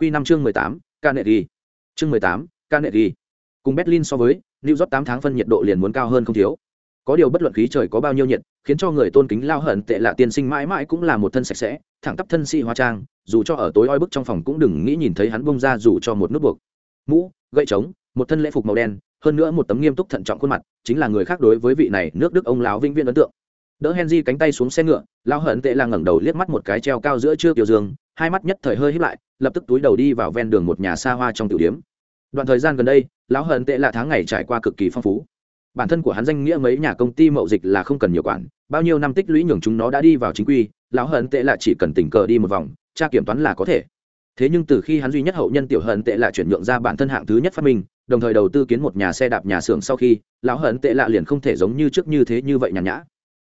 Quy năm chương mười tám ca nệ chương mười tám ca nệ cùng berlin so với, new york tám tháng phân nhiệt độ liền muốn cao hơn không thiếu. Có điều bất luận khí trời có bao nhiêu nhiệt, khiến cho người tôn kính lao hận tệ lạ tiên sinh mãi mãi cũng là một thân sạch sẽ, thẳng tắp thân sĩ hóa trang, dù cho ở tối oi bức trong phòng cũng đừng nghĩ nhìn thấy hắn bung ra dù cho một nút buộc. Mũ, gậy trống, một thân lễ phục màu đen, hơn nữa một tấm nghiêm túc thận trọng khuôn mặt, chính là người khác đối với vị này nước đức ông lão vĩnh viễn ấn tượng. Đỡ henry cánh tay xuống xe ngựa, lao hận tệ là ngẩng đầu liếc mắt một cái treo cao giữa trưa tiểu dương, hai mắt nhất thời hơi híp lại lập tức túi đầu đi vào ven đường một nhà xa hoa trong tiểu điếm. Đoạn thời gian gần đây, lão hận tệ là tháng ngày trải qua cực kỳ phong phú. Bản thân của hắn danh nghĩa mấy nhà công ty mậu dịch là không cần nhiều quản, bao nhiêu năm tích lũy nhường chúng nó đã đi vào chính quy, lão hận tệ là chỉ cần tình cờ đi một vòng, tra kiểm toán là có thể. Thế nhưng từ khi hắn duy nhất hậu nhân tiểu hận tệ là chuyển nhượng ra bản thân hạng thứ nhất phát minh, đồng thời đầu tư kiến một nhà xe đạp nhà xưởng sau khi, lão hận tệ lạ liền không thể giống như trước như thế như vậy nhàn nhã.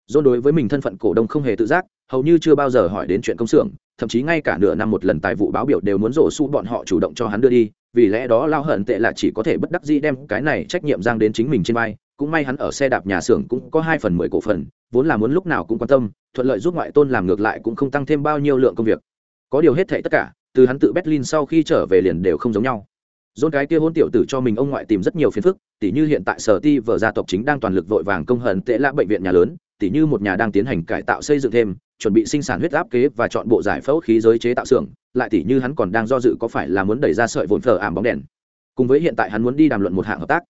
Dôn đối với mình thân phận cổ đông không hề tự giác, hầu như chưa bao giờ hỏi đến chuyện công xưởng thậm chí ngay cả nửa năm một lần tài vụ báo biểu đều muốn rổ su bọn họ chủ động cho hắn đưa đi, vì lẽ đó lao hận tệ là chỉ có thể bất đắc dĩ đem cái này trách nhiệm giang đến chính mình trên vai. Cũng may hắn ở xe đạp nhà xưởng cũng có hai phần mười cổ phần, vốn là muốn lúc nào cũng quan tâm, thuận lợi giúp ngoại tôn làm ngược lại cũng không tăng thêm bao nhiêu lượng công việc. Có điều hết thệ tất cả, từ hắn tự berlin sau khi trở về liền đều không giống nhau. Dôn cái kia hôn tiểu tử cho mình ông ngoại tìm rất nhiều phiền phức, tỉ như hiện tại sở ti vợ gia tộc chính đang toàn lực vội vàng công hận tệ lạ bệnh viện nhà lớn, tỉ như một nhà đang tiến hành cải tạo xây dựng thêm chuẩn bị sinh sản huyết áp kế và chọn bộ giải phẫu khí giới chế tạo xưởng, lại tỉ như hắn còn đang do dự có phải là muốn đẩy ra sợi vồn phở ảm bóng đèn. Cùng với hiện tại hắn muốn đi đàm luận một hạng hợp tác.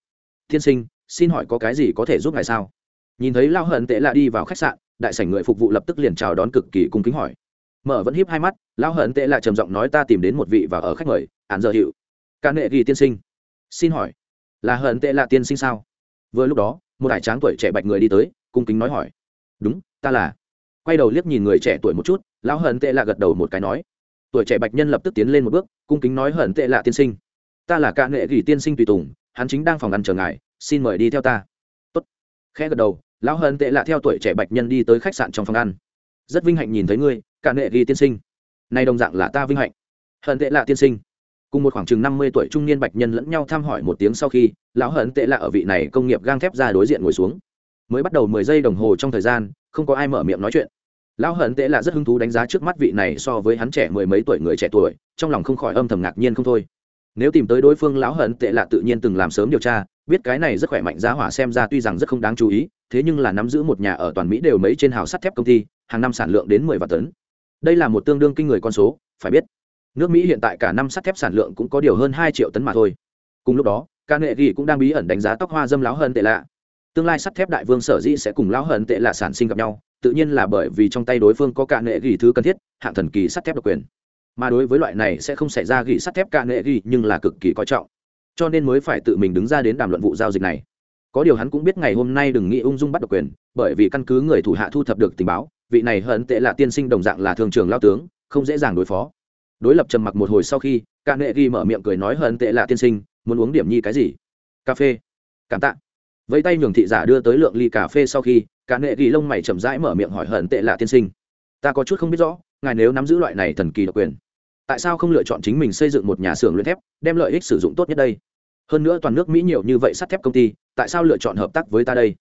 Tiên sinh, xin hỏi có cái gì có thể giúp ngài sao? Nhìn thấy lao hận tệ lạ đi vào khách sạn, đại sảnh người phục vụ lập tức liền chào đón cực kỳ cung kính hỏi. Mở vẫn hiếp hai mắt, lao hận tệ lạ trầm giọng nói ta tìm đến một vị và ở khách mời, án giờ hiệu ca nệ ghi tiên sinh. Xin hỏi, là hận tệ lạ tiên sinh sao? Vừa lúc đó, một đại tráng tuổi trẻ bạch người đi tới, cung kính nói hỏi. Đúng, ta là quay đầu liếc nhìn người trẻ tuổi một chút, lão hận tệ lạ gật đầu một cái nói. Tuổi trẻ bạch nhân lập tức tiến lên một bước, cung kính nói hận tệ lạ tiên sinh. Ta là ca nghệ gỉ tiên sinh tùy tùng, hắn chính đang phòng ăn chờ ngài, xin mời đi theo ta. Tốt. khẽ gật đầu, lão hận tệ lạ theo tuổi trẻ bạch nhân đi tới khách sạn trong phòng ăn. Rất vinh hạnh nhìn thấy ngươi ca nghệ gỉ tiên sinh. Nay đồng dạng là ta vinh hạnh. Hận tệ lạ tiên sinh. Cùng một khoảng chừng năm mươi tuổi trung niên bạch nhân lẫn nhau thăm hỏi một tiếng sau khi, lão hận tệ lạ ở vị này công nghiệp gang thép ra đối diện ngồi xuống. Mới bắt đầu mười giây đồng hồ trong thời gian không có ai mở miệng nói chuyện. Lão hận tệ là rất hứng thú đánh giá trước mắt vị này so với hắn trẻ mười mấy tuổi người trẻ tuổi, trong lòng không khỏi âm thầm ngạc nhiên không thôi. Nếu tìm tới đối phương, lão hận tệ là tự nhiên từng làm sớm điều tra, biết cái này rất khỏe mạnh, giá hỏa xem ra tuy rằng rất không đáng chú ý, thế nhưng là nắm giữ một nhà ở toàn mỹ đều mấy trên hào sắt thép công ty, hàng năm sản lượng đến mười vạn tấn. Đây là một tương đương kinh người con số, phải biết. Nước mỹ hiện tại cả năm sắt thép sản lượng cũng có điều hơn hai triệu tấn mà thôi. Cùng lúc đó ca nghệ ghi cũng đang bí ẩn đánh giá tóc hoa dâm láo hơn tệ lạ tương lai sắt thép đại vương sở dĩ sẽ cùng lão hận tệ lạ sản sinh gặp nhau, tự nhiên là bởi vì trong tay đối phương có cả nghệ gỉ thứ cần thiết, hạng thần kỳ sắt thép độc quyền. Mà đối với loại này sẽ không xảy ra gỉ sắt thép cả nghệ gỉ nhưng là cực kỳ coi trọng. Cho nên mới phải tự mình đứng ra đến đàm luận vụ giao dịch này. Có điều hắn cũng biết ngày hôm nay đừng nghĩ ung dung bắt độc quyền, bởi vì căn cứ người thủ hạ thu thập được tình báo, vị này hận tệ là tiên sinh đồng dạng là thường trường lao tướng, không dễ dàng đối phó. Đối lập trầm mặc một hồi sau khi, cả nghệ ghi mở miệng cười nói hận tệ là tiên sinh, muốn uống điểm nhi cái gì? Cà phê. Cảm tạ vẫy tay nhường thị giả đưa tới lượng ly cà phê sau khi, cả nghệ ghi lông mày chậm rãi mở miệng hỏi hận tệ lạ tiên sinh. Ta có chút không biết rõ, ngài nếu nắm giữ loại này thần kỳ độc quyền, tại sao không lựa chọn chính mình xây dựng một nhà xưởng luyện thép, đem lợi ích sử dụng tốt nhất đây? Hơn nữa toàn nước mỹ nhiều như vậy sắt thép công ty, tại sao lựa chọn hợp tác với ta đây?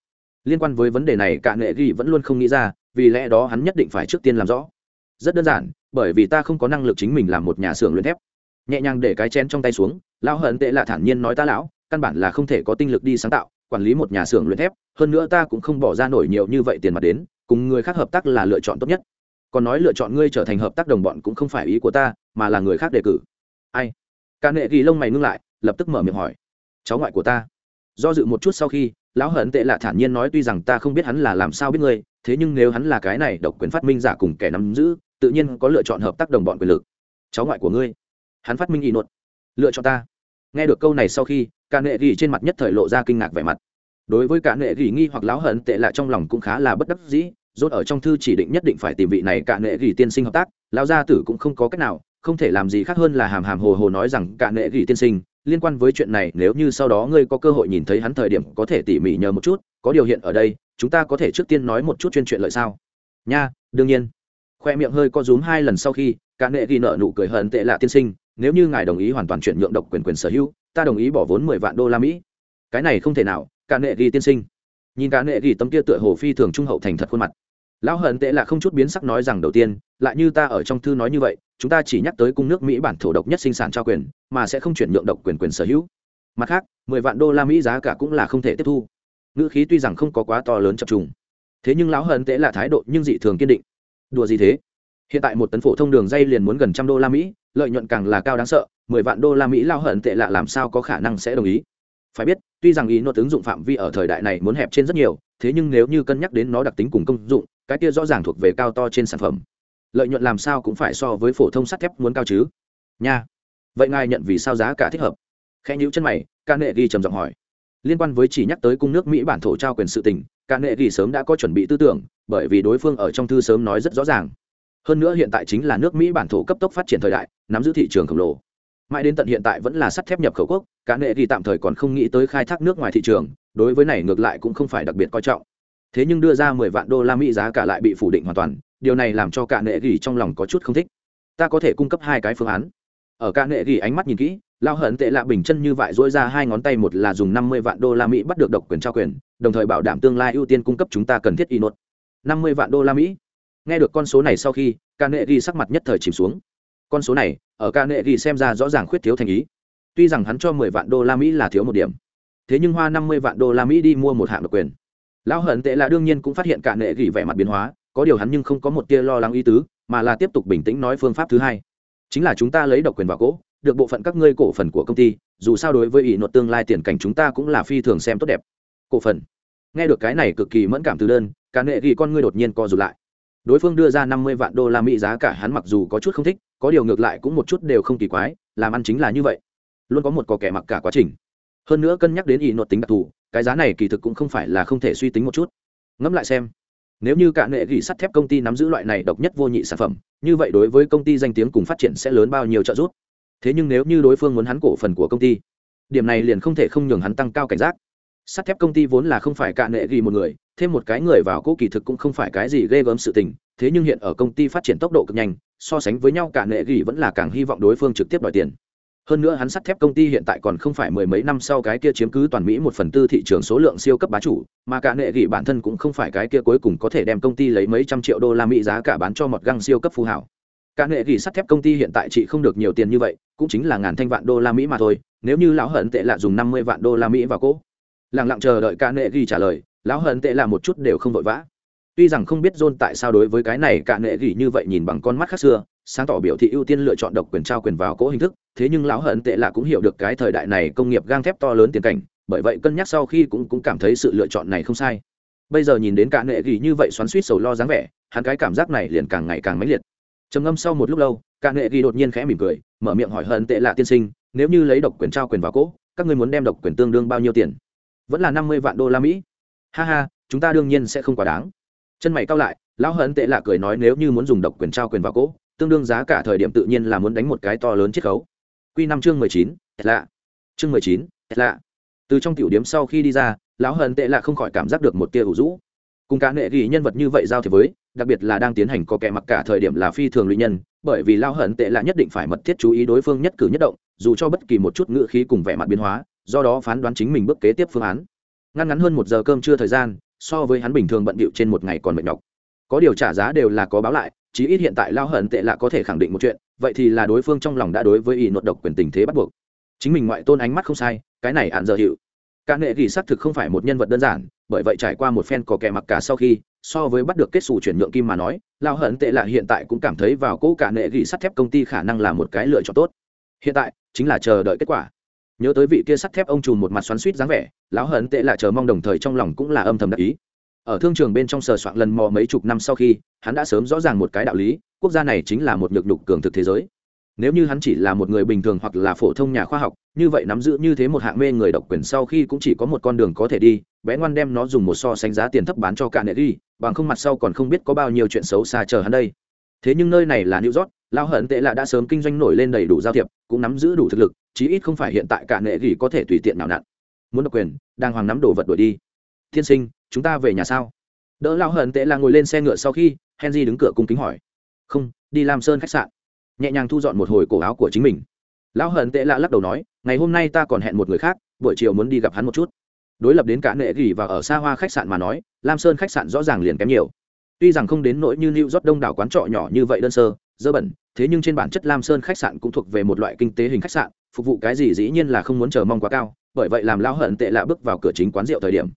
Liên quan với vấn đề này, cả nghệ ghi vẫn luôn không nghĩ ra, vì lẽ đó hắn nhất định phải trước tiên làm rõ. Rất đơn giản, bởi vì ta không có năng lực chính mình làm một nhà xưởng luyện thép. Nhẹ nhàng để cái chén trong tay xuống, lão hận tệ lạ thản nhiên nói ta lão, căn bản là không thể có tinh lực đi sáng tạo quản lý một nhà xưởng luyện thép, hơn nữa ta cũng không bỏ ra nổi nhiều như vậy tiền mặt đến, cùng người khác hợp tác là lựa chọn tốt nhất. Còn nói lựa chọn ngươi trở thành hợp tác đồng bọn cũng không phải ý của ta, mà là người khác đề cử. Ai? Cả nệ ghi lông mày ngưng lại, lập tức mở miệng hỏi. Cháu ngoại của ta. Do dự một chút sau khi, lão hận tệ lạ thản nhiên nói tuy rằng ta không biết hắn là làm sao biết ngươi, thế nhưng nếu hắn là cái này độc quyền phát minh giả cùng kẻ nắm giữ, tự nhiên có lựa chọn hợp tác đồng bọn quyền lực. Cháu ngoại của ngươi? Hắn phát minh y nột lựa chọn ta. Nghe được câu này sau khi cả nệ gỉ trên mặt nhất thời lộ ra kinh ngạc vẻ mặt. Đối với cả nệ gỉ nghi hoặc láo hận tệ lạ trong lòng cũng khá là bất đắc dĩ, rốt ở trong thư chỉ định nhất định phải tìm vị này cả nệ gỉ tiên sinh hợp tác, lão gia tử cũng không có cách nào, không thể làm gì khác hơn là hàm hàm hồ hồ nói rằng, cả nệ gỉ tiên sinh, liên quan với chuyện này nếu như sau đó ngươi có cơ hội nhìn thấy hắn thời điểm có thể tỉ mỉ nhờ một chút, có điều hiện ở đây, chúng ta có thể trước tiên nói một chút chuyên chuyện lợi sao? Nha, đương nhiên. Khoe miệng hơi co rúm hai lần sau khi, cả nệ ghi nợ nụ cười hận tệ lạ tiên sinh nếu như ngài đồng ý hoàn toàn chuyển nhượng độc quyền quyền sở hữu, ta đồng ý bỏ vốn mười vạn đô la mỹ. Cái này không thể nào, cả nệ ghi tiên sinh. Nhìn cả nệ ghi tấm kia tựa hồ phi thường trung hậu thành thật khuôn mặt. Lão hận tệ là không chút biến sắc nói rằng đầu tiên, lại như ta ở trong thư nói như vậy, chúng ta chỉ nhắc tới cung nước mỹ bản thổ độc nhất sinh sản trao quyền, mà sẽ không chuyển nhượng độc quyền quyền sở hữu. Mặt khác, mười vạn đô la mỹ giá cả cũng là không thể tiếp thu. Ngữ khí tuy rằng không có quá to lớn chập trùng, thế nhưng lão hận tệ là thái độ nhưng dị thường kiên định. Đùa gì thế? Hiện tại một tấn phổ thông đường dây liền muốn gần trăm đô la mỹ lợi nhuận càng là cao đáng sợ, mười vạn đô la mỹ lao hận tệ lạ làm sao có khả năng sẽ đồng ý. Phải biết, tuy rằng ý nốt ứng dụng phạm vi ở thời đại này muốn hẹp trên rất nhiều, thế nhưng nếu như cân nhắc đến nó đặc tính cùng công dụng, cái kia rõ ràng thuộc về cao to trên sản phẩm. Lợi nhuận làm sao cũng phải so với phổ thông sắt thép muốn cao chứ? Nha. Vậy ngài nhận vì sao giá cả thích hợp? Khẽ nhữ chân mày ca nệ ghi trầm giọng hỏi. Liên quan với chỉ nhắc tới cung nước mỹ bản thổ trao quyền sự tình ca nệ ghi sớm đã có chuẩn bị tư tưởng, bởi vì đối phương ở trong thư sớm nói rất rõ ràng hơn nữa hiện tại chính là nước mỹ bản thổ cấp tốc phát triển thời đại, nắm giữ thị trường khổng lồ. Mãi đến tận hiện tại vẫn là sắt thép nhập khẩu quốc, cả nệ thì tạm thời còn không nghĩ tới khai thác nước ngoài thị trường, đối với này ngược lại cũng không phải đặc biệt coi trọng. Thế nhưng đưa ra mười vạn đô la mỹ giá cả lại bị phủ định hoàn toàn, điều này làm cho cả nệ gỉ trong lòng có chút không thích. Ta có thể cung cấp hai cái phương án. Ở cả nệ gỉ ánh mắt nhìn kỹ, lao hận tệ lạ bình chân như vậy dỗi ra hai ngón tay một là dùng năm mươi vạn đô la mỹ bắt được độc quyền trao quyền, đồng thời bảo đảm tương lai ưu tiên cung cấp chúng ta cần thiết y nốt. năm mươi vạn đô la mỹ nghe được con số này sau khi ca nệ ghi sắc mặt nhất thời chìm xuống. Con số này, ở ca nệ ghi xem ra rõ ràng khuyết thiếu thành ý. Tuy rằng hắn cho mười vạn đô la mỹ là thiếu một điểm, thế nhưng hoa năm mươi vạn đô la mỹ đi mua một hạng độc quyền. Lão hận tệ là đương nhiên cũng phát hiện cả nệ ghi vẻ mặt biến hóa, có điều hắn nhưng không có một tia lo lắng ý tứ, mà là tiếp tục bình tĩnh nói phương pháp thứ hai. Chính là chúng ta lấy độc quyền vào cỗ, được bộ phận các ngươi cổ phần của công ty, dù sao đối với ỷ nộp tương lai tiền cảnh chúng ta cũng là phi thường xem tốt đẹp. Cổ phần. Nghe được cái này cực kỳ mẫn cảm từ đơn cả nệ ghi con ngươi đột nhiên co rụt lại đối phương đưa ra năm mươi vạn đô la mỹ giá cả hắn mặc dù có chút không thích, có điều ngược lại cũng một chút đều không kỳ quái, làm ăn chính là như vậy. Luôn có một có kẻ mặc cả quá trình. Hơn nữa cân nhắc đến ý luật tính đặc thù, cái giá này kỳ thực cũng không phải là không thể suy tính một chút. Ngẫm lại xem, nếu như cả nghệ gỉ sắt thép công ty nắm giữ loại này độc nhất vô nhị sản phẩm, như vậy đối với công ty danh tiếng cùng phát triển sẽ lớn bao nhiêu trợ giúp? Thế nhưng nếu như đối phương muốn hắn cổ phần của công ty, điểm này liền không thể không nhường hắn tăng cao cảnh giác. Sắt thép công ty vốn là không phải cả nghệ gỉ một người thêm một cái người vào cố kỳ thực cũng không phải cái gì ghê gớm sự tình, thế nhưng hiện ở công ty phát triển tốc độ cực nhanh, so sánh với nhau cả nệ ghi vẫn là càng hy vọng đối phương trực tiếp đòi tiền. Hơn nữa hắn sắt thép công ty hiện tại còn không phải mười mấy năm sau cái kia chiếm cứ toàn mỹ một phần tư thị trường số lượng siêu cấp bá chủ, mà cả nệ gỉ bản thân cũng không phải cái kia cuối cùng có thể đem công ty lấy mấy trăm triệu đô la mỹ giá cả bán cho một găng siêu cấp phú hảo. Cả nệ gỉ sắt thép công ty hiện tại chị không được nhiều tiền như vậy, cũng chính là ngàn thanh vạn đô la mỹ mà thôi, nếu như lão hận tệ lạ dùng năm mươi vạn đô la mỹ vào cỗ lẳng lặng chờ đợi ca nệ ghi trả lời, lão hận tệ là một chút đều không vội vã. Tuy rằng không biết john tại sao đối với cái này ca nệ ghi như vậy nhìn bằng con mắt khác xưa, sáng tỏ biểu thị ưu tiên lựa chọn độc quyền trao quyền vào cỗ hình thức, thế nhưng lão hận tệ là cũng hiểu được cái thời đại này công nghiệp gang thép to lớn tiền cảnh, bởi vậy cân nhắc sau khi cũng cũng cảm thấy sự lựa chọn này không sai. Bây giờ nhìn đến cả nệ ghi như vậy xoắn suýt sầu lo dáng vẻ, hắn cái cảm giác này liền càng ngày càng mãnh liệt. Trầm ngâm sau một lúc lâu, cả nệ ghi đột nhiên khẽ mỉm cười, mở miệng hỏi hận tệ là tiên sinh, nếu như lấy độc quyền trao quyền vào cỗ, các ngươi muốn đem độc quyền tương đương bao nhiêu tiền? Vẫn là năm mươi vạn đô la mỹ. Ha ha, chúng ta đương nhiên sẽ không quá đáng. Chân mày cao lại, lão hận tệ lạ cười nói nếu như muốn dùng độc quyền trao quyền vào cỗ, tương đương giá cả thời điểm tự nhiên là muốn đánh một cái to lớn chiết khấu. Q năm chương mười chín lạ. Chương mười chín lạ. Từ trong tiểu điếm sau khi đi ra, lão hận tệ lạ không khỏi cảm giác được một tia ủ rũ. Cùng cá nệ ghi nhân vật như vậy giao thiệp với, đặc biệt là đang tiến hành có kẻ mặc cả thời điểm là phi thường lụy nhân, bởi vì lao hận tệ lạ nhất định phải mật thiết chú ý đối phương nhất cử nhất động, dù cho bất kỳ một chút ngữ khí cùng vẻ mặt biến hóa do đó phán đoán chính mình bước kế tiếp phương án. Ngăn ngắn hơn một giờ cơm trưa thời gian, so với hắn bình thường bận bịu trên một ngày còn mệt nhọc. Có điều trả giá đều là có báo lại, chí ít hiện tại lao hận tệ lạ có thể khẳng định một chuyện, vậy thì là đối phương trong lòng đã đối với ý nột độc quyền tình thế bắt buộc. Chính mình ngoại tôn ánh mắt không sai, cái này ạn giờ hiệu. Cả nghệ ghi xác thực không phải một nhân vật đơn giản, bởi vậy trải qua một phen có kẻ mặc cả sau khi, so với bắt được kết xù chuyển nhượng kim mà nói, lao hận tệ lạ hiện tại cũng cảm thấy vào cỗ cả nghệ ghi sắt thép công ty khả năng là một cái lựa chọn tốt. Hiện tại, chính là chờ đợi kết quả nhớ tới vị kia sắt thép ông trùm một mặt xoắn suýt dáng vẻ, lão hận tệ là chờ mong đồng thời trong lòng cũng là âm thầm đắc ý. Ở thương trường bên trong sờ soạn lần mò mấy chục năm sau khi, hắn đã sớm rõ ràng một cái đạo lý, quốc gia này chính là một nhược đục cường thực thế giới. Nếu như hắn chỉ là một người bình thường hoặc là phổ thông nhà khoa học, như vậy nắm giữ như thế một hạng mê người độc quyền sau khi cũng chỉ có một con đường có thể đi, bé ngoan đem nó dùng một so sánh giá tiền thấp bán cho cả nệ đi, bằng không mặt sau còn không biết có bao nhiêu chuyện xấu xa chờ hắn đây. Thế nhưng nơi này là new york lao hận tệ là đã sớm kinh doanh nổi lên đầy đủ giao thiệp, cũng nắm giữ đủ thực lực chí ít không phải hiện tại cả nệ gỉ có thể tùy tiện nào nặn. Muốn độc quyền đang hoàng nắm đồ vật đuổi đi. Thiên sinh, chúng ta về nhà sao? Đỡ lao hận tệ là ngồi lên xe ngựa sau khi, henry đứng cửa cung kính hỏi. Không, đi làm sơn khách sạn. Nhẹ nhàng thu dọn một hồi cổ áo của chính mình. Lão hận tệ lạ lắc đầu nói, ngày hôm nay ta còn hẹn một người khác, buổi chiều muốn đi gặp hắn một chút. Đối lập đến cả nệ gỉ và ở xa hoa khách sạn mà nói, lam sơn khách sạn rõ ràng liền kém nhiều. Tuy rằng không đến nỗi như new york đông đảo quán trọ nhỏ như vậy đơn sơ, dơ bẩn, thế nhưng trên bản chất lam sơn khách sạn cũng thuộc về một loại kinh tế hình khách sạn phục vụ cái gì dĩ nhiên là không muốn chờ mong quá cao, bởi vậy làm lao hận tệ lạ bước vào cửa chính quán rượu thời điểm.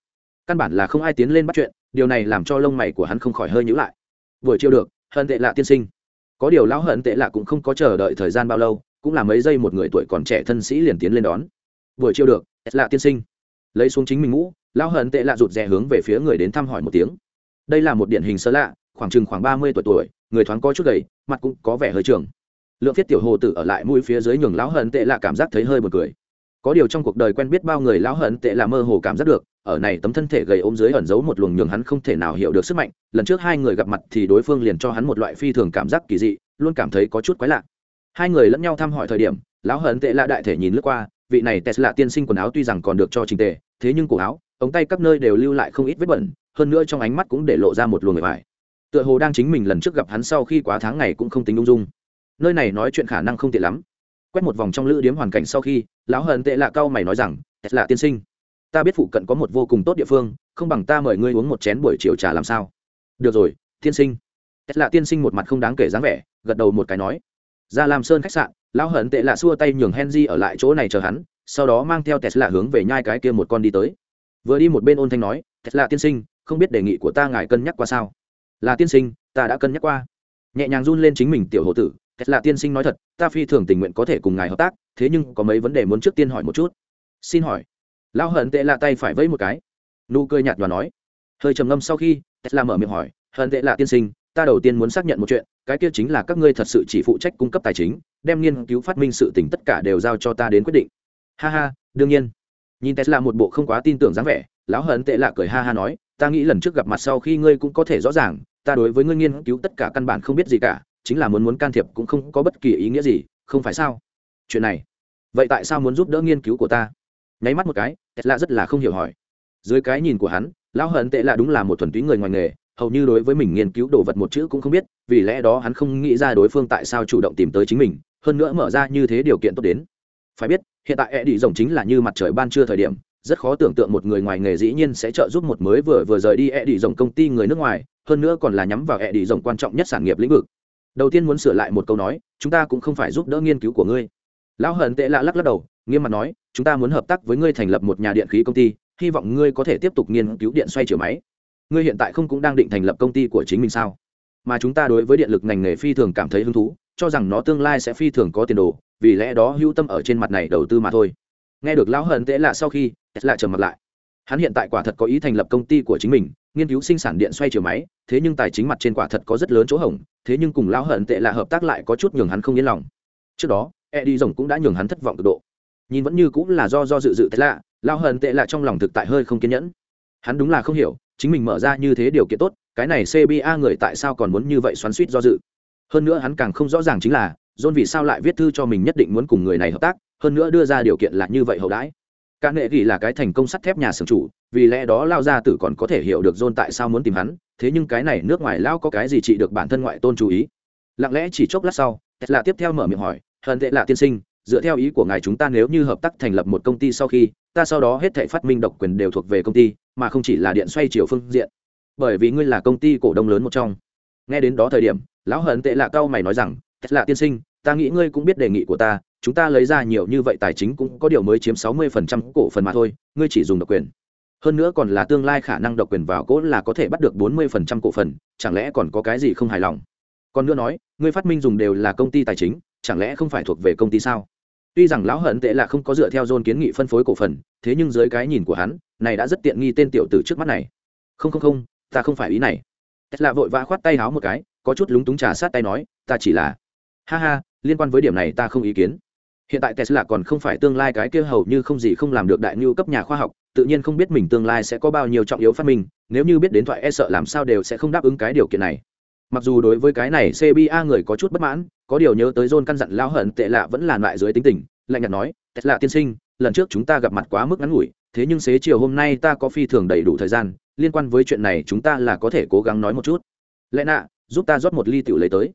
Căn bản là không ai tiến lên bắt chuyện, điều này làm cho lông mày của hắn không khỏi hơi nhữ lại. Buổi chiều được, hận tệ lạ tiên sinh. Có điều lão hận tệ lạ cũng không có chờ đợi thời gian bao lâu, cũng là mấy giây một người tuổi còn trẻ thân sĩ liền tiến lên đón. Buổi chiều được lạ tiên sinh. Lấy xuống chính mình ngũ lão hận tệ lạ rụt rè hướng về phía người đến thăm hỏi một tiếng. Đây là một điển hình sơ lạ, khoảng chừng khoảng ba mươi tuổi tuổi, người thoáng có chút gầy, mặt cũng có vẻ hơi trường lượng phiết tiểu hồ tử ở lại mũi phía dưới nhường lão hận tệ là cảm giác thấy hơi buồn cười. Có điều trong cuộc đời quen biết bao người lão hận tệ là mơ hồ cảm giác được, ở này tấm thân thể gầy ôm dưới ẩn giấu một luồng nhường hắn không thể nào hiểu được sức mạnh. Lần trước hai người gặp mặt thì đối phương liền cho hắn một loại phi thường cảm giác kỳ dị, luôn cảm thấy có chút quái lạ. Hai người lẫn nhau thăm hỏi thời điểm, lão hận tệ là đại thể nhìn lướt qua, vị này tesla tiên sinh quần áo tuy rằng còn được cho trình tề, thế nhưng cổ áo, ống tay các nơi đều lưu lại không ít vết bẩn, hơn nữa trong ánh mắt cũng để lộ ra một luồng người vải tựa hồ đang chính mình lần trước gặp hắn sau khi quá tháng ngày cũng không tính ung dung nơi này nói chuyện khả năng không tiện lắm. Quét một vòng trong lữ điếm hoàn cảnh sau khi, lão hận tệ lạ cao mày nói rằng là tiên sinh, ta biết phụ cận có một vô cùng tốt địa phương, không bằng ta mời ngươi uống một chén buổi chiều trà làm sao? Được rồi, tiên sinh. Là tiên sinh một mặt không đáng kể dáng vẻ, gật đầu một cái nói. Ra làm sơn khách sạn, lão hận tệ lạ xua tay nhường henry ở lại chỗ này chờ hắn, sau đó mang theo tesla hướng về nhai cái kia một con đi tới. Vừa đi một bên ôn thanh nói tesla tiên sinh, không biết đề nghị của ta ngài cân nhắc qua sao? Là tiên sinh, ta đã cân nhắc qua. Nhẹ nhàng run lên chính mình tiểu hộ tử là tiên sinh nói thật, ta phi thường tình nguyện có thể cùng ngài hợp tác, thế nhưng có mấy vấn đề muốn trước tiên hỏi một chút. Xin hỏi. Lão hận tệ lạ tay phải vẫy một cái. Nụ cười nhạt và nói. Hơi trầm ngâm sau khi tesla mở miệng hỏi, hận tệ lạ tiên sinh, ta đầu tiên muốn xác nhận một chuyện, cái kia chính là các ngươi thật sự chỉ phụ trách cung cấp tài chính, đem nghiên cứu phát minh sự tỉnh tất cả đều giao cho ta đến quyết định. Ha ha, đương nhiên. Nhìn tesla một bộ không quá tin tưởng dáng vẻ, lão hận tệ lạ cười ha ha nói, ta nghĩ lần trước gặp mặt sau khi ngươi cũng có thể rõ ràng, ta đối với ngươi nghiên cứu tất cả căn bản không biết gì cả chính là muốn muốn can thiệp cũng không có bất kỳ ý nghĩa gì, không phải sao? Chuyện này, vậy tại sao muốn giúp đỡ nghiên cứu của ta? Nháy mắt một cái tệ lạ rất là không hiểu hỏi. Dưới cái nhìn của hắn, lão hận tệ là đúng là một thuần túy người ngoài nghề, hầu như đối với mình nghiên cứu đồ vật một chữ cũng không biết, vì lẽ đó hắn không nghĩ ra đối phương tại sao chủ động tìm tới chính mình, hơn nữa mở ra như thế điều kiện tốt đến. Phải biết, hiện tại e đi rồng chính là như mặt trời ban trưa thời điểm, rất khó tưởng tượng một người ngoài nghề dĩ nhiên sẽ trợ giúp một mới vừa vừa rời đi e đi rồng công ty người nước ngoài, hơn nữa còn là nhắm vào e đi rồng quan trọng nhất sản nghiệp lĩnh vực đầu tiên muốn sửa lại một câu nói, chúng ta cũng không phải giúp đỡ nghiên cứu của ngươi. Lão hận tệ lạ lắc lắc đầu, nghiêm mặt nói, chúng ta muốn hợp tác với ngươi thành lập một nhà điện khí công ty, hy vọng ngươi có thể tiếp tục nghiên cứu điện xoay chiều máy. Ngươi hiện tại không cũng đang định thành lập công ty của chính mình sao? Mà chúng ta đối với điện lực ngành nghề phi thường cảm thấy hứng thú, cho rằng nó tương lai sẽ phi thường có tiền đồ, vì lẽ đó hữu tâm ở trên mặt này đầu tư mà thôi. Nghe được lão hận tệ lạ sau khi lạ trầm mặt lại. Hắn hiện tại quả thật có ý thành lập công ty của chính mình, nghiên cứu sinh sản điện xoay chiều máy, thế nhưng tài chính mặt trên quả thật có rất lớn chỗ hỏng thế nhưng cùng lão hận tệ lạ hợp tác lại có chút nhường hắn không yên lòng. Trước đó, eddie rồng cũng đã nhường hắn thất vọng cực độ. Nhìn vẫn như cũng là do do dự dự thế lạ, lão hận tệ lạ trong lòng thực tại hơi không kiên nhẫn. Hắn đúng là không hiểu, chính mình mở ra như thế điều kiện tốt, cái này cba người tại sao còn muốn như vậy xoắn suýt do dự? Hơn nữa hắn càng không rõ ràng chính là, john vì sao lại viết thư cho mình nhất định muốn cùng người này hợp tác, hơn nữa đưa ra điều kiện là như vậy hậu đãi cả nghệ ghi là cái thành công sắt thép nhà xưởng chủ, vì lẽ đó lao gia tử còn có thể hiểu được john tại sao muốn tìm hắn, thế nhưng cái này nước ngoài lao có cái gì trị được bản thân ngoại tôn chú ý? Lặng lẽ chỉ chốc lát sau là tiếp theo mở miệng hỏi, hận tệ là tiên sinh, dựa theo ý của ngài chúng ta nếu như hợp tác thành lập một công ty sau khi, ta sau đó hết thảy phát minh độc quyền đều thuộc về công ty, mà không chỉ là điện xoay chiều phương diện. Bởi vì ngươi là công ty cổ đông lớn một trong. Nghe đến đó thời điểm, lão hận tệ lạ cao mày nói rằng là tiên sinh, ta nghĩ ngươi cũng biết đề nghị của ta chúng ta lấy ra nhiều như vậy tài chính cũng có điều mới chiếm sáu mươi phần trăm cổ phần mà thôi, ngươi chỉ dùng độc quyền. Hơn nữa còn là tương lai khả năng độc quyền vào cỗ là có thể bắt được bốn mươi phần trăm cổ phần, chẳng lẽ còn có cái gì không hài lòng? Còn nữa nói, ngươi phát minh dùng đều là công ty tài chính, chẳng lẽ không phải thuộc về công ty sao? Tuy rằng lão hận tệ là không có dựa theo dôn kiến nghị phân phối cổ phần, thế nhưng dưới cái nhìn của hắn, này đã rất tiện nghi tên tiểu tử trước mắt này. Không không không, ta không phải ý này. Là vội vã khoát tay háo một cái, có chút lúng túng trà sát tay nói, ta chỉ là, ha ha, liên quan với điểm này ta không ý kiến hiện tại tesla còn không phải tương lai cái kia hầu như không gì không làm được đại ngưu cấp nhà khoa học, tự nhiên không biết mình tương lai sẽ có bao nhiêu trọng yếu phát minh, nếu như biết đến thoại e sợ làm sao đều sẽ không đáp ứng cái điều kiện này. Mặc dù đối với cái này cba người có chút bất mãn, có điều nhớ tới john căn dặn lao hận tệ lạ vẫn là loại dưới tính tình, lạnh nhạt nói, tesla tiên sinh, lần trước chúng ta gặp mặt quá mức ngắn ngủi, thế nhưng xế chiều hôm nay ta có phi thường đầy đủ thời gian, liên quan với chuyện này chúng ta là có thể cố gắng nói một chút. Lẽ nạ, giúp ta rót một ly tiểu lấy tới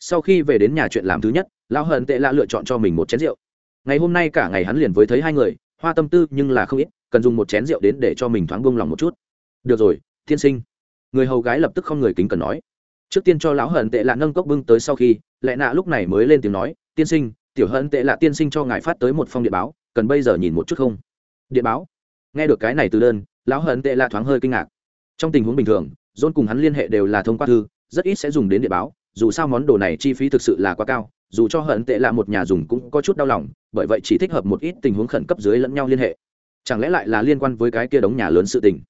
sau khi về đến nhà chuyện làm thứ nhất, lão hận tệ lạ lựa chọn cho mình một chén rượu. Ngày hôm nay cả ngày hắn liền với thấy hai người, hoa tâm tư nhưng là không ít, cần dùng một chén rượu đến để cho mình thoáng buông lòng một chút. Được rồi, tiên sinh. Người hầu gái lập tức không người kính cần nói. Trước tiên cho lão hận tệ lạ nâng cốc bưng tới sau khi lẹ nạ lúc này mới lên tiếng nói, tiên sinh, tiểu hận tệ lạ tiên sinh cho ngài phát tới một phong điện báo, cần bây giờ nhìn một chút không? Điện báo. Nghe được cái này từ đơn, lão hận tệ lạ thoáng hơi kinh ngạc. Trong tình huống bình thường, john cùng hắn liên hệ đều là thông qua thư, rất ít sẽ dùng đến điện báo dù sao món đồ này chi phí thực sự là quá cao, dù cho hận tệ là một nhà dùng cũng có chút đau lòng, bởi vậy chỉ thích hợp một ít tình huống khẩn cấp dưới lẫn nhau liên hệ. Chẳng lẽ lại là liên quan với cái kia đống nhà lớn sự tình?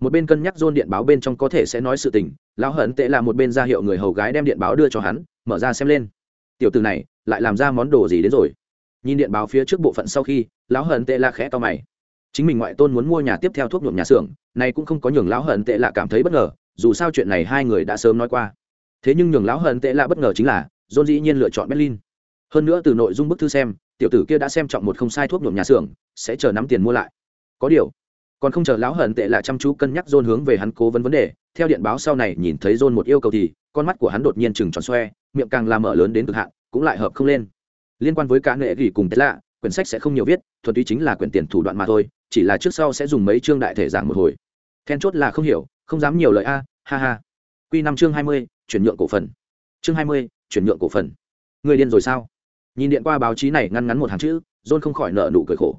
Một bên cân nhắc dôn điện báo bên trong có thể sẽ nói sự tình, lão hận tệ là một bên ra hiệu người hầu gái đem điện báo đưa cho hắn, mở ra xem lên. Tiểu từ này, lại làm ra món đồ gì đến rồi? Nhìn điện báo phía trước bộ phận sau khi, lão hận tệ là khẽ to mày. Chính mình ngoại tôn muốn mua nhà tiếp theo thuốc nhuộm nhà xưởng này cũng không có nhường lão hận tệ là cảm thấy bất ngờ, dù sao chuyện này hai người đã sớm nói qua thế nhưng nhường lão hận tệ lạ bất ngờ chính là, john dĩ nhiên lựa chọn berlin. Hơn nữa từ nội dung bức thư xem, tiểu tử kia đã xem trọng một không sai thuốc nhuộm nhà xưởng, sẽ chờ nắm tiền mua lại. Có điều, còn không chờ lão hận tệ lạ chăm chú cân nhắc john hướng về hắn cố vấn vấn đề, theo điện báo sau này nhìn thấy john một yêu cầu thì, con mắt của hắn đột nhiên chừng tròn xoe, miệng càng làm mở lớn đến cực hạn, cũng lại hợp không lên. Liên quan với cả nghệ gỉ cùng tệ lạ, quyển sách sẽ không nhiều viết, thuần túy chính là quyển tiền thủ đoạn mà thôi, chỉ là trước sau sẽ dùng mấy chương đại thể giảng một hồi. Then chốt là không hiểu, không dám nhiều lời a, ha ha. Q năm chương hai mươi chuyển nhượng cổ phần. Chương hai mươi, chuyển nhượng cổ phần. Người điên rồi sao? Nhìn điện qua báo chí này ngăn ngắn một hàng chữ, john không khỏi nợ nụ cười khổ.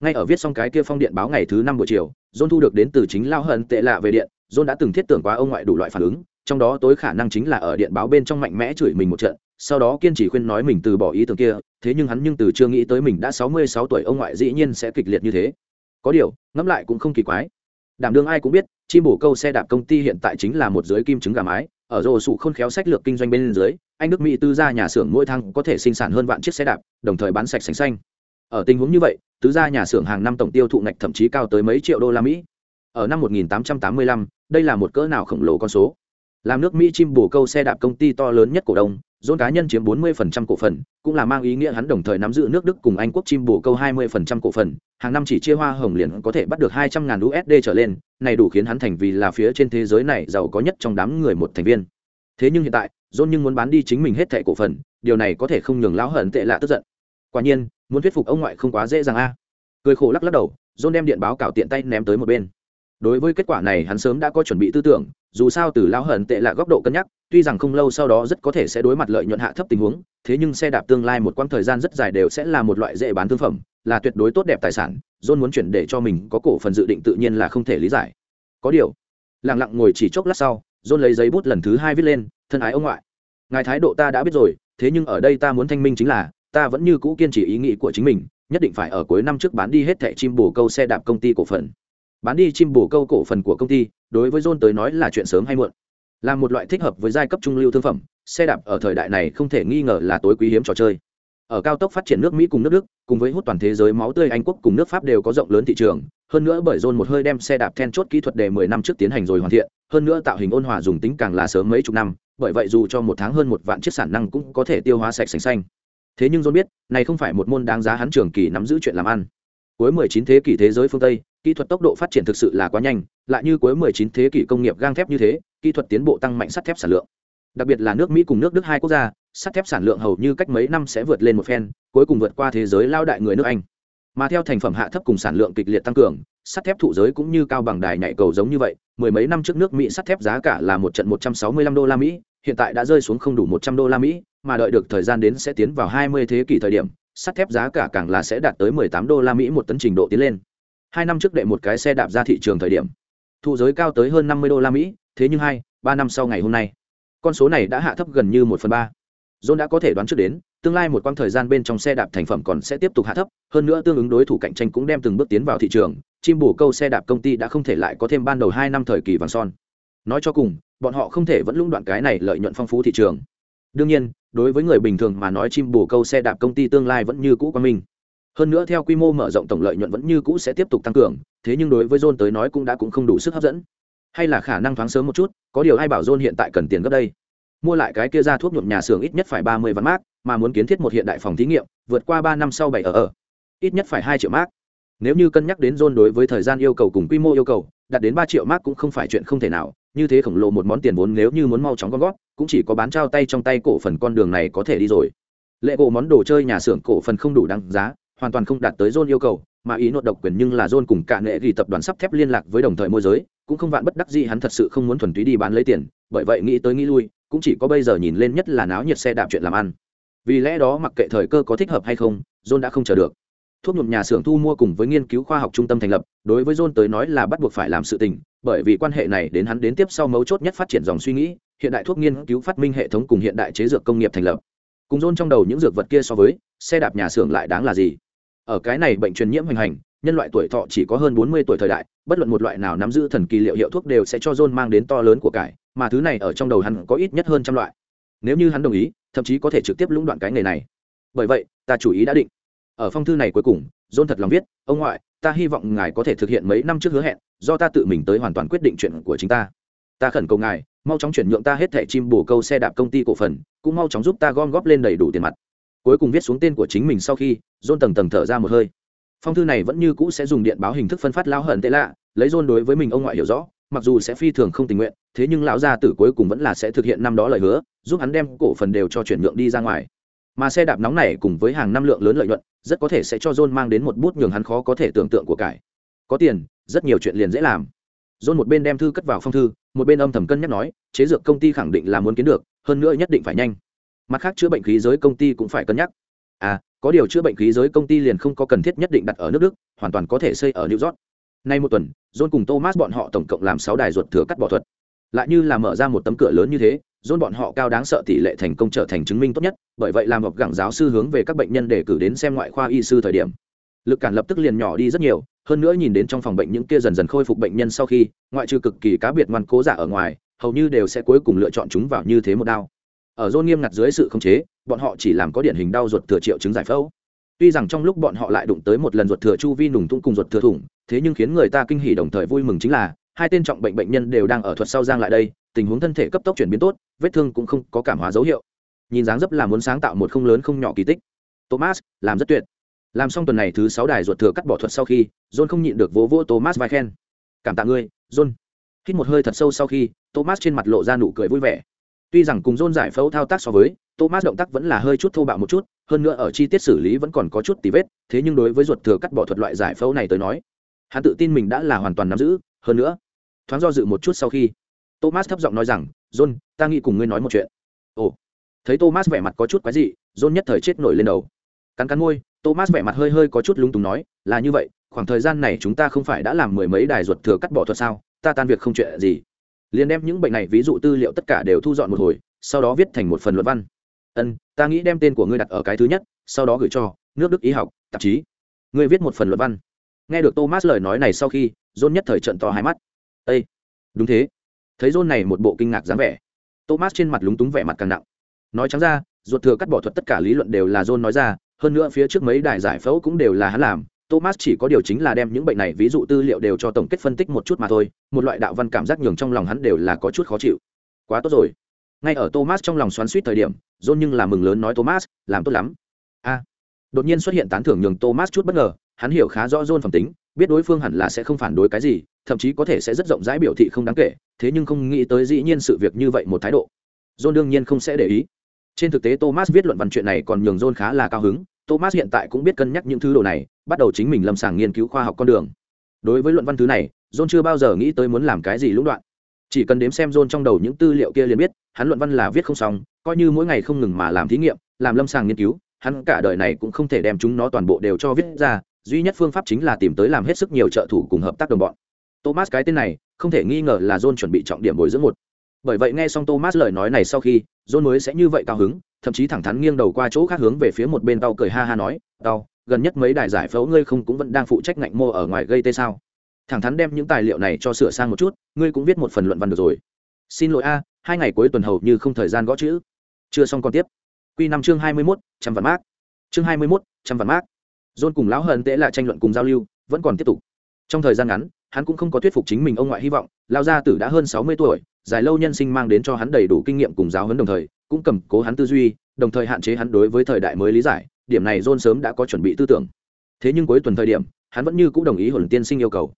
Ngay ở viết xong cái kia phong điện báo ngày thứ năm buổi chiều, john thu được đến từ chính lao hận tệ lạ về điện, john đã từng thiết tưởng qua ông ngoại đủ loại phản ứng, trong đó tối khả năng chính là ở điện báo bên trong mạnh mẽ chửi mình một trận, sau đó kiên trì khuyên nói mình từ bỏ ý tưởng kia, thế nhưng hắn nhưng từ chưa nghĩ tới mình đã sáu mươi sáu tuổi ông ngoại dĩ nhiên sẽ kịch liệt như thế. Có điều, ngẫm lại cũng không kỳ quái. Đảm đương ai cũng biết, chim bổ câu xe đạp công ty hiện tại chính là một giới kim trứng gà mái ở rồ sụ khôn khéo sách lược kinh doanh bên dưới anh đức mỹ tư gia nhà xưởng mỗi tháng có thể sinh sản hơn vạn chiếc xe đạp đồng thời bán sạch sành xanh. Ở tình huống như vậy tứ gia nhà xưởng hàng năm tổng tiêu thụ ngạch thậm chí cao tới mấy triệu đô la mỹ. Ở năm 1885, đây là một cỡ nào khổng lồ con số. Làm nước mỹ chim bổ câu xe đạp công ty to lớn nhất cổ đông dôn cá nhân chiếm 40% cổ phần, cũng là mang ý nghĩa hắn đồng thời nắm giữ nước đức cùng anh quốc chim bổ câu 20% cổ phần. Hàng năm chỉ chia hoa hồng liền có thể bắt được 200.000 usd trở lên, này đủ khiến hắn thành vì là phía trên thế giới này giàu có nhất trong đám người một thành viên. Thế nhưng hiện tại, dôn nhưng muốn bán đi chính mình hết thẻ cổ phần, điều này có thể không nhường lão hận tệ lạ tức giận. Quả nhiên, muốn thuyết phục ông ngoại không quá dễ dàng a. Cười khổ lắc lắc đầu john đem điện báo cào tiện tay ném tới một bên đối với kết quả này hắn sớm đã có chuẩn bị tư tưởng, dù sao từ lao hận tệ là góc độ cân nhắc, tuy rằng không lâu sau đó rất có thể sẽ đối mặt lợi nhuận hạ thấp tình huống, thế nhưng xe đạp tương lai một quãng thời gian rất dài đều sẽ là một loại dễ bán thương phẩm, là tuyệt đối tốt đẹp tài sản, john muốn chuyển để cho mình có cổ phần dự định tự nhiên là không thể lý giải. Có điều, lặng lặng ngồi chỉ chốc lát sau, john lấy giấy bút lần thứ hai viết lên, thân ái ông ngoại, ngài thái độ ta đã biết rồi, thế nhưng ở đây ta muốn thanh minh chính là, ta vẫn như cũ kiên trì ý nghĩ của chính mình, nhất định phải ở cuối năm trước bán đi hết thẻ chim bồ câu xe đạp công ty cổ phần bán đi chim bổ câu cổ phần của công ty, đối với john tới nói là chuyện sớm hay muộn. Là một loại thích hợp với giai cấp trung lưu thương phẩm, xe đạp ở thời đại này không thể nghi ngờ là tối quý hiếm trò chơi. Ở cao tốc phát triển nước mỹ cùng nước đức, cùng với hút toàn thế giới máu tươi anh quốc cùng nước pháp đều có rộng lớn thị trường, hơn nữa bởi john một hơi đem xe đạp then chốt kỹ thuật đề mười năm trước tiến hành rồi hoàn thiện, hơn nữa tạo hình ôn hòa dùng tính càng là sớm mấy chục năm, bởi vậy dù cho một tháng hơn một vạn chiếc sản năng cũng có thể tiêu hóa sạch sành xanh. Thế nhưng john biết, này không phải một môn đáng giá hắn trường kỳ nắm giữ chuyện làm ăn cuối 19 thế kỷ thế giới phương tây kỹ thuật tốc độ phát triển thực sự là quá nhanh lại như cuối 19 thế kỷ công nghiệp gang thép như thế kỹ thuật tiến bộ tăng mạnh sắt thép sản lượng. Đặc biệt là nước mỹ cùng nước đức hai quốc gia sắt thép sản lượng hầu như cách mấy năm sẽ vượt lên một phen cuối cùng vượt qua thế giới lao đại người nước anh. Mà theo thành phẩm hạ thấp cùng sản lượng kịch liệt tăng cường sắt thép thụ giới cũng như cao bằng đài nhảy cầu giống như vậy mười mấy năm trước nước mỹ sắt thép giá cả là một trận 165 đô la mỹ hiện tại đã rơi xuống không đủ 100 đô la mỹ mà đợi được thời gian đến sẽ tiến vào 20 thế kỷ thời điểm, sắt thép giá cả càng là sẽ đạt tới 18 đô la Mỹ một tấn trình độ tiến lên. Hai năm trước đệ một cái xe đạp ra thị trường thời điểm, thu giới cao tới hơn 50 đô la Mỹ, thế nhưng hai, ba năm sau ngày hôm nay, con số này đã hạ thấp gần như 1 phần 3. John đã có thể đoán trước đến, tương lai một quãng thời gian bên trong xe đạp thành phẩm còn sẽ tiếp tục hạ thấp, hơn nữa tương ứng đối thủ cạnh tranh cũng đem từng bước tiến vào thị trường, chim bổ câu xe đạp công ty đã không thể lại có thêm ban đầu 2 năm thời kỳ vàng son. Nói cho cùng, bọn họ không thể vẫn lũng đoạn cái này lợi nhuận phong phú thị trường. Đương nhiên, đối với người bình thường mà nói chim bồ câu xe đạp công ty tương lai vẫn như cũ qua mình hơn nữa theo quy mô mở rộng tổng lợi nhuận vẫn như cũ sẽ tiếp tục tăng cường thế nhưng đối với john tới nói cũng đã cũng không đủ sức hấp dẫn. Hay là khả năng thoáng sớm một chút có điều ai bảo john hiện tại cần tiền gấp đây? Mua lại cái kia ra thuốc nhuộm nhà xưởng ít nhất phải ba mươi vạn mát mà muốn kiến thiết một hiện đại phòng thí nghiệm vượt qua ba năm sau bảy ở ở. Ít nhất phải hai triệu mát nếu như cân nhắc đến john đối với thời gian yêu cầu cùng quy mô yêu cầu đạt đến ba triệu mát cũng không phải chuyện không thể nào như thế khổng lồ một món tiền vốn nếu như muốn mau chóng con gót cũng chỉ có bán trao tay trong tay cổ phần con đường này có thể đi rồi. Lệ gỗ món đồ chơi nhà xưởng cổ phần không đủ đáng giá hoàn toàn không đạt tới John yêu cầu, mà ý nội độc quyền nhưng là John cùng cả nghệ ghi tập đoàn sắp thép liên lạc với đồng thời môi giới, cũng không vạn bất đắc gì hắn thật sự không muốn thuần túy đi bán lấy tiền bởi vậy nghĩ tới nghĩ lui cũng chỉ có bây giờ nhìn lên nhất là náo nhiệt xe đạp chuyện làm ăn. Vì lẽ đó mặc kệ thời cơ có thích hợp hay không john đã không chờ được. Thuốc nhuộm nhà xưởng thu mua cùng với nghiên cứu khoa học trung tâm thành lập đối với john tới nói là bắt buộc phải làm sự tình bởi vì quan hệ này đến hắn đến tiếp sau mấu chốt nhất phát triển dòng suy nghĩ, hiện đại thuốc nghiên cứu phát minh hệ thống cùng hiện đại chế dược công nghiệp thành lập. Cùng rôn trong đầu những dược vật kia so với, xe đạp nhà xưởng lại đáng là gì? Ở cái này bệnh truyền nhiễm hoành hành, nhân loại tuổi thọ chỉ có hơn bốn mươi tuổi thời đại, bất luận một loại nào nắm giữ thần kỳ liệu hiệu thuốc đều sẽ cho rôn mang đến to lớn của cải, mà thứ này ở trong đầu hắn có ít nhất hơn trăm loại. Nếu như hắn đồng ý, thậm chí có thể trực tiếp lũng đoạn cái nghề này. Bởi vậy, ta chủ ý đã định ở phong thư này cuối cùng, john thật lòng viết, ông ngoại, ta hy vọng ngài có thể thực hiện mấy năm trước hứa hẹn, do ta tự mình tới hoàn toàn quyết định chuyện của chính ta. Ta khẩn cầu ngài, mau chóng chuyển nhượng ta hết thẻ chim bồ câu xe đạp công ty cổ phần, cũng mau chóng giúp ta gom góp lên đầy đủ tiền mặt. Cuối cùng viết xuống tên của chính mình sau khi, john tầng tầng thở ra một hơi. Phong thư này vẫn như cũ sẽ dùng điện báo hình thức phân phát lao hận tệ lạ, lấy john đối với mình ông ngoại hiểu rõ, mặc dù sẽ phi thường không tình nguyện, thế nhưng lão gia tử cuối cùng vẫn là sẽ thực hiện năm đó lời hứa, giúp hắn đem cổ phần đều cho chuyển nhượng đi ra ngoài mà xe đạp nóng này cùng với hàng năm lượng lớn lợi nhuận, rất có thể sẽ cho john mang đến một bút nhường hắn khó có thể tưởng tượng của cải. Có tiền, rất nhiều chuyện liền dễ làm. John một bên đem thư cất vào phong thư, một bên âm thầm cân nhắc nói, chế dược công ty khẳng định là muốn kiến được, hơn nữa nhất định phải nhanh. Mặt khác chữa bệnh khí giới công ty cũng phải cân nhắc. À có điều chữa bệnh khí giới công ty liền không có cần thiết nhất định đặt ở nước đức, hoàn toàn có thể xây ở new york. Nay một tuần, john cùng thomas bọn họ tổng cộng làm sáu đài ruột thừa cắt bỏ thuật. Lại như là mở ra một tấm cửa lớn như thế dôn bọn họ cao đáng sợ tỷ lệ thành công trở thành chứng minh tốt nhất, bởi vậy làm học gẳng giáo sư hướng về các bệnh nhân để cử đến xem ngoại khoa y sư thời điểm. Lực cản lập tức liền nhỏ đi rất nhiều, hơn nữa nhìn đến trong phòng bệnh những kia dần dần khôi phục bệnh nhân sau khi, ngoại trừ cực kỳ cá biệt ngoan cố giả ở ngoài, hầu như đều sẽ cuối cùng lựa chọn chúng vào như thế một đao. Ở dôn nghiêm ngặt dưới sự khống chế, bọn họ chỉ làm có điển hình đau ruột thừa triệu chứng giải phẫu. Tuy rằng trong lúc bọn họ lại đụng tới một lần ruột thừa chu vi nùng tung cùng ruột thừa thủng, thế nhưng khiến người ta kinh hỉ đồng thời vui mừng chính là hai tên trọng bệnh bệnh nhân đều đang ở thuật sau giang lại đây, tình huống thân thể cấp tốc chuyển biến tốt, vết thương cũng không có cảm hóa dấu hiệu. Nhìn dáng dấp là muốn sáng tạo một không lớn không nhỏ kỳ tích. Thomas, làm rất tuyệt. Làm xong tuần này thứ sáu đài ruột thừa cắt bỏ thuật sau khi, john không nhịn được vỗ vỗ thomas vai khen. Cảm tạ ngươi, john. Hít một hơi thật sâu sau khi, thomas trên mặt lộ ra nụ cười vui vẻ. Tuy rằng cùng john giải phẫu thao tác so với, thomas động tác vẫn là hơi chút thô bạo một chút, hơn nữa ở chi tiết xử lý vẫn còn có chút tì vết, thế nhưng đối với ruột thừa cắt bỏ thuật loại giải phẫu này tới nói, hắn tự tin mình đã là hoàn toàn nắm giữ, hơn nữa thoáng do dự một chút sau khi, thomas thấp giọng nói rằng, john, ta nghĩ cùng ngươi nói một chuyện. Ồ, thấy thomas vẻ mặt có chút quái dị, john nhất thời chết nổi lên đầu. Cắn cắn môi, thomas vẻ mặt hơi hơi có chút lúng túng nói, là như vậy, khoảng thời gian này chúng ta không phải đã làm mười mấy đài ruột thừa cắt bỏ thuật sao? Ta tan việc không chuyện gì. Liền đem những bệnh này ví dụ tư liệu tất cả đều thu dọn một hồi, sau đó viết thành một phần luận văn. Ân, ta nghĩ đem tên của ngươi đặt ở cái thứ nhất, sau đó gửi cho nước đức y học, tạp chí. Ngươi viết một phần luận văn. Nghe được thomas lời nói này sau khi, john nhất thời trận to hai mắt ây đúng thế. Thấy john này một bộ kinh ngạc dáng vẻ, thomas trên mặt lúng túng vẻ mặt càng nặng. Nói trắng ra, ruột thừa cắt bỏ thuật tất cả lý luận đều là john nói ra, hơn nữa phía trước mấy đài giải phẫu cũng đều là hắn làm. Thomas chỉ có điều chính là đem những bệnh này ví dụ tư liệu đều cho tổng kết phân tích một chút mà thôi, một loại đạo văn cảm giác nhường trong lòng hắn đều là có chút khó chịu. Quá tốt rồi. Ngay ở thomas trong lòng xoắn suýt thời điểm, john nhưng là mừng lớn nói, thomas, làm tốt lắm. A! Đột nhiên xuất hiện tán thưởng nhường thomas chút bất ngờ, hắn hiểu khá rõ john phẩm tính, biết đối phương hẳn là sẽ không phản đối cái gì thậm chí có thể sẽ rất rộng rãi biểu thị không đáng kể, thế nhưng không nghĩ tới dĩ nhiên sự việc như vậy một thái độ. John đương nhiên không sẽ để ý. Trên thực tế thomas viết luận văn chuyện này còn nhường john khá là cao hứng, thomas hiện tại cũng biết cân nhắc những thứ đồ này, bắt đầu chính mình lâm sàng nghiên cứu khoa học con đường. Đối với luận văn thứ này, john chưa bao giờ nghĩ tới muốn làm cái gì lũng đoạn. Chỉ cần đếm xem john trong đầu những tư liệu kia liền biết, hắn luận văn là viết không xong, coi như mỗi ngày không ngừng mà làm thí nghiệm, làm lâm sàng nghiên cứu, hắn cả đời này cũng không thể đem chúng nó toàn bộ đều cho viết ra, duy nhất phương pháp chính là tìm tới làm hết sức nhiều trợ thủ cùng hợp tác đồng bọn thomas cái tên này, không thể nghi ngờ là john chuẩn bị trọng điểm bồi dưỡng một. Bởi vậy nghe xong thomas lời nói này sau khi, john mới sẽ như vậy cao hứng, thậm chí thẳng thắn nghiêng đầu qua chỗ khác hướng về phía một bên tao cười ha ha nói, tao, gần nhất mấy đài giải phẫu ngươi không cũng vẫn đang phụ trách ngạnh mô ở ngoài gây tê sao? Thẳng thắn đem những tài liệu này cho sửa sang một chút, ngươi cũng viết một phần luận văn được rồi. Xin lỗi a, hai ngày cuối tuần hầu như không thời gian gõ chữ. Chưa xong còn tiếp. Q năm chương hai mươi mốt, trăm vạn mác. Chương hai mươi mốt, trăm vạn mác. John cùng lão hờn tễ lại tranh luận cùng giao lưu, vẫn còn tiếp tục. Trong thời gian ngắn hắn cũng không có thuyết phục chính mình ông ngoại hy vọng, lao gia tử đã hơn sáu mươi tuổi, dài lâu nhân sinh mang đến cho hắn đầy đủ kinh nghiệm cùng giáo huấn đồng thời, cũng cầm cố hắn tư duy, đồng thời hạn chế hắn đối với thời đại mới lý giải, điểm này john sớm đã có chuẩn bị tư tưởng. Thế nhưng cuối tuần thời điểm, hắn vẫn như c ũ đồng ý hồn tiên sinh yêu cầu.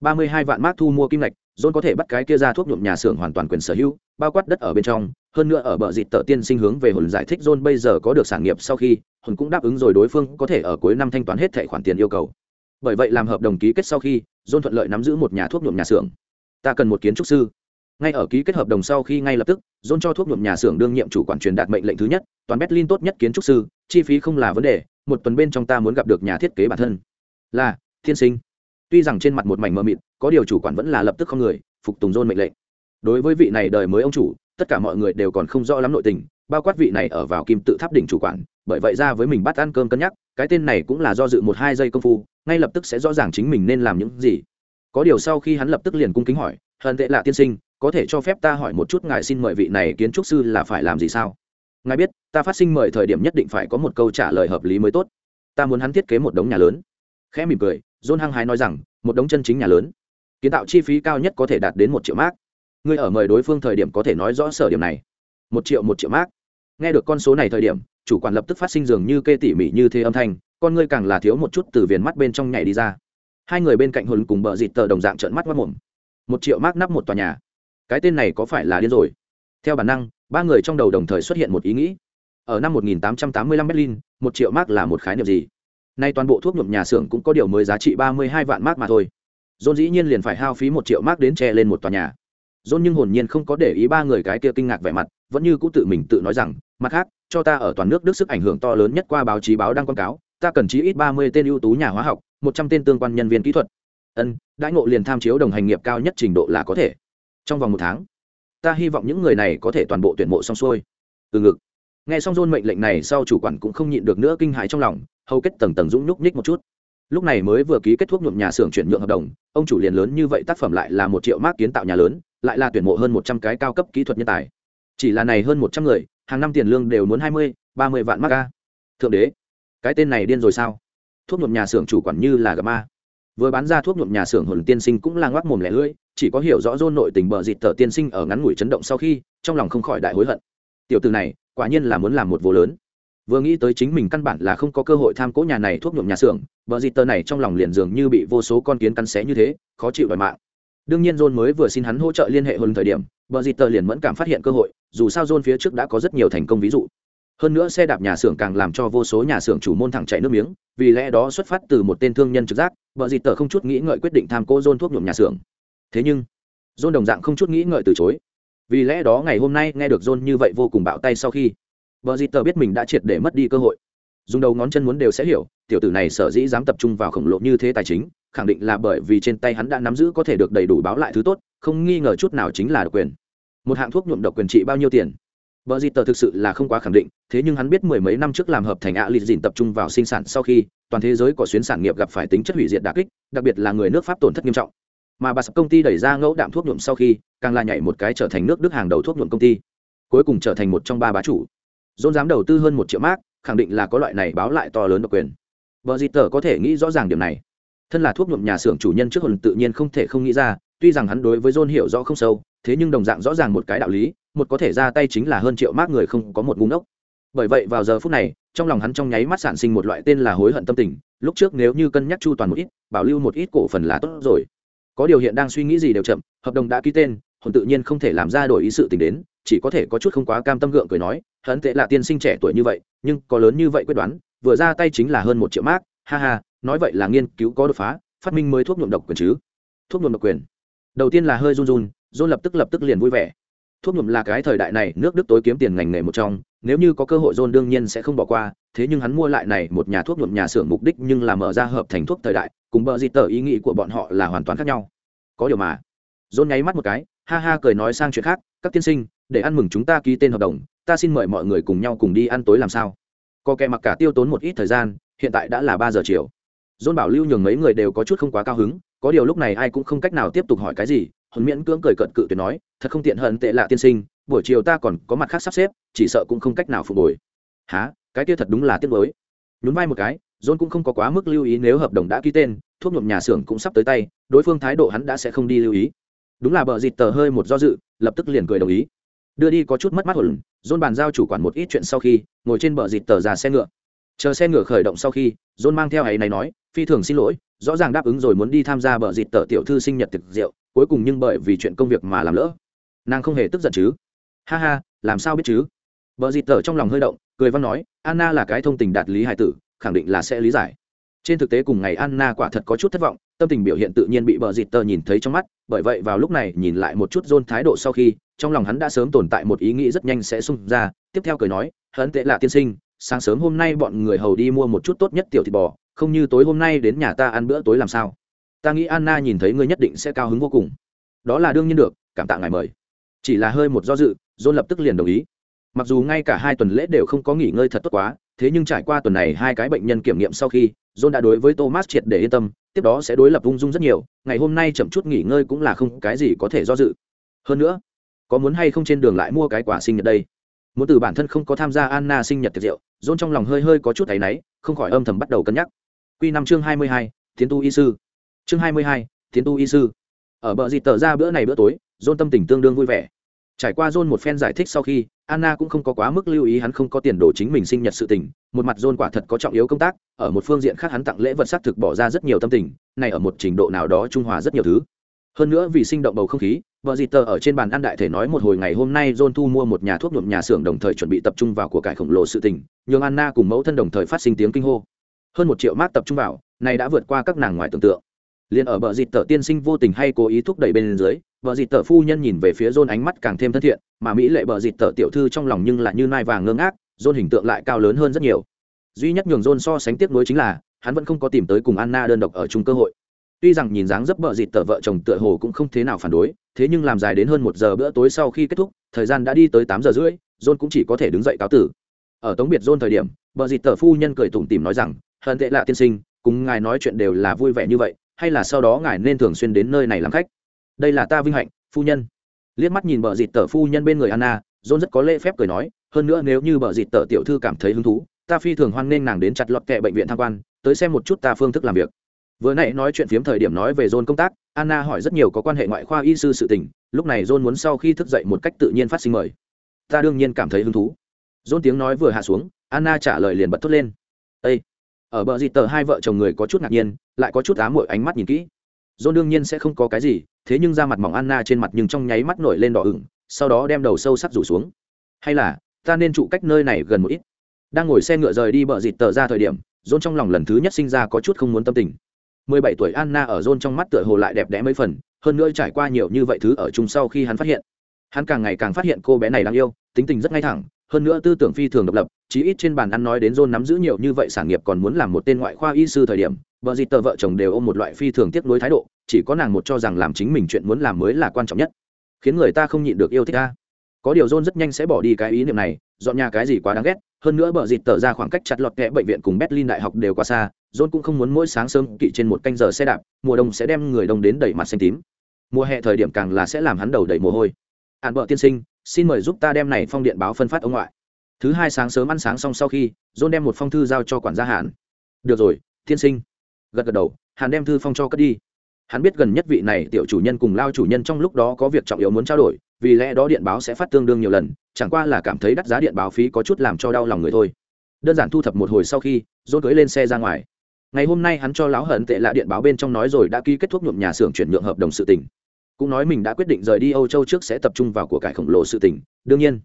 ba mươi hai vạn mát thu mua kim lạch john có thể bắt cái kia ra thuốc nhuộm nhà xưởng hoàn toàn quyền sở hữu, bao quát đất ở bên trong, hơn nữa ở bờ dịt tờ tiên sinh hướng về hồn giải thích john bây giờ có được sản nghiệp sau khi hồn cũng đáp ứng rồi đối phương có thể ở cuối năm thanh toán hết thẻ khoản tiền yêu cầu bởi vậy làm hợp đồng ký kết sau khi, john thuận lợi nắm giữ một nhà thuốc nhuộm nhà xưởng. Ta cần một kiến trúc sư. Ngay ở ký kết hợp đồng sau khi ngay lập tức, john cho thuốc nhuộm nhà xưởng đương nhiệm chủ quản truyền đạt mệnh lệnh thứ nhất, toàn berlin tốt nhất kiến trúc sư, chi phí không là vấn đề, một tuần bên trong ta muốn gặp được nhà thiết kế bản thân. Là, thiên sinh. Tuy rằng trên mặt một mảnh mờ mịt, có điều chủ quản vẫn là lập tức không người, phục tùng john mệnh lệnh. Đối với vị này đời mới ông chủ, tất cả mọi người đều còn không rõ lắm nội tình, bao quát vị này ở vào kim tự tháp đỉnh chủ quản, bởi vậy ra với mình bắt ăn cơm cân nhắc, cái tên này cũng là do dự một hai giây công phu ngay lập tức sẽ rõ ràng chính mình nên làm những gì. Có điều sau khi hắn lập tức liền cung kính hỏi, hận tệ lạ tiên sinh, có thể cho phép ta hỏi một chút ngài xin mời vị này kiến trúc sư là phải làm gì sao? Ngài biết, ta phát sinh mời thời điểm nhất định phải có một câu trả lời hợp lý mới tốt. Ta muốn hắn thiết kế một đống nhà lớn. Khẽ mỉm cười, john hăng hái nói rằng, một đống chân chính nhà lớn. Kiến tạo chi phí cao nhất có thể đạt đến một triệu mark. ngươi ở mời đối phương thời điểm có thể nói rõ sở điểm này. Một triệu một triệu mark. nghe được con số này thời điểm, chủ quản lập tức phát sinh dường như kê tỉ mỉ như thế âm thanh con ngươi càng là thiếu một chút từ viền mắt bên trong nhảy đi ra. Hai người bên cạnh hồn cùng bờ dịt tờ đồng dạng trợn mắt mất mồm. Một triệu mác nắp một tòa nhà. Cái tên này có phải là điên rồi? Theo bản năng, ba người trong đầu đồng thời xuất hiện một ý nghĩ. Ở năm 1885 berlin, một triệu mác là một khái niệm gì? Nay toàn bộ thuốc nhuộm nhà xưởng cũng có điều mới giá trị 32 vạn mác mà thôi. John dĩ nhiên liền phải hao phí một triệu mác đến che lên một tòa nhà. John nhưng hồn nhiên không có để ý ba người cái kia kinh ngạc vẻ mặt, vẫn như cũ tự mình tự nói rằng, mặt khác, cho ta ở toàn nước đức sức ảnh hưởng to lớn nhất qua báo chí báo đăng quảng cáo ta cần chí ít 30 tên ưu tú nhà hóa học 100 tên tương quan nhân viên kỹ thuật. Ân, đãi ngộ liền tham chiếu đồng hành nghiệp cao nhất trình độ là có thể. Trong vòng một tháng, ta hy vọng những người này có thể toàn bộ tuyển mộ xong xuôi. Từ ngực. Nghe xong dôn mệnh lệnh này sau chủ quản cũng không nhịn được nữa kinh hãi trong lòng, hầu kết tầng tầng dũng nhúc nhích một chút. Lúc này mới vừa ký kết thuốc nhuộm nhà xưởng chuyển nhượng hợp đồng, ông chủ liền lớn như vậy tác phẩm lại là một triệu mác kiến tạo nhà lớn, lại là tuyển mộ hơn một trăm cái cao cấp kỹ thuật nhân tài. Chỉ là này hơn một trăm người, hàng năm tiền lương đều muốn hai mươi, ba mươi vạn mác ca thượng đế cái tên này điên rồi sao? Thuốc nhuộm nhà xưởng chủ quản như là gặp ma. Vừa bán ra thuốc nhuộm nhà xưởng hồn tiên sinh cũng là ngoác mồm lẻ lưỡi, chỉ có hiểu rõ rôn nội tình bờ dịt tờ tiên sinh ở ngắn ngủi chấn động sau khi, trong lòng không khỏi đại hối hận. Tiểu từ này, quả nhiên là muốn làm một vô lớn. Vừa nghĩ tới chính mình căn bản là không có cơ hội tham cố nhà này thuốc nhuộm nhà xưởng bờ dịt tờ này trong lòng liền dường như bị vô số con kiến cắn xé như thế, khó chịu đòi mạng. Đương nhiên john mới vừa xin hắn hỗ trợ liên hệ hơn thời điểm bờ dịt tờ liền mẫn cảm phát hiện cơ hội, dù sao john phía trước đã có rất nhiều thành công ví dụ hơn nữa xe đạp nhà xưởng càng làm cho vô số nhà xưởng chủ môn thẳng chạy nước miếng, vì lẽ đó xuất phát từ một tên thương nhân trực giác, vợ dịt tờ không chút nghĩ ngợi quyết định tham cô dôn thuốc nhuộm nhà xưởng. Thế nhưng, dôn đồng dạng không chút nghĩ ngợi từ chối. Vì lẽ đó ngày hôm nay nghe được dôn như vậy vô cùng bạo tay sau khi, vợ dịt tờ biết mình đã triệt để mất đi cơ hội. Dùng đầu ngón chân muốn đều sẽ hiểu, tiểu tử này sở dĩ dám tập trung vào khổng lồ như thế tài chính, khẳng định là bởi vì trên tay hắn đã nắm giữ có thể được đầy đủ báo lại thứ tốt, không nghi ngờ chút nào chính là độc quyền. Một hạng thuốc nhuộm độc quyền trị bao nhiêu tiền? Bờ Dịt Tờ thực sự là không quá khẳng định, thế nhưng hắn biết mười mấy năm trước làm hợp thành ạ lịt dịn tập trung vào sinh sản sau khi, toàn thế giới có xuyến sản nghiệp gặp phải tính chất hủy diệt đả kích, đặc biệt là người nước Pháp tổn thất nghiêm trọng. Mà bà sập công ty đẩy ra ngẫu đạm thuốc nhuộm sau khi, càng là nhảy một cái trở thành nước Đức hàng đầu thuốc nhuộm công ty, cuối cùng trở thành một trong ba bá chủ. Dôn dám đầu tư hơn một triệu mark, khẳng định là có loại này báo lại to lớn độc quyền. Bờ Dịt Tờ có thể nghĩ rõ ràng điểm này. Thân là thuốc nhuộm nhà xưởng chủ nhân trước hồn tự nhiên không thể không nghĩ ra, tuy rằng hắn đối với John hiểu rõ không sâu, thế nhưng đồng dạng rõ ràng một cái đạo lý, một có thể ra tay chính là hơn triệu mác người không có một ngu ngốc. Bởi vậy vào giờ phút này trong lòng hắn trong nháy mắt sản sinh một loại tên là hối hận tâm tình lúc trước nếu như cân nhắc chu toàn một ít bảo lưu một ít cổ phần là tốt rồi. Có điều hiện đang suy nghĩ gì đều chậm hợp đồng đã ký tên hồn tự nhiên không thể làm ra đổi ý sự tình đến chỉ có thể có chút không quá cam tâm gượng cười nói hận tệ là tiên sinh trẻ tuổi như vậy nhưng có lớn như vậy quyết đoán vừa ra tay chính là hơn một triệu mác ha ha nói vậy là nghiên cứu có đột phá phát minh mới thuốc nhuộm độc quyền chứ. Thuốc nhuộm độc quyền. Đầu tiên là hơi run run run lập tức lập tức liền vui vẻ. Thuốc nhuộm là cái thời đại này, nước đức tối kiếm tiền ngành nghề một trong, nếu như có cơ hội john đương nhiên sẽ không bỏ qua, thế nhưng hắn mua lại này một nhà thuốc nhuộm nhà xưởng mục đích nhưng là mở ra hợp thành thuốc thời đại, cùng bờ di tờ ý nghĩ của bọn họ là hoàn toàn khác nhau. Có điều mà, john nháy mắt một cái, ha ha cười nói sang chuyện khác, các tiên sinh, để ăn mừng chúng ta ký tên hợp đồng, ta xin mời mọi người cùng nhau cùng đi ăn tối làm sao? Có kẻ mặc cả tiêu tốn một ít thời gian, hiện tại đã là ba giờ chiều. John bảo lưu nhường mấy người đều có chút không quá cao hứng, có điều lúc này ai cũng không cách nào tiếp tục hỏi cái gì hồn miễn cưỡng cười cận cự tuyệt nói, thật không tiện hận tệ lạ tiên sinh, buổi chiều ta còn có mặt khác sắp xếp, chỉ sợ cũng không cách nào phục hồi. Há cái kia thật đúng là tiếc mới. nhún vai một cái, john cũng không có quá mức lưu ý nếu hợp đồng đã ký tên, thuốc nhuộm nhà xưởng cũng sắp tới tay, đối phương thái độ hắn đã sẽ không đi lưu ý. Đúng là bờ dịt tờ hơi một do dự, lập tức liền cười đồng ý. Đưa đi có chút mất mắt hồn, john bàn giao chủ quản một ít chuyện sau khi, ngồi trên bờ dịt tờ ra xe ngựa chờ xe ngựa khởi động sau khi, john mang theo ấy này nói, phi thường xin lỗi, rõ ràng đáp ứng rồi muốn đi tham gia bờ dịt tờ tiểu thư sinh nhật thực rượu, cuối cùng nhưng bởi vì chuyện công việc mà làm lỡ. Nàng không hề tức giận chứ. Ha ha, làm sao biết chứ? Vợ dịt tờ trong lòng hơi động, cười văn nói, anna là cái thông tình đạt lý hải tử, khẳng định là sẽ lý giải. Trên thực tế cùng ngày anna quả thật có chút thất vọng, tâm tình biểu hiện tự nhiên bị bờ dịt tờ nhìn thấy trong mắt, bởi vậy vào lúc này nhìn lại một chút john thái độ sau khi, trong lòng hắn đã sớm tồn tại một ý nghĩ rất nhanh sẽ xung ra, tiếp theo cười nói hắn tệ là tiên sinh sáng sớm hôm nay bọn người hầu đi mua một chút tốt nhất tiểu thịt bò, không như tối hôm nay đến nhà ta ăn bữa tối làm sao? Ta nghĩ anna nhìn thấy ngươi nhất định sẽ cao hứng vô cùng. Đó là đương nhiên được, cảm tạ ngài mời. Chỉ là hơi một do dự, john lập tức liền đồng ý. Mặc dù ngay cả hai tuần lễ đều không có nghỉ ngơi thật tốt quá, thế nhưng trải qua tuần này hai cái bệnh nhân kiểm nghiệm sau khi, john đã đối với thomas triệt để yên tâm, tiếp đó sẽ đối lập ung dung rất nhiều, ngày hôm nay chậm chút nghỉ ngơi cũng là không cái gì có thể do dự. Hơn nữa, có muốn hay không trên đường lại mua cái quả sinh nhật đây? Muốn từ bản thân không có tham gia anna sinh nhật tiệc rượu, john trong lòng hơi hơi có chút áy náy, không khỏi âm thầm bắt đầu cân nhắc. Q năm chương hai mươi hai, tiến tu y sư. Chương hai mươi hai, tiến tu y sư. Ở bờ dịt tờ ra bữa này bữa tối, john tâm tình tương đương vui vẻ. Trải qua john một phen giải thích sau khi, anna cũng không có quá mức lưu ý hắn không có tiền đồ chính mình sinh nhật sự tình, một mặt john quả thật có trọng yếu công tác, ở một phương diện khác hắn tặng lễ vật xác thực bỏ ra rất nhiều tâm tình, này ở một trình độ nào đó trung hòa rất nhiều thứ. Hơn nữa vì sinh động bầu không khí Bờ dịt tờ ở trên bàn ăn đại thể nói một hồi ngày hôm nay john thu mua một nhà thuốc nhuộm nhà xưởng đồng thời chuẩn bị tập trung vào của cải khổng lồ sự tình, nhường anna cùng mẫu thân đồng thời phát sinh tiếng kinh hô. Hơn một triệu mát tập trung vào, này đã vượt qua các nàng ngoài tưởng tượng. Liên ở bờ dịt tờ tiên sinh vô tình hay cố ý thúc đẩy bên dưới, bờ dịt tờ phu nhân nhìn về phía john ánh mắt càng thêm thân thiện, mà mỹ lệ bờ dịt tờ tiểu thư trong lòng nhưng lại như nai vàng ngơ ngác, john hình tượng lại cao lớn hơn rất nhiều. Duy nhất nhường john so sánh tiếc nuối chính là, hắn vẫn không có tìm tới cùng anna đơn độc ở chung cơ hội tuy rằng nhìn dáng dấp bợ dịt tờ vợ chồng tựa hồ cũng không thế nào phản đối, thế nhưng làm dài đến hơn một giờ bữa tối sau khi kết thúc, thời gian đã đi tới tám giờ rưỡi, john cũng chỉ có thể đứng dậy cáo tử. Ở tống biệt john thời điểm, bợ dịt tờ phu nhân cười tủm tìm nói rằng hận tệ lạ tiên sinh, cùng ngài nói chuyện đều là vui vẻ như vậy, hay là sau đó ngài nên thường xuyên đến nơi này làm khách? Đây là ta vinh hạnh, phu nhân. Liếc mắt nhìn bợ dịt tờ phu nhân bên người anna, john rất có lễ phép cười nói, hơn nữa nếu như bợ dịt tờ tiểu thư cảm thấy hứng thú, ta phi thường hoan nghênh nàng đến chặt lọt kệ bệnh viện tham quan, tới xem một chút ta phương thức làm việc vừa nãy nói chuyện phiếm thời điểm nói về john công tác, anna hỏi rất nhiều có quan hệ ngoại khoa y sư sự tình, lúc này john muốn sau khi thức dậy một cách tự nhiên phát sinh mời. Ta đương nhiên cảm thấy hứng thú. John tiếng nói vừa hạ xuống, anna trả lời liền bật thốt lên. Ê! ở bờ dịt tờ hai vợ chồng người có chút ngạc nhiên, lại có chút á mội ánh mắt nhìn kỹ. John đương nhiên sẽ không có cái gì, thế nhưng da mặt mỏng anna trên mặt nhưng trong nháy mắt nổi lên đỏ ửng, sau đó đem đầu sâu sắc rủ xuống. Hay là, ta nên trụ cách nơi này gần một ít. Đang ngồi xe ngựa rời đi bờ dịt tờ ra thời điểm, john trong lòng lần thứ nhất sinh ra có chút không muốn tâm tình. 17 tuổi Anna ở John trong mắt tựa hồ lại đẹp đẽ mấy phần, hơn nữa trải qua nhiều như vậy thứ ở chung sau khi hắn phát hiện, hắn càng ngày càng phát hiện cô bé này đáng yêu, tính tình rất ngay thẳng, hơn nữa tư tưởng phi thường độc lập, chí ít trên bàn ăn nói đến John nắm giữ nhiều như vậy sản nghiệp còn muốn làm một tên ngoại khoa y sư thời điểm, vợ dịt tờ vợ chồng đều ôm một loại phi thường tiếc nuối thái độ, chỉ có nàng một cho rằng làm chính mình chuyện muốn làm mới là quan trọng nhất, khiến người ta không nhịn được yêu thích a. Có điều John rất nhanh sẽ bỏ đi cái ý niệm này, dọn nhà cái gì quá đáng ghét, hơn nữa bờ dịt tờ ra khoảng cách chặt lọt kẽ bệnh viện cùng Berlin đại học đều quá xa, John cũng không muốn mỗi sáng sớm kỵ trên một canh giờ xe đạp, mùa đông sẽ đem người đông đến đầy mặt xanh tím. Mùa hè thời điểm càng là sẽ làm hắn đầu đầy mồ hôi. Hàn bợ tiên sinh, xin mời giúp ta đem này phong điện báo phân phát ông ngoại. Thứ hai sáng sớm ăn sáng xong sau khi, John đem một phong thư giao cho quản gia Hàn. Được rồi, tiên sinh. Gật gật đầu, Hàn đem thư phong cho cất đi. Hắn biết gần nhất vị này tiểu chủ nhân cùng lao chủ nhân trong lúc đó có việc trọng yếu muốn trao đổi, vì lẽ đó điện báo sẽ phát tương đương nhiều lần, chẳng qua là cảm thấy đắt giá điện báo phí có chút làm cho đau lòng người thôi. Đơn giản thu thập một hồi sau khi, John cưỡi lên xe ra ngoài ngày hôm nay hắn cho lão hận tệ lạ điện báo bên trong nói rồi đã ký kết thúc nhuộm nhà xưởng chuyển nhượng hợp đồng sự tỉnh cũng nói mình đã quyết định rời đi âu châu trước sẽ tập trung vào của cải khổng lồ sự tỉnh đương nhiên,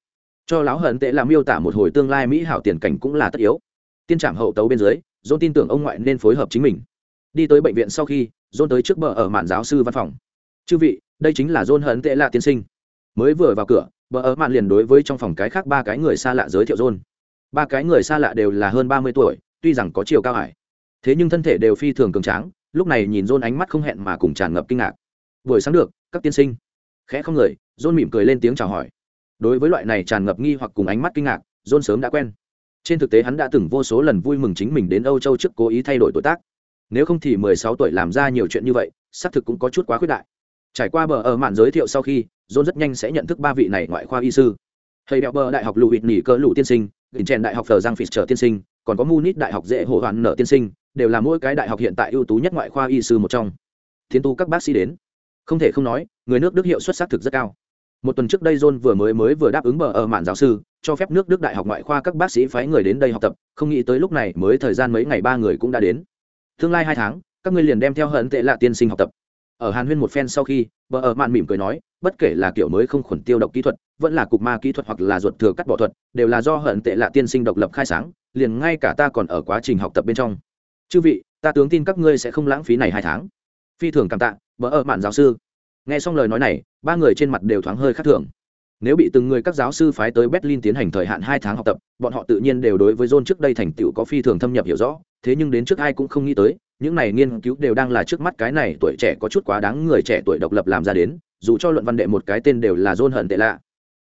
cho lão hận tệ làm miêu tả một hồi tương lai mỹ hảo tiền cảnh cũng là tất yếu. Tiên trạm hậu tấu bên dưới dôn tin tưởng ông ngoại nên phối hợp chính mình. Đi tới bệnh viện sau khi dôn tới trước bờ ở mạn giáo sư văn phòng. Chư vị, đây chính là dôn hận tệ lạ tiên sinh. Mới vừa vào cửa, bờ ở mạn liền đối với trong phòng cái khác ba cái người xa lạ giới thiệu dôn ba cái người xa lạ đều là hơn ba mươi tuổi, tuy rằng có chiều cao hải thế nhưng thân thể đều phi thường cường tráng, lúc này nhìn dôn ánh mắt không hẹn mà cùng tràn ngập kinh ngạc. Buổi sáng được, các tiên sinh. Khẽ không người dôn mỉm cười lên tiếng chào hỏi. Đối với loại này tràn ngập nghi hoặc cùng ánh mắt kinh ngạc dôn sớm đã quen. Trên thực tế hắn đã từng vô số lần vui mừng chính mình đến âu châu trước cố ý thay đổi tuổi tác. Nếu không thì mười sáu tuổi làm ra nhiều chuyện như vậy, xác thực cũng có chút quá khuyết đại. Trải qua bờ ở mạn giới thiệu sau khi, john rất nhanh sẽ nhận thức ba vị này ngoại khoa y sư. Thầy đeo bờ đại học lụ hịt nỉ cơ lụ tiên sinh, gìn trèn đại học thờ giang phịt trở tiên sinh, còn có munich đại học dễ hồ hoàn nợ tiên sinh đều là mỗi cái đại học hiện tại ưu tú nhất ngoại khoa y sư một trong. Thiên tu các bác sĩ đến. Không thể không nói, người nước đức hiệu suất xác thực rất cao. Một tuần trước đây john vừa mới mới vừa đáp ứng bờ ở mạn giáo sư, cho phép nước đức đại học ngoại khoa các bác sĩ phái người đến đây học tập, không nghĩ tới lúc này mới thời gian mấy ngày ba người cũng đã đến. Tương lai hai tháng, các ngươi liền đem theo hận tệ lạ tiên sinh học tập. Ở hàn huyên một phen sau khi, bờ ở mạn mỉm cười nói, bất kể là kiểu mới không khuẩn tiêu độc kỹ thuật, vẫn là cục ma kỹ thuật hoặc là ruột thừa cắt bỏ thuật, đều là do hận tệ lạ tiên sinh độc lập khai sáng, liền ngay cả ta còn ở quá trình học tập bên trong chư vị, ta tướng tin các ngươi sẽ không lãng phí này hai tháng. Phi thường cảm tạ vợ ở mạn giáo sư. Nghe xong lời nói này, ba người trên mặt đều thoáng hơi khác thường. Nếu bị từng người các giáo sư phái tới berlin tiến hành thời hạn hai tháng học tập, bọn họ tự nhiên đều đối với john trước đây thành tựu có phi thường thâm nhập hiểu rõ. Thế nhưng đến trước ai cũng không nghĩ tới, những này nghiên cứu đều đang là trước mắt cái này tuổi trẻ có chút quá đáng người trẻ tuổi độc lập làm ra đến, dù cho luận văn đệ một cái tên đều là john hận tệ lạ.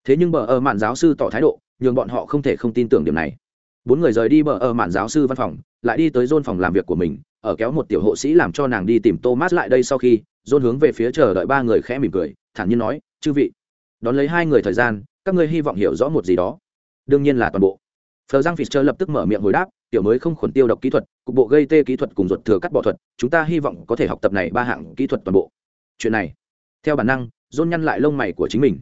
Thế nhưng bờ ở mạn giáo sư tỏ thái độ, nhường bọn họ không thể không tin tưởng điểm này bốn người rời đi bờ ở mạn giáo sư văn phòng, lại đi tới john phòng làm việc của mình, ở kéo một tiểu hộ sĩ làm cho nàng đi tìm thomas lại đây sau khi, john hướng về phía chờ đợi ba người khẽ mỉm cười, thản nhiên nói, chư vị, đón lấy hai người thời gian, các ngươi hy vọng hiểu rõ một gì đó. Đương nhiên là toàn bộ. Phờ giang fischer lập tức mở miệng hồi đáp, tiểu mới không khuẩn tiêu độc kỹ thuật, cục bộ gây tê kỹ thuật cùng ruột thừa cắt bỏ thuật, chúng ta hy vọng có thể học tập này ba hạng kỹ thuật toàn bộ. Chuyện này, theo bản năng dôn nhăn lại lông mày của chính mình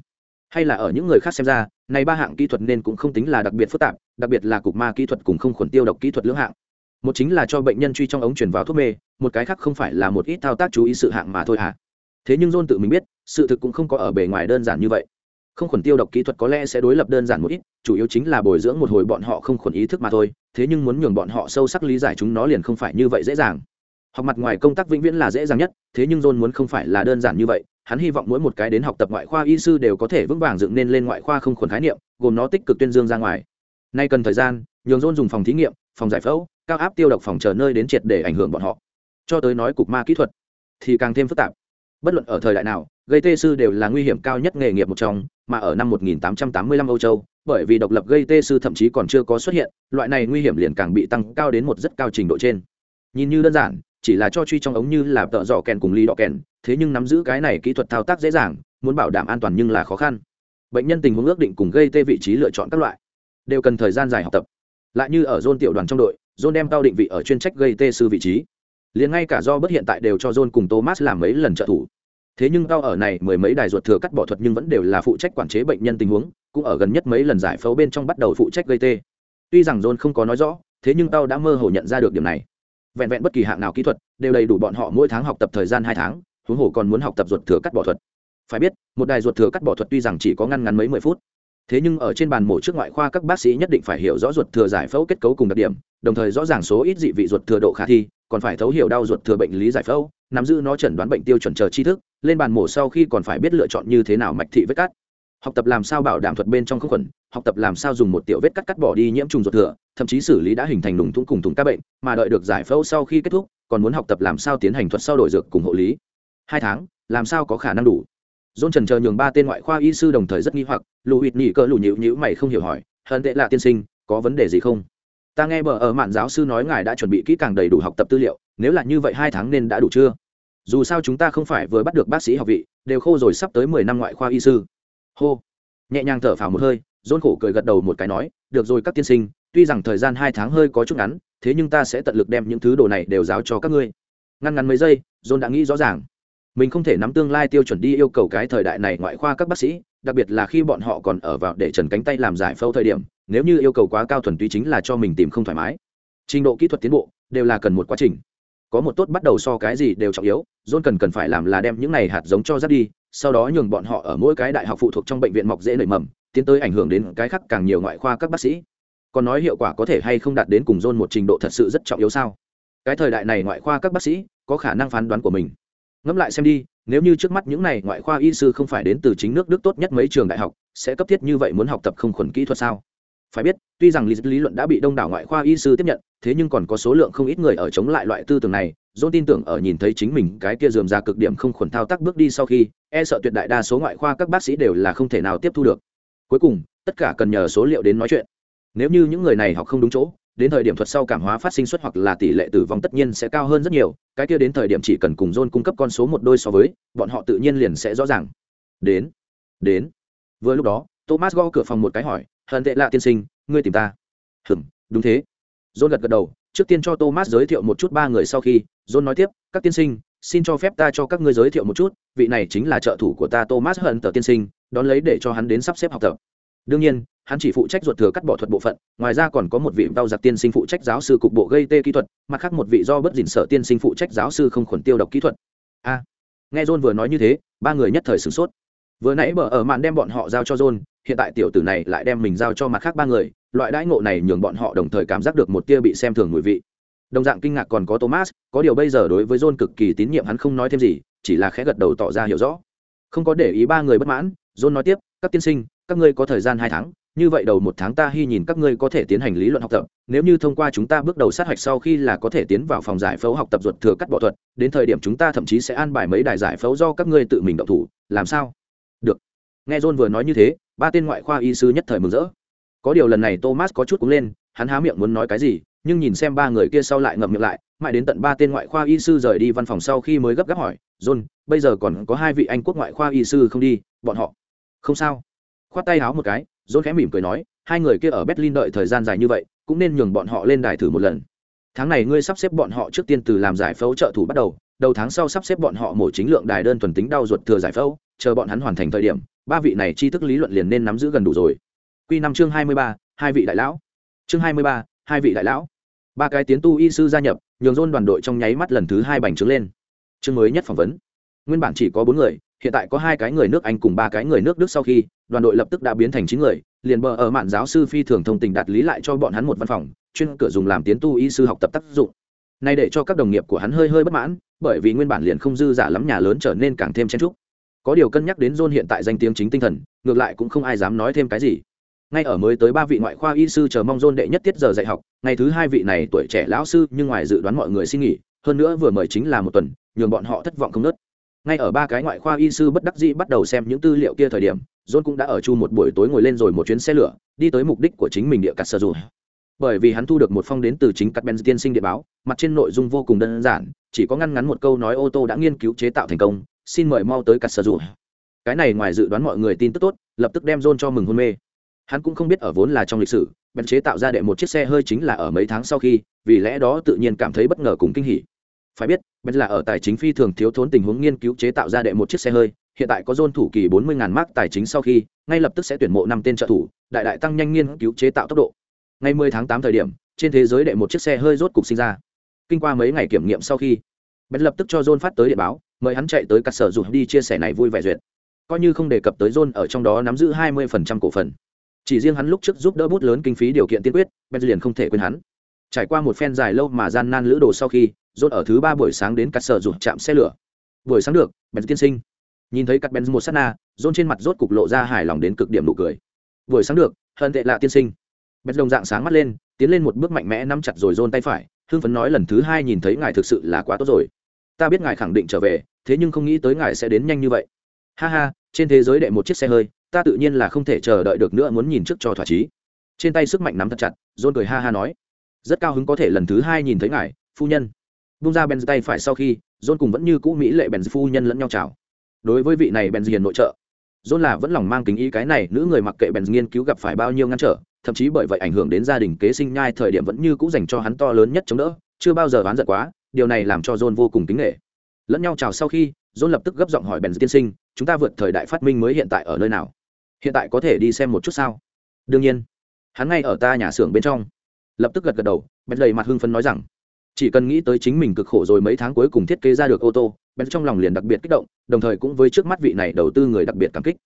hay là ở những người khác xem ra, này ba hạng kỹ thuật nên cũng không tính là đặc biệt phức tạp, đặc biệt là cục ma kỹ thuật cùng không khuẩn tiêu độc kỹ thuật lưỡng hạng. Một chính là cho bệnh nhân truy trong ống truyền vào thuốc mê, một cái khác không phải là một ít thao tác chú ý sự hạng mà thôi hả? Thế nhưng john tự mình biết, sự thực cũng không có ở bề ngoài đơn giản như vậy. Không khuẩn tiêu độc kỹ thuật có lẽ sẽ đối lập đơn giản một ít, chủ yếu chính là bồi dưỡng một hồi bọn họ không khuẩn ý thức mà thôi, thế nhưng muốn nhường bọn họ sâu sắc lý giải chúng nó liền không phải như vậy dễ dàng học mặt ngoài công tác vĩnh viễn là dễ dàng nhất thế nhưng john muốn không phải là đơn giản như vậy. Hắn hy vọng mỗi một cái đến học tập ngoại khoa y sư đều có thể vững vàng dựng nên lên ngoại khoa không khuẩn khái niệm gồm nó tích cực tuyên dương ra ngoài. Nay cần thời gian nhường john dùng phòng thí nghiệm phòng giải phẫu cao áp tiêu độc phòng chờ nơi đến triệt để ảnh hưởng bọn họ. Cho tới nói cục ma kỹ thuật thì càng thêm phức tạp. Bất luận ở thời đại nào gây tê sư đều là nguy hiểm cao nhất nghề nghiệp một trong mà ở năm 1885 Âu Châu, bởi vì độc lập gây tê sư thậm chí còn chưa có xuất hiện, loại này nguy hiểm liền càng bị tăng cao đến một rất cao trình độ trên. Nhìn như đơn giản, chỉ là cho truy trong ống như là tợ dọ kèn cùng ly đọ kèn, thế nhưng nắm giữ cái này kỹ thuật thao tác dễ dàng, muốn bảo đảm an toàn nhưng là khó khăn. Bệnh nhân tình huống ước định cùng gây tê vị trí lựa chọn các loại, đều cần thời gian dài học tập. Lại như ở dôn tiểu đoàn trong đội, dôn đem cao định vị ở chuyên trách gây tê sư vị trí. Liền ngay cả do bất hiện tại đều cho dôn cùng Thomas làm mấy lần trợ thủ thế nhưng cao ở này mười mấy đài ruột thừa cắt bỏ thuật nhưng vẫn đều là phụ trách quản chế bệnh nhân tình huống cũng ở gần nhất mấy lần giải phẫu bên trong bắt đầu phụ trách gây tê tuy rằng john không có nói rõ thế nhưng tao đã mơ hồ nhận ra được điểm này vẹn vẹn bất kỳ hạng nào kỹ thuật đều đầy đủ bọn họ mỗi tháng học tập thời gian hai tháng, huống hồ còn muốn học tập ruột thừa cắt bỏ thuật. Phải biết, một đài ruột thừa cắt bỏ thuật tuy rằng chỉ có ngăn ngắn mấy mười phút, thế nhưng ở trên bàn mổ trước ngoại khoa các bác sĩ nhất định phải hiểu rõ ruột thừa giải phẫu kết cấu cùng đặc điểm, đồng thời rõ ràng số ít dị vị ruột thừa độ khả thi, còn phải thấu hiểu đau ruột thừa bệnh lý giải phẫu, nắm giữ nó chẩn đoán bệnh tiêu chuẩn chờ tri thức, lên bàn mổ sau khi còn phải biết lựa chọn như thế nào mạch thị vết cắt học tập làm sao bảo đảm thuật bên trong không khuẩn, học tập làm sao dùng một tiểu vết cắt cắt bỏ đi nhiễm trùng ruột thừa, thậm chí xử lý đã hình thành đùng thủng cùng thủng các bệnh, mà đợi được giải phẫu sau khi kết thúc, còn muốn học tập làm sao tiến hành thuật sau đổi dược cùng hộ lý. Hai tháng, làm sao có khả năng đủ? Dôn trần chờ nhường ba tên ngoại khoa y sư đồng thời rất nghi hoặc, lù hụt nhị cỡ lù nhịu nhữ mày không hiểu hỏi, hận tệ lạ tiên sinh, có vấn đề gì không? Ta nghe bờ ở mạn giáo sư nói ngài đã chuẩn bị kỹ càng đầy đủ học tập tư liệu, nếu là như vậy hai tháng nên đã đủ chưa? Dù sao chúng ta không phải vừa bắt được bác sĩ học vị, đều khô rồi sắp tới mười năm ngoại khoa y sư hô. Nhẹ nhàng thở phào một hơi dôn khổ cười gật đầu một cái nói, được rồi các tiên sinh, tuy rằng thời gian hai tháng hơi có chút ngắn, thế nhưng ta sẽ tận lực đem những thứ đồ này đều giáo cho các ngươi. Ngăn ngắn mấy giây dôn đã nghĩ rõ ràng. Mình không thể nắm tương lai tiêu chuẩn đi yêu cầu cái thời đại này ngoại khoa các bác sĩ, đặc biệt là khi bọn họ còn ở vào để trần cánh tay làm giải phẫu thời điểm, nếu như yêu cầu quá cao thuần túy chính là cho mình tìm không thoải mái. Trình độ kỹ thuật tiến bộ đều là cần một quá trình có một tốt bắt đầu so cái gì đều trọng yếu, john cần cần phải làm là đem những này hạt giống cho rắt đi, sau đó nhường bọn họ ở mỗi cái đại học phụ thuộc trong bệnh viện mọc dễ nảy mầm, tiến tới ảnh hưởng đến cái khác càng nhiều ngoại khoa các bác sĩ. Còn nói hiệu quả có thể hay không đạt đến cùng john một trình độ thật sự rất trọng yếu sao? Cái thời đại này ngoại khoa các bác sĩ có khả năng phán đoán của mình. Ngẫm lại xem đi, nếu như trước mắt những này ngoại khoa y sư không phải đến từ chính nước đức tốt nhất mấy trường đại học, sẽ cấp thiết như vậy muốn học tập không khuẩn kỹ thuật sao? Phải biết tuy rằng lý, lý luận đã bị đông đảo ngoại khoa y sư tiếp nhận thế nhưng còn có số lượng không ít người ở chống lại loại tư tưởng này. Dôn tin tưởng ở nhìn thấy chính mình cái kia dườm ra cực điểm không khuẩn thao tác bước đi sau khi e sợ tuyệt đại đa số ngoại khoa các bác sĩ đều là không thể nào tiếp thu được. Cuối cùng tất cả cần nhờ số liệu đến nói chuyện. Nếu như những người này học không đúng chỗ đến thời điểm thuật sau cảm hóa phát sinh xuất hoặc là tỷ lệ tử vong tất nhiên sẽ cao hơn rất nhiều cái kia đến thời điểm chỉ cần cùng John cung cấp con số một đôi so với bọn họ tự nhiên liền sẽ rõ ràng. Đến đến. Vừa lúc đó thomas gõ cửa phòng một cái hỏi, hận tệ lạ tiên sinh, ngươi tìm ta. Hừm, đúng thế. John gật gật đầu, trước tiên cho thomas giới thiệu một chút ba người sau khi, john nói tiếp, các tiên sinh, xin cho phép ta cho các ngươi giới thiệu một chút, vị này chính là trợ thủ của ta thomas hận tờ tiên sinh, đón lấy để cho hắn đến sắp xếp học tập. Đương nhiên, hắn chỉ phụ trách ruột thừa cắt bỏ thuật bộ phận, ngoài ra còn có một vị đau giặc tiên sinh phụ trách giáo sư cục bộ gây tê kỹ thuật, mặt khác một vị do bất dình sở tiên sinh phụ trách giáo sư không khuẩn tiêu độc kỹ thuật. A, nghe john vừa nói như thế, ba người nhất thời sửng sốt. Vừa nãy bờ ở mạn đem bọn họ giao cho john hiện tại tiểu tử này lại đem mình giao cho mặt khác ba người, loại đãi ngộ này nhường bọn họ đồng thời cảm giác được một tia bị xem thường mùi vị. Đồng dạng kinh ngạc còn có thomas, có điều bây giờ đối với john cực kỳ tín nhiệm, hắn không nói thêm gì, chỉ là khẽ gật đầu tỏ ra hiểu rõ. Không có để ý ba người bất mãn, john nói tiếp, các tiên sinh, các ngươi có thời gian hai tháng, như vậy đầu một tháng ta hy nhìn các ngươi có thể tiến hành lý luận học tập, nếu như thông qua chúng ta bước đầu sát hạch sau khi là có thể tiến vào phòng giải phẫu học tập ruột thừa cắt bỏ thuật, đến thời điểm chúng ta thậm chí sẽ an bài mấy đài giải phẫu do các ngươi tự mình động thủ, làm sao? Nghe john vừa nói như thế, ba tên ngoại khoa y sư nhất thời mừng rỡ. Có điều lần này thomas có chút cúng lên, hắn há miệng muốn nói cái gì, nhưng nhìn xem ba người kia sau lại ngậm miệng lại, mãi đến tận ba tên ngoại khoa y sư rời đi văn phòng sau khi mới gấp gáp hỏi, john, bây giờ còn có hai vị anh quốc ngoại khoa y sư không đi? Bọn họ? Không sao. Khoát tay háo một cái, john khẽ mỉm cười nói, hai người kia ở berlin đợi thời gian dài như vậy, cũng nên nhường bọn họ lên đài thử một lần. Tháng này ngươi sắp xếp bọn họ trước tiên từ làm giải phẫu trợ thủ bắt đầu đầu tháng sau sắp xếp bọn họ mổ chính lượng đài đơn thuần tính đau ruột thừa giải phẫu, chờ bọn hắn hoàn thành thời điểm ba vị này tri thức lý luận liền nên nắm giữ gần đủ rồi. Q năm chương hai mươi ba, hai vị đại lão. Chương hai mươi ba, hai vị đại lão. Ba cái tiến tu y sư gia nhập, nhường dôn đoàn đội trong nháy mắt lần thứ hai bành trướng lên. Chương mới nhất phỏng vấn. Nguyên bản chỉ có bốn người, hiện tại có hai cái người nước anh cùng ba cái người nước đức sau khi, đoàn đội lập tức đã biến thành chín người, liền bờ ở mạn giáo sư phi thường thông tình đạt lý lại cho bọn hắn một văn phòng, chuyên cửa dùng làm tiến tu y sư học tập tác dụng. Này để cho các đồng nghiệp của hắn hơi hơi bất mãn, bởi vì nguyên bản liền không dư giả lắm nhà lớn trở nên càng thêm chen trúc có điều cân nhắc đến john hiện tại danh tiếng chính tinh thần, ngược lại cũng không ai dám nói thêm cái gì. Ngay ở mới tới ba vị ngoại khoa y sư chờ mong john đệ nhất tiết giờ dạy học, ngày thứ hai vị này tuổi trẻ lão sư nhưng ngoài dự đoán mọi người xin nghỉ, hơn nữa vừa mời chính là một tuần, nhường bọn họ thất vọng không nớt ngay ở ba cái ngoại khoa y sư bất đắc dĩ bắt đầu xem những tư liệu kia thời điểm, john cũng đã ở chu một buổi tối ngồi lên rồi một chuyến xe lửa, đi tới mục đích của chính mình địa cắt sơ dù bởi vì hắn thu được một phong đến từ chính cắt ben tiên sinh điện báo, mặt trên nội dung vô cùng đơn giản, chỉ có ngăn ngắn một câu nói ô tô đã nghiên cứu chế tạo thành công xin mời mau tới cắt sở dụ. Cái này ngoài dự đoán mọi người tin tức tốt, lập tức đem john cho mừng hôn mê. Hắn cũng không biết ở vốn là trong lịch sử, bèn chế tạo ra đệ một chiếc xe hơi chính là ở mấy tháng sau khi, vì lẽ đó tự nhiên cảm thấy bất ngờ cùng kinh hỉ. Phải biết, bèn là ở tài chính phi thường thiếu thốn tình huống nghiên cứu chế tạo ra đệ một chiếc xe hơi, hiện tại có dôn thủ kỳ bốn mươi ngàn mark tài chính sau khi, ngay lập tức sẽ tuyển mộ năm tên trợ thủ, đại đại tăng nhanh nghiên cứu chế tạo tốc độ. Ngày 10 tháng 8 thời điểm, trên thế giới đệ một chiếc xe hơi rốt cục sinh ra. Kinh qua mấy ngày kiểm nghiệm sau khi, bèn lập tức cho john phát tới điện báo mời hắn chạy tới cắt sở dùng đi chia sẻ này vui vẻ duyệt. Coi như không đề cập tới john ở trong đó nắm giữ 20% cổ phần. Chỉ riêng hắn lúc trước giúp đỡ bút lớn kinh phí điều kiện tiên quyết ben liền không thể quên hắn. Trải qua một phen dài lâu mà gian nan lữ đồ sau khi, john ở thứ ba buổi sáng đến cắt sở dùng chạm xe lửa. Buổi sáng được ben tiên sinh. Nhìn thấy cắt ben một sát na, john trên mặt rốt cục lộ ra hài lòng đến cực điểm nụ cười. Buổi sáng được hơn tệ lạ tiên sinh. Ben đồng dạng sáng mắt lên, tiến lên một bước mạnh mẽ nắm chặt rồi John tay phải, hưng phấn nói lần thứ hai nhìn thấy ngài thực sự là quá tốt rồi. Ta biết ngài khẳng định trở về thế nhưng không nghĩ tới ngài sẽ đến nhanh như vậy. Ha ha, trên thế giới đệ một chiếc xe hơi, ta tự nhiên là không thể chờ đợi được nữa muốn nhìn trước cho thỏa chí. Trên tay sức mạnh nắm thật chặt rôn cười ha ha nói. Rất cao hứng có thể lần thứ hai nhìn thấy ngài, phu nhân. Bung ra benz tay phải sau khi, john cùng vẫn như cũ mỹ lệ benz phu nhân lẫn nhau chào. Đối với vị này benz hiền nội trợ, john là vẫn lòng mang kính ý cái này, nữ người mặc kệ benz nghiên cứu gặp phải bao nhiêu ngăn trở, thậm chí bởi vậy ảnh hưởng đến gia đình kế sinh nhai thời điểm vẫn như cũ dành cho hắn to lớn nhất chống đỡ, chưa bao giờ oán giận quá, điều này làm cho john vô cùng kính nghệ lẫn nhau chào sau khi, john lập tức gấp giọng hỏi bèn tiên sinh, chúng ta vượt thời đại phát minh mới hiện tại ở nơi nào? Hiện tại có thể đi xem một chút sao? Đương nhiên. Hắn ngay ở ta nhà xưởng bên trong. Lập tức gật gật đầu bèn đầy mặt hưng phấn nói rằng, chỉ cần nghĩ tới chính mình cực khổ rồi mấy tháng cuối cùng thiết kế ra được ô tô bèn trong lòng liền đặc biệt kích động, đồng thời cũng với trước mắt vị này đầu tư người đặc biệt cảm kích.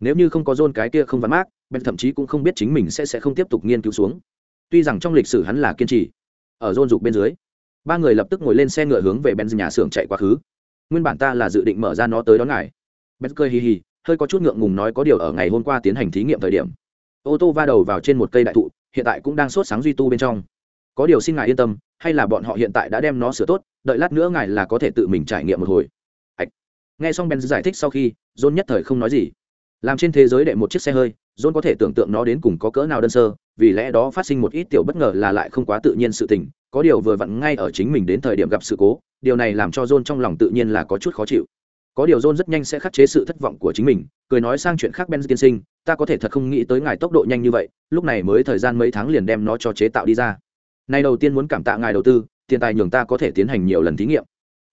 Nếu như không có John cái kia không vắn mát bèn thậm chí cũng không biết chính mình sẽ sẽ không tiếp tục nghiên cứu xuống. Tuy rằng trong lịch sử hắn là kiên trì, ở John dục bên dưới, ba người lập tức ngồi lên xe ngựa hướng về bên nhà xưởng chạy quá khứ nguyên bản ta là dự định mở ra nó tới đón ngài. Ben cười hì hì, hơi có chút ngượng ngùng nói có điều ở ngày hôm qua tiến hành thí nghiệm thời điểm. Ô tô va đầu vào trên một cây đại thụ, hiện tại cũng đang sốt sáng duy tu bên trong. Có điều xin ngài yên tâm, hay là bọn họ hiện tại đã đem nó sửa tốt, đợi lát nữa ngài là có thể tự mình trải nghiệm một hồi. Nghe xong ben giải thích sau khi, john nhất thời không nói gì. Làm trên thế giới đệ một chiếc xe hơi, john có thể tưởng tượng nó đến cùng có cỡ nào đơn sơ vì lẽ đó phát sinh một ít tiểu bất ngờ là lại không quá tự nhiên sự tình, có điều vừa vặn ngay ở chính mình đến thời điểm gặp sự cố, điều này làm cho john trong lòng tự nhiên là có chút khó chịu. Có điều john rất nhanh sẽ khắc chế sự thất vọng của chính mình, cười nói sang chuyện khác ben tiên sinh, ta có thể thật không nghĩ tới ngài tốc độ nhanh như vậy, lúc này mới thời gian mấy tháng liền đem nó cho chế tạo đi ra. Nay đầu tiên muốn cảm tạ ngài đầu tư, tiền tài nhường ta có thể tiến hành nhiều lần thí nghiệm.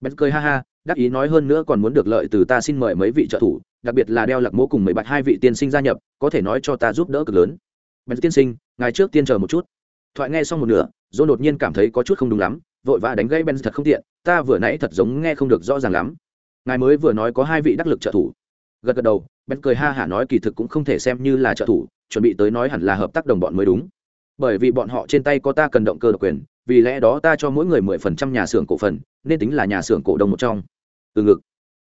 Ben cười ha ha, đắc ý nói hơn nữa còn muốn được lợi từ ta xin mời mấy vị trợ thủ, đặc biệt là đeo lạc mô cùng mấy bạch hai vị tiên sinh gia nhập, có thể nói cho ta giúp đỡ cực lớn bèn tiên sinh, ngài trước tiên chờ một chút. Thoại nghe xong một nửa dỗ đột nhiên cảm thấy có chút không đúng lắm, vội vã đánh gây ben thật không tiện, ta vừa nãy thật giống nghe không được rõ ràng lắm. Ngài mới vừa nói có hai vị đắc lực trợ thủ. Gật gật đầu ben cười ha hả nói kỳ thực cũng không thể xem như là trợ thủ, chuẩn bị tới nói hẳn là hợp tác đồng bọn mới đúng. Bởi vì bọn họ trên tay có ta cần động cơ độc quyền, vì lẽ đó ta cho mỗi người mười phần trăm nhà xưởng cổ phần, nên tính là nhà xưởng cổ đông một trong. Từ ngực.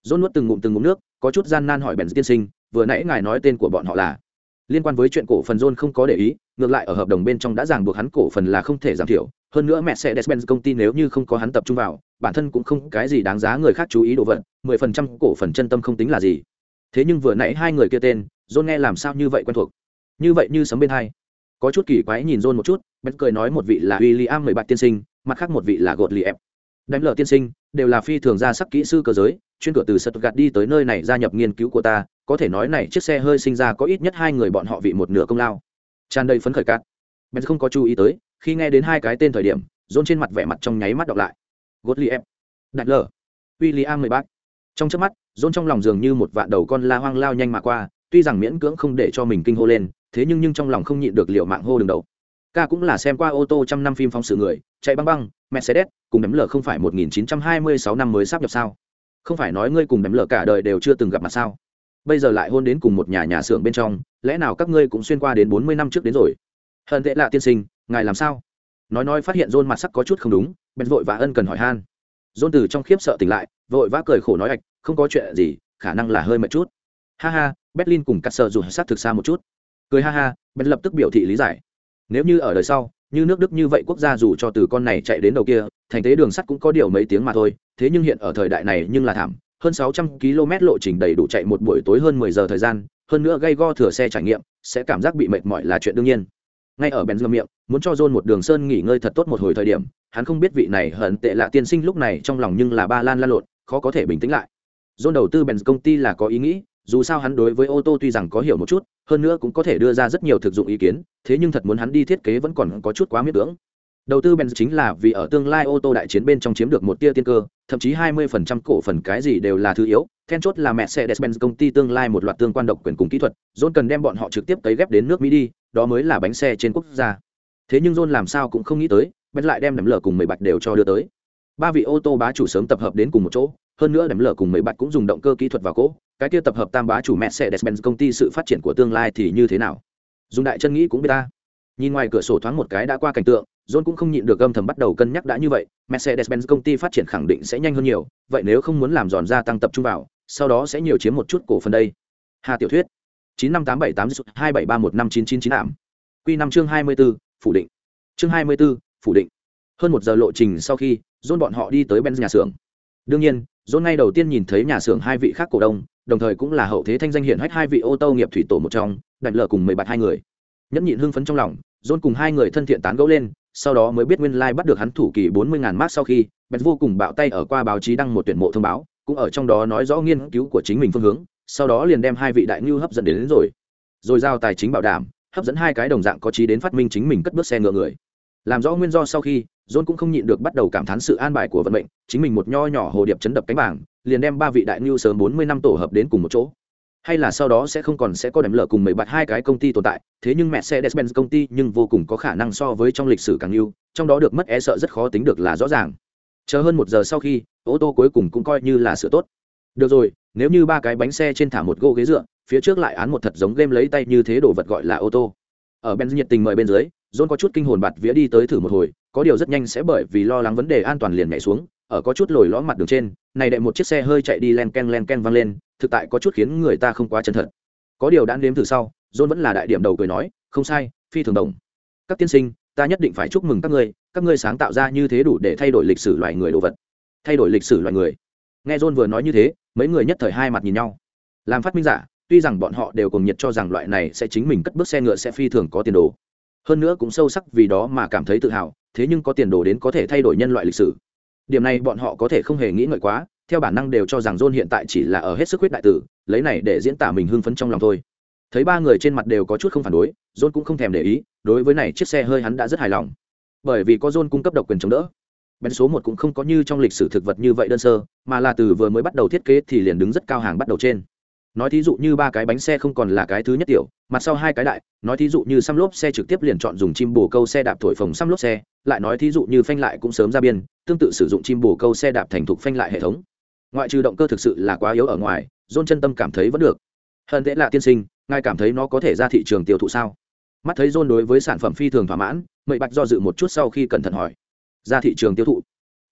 Dôn nuốt từng ngụm từng ngụm nước, có chút gian nan hỏi bèn tiên sinh, vừa nãy ngài nói tên của bọn họ là? Liên quan với chuyện cổ phần John không có để ý ngược lại ở hợp đồng bên trong đã ràng buộc hắn cổ phần là không thể giảm thiểu hơn nữa mẹ sẽ Mercedes-Benz công ty nếu như không có hắn tập trung vào, bản thân cũng không cái gì đáng giá người khác chú ý đồ vật, mười phần trăm cổ phần chân tâm không tính là gì. Thế nhưng vừa nãy hai người kia tên, John nghe làm sao như vậy quen thuộc. Như vậy như sấm bên hai. Có chút kỳ quái nhìn John một chút, bên cười nói một vị là William mười bạc tiên sinh, mặt khác một vị là gột lì ép. Đánh lở tiên sinh, đều là phi thường gia sắc kỹ sư cơ giới, chuyên cửa từ Stuttgart đi tới nơi này gia nhập nghiên cứu của ta, có thể nói này chiếc xe hơi sinh ra có ít nhất hai người bọn họ vị một nửa công lao. Tràn đầy phấn khởi cát. Ben không có chú ý tới, khi nghe đến hai cái tên thời điểm dôn trên mặt vẻ mặt trong nháy mắt đọc lại gốt li em đại lờ w i l l i am mười bác trong trước mắt dôn trong lòng dường như một vạn đầu con la hoang lao nhanh mà qua tuy rằng miễn cưỡng không để cho mình kinh hô lên thế nhưng nhưng trong lòng không nhịn được liệu mạng hô đường đầu ca cũng là xem qua ô tô trăm năm phim phóng sự người chạy băng băng mercedes cùng đấm lờ không phải một nghìn chín trăm hai mươi sáu năm mới sắp nhập sao không phải nói ngươi cùng đấm lờ cả đời đều chưa từng gặp mặt sao? Bây giờ lại hôn đến cùng một nhà nhà xưởng bên trong, lẽ nào các ngươi cũng xuyên qua đến bốn mươi năm trước đến rồi? Hận tệ lạ tiên sinh, ngài làm sao? Nói nói phát hiện dôn mặt sắc có chút không đúng, bèn vội và ân cần hỏi han. Dôn từ trong khiếp sợ tỉnh lại, vội vã cười khổ nói ạch, không có chuyện gì, khả năng là hơi mệt chút. Ha ha, berlin cùng cắt sợ dù sát thực xa một chút. Cười ha ha, bèn lập tức biểu thị lý giải. Nếu như ở đời sau, như nước đức như vậy quốc gia dù cho từ con này chạy đến đầu kia, thành tế đường sắt cũng có điều mấy tiếng mà thôi thế nhưng hiện ở thời đại này nhưng là thảm, hơn sáu trăm km lộ trình đầy đủ chạy một buổi tối hơn mười giờ thời gian, hơn nữa gây go thừa xe trải nghiệm, sẽ cảm giác bị mệt mỏi là chuyện đương nhiên. Ngay ở bèn miệng, muốn cho john một đường sơn nghỉ ngơi thật tốt một hồi thời điểm, hắn không biết vị này hận tệ lạ tiên sinh lúc này trong lòng nhưng là ba lan lan lộn, khó có thể bình tĩnh lại. John đầu tư bèn công ty là có ý nghĩ, dù sao hắn đối với ô tô tuy rằng có hiểu một chút, hơn nữa cũng có thể đưa ra rất nhiều thực dụng ý kiến, thế nhưng thật muốn hắn đi thiết kế vẫn còn có chút quá miết cưỡng đầu tư Benz chính là vì ở tương lai ô tô đại chiến bên trong chiếm được một tia tiên cơ, thậm chí 20% cổ phần cái gì đều là thứ yếu, then chốt là Mercedes-Benz công ty tương lai một loạt tương quan độc quyền cùng kỹ thuật, John cần đem bọn họ trực tiếp tới ghép đến nước Mỹ đi, đó mới là bánh xe trên quốc gia. Thế nhưng John làm sao cũng không nghĩ tới, Benz lại đem đấm lở cùng mười bạch đều cho đưa tới. Ba vị ô tô bá chủ sớm tập hợp đến cùng một chỗ, hơn nữa đấm lở cùng mười bạch cũng dùng động cơ kỹ thuật vào cỗ, cái kia tập hợp tam bá chủ Mercedes-Benz công ty sự phát triển của tương lai thì như thế nào? Dùng đại chân nghĩ cũng biết ta. Nhìn ngoài cửa sổ thoáng một cái đã qua cảnh tượng, John cũng không nhịn được âm thầm bắt đầu cân nhắc đã như vậy, Mercedes-Benz công ty phát triển khẳng định sẽ nhanh hơn nhiều, vậy nếu không muốn làm giòn ra tăng tập trung vào, sau đó sẽ nhiều chiếm một chút cổ phần đây. Hà tiểu thuyết. 9587827315999 ảm. Quy 5 chương 24, phủ định. Chương 24, phủ định. Hơn một giờ lộ trình sau khi, John bọn họ đi tới Benz nhà xưởng. Đương nhiên, John ngay đầu tiên nhìn thấy nhà xưởng hai vị khác cổ đông, đồng thời cũng là hậu thế thanh danh hiển hách hai vị ô tô nghiệp thủy tổ một trong, đành lờ cùng mười bạt hai người. Nhẫn nhịn hưng phấn trong lòng, John cùng hai người thân thiện tán gẫu lên, sau đó mới biết nguyên lai bắt được hắn thủ kỳ bốn mươi ngàn mark sau khi bèn vô cùng bạo tay ở qua báo chí đăng một tuyển mộ thông báo cũng ở trong đó nói rõ nghiên cứu của chính mình phương hướng sau đó liền đem hai vị đại ngưu hấp dẫn đến, đến rồi. Rồi giao tài chính bảo đảm hấp dẫn hai cái đồng dạng có trí đến phát minh chính mình cất bước xe ngựa người. Làm rõ nguyên do sau khi john cũng không nhịn được bắt đầu cảm thán sự an bài của vận mệnh chính mình một nho nhỏ hồ điệp chấn đập cánh bảng liền đem ba vị đại ngưu sớm bốn mươi năm tổ hợp đến cùng một chỗ hay là sau đó sẽ không còn sẽ có đếm lở cùng mấy bạt hai cái công ty tồn tại thế nhưng mẹ xe despen công ty nhưng vô cùng có khả năng so với trong lịch sử càng yêu, trong đó được mất e sợ rất khó tính được là rõ ràng. Chờ hơn một giờ sau khi ô tô cuối cùng cũng coi như là sửa tốt. Được rồi nếu như ba cái bánh xe trên thả một gỗ ghế dựa phía trước lại án một thật giống game lấy tay như thế đồ vật gọi là ô tô. Ở benz nhiệt tình mời bên dưới john có chút kinh hồn bạt vía đi tới thử một hồi có điều rất nhanh sẽ bởi vì lo lắng vấn đề an toàn liền nhảy xuống ở có chút lồi lõm mặt đường trên này đệ một chiếc xe hơi chạy đi len ken len ken văng lên thực tại có chút khiến người ta không quá chân thật. Có điều đã nếm từ sau, john vẫn là đại điểm đầu cười nói, không sai, phi thường đồng. Các tiên sinh, ta nhất định phải chúc mừng các ngươi các ngươi sáng tạo ra như thế đủ để thay đổi lịch sử loài người đồ vật. Thay đổi lịch sử loài người. Nghe john vừa nói như thế, mấy người nhất thời hai mặt nhìn nhau. Làm phát minh giả, tuy rằng bọn họ đều cùng nhiệt cho rằng loại này sẽ chính mình cất bước xe ngựa sẽ phi thường có tiền đồ. Hơn nữa cũng sâu sắc vì đó mà cảm thấy tự hào, thế nhưng có tiền đồ đến có thể thay đổi nhân loại lịch sử. Điểm này bọn họ có thể không hề nghĩ ngợi quá theo bản năng đều cho rằng john hiện tại chỉ là ở hết sức huyết đại tử, lấy này để diễn tả mình hưng phấn trong lòng thôi. Thấy ba người trên mặt đều có chút không phản đối, john cũng không thèm để ý, đối với này chiếc xe hơi hắn đã rất hài lòng. Bởi vì có john cung cấp độc quyền chống đỡ. Bên số một cũng không có như trong lịch sử thực vật như vậy đơn sơ, mà là từ vừa mới bắt đầu thiết kế thì liền đứng rất cao hàng bắt đầu trên. Nói thí dụ như ba cái bánh xe không còn là cái thứ nhất tiểu, mặt sau hai cái đại, nói thí dụ như xăm lốp xe trực tiếp liền chọn dùng chim bồ câu xe đạp thổi phồng xăm lốp xe, lại nói thí dụ như phanh lại cũng sớm ra biên, tương tự sử dụng chim bồ câu xe đạp thành thục phanh lại hệ thống ngoại trừ động cơ thực sự là quá yếu ở ngoài dôn chân tâm cảm thấy vẫn được. Hơn thế là tiên sinh, ngài cảm thấy nó có thể ra thị trường tiêu thụ sao? Mắt thấy john đối với sản phẩm phi thường thỏa mãn mậy bạch do dự một chút sau khi cẩn thận hỏi. Ra thị trường tiêu thụ?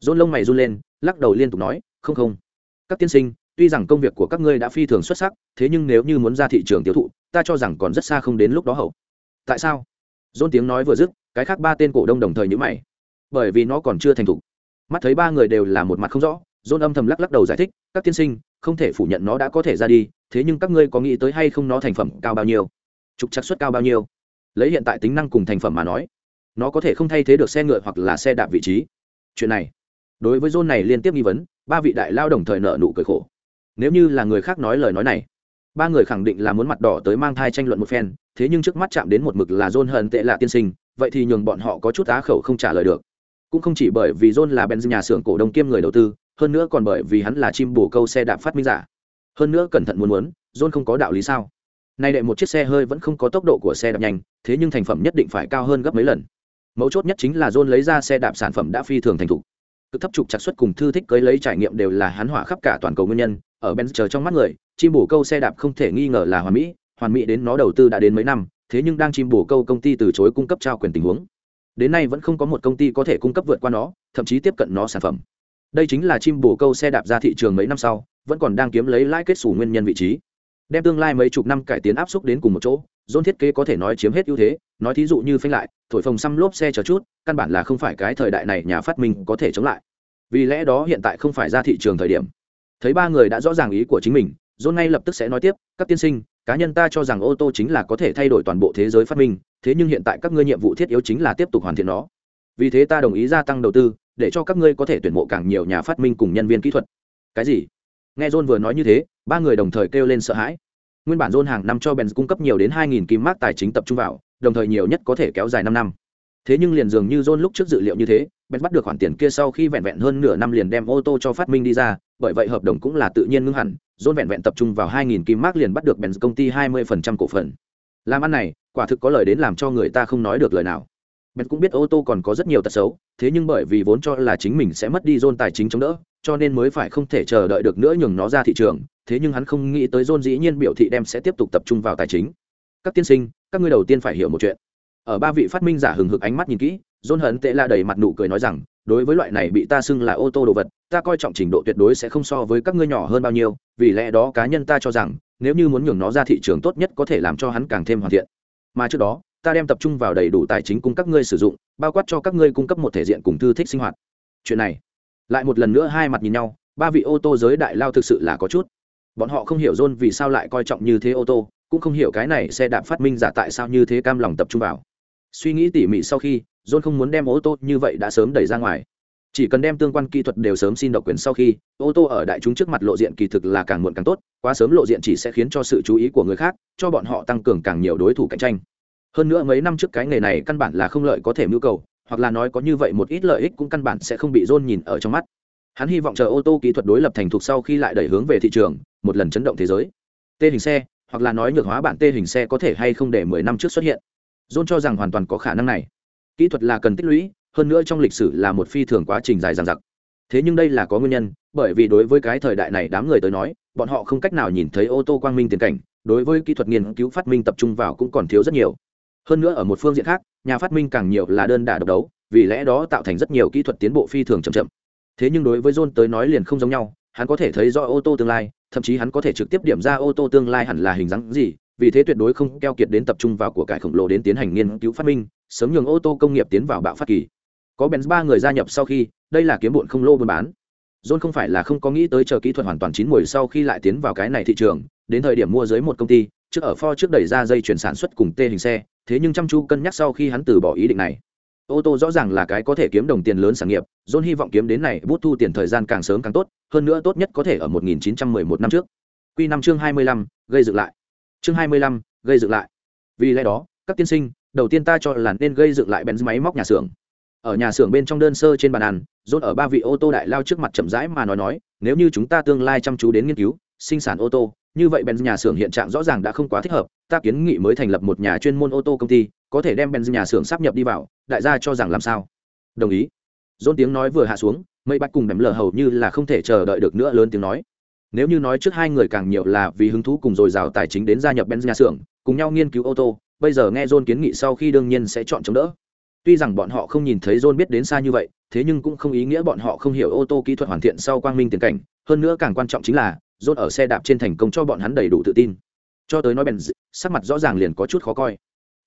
John lông mày run lên, lắc đầu liên tục nói, không không. Các tiên sinh, tuy rằng công việc của các ngươi đã phi thường xuất sắc, thế nhưng nếu như muốn ra thị trường tiêu thụ, ta cho rằng còn rất xa không đến lúc đó hậu. Tại sao? John tiếng nói vừa dứt, cái khác ba tên cổ đông đồng thời nhữ mày. Bởi vì nó còn chưa thành thục. Mắt thấy ba người đều là một mặt không rõ john âm thầm lắc lắc đầu giải thích, các tiên sinh, không thể phủ nhận nó đã có thể ra đi, thế nhưng các ngươi có nghĩ tới hay không nó thành phẩm cao bao nhiêu? Trục chắc suất cao bao nhiêu? Lấy hiện tại tính năng cùng thành phẩm mà nói, nó có thể không thay thế được xe ngựa hoặc là xe đạp vị trí. Chuyện này, đối với john này liên tiếp nghi vấn, ba vị đại lao đồng thời nợ nụ cười khổ. Nếu như là người khác nói lời nói này, ba người khẳng định là muốn mặt đỏ tới mang thai tranh luận một phen, thế nhưng trước mắt chạm đến một mực là john hận tệ lạ tiên sinh, vậy thì nhường bọn họ có chút á khẩu không trả lời được. Cũng không chỉ bởi vì john là benz nhà xưởng cổ đông kiêm người đầu tư hơn nữa còn bởi vì hắn là chim bồ câu xe đạp phát minh giả. Hơn nữa cẩn thận muốn muốn, john không có đạo lý sao? Nay đệ một chiếc xe hơi vẫn không có tốc độ của xe đạp nhanh, thế nhưng thành phẩm nhất định phải cao hơn gấp mấy lần. Mấu chốt nhất chính là john lấy ra xe đạp sản phẩm đã phi thường thành thục. Cực thấp trục chặt xuất cùng thư thích cưới lấy trải nghiệm đều là hắn hỏa khắp cả toàn cầu nguyên nhân, ở benz chờ trong mắt người, chim bổ câu xe đạp không thể nghi ngờ là hoàn mỹ hoàn mỹ đến nó đầu tư đã đến mấy năm, thế nhưng đang chim bổ câu công ty từ chối cung cấp trao quyền tình huống. Đến nay vẫn không có một công ty có thể cung cấp vượt qua nó, thậm chí tiếp cận nó sản phẩm đây chính là chim bồ câu xe đạp ra thị trường mấy năm sau, vẫn còn đang kiếm lấy lãi kết xù nguyên nhân vị trí. Đem tương lai mấy chục năm cải tiến áp suất đến cùng một chỗ dôn thiết kế có thể nói chiếm hết ưu thế, nói thí dụ như phanh lại, thổi phồng xăm lốp xe chờ chút, căn bản là không phải cái thời đại này nhà phát minh có thể chống lại. Vì lẽ đó hiện tại không phải ra thị trường thời điểm. Thấy ba người đã rõ ràng ý của chính mình dôn ngay lập tức sẽ nói tiếp, các tiên sinh, cá nhân ta cho rằng ô tô chính là có thể thay đổi toàn bộ thế giới phát minh, thế nhưng hiện tại các ngươi nhiệm vụ thiết yếu chính là tiếp tục hoàn thiện nó. Vì thế ta đồng ý gia tăng đầu tư để cho các ngươi có thể tuyển mộ càng nhiều nhà phát minh cùng nhân viên kỹ thuật. Cái gì? Nghe john vừa nói như thế, ba người đồng thời kêu lên sợ hãi. Nguyên bản john hàng năm cho benz cung cấp nhiều đến 2.000 kim mác tài chính tập trung vào, đồng thời nhiều nhất có thể kéo dài năm năm. Thế nhưng liền dường như john lúc trước dự liệu như thế, benz bắt được khoản tiền kia sau khi vẹn vẹn hơn nửa năm liền đem ô tô cho phát minh đi ra, bởi vậy hợp đồng cũng là tự nhiên ngưng hẳn, john vẹn vẹn tập trung vào 2.000 kim mác liền bắt được benz công ty 20% cổ phần. Làm ăn này, quả thực có lời đến làm cho người ta không nói được lời nào bèn cũng biết ô tô còn có rất nhiều tật xấu, thế nhưng bởi vì vốn cho là chính mình sẽ mất đi dôn tài chính chống đỡ, cho nên mới phải không thể chờ đợi được nữa nhường nó ra thị trường, thế nhưng hắn không nghĩ tới dôn dĩ nhiên biểu thị đem sẽ tiếp tục tập trung vào tài chính. Các tiên sinh, các ngươi đầu tiên phải hiểu một chuyện. Ở ba vị phát minh giả hừng hực ánh mắt nhìn kỹ, John hận tệ là đầy mặt nụ cười nói rằng, đối với loại này bị ta xưng là ô tô đồ vật, ta coi trọng trình độ tuyệt đối sẽ không so với các ngươi nhỏ hơn bao nhiêu, vì lẽ đó cá nhân ta cho rằng, nếu như muốn nhường nó ra thị trường tốt nhất có thể làm cho hắn càng thêm hoàn thiện. Mà trước đó, ta đem tập trung vào đầy đủ tài chính cung các ngươi sử dụng, bao quát cho các ngươi cung cấp một thể diện cùng thư thích sinh hoạt. Chuyện này, lại một lần nữa hai mặt nhìn nhau, ba vị ô tô giới đại lao thực sự là có chút. Bọn họ không hiểu john vì sao lại coi trọng như thế ô tô, cũng không hiểu cái này xe đạp phát minh giả tại sao như thế cam lòng tập trung vào. Suy nghĩ tỉ mỉ sau khi, john không muốn đem ô tô như vậy đã sớm đẩy ra ngoài. Chỉ cần đem tương quan kỹ thuật đều sớm xin độc quyền sau khi, ô tô ở đại chúng trước mặt lộ diện kỳ thực là càng muộn càng tốt, quá sớm lộ diện chỉ sẽ khiến cho sự chú ý của người khác, cho bọn họ tăng cường càng nhiều đối thủ cạnh tranh hơn nữa mấy năm trước cái nghề này căn bản là không lợi có thể mưu cầu, hoặc là nói có như vậy một ít lợi ích cũng căn bản sẽ không bị dôn nhìn ở trong mắt. Hắn hy vọng chờ ô tô kỹ thuật đối lập thành thục sau khi lại đẩy hướng về thị trường, một lần chấn động thế giới. Tê hình xe, hoặc là nói nhược hóa bản tê hình xe có thể hay không để mười năm trước xuất hiện. Dôn cho rằng hoàn toàn có khả năng này. Kỹ thuật là cần tích lũy, hơn nữa trong lịch sử là một phi thường quá trình dài dằng dặc. Thế nhưng đây là có nguyên nhân, bởi vì đối với cái thời đại này đám người tới nói, bọn họ không cách nào nhìn thấy ô tô quang minh tiền cảnh, đối với kỹ thuật nghiên cứu phát minh tập trung vào cũng còn thiếu rất nhiều hơn nữa ở một phương diện khác nhà phát minh càng nhiều là đơn đả độc đấu vì lẽ đó tạo thành rất nhiều kỹ thuật tiến bộ phi thường chậm chậm. Thế nhưng đối với john tới nói liền không giống nhau hắn có thể thấy do ô tô tương lai thậm chí hắn có thể trực tiếp điểm ra ô tô tương lai hẳn là hình dáng gì vì thế tuyệt đối không keo kiệt đến tập trung vào của cải khổng lồ đến tiến hành nghiên cứu phát minh sớm nhường ô tô công nghiệp tiến vào bạo phát kỳ. Có bèn ba người gia nhập sau khi đây là kiếm bụn không lô buôn bán. John không phải là không có nghĩ tới chờ kỹ thuật hoàn toàn chín mùi sau khi lại tiến vào cái này thị trường đến thời điểm mua dưới một công ty trước ở Ford trước đẩy ra dây chuyển sản xuất cùng tê hình xe, thế nhưng chăm chú cân nhắc sau khi hắn từ bỏ ý định này. Ô tô rõ ràng là cái có thể kiếm đồng tiền lớn sản nghiệp, John hy vọng kiếm đến này bút thu tiền thời gian càng sớm càng tốt, hơn nữa tốt nhất có thể ở 1911 năm trước. Quy năm chương 25, gây dựng lại. Chương 25, gây dựng lại. Vì lẽ đó, các tiên sinh, đầu tiên ta cho là nên gây dựng lại Benz máy móc nhà xưởng. Ở nhà xưởng bên trong đơn sơ trên bàn ăn, John ở ba vị ô tô đại lao trước mặt chậm rãi mà nói nói, nếu như chúng ta tương lai chăm chú đến nghiên cứu, sinh sản ô tô, như vậy Benz nhà xưởng hiện trạng rõ ràng đã không quá thích hợp, ta kiến nghị mới thành lập một nhà chuyên môn ô tô công ty, có thể đem Benz nhà xưởng sắp nhập đi vào, đại gia cho rằng làm sao? Đồng ý. Dôn tiếng nói vừa hạ xuống, mây bạch cùng bém lờ hầu như là không thể chờ đợi được nữa lớn tiếng nói. Nếu như nói trước hai người càng nhiều là vì hứng thú cùng dồi dào tài chính đến gia nhập Benz nhà xưởng, cùng nhau nghiên cứu ô tô, bây giờ nghe john kiến nghị sau khi đương nhiên sẽ chọn chống đỡ tuy rằng bọn họ không nhìn thấy john biết đến xa như vậy thế nhưng cũng không ý nghĩa bọn họ không hiểu ô tô kỹ thuật hoàn thiện sau quang minh tiền cảnh hơn nữa càng quan trọng chính là dồn ở xe đạp trên thành công cho bọn hắn đầy đủ tự tin. Cho tới nói bèn sắc mặt rõ ràng liền có chút khó coi.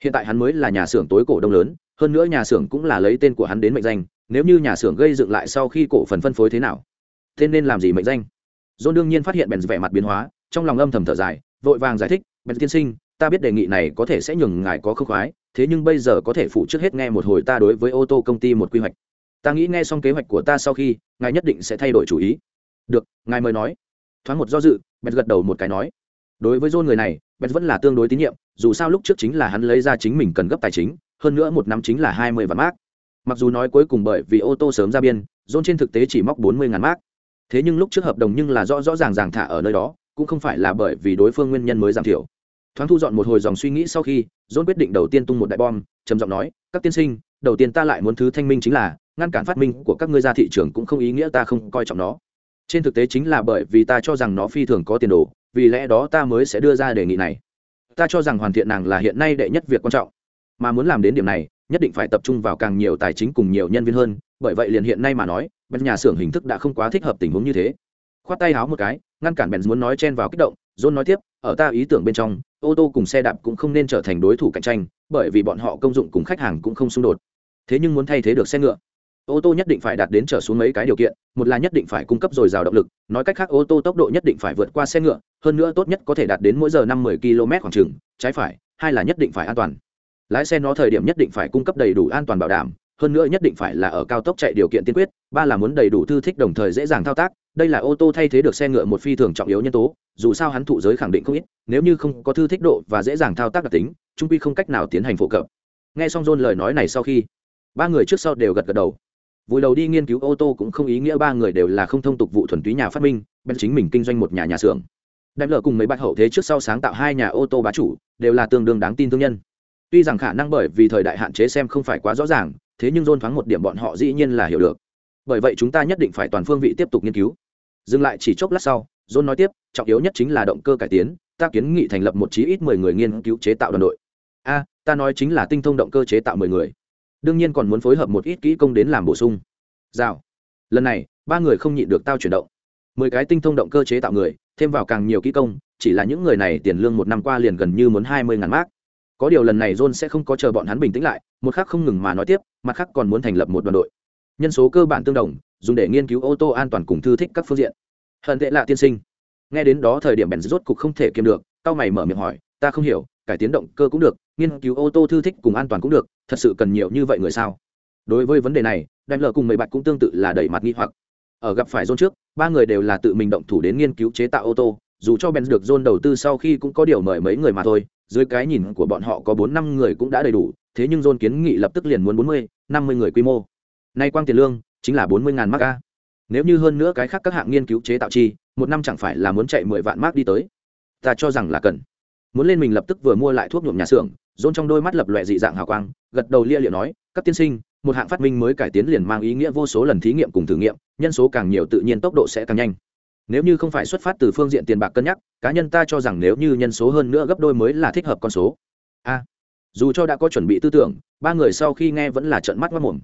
Hiện tại hắn mới là nhà xưởng tối cổ đông lớn, hơn nữa nhà xưởng cũng là lấy tên của hắn đến mệnh danh, nếu như nhà xưởng gây dựng lại sau khi cổ phần phân phối thế nào tên nên làm gì mệnh danh? John đương nhiên phát hiện bèn vẻ mặt biến hóa, trong lòng âm thầm thở dài, vội vàng giải thích bèn tiên sinh, ta biết đề nghị này có thể sẽ nhường ngài có không khoái, thế nhưng bây giờ có thể phụ trước hết nghe một hồi ta đối với ô tô công ty một quy hoạch. Ta nghĩ nghe xong kế hoạch của ta sau khi, ngài nhất định sẽ thay đổi chủ ý. Được, ngài mời nói thoáng một do dự bèn gật đầu một cái nói, đối với john người này bèn vẫn là tương đối tín nhiệm, dù sao lúc trước chính là hắn lấy ra chính mình cần gấp tài chính, hơn nữa một năm chính là hai mươi vạn mác mặc dù nói cuối cùng bởi vì ô tô sớm ra biên, john trên thực tế chỉ móc bốn mươi ngàn mác thế nhưng lúc trước hợp đồng nhưng là rõ rõ ràng ràng thả ở nơi đó, cũng không phải là bởi vì đối phương nguyên nhân mới giảm thiểu. Thoáng thu dọn một hồi dòng suy nghĩ sau khi, john quyết định đầu tiên tung một đại bom, trầm giọng nói, các tiên sinh, đầu tiên ta lại muốn thứ thanh minh chính là, ngăn cản phát minh của các ngươi ra thị trường cũng không ý nghĩa ta không coi trọng nó trên thực tế chính là bởi vì ta cho rằng nó phi thường có tiền đồ, vì lẽ đó ta mới sẽ đưa ra đề nghị này. Ta cho rằng hoàn thiện nàng là hiện nay đệ nhất việc quan trọng. Mà muốn làm đến điểm này, nhất định phải tập trung vào càng nhiều tài chính cùng nhiều nhân viên hơn, bởi vậy liền hiện nay mà nói, bên nhà xưởng hình thức đã không quá thích hợp tình huống như thế. Khoát tay háo một cái, ngăn cản bèn muốn nói chen vào kích động, john nói tiếp, ở ta ý tưởng bên trong, ô tô cùng xe đạp cũng không nên trở thành đối thủ cạnh tranh, bởi vì bọn họ công dụng cùng khách hàng cũng không xung đột. Thế nhưng muốn thay thế được xe ngựa ô tô nhất định phải đạt đến trở xuống mấy cái điều kiện, một là nhất định phải cung cấp dồi dào động lực, nói cách khác ô tô tốc độ nhất định phải vượt qua xe ngựa, hơn nữa tốt nhất có thể đạt đến mỗi giờ năm mươi km khoảng trừng trái phải, hai là nhất định phải an toàn. Lái xe nó thời điểm nhất định phải cung cấp đầy đủ an toàn bảo đảm, hơn nữa nhất định phải là ở cao tốc chạy điều kiện tiên quyết, ba là muốn đầy đủ thư thích đồng thời dễ dàng thao tác, đây là ô tô thay thế được xe ngựa một phi thường trọng yếu nhân tố, dù sao hắn thụ giới khẳng định không ít, nếu như không có thư thích độ và dễ dàng thao tác đặc tính, trung quy không cách nào tiến hành phổ cập. Nghe xong john lời nói này sau khi, ba người trước sau đều gật gật đầu vui đầu đi nghiên cứu ô tô cũng không ý nghĩa ba người đều là không thông tục vụ thuần túy nhà phát minh, bên chính mình kinh doanh một nhà nhà xưởng. Đem lờ cùng mấy bác hậu thế trước sau sáng tạo hai nhà ô tô bá chủ, đều là tương đương đáng tin thương nhân. Tuy rằng khả năng bởi vì thời đại hạn chế xem không phải quá rõ ràng, thế nhưng dôn thoáng một điểm bọn họ dĩ nhiên là hiểu được. Bởi vậy chúng ta nhất định phải toàn phương vị tiếp tục nghiên cứu. Dừng lại chỉ chốc lát sau, dôn nói tiếp, trọng yếu nhất chính là động cơ cải tiến, ta kiến nghị thành lập một chí ít mười người nghiên cứu chế tạo đoàn đội. A, ta nói chính là tinh thông động cơ chế tạo mười người đương nhiên còn muốn phối hợp một ít kỹ công đến làm bổ sung. Rào. Lần này, ba người không nhịn được tao chuyển động. Mười cái tinh thông động cơ chế tạo người, thêm vào càng nhiều kỹ công, chỉ là những người này tiền lương một năm qua liền gần như muốn hai mươi ngàn mác có điều lần này john sẽ không có chờ bọn hắn bình tĩnh lại, một khác không ngừng mà nói tiếp, mặt khác còn muốn thành lập một đoàn đội. Nhân số cơ bản tương đồng, dùng để nghiên cứu ô tô an toàn cùng thư thích các phương diện. Hận tệ lạ tiên sinh. Nghe đến đó thời điểm bèn rốt cục không thể kiềm được tao mày mở miệng hỏi, ta không hiểu cải tiến động cơ cũng được, nghiên cứu ô tô thư thích cùng an toàn cũng được, thật sự cần nhiều như vậy người sao? Đối với vấn đề này đem lờ cùng mấy bạn cũng tương tự là đẩy mặt nghi hoặc. Ở gặp phải john trước, ba người đều là tự mình động thủ đến nghiên cứu chế tạo ô tô, dù cho benz được john đầu tư sau khi cũng có điều mời mấy người mà thôi, dưới cái nhìn của bọn họ có bốn năm người cũng đã đầy đủ, thế nhưng john kiến nghị lập tức liền muốn bốn mươi, năm mươi người quy mô. Nay quang tiền lương chính là bốn mươi ngàn mark a. Nếu như hơn nữa cái khác các hạng nghiên cứu chế tạo chi, một năm chẳng phải là muốn chạy mười vạn mark đi tới. Ta cho rằng là cần muốn lên mình lập tức vừa mua lại thuốc nhuộm nhà xưởng dôn trong đôi mắt lập loè dị dạng hào quang, gật đầu lia liệu nói, các tiên sinh, một hạng phát minh mới cải tiến liền mang ý nghĩa vô số lần thí nghiệm cùng thử nghiệm, nhân số càng nhiều tự nhiên tốc độ sẽ càng nhanh. Nếu như không phải xuất phát từ phương diện tiền bạc cân nhắc, cá nhân ta cho rằng nếu như nhân số hơn nữa gấp đôi mới là thích hợp con số. A, dù cho đã có chuẩn bị tư tưởng, ba người sau khi nghe vẫn là trận mắt mất mồm.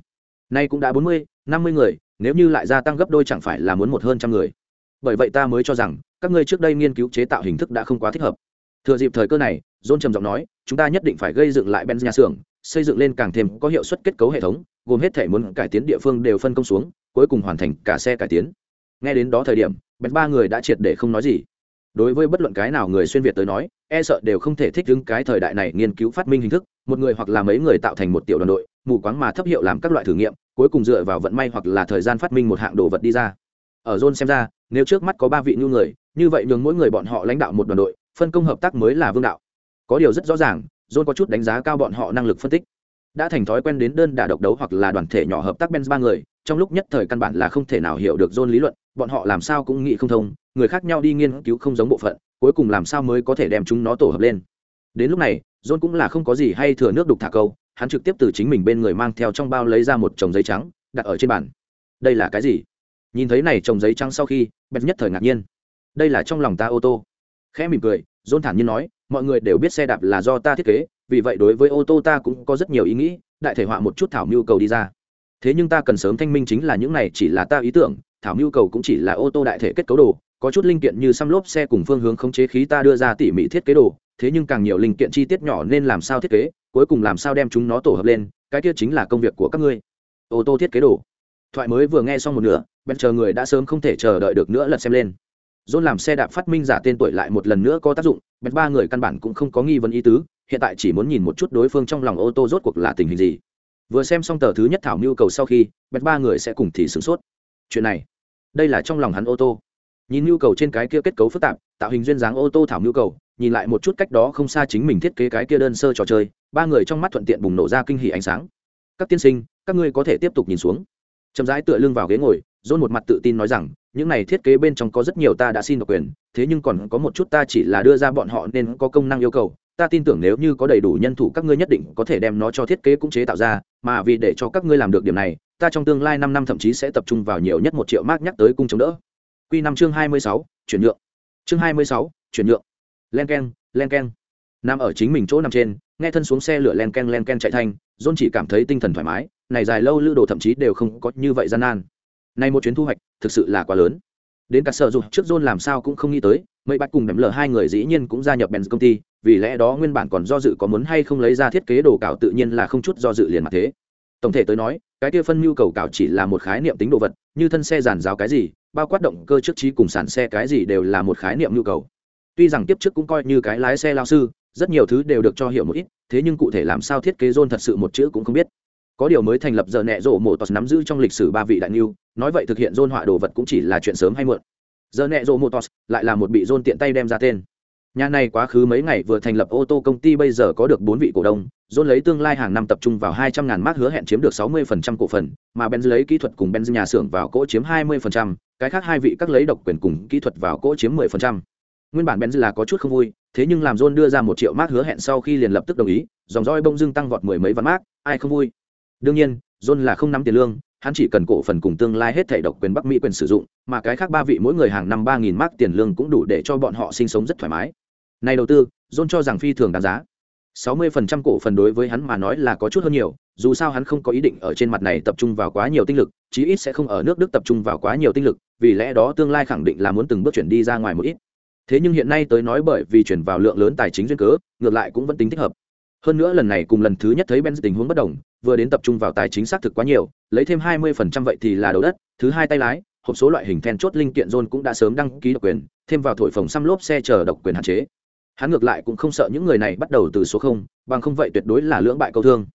Nay cũng đã bốn mươi, năm mươi người, nếu như lại gia tăng gấp đôi chẳng phải là muốn một hơn trăm người. Bởi vậy ta mới cho rằng, các ngươi trước đây nghiên cứu chế tạo hình thức đã không quá thích hợp thừa dịp thời cơ này, john trầm giọng nói, chúng ta nhất định phải gây dựng lại benz nhà xưởng, xây dựng lên càng thêm có hiệu suất kết cấu hệ thống, gồm hết thể muốn cải tiến địa phương đều phân công xuống, cuối cùng hoàn thành cả xe cải tiến. Nghe đến đó thời điểm bèn ba người đã triệt để không nói gì. Đối với bất luận cái nào người xuyên việt tới nói e sợ đều không thể thích ứng cái thời đại này nghiên cứu phát minh hình thức, một người hoặc là mấy người tạo thành một tiểu đoàn đội, mù quáng mà thấp hiệu làm các loại thử nghiệm, cuối cùng dựa vào vận may hoặc là thời gian phát minh một hạng đồ vật đi ra. Ở john xem ra, nếu trước mắt có ba vị nhu người, như vậy nhường mỗi người bọn họ lãnh đạo một đoàn đội phân công hợp tác mới là vương đạo. Có điều rất rõ ràng, john có chút đánh giá cao bọn họ năng lực phân tích. Đã thành thói quen đến đơn đả độc đấu hoặc là đoàn thể nhỏ hợp tác benz ba người, trong lúc nhất thời căn bản là không thể nào hiểu được john lý luận, bọn họ làm sao cũng nghĩ không thông, người khác nhau đi nghiên cứu không giống bộ phận, cuối cùng làm sao mới có thể đem chúng nó tổ hợp lên. Đến lúc này, john cũng là không có gì hay thừa nước đục thả câu, hắn trực tiếp từ chính mình bên người mang theo trong bao lấy ra một chồng giấy trắng, đặt ở trên bàn. Đây là cái gì? Nhìn thấy này chồng giấy trắng sau khi bẹt nhất thời ngạc nhiên. Đây là trong lòng ta ô tô khẽ mỉm cười dôn thản nhiên nói, mọi người đều biết xe đạp là do ta thiết kế, vì vậy đối với ô tô ta cũng có rất nhiều ý nghĩ, đại thể họa một chút thảo mưu cầu đi ra. Thế nhưng ta cần sớm thanh minh chính là những này chỉ là ta ý tưởng, thảo mưu cầu cũng chỉ là ô tô đại thể kết cấu đồ, có chút linh kiện như xăm lốp xe cùng phương hướng khống chế khí ta đưa ra tỉ mỉ thiết kế đồ, thế nhưng càng nhiều linh kiện chi tiết nhỏ nên làm sao thiết kế, cuối cùng làm sao đem chúng nó tổ hợp lên, cái kia chính là công việc của các ngươi. Ô tô thiết kế đồ. Thoại mới vừa nghe xong một nửa bên chờ người đã sớm không thể chờ đợi được nữa lật xem lên. John làm xe đạp phát minh giả tên tuổi lại một lần nữa có tác dụng, bèn ba người căn bản cũng không có nghi vấn ý tứ, hiện tại chỉ muốn nhìn một chút đối phương trong lòng ô tô rốt cuộc là tình hình gì. Vừa xem xong tờ thứ nhất thảo nhu cầu sau khi, bèn ba người sẽ cùng thì sửng sốt. Chuyện này, đây là trong lòng hắn ô tô. Nhìn nhu cầu trên cái kia kết cấu phức tạp, tạo hình duyên dáng ô tô thảo nhu cầu, nhìn lại một chút cách đó không xa chính mình thiết kế cái kia đơn sơ trò chơi, ba người trong mắt thuận tiện bùng nổ ra kinh hỉ ánh sáng. Các tiên sinh, các ngươi có thể tiếp tục nhìn xuống. Chậm rãi tựa lưng vào ghế ngồi, John một mặt tự tin nói rằng, những này thiết kế bên trong có rất nhiều ta đã xin độc quyền thế nhưng còn có một chút ta chỉ là đưa ra bọn họ nên có công năng yêu cầu. Ta tin tưởng nếu như có đầy đủ nhân thủ các ngươi nhất định có thể đem nó cho thiết kế cũng chế tạo ra mà vì để cho các ngươi làm được điểm này ta trong tương lai năm năm thậm chí sẽ tập trung vào nhiều nhất một triệu mark nhắc tới cung chống đỡ. Q năm chương hai mươi sáu chuyển nhượng. Chương hai mươi sáu chuyển nhượng. Len k e n len k e n nằm ở chính mình chỗ nằm trên nghe thân xuống xe lửa len k e n len k e n chạy thanh john chỉ cảm thấy tinh thần thoải mái này dài lâu lữ đồ thậm chí đều không có như vậy gian nan. Nay một chuyến thu hoạch, thực sự là quá lớn. Đến cả sở dục trước John làm sao cũng không nghĩ tới, mấy bạch cùng đấm lờ hai người dĩ nhiên cũng gia nhập Benz công ty, vì lẽ đó nguyên bản còn do dự có muốn hay không lấy ra thiết kế đồ cào tự nhiên là không chút do dự liền mặt thế. Tổng thể tới nói, cái kia phân nhu cầu cào chỉ là một khái niệm tính đồ vật, như thân xe giàn giáo cái gì, bao quát động cơ trước trí cùng sản xe cái gì đều là một khái niệm nhu cầu. Tuy rằng tiếp trước cũng coi như cái lái xe lao sư, rất nhiều thứ đều được cho hiểu một ít, thế nhưng cụ thể làm sao thiết kế John thật sự một chữ cũng không biết có điều mới thành lập giờ nẹ rộ mổ tos nắm giữ trong lịch sử ba vị đại niu nói vậy thực hiện dôn họa đồ vật cũng chỉ là chuyện sớm hay muộn. Giờ nẹ rộ Motors lại là một bị dôn tiện tay đem ra tên. Nhà này quá khứ mấy ngày vừa thành lập ô tô công ty bây giờ có được bốn vị cổ đông, dôn lấy tương lai hàng năm tập trung vào hai trăm ngàn mác hứa hẹn chiếm được sáu mươi phần trăm cổ phần, mà benz lấy kỹ thuật cùng benz nhà xưởng vào cỗ chiếm hai mươi phần trăm, cái khác hai vị các lấy độc quyền cùng kỹ thuật vào cỗ chiếm mười phần trăm. Nguyên bản benz là có chút không vui, thế nhưng làm dôn đưa ra một triệu mác hứa hẹn sau khi liền lập tức đồng ý, dòng roi bông dưng tăng vọt mười mấy vạn mác ai không vui? Đương nhiên john là không nắm tiền lương hắn chỉ cần cổ phần cùng tương lai hết thảy độc quyền bắc mỹ quyền sử dụng, mà cái khác ba vị mỗi người hàng năm ba nghìn mark tiền lương cũng đủ để cho bọn họ sinh sống rất thoải mái. Này đầu tư, john cho rằng phi thường đáng giá. Sáu mươi phần trăm cổ phần đối với hắn mà nói là có chút hơn nhiều, dù sao hắn không có ý định ở trên mặt này tập trung vào quá nhiều tinh lực, chí ít sẽ không ở nước đức tập trung vào quá nhiều tinh lực, vì lẽ đó tương lai khẳng định là muốn từng bước chuyển đi ra ngoài một ít. Thế nhưng hiện nay tới nói bởi vì chuyển vào lượng lớn tài chính duyên cớ, ngược lại cũng vẫn tính thích hợp hơn nữa lần này cùng lần thứ nhất thấy benz tình huống bất đồng, vừa đến tập trung vào tài chính xác thực quá nhiều, lấy thêm hai mươi phần trăm vậy thì là đầu đất, thứ hai tay lái, hộp số loại hình then chốt linh kiện john cũng đã sớm đăng ký độc quyền, thêm vào thổi phồng xăm lốp xe chờ độc quyền hạn chế. Hắn ngược lại cũng không sợ những người này bắt đầu từ số không, bằng không vậy tuyệt đối là lưỡng bại câu thương.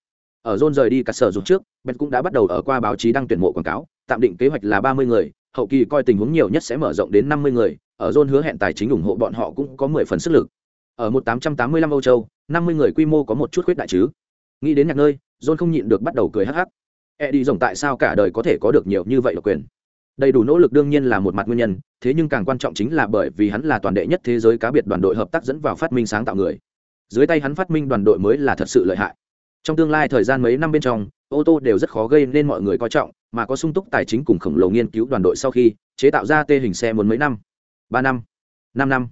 Ở john rời đi cả sở dục trước ben cũng đã bắt đầu ở qua báo chí đăng tuyển mộ quảng cáo, tạm định kế hoạch là ba mươi người, hậu kỳ coi tình huống nhiều nhất sẽ mở rộng đến năm mươi người, ở john hứa hẹn tài chính ủng hộ bọn họ cũng có mười phần sức lực. Ở một tám trăm tám mươi lăm âu châu năm mươi người quy mô có một chút khuyết đại chứ. Nghĩ đến nhạc nơi, john không nhịn được bắt đầu cười hắc hắc. E đi rồng tại sao cả đời có thể có được nhiều như vậy độc quyền? Đầy đủ nỗ lực đương nhiên là một mặt nguyên nhân, thế nhưng càng quan trọng chính là bởi vì hắn là toàn đệ nhất thế giới cá biệt đoàn đội hợp tác dẫn vào phát minh sáng tạo người. Dưới tay hắn phát minh đoàn đội mới là thật sự lợi hại. Trong tương lai thời gian mấy năm bên trong, ô tô đều rất khó gây nên mọi người coi trọng, mà có sung túc tài chính cùng khổng lồ nghiên cứu đoàn đội sau khi chế tạo ra tê hình xe muốn mấy năm? Ba năm? Năm năm?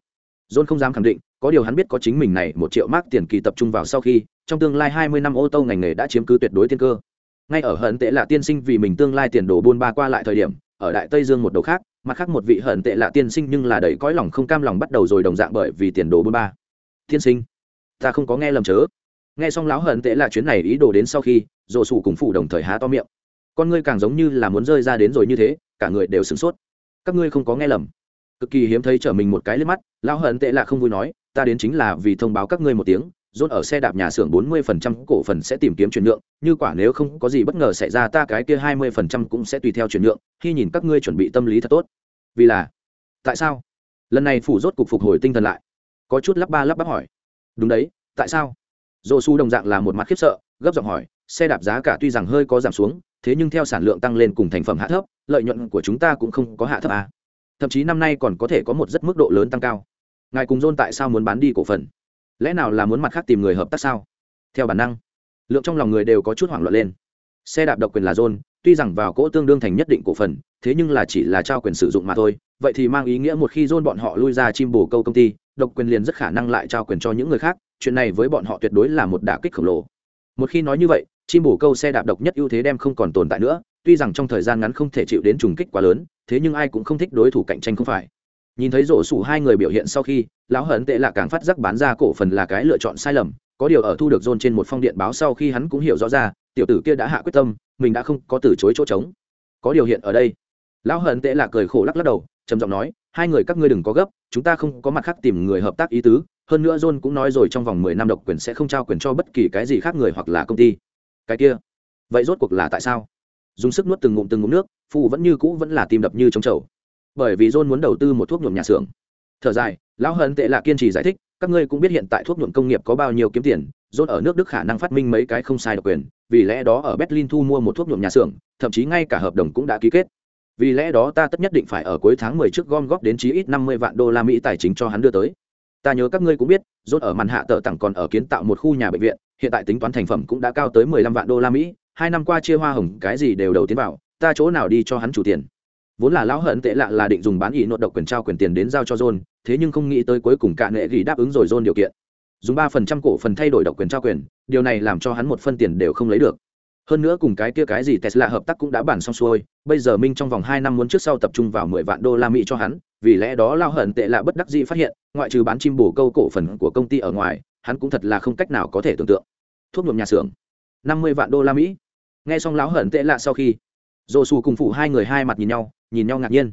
John không dám khẳng định có điều hắn biết có chính mình này, một triệu mark tiền kỳ tập trung vào sau khi, trong tương lai hai mươi năm ô tô ngành nghề đã chiếm cứ tuyệt đối tiên cơ. Ngay ở hận tệ là tiên sinh vì mình tương lai tiền đồ buôn ba qua lại thời điểm, ở đại tây dương một đầu khác, mặt khác một vị hận tệ là tiên sinh nhưng là đầy cõi lòng không cam lòng bắt đầu rồi đồng dạng bởi vì tiền đồ buôn ba. Tiên sinh, ta không có nghe lầm chớ. Nghe xong lão hận tệ là chuyến này ý đồ đến sau khi rồ sủ cùng phụ đồng thời há to miệng. Con ngươi càng giống như là muốn rơi ra đến rồi như thế, cả người đều sửng sốt. Các ngươi không có nghe lầm. Cực kỳ hiếm thấy trở mình một cái lên mắt, lão hận tệ là không vui nói ta đến chính là vì thông báo các ngươi một tiếng rốt ở xe đạp nhà xưởng bốn mươi phần trăm cổ phần sẽ tìm kiếm chuyển nhượng, như quả nếu không có gì bất ngờ xảy ra ta cái kia hai mươi phần trăm cũng sẽ tùy theo chuyển nhượng, khi nhìn các ngươi chuẩn bị tâm lý thật tốt. Vì là, tại sao? Lần này phủ rốt cục phục hồi tinh thần lại. Có chút lắp ba lắp bắp hỏi. Đúng đấy, tại sao? Dỗ Su đồng dạng là một mặt khiếp sợ, gấp giọng hỏi, xe đạp giá cả tuy rằng hơi có giảm xuống, thế nhưng theo sản lượng tăng lên cùng thành phẩm hạ thấp, lợi nhuận của chúng ta cũng không có hạ thấp à. Thậm chí năm nay còn có thể có một rất mức độ lớn tăng cao ngài cùng dôn tại sao muốn bán đi cổ phần? Lẽ nào là muốn mặt khác tìm người hợp tác sao? Theo bản năng, lượng trong lòng người đều có chút hoảng loạn lên. Xe đạp độc quyền là dôn tuy rằng vào cỗ tương đương thành nhất định cổ phần, thế nhưng là chỉ là trao quyền sử dụng mà thôi. Vậy thì mang ý nghĩa một khi dôn bọn họ lui ra chim bồ câu công ty, độc quyền liền rất khả năng lại trao quyền cho những người khác. Chuyện này với bọn họ tuyệt đối là một đả kích khổng lồ. Một khi nói như vậy, chim bổ câu xe đạp độc nhất ưu thế đem không còn tồn tại nữa. Tuy rằng trong thời gian ngắn không thể chịu đến trùng kích quá lớn, thế nhưng ai cũng không thích đối thủ cạnh tranh không phải nhìn thấy rổ sủ hai người biểu hiện sau khi, lão hận tệ là càng phát giác bán ra cổ phần là cái lựa chọn sai lầm, có điều ở thu được dôn trên một phong điện báo sau khi hắn cũng hiểu rõ ra, tiểu tử kia đã hạ quyết tâm, mình đã không có từ chối chỗ trống. Có điều hiện ở đây, lão hận tệ là cười khổ lắc lắc đầu, trầm giọng nói, hai người các ngươi đừng có gấp, chúng ta không có mặt khác tìm người hợp tác ý tứ, hơn nữa john cũng nói rồi trong vòng mười năm độc quyền sẽ không trao quyền cho bất kỳ cái gì khác người hoặc là công ty. Cái kia, vậy rốt cuộc là tại sao? Dùng sức nuốt từng ngụm từng ngụm nước phụ vẫn như cũ vẫn là tim đập như trống trầu bởi vì john muốn đầu tư một thuốc nhuộm nhà xưởng. Thở dài, lão hận tệ là kiên trì giải thích, các ngươi cũng biết hiện tại thuốc nhuộm công nghiệp có bao nhiêu kiếm tiền, john ở nước đức khả năng phát minh mấy cái không sai độc quyền, vì lẽ đó ở berlin thu mua một thuốc nhuộm nhà xưởng, thậm chí ngay cả hợp đồng cũng đã ký kết. Vì lẽ đó ta tất nhất định phải ở cuối tháng mười trước gom góp đến chí ít năm mươi vạn đô la mỹ tài chính cho hắn đưa tới. Ta nhớ các ngươi cũng biết, John ở màn hạ tờ tặng còn ở kiến tạo một khu nhà bệnh viện, hiện tại tính toán thành phẩm cũng đã cao tới mười lăm vạn đô la mỹ, hai năm qua chia hoa hồng, cái gì đều đầu tiến vào, ta chỗ nào đi cho hắn chủ tiền vốn là lão hận tệ lạ là định dùng bán ý nội độc quyền trao quyền tiền đến giao cho john, thế nhưng không nghĩ tới cuối cùng cả nệ ghi đáp ứng rồi john điều kiện. Dùng ba phần trăm cổ phần thay đổi độc quyền trao quyền, điều này làm cho hắn một phân tiền đều không lấy được. Hơn nữa cùng cái kia cái gì tesla hợp tác cũng đã bản xong xuôi, bây giờ minh trong vòng hai năm muốn trước sau tập trung vào mười vạn đô la mỹ cho hắn, vì lẽ đó lao hận tệ lạ bất đắc dĩ phát hiện, ngoại trừ bán chim bổ câu cổ phần của công ty ở ngoài, hắn cũng thật là không cách nào có thể tưởng tượng. Thuốc nhuộm nhà xưởng, năm mươi vạn đô la mỹ. Nghe xong lão hận tệ lạ sau khi dồ xù cùng phụ hai người hai mặt nhìn nhau nhìn nhau ngạc nhiên.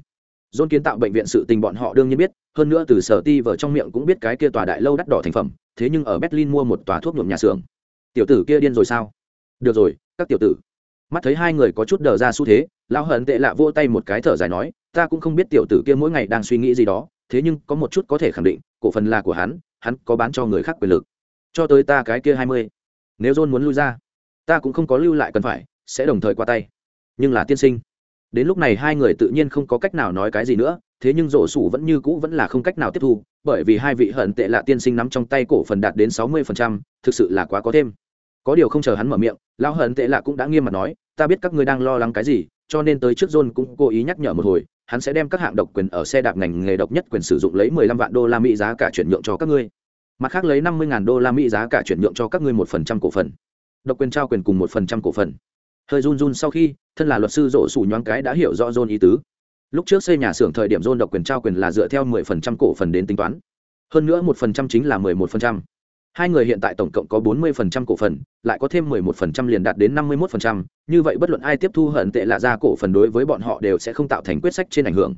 Dôn kiến tạo bệnh viện sự tình bọn họ đương nhiên biết, hơn nữa từ sở ti vở trong miệng cũng biết cái kia tòa đại lâu đắt đỏ thành phẩm, thế nhưng ở berlin mua một tòa thuốc nhuộm nhà xưởng. Tiểu tử kia điên rồi sao? Được rồi, các tiểu tử. Mắt thấy hai người có chút đờ ra xu thế, lão hận tệ lạ vô tay một cái thở dài nói, ta cũng không biết tiểu tử kia mỗi ngày đang suy nghĩ gì đó, thế nhưng có một chút có thể khẳng định, cổ phần là của hắn hắn có bán cho người khác quyền lực. Cho tới ta cái kia hai mươi. Nếu john muốn lui ra, ta cũng không có lưu lại cần phải, sẽ đồng thời qua tay. Nhưng là tiên sinh đến lúc này hai người tự nhiên không có cách nào nói cái gì nữa thế nhưng rổ sủ vẫn như cũ vẫn là không cách nào tiếp thu bởi vì hai vị hận tệ lạ tiên sinh nắm trong tay cổ phần đạt đến sáu mươi phần trăm, thực sự là quá có thêm. Có điều không chờ hắn mở miệng lão hận tệ lạ cũng đã nghiêm mặt nói ta biết các ngươi đang lo lắng cái gì cho nên tới trước john cũng cố ý nhắc nhở một hồi hắn sẽ đem các hạng độc quyền ở xe đạp ngành nghề độc nhất quyền sử dụng lấy mười lăm vạn đô la mỹ giá cả chuyển nhượng cho các ngươi. Mặt khác lấy năm mươi ngàn đô la mỹ giá cả chuyển nhượng cho các ngươi một phần trăm cổ phần. Độc quyền trao quyền cùng một phần trăm cổ phần hơi run run sau khi, thân là luật sư rộ sủ nhoáng cái đã hiểu rõ john ý tứ. Lúc trước xây nhà xưởng thời điểm john độc quyền trao quyền là dựa theo mười phần trăm cổ phần đến tính toán. Hơn nữa một phần trăm chính là mười một phần trăm. Hai người hiện tại tổng cộng có bốn mươi phần trăm cổ phần, lại có thêm mười một phần trăm liền đạt đến năm mươi một phần trăm. Như vậy bất luận ai tiếp thu hận tệ lạ ra cổ phần đối với bọn họ đều sẽ không tạo thành quyết sách trên ảnh hưởng.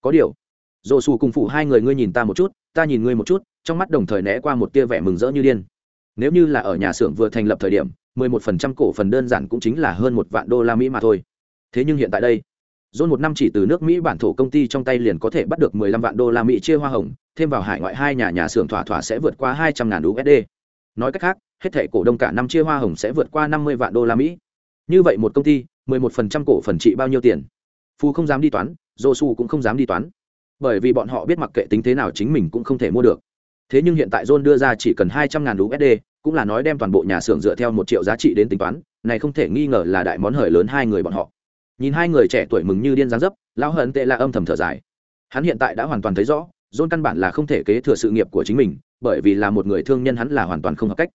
Có điều dồ xù cùng phụ hai người ngươi nhìn ta một chút, ta nhìn ngươi một chút, trong mắt đồng thời né qua một tia vẻ mừng rỡ như điên. Nếu như là ở nhà xưởng vừa thành lập thời điểm mười một phần trăm cổ phần đơn giản cũng chính là hơn một vạn đô la mỹ mà thôi thế nhưng hiện tại đây John một năm chỉ từ nước Mỹ bản thổ công ty trong tay liền có thể bắt được 15 vạn đô la Mỹ chia hoa hồng, thêm vào hải ngoại hai nhà nhà xưởng thỏa thỏa sẽ vượt qua 200 ngàn USD. Nói cách khác, hết thảy cổ đông cả năm chia hoa hồng sẽ vượt qua 50 vạn đô la Mỹ. Như vậy một công ty, 11% cổ phần trị bao nhiêu tiền? Phu không dám đi toán, Josu cũng không dám đi toán. Bởi vì bọn họ biết mặc kệ tính thế nào chính mình cũng không thể mua được. Thế nhưng hiện tại John đưa ra chỉ cần 200 ngàn USD, cũng là nói đem toàn bộ nhà xưởng dựa theo một triệu giá trị đến tính toán, này không thể nghi ngờ là đại món hời lớn hai người bọn họ. Nhìn hai người trẻ tuổi mừng như điên dáng dấp lão hận tệ là âm thầm thở dài. Hắn hiện tại đã hoàn toàn thấy rõ dôn căn bản là không thể kế thừa sự nghiệp của chính mình bởi vì là một người thương nhân hắn là hoàn toàn không hợp cách.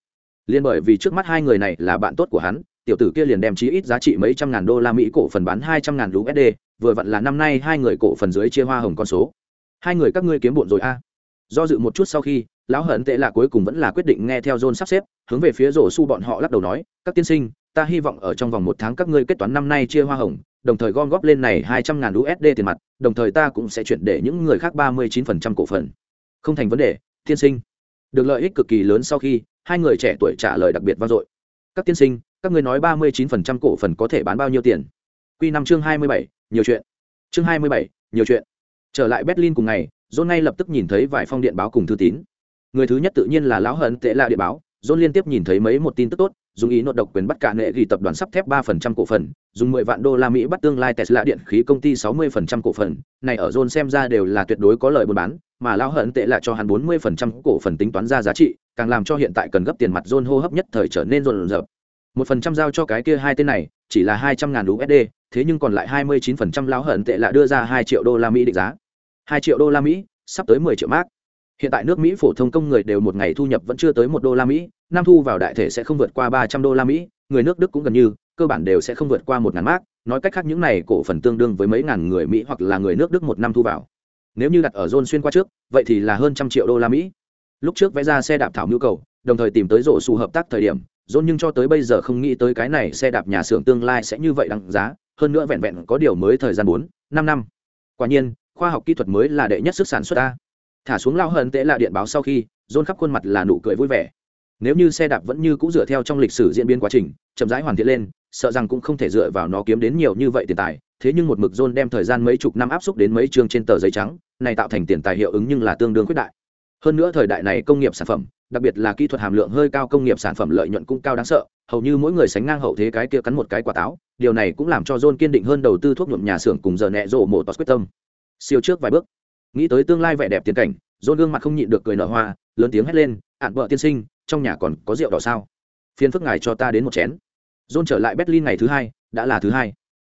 Liên bởi vì trước mắt hai người này là bạn tốt của hắn tiểu tử kia liền đem chí ít giá trị mấy trăm ngàn đô la mỹ cổ phần bán hai trăm ngàn usd vừa vặn là năm nay hai người cổ phần dưới chia hoa hồng con số. Hai người các ngươi kiếm bộn rồi a do dự một chút sau khi lão hận tệ là cuối cùng vẫn là quyết định nghe theo john sắp xếp hướng về phía rổ su bọn họ lắc đầu nói các tiên sinh ta hy vọng ở trong vòng một tháng các ngươi kết toán năm nay chia hoa hồng đồng thời gom góp lên này hai trăm ngàn USD tiền mặt, đồng thời ta cũng sẽ chuyển để những người khác ba mươi 39% cổ phần. Không thành vấn đề, tiên sinh. Được lợi ích cực kỳ lớn sau khi, hai người trẻ tuổi trả lời đặc biệt vang dội. Các tiên sinh, các ngươi nói ba mươi 39% cổ phần có thể bán bao nhiêu tiền? Quy năm chương hai mươi bảy, nhiều chuyện. Chương hai mươi bảy, nhiều chuyện. Trở lại Berlin cùng ngày, John ngay lập tức nhìn thấy vài phong điện báo cùng thư tín. Người thứ nhất tự nhiên là lão hận tệ là điện báo, John liên tiếp nhìn thấy mấy một tin tức tốt, dùng ý nội độc quyền bắt cả nệ ghi tập đoàn sắp thép 3% cổ phần, dùng 10 vạn đô la Mỹ bắt tương lai Tesla điện khí công ty 60% cổ phần, này ở John xem ra đều là tuyệt đối có lợi buôn bán, mà lão hận tệ là cho hắn 40% cổ phần tính toán ra giá trị, càng làm cho hiện tại cần gấp tiền mặt John hô hấp nhất thời trở nên rộn rập. Một phần trăm giao cho cái kia hai tên này, chỉ là 200 ngàn USD, thế nhưng còn lại 29% lão hận tệ là đưa ra 2 triệu đô la Mỹ định giá. 2 triệu đô la Mỹ, sắp tới 10 triệu mark. hiện tại nước mỹ phổ thông công người đều một ngày thu nhập vẫn chưa tới một đô la mỹ năm thu vào đại thể sẽ không vượt qua ba trăm đô la mỹ người nước đức cũng gần như cơ bản đều sẽ không vượt qua một ngàn mark. nói cách khác những này cổ phần tương đương với mấy ngàn người mỹ hoặc là người nước đức một năm thu vào nếu như đặt ở zone xuyên qua trước vậy thì là hơn trăm triệu đô la mỹ lúc trước vẽ ra xe đạp thảo nhu cầu đồng thời tìm tới rổ xù hợp tác thời điểm John nhưng cho tới bây giờ không nghĩ tới cái này xe đạp nhà xưởng tương lai sẽ như vậy đăng giá hơn nữa vẹn vẹn có điều mới thời gian bốn năm năm quả nhiên khoa học kỹ thuật mới là đệ nhất sức sản xuất ta. Thả xuống lao hận tệ là điện báo sau khi dôn khắp khuôn mặt là nụ cười vui vẻ. Nếu như xe đạp vẫn như cũng dựa theo trong lịch sử diễn biến quá trình, chậm rãi hoàn thiện lên, sợ rằng cũng không thể dựa vào nó kiếm đến nhiều như vậy tiền tài. Thế nhưng một mực dôn đem thời gian mấy chục năm áp xúc đến mấy chương trên tờ giấy trắng, này tạo thành tiền tài hiệu ứng nhưng là tương đương quyết đại. Hơn nữa thời đại này công nghiệp sản phẩm, đặc biệt là kỹ thuật hàm lượng hơi cao công nghiệp sản phẩm lợi nhuận cũng cao đáng sợ, hầu như mỗi người sánh ngang hậu thế cái kia cắn một cái quả táo, điều này cũng làm cho john kiên định hơn đầu tư thuốc nhuộm nhà xưởng cùng giờ nẹ rộ mổ tos quyết tâm siêu trước vài bước. Nghĩ tới tương lai vẻ đẹp tiền cảnh, john gương mặt không nhịn được cười nở hoa, lớn tiếng hét lên ạn vợ tiên sinh, trong nhà còn có rượu đỏ sao? Phiền phức ngài cho ta đến một chén. John trở lại berlin ngày thứ hai, đã là thứ hai.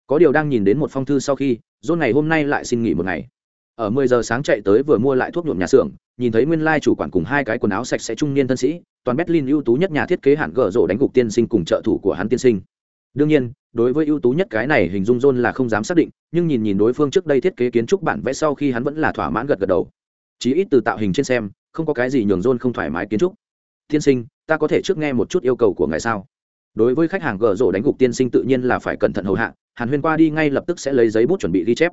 Có điều đang nhìn đến một phong thư sau khi, john ngày hôm nay lại xin nghỉ một ngày. Ở mười giờ sáng chạy tới vừa mua lại thuốc nhuộm nhà xưởng, nhìn thấy nguyên lai chủ quản cùng hai cái quần áo sạch sẽ trung niên thân sĩ, toàn berlin ưu tú nhất nhà thiết kế hẳn gở rộ đánh gục tiên sinh cùng trợ thủ của hắn tiên sinh đương nhiên, đối với ưu tú nhất cái này hình dung john là không dám xác định, nhưng nhìn nhìn đối phương trước đây thiết kế kiến trúc bản vẽ sau khi hắn vẫn là thỏa mãn gật gật đầu. Chí ít từ tạo hình trên xem, không có cái gì nhường john không thoải mái kiến trúc. Tiên sinh, ta có thể trước nghe một chút yêu cầu của ngài sao? Đối với khách hàng gờ rổ đánh gục tiên sinh tự nhiên là phải cẩn thận hầu hạ, hàn huyên qua đi ngay lập tức sẽ lấy giấy bút chuẩn bị ghi chép.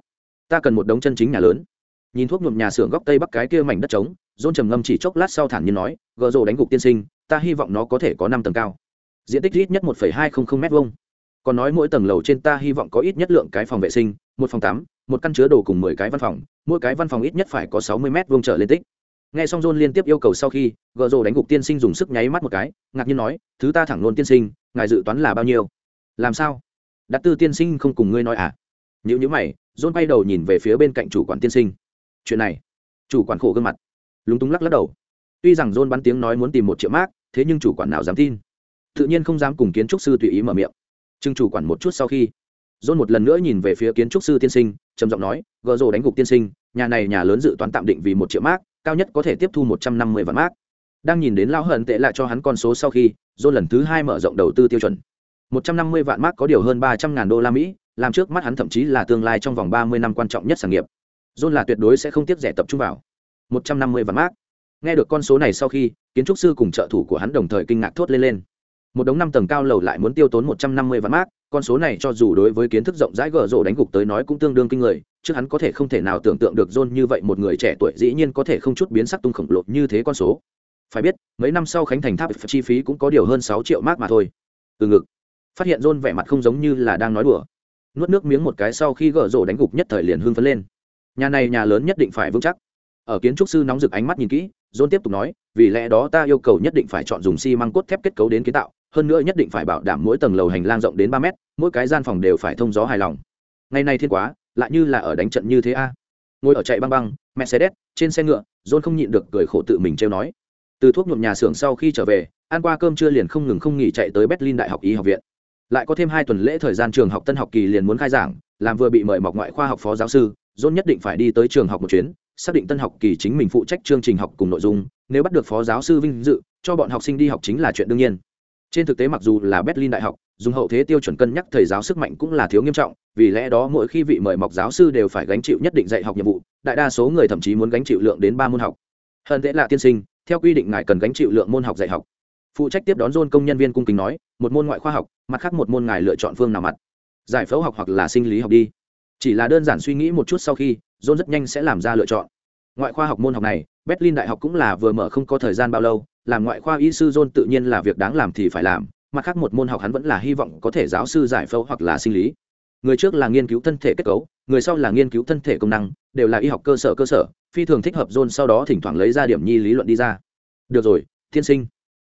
Ta cần một đống chân chính nhà lớn. Nhìn thuốc nhuộm nhà xưởng góc tây bắc cái kia mảnh đất trống dôn trầm ngâm chỉ chốc lát sau thản nhiên nói gờ rổ đánh gục tiên sinh, ta hy vọng nó có thể có năm tầng cao. Diện tích ít nhất một hai trăm linh m hai còn nói mỗi tầng lầu trên ta hy vọng có ít nhất lượng cái phòng vệ sinh, một phòng tắm, một căn chứa đồ cùng mười cái văn phòng, mỗi cái văn phòng ít nhất phải có sáu mươi m vuông trở lên tích. Nghe xong john liên tiếp yêu cầu sau khi, gợ rồ đánh gục tiên sinh dùng sức nháy mắt một cái, ngạc nhiên nói, thứ ta thẳng luôn tiên sinh, ngài dự toán là bao nhiêu? Làm sao? Đặt tư tiên sinh không cùng ngươi nói à? Nhữ nhữ mày, john bay đầu nhìn về phía bên cạnh chủ quản tiên sinh. Chuyện này? Chủ quản khổ gương mặt, lúng túng lắc lắc đầu. Tuy rằng john bắn tiếng nói muốn tìm một triệu mác, thế nhưng chủ quản nào dám tin? Tự nhiên không dám cùng kiến trúc sư tùy ý mở miệng. Trương chủ quản một chút sau khi, john một lần nữa nhìn về phía kiến trúc sư tiên sinh, trầm giọng nói gợ rồ đánh gục tiên sinh, nhà này nhà lớn dự toán tạm định vì một triệu mác cao nhất có thể tiếp thu một trăm năm mươi vạn mác đang nhìn đến lao hận tệ lại cho hắn con số sau khi, john lần thứ hai mở rộng đầu tư tiêu chuẩn. một trăm năm mươi vạn mác có điều hơn ba trăm ngàn đô la mỹ, làm trước mắt hắn thậm chí là tương lai trong vòng ba mươi năm quan trọng nhất sản nghiệp. John là tuyệt đối sẽ không tiếp rẻ tập trung vào một trăm năm mươi vạn mác nghe được con số này sau khi, kiến trúc sư cùng trợ thủ của hắn đồng thời kinh ngạc thốt lên lên một đống năm tầng cao lầu lại muốn tiêu tốn một trăm năm mươi vạn mát, con số này cho dù đối với kiến thức rộng rãi gở rộ đánh gục tới nói cũng tương đương kinh người chứ hắn có thể không thể nào tưởng tượng được john như vậy một người trẻ tuổi dĩ nhiên có thể không chút biến sắc tung khổng lồ như thế con số. Phải biết mấy năm sau khánh thành tháp chi phí cũng có điều hơn sáu triệu mát mà thôi. Từ ngực phát hiện john vẻ mặt không giống như là đang nói đùa. Nuốt nước miếng một cái sau khi gở rộ đánh gục nhất thời liền hưng phấn lên. Nhà này nhà lớn nhất định phải vững chắc. Ở kiến trúc sư nóng rực ánh mắt nhìn kỹ john tiếp tục nói vì lẽ đó ta yêu cầu nhất định phải chọn dùng xi măng cốt thép kết cấu đến kiến tạo hơn nữa nhất định phải bảo đảm mỗi tầng lầu hành lang rộng đến ba mét, mỗi cái gian phòng đều phải thông gió hài lòng. Ngày nay thiên quá, lại như là ở đánh trận như thế a. Ngồi ở chạy băng băng, mercedes, trên xe ngựa, john không nhịn được cười khổ tự mình trêu nói. Từ thuốc nhuộm nhà xưởng sau khi trở về, ăn qua cơm trưa liền không ngừng không nghỉ chạy tới berlin đại học y học viện. Lại có thêm hai tuần lễ thời gian trường học tân học kỳ liền muốn khai giảng, làm vừa bị mời mọc ngoại khoa học phó giáo sư, john nhất định phải đi tới trường học một chuyến, xác định tân học kỳ chính mình phụ trách chương trình học cùng nội dung, nếu bắt được phó giáo sư vinh dự, cho bọn học sinh đi học chính là chuyện đương nhiên trên thực tế mặc dù là berlin đại học, dùng hậu thế tiêu chuẩn cân nhắc thầy giáo sức mạnh cũng là thiếu nghiêm trọng, vì lẽ đó mỗi khi vị mời mọc giáo sư đều phải gánh chịu nhất định dạy học nhiệm vụ, đại đa số người thậm chí muốn gánh chịu lượng đến ba môn học. Hơn thế là tiên sinh, theo quy định ngài cần gánh chịu lượng môn học dạy học. Phụ trách tiếp đón john công nhân viên cung kính nói, một môn ngoại khoa học, mặt khác một môn ngài lựa chọn phương nào mặt. Giải phẫu học hoặc là sinh lý học đi. Chỉ là đơn giản suy nghĩ một chút sau khi john rất nhanh sẽ làm ra lựa chọn. Ngoại khoa học môn học này, berlin đại học cũng là vừa mở không có thời gian bao lâu làm ngoại khoa y sư john tự nhiên là việc đáng làm thì phải làm, mặt khác một môn học hắn vẫn là hy vọng có thể giáo sư giải phẫu hoặc là sinh lý. Người trước là nghiên cứu thân thể kết cấu, người sau là nghiên cứu thân thể công năng, đều là y học cơ sở cơ sở, phi thường thích hợp john sau đó thỉnh thoảng lấy ra điểm nhi lý luận đi ra. Được rồi Thiên sinh.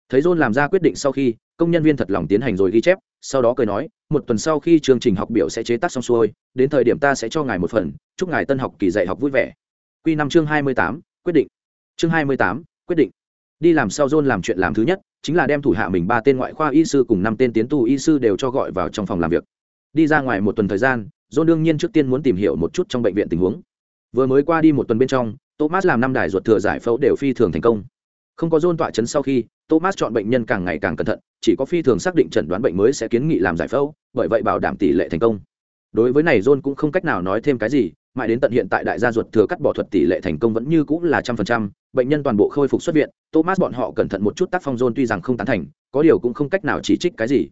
Thấy john làm ra quyết định sau khi, công nhân viên thật lòng tiến hành rồi ghi chép, sau đó cười nói, một tuần sau khi chương trình học biểu sẽ chế tác xong xuôi, đến thời điểm ta sẽ cho ngài một phần, chúc ngài tân học kỳ dạy học vui vẻ. Quy năm chương hai mươi tám, quyết định. Chương hai mươi tám, quyết định đi làm sau john làm chuyện làm thứ nhất, chính là đem thủ hạ mình ba tên ngoại khoa y sư cùng năm tên tiến tu y sư đều cho gọi vào trong phòng làm việc. Đi ra ngoài một tuần thời gian, john đương nhiên trước tiên muốn tìm hiểu một chút trong bệnh viện tình huống. Vừa mới qua đi một tuần bên trong, thomas làm năm đài ruột thừa giải phẫu đều phi thường thành công. Không có John tọa chấn sau khi, thomas chọn bệnh nhân càng ngày càng cẩn thận, chỉ có phi thường xác định chẩn đoán bệnh mới sẽ kiến nghị làm giải phẫu, bởi vậy bảo đảm tỷ lệ thành công. Đối với này john cũng không cách nào nói thêm cái gì mãi đến tận hiện tại đại gia ruột thừa cắt bỏ thuật tỷ lệ thành công vẫn như cũng là trăm phần trăm, bệnh nhân toàn bộ khôi phục xuất viện, thomas bọn họ cẩn thận một chút tác phong john tuy rằng không tán thành, có điều cũng không cách nào chỉ trích cái gì.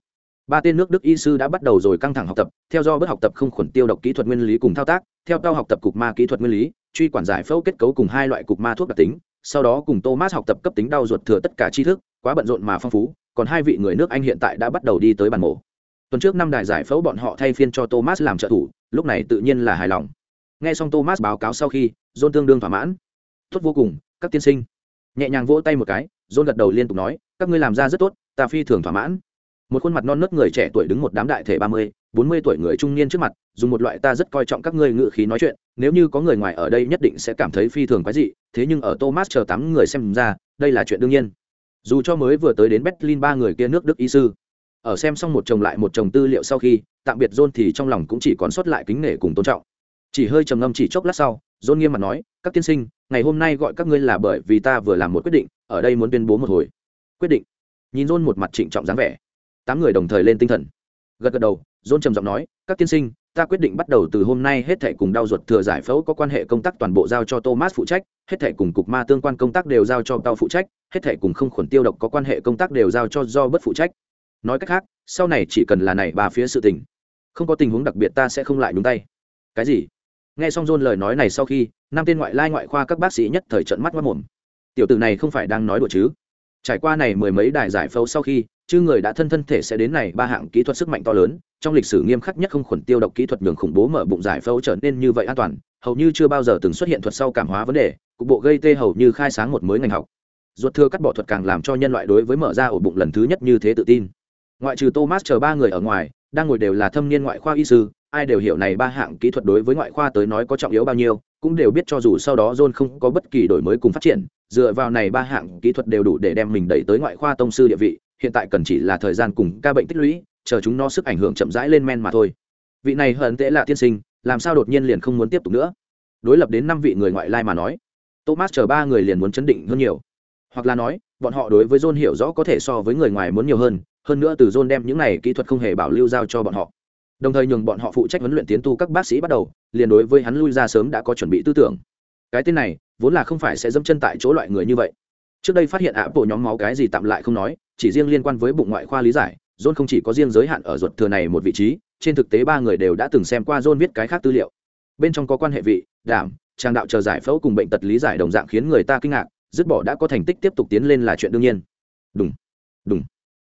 Ba tên nước đức y sư đã bắt đầu rồi căng thẳng học tập, theo do bất học tập không khuẩn tiêu độc kỹ thuật nguyên lý cùng thao tác, theo cao học tập cục ma kỹ thuật nguyên lý, truy quản giải phẫu kết cấu cùng hai loại cục ma thuốc đặc tính, sau đó cùng thomas học tập cấp tính đau ruột thừa tất cả tri thức, quá bận rộn mà phong phú, còn hai vị người nước anh hiện tại đã bắt đầu đi tới bàn mổ. Tuần trước năm đại giải phẫu bọn họ thay phiên cho thomas làm trợ thủ, lúc này tự nhiên là hài lòng nghe xong thomas báo cáo sau khi, john tương đương thỏa mãn. Tốt vô cùng, các tiên sinh. Nhẹ nhàng vỗ tay một cái, john gật đầu liên tục nói, các ngươi làm ra rất tốt, ta phi thường thỏa mãn. Một khuôn mặt non nớt người trẻ tuổi đứng một đám đại thể ba mươi, bốn mươi tuổi người trung niên trước mặt, dùng một loại ta rất coi trọng các ngươi ngự khí nói chuyện, nếu như có người ngoài ở đây nhất định sẽ cảm thấy phi thường quái dị, thế nhưng ở thomas chờ tám người xem ra, đây là chuyện đương nhiên. Dù cho mới vừa tới đến berlin ba người kia nước đức y sư, ở xem xong một chồng lại một chồng tư liệu sau khi, tạm biệt john thì trong lòng cũng chỉ còn sót lại kính nể cùng tôn trọng chỉ hơi trầm ngâm chỉ chốc lát sau john nghiêm mặt nói, các tiên sinh, ngày hôm nay gọi các ngươi là bởi vì ta vừa làm một quyết định, ở đây muốn tuyên bố một hồi. Quyết định. Nhìn john một mặt trịnh trọng dáng vẻ. Tám người đồng thời lên tinh thần. Gật gật đầu john trầm giọng nói, các tiên sinh, ta quyết định bắt đầu từ hôm nay hết thảy cùng đau ruột thừa giải phẫu có quan hệ công tác toàn bộ giao cho thomas phụ trách, hết thảy cùng cục ma tương quan công tác đều giao cho tao phụ trách, hết thảy cùng không khuẩn tiêu độc có quan hệ công tác đều giao cho do bất phụ trách. Nói cách khác, sau này chỉ cần là này ba phía sự tình, không có tình huống đặc biệt ta sẽ không lại nhúng tay. Cái gì? Nghe xong john lời nói này sau khi, năm tên ngoại lai ngoại khoa các bác sĩ nhất thời trận mắt mất mồm tiểu tử này không phải đang nói đùa chứ? Trải qua này mười mấy đài giải phẫu sau khi chứ người đã thân thân thể sẽ đến này ba hạng kỹ thuật sức mạnh to lớn, trong lịch sử nghiêm khắc nhất không khuẩn tiêu độc kỹ thuật nhường khủng bố mở bụng giải phẫu trở nên như vậy an toàn, hầu như chưa bao giờ từng xuất hiện thuật sau cảm hóa vấn đề, cục bộ gây tê hầu như khai sáng một mới ngành học. Ruột thừa cắt bỏ thuật càng làm cho nhân loại đối với mở ra ổ bụng lần thứ nhất như thế tự tin. Ngoại trừ thomas chờ ba người ở ngoài, đang ngồi đều là thâm niên ngoại khoa y sư ai đều hiểu này ba hạng kỹ thuật đối với ngoại khoa tới nói có trọng yếu bao nhiêu, cũng đều biết cho dù sau đó john không có bất kỳ đổi mới cùng phát triển, dựa vào này ba hạng kỹ thuật đều đủ để đem mình đẩy tới ngoại khoa tông sư địa vị, hiện tại cần chỉ là thời gian cùng ca bệnh tích lũy, chờ chúng nó sức ảnh hưởng chậm rãi lên men mà thôi. Vị này hận tệ là tiên sinh, làm sao đột nhiên liền không muốn tiếp tục nữa? Đối lập đến năm vị người ngoại lai mà nói, thomas chờ ba người liền muốn chấn định hơn nhiều. Hoặc là nói, bọn họ đối với john hiểu rõ có thể so với người ngoài muốn nhiều hơn hơn nữa từ john đem những này kỹ thuật không hề bảo lưu giao cho bọn họ đồng thời nhường bọn họ phụ trách huấn luyện tiến tu các bác sĩ bắt đầu, liền đối với hắn lui ra sớm đã có chuẩn bị tư tưởng. Cái tên này, vốn là không phải sẽ dẫm chân tại chỗ loại người như vậy. Trước đây phát hiện ạ, bộ nhóm máu cái gì tạm lại không nói, chỉ riêng liên quan với bụng ngoại khoa lý giải john không chỉ có riêng giới hạn ở ruột thừa này một vị trí, trên thực tế ba người đều đã từng xem qua john viết cái khác tư liệu. Bên trong có quan hệ vị, đảm trang đạo chờ giải phẫu cùng bệnh tật lý giải đồng dạng khiến người ta kinh ngạc, dứt bỏ đã có thành tích tiếp tục tiến lên là chuyện đương nhiên. Đúng đúng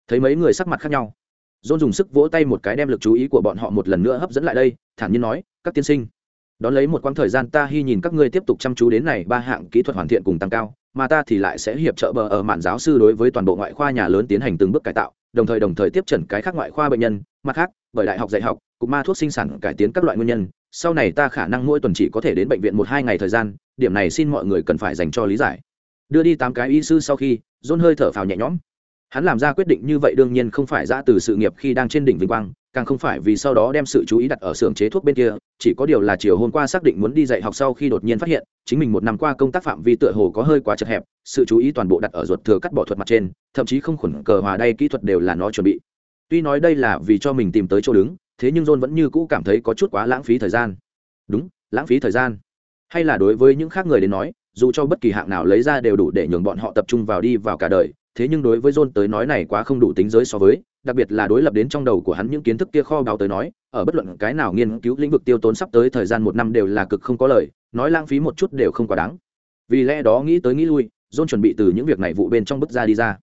thấy mấy người sắc mặt khác nhau dôn dùng sức vỗ tay một cái đem lực chú ý của bọn họ một lần nữa hấp dẫn lại đây, thản nhiên nói, "Các tiên sinh, đón lấy một quãng thời gian ta hy nhìn các ngươi tiếp tục chăm chú đến này ba hạng kỹ thuật hoàn thiện cùng tăng cao, mà ta thì lại sẽ hiệp trợ bờ ở mạn giáo sư đối với toàn bộ ngoại khoa nhà lớn tiến hành từng bước cải tạo, đồng thời đồng thời tiếp trần cái khác ngoại khoa bệnh nhân, mặt khác, bởi đại học dạy học, cục ma thuốc sinh sản cải tiến các loại nguyên nhân, sau này ta khả năng mỗi tuần chỉ có thể đến bệnh viện một hai ngày thời gian, điểm này xin mọi người cần phải dành cho lý giải." Đưa đi tám cái y sư sau khi, dôn hơi thở phào nhẹ nhõm hắn làm ra quyết định như vậy đương nhiên không phải ra từ sự nghiệp khi đang trên đỉnh vinh quang, càng không phải vì sau đó đem sự chú ý đặt ở xưởng chế thuốc bên kia, chỉ có điều là chiều hôm qua xác định muốn đi dạy học sau khi đột nhiên phát hiện, chính mình một năm qua công tác phạm vi tựa hồ có hơi quá chật hẹp, sự chú ý toàn bộ đặt ở ruột thừa cắt bỏ thuật mặt trên, thậm chí không khuẩn cờ hòa đay kỹ thuật đều là nó chuẩn bị. Tuy nói đây là vì cho mình tìm tới chỗ đứng, thế nhưng john vẫn như cũ cảm thấy có chút quá lãng phí thời gian. Đúng, lãng phí thời gian. Hay là đối với những khác người đến nói, dù cho bất kỳ hạng nào lấy ra đều đủ để nhường bọn họ tập trung vào đi vào cả đời thế nhưng đối với John tới nói này quá không đủ tính giới so với, đặc biệt là đối lập đến trong đầu của hắn những kiến thức kia kho báu tới nói, ở bất luận cái nào nghiên cứu lĩnh vực tiêu tốn sắp tới thời gian một năm đều là cực không có lời, nói lãng phí một chút đều không quá đáng. Vì lẽ đó nghĩ tới nghĩ lui, John chuẩn bị từ những việc này vụ bên trong bức ra đi ra.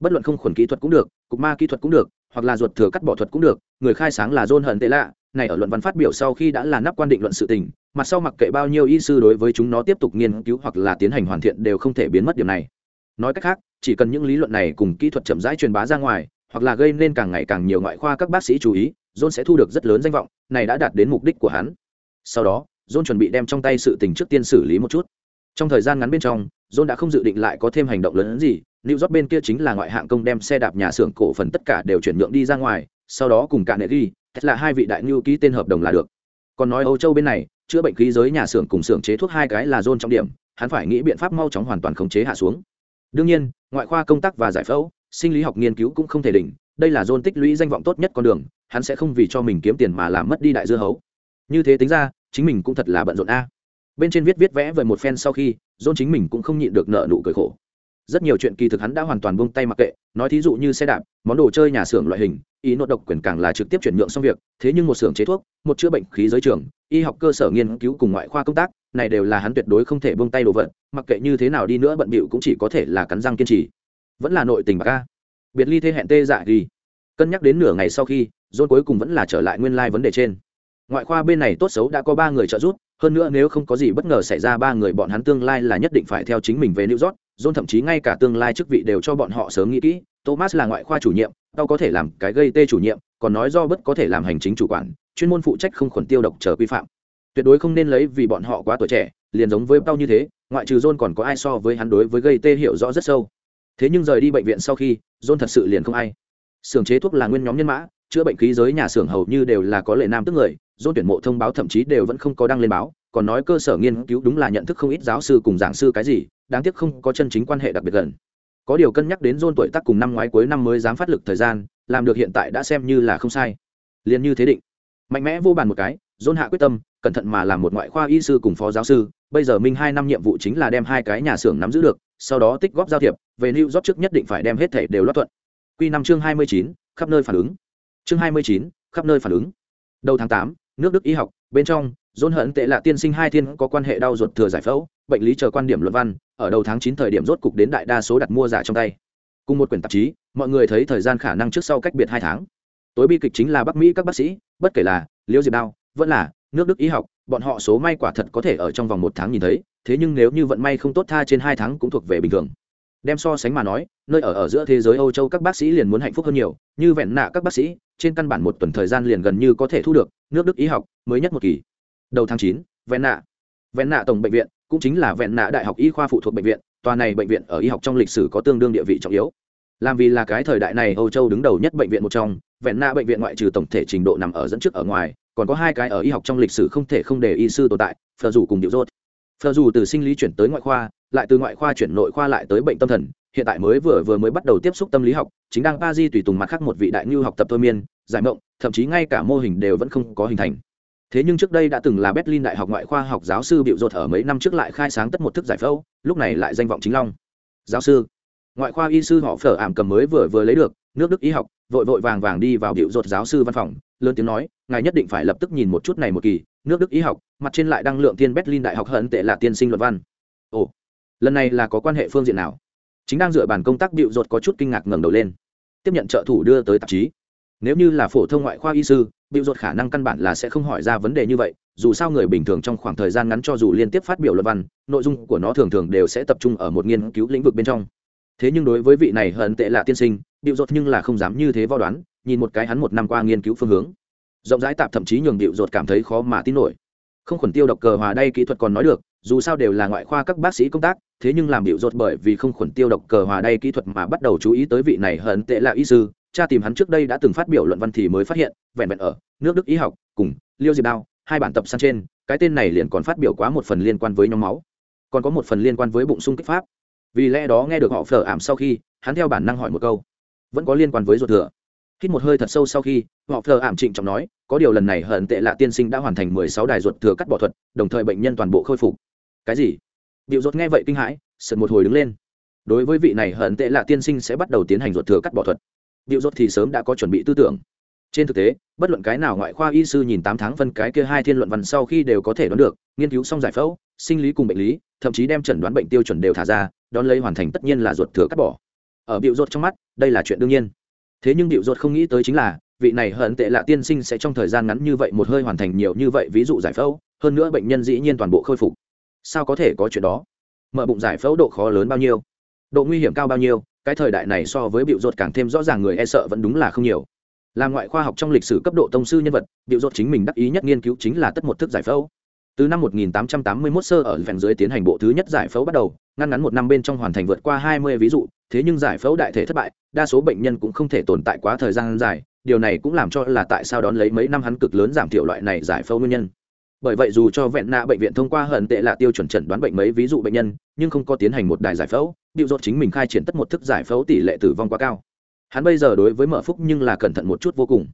Bất luận không khuẩn kỹ thuật cũng được, cục ma kỹ thuật cũng được, hoặc là ruột thừa cắt bỏ thuật cũng được, người khai sáng là John hận tệ lạ, này ở luận văn phát biểu sau khi đã là nắp quan định luận sự tình, mặt sau mặc kệ bao nhiêu y sư đối với chúng nó tiếp tục nghiên cứu hoặc là tiến hành hoàn thiện đều không thể biến mất điểm này. Nói cách khác, chỉ cần những lý luận này cùng kỹ thuật chậm rãi truyền bá ra ngoài hoặc là gây nên càng ngày càng nhiều ngoại khoa các bác sĩ chú ý john sẽ thu được rất lớn danh vọng này đã đạt đến mục đích của hắn. Sau đó john chuẩn bị đem trong tay sự tình trước tiên xử lý một chút. Trong thời gian ngắn bên trong john đã không dự định lại có thêm hành động lớn hơn gì New York bên kia chính là ngoại hạng công đem xe đạp nhà xưởng cổ phần tất cả đều chuyển nhượng đi ra ngoài, sau đó cùng cả nệ ghi, là hai vị đại nhu ký tên hợp đồng là được. Còn nói Âu Châu bên này, chữa bệnh khí giới nhà xưởng cùng xưởng chế thuốc hai cái là zone trọng điểm, hắn phải nghĩ biện pháp mau chóng hoàn toàn khống chế hạ xuống đương nhiên, ngoại khoa công tác và giải phẫu, sinh lý học nghiên cứu cũng không thể đỉnh, đây là dôn tích lũy danh vọng tốt nhất con đường, hắn sẽ không vì cho mình kiếm tiền mà làm mất đi đại dưa hấu. Như thế tính ra, chính mình cũng thật là bận rộn a. Bên trên viết viết vẽ về một phen sau khi, dôn chính mình cũng không nhịn được nợ nụ cười khổ. Rất nhiều chuyện kỳ thực hắn đã hoàn toàn buông tay mặc kệ, nói thí dụ như xe đạp, món đồ chơi nhà xưởng loại hình, ý nội độc quyền càng là trực tiếp chuyển nhượng xong việc, thế nhưng một xưởng chế thuốc, một chữa bệnh khí giới trường, y học cơ sở nghiên cứu cùng ngoại khoa công tác này đều là hắn tuyệt đối không thể buông tay đồ vật mặc kệ như thế nào đi nữa bận bịu cũng chỉ có thể là cắn răng kiên trì. Vẫn là nội tình bạc ca biệt ly thế hẹn tê dại gì, cân nhắc đến nửa ngày sau khi rốt cuối cùng vẫn là trở lại nguyên lai vấn đề trên. Ngoại khoa bên này tốt xấu đã có ba người trợ giúp hơn nữa nếu không có gì bất ngờ xảy ra ba người bọn hắn tương lai là nhất định phải theo chính mình về new york john thậm chí ngay cả tương lai chức vị đều cho bọn họ sớm nghĩ kỹ. Thomas là ngoại khoa chủ nhiệm tao có thể làm cái gây tê chủ nhiệm còn nói do bất có thể làm hành chính chủ quản chuyên môn phụ trách không khuẩn tiêu độc chờ quy phạm tuyệt đối không nên lấy vì bọn họ quá tuổi trẻ, liền giống với bao như thế, ngoại trừ john còn có ai so với hắn đối với gây tê hiểu rõ rất sâu. Thế nhưng rời đi bệnh viện sau khi, john thật sự liền không ai. Xưởng chế thuốc là nguyên nhóm nhân mã, chữa bệnh khí giới nhà xưởng hầu như đều là có lệ nam tức người, John tuyển mộ thông báo thậm chí đều vẫn không có đăng lên báo, còn nói cơ sở nghiên cứu đúng là nhận thức không ít giáo sư cùng giảng sư cái gì, đáng tiếc không có chân chính quan hệ đặc biệt gần. Có điều cân nhắc đến John tuổi tác cùng năm ngoái cuối năm mới dám phát lực thời gian, làm được hiện tại đã xem như là không sai. Liền như thế định. Mạnh mẽ vô bàn một cái, John hạ quyết tâm cẩn thận mà làm một ngoại khoa y sư cùng phó giáo sư, bây giờ minh hai năm nhiệm vụ chính là đem hai cái nhà xưởng nắm giữ được, sau đó tích góp giao thiệp, về new job trước nhất định phải đem hết thể đều loát thuận. Q năm chương hai mươi chín, khắp nơi phản ứng. Chương hai mươi chín, khắp nơi phản ứng. Đầu tháng tám, nước đức y học, bên trong dôn hận tệ là tiên sinh hai thiên có quan hệ đau ruột thừa giải phẫu, bệnh lý chờ quan điểm luận văn, ở đầu tháng chín thời điểm rốt cục đến đại đa số đặt mua giả trong tay. Cùng một quyển tạp chí, mọi người thấy thời gian khả năng trước sau cách biệt hai tháng. Tối bi kịch chính là bắc mỹ các bác sĩ, bất kể là liễu diệp đao, vẫn là nước đức y học, bọn họ số may quả thật có thể ở trong vòng một tháng nhìn thấy, thế nhưng nếu như vận may không tốt tha trên hai tháng cũng thuộc về bình thường. Đem so sánh mà nói, nơi ở ở giữa thế giới âu châu các bác sĩ liền muốn hạnh phúc hơn nhiều, như vẹn nạ các bác sĩ, trên căn bản một tuần thời gian liền gần như có thể thu được, nước đức y học, mới nhất một kỳ. Đầu tháng chín, vẹn nạ. Vẹn nạ tổng bệnh viện, cũng chính là vẹn nạ đại học y khoa phụ thuộc bệnh viện, tòa này bệnh viện ở y học trong lịch sử có tương đương địa vị trọng yếu. Làm vì là cái thời đại này âu châu đứng đầu nhất bệnh viện một trong, vẹn nạ bệnh viện ngoại trừ tổng thể trình độ nằm ở dẫn trước ở ngoài còn có hai cái ở y học trong lịch sử không thể không để y sư tồn tại phờ dù cùng điệu rốt phờ dù từ sinh lý chuyển tới ngoại khoa, lại từ ngoại khoa chuyển nội khoa lại tới bệnh tâm thần, hiện tại mới vừa vừa mới bắt đầu tiếp xúc tâm lý học, chính đang pa di tùy tùng mặt khác một vị đại ngưu học tập thôi miên, giải mộng, thậm chí ngay cả mô hình đều vẫn không có hình thành. Thế nhưng trước đây đã từng là berlin đại học ngoại khoa học giáo sư bịu rột ở mấy năm trước lại khai sáng tất một thức giải phẫu, lúc này lại danh vọng chính long. Giáo sư, ngoại khoa y sư họ phở ảm cầm mới vừa vừa lấy được, nước đức y học vội vội vàng vàng đi vào điệu rột giáo sư văn phòng, lớn tiếng nói, ngài nhất định phải lập tức nhìn một chút này một kỳ, nước đức y học, mặt trên lại đăng lượng tiên berlin đại học hận tệ là tiên sinh luật văn. Ồ, lần này là có quan hệ phương diện nào? Chính đang dựa bàn công tác điệu rột có chút kinh ngạc ngẩng đầu lên. Tiếp nhận trợ thủ đưa tới tạp chí. Nếu như là phổ thông ngoại khoa y sư, điệu rột khả năng căn bản là sẽ không hỏi ra vấn đề như vậy, dù sao người bình thường trong khoảng thời gian ngắn cho dù liên tiếp phát biểu luận văn, nội dung của nó thường thường đều sẽ tập trung ở một nghiên cứu lĩnh vực bên trong. Thế nhưng đối với vị này hận tệ là tiên sinh điệu dột nhưng là không dám như thế vo đoán, nhìn một cái hắn một năm qua nghiên cứu phương hướng. Rộng rãi tạp thậm chí nhường điệu dột cảm thấy khó mà tin nổi. Không khuẩn tiêu độc cờ hòa đây kỹ thuật còn nói được, dù sao đều là ngoại khoa các bác sĩ công tác, thế nhưng làm điệu dột bởi vì không khuẩn tiêu độc cờ hòa đây kỹ thuật mà bắt đầu chú ý tới vị này hận tệ là y sư, cha tìm hắn trước đây đã từng phát biểu luận văn thì mới phát hiện, vẹn vẹn ở nước đức y học, cùng liêu diệp đao, hai bản tập san trên, cái tên này liền còn phát biểu quá một phần liên quan với nhóm máu, còn có một phần liên quan với bụng sung kích pháp. Vì lẽ đó nghe được họ phở ảm sau khi, hắn theo bản năng hỏi một câu vẫn có liên quan với ruột thừa. Hít một hơi thật sâu sau khi, họ phờ ảm trịnh trọng nói, có điều lần này hận tệ lạ tiên sinh đã hoàn thành mười sáu đài ruột thừa cắt bỏ thuật, đồng thời bệnh nhân toàn bộ khôi phục. Cái gì? Điệu ruột nghe vậy kinh hãi sợt một hồi đứng lên. Đối với vị này hận tệ lạ tiên sinh sẽ bắt đầu tiến hành ruột thừa cắt bỏ thuật. Điệu ruột thì sớm đã có chuẩn bị tư tưởng. Trên thực tế, bất luận cái nào ngoại khoa y sư nhìn tám tháng phân cái kia hai thiên luận văn sau khi đều có thể đoán được, nghiên cứu xong giải phẫu, sinh lý cùng bệnh lý, thậm chí đem chẩn đoán bệnh tiêu chuẩn đều thả ra, đón lấy hoàn thành tất nhiên là ruột thừa cắt bỏ ở điệu rột trong mắt, đây là chuyện đương nhiên. Thế nhưng điệu rột không nghĩ tới chính là, vị này hận tệ lạ tiên sinh sẽ trong thời gian ngắn như vậy một hơi hoàn thành nhiều như vậy ví dụ giải phẫu, hơn nữa bệnh nhân dĩ nhiên toàn bộ khôi phục. Sao có thể có chuyện đó? Mở bụng giải phẫu độ khó lớn bao nhiêu? Độ nguy hiểm cao bao nhiêu? Cái thời đại này so với biểu rột càng thêm rõ ràng người e sợ vẫn đúng là không nhiều. Là ngoại khoa học trong lịch sử cấp độ tông sư nhân vật, biểu rột chính mình đắc ý nhất nghiên cứu chính là tất một thức giải phẫu. Từ năm 1881 sơ ở vẹn dưới tiến hành bộ thứ nhất giải phẫu bắt đầu, ngăn ngắn một năm bên trong hoàn thành vượt qua 20 ví dụ thế nhưng giải phẫu đại thể thất bại, đa số bệnh nhân cũng không thể tồn tại quá thời gian dài, điều này cũng làm cho là tại sao đón lấy mấy năm hắn cực lớn giảm thiểu loại này giải phẫu nguyên nhân. Bởi vậy dù cho vẹn nạ bệnh viện thông qua hận tệ là tiêu chuẩn chẩn đoán bệnh mấy ví dụ bệnh nhân, nhưng không có tiến hành một đài giải phẫu điệu dột chính mình khai triển tất một thức giải phẫu tỷ lệ tử vong quá cao. Hắn bây giờ đối với mở phúc nhưng là cẩn thận một chút vô cùng.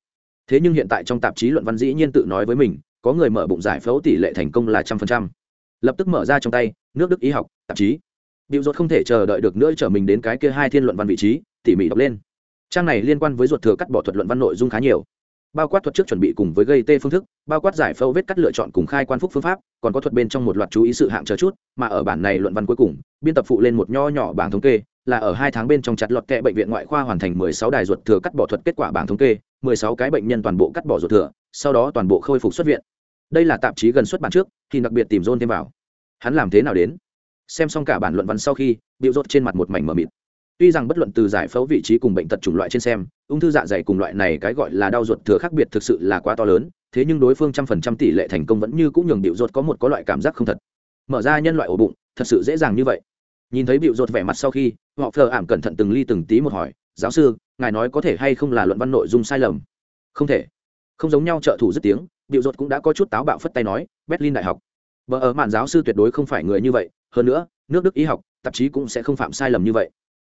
Thế nhưng hiện tại trong tạp chí luận văn dĩ nhiên tự nói với mình, có người mở bụng giải phẫu tỷ lệ thành công là trăm phần trăm. Lập tức mở ra trong tay, nước đức y học, tạp chí biểu dột không thể chờ đợi được nữa trở mình đến cái kia hai thiên luận văn vị trí, tỉ mỉ đọc lên. Trang này liên quan với ruột thừa cắt bỏ thuật luận văn nội dung khá nhiều. Bao quát thuật trước chuẩn bị cùng với gây tê phương thức, bao quát giải phẫu vết cắt lựa chọn cùng khai quan phúc phương pháp, còn có thuật bên trong một loạt chú ý sự hạng chờ chút, mà ở bản này luận văn cuối cùng, biên tập phụ lên một nho nhỏ bảng thống kê, là ở hai tháng bên trong chặt lọt kệ bệnh viện ngoại khoa hoàn thành 16 đài ruột thừa cắt bỏ thuật kết quả bảng thống kê 16 cái bệnh nhân toàn bộ cắt bỏ ruột thừa, sau đó toàn bộ khôi phục xuất viện. Đây là tạp chí gần xuất bản trước, thì đặc biệt tìm rôn thêm vào. Hắn làm thế nào đến? Xem xong cả bản luận văn sau khi biểu rốt trên mặt một mảnh mờ mịt. Tuy rằng bất luận từ giải phẫu vị trí cùng bệnh tật chủng loại trên xem, ung thư dạ dày cùng loại này cái gọi là đau ruột thừa khác biệt thực sự là quá to lớn, thế nhưng đối phương trăm phần trăm tỷ lệ thành công vẫn như cũng nhường biểu rốt có một có loại cảm giác không thật. Mở ra nhân loại ổ bụng, thật sự dễ dàng như vậy. Nhìn thấy biểu rốt vẻ mặt sau khi, họ phờ ảm cẩn thận từng ly từng tí một hỏi, giáo sư, ngài nói có thể hay không là luận văn nội dung sai lầm? Không thể. Không giống nhau trợ thủ dứt tiếng biểu rốt cũng đã có chút táo bạo phất tay nói, berlin đại học. Bờ ở mạn giáo sư tuyệt đối không phải người như vậy, hơn nữa, nước đức y học, tạp chí cũng sẽ không phạm sai lầm như vậy.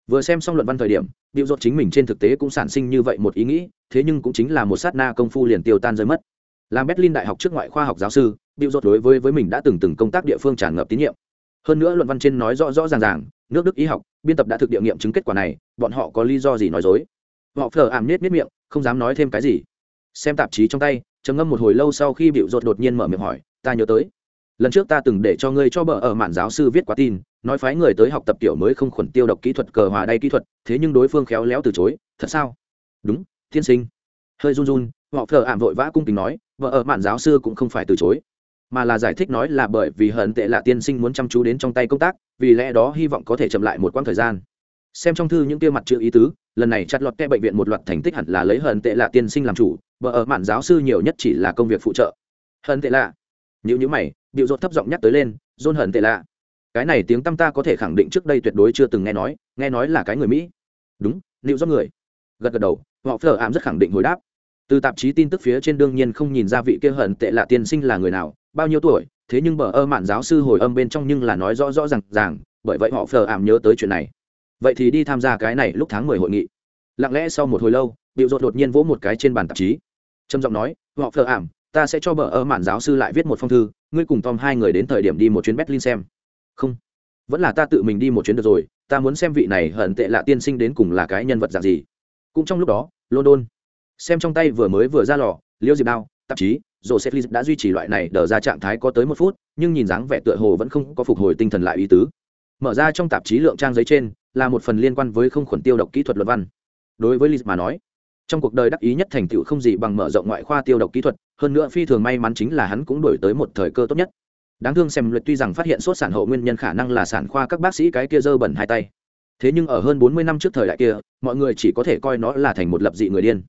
Vừa xem xong luận văn thời điểm Diệu Dột chính mình trên thực tế cũng sản sinh như vậy một ý nghĩ, thế nhưng cũng chính là một sát na công phu liền tiêu tan rơi mất. Làm berlin đại học trước ngoại khoa học giáo sư Diệu Dột đối với với mình đã từng từng công tác địa phương tràn ngập tín nhiệm. Hơn nữa luận văn trên nói rõ rõ ràng ràng, nước đức y học, biên tập đã thực địa nghiệm chứng kết quả này, bọn họ có lý do gì nói dối. Họ phờ ảm nết nết miệng, không dám nói thêm cái gì. Xem tạp chí trong tay, trầm ngâm một hồi lâu sau khi Diệu Dột đột nhiên mở miệng hỏi, ta nhớ tới lần trước ta từng để cho ngươi cho bờ ở mạn giáo sư viết quá tin, nói phái người tới học tập tiểu mới không khuẩn tiêu độc kỹ thuật, cờ hòa đay kỹ thuật, thế nhưng đối phương khéo léo từ chối. Thật sao? Đúng, tiên sinh. Hơi run run, họ phờ ảm vội vã cung kính nói vợ ở mạn giáo sư cũng không phải từ chối, mà là giải thích nói là bởi vì hận tệ là tiên sinh muốn chăm chú đến trong tay công tác, vì lẽ đó hy vọng có thể chậm lại một quãng thời gian. Xem trong thư những kia mặt chữ ý tứ, lần này chặt lọt ke bệnh viện một loạt thành tích hẳn là lấy hận tệ là tiên sinh làm chủ vợ ở mạn giáo sư nhiều nhất chỉ là công việc phụ trợ. Hận tệ là những những mày điệu rột thấp giọng nhắc tới lên dôn hận tệ lạ. Cái này tiếng tăm ta có thể khẳng định trước đây tuyệt đối chưa từng nghe nói nghe nói là cái người mỹ. Đúng, liệu do người. Gật gật đầu, họ phở ảm rất khẳng định hồi đáp. Từ tạp chí tin tức phía trên đương nhiên không nhìn ra vị kia hận tệ lạ tiên sinh là người nào, bao nhiêu tuổi, thế nhưng bờ ơ mạn giáo sư hồi âm bên trong nhưng là nói rõ rõ r à n g ràng, bởi vậy họ phở ảm nhớ tới chuyện này. Vậy thì đi tham gia cái này lúc tháng mười hội nghị. Lặng lẽ sau một hồi lâu điệu rột đột nhiên vỗ một cái trên bàn tạp chí. Trầm giọng nói, họ phở ảm ta sẽ cho bờ ơ mạn giáo sư lại viết một phong thư, ngươi cùng tom hai người đến thời điểm đi một chuyến berlin xem. Không. Vẫn là ta tự mình đi một chuyến được rồi, ta muốn xem vị này hận tệ lạ tiên sinh đến cùng là cái nhân vật dạng gì. Cũng trong lúc đó, london. Xem trong tay vừa mới vừa ra lò, liêu diệp đao, tạp chí, joseph lee đã duy trì loại này đờ ra trạng thái có tới một phút, nhưng nhìn dáng vẻ tựa hồ vẫn không có phục hồi tinh thần lại ý tứ. Mở ra trong tạp chí lượng trang giấy trên, là một phần liên quan với không khuẩn tiêu độc kỹ thuật luật văn. Đối với lee mà nói, trong cuộc đời đắc ý nhất thành tựu không gì bằng mở rộng ngoại khoa tiêu độc kỹ thuật hơn nữa phi thường may mắn chính là hắn cũng đổi tới một thời cơ tốt nhất. Đáng thương xem luyện tuy rằng phát hiện sốt sản hậu nguyên nhân khả năng là sản khoa các bác sĩ cái kia dơ bẩn hai tay. Thế nhưng ở hơn bốn mươi năm trước thời đại kia, mọi người chỉ có thể coi nó là thành một lập dị người điên.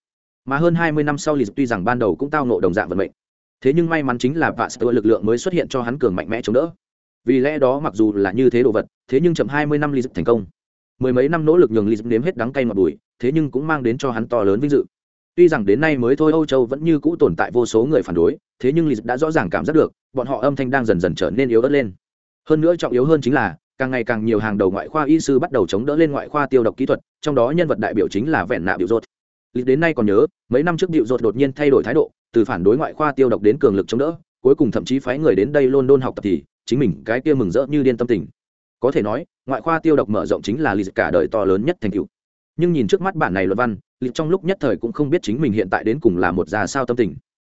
Mà hơn hai mươi năm sau lì tuy rằng ban đầu cũng tao nộ đồng dạng vận mệnh. Thế nhưng may mắn chính là vạ sơ lực lượng mới xuất hiện cho hắn cường mạnh mẽ chống đỡ. Vì lẽ đó mặc dù là như thế đồ vật, thế nhưng chậm hai mươi năm lì thành công. Mười mấy năm nỗ lực nhường lì nếm hết đắng cay ngọt bùi, thế nhưng cũng mang đến cho hắn to lớn vinh dự tuy rằng đến nay mới thôi âu châu vẫn như cũ tồn tại vô số người phản đối, thế nhưng lịch đã rõ ràng cảm giác được, bọn họ âm thanh đang dần dần trở nên yếu ớt lên. Hơn nữa trọng yếu hơn chính là, càng ngày càng nhiều hàng đầu ngoại khoa y sư bắt đầu chống đỡ lên ngoại khoa tiêu độc kỹ thuật, trong đó nhân vật đại biểu chính là vẹn nạ biểu rột lịch đến nay còn nhớ, mấy năm trước biểu rột đột nhiên thay đổi thái độ, từ phản đối ngoại khoa tiêu độc đến cường lực chống đỡ, cuối cùng thậm chí phái người đến đây london học tập thì, chính mình cái kia mừng rỡ như điên tâm tình. Có thể nói, ngoại khoa tiêu độc mở rộng chính là lịch cả đời to lớn nhất thành tựu nhưng nhìn trước mắt bản này luận văn, lịch trong lúc nhất thời cũng không biết chính mình hiện tại đến cùng là một già sao tâm tình.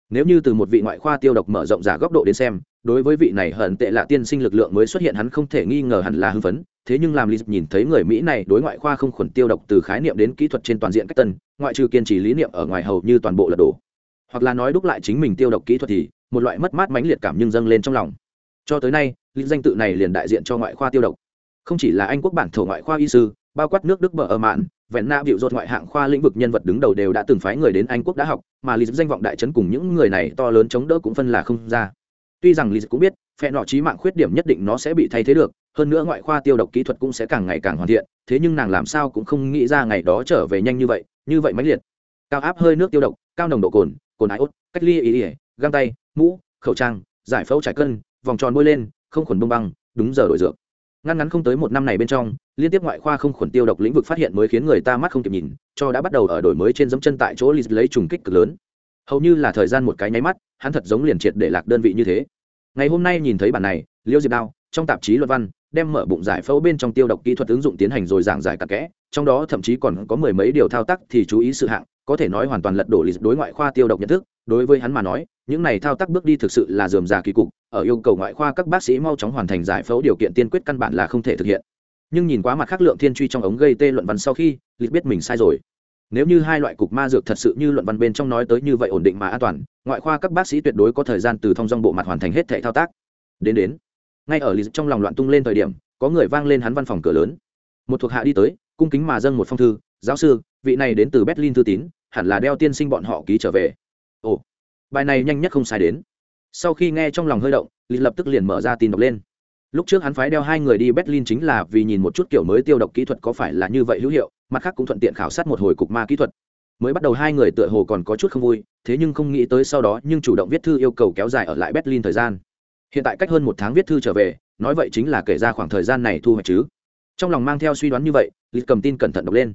Nếu như từ một vị ngoại khoa tiêu độc mở rộng giả góc độ đến xem, đối với vị này hận tệ lạ tiên sinh lực lượng mới xuất hiện hắn không thể nghi ngờ hẳn là hưng phấn, thế nhưng làm lý nhìn thấy người mỹ này đối ngoại khoa không khuẩn tiêu độc từ khái niệm đến kỹ thuật trên toàn diện cách tân, ngoại trừ kiên trì lý niệm ở ngoài hầu như toàn bộ là đổ. Hoặc là nói đúc lại chính mình tiêu độc kỹ thuật thì, một loại mất mát mãnh liệt cảm nhưng dâng lên trong lòng. Cho tới nay lý danh tự này liền đại diện cho ngoại khoa tiêu độc. Không chỉ là anh quốc bản thổ ngoại khoa y sư bao quát nước đức bờ ở mạn, vẹn na biểu dột ngoại hạng khoa lĩnh vực nhân vật đứng đầu đều đã từng phái người đến anh quốc đã học, mà lý danh vọng đại trấn cùng những người này to lớn chống đỡ cũng phân là không ra. Tuy rằng lý cũng biết, phe nọ trí mạng khuyết điểm nhất định nó sẽ bị thay thế được, hơn nữa ngoại khoa tiêu độc kỹ thuật cũng sẽ càng ngày càng hoàn thiện, thế nhưng nàng làm sao cũng không nghĩ ra ngày đó trở về nhanh như vậy như vậy mãnh liệt. Cao áp hơi nước tiêu độc, cao nồng độ cồn cồn ái ốt cách ly ý ỉa găng tay, mũ, khẩu trang, giải phẫu trải cân, vòng tròn bôi lên, không khuẩn bông băng, đúng giờ đổi dược ngăn ngắn không tới một năm này bên trong, liên tiếp ngoại khoa không khuẩn tiêu độc lĩnh vực phát hiện mới khiến người ta mắt không kịp nhìn, cho đã bắt đầu ở đổi mới trên dẫm chân tại chỗ lấy trùng kích cực lớn. Hầu như là thời gian một cái nháy mắt, hắn thật giống liền triệt để lạc đơn vị như thế. Ngày hôm nay nhìn thấy bản này, liêu diệp đao, trong tạp chí luận văn, đem mở bụng giải phẫu bên trong tiêu độc kỹ thuật ứng dụng tiến hành rồi giảng giải cặn kẽ, trong đó thậm chí còn có mười mấy điều thao tác thì chú ý sự hạng, có thể nói hoàn toàn lật đổ lịch đối ngoại khoa tiêu độc nhận thức đối với hắn mà nói, những này thao tác bước đi thực sự là dườm già kỳ cục, ở yêu cầu ngoại khoa các bác sĩ mau chóng hoàn thành giải phẫu điều kiện tiên quyết căn bản là không thể thực hiện. Nhưng nhìn quá mặt khác lượng thiên truy trong ống gây tê luận văn sau khi, lịch biết mình sai rồi. Nếu như hai loại cục ma dược thật sự như luận văn bên trong nói tới như vậy ổn định mà an toàn, ngoại khoa các bác sĩ tuyệt đối có thời gian từ thông dong bộ mặt hoàn thành hết thể thao tác. Đến đến. Ngay ở lịch trong lòng loạn tung lên thời điểm, có người vang lên hắn văn phòng cửa lớn. Một thuộc hạ đi tới, cung kính mà dâng một phong thư, giáo sư, vị này đến từ berlin thư tín, hẳn là đeo tiên sinh bọn họ ký trở về ồ, bài này nhanh nhất không sai đến. Sau khi nghe trong lòng hơi động lịch lập tức liền mở ra tin đọc lên. Lúc trước hắn phái đeo hai người đi berlin chính là vì nhìn một chút kiểu mới tiêu độc kỹ thuật có phải là như vậy hữu hiệu, mặt khác cũng thuận tiện khảo sát một hồi cục ma kỹ thuật. Mới bắt đầu hai người tựa hồ còn có chút không vui, thế nhưng không nghĩ tới sau đó nhưng chủ động viết thư yêu cầu kéo dài ở lại berlin thời gian. Hiện tại cách hơn một tháng viết thư trở về, nói vậy chính là kể ra khoảng thời gian này thu hoạch chứ. Trong lòng mang theo suy đoán như vậy lịch cầm tin cẩn thận đọc lên.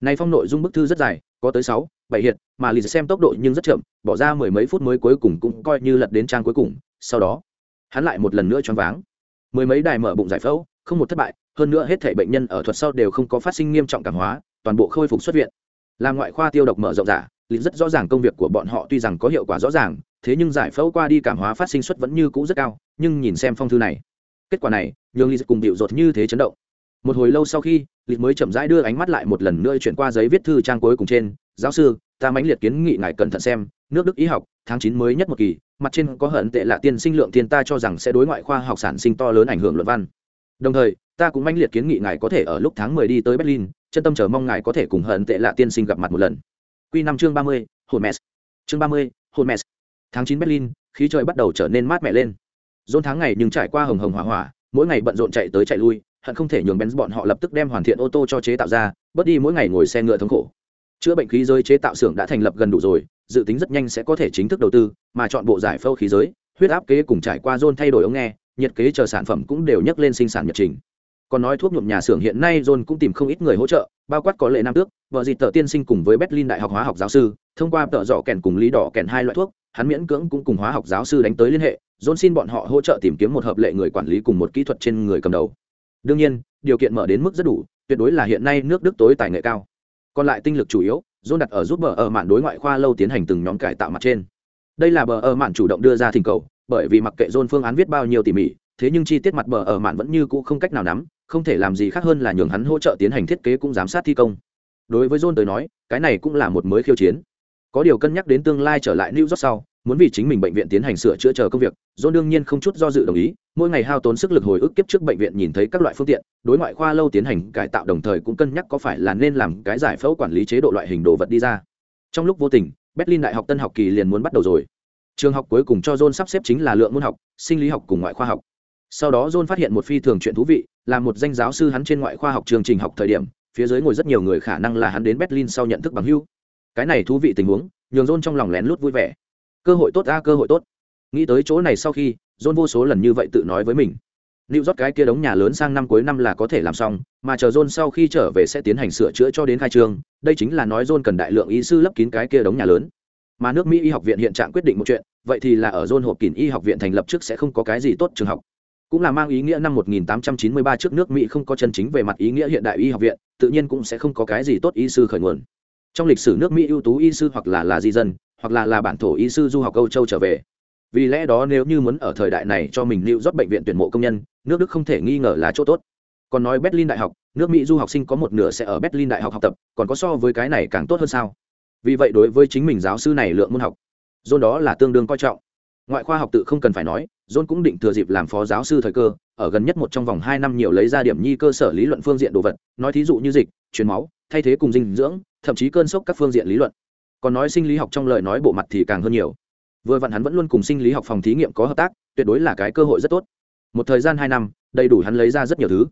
Nay phong nội dung bức thư rất dài, có tới sáu, bảy hiện mà lịch xem tốc độ nhưng rất chậm bỏ ra mười mấy phút mới cuối cùng cũng coi như lật đến trang cuối cùng, sau đó, hắn lại một lần nữa choáng váng. Mười mấy đài mở bụng giải phẫu, không một thất bại, hơn nữa hết thể bệnh nhân ở thuật sau đều không có phát sinh nghiêm trọng cảm hóa, toàn bộ khôi phục xuất viện. Làm ngoại khoa tiêu độc mở rộng giả lịch rất rõ ràng công việc của bọn họ tuy rằng có hiệu quả rõ ràng, thế nhưng giải phẫu qua đi cảm hóa phát sinh suất vẫn như cũ rất cao, nhưng nhìn xem phong thư này, kết quả này, nhường lịch cùng điệu rột như thế chấn động. Một hồi lâu sau khi lịch mới chậm rãi đưa ánh mắt lại một lần nữa chuyển qua giấy viết thư trang cuối cùng trên, giáo sư ta mãnh liệt kiến nghị ngài cẩn thận xem nước đức y học tháng chín mới nhất một kỳ mặt trên có hận tệ là tiên sinh lượng thiên ta cho rằng sẽ đối ngoại khoa học sản sinh to lớn ảnh hưởng luận văn. Đồng thời ta cũng mãnh liệt kiến nghị ngài có thể ở lúc tháng mười đi tới berlin chân tâm chờ mong ngài có thể cùng hận tệ là tiên sinh gặp mặt một lần. Quy năm chương ba mươi hồn mess chương ba mươi hồn mess tháng chín berlin khí trời bắt đầu trở nên mát mẻ lên. Dôn tháng ngày nhưng trải qua hồng hồng hỏa hỏa mỗi ngày bận rộn chạy tới chạy lui hận không thể nhường Benz bọn họ lập tức đem hoàn thiện ô tô cho chế tạo ra, bớt đi mỗi ngày ngồi xe ngựa thống khổ. Chữa bệnh khí giới chế tạo xưởng đã thành lập gần đủ rồi, dự tính rất nhanh sẽ có thể chính thức đầu tư, mà chọn bộ giải phẫu khí giới, huyết áp kế cùng trải qua zone thay đổi ống nghe, nhiệt kế chờ sản phẩm cũng đều nhắc lên sinh sản nhật trình. Còn nói thuốc nhuộm nhà xưởng hiện nay zone cũng tìm không ít người hỗ trợ, bao quát có lệ nam tước, vợ dịt tờ tiên sinh cùng với Berlin đại học hóa học giáo sư, thông qua tợ dọ kèn cùng lý đỏ kèn hai loại thuốc, hắn miễn cưỡng cũng cùng hóa học giáo sư đánh tới liên hệ, John xin bọn họ hỗ trợ tìm kiếm một hợp lệ người quản lý cùng một kỹ thuật trên người cầm đầu. Đương nhiên, điều kiện mở đến mức rất đủ tuyệt đối là hiện nay nước đức tối tài nghệ cao còn lại tinh lực chủ yếu dôn đặt ở giúp bờ ở mạn đối ngoại khoa lâu tiến hành từng nhóm cải tạo mặt trên. Đây là bờ ở mạn chủ động đưa ra thỉnh cầu, bởi vì mặc kệ dôn phương án viết bao nhiêu tỉ mỉ, thế nhưng chi tiết mặt bờ ở mạn vẫn như cũ không cách nào nắm, không thể làm gì khác hơn là nhường hắn hỗ trợ tiến hành thiết kế cũng giám sát thi công. Đối với john tới nói, cái này cũng là một mới khiêu chiến. Có điều cân nhắc đến tương lai trở lại new york sau muốn vì chính mình bệnh viện tiến hành sửa chữa chờ công việc, john đương nhiên không chút do dự đồng ý, mỗi ngày hao tốn sức lực hồi ức kiếp trước bệnh viện nhìn thấy các loại phương tiện, đối ngoại khoa lâu tiến hành cải tạo đồng thời cũng cân nhắc có phải là nên làm cái giải phẫu quản lý chế độ loại hình đồ vật đi ra. Trong lúc vô tình, berlin đại học tân học kỳ liền muốn bắt đầu rồi. Trường học cuối cùng cho john sắp xếp chính là lượng môn học, sinh lý học cùng ngoại khoa học. Sau đó john phát hiện một phi thường chuyện thú vị, là một danh giáo sư hắn trên ngoại khoa học chương trình học thời điểm, phía dưới ngồi rất nhiều người khả năng là hắn đến berlin sau nhận thức bằng hưu cái này thú vị tình huống, nhường john trong lòng lén lút vui vẻ cơ hội tốt à cơ hội tốt nghĩ tới chỗ này sau khi john vô số lần như vậy tự nói với mình New York cái kia đống nhà lớn sang năm cuối năm là có thể làm xong, mà chờ John sau khi trở về sẽ tiến hành sửa chữa cho đến khai trương, đây chính là nói John cần đại lượng y sư lấp kín cái kia đống nhà lớn. Mà nước Mỹ y học viện hiện trạng quyết định một chuyện, vậy thì là ở John hộp kín y học viện thành lập trước sẽ không có cái gì tốt trường học. Cũng là mang ý nghĩa năm 1893 trước nước Mỹ không có chân chính về mặt ý nghĩa hiện đại y học viện, tự nhiên cũng sẽ không có cái gì tốt y sư khởi nguồn. Trong lịch sử nước Mỹ ưu tú y sư hoặc là là di dân, hoặc là là bản thổ y sư du học Âu Châu trở về. Vì lẽ đó nếu như muốn ở thời đại này cho mình lưu rót bệnh viện tuyển mộ công nhân, nước Đức không thể nghi ngờ là chỗ tốt. Còn nói Berlin đại học, nước Mỹ du học sinh có một nửa sẽ ở Berlin đại học học tập, còn có so với cái này càng tốt hơn sao? Vì vậy đối với chính mình giáo sư này lượng môn học, John đó là tương đương coi trọng. Ngoại khoa học tự không cần phải nói, John cũng định thừa dịp làm phó giáo sư thời cơ, ở gần nhất một trong vòng hai năm nhiều lấy ra điểm nhi cơ sở lý luận phương diện đồ vật, nói thí dụ như dịch, truyền máu, thay thế cùng dinh dưỡng, thậm chí cơn sốc các phương diện lý luận còn nói sinh lý học trong lời nói bộ mặt thì càng hơn nhiều. Vừa vặn hắn vẫn luôn cùng sinh lý học phòng thí nghiệm có hợp tác, tuyệt đối là cái cơ hội rất tốt. Một thời gian hai năm, đầy đủ hắn lấy ra rất nhiều thứ.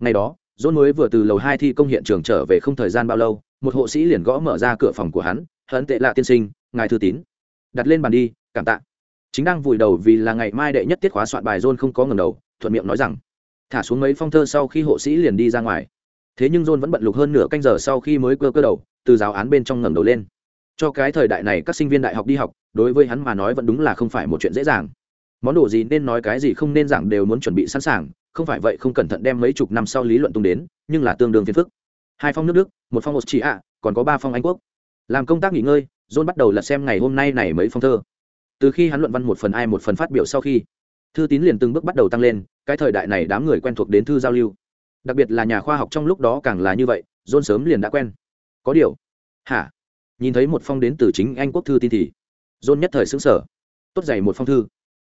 Ngày đó dôn mới vừa từ lầu hai thi công hiện trường trở về không thời gian bao lâu, một hộ sĩ liền gõ mở ra cửa phòng của hắn hận tệ lạ tiên sinh, ngài thư tín. Đặt lên bàn đi, cảm tạ. Chính đang vùi đầu vì là ngày mai đệ nhất tiết khóa soạn bài dôn không có ngầm đầu, thuận miệng nói rằng, thả xuống mấy phong thơ sau khi hộ sĩ liền đi ra ngoài. Thế nhưng dôn vẫn bận lục hơn nửa canh giờ sau khi mới cơ cơ đầu, từ giáo án bên trong ngầm đầu lên cho cái thời đại này các sinh viên đại học đi học, đối với hắn mà nói vẫn đúng là không phải một chuyện dễ dàng. Món đồ gì nên nói cái gì không nên giảng đều muốn chuẩn bị sẵn sàng, không phải vậy không cẩn thận đem mấy chục năm sau lý luận tung đến, nhưng là tương đương phiền phức. Hai phong nước đức, một phong một chỉ ạ còn có ba phong anh quốc. Làm công tác nghỉ ngơi, john bắt đầu lật xem ngày hôm nay này mấy phong thơ. Từ khi hắn luận văn một phần ai một phần phát biểu sau khi, thư tín liền từng bước bắt đầu tăng lên, cái thời đại này đám người quen thuộc đến thư giao lưu. Đặc biệt là nhà khoa học trong lúc đó càng là như vậy, john sớm liền đã quen. Có điều, hả? Nhìn thấy một phong đến từ chính anh quốc thư tin thì john nhất thời xứng sở tốt dày một phong thư.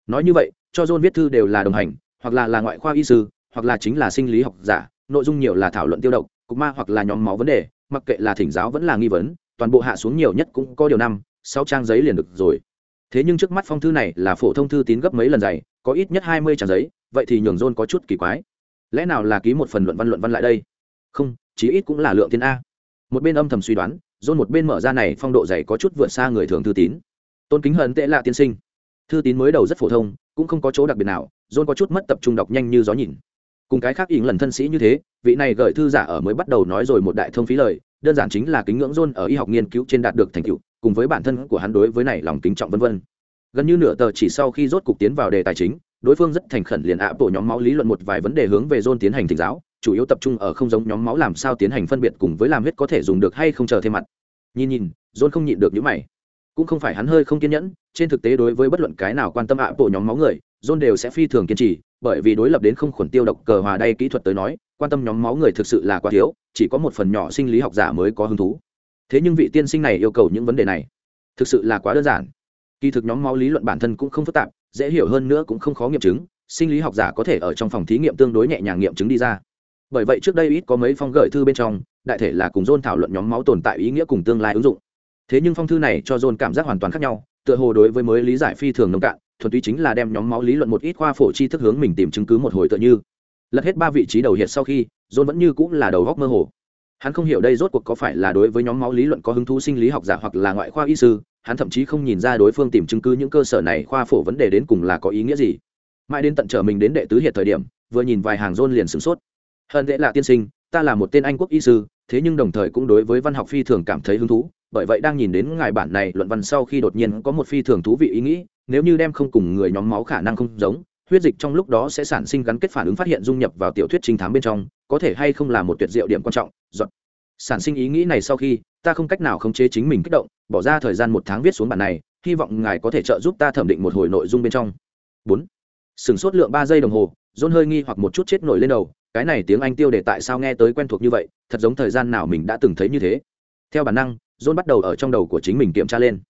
Nói như vậy, cho john viết thư đều là đồng hành, hoặc là là ngoại khoa y sư, hoặc là chính là sinh lý học giả, nội dung nhiều là thảo luận tiêu độc, cục ma hoặc là nhóm máu vấn đề, mặc kệ là thỉnh giáo vẫn là nghi vấn, toàn bộ hạ xuống nhiều nhất cũng có điều năm, sáu trang giấy liền được rồi. Thế nhưng trước mắt phong thư này là phổ thông thư tín gấp mấy lần dày, có ít nhất hai mươi trang giấy, vậy thì nhường john có chút kỳ quái. Lẽ nào là ký một phần luận văn luận văn lại đây? Không, chí ít cũng là lượng tiền a. Một bên âm thầm suy đoán dôn một bên mở ra này, phong độ dày có chút vượt xa người thường thư tín. Tôn kính hận tệ lạ tiên sinh. Thư tín mới đầu rất phổ thông, cũng không có chỗ đặc biệt nào dôn có chút mất tập trung đọc nhanh như gió nhìn. Cùng cái khác ỉng lần thân sĩ như thế, vị này gợi thư giả ở mới bắt đầu nói rồi một đại thông phí lời, đơn giản chính là kính ngưỡng dôn ở y học nghiên cứu trên đạt được thành tựu, cùng với bản thân của hắn đối với này lòng kính trọng vân vân. Gần như nửa tờ chỉ sau khi rốt cục tiến vào đề tài chính, đối phương rất thành khẩn liền ạ bộ nhóm máu lý luận một vài vấn đề hướng về dôn tiến hành thỉnh giáo chủ yếu tập trung ở không giống nhóm máu làm sao tiến hành phân biệt cùng với làm huyết có thể dùng được hay không chờ thêm mặt. Nhìn nhìn, john không nhịn được những mày. Cũng không phải hắn hơi không kiên nhẫn, trên thực tế đối với bất luận cái nào quan tâm ạ bộ nhóm máu người, john đều sẽ phi thường kiên trì, bởi vì đối lập đến không khuẩn tiêu độc cờ hòa đay kỹ thuật tới nói, quan tâm nhóm máu người thực sự là quá thiếu, chỉ có một phần nhỏ sinh lý học giả mới có hứng thú. Thế nhưng vị tiên sinh này yêu cầu những vấn đề này, thực sự là quá đơn giản. Kỳ thực nhóm máu lý luận bản thân cũng không phức tạp, dễ hiểu hơn nữa cũng không khó nghiệm chứng, sinh lý học giả có thể ở trong phòng thí nghiệm tương đối nhẹ nhàng nghiệm chứng đi ra bởi vậy trước đây ít có mấy phong gửi thư bên trong, đại thể là cùng dôn thảo luận nhóm máu tồn tại ý nghĩa cùng tương lai ứng dụng. Thế nhưng phong thư này cho dôn cảm giác hoàn toàn khác nhau, tựa hồ đối với mới lý giải phi thường nông cạn, thuần túy chính là đem nhóm máu lý luận một ít khoa phổ chi thức hướng mình tìm chứng cứ một hồi tựa như. Lật hết ba vị trí đầu hiện sau khi dôn vẫn như cũng là đầu góc mơ hồ. Hắn không hiểu đây rốt cuộc có phải là đối với nhóm máu lý luận có hứng thú sinh lý học giả hoặc là ngoại khoa y sư, hắn thậm chí không nhìn ra đối phương tìm chứng cứ những cơ sở này khoa phổ vấn đề đến cùng là có ý nghĩa gì. Mãi đến tận trở mình đến đệ tứ hiện thời điểm, vừa nhìn vài hàng dôn liền sửng sốt hơn dễ là tiên sinh, ta là một tên anh quốc y sư, thế nhưng đồng thời cũng đối với văn học phi thường cảm thấy hứng thú, bởi vậy đang nhìn đến ngài bản này luận văn sau khi đột nhiên có một phi thường thú vị ý nghĩ, nếu như đem không cùng người nhóm máu khả năng không giống, huyết dịch trong lúc đó sẽ sản sinh gắn kết phản ứng phát hiện dung nhập vào tiểu thuyết trinh thám bên trong, có thể hay không là một tuyệt diệu điểm quan trọng, Giọt. sản sinh ý nghĩ này sau khi, ta không cách nào khống chế chính mình kích động, bỏ ra thời gian một tháng viết xuống bản này, hy vọng ngài có thể trợ giúp ta thẩm định một hồi nội dung bên trong bốn sửng sốt lượng ba giây đồng hồ dôn hơi nghi hoặc một chút chết nổi lên đầu cái này tiếng anh tiêu đề tại sao nghe tới quen thuộc như vậy, thật giống thời gian nào mình đã từng thấy như thế. Theo bản năng, john bắt đầu ở trong đầu của chính mình kiểm tra lên.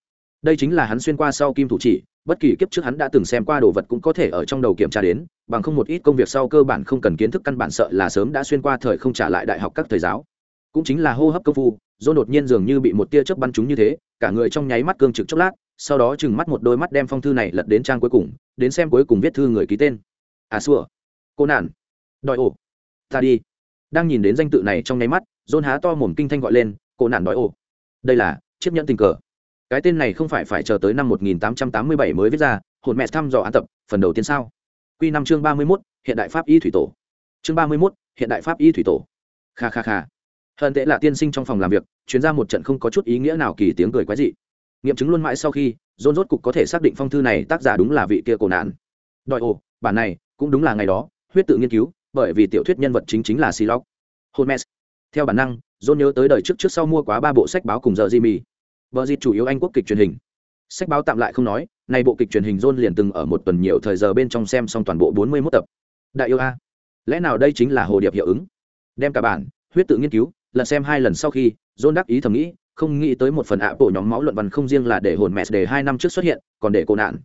Đây chính là hắn xuyên qua sau kim thủ chỉ, bất kỳ kiếp trước hắn đã từng xem qua đồ vật cũng có thể ở trong đầu kiểm tra đến, bằng không một ít công việc sau cơ bản không cần kiến thức căn bản sợ là sớm đã xuyên qua thời không trả lại đại học các thầy giáo. Cũng chính là hô hấp công phu, john đột nhiên dường như bị một tia chớp bắn trúng như thế, cả người trong nháy mắt cương trực chốc lát, sau đó chừng mắt một đôi mắt đem phong thư này lật đến trang cuối cùng, đến xem cuối cùng viết thư người ký tên. À xua. Cô nản đòi ổ ta đi. Đang nhìn đến danh tự này trong nháy mắt dôn há to mồm kinh thanh gọi lên cô nạn nói ồ. Đây là chiếc nhẫn tình cờ. Cái tên này không phải phải chờ tới năm 1887 mới viết ra hồn mẹ thăm dò án tập phần đầu tiên sao? Quy năm chương 31, hiện đại pháp y thủy tổ. Chương 31, hiện đại pháp y thủy tổ. Kha kha kha. Hận tệ là tiên sinh trong phòng làm việc chuyến ra một trận không có chút ý nghĩa nào kỳ tiếng cười quái dị. Nghiệm chứng luôn mãi sau khi dôn rốt cục có thể xác định phong thư này tác giả đúng là vị kia cổ nạn. Đòi ồ bản này cũng đúng là ngày đó huyết tự nghiên cứu bởi vì tiểu thuyết nhân vật chính chính là Silock. Holmes. Theo bản năng, John nhớ tới đời trước trước sau mua quá ba bộ sách báo cùng giờ Jimmy. Vợ dịt chủ yếu Anh quốc kịch truyền hình. Sách báo tạm lại không nói, này bộ kịch truyền hình John liền từng ở một tuần nhiều thời giờ bên trong xem xong toàn bộ bốn mươi 41 tập. Đại yêu a. Lẽ nào đây chính là hồ điệp hiệu ứng? Đem cả bản, huyết tự nghiên cứu, lần xem hai lần sau khi, John đắc ý thầm nghĩ, không nghĩ tới một phần ạ bộ nhóm máu luận văn không riêng là để hồn mẹ đề hai năm trước xuất hiện, còn để cô nạn.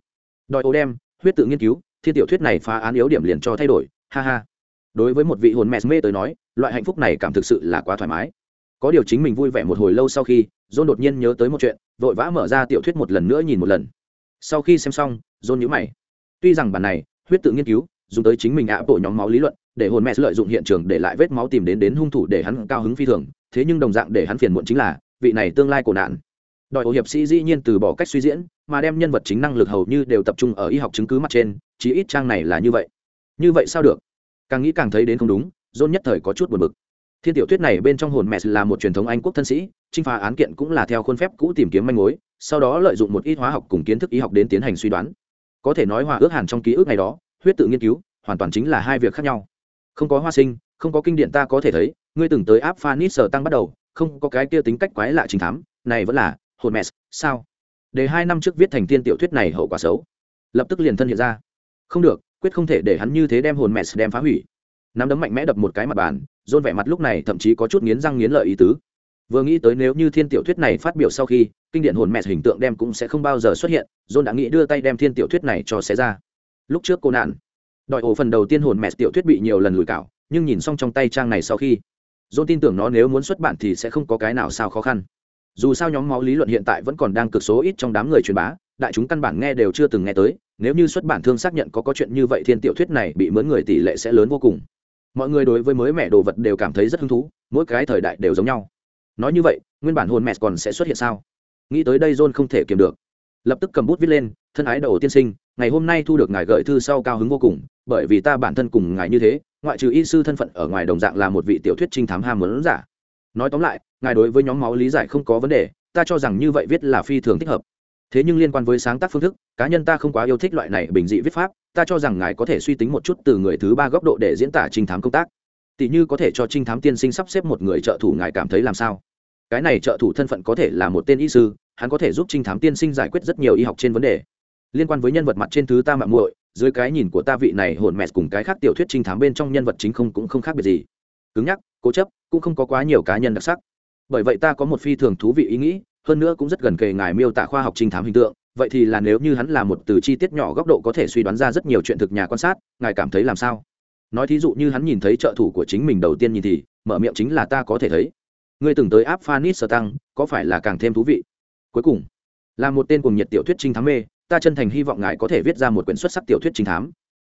Đòi ô đem, huyết tự nghiên cứu, thiên tiểu thuyết này phá án yếu điểm liền cho thay đổi, ha ha đối với một vị hồn mẹ mê tới nói, loại hạnh phúc này cảm thực sự là quá thoải mái. Có điều chính mình vui vẻ một hồi lâu sau khi, john đột nhiên nhớ tới một chuyện, vội vã mở ra tiểu thuyết một lần nữa nhìn một lần. Sau khi xem xong, john nhíu mày. Tuy rằng bản này huyết tự nghiên cứu, dùng tới chính mình ạ bộ nhóm máu lý luận, để hồn mẹ lợi dụng hiện trường để lại vết máu tìm đến đến hung thủ để hắn cao hứng phi thường, thế nhưng đồng dạng để hắn phiền muộn chính là, vị này tương lai cổ nạn. Đòi hồ hiệp sĩ dĩ nhiên từ bỏ cách suy diễn, mà đem nhân vật chính năng lực hầu như đều tập trung ở y học chứng cứ mặt trên, chí ít trang này là như vậy. Như vậy sao được? Càng nghĩ càng thấy đến không đúng dôn nhất thời có chút buồn bực. Thiên tiểu thuyết này bên trong hồn mẹ là một truyền thống anh quốc thân sĩ trinh phá án kiện cũng là theo khuôn phép cũ tìm kiếm manh mối, sau đó lợi dụng một ít hóa học cùng kiến thức y học đến tiến hành suy đoán. Có thể nói hòa ước hàn trong ký ức này đó, huyết tự nghiên cứu, hoàn toàn chính là hai việc khác nhau. Không có hoa sinh, không có kinh điển ta có thể thấy, ngươi từng tới áp phanit sở tăng bắt đầu, không có cái kia tính cách quái lạ trình thám, này vẫn là hồn mẹ, sao? Để hai năm trước viết thành tiên tiểu thuyết này hậu quả xấu. Lập tức liền thân hiện ra. Không được quyết không thể để hắn như thế đem hồn mẹ đem phá hủy. Nắm đấm mạnh mẽ đập một cái mặt bàn dôn vẻ mặt lúc này thậm chí có chút nghiến răng nghiến lợi ý tứ. Vừa nghĩ tới nếu như thiên tiểu thuyết này phát biểu sau khi, kinh điển hồn mẹ hình tượng đem cũng sẽ không bao giờ xuất hiện dôn đã nghĩ đưa tay đem thiên tiểu thuyết này cho xé ra. Lúc trước cô nạn, đòi ổ phần đầu tiên hồn mẹ tiểu thuyết bị nhiều lần lùi cạo nhưng nhìn xong trong tay trang này sau khi dôn tin tưởng nó nếu muốn xuất bản thì sẽ không có cái nào sao khó khăn. Dù sao nhóm máu lý luận hiện tại vẫn còn đang cực số ít trong đám người truyền bá, đại chúng căn bản nghe đều chưa từng nghe tới nếu như xuất bản thương xác nhận có có chuyện như vậy, thiên tiểu thuyết này bị mướn người tỷ lệ sẽ lớn vô cùng. Mọi người đối với mới mẹ đồ vật đều cảm thấy rất hứng thú, mỗi cái thời đại đều giống nhau. Nói như vậy, nguyên bản hồn mẹ còn sẽ xuất hiện sao? Nghĩ tới đây john không thể kiềm được. Lập tức cầm bút viết lên, thân ái đầu tiên sinh, ngày hôm nay thu được ngài gợi thư sau cao hứng vô cùng, bởi vì ta bản thân cùng ngài như thế, ngoại trừ y sư thân phận ở ngoài đồng dạng là một vị tiểu thuyết trinh thám ham muốn giả. Nói tóm lại, ngài đối với nhóm máu lý giải không có vấn đề, ta cho rằng như vậy viết là phi thường thích hợp thế nhưng liên quan với sáng tác phương thức, cá nhân ta không quá yêu thích loại này bình dị viết pháp, ta cho rằng ngài có thể suy tính một chút từ người thứ ba góc độ để diễn tả trinh thám công tác. Tỷ như có thể cho trinh thám tiên sinh sắp xếp một người trợ thủ ngài cảm thấy làm sao? Cái này trợ thủ thân phận có thể là một tên y sư, hắn có thể giúp trinh thám tiên sinh giải quyết rất nhiều y học trên vấn đề. Liên quan với nhân vật mặt trên thứ ta mạng muội, dưới cái nhìn của ta vị này hồn mẹt cùng cái khác tiểu thuyết trinh thám bên trong nhân vật chính không cũng không khác biệt gì. Cứng nhắc, cố chấp, cũng không có quá nhiều cá nhân đặc sắc. Bởi vậy ta có một phi thường thú vị ý nghĩ hơn nữa cũng rất gần kề ngài miêu tả khoa học trinh thám hình tượng, vậy thì là nếu như hắn là một từ chi tiết nhỏ góc độ có thể suy đoán ra rất nhiều chuyện thực nhà quan sát, ngài cảm thấy làm sao? Nói thí dụ như hắn nhìn thấy trợ thủ của chính mình đầu tiên nhìn thì, mở miệng chính là ta có thể thấy. Ngươi từng tới áp phanit sơ tăng, có phải là càng thêm thú vị? Cuối cùng, là một tên cùng nhiệt tiểu thuyết trinh thám mê, ta chân thành hy vọng ngài có thể viết ra một quyển xuất sắc tiểu thuyết trinh thám.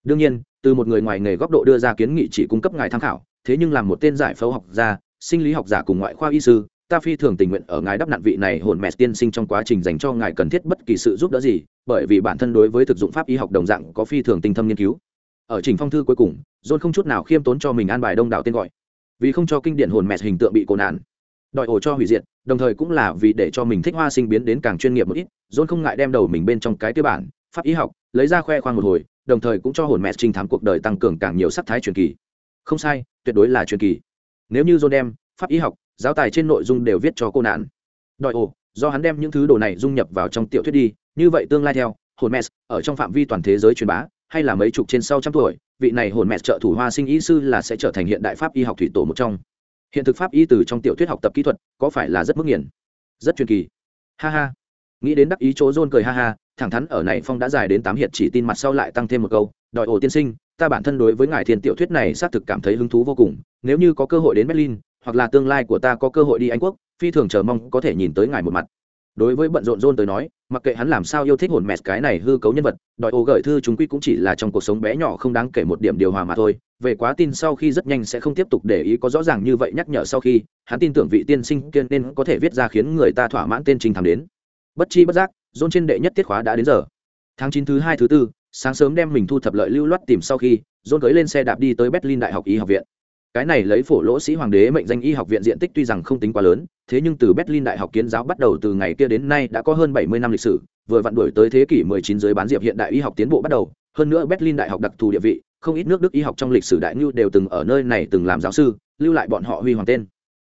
Đương nhiên, từ một người ngoài nghề góc độ đưa ra kiến nghị chỉ cung cấp ngài tham khảo, thế nhưng làm một tên giải phẫu học gia, sinh lý học giả cùng ngoại khoa y sư ta phi thường tình nguyện ở ngài đắp nạn vị này hồn mẹ tiên sinh trong quá trình dành cho ngài cần thiết bất kỳ sự giúp đỡ gì, bởi vì bản thân đối với thực dụng pháp y học đồng dạng có phi thường tinh thâm nghiên cứu. Ở trình phong thư cuối cùng, john không chút nào khiêm tốn cho mình an bài đông đảo tên gọi. Vì không cho kinh điển hồn mẹ hình tượng bị cổ nạn, đòi ổ cho hủy diệt, đồng thời cũng là vì để cho mình thích hoa sinh biến đến càng chuyên nghiệp một ít, john không ngại đem đầu mình bên trong cái tiêu bản, pháp y học, lấy ra khoe khoang một hồi, đồng thời cũng cho hồn mẹ trinh thám cuộc đời tăng cường càng nhiều sắc thái truyền kỳ. Không sai, tuyệt đối là truyền kỳ. Nếu như john đem pháp y học giáo tài trên nội dung đều viết cho cô nạn. Đòi ồ, do hắn đem những thứ đồ này dung nhập vào trong tiểu thuyết đi, như vậy tương lai theo, hồn mess ở trong phạm vi toàn thế giới truyền bá, hay là mấy chục trên sau trăm tuổi, vị này hồn mẹ trợ thủ hoa sinh y sư là sẽ trở thành hiện đại pháp y học thủy tổ một trong. Hiện thực pháp y từ trong tiểu thuyết học tập kỹ thuật, có phải là rất mức nghiền, rất truyền kỳ. Ha ha. Nghĩ đến đắc ý chỗ rôn cười ha ha, thẳng thắn ở này phong đã dài đến tám hiện chỉ tin mặt sau lại tăng thêm một câu, đòi ổ tiên sinh, ta bản thân đối với ngài thiên tiểu thuyết này xác thực cảm thấy hứng thú vô cùng, nếu như có cơ hội đến berlin hoặc là tương lai của ta có cơ hội đi anh quốc, phi thường chờ mong có thể nhìn tới ngài một mặt. Đối với bận rộn rôn tới nói, mặc kệ hắn làm sao yêu thích hồn mẹt cái này hư cấu nhân vật, đòi ô gửi thư chúng quy cũng chỉ là trong cuộc sống bé nhỏ không đáng kể một điểm điều hòa mà thôi. Về quá tin sau khi rất nhanh sẽ không tiếp tục để ý có rõ ràng như vậy nhắc nhở sau khi, hắn tin tưởng vị tiên sinh kiên nên có thể viết ra khiến người ta thỏa mãn tên trình thám đến. Bất chi bất giác, rôn trên đệ nhất tiết khóa đã đến giờ. Tháng chín thứ hai thứ tư, sáng sớm đem mình thu thập lợi lưu loát tìm sau khi, rôn cưới lên xe đạp đi tới berlin đại học y học viện cái này lấy phổ lỗ sĩ hoàng đế mệnh danh y học viện diện tích tuy rằng không tính quá lớn, thế nhưng từ berlin đại học kiến giáo bắt đầu từ ngày kia đến nay đã có hơn bảy mươi năm lịch sử, vừa vặn đuổi tới thế kỷ 19 dưới bán diệp hiện đại y học tiến bộ bắt đầu. Hơn nữa berlin đại học đặc thù địa vị, không ít nước đức y học trong lịch sử đại ngưu đều từng ở nơi này từng làm giáo sư, lưu lại bọn họ huy hoàng tên.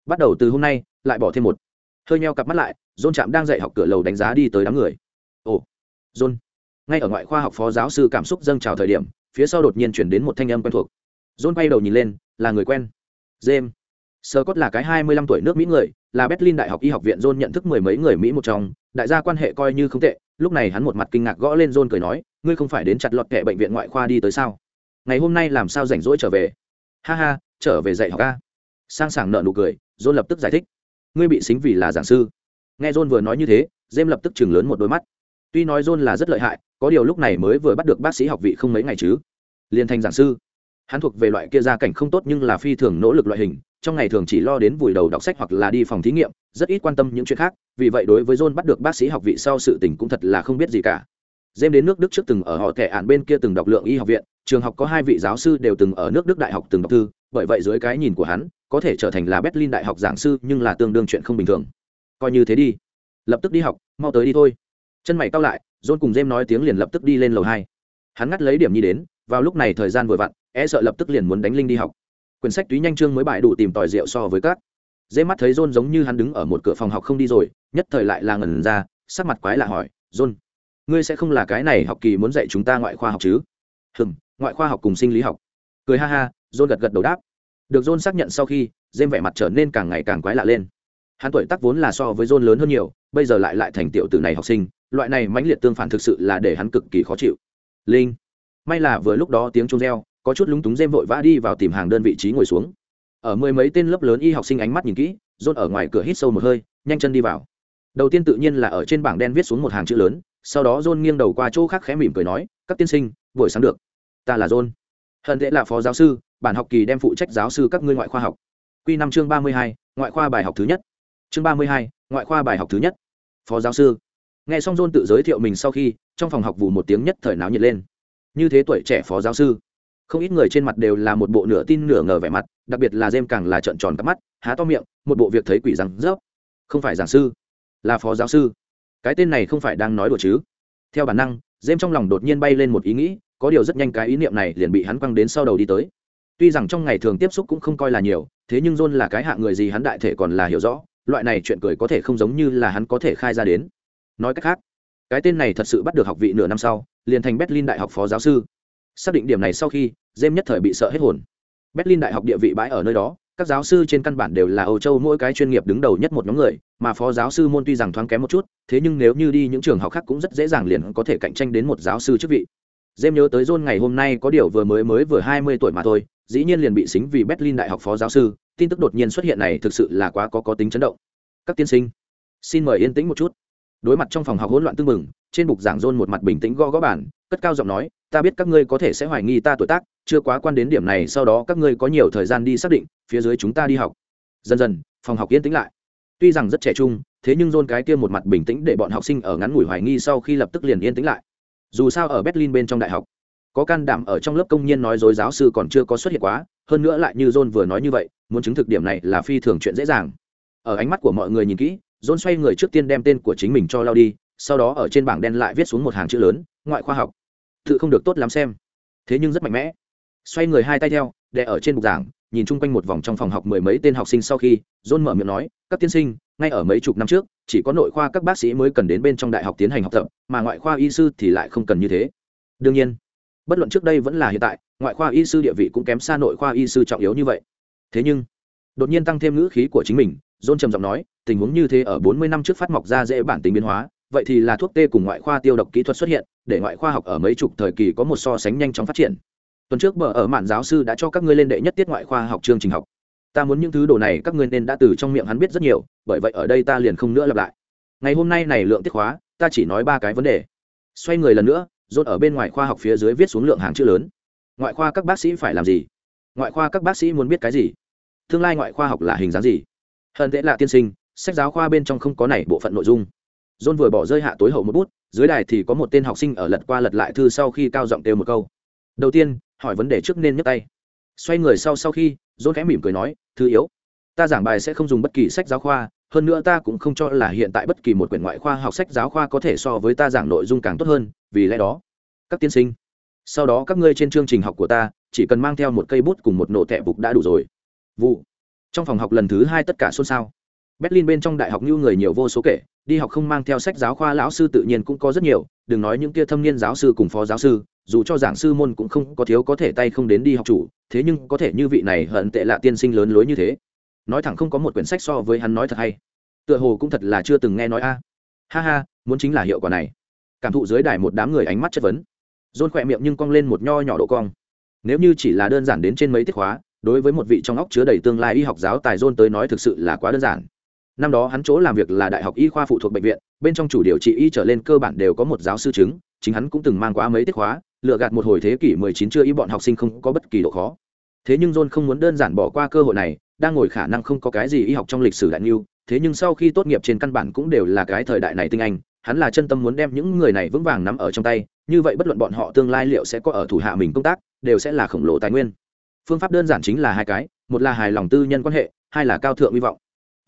Bắt đầu từ hôm nay, lại bỏ thêm một. Hơi nheo cặp mắt lại, john chạm đang dạy học cửa lầu đánh giá đi tới đám người. Ồ, john. Ngay ở ngoại khoa học phó giáo sư cảm xúc dâng trào thời điểm, phía sau đột nhiên chuyển đến một thanh âm quen thuộc john quay đầu nhìn lên là người quen james Scott là cái 25 tuổi nước Mỹ người, là Berlin Đại học Y học viện John nhận thức mười mấy người Mỹ một trong, đại gia quan hệ coi như không tệ, lúc này hắn một mặt kinh ngạc gõ lên John cười nói, ngươi không phải đến chặt lọt kệ bệnh viện ngoại khoa đi tới sao? Ngày hôm nay làm sao rảnh rỗi trở về? Ha ha, trở về dạy học a. Sang sảng nợ nụ cười, John lập tức giải thích, ngươi bị xính vì là giảng sư. Nghe John vừa nói như thế, James lập tức chừng lớn một đôi mắt. Tuy nói John là rất lợi hại, có điều lúc này mới vừa bắt được bác sĩ học vị không mấy ngày chứ. Liên thành giảng sư hắn thuộc về loại kia gia cảnh không tốt nhưng là phi thường nỗ lực loại hình trong ngày thường chỉ lo đến vùi đầu đọc sách hoặc là đi phòng thí nghiệm rất ít quan tâm những chuyện khác vì vậy đối với john bắt được bác sĩ học vị sau sự tình cũng thật là không biết gì cả Dêm đến nước Đức trước từng ở họ kẻ ản bên kia từng đọc lượng y học viện, trường học có hai vị giáo sư đều từng ở nước Đức đại học từng đọc thư, bởi vậy dưới cái nhìn của hắn, có thể trở thành là Berlin đại học giảng sư nhưng là tương đương chuyện không bình thường. Coi như thế đi, lập tức đi học, mau tới đi thôi. Chân mày cau lại, John cùng Dêm nói tiếng liền lập tức đi lên lầu hai. Hắn ngắt lấy điểm nhi đến, vào lúc này thời gian vừa vặn, e sợ lập tức liền muốn đánh linh đi học. Quyển sách túy nhanh chương mới bài đủ tìm tòi rượu so với các. dễ mắt thấy John giống như hắn đứng ở một cửa phòng học không đi rồi, nhất thời lại là ngẩn ra, sắc mặt quái lạ hỏi, "John, ngươi sẽ không là cái này học kỳ muốn dạy chúng ta ngoại khoa học chứ? Hừng ngoại khoa học cùng sinh lý học. Cười ha ha john gật gật đầu đáp. Được john xác nhận sau khi dêm vẻ mặt trở nên càng ngày càng quái lạ lên. Hắn tuổi tác vốn là so với john lớn hơn nhiều bây giờ lại lại thành tiểu tử này học sinh loại này mãnh liệt tương phản thực sự là để hắn cực kỳ khó chịu. Linh. May là vừa lúc đó tiếng chuông reo có chút lúng túng dêm vội vã đi vào tìm hàng đơn vị trí ngồi xuống. Ở mười mấy tên lớp lớn y học sinh ánh mắt nhìn kỹ john ở ngoài cửa hít sâu một hơi, nhanh chân đi vào. Đầu tiên tự nhiên là ở trên bảng đen viết xuống một hàng chữ lớn, sau đó john nghiêng đầu qua chỗ khác khẽ mỉm cười nói, các tiên sinh, buổi sáng được. Ta là john hận tệ là phó giáo sư, bản học kỳ đem phụ trách giáo sư các ngươi ngoại khoa học. Q năm chương ba mươi hai, ngoại khoa bài học thứ nhất. Chương ba mươi hai, ngoại khoa bài học thứ nhất. Phó giáo sư. Nghe xong john tự giới thiệu mình sau khi, trong phòng học vụ một tiếng nhất thời náo nhiệt lên. Như thế tuổi trẻ phó giáo sư không ít người trên mặt đều là một bộ nửa tin nửa ngờ vẻ mặt đặc biệt là dêm càng là trợn tròn cắp mắt há to miệng một bộ việc thấy quỷ rằng, rớp. Không phải giảng sư là phó giáo sư. Cái tên này không phải đang nói đùa chứ? Theo bản năng dêm trong lòng đột nhiên bay lên một ý nghĩ có điều rất nhanh cái ý niệm này liền bị hắn quăng đến sau đầu đi tới. Tuy rằng trong ngày thường tiếp xúc cũng không coi là nhiều thế nhưng john là cái hạ người gì hắn đại thể còn là hiểu rõ loại này chuyện cười có thể không giống như là hắn có thể khai ra đến. Nói cách khác cái tên này thật sự bắt được học vị nửa năm sau liền thành berlin đại học phó giáo sư xác định điểm này sau khi dêm nhất thời bị sợ hết hồn berlin đại học địa vị bãi ở nơi đó các giáo sư trên căn bản đều là âu châu mỗi cái chuyên nghiệp đứng đầu nhất một nhóm người mà phó giáo sư môn tuy rằng thoáng kém một chút thế nhưng nếu như đi những trường học khác cũng rất dễ dàng liền có thể cạnh tranh đến một giáo sư chức vị Dêm nhớ tới John ngày hôm nay có điều vừa mới mới vừa hai mươi tuổi mà thôi, dĩ nhiên liền bị xính vì Berlin đại học phó giáo sư, tin tức đột nhiên xuất hiện này thực sự là quá có có tính chấn động. Các tiên sinh, xin mời yên tĩnh một chút. Đối mặt trong phòng học hỗn loạn tương mừng, trên bục giảng John một mặt bình tĩnh gõ gõ bàn, cất cao giọng nói, ta biết các ngươi có thể sẽ hoài nghi ta tuổi tác, chưa quá quan đến điểm này, sau đó các ngươi có nhiều thời gian đi xác định, phía dưới chúng ta đi học. Dần dần, phòng học yên tĩnh lại. Tuy rằng rất trẻ trung, thế nhưng John cái kia một mặt bình tĩnh để bọn học sinh ở ngắn ngủi hoài nghi sau khi lập tức liền yên tĩnh lại dù sao ở berlin bên trong đại học có can đảm ở trong lớp công nhân nói dối giáo sư còn chưa có xuất hiện quá hơn nữa lại như john vừa nói như vậy muốn chứng thực điểm này là phi thường chuyện dễ dàng ở ánh mắt của mọi người nhìn kỹ john xoay người trước tiên đem tên của chính mình cho lao đi sau đó ở trên bảng đen lại viết xuống một hàng chữ lớn ngoại khoa học tự không được tốt lắm xem. Thế nhưng rất mạnh mẽ. Xoay người hai tay theo, đè ở trên bục giảng, nhìn chung quanh một vòng trong phòng học mười mấy tên học sinh sau khi, john mở miệng nói, các tiên sinh, ngay ở mấy chục năm trước, chỉ có nội khoa các bác sĩ mới cần đến bên trong đại học tiến hành học tập, mà ngoại khoa y sư thì lại không cần như thế. Đương nhiên, bất luận trước đây vẫn là hiện tại, ngoại khoa y sư địa vị cũng kém xa nội khoa y sư trọng yếu như vậy. Thế nhưng, đột nhiên tăng thêm ngữ khí của chính mình, john trầm giọng nói, tình huống như thế ở bốn mươi năm trước phát mọc ra dễ bản tính biến hóa vậy thì là thuốc tê cùng ngoại khoa tiêu độc kỹ thuật xuất hiện, để ngoại khoa học ở mấy chục thời kỳ có một so sánh nhanh chóng phát triển. Tuần trước bờ ở mạn giáo sư đã cho các ngươi lên đệ nhất tiết ngoại khoa học chương trình học. Ta muốn những thứ đồ này các ngươi nên đã từ trong miệng hắn biết rất nhiều, bởi vậy ở đây ta liền không nữa lặp lại. Ngày hôm nay này lượng tiết khóa ta chỉ nói ba cái vấn đề. Xoay người lần nữa dốt ở bên ngoài khoa học phía dưới viết xuống lượng hàng chữ lớn. Ngoại khoa các bác sĩ phải làm gì? Ngoại khoa các bác sĩ muốn biết cái gì? Tương lai ngoại khoa học là hình dáng gì? Hơn tệ là tiên sinh, sách giáo khoa bên trong không có này bộ phận nội dung john vừa bỏ rơi hạ tối hậu một bút, dưới đài thì có một tên học sinh ở lật qua lật lại thư sau khi cao giọng kêu một câu. Đầu tiên, hỏi vấn đề trước nên nhấc tay. Xoay người sau sau khi, John khẽ mỉm cười nói, thứ yếu, ta giảng bài sẽ không dùng bất kỳ sách giáo khoa, hơn nữa ta cũng không cho là hiện tại bất kỳ một quyển ngoại khoa học sách giáo khoa có thể so với ta giảng nội dung càng tốt hơn, vì lẽ đó, các tiên sinh, sau đó các ngươi trên chương trình học của ta, chỉ cần mang theo một cây bút cùng một nổ thẻ bục đã đủ rồi. Vụ, trong phòng học lần thứ hai tất cả xôn xao berlin bên trong đại học như người nhiều vô số kể, đi học không mang theo sách giáo khoa, lão sư tự nhiên cũng có rất nhiều, đừng nói những kia thâm niên giáo sư cùng phó giáo sư, dù cho giảng sư môn cũng không có thiếu có thể tay không đến đi học chủ, thế nhưng có thể như vị này hận tệ lạ tiên sinh lớn lối như thế. Nói thẳng không có một quyển sách so với hắn nói thật hay. Tựa hồ cũng thật là chưa từng nghe nói a. Ha ha, muốn chính là hiệu quả này. Cảm thụ dưới đài một đám người ánh mắt chất vấn. Dôn khỏe miệng nhưng cong lên một nho nhỏ độ cong. Nếu như chỉ là đơn giản đến trên mấy tiết khóa, đối với một vị trong óc chứa đầy tương lai y học giáo tài dôn tới nói thực sự là quá đơn giản năm đó hắn chỗ làm việc là đại học y khoa phụ thuộc bệnh viện, bên trong chủ điều trị y trở lên cơ bản đều có một giáo sư chứng, chính hắn cũng từng mang qua mấy tiết khóa, lựa gạt một hồi thế kỷ 19 chưa y bọn học sinh không có bất kỳ độ khó. Thế nhưng john không muốn đơn giản bỏ qua cơ hội này, đang ngồi khả năng không có cái gì y học trong lịch sử đại niu thế nhưng sau khi tốt nghiệp trên căn bản cũng đều là cái thời đại này tinh anh, hắn là chân tâm muốn đem những người này vững vàng nắm ở trong tay, như vậy bất luận bọn họ tương lai liệu sẽ có ở thủ hạ mình công tác, đều sẽ là khổng lồ tài nguyên. Phương pháp đơn giản chính là hai cái, một là hài lòng tư nhân quan hệ, hai là cao thượng hy vọng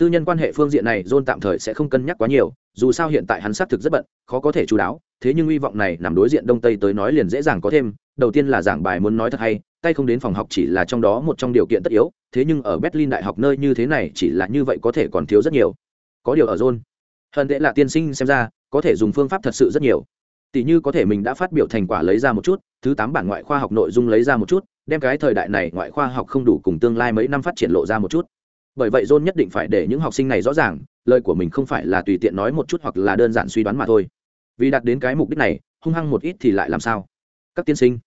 tư nhân quan hệ phương diện này, john tạm thời sẽ không cân nhắc quá nhiều, dù sao hiện tại hắn xác thực rất bận, khó có thể chú đáo, thế nhưng hy vọng này nằm đối diện đông tây tới nói liền dễ dàng có thêm, đầu tiên là giảng bài muốn nói thật hay, tay không đến phòng học chỉ là trong đó một trong điều kiện tất yếu, thế nhưng ở berlin đại học nơi như thế này chỉ là như vậy có thể còn thiếu rất nhiều. Có điều ở john hơn tệ là tiên sinh xem ra, có thể dùng phương pháp thật sự rất nhiều. Tỷ như có thể mình đã phát biểu thành quả lấy ra một chút, thứ tám bản ngoại khoa học nội dung lấy ra một chút, đem cái thời đại này ngoại khoa học không đủ cùng tương lai mấy năm phát triển lộ ra một chút bởi vậy john nhất định phải để những học sinh này rõ ràng, lời của mình không phải là tùy tiện nói một chút hoặc là đơn giản suy đoán mà thôi. Vì đạt đến cái mục đích này, hung hăng một ít thì lại làm sao? Các tiên sinh,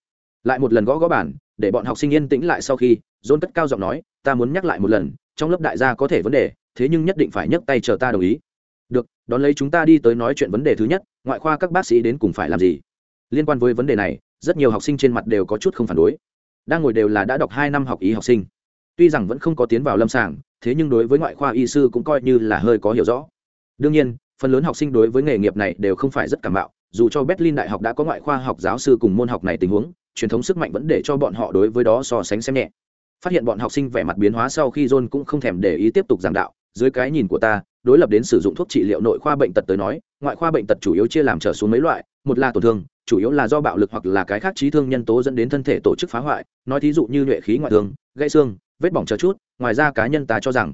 lại một lần gõ gõ bản để bọn học sinh yên tĩnh lại sau khi, john cất cao giọng nói, ta muốn nhắc lại một lần, trong lớp đại gia có thể vấn đề, thế nhưng nhất định phải nhấc tay chờ ta đồng ý. Được, đón lấy chúng ta đi tới nói chuyện vấn đề thứ nhất, ngoại khoa các bác sĩ đến cùng phải làm gì? Liên quan với vấn đề này, rất nhiều học sinh trên mặt đều có chút không phản đối. Đang ngồi đều là đã đọc hai năm học y học sinh. Tuy rằng vẫn không có tiến vào lâm sàng thế nhưng đối với ngoại khoa y sư cũng coi như là hơi có hiểu rõ. Đương nhiên, phần lớn học sinh đối với nghề nghiệp này đều không phải rất cảm bạo dù cho berlin đại học đã có ngoại khoa học giáo sư cùng môn học này tình huống, truyền thống sức mạnh vẫn để cho bọn họ đối với đó so sánh xem nhẹ. Phát hiện bọn học sinh vẻ mặt biến hóa sau khi john cũng không thèm để ý tiếp tục giảng đạo, dưới cái nhìn của ta, đối lập đến sử dụng thuốc trị liệu nội khoa bệnh tật tới nói, ngoại khoa bệnh tật chủ yếu chia làm trở xuống mấy loại, một là tổn thương, chủ yếu là do bạo lực hoặc là cái khác trí thương nhân tố dẫn đến thân thể tổ chức phá hoại, nói thí dụ như nhuệ khí ngoại thương, gãy xương vết bỏng chờ chút, ngoài ra cá nhân ta cho rằng,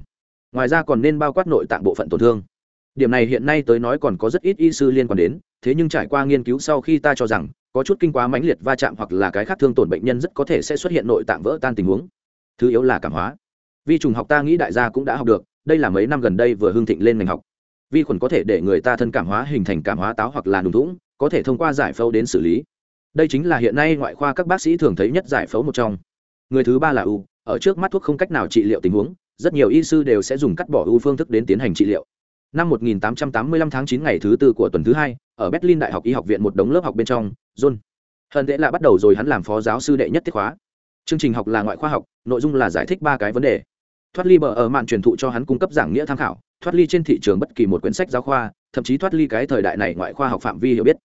ngoài ra còn nên bao quát nội tạng bộ phận tổn thương. Điểm này hiện nay tới nói còn có rất ít y sư liên quan đến, thế nhưng trải qua nghiên cứu sau khi ta cho rằng, có chút kinh quá mãnh liệt va chạm hoặc là cái khác thương tổn bệnh nhân rất có thể sẽ xuất hiện nội tạng vỡ tan tình huống. Thứ yếu là cảm hóa. Vi trùng học ta nghĩ đại gia cũng đã học được, đây là mấy năm gần đây vừa hưng thịnh lên ngành học. Vi khuẩn có thể để người ta thân cảm hóa hình thành cảm hóa táo hoặc là đùng thủng, có thể thông qua giải phẫu đến xử lý. Đây chính là hiện nay ngoại khoa các bác sĩ thường thấy nhất giải phẫu một trong. Người thứ ba là u ở trước mắt thuốc không cách nào trị liệu tình huống, rất nhiều y sư đều sẽ dùng cắt bỏ u phương thức đến tiến hành trị liệu. Năm 1885 tháng 9 ngày thứ tư của tuần thứ hai, ở berlin đại học y học viện một đống lớp học bên trong, john hận tệ là bắt đầu rồi hắn làm phó giáo sư đệ nhất tiết khóa. Chương trình học là ngoại khoa học, nội dung là giải thích ba cái vấn đề. Thoát ly bờ ở mạn truyền thụ cho hắn cung cấp giảng nghĩa tham khảo, thoát ly trên thị trường bất kỳ một quyển sách giáo khoa, thậm chí thoát ly cái thời đại này ngoại khoa học phạm vi hiểu biết.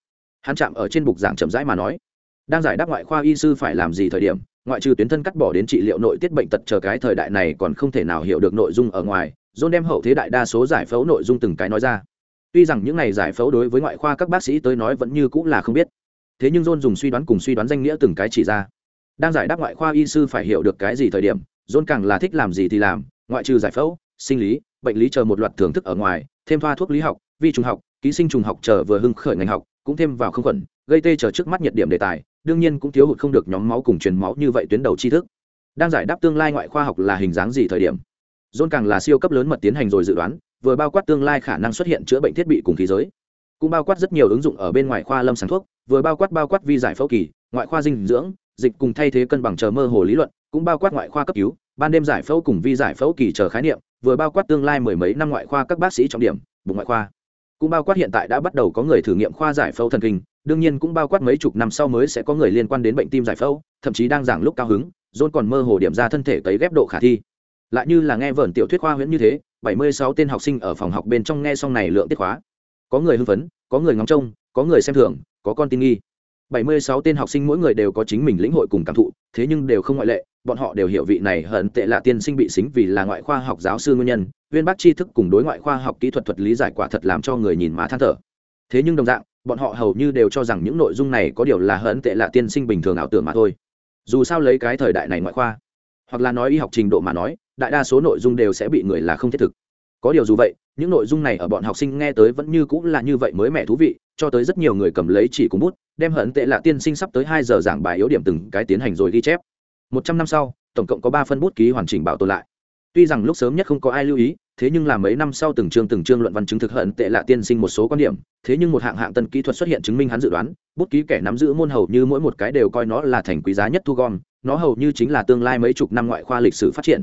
Hắn chạm ở trên bục giảng chậm rãi mà nói, đang giải đáp ngoại khoa y sư phải làm gì thời điểm ngoại trừ tuyến thân cắt bỏ đến trị liệu nội tiết bệnh tật chờ cái thời đại này còn không thể nào hiểu được nội dung ở ngoài, john đem hậu thế đại đa số giải phẫu nội dung từng cái nói ra. Tuy rằng những này giải phẫu đối với ngoại khoa các bác sĩ tới nói vẫn như cũng là không biết, thế nhưng john dùng suy đoán cùng suy đoán danh nghĩa từng cái chỉ ra. Đang giải đáp ngoại khoa y sư phải hiểu được cái gì thời điểm, john càng là thích làm gì thì làm, ngoại trừ giải phẫu, sinh lý, bệnh lý chờ một loạt thưởng thức ở ngoài, thêm thoa thuốc lý học, vi trùng học, ký sinh trùng học chờ vừa hưng khởi ngành học, cũng thêm vào không khuẩn, gây tê chờ trước mắt nhiệt điểm đề tài đương nhiên cũng thiếu hụt không được nhóm máu cùng truyền máu như vậy tuyến đầu tri thức. Đang giải đáp tương lai ngoại khoa học là hình dáng gì thời điểm, john càng là siêu cấp lớn mật tiến hành rồi dự đoán, vừa bao quát tương lai khả năng xuất hiện chữa bệnh thiết bị cùng khí giới, cũng bao quát rất nhiều ứng dụng ở bên ngoài khoa lâm sàng thuốc, vừa bao quát bao quát vi giải phẫu kỳ, ngoại khoa dinh dưỡng, dịch cùng thay thế cân bằng chờ mơ hồ lý luận, cũng bao quát ngoại khoa cấp cứu, ban đêm giải phẫu cùng vi giải phẫu kỳ chờ khái niệm, vừa bao quát tương lai mười mấy năm ngoại khoa các bác sĩ trọng điểm, bụng ngoại khoa, cũng bao quát hiện tại đã bắt đầu có người thử nghiệm khoa giải phẫu thần kinh đương nhiên cũng bao quát mấy chục năm sau mới sẽ có người liên quan đến bệnh tim giải phẫu, thậm chí đang giảng lúc cao hứng, john còn mơ hồ điểm ra thân thể cấy ghép độ khả thi. Lại như là nghe vởn tiểu thuyết khoa huyễn như thế, bảy mươi sáu tên học sinh ở phòng học bên trong nghe xong này lượng tiết khóa. Có người hưng phấn, có người ngóng trông, có người xem thường, có con tin nghi. bảy mươi sáu tên học sinh mỗi người đều có chính mình lĩnh hội cùng cảm thụ, thế nhưng đều không ngoại lệ, bọn họ đều hiểu vị này hận tệ là tiên sinh bị xính vì là ngoại khoa học giáo sư nguyên nhân, viên bác tri thức cùng đối ngoại khoa học kỹ thuật thuật lý giải quả thật làm cho người nhìn má than thở. Thế nhưng đồng dạng bọn họ hầu như đều cho rằng những nội dung này có điều là hỡn tệ lạ tiên sinh bình thường ảo tưởng mà thôi. Dù sao lấy cái thời đại này ngoại khoa, hoặc là nói y học trình độ mà nói, đại đa số nội dung đều sẽ bị người là không thiết thực. Có điều dù vậy, những nội dung này ở bọn học sinh nghe tới vẫn như cũng là như vậy mới mẻ thú vị, cho tới rất nhiều người cầm lấy chỉ cùng bút, đem hận tệ lạ tiên sinh sắp tới hai giờ giảng bài yếu điểm từng cái tiến hành rồi ghi chép. Một trăm năm sau, tổng cộng có ba phân bút ký hoàn chỉnh bảo tồn lại tuy rằng lúc sớm nhất không có ai lưu ý, thế nhưng là mấy năm sau từng chương từng chương luận văn chứng thực hận tệ lạ tiên sinh một số quan điểm, thế nhưng một hạng hạng tân kỹ thuật xuất hiện chứng minh hắn dự đoán, bút ký kẻ nắm giữ môn hầu như mỗi một cái đều coi nó là thành quý giá nhất thu gom, nó hầu như chính là tương lai mấy chục năm ngoại khoa lịch sử phát triển.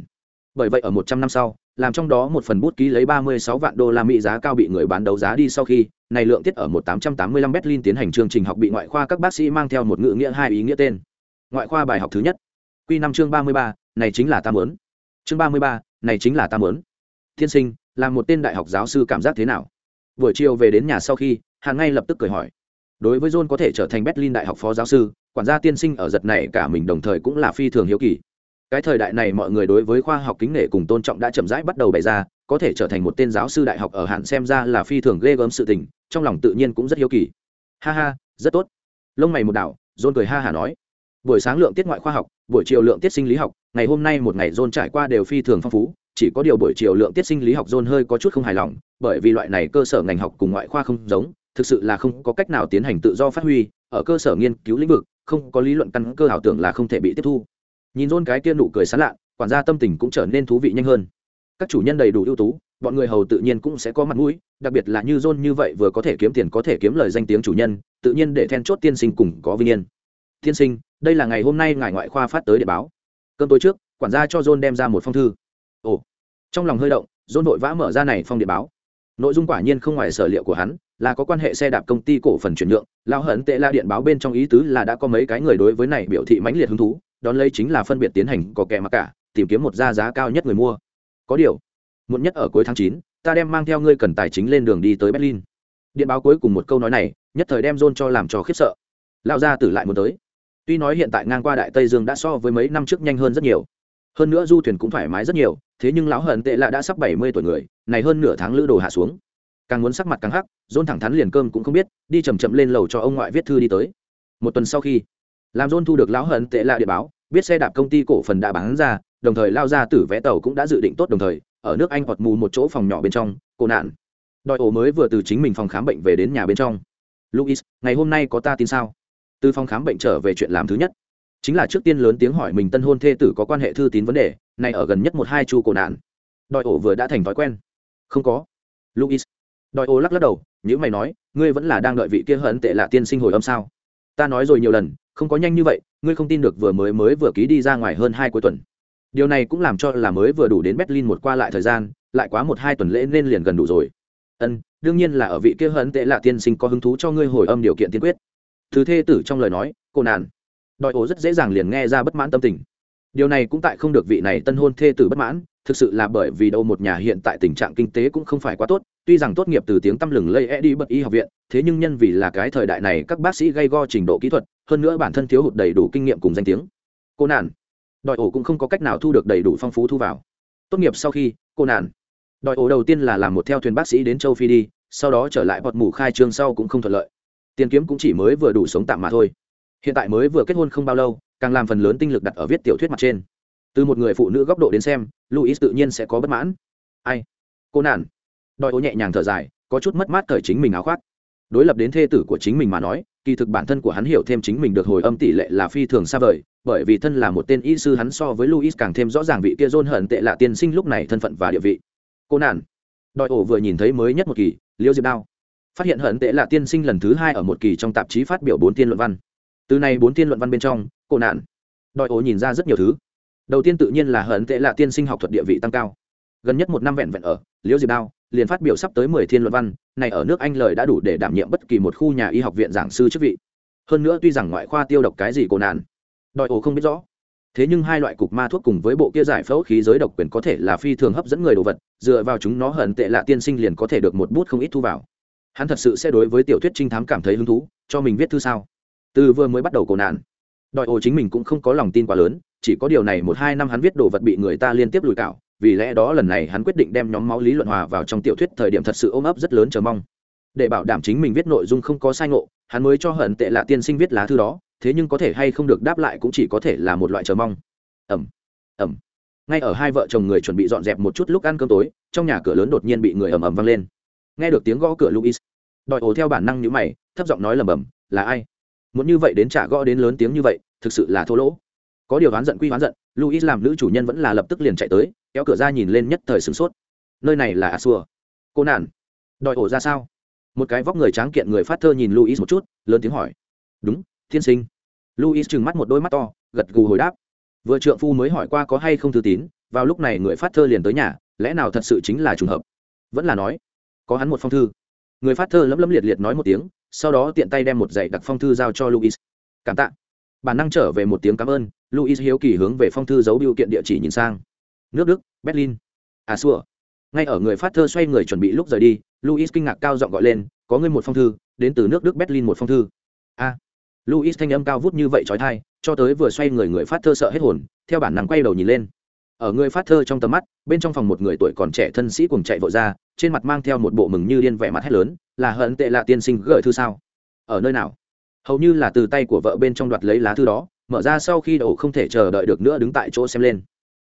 Bởi vậy ở một trăm năm sau, làm trong đó một phần bút ký lấy ba mươi sáu vạn đô la mỹ giá cao bị người bán đấu giá đi sau khi, này lượng tiết ở một tám trăm tám mươi lăm berlin tiến hành chương trình học bị ngoại khoa các bác sĩ mang theo một ngữ nghĩa hai ý nghĩa tên. Ngoại khoa bài học thứ nhất. Q năm chương ba mươi ba, này chính là ta muốn chương ba mươi ba, này chính là ta mớn thiên sinh làm một tên đại học giáo sư cảm giác thế nào? Buổi chiều về đến nhà sau khi hàng ngay lập tức cười hỏi. Đối với john có thể trở thành berlin đại học phó giáo sư, quản gia tiên sinh ở giật này cả mình đồng thời cũng là phi thường hiếu kỳ. Cái thời đại này mọi người đối với khoa học kính nể cùng tôn trọng đã chậm rãi bắt đầu bày ra, có thể trở thành một tên giáo sư đại học ở hạn xem ra là phi thường ghê gớm sự tình, trong lòng tự nhiên cũng rất hiếu kỳ. Ha ha, rất tốt. Lông mày một đảo, john cười ha hả nói buổi sáng lượng tiết ngoại khoa học, buổi chiều lượng tiết sinh lý học, ngày hôm nay một ngày dôn trải qua đều phi thường phong phú, chỉ có điều buổi chiều lượng tiết sinh lý học dôn hơi có chút không hài lòng, bởi vì loại này cơ sở ngành học cùng ngoại khoa không giống, thực sự là không có cách nào tiến hành tự do phát huy, ở cơ sở nghiên cứu lĩnh vực, không có lý luận căn cơ ảo tưởng là không thể bị tiếp thu. Nhìn dôn cái kia nụ cười sán lạ, quản gia tâm tình cũng trở nên thú vị nhanh hơn. Các chủ nhân đầy đủ ưu tú, bọn người hầu tự nhiên cũng sẽ có mặt mũi, đặc biệt là như dôn như vậy vừa có thể kiếm tiền có thể kiếm lời danh tiếng chủ nhân, tự nhiên để then chốt tiên sinh cùng có vinh yên tiên sinh, đây là ngày hôm nay ngài ngoại khoa phát tới để báo. Cơm tối trước, quản gia cho john đem ra một phong thư. Ồ, trong lòng hơi động, john vội vã mở ra này phong điện báo. Nội dung quả nhiên không ngoài sở liệu của hắn, là có quan hệ xe đạp công ty cổ phần chuyển nhượng lao hận tệ la điện báo bên trong ý tứ là đã có mấy cái người đối với này biểu thị mãnh liệt hứng thú, đón lấy chính là phân biệt tiến hành có kẻ mặc cả, tìm kiếm một giá giá cao nhất người mua. Có điều, muộn nhất ở cuối tháng chín, ta đem mang theo ngươi cần tài chính lên đường đi tới berlin. Điện báo cuối cùng một câu nói này, nhất thời đem john cho làm cho khiếp sợ. Lao ra tử lại muốn tới tuy nói hiện tại ngang qua đại tây dương đã so với mấy năm trước nhanh hơn rất nhiều. Hơn nữa du thuyền cũng thoải mái rất nhiều, thế nhưng lão hận tệ lạ đã sắp bảy mươi tuổi người, này hơn nửa tháng lữ đồ hạ xuống. Càng muốn sắc mặt càng hắc, dôn thẳng thắn liền cơm cũng không biết, đi chầm chậm lên lầu cho ông ngoại viết thư đi tới. Một tuần sau khi, làm dôn thu được lão hận tệ lạ địa báo, biết xe đạp công ty cổ phần đã bán ra, đồng thời lao ra tử vé tàu cũng đã dự định tốt đồng thời, ở nước anh hoặc mù một chỗ phòng nhỏ bên trong, cô nạn. Đòi ổ mới vừa từ chính mình phòng khám bệnh về đến nhà bên trong. Luis ngày hôm nay có ta tin sao? Từ phòng khám bệnh trở về chuyện làm thứ nhất. Chính là trước tiên lớn tiếng hỏi mình tân hôn thê tử có quan hệ thư tín vấn đề này ở gần nhất một hai chu cổ nạn. Đòi ổ vừa đã thành thói quen. Không có. Luis đòi ổ lắc lắc đầu những mày nói, ngươi vẫn là đang đợi vị kia hận tệ lạ tiên sinh hồi âm sao? Ta nói rồi nhiều lần, không có nhanh như vậy, ngươi không tin được vừa mới mới vừa ký đi ra ngoài hơn hai cuối tuần. Điều này cũng làm cho là mới vừa đủ đến berlin một qua lại thời gian, lại quá một hai tuần lễ nên liền gần đủ rồi. Ân, đương nhiên là ở vị kia hận tệ lạ tiên sinh có hứng thú cho ngươi hồi âm điều kiện tiên quyết thứ thê tử trong lời nói, cô nàn. Đòi ổ rất dễ dàng liền nghe ra bất mãn tâm tình. Điều này cũng tại không được vị này tân hôn thê tử bất mãn, thực sự là bởi vì đâu một nhà hiện tại tình trạng kinh tế cũng không phải quá tốt, tuy rằng tốt nghiệp từ tiếng tăm lừng lây e đi bất y học viện, thế nhưng nhân vì là cái thời đại này các bác sĩ gây go trình độ kỹ thuật, hơn nữa bản thân thiếu hụt đầy đủ kinh nghiệm cùng danh tiếng. Cô nàn. Đòi ổ cũng không có cách nào thu được đầy đủ phong phú thu vào. Tốt nghiệp sau khi, cô nàn. Đòi ổ đầu tiên là làm một theo thuyền bác sĩ đến châu phi đi, sau đó trở lại bọt mù khai trương sau cũng không thuận lợi tiền kiếm cũng chỉ mới vừa đủ sống tạm mà thôi. Hiện tại mới vừa kết hôn không bao lâu, càng làm phần lớn tinh lực đặt ở viết tiểu thuyết mặt trên. Từ một người phụ nữ góc độ đến xem luis tự nhiên sẽ có bất mãn. Ai? Cô nản. Đòi ô nhẹ nhàng thở dài, có chút mất mát thời chính mình áo khoác. Đối lập đến thê tử của chính mình mà nói, kỳ thực bản thân của hắn hiểu thêm chính mình được hồi âm tỷ lệ là phi thường xa vời, bởi vì thân là một tên y sư hắn so với luis càng thêm rõ ràng vị kia dôn hận tệ lạ tiên sinh lúc này thân phận và địa vị. Cô nản. Đòi ổ vừa nhìn thấy mới nhất một kỳ liêu diệp đao phát hiện hận tệ lạ tiên sinh lần thứ hai ở một kỳ trong tạp chí phát biểu bốn tiên luận văn. Từ này bốn tiên luận văn bên trong cổ nạn. Đòi ố nhìn ra rất nhiều thứ. Đầu tiên tự nhiên là hận tệ lạ tiên sinh học thuật địa vị tăng cao. Gần nhất một năm vẹn vẹn ở liễu diệp đao, liền phát biểu sắp tới mười thiên luận văn, này ở nước anh lời đã đủ để đảm nhiệm bất kỳ một khu nhà y học viện giảng sư chức vị. Hơn nữa tuy rằng ngoại khoa tiêu độc cái gì cổ nạn. Đòi ố không biết rõ. Thế nhưng hai loại cục ma thuốc cùng với bộ kia giải phẫu khí giới độc quyền có thể là phi thường hấp dẫn người đồ vật, dựa vào chúng nó hận tệ lạ tiên sinh liền có thể được một bút không ít thu vào hắn thật sự sẽ đối với tiểu thuyết trinh thám cảm thấy hứng thú, cho mình viết thư sao? Từ vừa mới bắt đầu cổ nạn, đòi ổ chính mình cũng không có lòng tin quá lớn, chỉ có điều này một hai năm hắn viết đồ vật bị người ta liên tiếp lùi cạo, vì lẽ đó lần này hắn quyết định đem nhóm máu lý luận hòa vào trong tiểu thuyết thời điểm thật sự ôm ấp rất lớn chờ mong. Để bảo đảm chính mình viết nội dung không có sai ngộ, hắn mới cho hận tệ lạ tiên sinh viết lá thư đó, thế nhưng có thể hay không được đáp lại cũng chỉ có thể là một loại chờ mong. Ẩm ẩm ngay ở hai vợ chồng người chuẩn bị dọn dẹp một chút lúc ăn cơm tối, trong nhà cửa lớn đột nhiên bị người ầm ầm vang lên nghe được tiếng gõ cửa luis đòi ổ theo bản năng nhữ mày, thấp giọng nói lầm bầm là ai? Muốn như vậy đến trả gõ đến lớn tiếng như vậy, thực sự là thô lỗ. Có điều oán giận quy oán giận luis làm nữ chủ nhân vẫn là lập tức liền chạy tới, kéo cửa ra nhìn lên nhất thời sửng sốt. Nơi này là a xua? Cô nản, đòi ổ ra sao? Một cái vóc người tráng kiện người phát thơ nhìn luis một chút, lớn tiếng hỏi. Đúng, thiên sinh. Luis trừng mắt một đôi mắt to, gật gù hồi đáp. Vừa trượng phu mới hỏi qua có hay không thư tín, vào lúc này người phát thơ liền tới nhà, lẽ nào thật sự chính là trùng hợp? Vẫn là nói có hắn một phong thư. Người phát thơ lấm lấm liệt liệt nói một tiếng, sau đó tiện tay đem một giày đặc phong thư giao cho luis cảm tạ. Bản năng trở về một tiếng cảm ơn luis hiếu kỳ hướng về phong thư giấu biểu kiện địa chỉ nhìn sang. Nước đức, berlin. À xua. Ngay ở người phát thơ xoay người chuẩn bị lúc rời đi luis kinh ngạc cao giọng gọi lên, có ngươi một phong thư, đến từ nước đức berlin một phong thư. A. Luis thanh âm cao vút như vậy trói thai, cho tới vừa xoay người người phát thơ sợ hết hồn, theo bản năng quay đầu nhìn lên ở người phát thơ trong tầm mắt, bên trong phòng một người tuổi còn trẻ thân sĩ cùng chạy vội ra, trên mặt mang theo một bộ mừng như điên vẻ mặt hét lớn, là hận tệ lạ tiên sinh gửi thư sao? Ở nơi nào? Hầu như là từ tay của vợ bên trong đoạt lấy lá thư đó, mở ra sau khi đổ không thể chờ đợi được nữa đứng tại chỗ xem lên.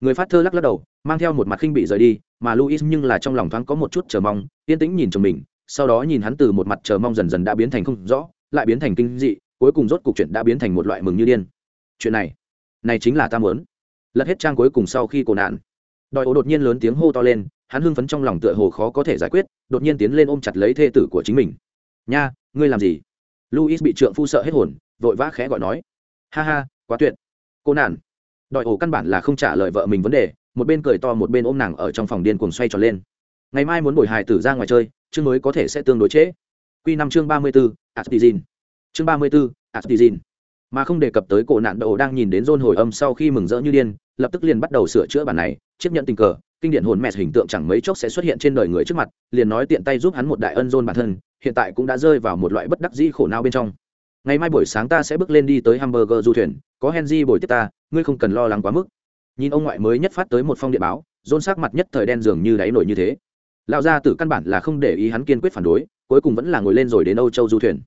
Người phát thơ lắc lắc đầu, mang theo một mặt khinh bị rời đi, mà luis nhưng là trong lòng thoáng có một chút chờ mong, yên tĩnh nhìn chồng mình, sau đó nhìn hắn từ một mặt chờ mong dần dần đã biến thành không rõ, lại biến thành kinh dị, cuối cùng rốt cuộc chuyện đã biến thành một loại mừng như điên. Chuyện này này chính là ta muốn lật hết trang cuối cùng sau khi cổ nạn. Đòi ố đột nhiên lớn tiếng hô to lên, hắn hưng phấn trong lòng tựa hồ khó có thể giải quyết, đột nhiên tiến lên ôm chặt lấy thê tử của chính mình. Nha, ngươi làm gì? Luis bị trượng phu sợ hết hồn, vội vã khẽ gọi nói. Ha ha, quá tuyệt. Cô nạn. Đòi ổ căn bản là không trả lời vợ mình vấn đề, một bên cười to một bên ôm nàng ở trong phòng điên cuồng xoay tròn lên. Ngày mai muốn bồi hài tử ra ngoài chơi, chương mới có thể sẽ tương đối trễ. Q năm chương ba mươi b ố astizin chương ba mươi b ố astizin mà không đề cập tới cổ nạn đậu đang nhìn đến rôn hồi âm sau khi mừng rỡ như điên, lập tức liền bắt đầu sửa chữa bản này chấp nhận tình cờ, kinh điển hồn mẹ hình tượng chẳng mấy chốc sẽ xuất hiện trên đời người trước mặt, liền nói tiện tay giúp hắn một đại ân rôn bản thân, hiện tại cũng đã rơi vào một loại bất đắc dĩ khổ não bên trong. Ngày mai buổi sáng ta sẽ bước lên đi tới hamburger du thuyền, có henry bồi tiếp ta, ngươi không cần lo lắng quá mức. Nhìn ông ngoại mới nhất phát tới một phong điện báo rôn sắc mặt nhất thời đen dường như đáy nổi như thế. Lão gia tử căn bản là không để ý hắn kiên quyết phản đối, cuối cùng vẫn là ngồi lên rồi đến âu châu du thuyền.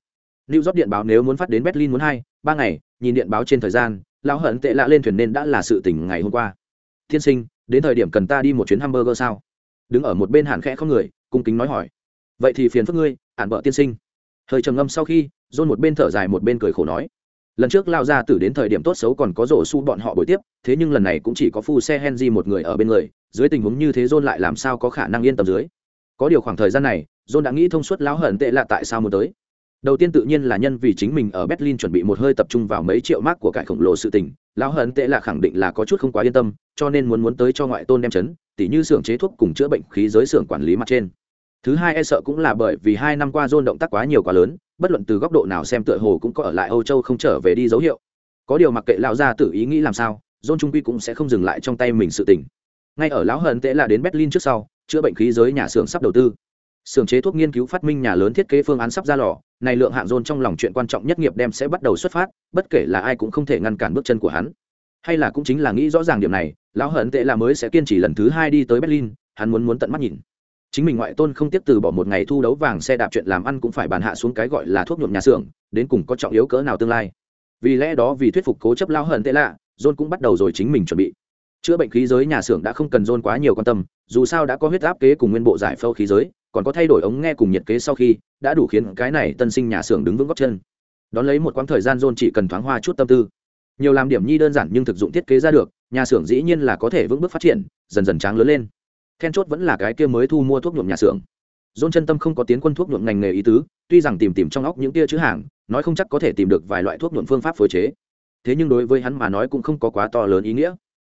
New York điện báo nếu muốn phát đến Berlin muốn hai, ba ngày, nhìn điện báo trên thời gian, lão hận tệ lạ lên thuyền nên đã là sự tình ngày hôm qua. Thiên sinh, đến thời điểm cần ta đi một chuyến hamburger sao? Đứng ở một bên hàn khẽ không người, cung kính nói hỏi. Vậy thì phiền phức ngươi, ản vợ tiên sinh. Hơi trầm ngâm sau khi, John một bên thở dài một bên cười khổ nói. Lần trước lao ra tử đến thời điểm tốt xấu còn có rổ su bọn họ buổi tiếp, thế nhưng lần này cũng chỉ có phu xe Henry một người ở bên người, dưới tình huống như thế John lại làm sao có khả năng yên tâm dưới. Có điều khoảng thời gian này, John đã nghĩ thông suốt lão hận tệ lạ tại sao muốn tới đầu tiên tự nhiên là nhân vì chính mình ở berlin chuẩn bị một hơi tập trung vào mấy triệu mark của cải khổng lồ sự tình, lão hận tệ là khẳng định là có chút không quá yên tâm, cho nên muốn muốn tới cho ngoại tôn đem chấn, tỉ như xưởng chế thuốc cùng chữa bệnh khí giới xưởng quản lý mặt trên. Thứ hai e sợ cũng là bởi vì hai năm qua dôn động tác quá nhiều quá lớn, bất luận từ góc độ nào xem tựa hồ cũng có ở lại âu châu không trở về đi dấu hiệu. Có điều mặc kệ lão gia tự ý nghĩ làm sao, dôn trung quy cũng sẽ không dừng lại trong tay mình sự tình. Ngay ở lão hận tệ là đến berlin trước sau, chữa bệnh khí giới nhà xưởng sắp đầu tư. Sưởng chế thuốc nghiên cứu phát minh nhà lớn thiết kế phương án sắp ra lò, này lượng hạng dôn trong lòng chuyện quan trọng nhất nghiệp đem sẽ bắt đầu xuất phát, bất kể là ai cũng không thể ngăn cản bước chân của hắn. Hay là cũng chính là nghĩ rõ ràng điểm này, lão hận tệ là mới sẽ kiên trì lần thứ hai đi tới berlin, hắn muốn muốn tận mắt nhìn. Chính mình ngoại tôn không tiếp từ bỏ một ngày thu đấu vàng xe đạp chuyện làm ăn cũng phải bàn hạ xuống cái gọi là thuốc nhuộm nhà xưởng, đến cùng có trọng yếu cỡ nào tương lai. Vì lẽ đó vì thuyết phục cố chấp lão hận tệ lạ, john cũng bắt đầu rồi chính mình chuẩn bị. Chữa bệnh khí giới nhà xưởng đã không cần john quá nhiều quan tâm, dù sao đã có huyết áp kế cùng nguyên bộ giải phẫu khí giới còn có thay đổi ống nghe cùng nhiệt kế sau khi, đã đủ khiến cái này tân sinh nhà xưởng đứng vững góc chân. Đón lấy một quãng thời gian dôn chỉ cần thoáng hoa chút tâm tư. Nhiều làm điểm nhi đơn giản nhưng thực dụng thiết kế ra được, nhà xưởng dĩ nhiên là có thể vững bước phát triển, dần dần tráng lớn lên. Then chốt vẫn là cái kia mới thu mua thuốc nhuộm nhà xưởng. Dôn chân tâm không có tiến quân thuốc nhuộm ngành nghề ý tứ, tuy rằng tìm tìm trong óc những tia chữ hàng, nói không chắc có thể tìm được vài loại thuốc nhuộm phương pháp phối chế. Thế nhưng đối với hắn mà nói cũng không có quá to lớn ý nghĩa.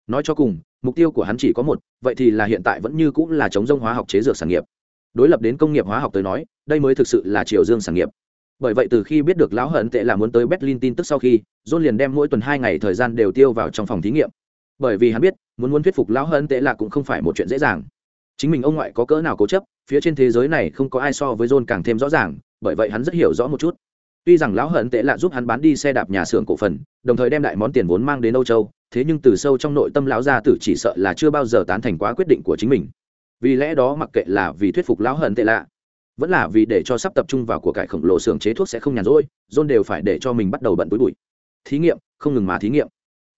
Nói cho cùng, mục tiêu của hắn chỉ có một, vậy thì là hiện tại vẫn như cũng là chống rông hóa học chế dược sản nghiệp đối lập đến công nghiệp hóa học tới nói, đây mới thực sự là triều dương sản nghiệp. Bởi vậy từ khi biết được lão hận tệ là muốn tới berlin tin tức sau khi, john liền đem mỗi tuần hai ngày thời gian đều tiêu vào trong phòng thí nghiệm. Bởi vì hắn biết, muốn muốn thuyết phục lão hận tệ là cũng không phải một chuyện dễ dàng. Chính mình ông ngoại có cỡ nào cố chấp, phía trên thế giới này không có ai so với john càng thêm rõ ràng, bởi vậy hắn rất hiểu rõ một chút. Tuy rằng lão hận tệ là giúp hắn bán đi xe đạp nhà xưởng cổ phần, đồng thời đem đại món tiền vốn mang đến âu châu, thế nhưng từ sâu trong nội tâm lão gia tử chỉ sợ là chưa bao giờ tán thành quá quyết định của chính mình vì lẽ đó mặc kệ là vì thuyết phục lão hận tệ lạ, vẫn là vì để cho sắp tập trung vào của cải khổng lồ xưởng chế thuốc sẽ không nhàn rỗi, john đều phải để cho mình bắt đầu bận túi bụi. Thí nghiệm, không ngừng mà thí nghiệm.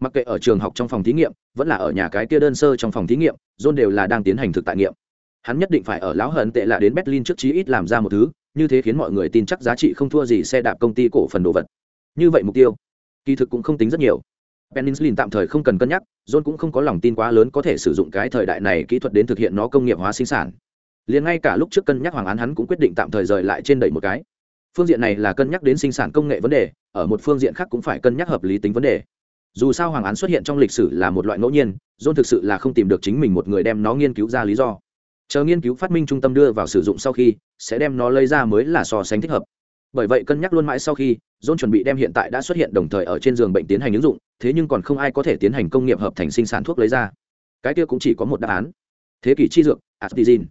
Mặc kệ ở trường học trong phòng thí nghiệm, vẫn là ở nhà cái kia đơn sơ trong phòng thí nghiệm, john đều là đang tiến hành thực tại nghiệm. Hắn nhất định phải ở lão hận tệ lạ đến berlin trước chí ít làm ra một thứ, như thế khiến mọi người tin chắc giá trị không thua gì xe đạp công ty cổ phần đồ vật. Như vậy mục tiêu, kỳ thực cũng không tính rất nhiều penicillin tạm thời không cần cân nhắc, John cũng không có lòng tin quá lớn có thể sử dụng cái thời đại này kỹ thuật đến thực hiện nó công nghiệp hóa sinh sản. Liền ngay cả lúc trước cân nhắc hoàng án hắn cũng quyết định tạm thời rời lại trên đẩy một cái. Phương diện này là cân nhắc đến sinh sản công nghệ vấn đề, ở một phương diện khác cũng phải cân nhắc hợp lý tính vấn đề. Dù sao hoàng án xuất hiện trong lịch sử là một loại ngẫu nhiên, John thực sự là không tìm được chính mình một người đem nó nghiên cứu ra lý do. Chờ nghiên cứu phát minh trung tâm đưa vào sử dụng sau khi, sẽ đem nó lấy ra mới là so sánh thích hợp bởi vậy cân nhắc luôn mãi sau khi john chuẩn bị đem hiện tại đã xuất hiện đồng thời ở trên giường bệnh tiến hành ứng dụng, thế nhưng còn không ai có thể tiến hành công nghiệp hợp thành sinh sản thuốc lấy ra. Cái kia cũng chỉ có một đáp án. Thế kỷ chi dược aspizin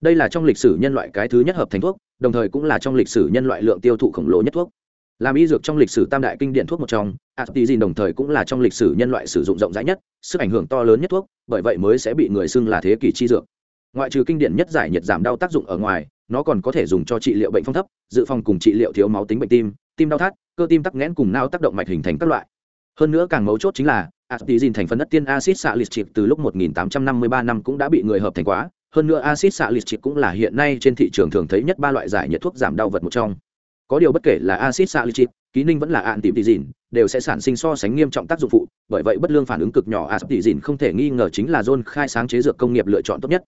đây là trong lịch sử nhân loại cái thứ nhất hợp thành thuốc, đồng thời cũng là trong lịch sử nhân loại lượng tiêu thụ khổng lồ nhất thuốc. Làm y dược trong lịch sử tam đại kinh điển thuốc một trong aspizin đồng thời cũng là trong lịch sử nhân loại sử dụng rộng rãi nhất, sức ảnh hưởng to lớn nhất thuốc, bởi vậy mới sẽ bị người xưng là thế kỷ chi dược. Ngoại trừ kinh điển nhất giải nhiệt giảm đau tác dụng ở ngoài, nó còn có thể dùng cho trị liệu bệnh phong thấp, dự phòng cùng trị liệu thiếu máu tính bệnh tim tim đau thắt, cơ tim tắc nghẽn cùng nao tác động mạch hình thành các loại. Hơn nữa càng mấu chốt chính là aspizin thành phần đất tiên acid salicylic từ lúc 1853 năm cũng đã bị người hợp thành quá. Hơn nữa acid salicylic cũng là hiện nay trên thị trường thường thấy nhất ba loại giải nhiệt thuốc giảm đau vật một trong. Có điều bất kể là acid salicylic ký ninh vẫn là antipizin đều sẽ sản sinh so sánh nghiêm trọng tác dụng phụ. Bởi vậy bất lương phản ứng cực nhỏ aspizin không thể nghi ngờ chính là John khai sáng chế dược công nghiệp lựa chọn tốt nhất.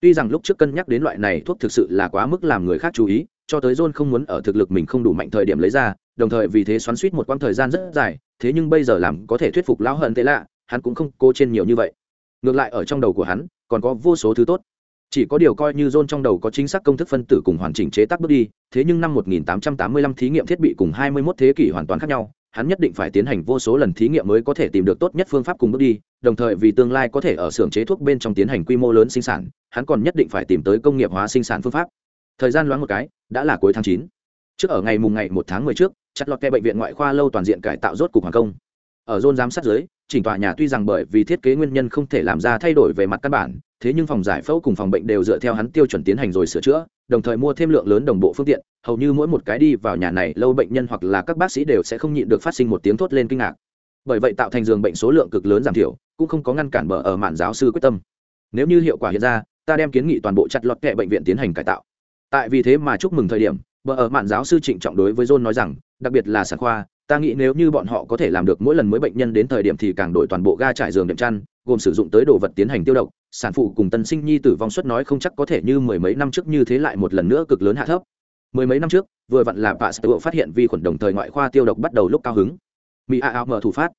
Tuy rằng lúc trước cân nhắc đến loại này thuốc thực sự là quá mức làm người khác chú ý cho tới John không muốn ở thực lực mình không đủ mạnh thời điểm lấy ra, đồng thời vì thế xoắn suýt một quãng thời gian rất dài, thế nhưng bây giờ làm có thể thuyết phục lão hận tệ lạ, hắn cũng không cố trên nhiều như vậy. Ngược lại ở trong đầu của hắn, còn có vô số thứ tốt. Chỉ có điều coi như John trong đầu có chính xác công thức phân tử cùng hoàn chỉnh chế tác bước đi, thế nhưng năm 1885 thí nghiệm thiết bị cùng 21 thế kỷ hoàn toàn khác nhau, hắn nhất định phải tiến hành vô số lần thí nghiệm mới có thể tìm được tốt nhất phương pháp cùng bước đi, đồng thời vì tương lai có thể ở xưởng chế thuốc bên trong tiến hành quy mô lớn sinh sản, hắn còn nhất định phải tìm tới công nghiệp hóa sinh sản phương pháp thời gian loáng một cái, đã là cuối tháng chín. Trước ở ngày mùng ngày một tháng mười trước, chặt lọt kẹ bệnh viện ngoại khoa lâu toàn diện cải tạo rốt cục hoàng công. Ở rôn giám sát dưới, chỉnh tòa nhà tuy rằng bởi vì thiết kế nguyên nhân không thể làm ra thay đổi về mặt căn bản, thế nhưng phòng giải phẫu cùng phòng bệnh đều dựa theo hắn tiêu chuẩn tiến hành rồi sửa chữa, đồng thời mua thêm lượng lớn đồng bộ phương tiện, hầu như mỗi một cái đi vào nhà này lâu bệnh nhân hoặc là các bác sĩ đều sẽ không nhịn được phát sinh một tiếng thốt lên kinh ngạc. Bởi vậy tạo thành giường bệnh số lượng cực lớn giảm thiểu, cũng không có ngăn cản bờ ở mạn giáo sư quyết tâm. Nếu như hiệu quả hiện ra, ta đem kiến nghị toàn bộ chặt lọt kệ bệnh viện tiến hành cải tạo tại vì thế mà chúc mừng thời điểm vợ ở mạn giáo sư trịnh trọng đối với john nói rằng, đặc biệt là sản khoa, ta nghĩ nếu như bọn họ có thể làm được mỗi lần mới bệnh nhân đến thời điểm thì càng đổi toàn bộ ga trải giường đệm chăn, gồm sử dụng tới đồ vật tiến hành tiêu độc. Sản phụ cùng tân sinh nhi tử vong suất nói không chắc có thể như mười mấy năm trước như thế lại một lần nữa cực lớn hạ thấp. Mười mấy năm trước, vừa vặn là bà sở phát hiện vi khuẩn đồng thời ngoại khoa tiêu độc bắt đầu lúc cao hứng. Mỹ a áo mở thủ phát.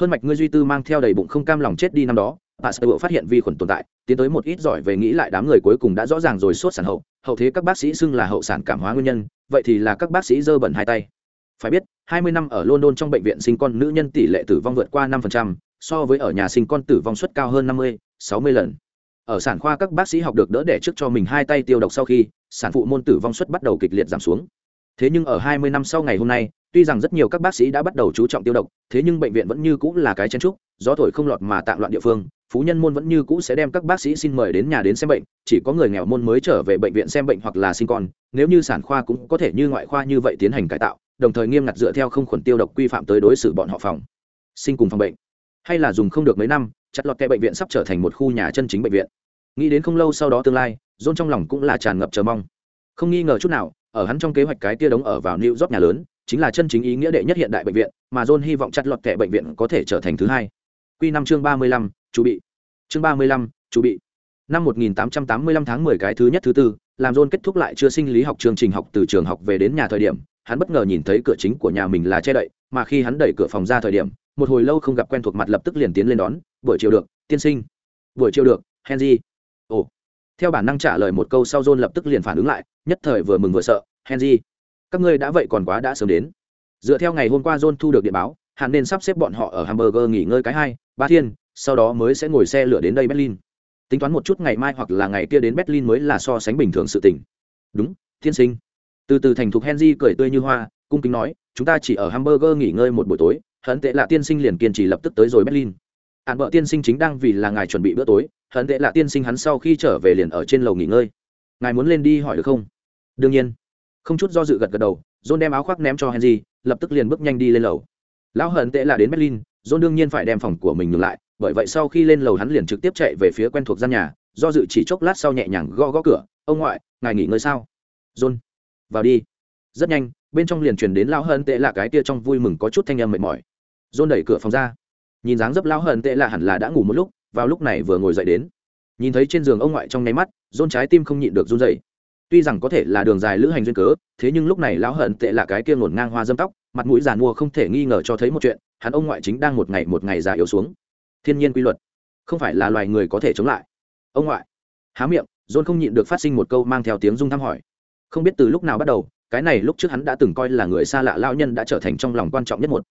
Hơn mạch ngươi duy tư mang theo đầy bụng không cam lòng chết đi năm đó Pasteur phát hiện vi khuẩn tồn tại tiến tới một ít giỏi về nghĩ lại đám người cuối cùng đã rõ ràng rồi sốt sản hậu hậu thế các bác sĩ xưng là hậu sản cảm hóa nguyên nhân vậy thì là các bác sĩ dơ bẩn hai tay. Phải biết 20 năm ở london trong bệnh viện sinh con nữ nhân tỷ lệ tử vong vượt qua 5%, so với ở nhà sinh con tử vong suất cao hơn 50, 60 lần. Ở sản khoa các bác sĩ học được đỡ đẻ trước cho mình hai tay tiêu độc sau khi sản phụ môn tử vong suất bắt đầu kịch liệt giảm xuống. Thế nhưng ở 20 năm sau ngày hôm nay tuy rằng rất nhiều các bác sĩ đã bắt đầu chú trọng tiêu độc thế nhưng bệnh viện vẫn như cũ là cái chén trúc gió thổi không lọt mà tạm loạn địa phương phú nhân môn vẫn như cũ sẽ đem các bác sĩ xin mời đến nhà đến xem bệnh, chỉ có người nghèo môn mới trở về bệnh viện xem bệnh hoặc là sinh con, nếu như sản khoa cũng có thể như ngoại khoa như vậy tiến hành cải tạo, đồng thời nghiêm ngặt dựa theo không khuẩn tiêu độc quy phạm tới đối xử bọn họ phòng, sinh cùng phòng bệnh. Hay là dùng không được mấy năm, chặt lọt kẹ bệnh viện sắp trở thành một khu nhà chân chính bệnh viện. Nghĩ đến không lâu sau đó tương lai, john trong lòng cũng là tràn ngập chờ mong. Không nghi ngờ chút nào, ở hắn trong kế hoạch cái tia đống ở vào new york nhà lớn, chính là chân chính ý nghĩa đệ nhất hiện đại bệnh viện, mà john hy vọng chặt lọt kẹ bệnh viện có thể trở thành thứ hai. Quy năm chương ba mươi lăm chú bị. Chương ba mươi lăm chú bị. Năm 1885 tháng 10 cái thứ nhất thứ tư, làm john kết thúc lại chưa sinh lý học chương trình học từ trường học về đến nhà thời điểm, hắn bất ngờ nhìn thấy cửa chính của nhà mình là che đậy, mà khi hắn đẩy cửa phòng ra thời điểm, một hồi lâu không gặp quen thuộc mặt lập tức liền tiến lên đón, buổi chiều được, tiên sinh. Buổi chiều được, henry. Ồ. Theo bản năng trả lời một câu sau john lập tức liền phản ứng lại, nhất thời vừa mừng vừa sợ, henry, các ngươi đã vậy còn quá đã sớm đến. Dựa theo ngày hôm qua john thu được điện báo hắn nên sắp xếp bọn họ ở hamburger nghỉ ngơi cái hai ba thiên, sau đó mới sẽ ngồi xe lửa đến đây berlin. Tính toán một chút ngày mai hoặc là ngày kia đến berlin mới là so sánh bình thường sự tình. Đúng Thiên sinh. Từ từ thành thục henry cười tươi như hoa, cung kính nói, chúng ta chỉ ở hamburger nghỉ ngơi một buổi tối hận tệ là tiên sinh liền kiên trì lập tức tới rồi berlin. Hạn vợ tiên sinh chính đang vì là ngài chuẩn bị bữa tối hận tệ là tiên sinh hắn sau khi trở về liền ở trên lầu nghỉ ngơi. Ngài muốn lên đi hỏi được không? Đương nhiên. Không chút do dự gật gật đầu, john đem áo khoác ném cho henry, lập tức liền bước nhanh đi lên lầu. Lão hận tệ là đến berlin john đương nhiên phải đem phòng của mình ngừng lại, bởi vậy sau khi lên lầu hắn liền trực tiếp chạy về phía quen thuộc gian nhà, do dự chỉ chốc lát sau nhẹ nhàng gõ gõ cửa, ông ngoại, ngài nghỉ ngơi sao? John, vào đi. Rất nhanh, bên trong liền truyền đến lão hận tệ là cái kia trong vui mừng có chút thanh âm mệt mỏi. John đẩy cửa phòng ra. Nhìn dáng dấp lão hận tệ là hẳn là đã ngủ một lúc, vào lúc này vừa ngồi dậy đến. Nhìn thấy trên giường ông ngoại trong nháy mắt, john trái tim không nhịn được run rẩy. tuy rằng có thể là đường dài lữ hành duyên cớ, thế nhưng lúc này lão hận tệ là cái kia ngổn ngang hoa dâm tóc mặt mũi giàn mua không thể nghi ngờ cho thấy một chuyện, hắn ông ngoại chính đang một ngày một ngày già yếu xuống. Thiên nhiên quy luật, không phải là loài người có thể chống lại. Ông ngoại, há miệng, john không nhịn được phát sinh một câu mang theo tiếng rung thăm hỏi. Không biết từ lúc nào bắt đầu, cái này lúc trước hắn đã từng coi là người xa lạ lão nhân đã trở thành trong lòng quan trọng nhất một.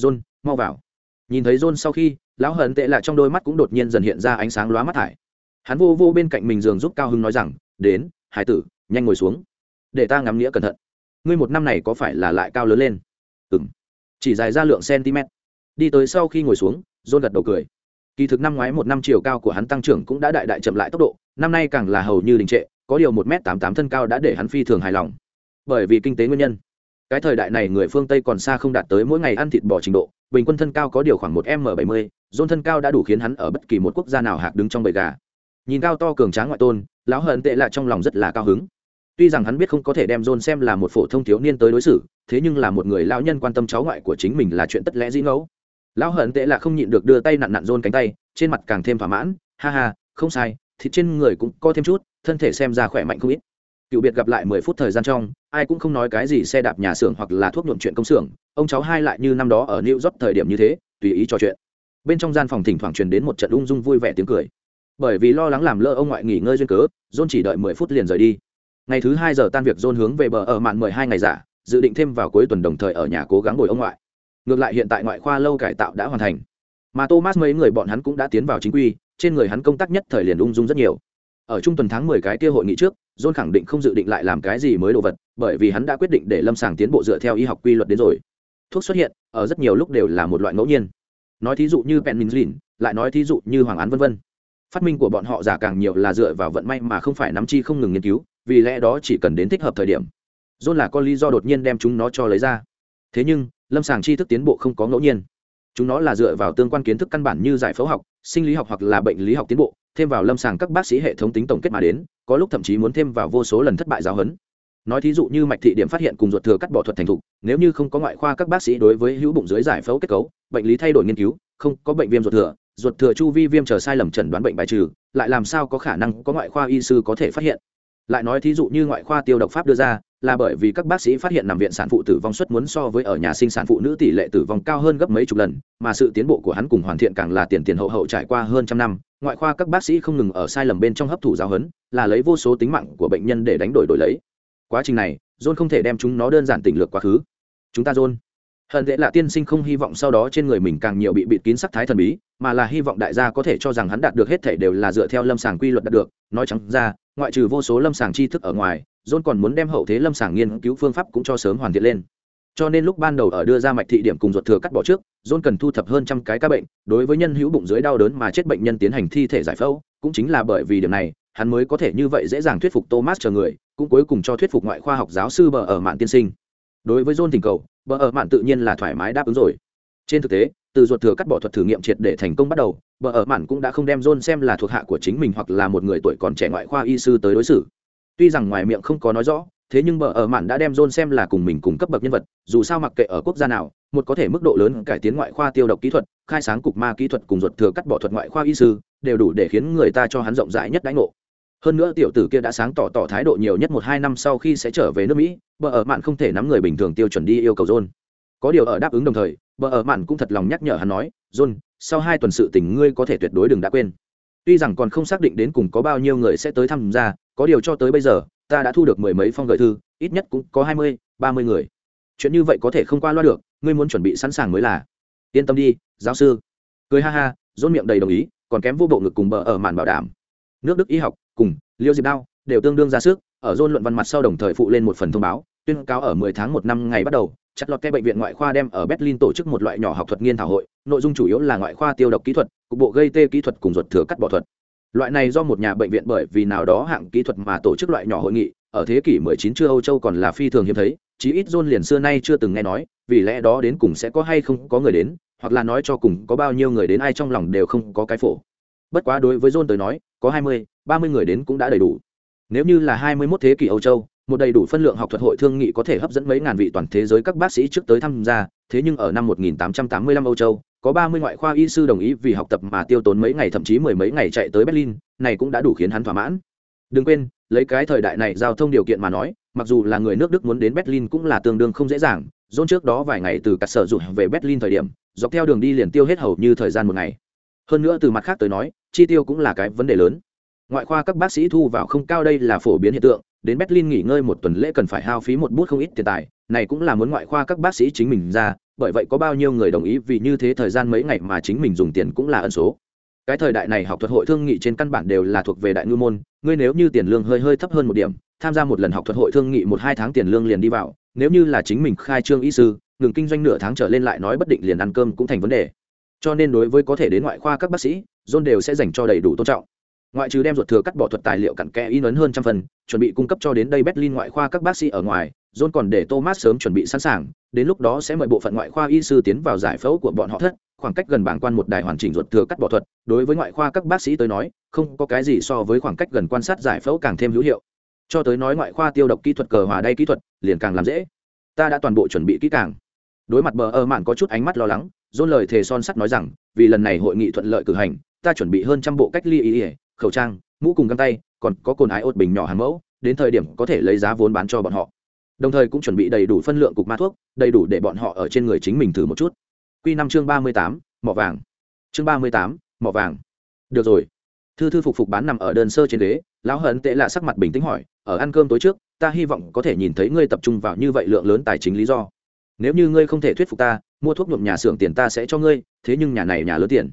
John, mau vào. Nhìn thấy john sau khi, lão hận tệ là trong đôi mắt cũng đột nhiên dần hiện ra ánh sáng lóa mắt thải. Hắn vô vô bên cạnh mình giường giúp cao hưng nói rằng, đến, hải tử, nhanh ngồi xuống. Để ta ngắm nghĩa cẩn thận. Ngươi một năm này có phải là lại cao lớn lên? Ừng chỉ dài ra lượng cm đi tới sau khi ngồi xuống dôn gật đầu cười. Kỳ thực năm ngoái một năm chiều cao của hắn tăng trưởng cũng đã đại đại chậm lại tốc độ, năm nay càng là hầu như đình trệ, có điều một m tám tám thân cao đã để hắn phi thường hài lòng. Bởi vì kinh tế nguyên nhân. Cái thời đại này người phương tây còn xa không đạt tới mỗi ngày ăn thịt bò trình độ, bình quân thân cao có điều khoảng một m bảy mươi dôn thân cao đã đủ khiến hắn ở bất kỳ một quốc gia nào hạc đứng trong bầy gà. Nhìn cao to cường tráng ngoại tôn, lão hận tệ lại trong lòng rất là cao hứng tuy rằng hắn biết không có thể đem john xem là một phổ thông thiếu niên tới đối xử, thế nhưng là một người lão nhân quan tâm cháu ngoại của chính mình là chuyện tất lẽ dĩ ngẫu. Lão hận tệ là không nhịn được đưa tay nặn nặn john cánh tay, trên mặt càng thêm thỏa mãn, ha ha, không sai, thịt trên người cũng có thêm chút, thân thể xem ra khỏe mạnh không ít. Cựu biệt gặp lại mười phút thời gian trong, ai cũng không nói cái gì xe đạp nhà xưởng hoặc là thuốc nhuộm chuyện công xưởng, ông cháu hai lại như năm đó ở new york thời điểm như thế, tùy ý trò chuyện. Bên trong gian phòng thỉnh thoảng truyền đến một trận ung dung vui vẻ tiếng cười. Bởi vì lo lắng làm lỡ ông ngoại nghỉ ngơi duyên cớ, john chỉ đợi mười phút liền rời đi ngày thứ hai giờ tan việc john hướng về bờ ở mạn mười hai ngày giả, dự định thêm vào cuối tuần đồng thời ở nhà cố gắng ngồi ông ngoại. Ngược lại hiện tại ngoại khoa lâu cải tạo đã hoàn thành. Mà thomas mấy người bọn hắn cũng đã tiến vào chính quy, trên người hắn công tác nhất thời liền ung dung rất nhiều. Ở trung tuần tháng mười cái kia hội nghị trước, john khẳng định không dự định lại làm cái gì mới đồ vật, bởi vì hắn đã quyết định để lâm sàng tiến bộ dựa theo y học quy luật đến rồi. Thuốc xuất hiện, ở rất nhiều lúc đều là một loại ngẫu nhiên. Nói thí dụ như penicillin, lại nói thí dụ như hoàng án vân vân. Phát minh của bọn họ giả càng nhiều là dựa vào vận may mà không phải nắm chi không ngừng nghiên cứu vì lẽ đó chỉ cần đến thích hợp thời điểm, john là có lý do đột nhiên đem chúng nó cho lấy ra. Thế nhưng, lâm sàng tri thức tiến bộ không có ngẫu nhiên. Chúng nó là dựa vào tương quan kiến thức căn bản như giải phẫu học, sinh lý học hoặc là bệnh lý học tiến bộ, thêm vào lâm sàng các bác sĩ hệ thống tính tổng kết mà đến, có lúc thậm chí muốn thêm vào vô số lần thất bại giáo huấn. Nói thí dụ như mạch thị điểm phát hiện cùng ruột thừa cắt bỏ thuật thành thục, nếu như không có ngoại khoa các bác sĩ đối với hữu bụng dưới giải phẫu kết cấu, bệnh lý thay đổi nghiên cứu, không có bệnh viêm ruột thừa ruột thừa chu vi viêm chờ sai lầm chẩn đoán bệnh bài trừ, lại làm sao có khả năng có ngoại khoa y sư có thể phát hiện? Lại nói thí dụ như ngoại khoa tiêu độc pháp đưa ra, là bởi vì các bác sĩ phát hiện nằm viện sản phụ tử vong suất muốn so với ở nhà sinh sản phụ nữ tỷ lệ tử vong cao hơn gấp mấy chục lần, mà sự tiến bộ của hắn cùng hoàn thiện càng là tiền tiền hậu hậu trải qua hơn trăm năm, ngoại khoa các bác sĩ không ngừng ở sai lầm bên trong hấp thụ giáo huấn, là lấy vô số tính mạng của bệnh nhân để đánh đổi đổi lấy. Quá trình này, john không thể đem chúng nó đơn giản tỉnh lược quá khứ. Chúng ta john hận tệ là tiên sinh không hy vọng sau đó trên người mình càng nhiều bị bịt kín sắc thái thần bí, mà là hy vọng đại gia có thể cho rằng hắn đạt được hết thể đều là dựa theo lâm sàng quy luật đạt được. Nói chẳng ra, ngoại trừ vô số lâm sàng tri thức ở ngoài, john còn muốn đem hậu thế lâm sàng nghiên cứu phương pháp cũng cho sớm hoàn thiện lên. Cho nên lúc ban đầu ở đưa ra mạch thị điểm cùng ruột thừa cắt bỏ trước, john cần thu thập hơn trăm cái ca bệnh, đối với nhân hữu bụng dưới đau đớn mà chết bệnh nhân tiến hành thi thể giải phẫu, cũng chính là bởi vì điểm này, hắn mới có thể như vậy dễ dàng thuyết phục thomas chờ người, cũng cuối cùng cho thuyết phục ngoại khoa học giáo sư bờ ở mạng tiên sinh. Đối với john tình cầu bờ ở mạn tự nhiên là thoải mái đáp ứng rồi. Trên thực tế, từ ruột thừa cắt bỏ thuật thử nghiệm triệt để thành công bắt đầu, bờ ở mạn cũng đã không đem john xem là thuộc hạ của chính mình hoặc là một người tuổi còn trẻ ngoại khoa y sư tới đối xử. Tuy rằng ngoài miệng không có nói rõ, thế nhưng bờ ở mạn đã đem john xem là cùng mình cùng cấp bậc nhân vật, dù sao mặc kệ ở quốc gia nào, một có thể mức độ lớn cải tiến ngoại khoa tiêu độc kỹ thuật, khai sáng cục ma kỹ thuật cùng ruột thừa cắt bỏ thuật ngoại khoa y sư, đều đủ để khiến người ta cho hắn rộng rãi nhất đánh ngộ hơn nữa tiểu tử kia đã sáng tỏ tỏ thái độ nhiều nhất một hai năm sau khi sẽ trở về nước mỹ, bờ ở mạn không thể nắm người bình thường tiêu chuẩn đi yêu cầu john. Có điều ở đáp ứng đồng thời, bờ ở mạn cũng thật lòng nhắc nhở hắn nói, john, sau hai tuần sự tình ngươi có thể tuyệt đối đừng đã quên. Tuy rằng còn không xác định đến cùng có bao nhiêu người sẽ tới tham gia, có điều cho tới bây giờ, ta đã thu được mười mấy phong gửi thư, ít nhất cũng có hai mươi, ba mươi người. Chuyện như vậy có thể không qua loa được, ngươi muốn chuẩn bị sẵn sàng mới là. Yên tâm đi, giáo sư. Cười ha ha dôn miệng đầy đồng ý, còn kém vô bộ ngực cùng bờ ở màn bảo đảm. Nước đức y học cùng liêu diệp đao đều tương đương ra sức ở dôn luận văn mặt sau đồng thời phụ lên một phần thông báo tuyên cáo ở 10 tháng một năm ngày bắt đầu chặt lọt cái bệnh viện ngoại khoa đem ở berlin tổ chức một loại nhỏ học thuật nghiên thảo hội nội dung chủ yếu là ngoại khoa tiêu độc kỹ thuật cục bộ gây tê kỹ thuật cùng ruột thừa cắt bỏ thuật. Loại này do một nhà bệnh viện bởi vì nào đó hạng kỹ thuật mà tổ chức loại nhỏ hội nghị ở thế kỷ 19 chưa âu châu còn là phi thường hiếm thấy chí ít john liền xưa nay chưa từng nghe nói vì lẽ đó đến cùng sẽ có hay không có người đến hoặc là nói cho cùng có bao nhiêu người đến ai trong lòng đều không có cái phổ. Bất quá đối với john tới nói có 20, 30 người đến cũng đã đầy đủ. Nếu như là 21 thế kỷ âu châu, một đầy đủ phân lượng học thuật hội thương nghị có thể hấp dẫn mấy ngàn vị toàn thế giới các bác sĩ trước tới tham gia, thế nhưng ở năm 1885 âu châu, có 30 ngoại khoa y sư đồng ý vì học tập mà tiêu tốn mấy ngày, thậm chí mười mấy ngày chạy tới berlin, này cũng đã đủ khiến hắn thỏa mãn. Đừng quên, lấy cái thời đại này giao thông điều kiện mà nói, mặc dù là người nước đức muốn đến berlin cũng là tương đương không dễ dàng dôn trước đó vài ngày từ cả sở dụng về berlin thời điểm, dọc theo đường đi liền tiêu hết hầu như thời gian một ngày. Hơn nữa từ mặt khác tới nói, chi tiêu cũng là cái vấn đề lớn ngoại khoa các bác sĩ thu vào không cao đây là phổ biến hiện tượng, đến berlin nghỉ ngơi một tuần lễ cần phải hao phí một bút không ít tiền tài, này cũng là muốn ngoại khoa các bác sĩ chính mình ra, bởi vậy có bao nhiêu người đồng ý vì như thế thời gian mấy ngày mà chính mình dùng tiền cũng là ẩn số. Cái thời đại này học thuật hội thương nghị trên căn bản đều là thuộc về đại ngư môn, ngươi nếu như tiền lương hơi hơi thấp hơn một điểm, tham gia một lần học thuật hội thương nghị một hai tháng tiền lương liền đi vào, nếu như là chính mình khai trương y sư, ngừng kinh doanh nửa tháng trở lên lại nói bất định liền ăn cơm cũng thành vấn đề. Cho nên đối với có thể đến ngoại khoa các bác sĩ, john đều sẽ dành cho đầy đủ tôn trọng ngoại trừ đem ruột thừa cắt bỏ thuật tài liệu cặn kẽ in ấn hơn trăm phần, chuẩn bị cung cấp cho đến đây berlin ngoại khoa các bác sĩ ở ngoài, john còn để thomas sớm chuẩn bị sẵn sàng, đến lúc đó sẽ mời bộ phận ngoại khoa y sư tiến vào giải phẫu của bọn họ thất, khoảng cách gần bảng quan một đài hoàn chỉnh ruột thừa cắt bỏ thuật, đối với ngoại khoa các bác sĩ tới nói, không có cái gì so với khoảng cách gần quan sát giải phẫu càng thêm hữu hiệu. Cho tới nói ngoại khoa tiêu độc kỹ thuật cờ hòa đay kỹ thuật, liền càng làm dễ. Ta đã toàn bộ chuẩn bị kỹ càng. Đối mặt bờ ơ mạn có chút ánh mắt lo lắng dôn lời thề son sắt nói rằng, vì lần này hội nghị thuận lợi cử hành, ta chuẩn bị hơn trăm bộ cách ly ý khẩu trang, mũ cùng găng tay, còn có cồn ái ốt bình nhỏ hàng mẫu, đến thời điểm có thể lấy giá vốn bán cho bọn họ. Đồng thời cũng chuẩn bị đầy đủ phân lượng cục ma thuốc, đầy đủ để bọn họ ở trên người chính mình thử một chút. Q năm chương ba mươi tám, mỏ vàng. Chương ba mươi tám, mỏ vàng. Được rồi. Thư thư phục phục bán nằm ở đơn sơ trên ghế, lão hận tệ là sắc mặt bình tĩnh hỏi, ở ăn cơm tối trước, ta hy vọng có thể nhìn thấy ngươi tập trung vào như vậy lượng lớn tài chính lý do. Nếu như ngươi không thể thuyết phục ta, mua thuốc nhuộm nhà xưởng tiền ta sẽ cho ngươi, thế nhưng nhà này nhà lớn tiền.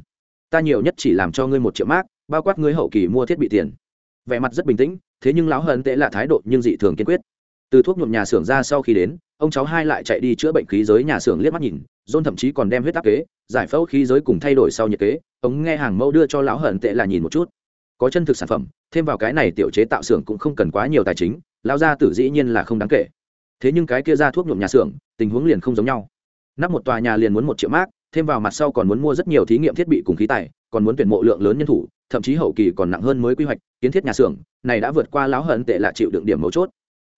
Ta nhiều nhất chỉ làm cho ngươi một triệu mác bao quát ngươi hậu kỳ mua thiết bị tiền. Vẻ mặt rất bình tĩnh, thế nhưng lão hận tệ là thái độ nhưng dị thường kiên quyết. Từ thuốc nhuộm nhà xưởng ra sau khi đến, ông cháu hai lại chạy đi chữa bệnh khí giới nhà xưởng liếc mắt nhìn, john thậm chí còn đem huyết áp kế, giải phẫu khí giới cùng thay đổi sau nhiệt kế. Ông nghe hàng mẫu đưa cho lão hận tệ là nhìn một chút. Có chân thực sản phẩm, thêm vào cái này tiểu chế tạo xưởng cũng không cần quá nhiều tài chính, lão gia tử dĩ nhiên là không đáng kể. Thế nhưng cái kia ra thuốc nhuộm nhà xưởng, tình huống liền không giống nhau. Nắp một tòa nhà liền muốn một triệu mác thêm vào mặt sau còn muốn mua rất nhiều thí nghiệm thiết bị cùng khí tài, còn muốn tuyển mộ lượng lớn nhân thủ thậm chí hậu kỳ còn nặng hơn mới quy hoạch, kiến thiết nhà xưởng, này đã vượt qua lão hận tệ là chịu đựng điểm mấu chốt.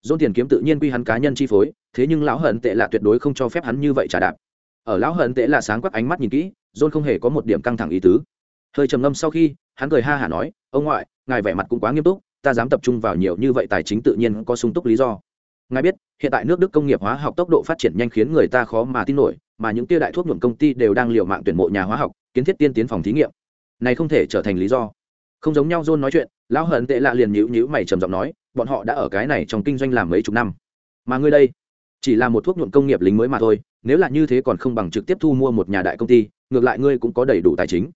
Dôn tiền kiếm tự nhiên quy hắn cá nhân chi phối, thế nhưng lão hận tệ là tuyệt đối không cho phép hắn như vậy trả đạp. Ở lão hận tệ là sáng quắc ánh mắt nhìn kỹ, dôn không hề có một điểm căng thẳng ý tứ. Hơi trầm ngâm sau khi, hắn cười ha hả nói, ông ngoại, ngài vẻ mặt cũng quá nghiêm túc, ta dám tập trung vào nhiều như vậy tài chính tự nhiên có sung túc lý do. Ngài biết, hiện tại nước đức công nghiệp hóa học tốc độ phát triển nhanh khiến người ta khó mà tin nổi, mà những tia đại thuốc nhuộm công ty đều đang liều mạng tuyển mộ nhà hóa học, kiến thiết tiên tiến phòng thí nghiệm này không thể trở thành lý do. Không giống nhau john nói chuyện, lão hận tệ lạ liền nhữ nhữ mày trầm giọng nói, bọn họ đã ở cái này trong kinh doanh làm mấy chục năm. Mà ngươi đây, chỉ là một thuốc nhuộm công nghiệp lính mới mà thôi, nếu là như thế còn không bằng trực tiếp thu mua một nhà đại công ty, ngược lại ngươi cũng có đầy đủ tài chính.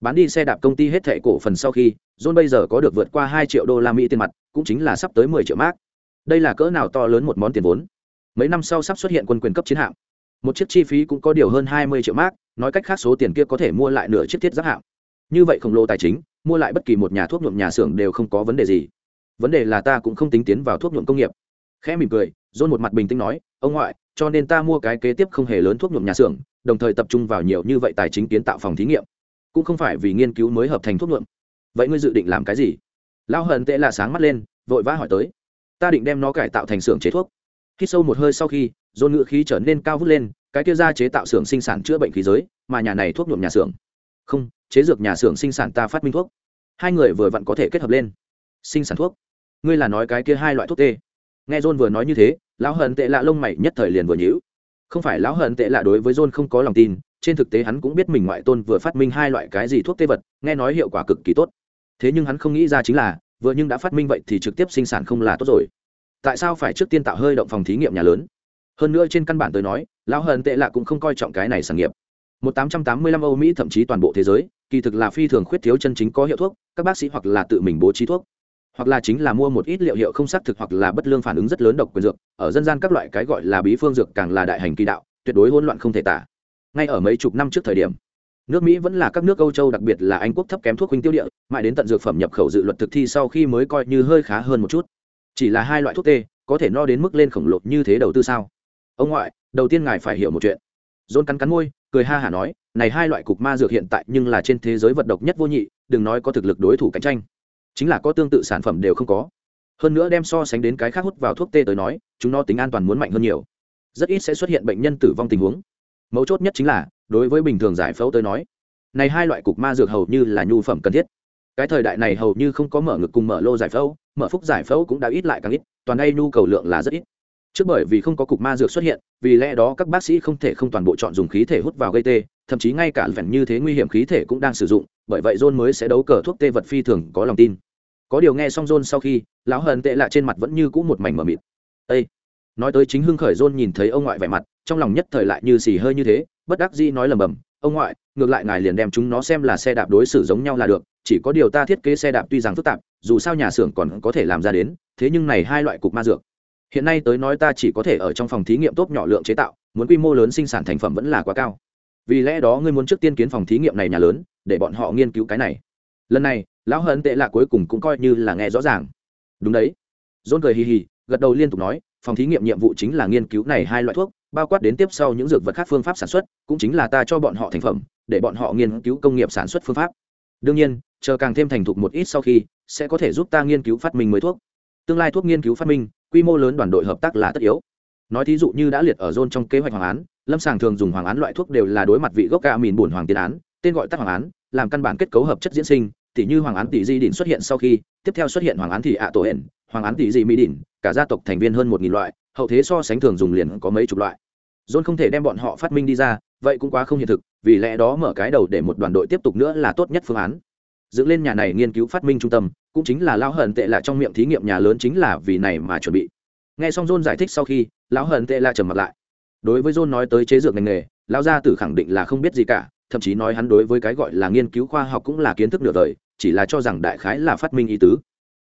Bán đi xe đạp công ty hết thẻ cổ phần sau khi, john bây giờ có được vượt qua hai triệu đô la mỹ tiền mặt, cũng chính là sắp tới mười triệu mark. Đây là cỡ nào to lớn một món tiền vốn? Mấy năm sau sắp xuất hiện quân quyền cấp chiến hạm. Một chiếc chi phí cũng có điều hơn hai mươi triệu mark, nói cách khác số tiền kia có thể mua lại nửa chiếc thiết giáp hạm như vậy khổng lồ tài chính, mua lại bất kỳ một nhà thuốc nhuộm nhà xưởng đều không có vấn đề gì. Vấn đề là ta cũng không tính tiến vào thuốc nhuộm công nghiệp. Khẽ mỉm cười dôn một mặt bình tĩnh nói, ông ngoại, cho nên ta mua cái kế tiếp không hề lớn thuốc nhuộm nhà xưởng, đồng thời tập trung vào nhiều như vậy tài chính kiến tạo phòng thí nghiệm. Cũng không phải vì nghiên cứu mới hợp thành thuốc nhuộm. Vậy ngươi dự định làm cái gì? Lao hận tệ là sáng mắt lên, vội vã hỏi tới. Ta định đem nó cải tạo thành xưởng chế thuốc. Khi sâu một hơi sau khi dôn ngựa khí trở nên cao vút lên, cái kia ra chế tạo xưởng sinh sản chữa bệnh khí giới, mà nhà này thuốc nhuộm nhà xưởng. Không chế dược nhà xưởng sinh sản ta phát minh thuốc. Hai người vừa vặn có thể kết hợp lên. Sinh sản thuốc. Ngươi là nói cái kia hai loại thuốc tê. Nghe john vừa nói như thế, lão hận tệ lạ lông mày nhất thời liền vừa nhíu. Không phải lão hận tệ lạ đối với john không có lòng tin, trên thực tế hắn cũng biết mình ngoại tôn vừa phát minh hai loại cái gì thuốc tê vật, nghe nói hiệu quả cực kỳ tốt. Thế nhưng hắn không nghĩ ra chính là, vừa nhưng đã phát minh vậy thì trực tiếp sinh sản không là tốt rồi. Tại sao phải trước tiên tạo hơi động phòng thí nghiệm nhà lớn? Hơn nữa trên căn bản tôi nói, lão hận tệ lạ cũng không coi trọng cái này sản nghiệp một tám trăm tám mươi lăm âu mỹ, thậm chí toàn bộ thế giới, kỳ thực là phi thường khuyết thiếu chân chính có hiệu thuốc, các bác sĩ hoặc là tự mình bố trí thuốc. Hoặc là chính là mua một ít liệu hiệu không xác thực hoặc là bất lương phản ứng rất lớn độc quyền dược, ở dân gian các loại cái gọi là bí phương dược càng là đại hành kỳ đạo, tuyệt đối hỗn loạn không thể tả. Ngay ở mấy chục năm trước thời điểm, nước mỹ vẫn là các nước âu châu, đặc biệt là anh quốc thấp kém thuốc huynh tiêu địa, mãi đến tận dược phẩm nhập khẩu dự luật thực thi sau khi mới coi như hơi khá hơn một chút. Chỉ là hai loại thuốc tê, có thể no đến mức lên khổng lồ như thế đầu tư sao? Ông ngoại, đầu tiên ngài phải hiểu một chuyện. Dôn cắn cắn môi cười ha hả nói, này hai loại cục ma dược hiện tại nhưng là trên thế giới vật độc nhất vô nhị, đừng nói có thực lực đối thủ cạnh tranh. Chính là có tương tự sản phẩm đều không có. Hơn nữa đem so sánh đến cái khác hút vào thuốc tê tới nói, chúng nó tính an toàn muốn mạnh hơn nhiều. Rất ít sẽ xuất hiện bệnh nhân tử vong tình huống. Mấu chốt nhất chính là, đối với bình thường giải phẫu tới nói, này hai loại cục ma dược hầu như là nhu phẩm cần thiết. Cái thời đại này hầu như không có mở ngực cùng mở lô giải phẫu, mở phúc giải phẫu cũng đã ít lại càng ít, toàn đây nhu cầu lượng là rất ít trước bởi vì không có cục ma dược xuất hiện, vì lẽ đó các bác sĩ không thể không toàn bộ chọn dùng khí thể hút vào gây tê, thậm chí ngay cả vẹn như thế nguy hiểm khí thể cũng đang sử dụng, bởi vậy john mới sẽ đấu cờ thuốc tê vật phi thường có lòng tin. Có điều nghe xong john sau khi, lão hờn tệ lạ trên mặt vẫn như cũ một mảnh mờ mịt. Ây nói tới chính hưng khởi john nhìn thấy ông ngoại vẻ mặt, trong lòng nhất thời lại như xì hơi như thế, bất đắc dĩ nói lầm bầm, ông ngoại, ngược lại ngài liền đem chúng nó xem là xe đạp đối xử giống nhau là được, chỉ có điều ta thiết kế xe đạp tuy rằng phức tạp, dù sao nhà xưởng còn có thể làm ra đến, thế nhưng này hai loại cục ma dược hiện nay tới nói ta chỉ có thể ở trong phòng thí nghiệm tốt nhỏ lượng chế tạo, muốn quy mô lớn sinh sản thành phẩm vẫn là quá cao. Vì lẽ đó ngươi muốn trước tiên kiến phòng thí nghiệm này nhà lớn, để bọn họ nghiên cứu cái này. Lần này, lão hận tệ lạ cuối cùng cũng coi như là nghe rõ ràng. Đúng đấy. Dôn cười hì hì, gật đầu liên tục nói, phòng thí nghiệm nhiệm vụ chính là nghiên cứu này hai loại thuốc, bao quát đến tiếp sau những dược vật khác phương pháp sản xuất, cũng chính là ta cho bọn họ thành phẩm, để bọn họ nghiên cứu công nghiệp sản xuất phương pháp. Đương nhiên, chờ càng thêm thành thục một ít sau khi, sẽ có thể giúp ta nghiên cứu phát minh mới thuốc. Tương lai thuốc nghiên cứu phát minh quy mô lớn đoàn đội hợp tác là tất yếu. Nói thí dụ như đã liệt ở zone trong kế hoạch hoàng án, lâm sàng thường dùng hoàng án loại thuốc đều là đối mặt vị gốc ca mìn bổn hoàng tiến án, tên gọi tắt hoàng án, làm căn bản kết cấu hợp chất diễn sinh, Tỉ như hoàng án tỷ di đỉnh xuất hiện sau khi, tiếp theo xuất hiện hoàng án thị ạ tổ hển hoàng án tỷ di mỹ đỉnh, cả gia tộc thành viên hơn một nghìn loại, hậu thế so sánh thường dùng liền có mấy chục loại. John không thể đem bọn họ phát minh đi ra, vậy cũng quá không hiện thực, vì lẽ đó mở cái đầu để một đoàn đội tiếp tục nữa là tốt nhất phương án dựng lên nhà này nghiên cứu phát minh trung tâm, cũng chính là lão hận tệ là trong miệng thí nghiệm nhà lớn chính là vì này mà chuẩn bị. Nghe xong john giải thích sau khi, lão hận tệ là trầm mặt lại. Đối với john nói tới chế dược ngành nghề, lão gia tử khẳng định là không biết gì cả, thậm chí nói hắn đối với cái gọi là nghiên cứu khoa học cũng là kiến thức nửa đời, chỉ là cho rằng đại khái là phát minh ý tứ.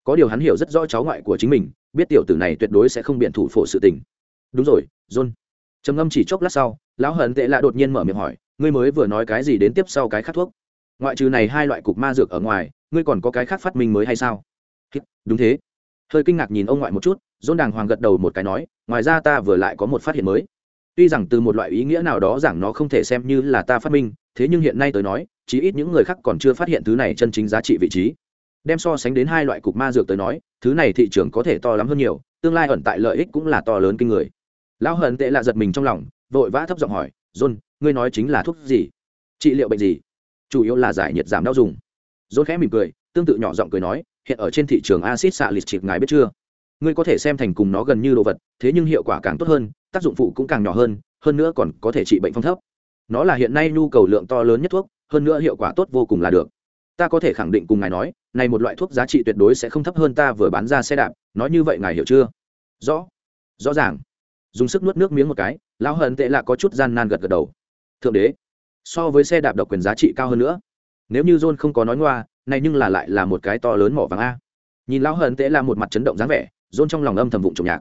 Có điều hắn hiểu rất rõ cháu ngoại của chính mình, biết tiểu tử này tuyệt đối sẽ không biện thủ phổ sự tình. Đúng rồi, john. Trầm ngâm chỉ chốc lát sau, lão hận tệ lạ đột nhiên mở miệng hỏi, ngươi mới vừa nói cái gì đến tiếp sau cái khát thuốc? Ngoại trừ này hai loại cục ma dược ở ngoài, ngươi còn có cái khác phát minh mới hay sao? Đúng thế. Hơi kinh ngạc nhìn ông ngoại một chút dôn đàng hoàng gật đầu một cái nói, ngoài ra ta vừa lại có một phát hiện mới. Tuy rằng từ một loại ý nghĩa nào đó rằng nó không thể xem như là ta phát minh, thế nhưng hiện nay tới nói, chí ít những người khác còn chưa phát hiện thứ này chân chính giá trị vị trí. Đem so sánh đến hai loại cục ma dược tới nói, thứ này thị trường có thể to lắm hơn nhiều, tương lai ẩn tại lợi ích cũng là to lớn kinh người. Lão hận tệ lạ giật mình trong lòng, vội vã thấp giọng hỏi john ngươi nói chính là thuốc gì? Trị liệu bệnh gì? Chủ yếu là giải nhiệt giảm đau dùng. Dốt khẽ mỉm cười, tương tự nhỏ giọng cười nói, hiện ở trên thị trường acid xạ lịch chịp ngài biết chưa? Ngươi có thể xem thành cùng nó gần như đồ vật, thế nhưng hiệu quả càng tốt hơn, tác dụng phụ cũng càng nhỏ hơn hơn nữa còn có thể trị bệnh phong thấp. Nó là hiện nay nhu cầu lượng to lớn nhất thuốc, hơn nữa hiệu quả tốt vô cùng là được. Ta có thể khẳng định cùng ngài nói, này một loại thuốc giá trị tuyệt đối sẽ không thấp hơn ta vừa bán ra xe đạp, nói như vậy ngài hiểu chưa? Rõ. Rõ ràng. Dùng sức nuốt nước miếng một cái, lão hận tệ lạ có chút gian nan gật gật đầu. Thượng đế so với xe đạp độc quyền giá trị cao hơn nữa. Nếu như john không có nói ngoa, này nhưng là lại là một cái to lớn mỏ vàng a. Nhìn lão hận tệ là một mặt chấn động dáng vẻ, john trong lòng âm thầm vụng trồng nhạc.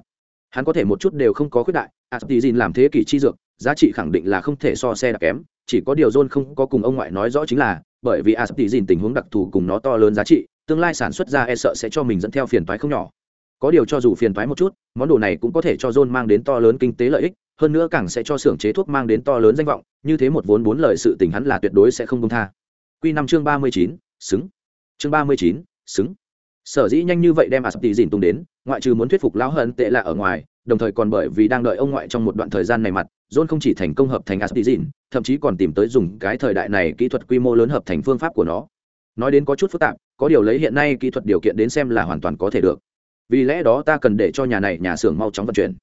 Hắn có thể một chút đều không có khuyết đại à, astizin làm thế kỷ chi dược, giá trị khẳng định là không thể so xe đạp kém, chỉ có điều john không có cùng ông ngoại nói rõ chính là, bởi vì à, astizin tình huống đặc thù cùng nó to lớn giá trị, tương lai sản xuất ra e sợ sẽ cho mình dẫn theo phiền toái không nhỏ. Có điều cho dù phiền toái một chút, món đồ này cũng có thể cho john mang đến to lớn kinh tế lợi ích hơn nữa càng sẽ cho xưởng chế thuốc mang đến to lớn danh vọng, như thế một vốn bốn lời sự tình hắn là tuyệt đối sẽ không buông tha. Quy năm chương ba mươi chín, xứng. Chương ba mươi chín, xứng. Sở dĩ nhanh như vậy đem asp tỷ dìn tung đến, ngoại trừ muốn thuyết phục lão hận tệ là ở ngoài, đồng thời còn bởi vì đang đợi ông ngoại trong một đoạn thời gian này mặt, john không chỉ thành công hợp thành asp tỷ dìn, thậm chí còn tìm tới dùng cái thời đại này kỹ thuật quy mô lớn hợp thành phương pháp của nó. Nói đến có chút phức tạp, có điều lấy hiện nay kỹ thuật điều kiện đến xem là hoàn toàn có thể được. Vì lẽ đó ta cần để cho nhà này nhà xưởng mau chóng vận chuyển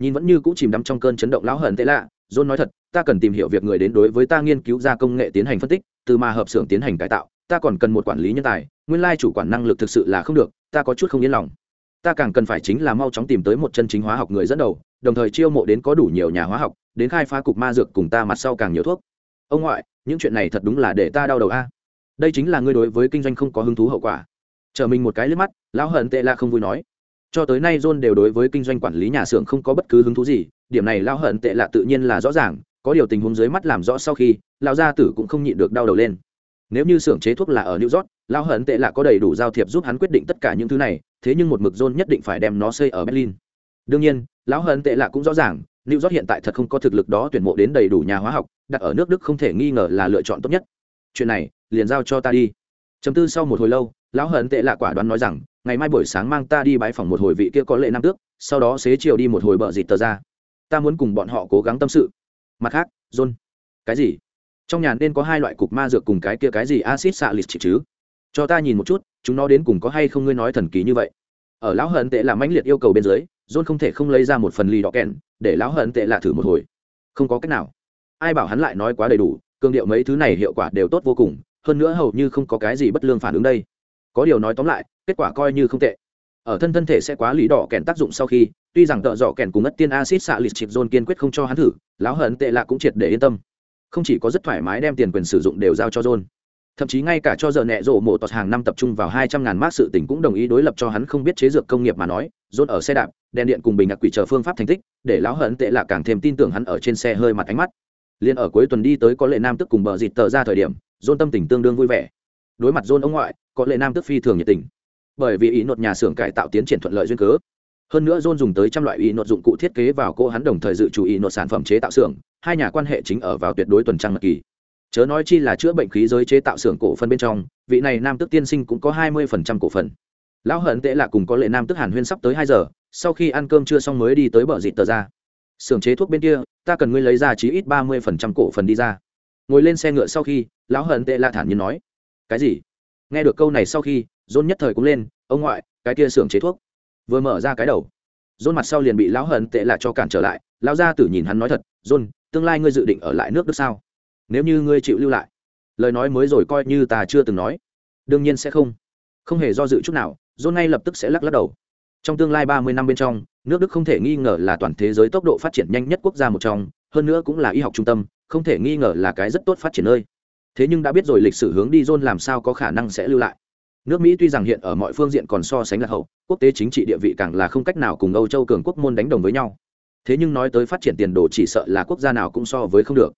nhìn vẫn như cũ chìm đắm trong cơn chấn động lão hận tệ lạ, john nói thật, ta cần tìm hiểu việc người đến đối với ta nghiên cứu ra công nghệ tiến hành phân tích, từ mà hợp xưởng tiến hành cải tạo, ta còn cần một quản lý nhân tài, nguyên lai chủ quản năng lực thực sự là không được, ta có chút không yên lòng. Ta càng cần phải chính là mau chóng tìm tới một chân chính hóa học người dẫn đầu, đồng thời chiêu mộ đến có đủ nhiều nhà hóa học, đến khai phá cục ma dược cùng ta mặt sau càng nhiều thuốc. Ông ngoại, những chuyện này thật đúng là để ta đau đầu a. Đây chính là ngươi đối với kinh doanh không có hứng thú hậu quả. Chờ mình một cái liếc mắt, lão hận tệ la không vui nói cho tới nay john đều đối với kinh doanh quản lý nhà xưởng không có bất cứ hứng thú gì, điểm này lão hận tệ lạ tự nhiên là rõ ràng, có điều tình huống dưới mắt làm rõ sau khi, lão gia tử cũng không nhịn được đau đầu lên. Nếu như xưởng chế thuốc là ở new york lão hận tệ lạ có đầy đủ giao thiệp giúp hắn quyết định tất cả những thứ này, thế nhưng một mực john nhất định phải đem nó xây ở berlin. Đương nhiên lão hận tệ lạ cũng rõ ràng, new york hiện tại thật không có thực lực đó tuyển mộ đến đầy đủ nhà hóa học, đặt ở nước đức không thể nghi ngờ là lựa chọn tốt nhất. Chuyện này, liền giao cho ta đi. Chấm tư sau một hồi lâu lão hận tệ lạ quả đoán nói rằng ngày mai buổi sáng mang ta đi bãi phòng một hồi vị kia có lệ nam tước, sau đó xế chiều đi một hồi bờ dịt tờ ra. Ta muốn cùng bọn họ cố gắng tâm sự. Mặt khác, john, cái gì? Trong nhà nên có hai loại cục ma dược cùng cái kia cái gì acid xạ lịch chứ? Cho ta nhìn một chút, chúng nó đến cùng có hay không ngươi nói thần kỳ như vậy? Ở lão hận tệ là mãnh liệt yêu cầu bên dưới, john không thể không lấy ra một phần ly đỏ kèn để lão hận tệ là thử một hồi. Không có cách nào. Ai bảo hắn lại nói quá đầy đủ cương điệu mấy thứ này hiệu quả đều tốt vô cùng, hơn nữa hầu như không có cái gì bất lương phản ứng đây. Có điều nói tóm lại kết quả coi như không tệ. Ở thân thân thể sẽ quá lý đỏ kèn tác dụng sau khi, tuy rằng tợ dọ kèn cùng ngất tiên acid xạ lịch chịp dôn kiên quyết không cho hắn thử, lão hận tệ lạ cũng triệt để yên tâm. Không chỉ có rất thoải mái đem tiền quyền sử dụng đều giao cho john. Thậm chí ngay cả cho giờ nẹ rộ mổ tọt hàng năm tập trung vào hai trăm ngàn mác sự tỉnh cũng đồng ý đối lập cho hắn không biết chế dược công nghiệp mà nói, john ở xe đạp, đèn điện cùng bình ngạc quỷ chờ phương pháp thành tích, để lão hận tệ là càng thêm tin tưởng hắn ở trên xe hơi mặt ánh mắt. Liền ở cuối tuần đi tới có lệ nam tức cùng bờ dịt tờ ra thời điểm, john tâm tình tương đương vui vẻ. Đối mặt john ông ngoại, có lệ nam tức phi thường nhiệt tình bởi vì ý nột nhà xưởng cải tạo tiến triển thuận lợi duyên cớ. Hơn nữa john dùng tới trăm loại ý nột dụng cụ thiết kế vào cô hắn đồng thời dự chủ ý nột sản phẩm chế tạo xưởng, hai nhà quan hệ chính ở vào tuyệt đối tuần trăng mật kỳ. Chớ nói chi là chữa bệnh khí giới chế tạo xưởng cổ phần bên trong, vị này nam tức tiên sinh cũng có hai mươi phần trăm cổ phần. Lão hận tệ là cùng có lệ nam tức hàn huyên sắp tới hai giờ, sau khi ăn cơm chưa xong mới đi tới bờ dịt tờ ra. Xưởng chế thuốc bên kia, ta cần ngươi lấy ra chí ít ba mươi phần trăm cổ phần đi ra. Ngồi lên xe ngựa sau khi, lão hận tệ lạ thản nhiên nói. Cái gì? Nghe được câu này sau khi dôn nhất thời cũng lên, ông ngoại, cái kia xưởng chế thuốc. Vừa mở ra cái đầu dôn mặt sau liền bị lão hận tệ là cho cản trở lại. Lão gia tử nhìn hắn nói thật dôn tương lai ngươi dự định ở lại nước đức sao? Nếu như ngươi chịu lưu lại, lời nói mới rồi coi như ta chưa từng nói. Đương nhiên sẽ không. Không hề do dự chút nào dôn ngay lập tức sẽ lắc lắc đầu. Trong tương lai ba mươi năm bên trong, nước đức không thể nghi ngờ là toàn thế giới tốc độ phát triển nhanh nhất quốc gia một trong, hơn nữa cũng là y học trung tâm, không thể nghi ngờ là cái rất tốt phát triển nơi. Thế nhưng đã biết rồi lịch sử hướng đi john làm sao có khả năng sẽ lưu lại nước mỹ tuy rằng hiện ở mọi phương diện còn so sánh là hậu, quốc tế chính trị địa vị càng là không cách nào cùng âu châu cường quốc môn đánh đồng với nhau. Thế nhưng nói tới phát triển tiền đồ chỉ sợ là quốc gia nào cũng so với không được.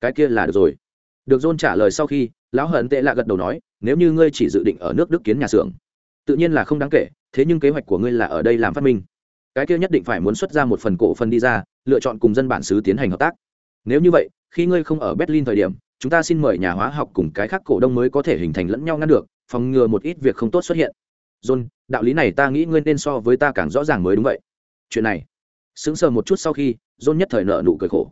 Cái kia là được rồi. Được john trả lời sau khi, lão hận tệ lạ gật đầu nói, nếu như ngươi chỉ dự định ở nước đức kiến nhà xưởng, tự nhiên là không đáng kể, thế nhưng kế hoạch của ngươi là ở đây làm phát minh. Cái kia nhất định phải muốn xuất ra một phần cổ phần đi ra, lựa chọn cùng dân bản xứ tiến hành hợp tác. Nếu như vậy, khi ngươi không ở berlin thời điểm, chúng ta xin mời nhà hóa học cùng cái khác cổ đông mới có thể hình thành lẫn nhau ngăn được phòng ngừa một ít việc không tốt xuất hiện. John, đạo lý này ta nghĩ ngươi nên so với ta càng rõ ràng mới đúng vậy. Chuyện này. Sững sờ một chút sau khi, john nhất thời nợ nụ cười khổ.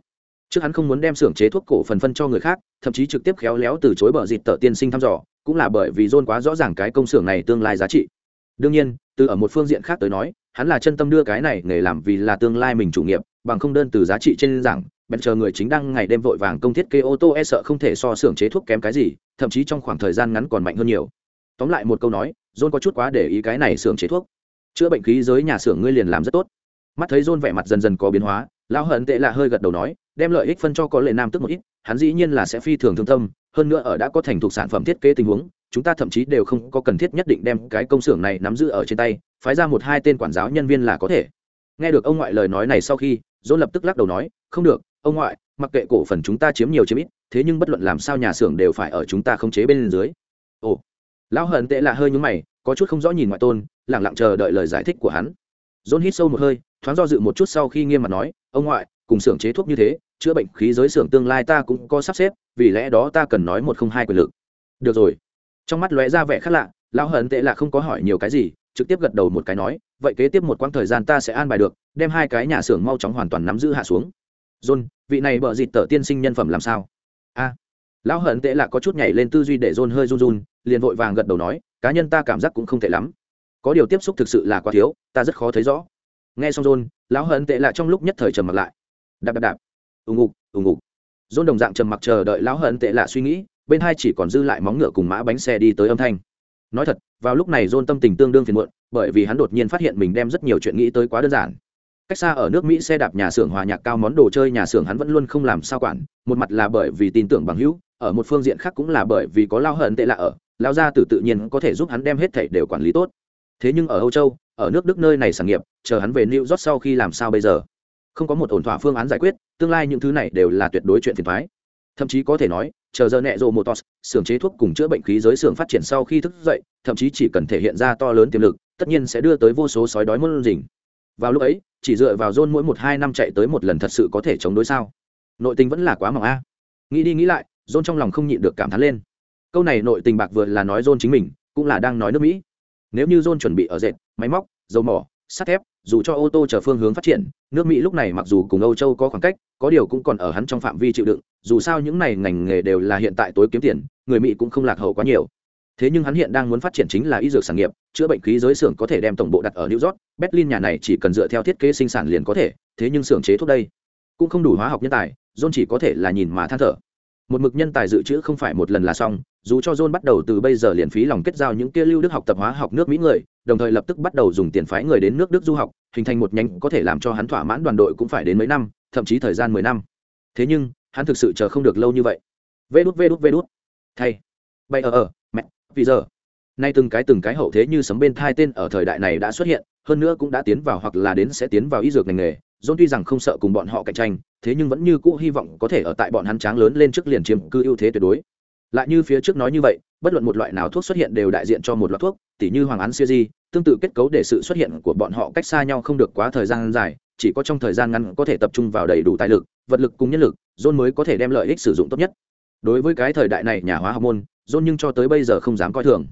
Trước hắn không muốn đem xưởng chế thuốc cổ phần phân cho người khác, thậm chí trực tiếp khéo léo từ chối bờ dịt tờ tiên sinh thăm dò, cũng là bởi vì john quá rõ ràng cái công xưởng này tương lai giá trị. Đương nhiên, từ ở một phương diện khác tới nói, hắn là chân tâm đưa cái này nghề làm vì là tương lai mình chủ nghiệp, bằng không đơn từ giá trị trên giảng, bèn chờ người chính đang ngày đêm vội vàng công thiết kế ô tô e sợ không thể so xưởng chế thuốc kém cái gì, thậm chí trong khoảng thời gian ngắn còn mạnh hơn nhiều tóm lại một câu nói, john có chút quá để ý cái này xưởng chế thuốc. Chữa bệnh khí giới nhà xưởng ngươi liền làm rất tốt. Mắt thấy john vẻ mặt dần dần có biến hóa, lão hận tệ là hơi gật đầu nói, đem lợi ích phân cho có lệ nam tức một ít, hắn dĩ nhiên là sẽ phi thường thương tâm, hơn nữa ở đã có thành thục sản phẩm thiết kế tình huống, chúng ta thậm chí đều không có cần thiết nhất định đem cái công xưởng này nắm giữ ở trên tay, phái ra một hai tên quản giáo nhân viên là có thể. Nghe được ông ngoại lời nói này sau khi dỗ lập tức lắc đầu nói, không được, ông ngoại, mặc kệ cổ phần chúng ta chiếm nhiều chiếm ít, thế nhưng bất luận làm sao nhà xưởng đều phải ở chúng ta không chế bên dưới. Ồ lão hận tệ là hơi nhúng mày, có chút không rõ nhìn ngoại tôn lẳng lặng chờ đợi lời giải thích của hắn. Dôn hít sâu một hơi, thoáng do dự một chút sau khi nghiêm mặt nói, ông ngoại, cùng xưởng chế thuốc như thế, chữa bệnh khí giới xưởng tương lai ta cũng có sắp xếp, vì lẽ đó ta cần nói một không hai quyền lực. Được rồi. Trong mắt lóe ra vẻ khác lạ, lão hận tệ là không có hỏi nhiều cái gì, trực tiếp gật đầu một cái nói, vậy kế tiếp một quãng thời gian ta sẽ an bài được, đem hai cái nhà xưởng mau chóng hoàn toàn nắm giữ hạ xuống. John, vị này bợ dịt tờ tiên sinh nhân phẩm làm sao? A lão hận tệ là có chút nhảy lên tư duy để john hơi run run, liền vội vàng gật đầu nói, cá nhân ta cảm giác cũng không tệ lắm. Có điều tiếp xúc thực sự là quá thiếu, ta rất khó thấy rõ. Nghe xong john lão hận tệ là trong lúc nhất thời trầm mặc lại. Đạp đạp đạp. Ừ ùng ục ùng ừ ục john đồng dạng trầm mặc chờ đợi lão hận tệ là suy nghĩ, bên hai chỉ còn dư lại móng ngựa cùng mã bánh xe đi tới âm thanh. Nói thật, vào lúc này john tâm tình tương đương phiền muộn, bởi vì hắn đột nhiên phát hiện mình đem rất nhiều chuyện nghĩ tới quá đơn giản. Cách xa ở nước mỹ xe đạp nhà xưởng hòa nhạc cao món đồ chơi nhà xưởng hắn vẫn luôn không làm sao quản, một mặt là bởi vì tin tưởng bằng hữu ở một phương diện khác cũng là bởi vì có lao hận tệ lạ ở lao gia tử tự nhiên có thể giúp hắn đem hết thảy đều quản lý tốt. Thế nhưng ở âu châu ở nước đức nơi này sản nghiệp chờ hắn về new york sau khi làm sao bây giờ? Không có một ổn thỏa phương án giải quyết tương lai những thứ này đều là tuyệt đối chuyện phiền thoái thậm chí có thể nói chờ giờ nẹ rộ tos, xưởng chế thuốc cùng chữa bệnh khí giới xưởng phát triển sau khi thức dậy thậm chí chỉ cần thể hiện ra to lớn tiềm lực tất nhiên sẽ đưa tới vô số sói đói muôn rình. Vào lúc ấy chỉ dựa vào John mỗi một hai năm chạy tới một lần thật sự có thể chống đối sao? Nội tình vẫn là quá mỏng a. Nghĩ đi nghĩ lại John trong lòng không nhịn được cảm thán lên. Câu này nội tình bạc vừa là nói John chính mình, cũng là đang nói nước mỹ. Nếu như John chuẩn bị ở dệt, máy móc, dầu mỏ, sắt thép, dù cho ô tô chờ phương hướng phát triển, nước mỹ lúc này mặc dù cùng âu châu có khoảng cách, có điều cũng còn ở hắn trong phạm vi chịu đựng, dù sao những này ngành nghề đều là hiện tại tối kiếm tiền, người mỹ cũng không lạc hậu quá nhiều. Thế nhưng hắn hiện đang muốn phát triển chính là y dược sản nghiệp, chữa bệnh khí giới xưởng có thể đem tổng bộ đặt ở new york, berlin nhà này chỉ cần dựa theo thiết kế sinh sản liền có thể, thế nhưng xưởng chế thuốc đây cũng không đủ hóa học nhân tài, john chỉ có thể là nhìn mà than thở một mực nhân tài dự trữ không phải một lần là xong dù cho john bắt đầu từ bây giờ liền phí lòng kết giao những kia lưu đức học tập hóa học nước mỹ người đồng thời lập tức bắt đầu dùng tiền phái người đến nước đức du học hình thành một nhánh có thể làm cho hắn thỏa mãn đoàn đội cũng phải đến mấy năm thậm chí thời gian mười năm. Thế nhưng hắn thực sự chờ không được lâu như vậy. Vê đút vê đút vê đút. Thay. Bay ở ở mẹ vì giờ. Nay từng cái từng cái hậu thế như sấm bên thai tên ở thời đại này đã xuất hiện hơn nữa cũng đã tiến vào hoặc là đến sẽ tiến vào y dược ngành nghề John tuy rằng không sợ cùng bọn họ cạnh tranh, thế nhưng vẫn như cũ hy vọng có thể ở tại bọn hắn tráng lớn lên trước liền chiếm cư ưu thế tuyệt đối. Lại như phía trước nói như vậy, bất luận một loại nào thuốc xuất hiện đều đại diện cho một loại thuốc, tỉ như hoàng án siêu di, tương tự kết cấu để sự xuất hiện của bọn họ cách xa nhau không được quá thời gian dài, chỉ có trong thời gian ngắn có thể tập trung vào đầy đủ tài lực, vật lực cùng nhân lực, John mới có thể đem lợi ích sử dụng tốt nhất. Đối với cái thời đại này nhà hóa học môn, John nhưng cho tới bây giờ không dám coi thường.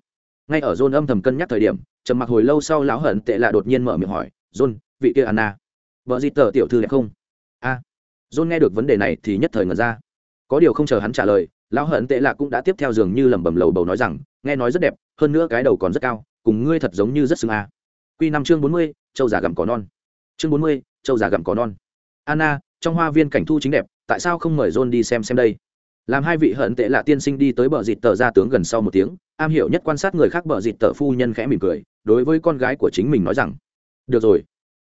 Ngay ở John âm thầm cân nhắc thời điểm, trầm mặc hồi lâu sau lão hận tệ lạ đột nhiên mở miệng hỏi, "John, vị kia Anna, vợ gì tờ tiểu thư đẹp không?" A. À, John nghe được vấn đề này thì nhất thời ngẩn ra. Có điều không chờ hắn trả lời, lão hận tệ lạc cũng đã tiếp theo giường như lẩm bẩm lầu bầu nói rằng, nghe nói rất đẹp, hơn nữa cái đầu còn rất cao, cùng ngươi thật giống như rất xứng a. Quy năm chương bốn mươi, châu già gặm cỏ non. Chương bốn mươi, châu già gặm cỏ non. Anna, trong hoa viên cảnh thu chính đẹp, tại sao không mời John đi xem xem đây? làm hai vị hận tệ lạ tiên sinh đi tới bờ dịt tờ ra tướng gần sau một tiếng am hiểu nhất quan sát người khác bờ dịt tờ phu nhân khẽ mỉm cười đối với con gái của chính mình nói rằng được rồi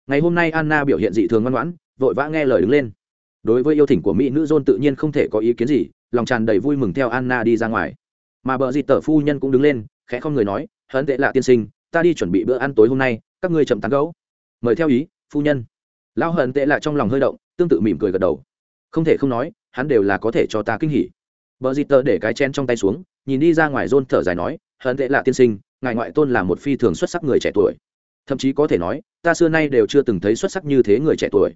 ngày hôm nay anna biểu hiện dị thường ngoan ngoãn vội vã nghe lời đứng lên đối với yêu thỉnh của mỹ nữ john tự nhiên không thể có ý kiến gì lòng tràn đầy vui mừng theo anna đi ra ngoài. Mà bờ dịt tờ phu nhân cũng đứng lên khẽ không người nói hận tệ lạ tiên sinh ta đi chuẩn bị bữa ăn tối hôm nay các ngươi chậm tán gấu mời theo ý phu nhân. Lão hận tệ lạ trong lòng hơi động tương tự mỉm cười gật đầu. Không thể không nói hắn đều là có thể cho ta kinh hỉ. Bờ dịt tờ để cái chén trong tay xuống, nhìn đi ra ngoài rôn thở dài nói, hận tệ lạ tiên sinh, ngài ngoại tôn là một phi thường xuất sắc người trẻ tuổi. Thậm chí có thể nói, ta xưa nay đều chưa từng thấy xuất sắc như thế người trẻ tuổi.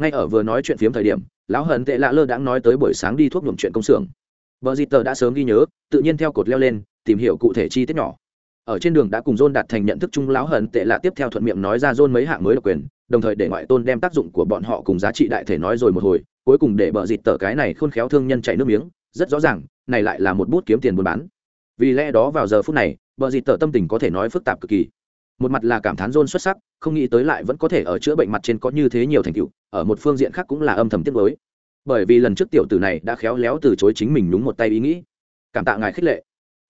Ngay ở vừa nói chuyện phiếm thời điểm, lão hận tệ lạ lơ đãng nói tới buổi sáng đi thuốc nhuộm chuyện công xưởng. Bờ dịt tờ đã sớm ghi nhớ, tự nhiên theo cột leo lên, tìm hiểu cụ thể chi tiết nhỏ. Ở trên đường đã cùng John đạt thành nhận thức chung lão hận tệ lạ tiếp theo thuận miệng nói ra John mấy hạng mới độc quyền, đồng thời để ngoại tôn đem tác dụng của bọn họ cùng giá trị đại thể nói rồi một hồi, cuối cùng để bờ dịt tờ cái này khôn khéo thương nhân chảy nước miếng, rất rõ ràng này lại là một bút kiếm tiền buôn bán vì lẽ đó vào giờ phút này bờ dịt tờ tâm tình có thể nói phức tạp cực kỳ một mặt là cảm thán rôn xuất sắc, không nghĩ tới lại vẫn có thể ở chữa bệnh mặt trên có như thế nhiều thành tựu, ở một phương diện khác cũng là âm thầm tiếc mới bởi vì lần trước tiểu tử này đã khéo léo từ chối chính mình nhúng một tay ý nghĩ. Cảm tạ ngài khích lệ.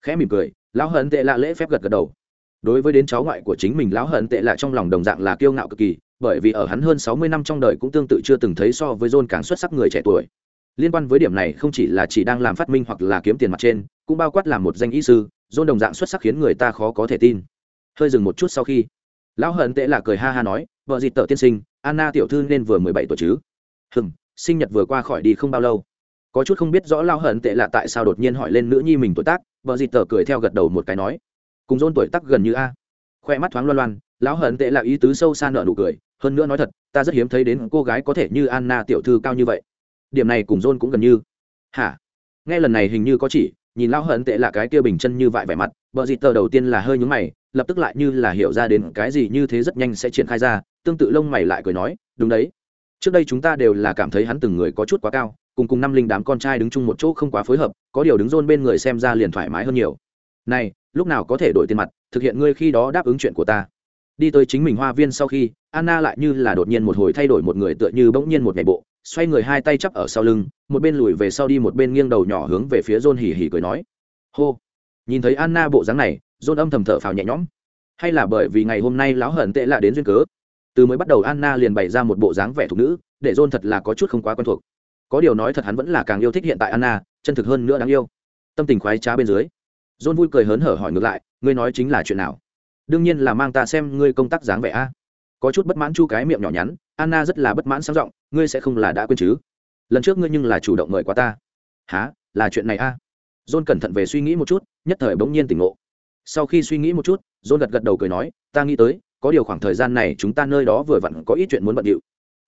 Khẽ mỉm cười, lão hận tệ lạ lễ phép gật gật đầu. Đối với đến cháu ngoại của chính mình, lão hận tệ lạ trong lòng đồng dạng là kiêu ngạo cực kỳ, bởi vì ở hắn hơn sáu mươi năm trong đời cũng tương tự chưa từng thấy so với John càng xuất sắc người trẻ tuổi. Liên quan với điểm này không chỉ là chỉ đang làm phát minh hoặc là kiếm tiền mặt trên, cũng bao quát làm một danh y sư, John đồng dạng xuất sắc khiến người ta khó có thể tin hơi dừng một chút sau khi, lão hận tệ là cười ha ha nói, vợ dịt tợ tiên sinh, anna tiểu thư nên vừa mười bảy tuổi chứ? Hừm, sinh nhật vừa qua khỏi đi không bao lâu. Có chút không biết rõ lão hận tệ là tại sao đột nhiên hỏi lên nữ nhi mình tuổi tác, vợ dịt tợ cười theo gật đầu một cái nói, cùng dôn tuổi tác gần như a. Khoe mắt thoáng loan loan, lão hận tệ là ý tứ sâu xa nợ nụ cười, hơn nữa nói thật, ta rất hiếm thấy đến cô gái có thể như anna tiểu thư cao như vậy. Điểm này cùng john cũng gần như. Hả? Nghe lần này hình như có chỉ, nhìn lão hận tệ là cái kia bình chân như vại vẻ mặt, vợ dịt tờ đầu tiên là hơi nhúng mày lập tức lại như là hiểu ra đến cái gì như thế rất nhanh sẽ triển khai ra, tương tự lông mày lại cười nói, đúng đấy. Trước đây chúng ta đều là cảm thấy hắn từng người có chút quá cao, cùng cùng năm linh đám con trai đứng chung một chỗ không quá phối hợp, có điều đứng rôn bên người xem ra liền thoải mái hơn nhiều. Này, lúc nào có thể đổi tiền mặt, thực hiện ngươi khi đó đáp ứng chuyện của ta. Đi tới chính mình hoa viên sau khi, anna lại như là đột nhiên một hồi thay đổi một người tựa như bỗng nhiên một ngày bộ, xoay người hai tay chắp ở sau lưng, một bên lùi về sau đi một bên nghiêng đầu nhỏ hướng về phía john hỉ hỉ cười nói. Hô. Nhìn thấy anna bộ dáng này john âm thầm thở phào nhẹ nhõm. Hay là bởi vì ngày hôm nay lão hận tệ lạ đến duyên cớ? Từ mới bắt đầu anna liền bày ra một bộ dáng vẻ thục nữ, để john thật là có chút không quá quen thuộc. Có điều nói thật hắn vẫn là càng yêu thích hiện tại anna, chân thực hơn nữa đáng yêu. Tâm tình khoái trá bên dưới, john vui cười hớn hở hỏi ngược lại, ngươi nói chính là chuyện nào? Đương nhiên là mang ta xem ngươi công tác dáng vẻ a. Có chút bất mãn chu cái miệng nhỏ nhắn, anna rất là bất mãn sáng giọng, ngươi sẽ không là đã quên chứ? Lần trước ngươi nhưng là chủ động mời qua ta. Há là chuyện này a? À? john cẩn thận về suy nghĩ một chút, nhất thời bỗng nhiên tỉnh ngộ sau khi suy nghĩ một chút, john gật gật đầu cười nói, ta nghĩ tới, có điều khoảng thời gian này chúng ta nơi đó vừa vặn có ít chuyện muốn bận điệu.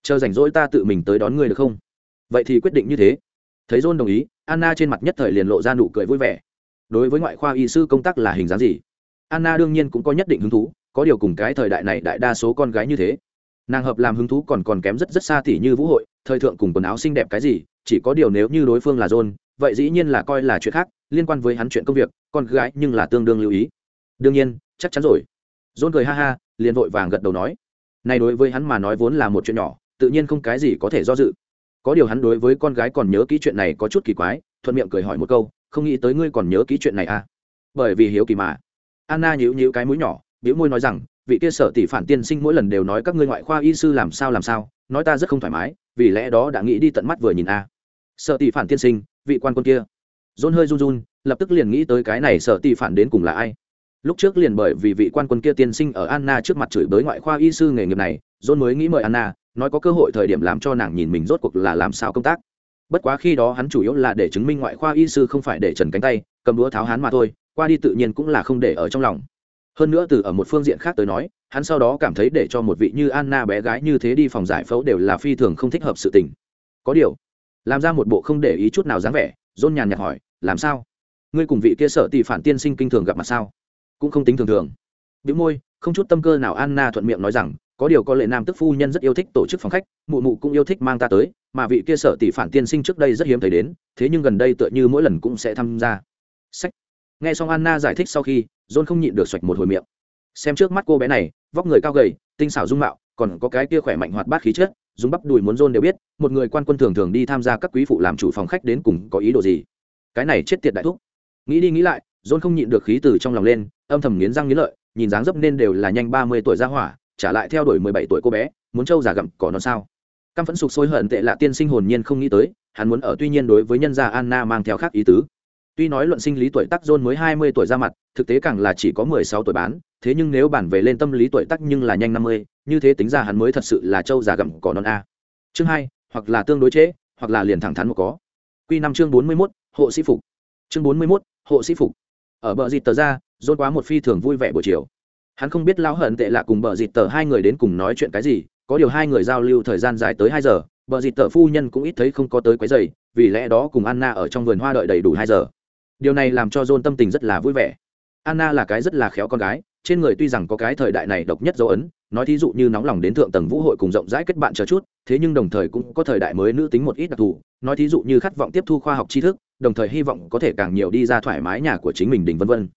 Chờ rảnh rỗi ta tự mình tới đón ngươi được không? Vậy thì quyết định như thế. Thấy john đồng ý, anna trên mặt nhất thời liền lộ ra nụ cười vui vẻ. Đối với ngoại khoa y sư công tác là hình dáng gì? Anna đương nhiên cũng có nhất định hứng thú, có điều cùng cái thời đại này đại đa số con gái như thế. Nàng hợp làm hứng thú còn còn kém rất rất xa tỉ như vũ hội, thời thượng cùng quần áo xinh đẹp cái gì, chỉ có điều nếu như đối phương là john, vậy dĩ nhiên là coi là chuyện khác liên quan với hắn chuyện công việc, con gái nhưng là tương đương lưu ý. Đương nhiên, chắc chắn rồi. Dôn cười ha ha, liền vội vàng gật đầu nói. Này đối với hắn mà nói vốn là một chuyện nhỏ, tự nhiên không cái gì có thể do dự. Có điều hắn đối với con gái còn nhớ kỹ chuyện này có chút kỳ quái, thuận miệng cười hỏi một câu, không nghĩ tới ngươi còn nhớ kỹ chuyện này à? Bởi vì hiếu kỳ mà. Anna nhíu nhíu cái mũi nhỏ biểu môi nói rằng, vị kia sở tỷ phản tiên sinh mỗi lần đều nói các ngươi ngoại khoa y sư làm sao làm sao, nói ta rất không thoải mái, vì lẽ đó đã nghĩ đi tận mắt vừa nhìn à. a sợ tỷ phản tiên sinh, vị quan quân kia john hơi run run, lập tức liền nghĩ tới cái này sợ tỷ phản đến cùng là ai. Lúc trước liền bởi vì vị quan quân kia tiên sinh ở anna trước mặt chửi bới ngoại khoa y sư nghề nghiệp này, john mới nghĩ mời anna, nói có cơ hội thời điểm làm cho nàng nhìn mình rốt cuộc là làm sao công tác. Bất quá khi đó hắn chủ yếu là để chứng minh ngoại khoa y sư không phải để trần cánh tay, cầm đũa tháo hắn mà thôi, qua đi tự nhiên cũng là không để ở trong lòng. Hơn nữa từ ở một phương diện khác tới nói, hắn sau đó cảm thấy để cho một vị như anna bé gái như thế đi phòng giải phẫu đều là phi thường không thích hợp sự tình. Có điều, làm ra một bộ không để ý chút nào dáng vẻ dôn nhàn nhạt hỏi, làm sao? Ngươi cùng vị kia sợ tỷ phản tiên sinh kinh thường gặp mặt sao? Cũng không tính thường thường. Bị môi, không chút tâm cơ nào anna thuận miệng nói rằng, có điều có lệ nam tức phu nhân rất yêu thích tổ chức phòng khách, mụ mụ cũng yêu thích mang ta tới, mà vị kia sở tỷ phản tiên sinh trước đây rất hiếm thấy đến, thế nhưng gần đây tựa như mỗi lần cũng sẽ tham gia. Sách. Nghe xong anna giải thích sau khi, john không nhịn được xoạch một hồi miệng. Xem trước mắt cô bé này, vóc người cao gầy, tinh xảo dung mạo còn có cái kia khỏe mạnh hoạt bát khí chất, dùng bắp đùi muốn john đều biết, một người quan quân thường thường đi tham gia các quý phụ làm chủ phòng khách đến cùng có ý đồ gì. Cái này chết tiệt đại thúc. Nghĩ đi nghĩ lại john không nhịn được khí từ trong lòng lên, âm thầm nghiến răng nghiến lợi, nhìn dáng dấp nên đều là nhanh ba mươi tuổi ra hỏa, trả lại theo đuổi mười bảy tuổi cô bé, muốn trâu già gặm cỏ nó sao. Căm phẫn sục sôi hận tệ lạ tiên sinh hồn nhiên không nghĩ tới, hắn muốn ở tuy nhiên đối với nhân gia anna mang theo khác ý tứ tuy nói luận sinh lý tuổi tác john mới hai mươi tuổi ra mặt thực tế càng là chỉ có mười sáu tuổi bán thế nhưng nếu bản về lên tâm lý tuổi tác nhưng là nhanh năm mươi như thế tính ra hắn mới thật sự là trâu già gặm cỏ non a. Chương hai hoặc là tương đối chế, hoặc là liền thẳng thắn một có. Quy năm chương bốn mươi 41, hộ sĩ phục. Chương bốn mươi 41, hộ sĩ phục. Ở bờ dịt tờ ra john quá một phi thường vui vẻ buổi chiều. Hắn không biết lão hận tệ lạ cùng bờ dịt tờ hai người đến cùng nói chuyện cái gì có điều hai người giao lưu thời gian dài tới hai giờ bờ dịt tờ phu nhân cũng ít thấy không có tới quấy rầy, vì lẽ đó cùng anna ở trong vườn hoa đợi đầy đủ hai giờ điều này làm cho john tâm tình rất là vui vẻ. Anna là cái rất là khéo con gái, trên người tuy rằng có cái thời đại này độc nhất dấu ấn, nói thí dụ như nóng lòng đến thượng tầng vũ hội cùng rộng rãi kết bạn chờ chút, thế nhưng đồng thời cũng có thời đại mới nữ tính một ít đặc thù, nói thí dụ như khát vọng tiếp thu khoa học tri thức, đồng thời hy vọng có thể càng nhiều đi ra thoải mái nhà của chính mình đình vân vân.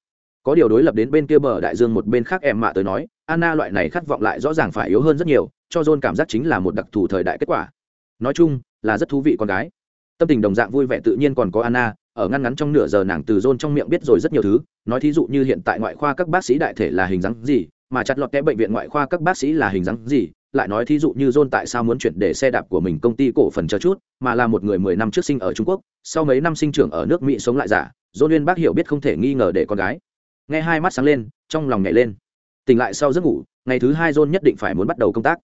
Có điều đối lập đến bên kia bờ đại dương một bên khác em mạ tới nói, anna loại này khát vọng lại rõ ràng phải yếu hơn rất nhiều, cho john cảm giác chính là một đặc thù thời đại kết quả. Nói chung, là rất thú vị con gái. Tâm tình đồng dạng vui vẻ tự nhiên còn có anna ở ngăn ngắn trong nửa giờ nàng từ john trong miệng biết rồi rất nhiều thứ. Nói thí dụ như hiện tại ngoại khoa các bác sĩ đại thể là hình dáng gì, mà chặt lọt kẽ bệnh viện ngoại khoa các bác sĩ là hình dáng gì, lại nói thí dụ như john tại sao muốn chuyển để xe đạp của mình công ty cổ phần chờ chút, mà là một người mười năm trước sinh ở trung quốc, sau mấy năm sinh trưởng ở nước mỹ sống lại giả john liên bác hiểu biết không thể nghi ngờ để con gái. Nghe hai mắt sáng lên, trong lòng nhảy lên. Tỉnh lại sau giấc ngủ, ngày thứ hai john nhất định phải muốn bắt đầu công tác.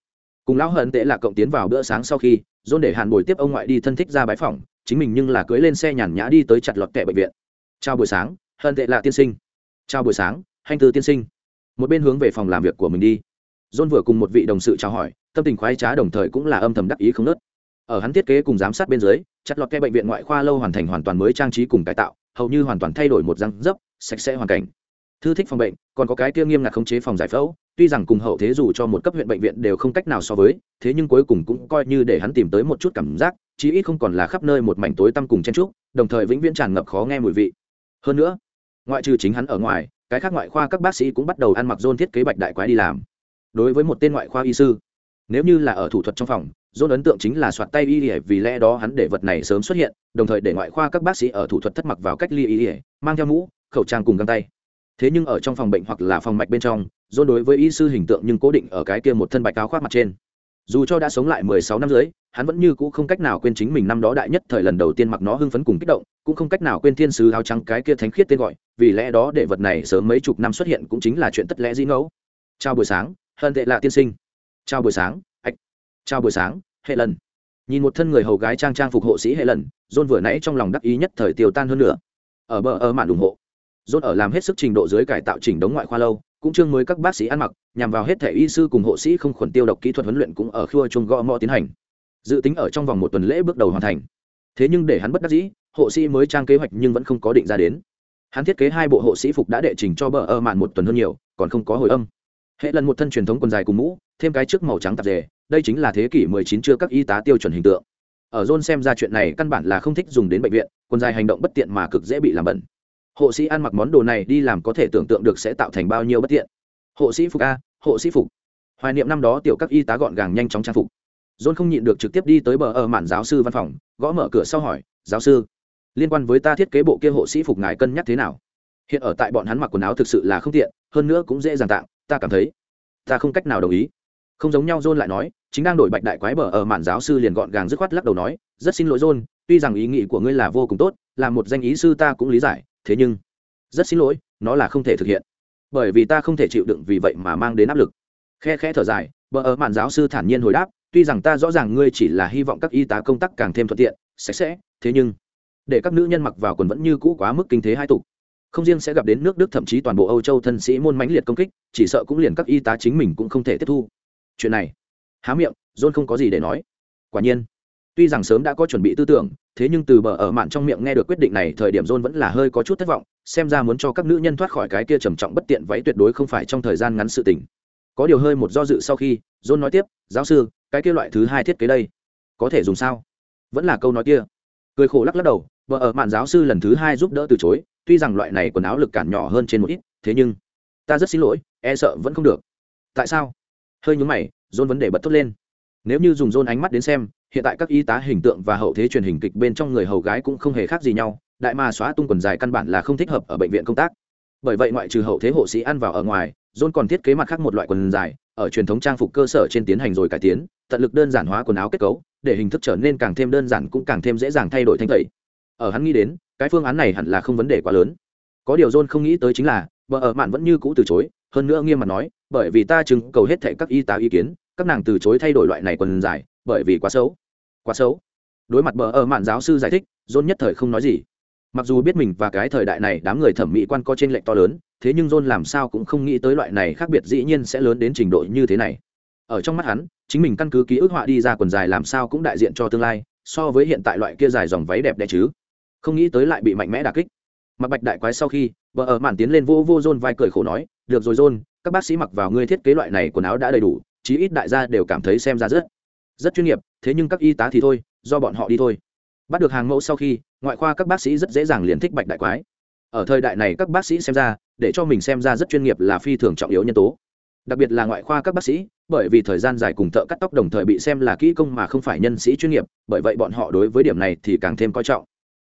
Cùng lão hận tệ là cộng tiến vào bữa sáng sau khi john để hàn bồi tiếp ông ngoại đi thân thích ra bãi phòng chính mình nhưng là cưới lên xe nhàn nhã đi tới chặt lọt kệ bệnh viện. Chào buổi sáng, hân tệ là tiên sinh. Chào buổi sáng, hanh tư tiên sinh. Một bên hướng về phòng làm việc của mình đi. John vừa cùng một vị đồng sự chào hỏi, tâm tình khoái trá đồng thời cũng là âm thầm đắc ý không nớt. Ở hắn thiết kế cùng giám sát bên dưới, chặt lọt kệ bệnh viện ngoại khoa lâu hoàn thành hoàn toàn mới trang trí cùng cải tạo, hầu như hoàn toàn thay đổi một răng dấp, sạch sẽ hoàn cảnh. Thư thích phòng bệnh, còn có cái kia nghiêm ngặt khống chế phòng giải phẫu, tuy rằng cùng hậu thế dù cho một cấp huyện bệnh viện đều không cách nào so với, thế nhưng cuối cùng cũng coi như để hắn tìm tới một chút cảm giác chí ít không còn là khắp nơi một mảnh tối tăm cùng chen trúc, đồng thời vĩnh viễn tràn ngập khó nghe mùi vị. Hơn nữa, ngoại trừ chính hắn ở ngoài, cái khác ngoại khoa các bác sĩ cũng bắt đầu ăn mặc dôn thiết kế bạch đại quái đi làm. Đối với một tên ngoại khoa y sư, nếu như là ở thủ thuật trong phòng dôn ấn tượng chính là soạt tay y ỉa vì lẽ đó hắn để vật này sớm xuất hiện, đồng thời để ngoại khoa các bác sĩ ở thủ thuật thất mặc vào cách ly y ỉa mang theo mũ, khẩu trang cùng găng tay. Thế nhưng ở trong phòng bệnh hoặc là phòng mạch bên trong dôn đối với y sư hình tượng nhưng cố định ở cái kia một thân bạch áo khoác mặt trên. Dù cho đã sống lại mười sáu năm dưới hắn vẫn như cũ không cách nào quên chính mình năm đó đại nhất thời lần đầu tiên mặc nó hưng phấn cùng kích động, cũng không cách nào quên thiên sứ áo trắng cái kia thánh khiết tên gọi, vì lẽ đó để vật này sớm mấy chục năm xuất hiện cũng chính là chuyện tất lẽ dĩ ngẫu. Chào buổi sáng, hân tệ lạ tiên sinh. Chào buổi sáng ạch chào buổi sáng, hệ lần. Nhìn một thân người hầu gái trang trang phục hộ sĩ hệ lần, john vừa nãy trong lòng đắc ý nhất thời tiêu tan hơn nữa. Ở bờ, ở mạn ủng hộ. John ở làm hết sức trình độ dưới cải tạo chỉnh đống ngoại khoa lâu, cũng chương mới các bác sĩ ăn mặc, nhằm vào hết thể y sư cùng hộ sĩ không khuẩn tiêu độc kỹ thuật huấn luyện cũng ở khua chung gõ mò tiến hành dự tính ở trong vòng một tuần lễ bước đầu hoàn thành. Thế nhưng để hắn bất đắc dĩ, hộ sĩ mới trang kế hoạch nhưng vẫn không có định ra đến. Hắn thiết kế hai bộ hộ sĩ phục đã đệ trình cho bờ ơ mạn một tuần hơn nhiều, còn không có hồi âm. Hệ lần một thân truyền thống quần dài cùng mũ, thêm cái trước màu trắng tạp dề, đây chính là thế kỷ 19 chưa các y tá tiêu chuẩn hình tượng. Ở john xem ra chuyện này căn bản là không thích dùng đến bệnh viện, quần dài hành động bất tiện mà cực dễ bị làm bẩn. Hộ sĩ ăn mặc món đồ này đi làm có thể tưởng tượng được sẽ tạo thành bao nhiêu bất tiện. Hộ sĩ phục a, hộ sĩ phục. Hoài niệm năm đó tiểu các y tá gọn gàng nhanh chóng trang phục john không nhịn được trực tiếp đi tới bờ ở mạn giáo sư văn phòng, gõ mở cửa sau hỏi, giáo sư, liên quan với ta thiết kế bộ kia hộ sĩ phục ngài cân nhắc thế nào? Hiện ở tại bọn hắn mặc quần áo thực sự là không tiện, hơn nữa cũng dễ dàng tạng, ta cảm thấy ta không cách nào đồng ý. Không giống nhau, john lại nói, chính đang đổi bạch đại quái bờ ở mạn giáo sư liền gọn gàng dứt khoát lắc đầu nói, rất xin lỗi, john, tuy rằng ý nghĩ của ngươi là vô cùng tốt, là một danh ý sư ta cũng lý giải, thế nhưng rất xin lỗi, nó là không thể thực hiện. Bởi vì ta không thể chịu đựng vì vậy mà mang đến áp lực. Khe khẽ thở dài, bờ ở mạn giáo sư thản nhiên hồi đáp tuy rằng ta rõ ràng ngươi chỉ là hy vọng các y tá công tác càng thêm thuận tiện, sạch sẽ, thế nhưng, để các nữ nhân mặc vào quần vẫn như cũ quá mức kinh thế hai tục. Không riêng sẽ gặp đến nước đức, thậm chí toàn bộ âu châu thân sĩ môn mãnh liệt công kích, chỉ sợ cũng liền các y tá chính mình cũng không thể tiếp thu. Chuyện này, há miệng, john không có gì để nói. Quả nhiên, tuy rằng sớm đã có chuẩn bị tư tưởng, thế nhưng từ bờ ở mạn trong miệng nghe được quyết định này, thời điểm john vẫn là hơi có chút thất vọng, xem ra muốn cho các nữ nhân thoát khỏi cái kia trầm trọng bất tiện váy tuyệt đối không phải trong thời gian ngắn sự tình có điều hơi một do dự sau khi, john nói tiếp, giáo sư, cái kia loại thứ hai thiết kế đây, có thể dùng sao? Vẫn là câu nói kia. Cười khổ lắc lắc đầu, vợ ở mạn giáo sư lần thứ hai giúp đỡ từ chối, tuy rằng loại này quần áo lực cản nhỏ hơn trên một ít, thế nhưng ta rất xin lỗi e sợ vẫn không được. Tại sao? Hơi nhúng mày, john vấn đề bật thốt lên. Nếu như dùng john ánh mắt đến xem, hiện tại các y tá hình tượng và hậu thế truyền hình kịch bên trong người hầu gái cũng không hề khác gì nhau, đại mà xóa tung quần dài căn bản là không thích hợp ở bệnh viện công tác bởi vậy ngoại trừ hậu thế hộ sĩ ăn vào ở ngoài, john còn thiết kế mặt khác một loại quần dài, ở truyền thống trang phục cơ sở trên tiến hành rồi cải tiến, tận lực đơn giản hóa quần áo kết cấu, để hình thức trở nên càng thêm đơn giản cũng càng thêm dễ dàng thay đổi thanh tẩy. Ở hắn nghĩ đến, cái phương án này hẳn là không vấn đề quá lớn. Có điều john không nghĩ tới chính là, vợ ở mạn vẫn như cũ từ chối, hơn nữa nghiêm mặt nói, bởi vì ta chứng cầu hết thệ các y tá ý kiến, các nàng từ chối thay đổi loại này quần dài, bởi vì quá xấu. Quá xấu. Đối mặt bờ ở mạn giáo sư giải thích, john nhất thời không nói gì mặc dù biết mình và cái thời đại này đám người thẩm mỹ quan có trên lệch to lớn, thế nhưng john làm sao cũng không nghĩ tới loại này khác biệt dĩ nhiên sẽ lớn đến trình độ như thế này. Ở trong mắt hắn, chính mình căn cứ ký ức họa đi ra quần dài làm sao cũng đại diện cho tương lai, so với hiện tại loại kia dài dòng váy đẹp đẽ chứ. Không nghĩ tới lại bị mạnh mẽ đà kích. Mặc bạch đại quái sau khi, vợ ở màn tiến lên vô vô john vai cười khổ nói, được rồi john, các bác sĩ mặc vào ngươi thiết kế loại này quần áo đã đầy đủ, chí ít đại gia đều cảm thấy xem ra rất rất chuyên nghiệp, thế nhưng các y tá thì thôi, do bọn họ đi thôi. Bắt được hàng mẫu sau khi ngoại khoa các bác sĩ rất dễ dàng liền thích bạch đại quái. Ở thời đại này các bác sĩ xem ra, để cho mình xem ra rất chuyên nghiệp là phi thường trọng yếu nhân tố. Đặc biệt là ngoại khoa các bác sĩ, bởi vì thời gian dài cùng thợ cắt tóc đồng thời bị xem là kỹ công mà không phải nhân sĩ chuyên nghiệp, bởi vậy bọn họ đối với điểm này thì càng thêm coi trọng.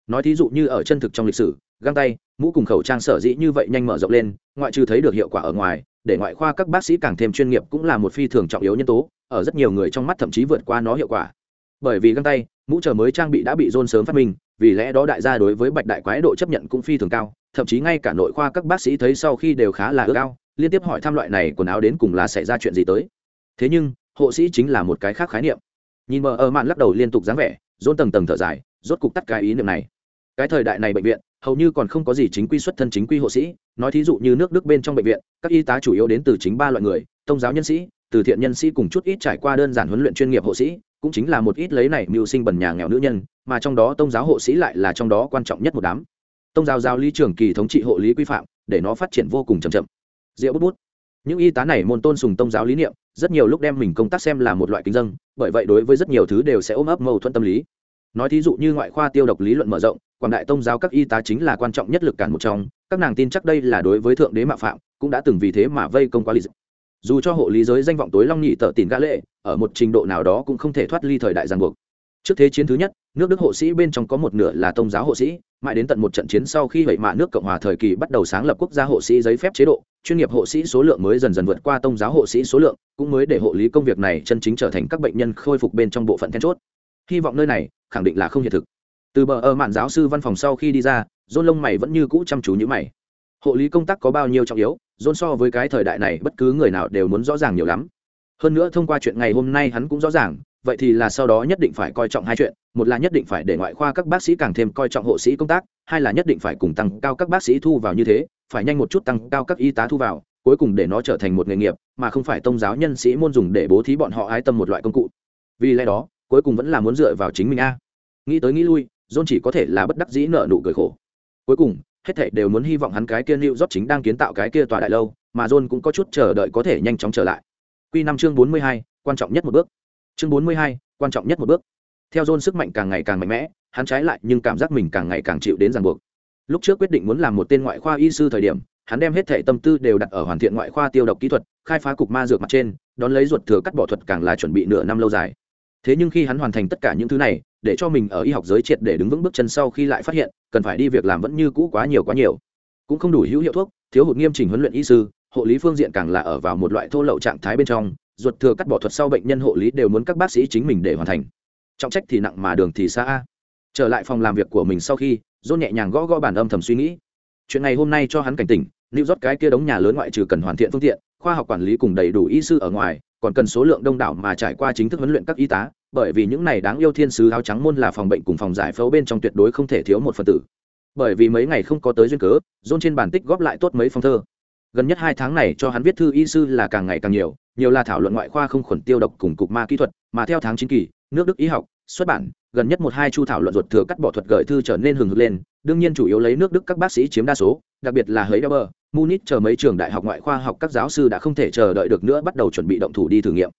Nói thí dụ như ở chân thực trong lịch sử, găng tay, mũ cùng khẩu trang sở dĩ như vậy nhanh mở rộng lên, ngoại trừ thấy được hiệu quả ở ngoài, để ngoại khoa các bác sĩ càng thêm chuyên nghiệp cũng là một phi thường trọng yếu nhân tố, ở rất nhiều người trong mắt thậm chí vượt qua nó hiệu quả bởi vì găng tay, mũ chờ mới trang bị đã bị dôn sớm phát minh, vì lẽ đó đại gia đối với bạch đại quái độ chấp nhận cũng phi thường cao, thậm chí ngay cả nội khoa các bác sĩ thấy sau khi đều khá là ước ao, liên tiếp hỏi thăm loại này quần áo đến cùng là xảy ra chuyện gì tới. Thế nhưng, hộ sĩ chính là một cái khác khái niệm. Nhìn mờ ở mạn lắc đầu liên tục dáng vẻ dôn tầng tầng thở dài, rốt cục tắt cái ý niệm này. Cái thời đại này bệnh viện, hầu như còn không có gì chính quy xuất thân chính quy hộ sĩ, nói thí dụ như nước đức bên trong bệnh viện, các y tá chủ yếu đến từ chính ba loại người tôn giáo nhân sĩ, từ thiện nhân sĩ cùng chút ít trải qua đơn giản huấn luyện chuyên nghiệp hộ sĩ cũng chính là một ít lấy này mưu sinh bần nhà nghèo nữ nhân, mà trong đó tôn giáo hộ sĩ lại là trong đó quan trọng nhất một đám. Tôn giáo giáo lý trường kỳ thống trị hộ lý quy phạm, để nó phát triển vô cùng chậm chậm. Rượu bút bút. Những y tá này môn tôn sùng tôn giáo lý niệm, rất nhiều lúc đem mình công tác xem là một loại kính dân bởi vậy đối với rất nhiều thứ đều sẽ ôm ấp mâu thuẫn tâm lý. Nói thí dụ như ngoại khoa tiêu độc lý luận mở rộng, quảng đại tôn giáo các y tá chính là quan trọng nhất lực cản một trong, các nàng tin chắc đây là đối với thượng đế mạo phạm, cũng đã từng vì thế mà vây công quá lý dù cho hộ lý giới danh vọng tối long nhị tợ tìm gã lệ, ở một trình độ nào đó cũng không thể thoát ly thời đại giang buộc. Trước thế chiến thứ nhất, nước đức hộ sĩ bên trong có một nửa là tôn giáo hộ sĩ, mãi đến tận một trận chiến sau khi vậy mạ nước cộng hòa thời kỳ bắt đầu sáng lập quốc gia hộ sĩ giấy phép chế độ, chuyên nghiệp hộ sĩ số lượng mới dần dần vượt qua tôn giáo hộ sĩ số lượng, cũng mới để hộ lý công việc này chân chính trở thành các bệnh nhân khôi phục bên trong bộ phận then chốt. Hy vọng nơi này khẳng định là không hiện thực. Từ bờ ở mạn giáo sư văn phòng sau khi đi ra dôn lông mày vẫn như cũ chăm chú như mày. Hộ lý công tác có bao nhiêu trọng yếu? Dôn so với cái thời đại này bất cứ người nào đều muốn rõ ràng nhiều lắm. Hơn nữa thông qua chuyện ngày hôm nay hắn cũng rõ ràng, vậy thì là sau đó nhất định phải coi trọng hai chuyện, một là nhất định phải để ngoại khoa các bác sĩ càng thêm coi trọng hộ sĩ công tác, hai là nhất định phải cùng tăng cao các bác sĩ thu vào như thế, phải nhanh một chút tăng cao các y tá thu vào, cuối cùng để nó trở thành một nghề nghiệp, mà không phải tôn giáo nhân sĩ môn dùng để bố thí bọn họ ái tâm một loại công cụ. Vì lẽ đó, cuối cùng vẫn là muốn dựa vào chính mình a. Nghĩ tới nghĩ lui, john chỉ có thể là bất đắc dĩ nợ nụ cười khổ. Cuối cùng hết thảy đều muốn hy vọng hắn cái kia lưu rốt chính đang kiến tạo cái kia tòa đại lâu, mà john cũng có chút chờ đợi có thể nhanh chóng trở lại. Quy năm chương bốn mươi hai, quan trọng nhất một bước. Chương bốn mươi hai, quan trọng nhất một bước. Theo john sức mạnh càng ngày càng mạnh mẽ, hắn trái lại nhưng cảm giác mình càng ngày càng chịu đến ràng buộc. Lúc trước quyết định muốn làm một tên ngoại khoa y sư thời điểm, hắn đem hết thảy tâm tư đều đặt ở hoàn thiện ngoại khoa tiêu độc kỹ thuật, khai phá cục ma dược mặt trên, đón lấy ruột thừa cắt bỏ thuật càng là chuẩn bị nửa năm lâu dài. Thế nhưng khi hắn hoàn thành tất cả những thứ này để cho mình ở y học giới triệt để đứng vững bước chân sau khi lại phát hiện, cần phải đi việc làm vẫn như cũ quá nhiều quá nhiều. Cũng không đủ hữu hiệu thuốc, thiếu hụt nghiêm chỉnh huấn luyện y sư, hộ lý phương diện càng là ở vào một loại thô lậu trạng thái bên trong, ruột thừa cắt bỏ thuật sau bệnh nhân hộ lý đều muốn các bác sĩ chính mình để hoàn thành. Trọng trách thì nặng mà đường thì xa. Trở lại phòng làm việc của mình sau khi, john nhẹ nhàng gõ gõ bản âm thầm suy nghĩ. Chuyện này hôm nay cho hắn cảnh tỉnh lưu rót cái kia đống nhà lớn ngoại trừ cần hoàn thiện phương tiện, khoa học quản lý cùng đầy đủ y sư ở ngoài, còn cần số lượng đông đảo mà trải qua chính thức huấn luyện các y tá bởi vì những này đáng yêu thiên sứ áo trắng môn là phòng bệnh cùng phòng giải phẫu bên trong tuyệt đối không thể thiếu một phần tử. Bởi vì mấy ngày không có tới duyên cớ, john trên bản tích góp lại tốt mấy phong thơ. Gần nhất hai tháng này cho hắn viết thư y sư là càng ngày càng nhiều nhiều là thảo luận ngoại khoa không khuẩn tiêu độc cùng cục ma kỹ thuật, mà theo tháng chín kỳ, nước đức y học, xuất bản, gần nhất một hai chu thảo luận ruột thừa cắt bỏ thuật gợi thư trở nên hừng hực lên, đương nhiên chủ yếu lấy nước đức các bác sĩ chiếm đa số, đặc biệt là hấy munich chờ mấy trường đại học ngoại khoa học các giáo sư đã không thể chờ đợi được nữa bắt đầu chuẩn bị động thủ đi thử nghiệm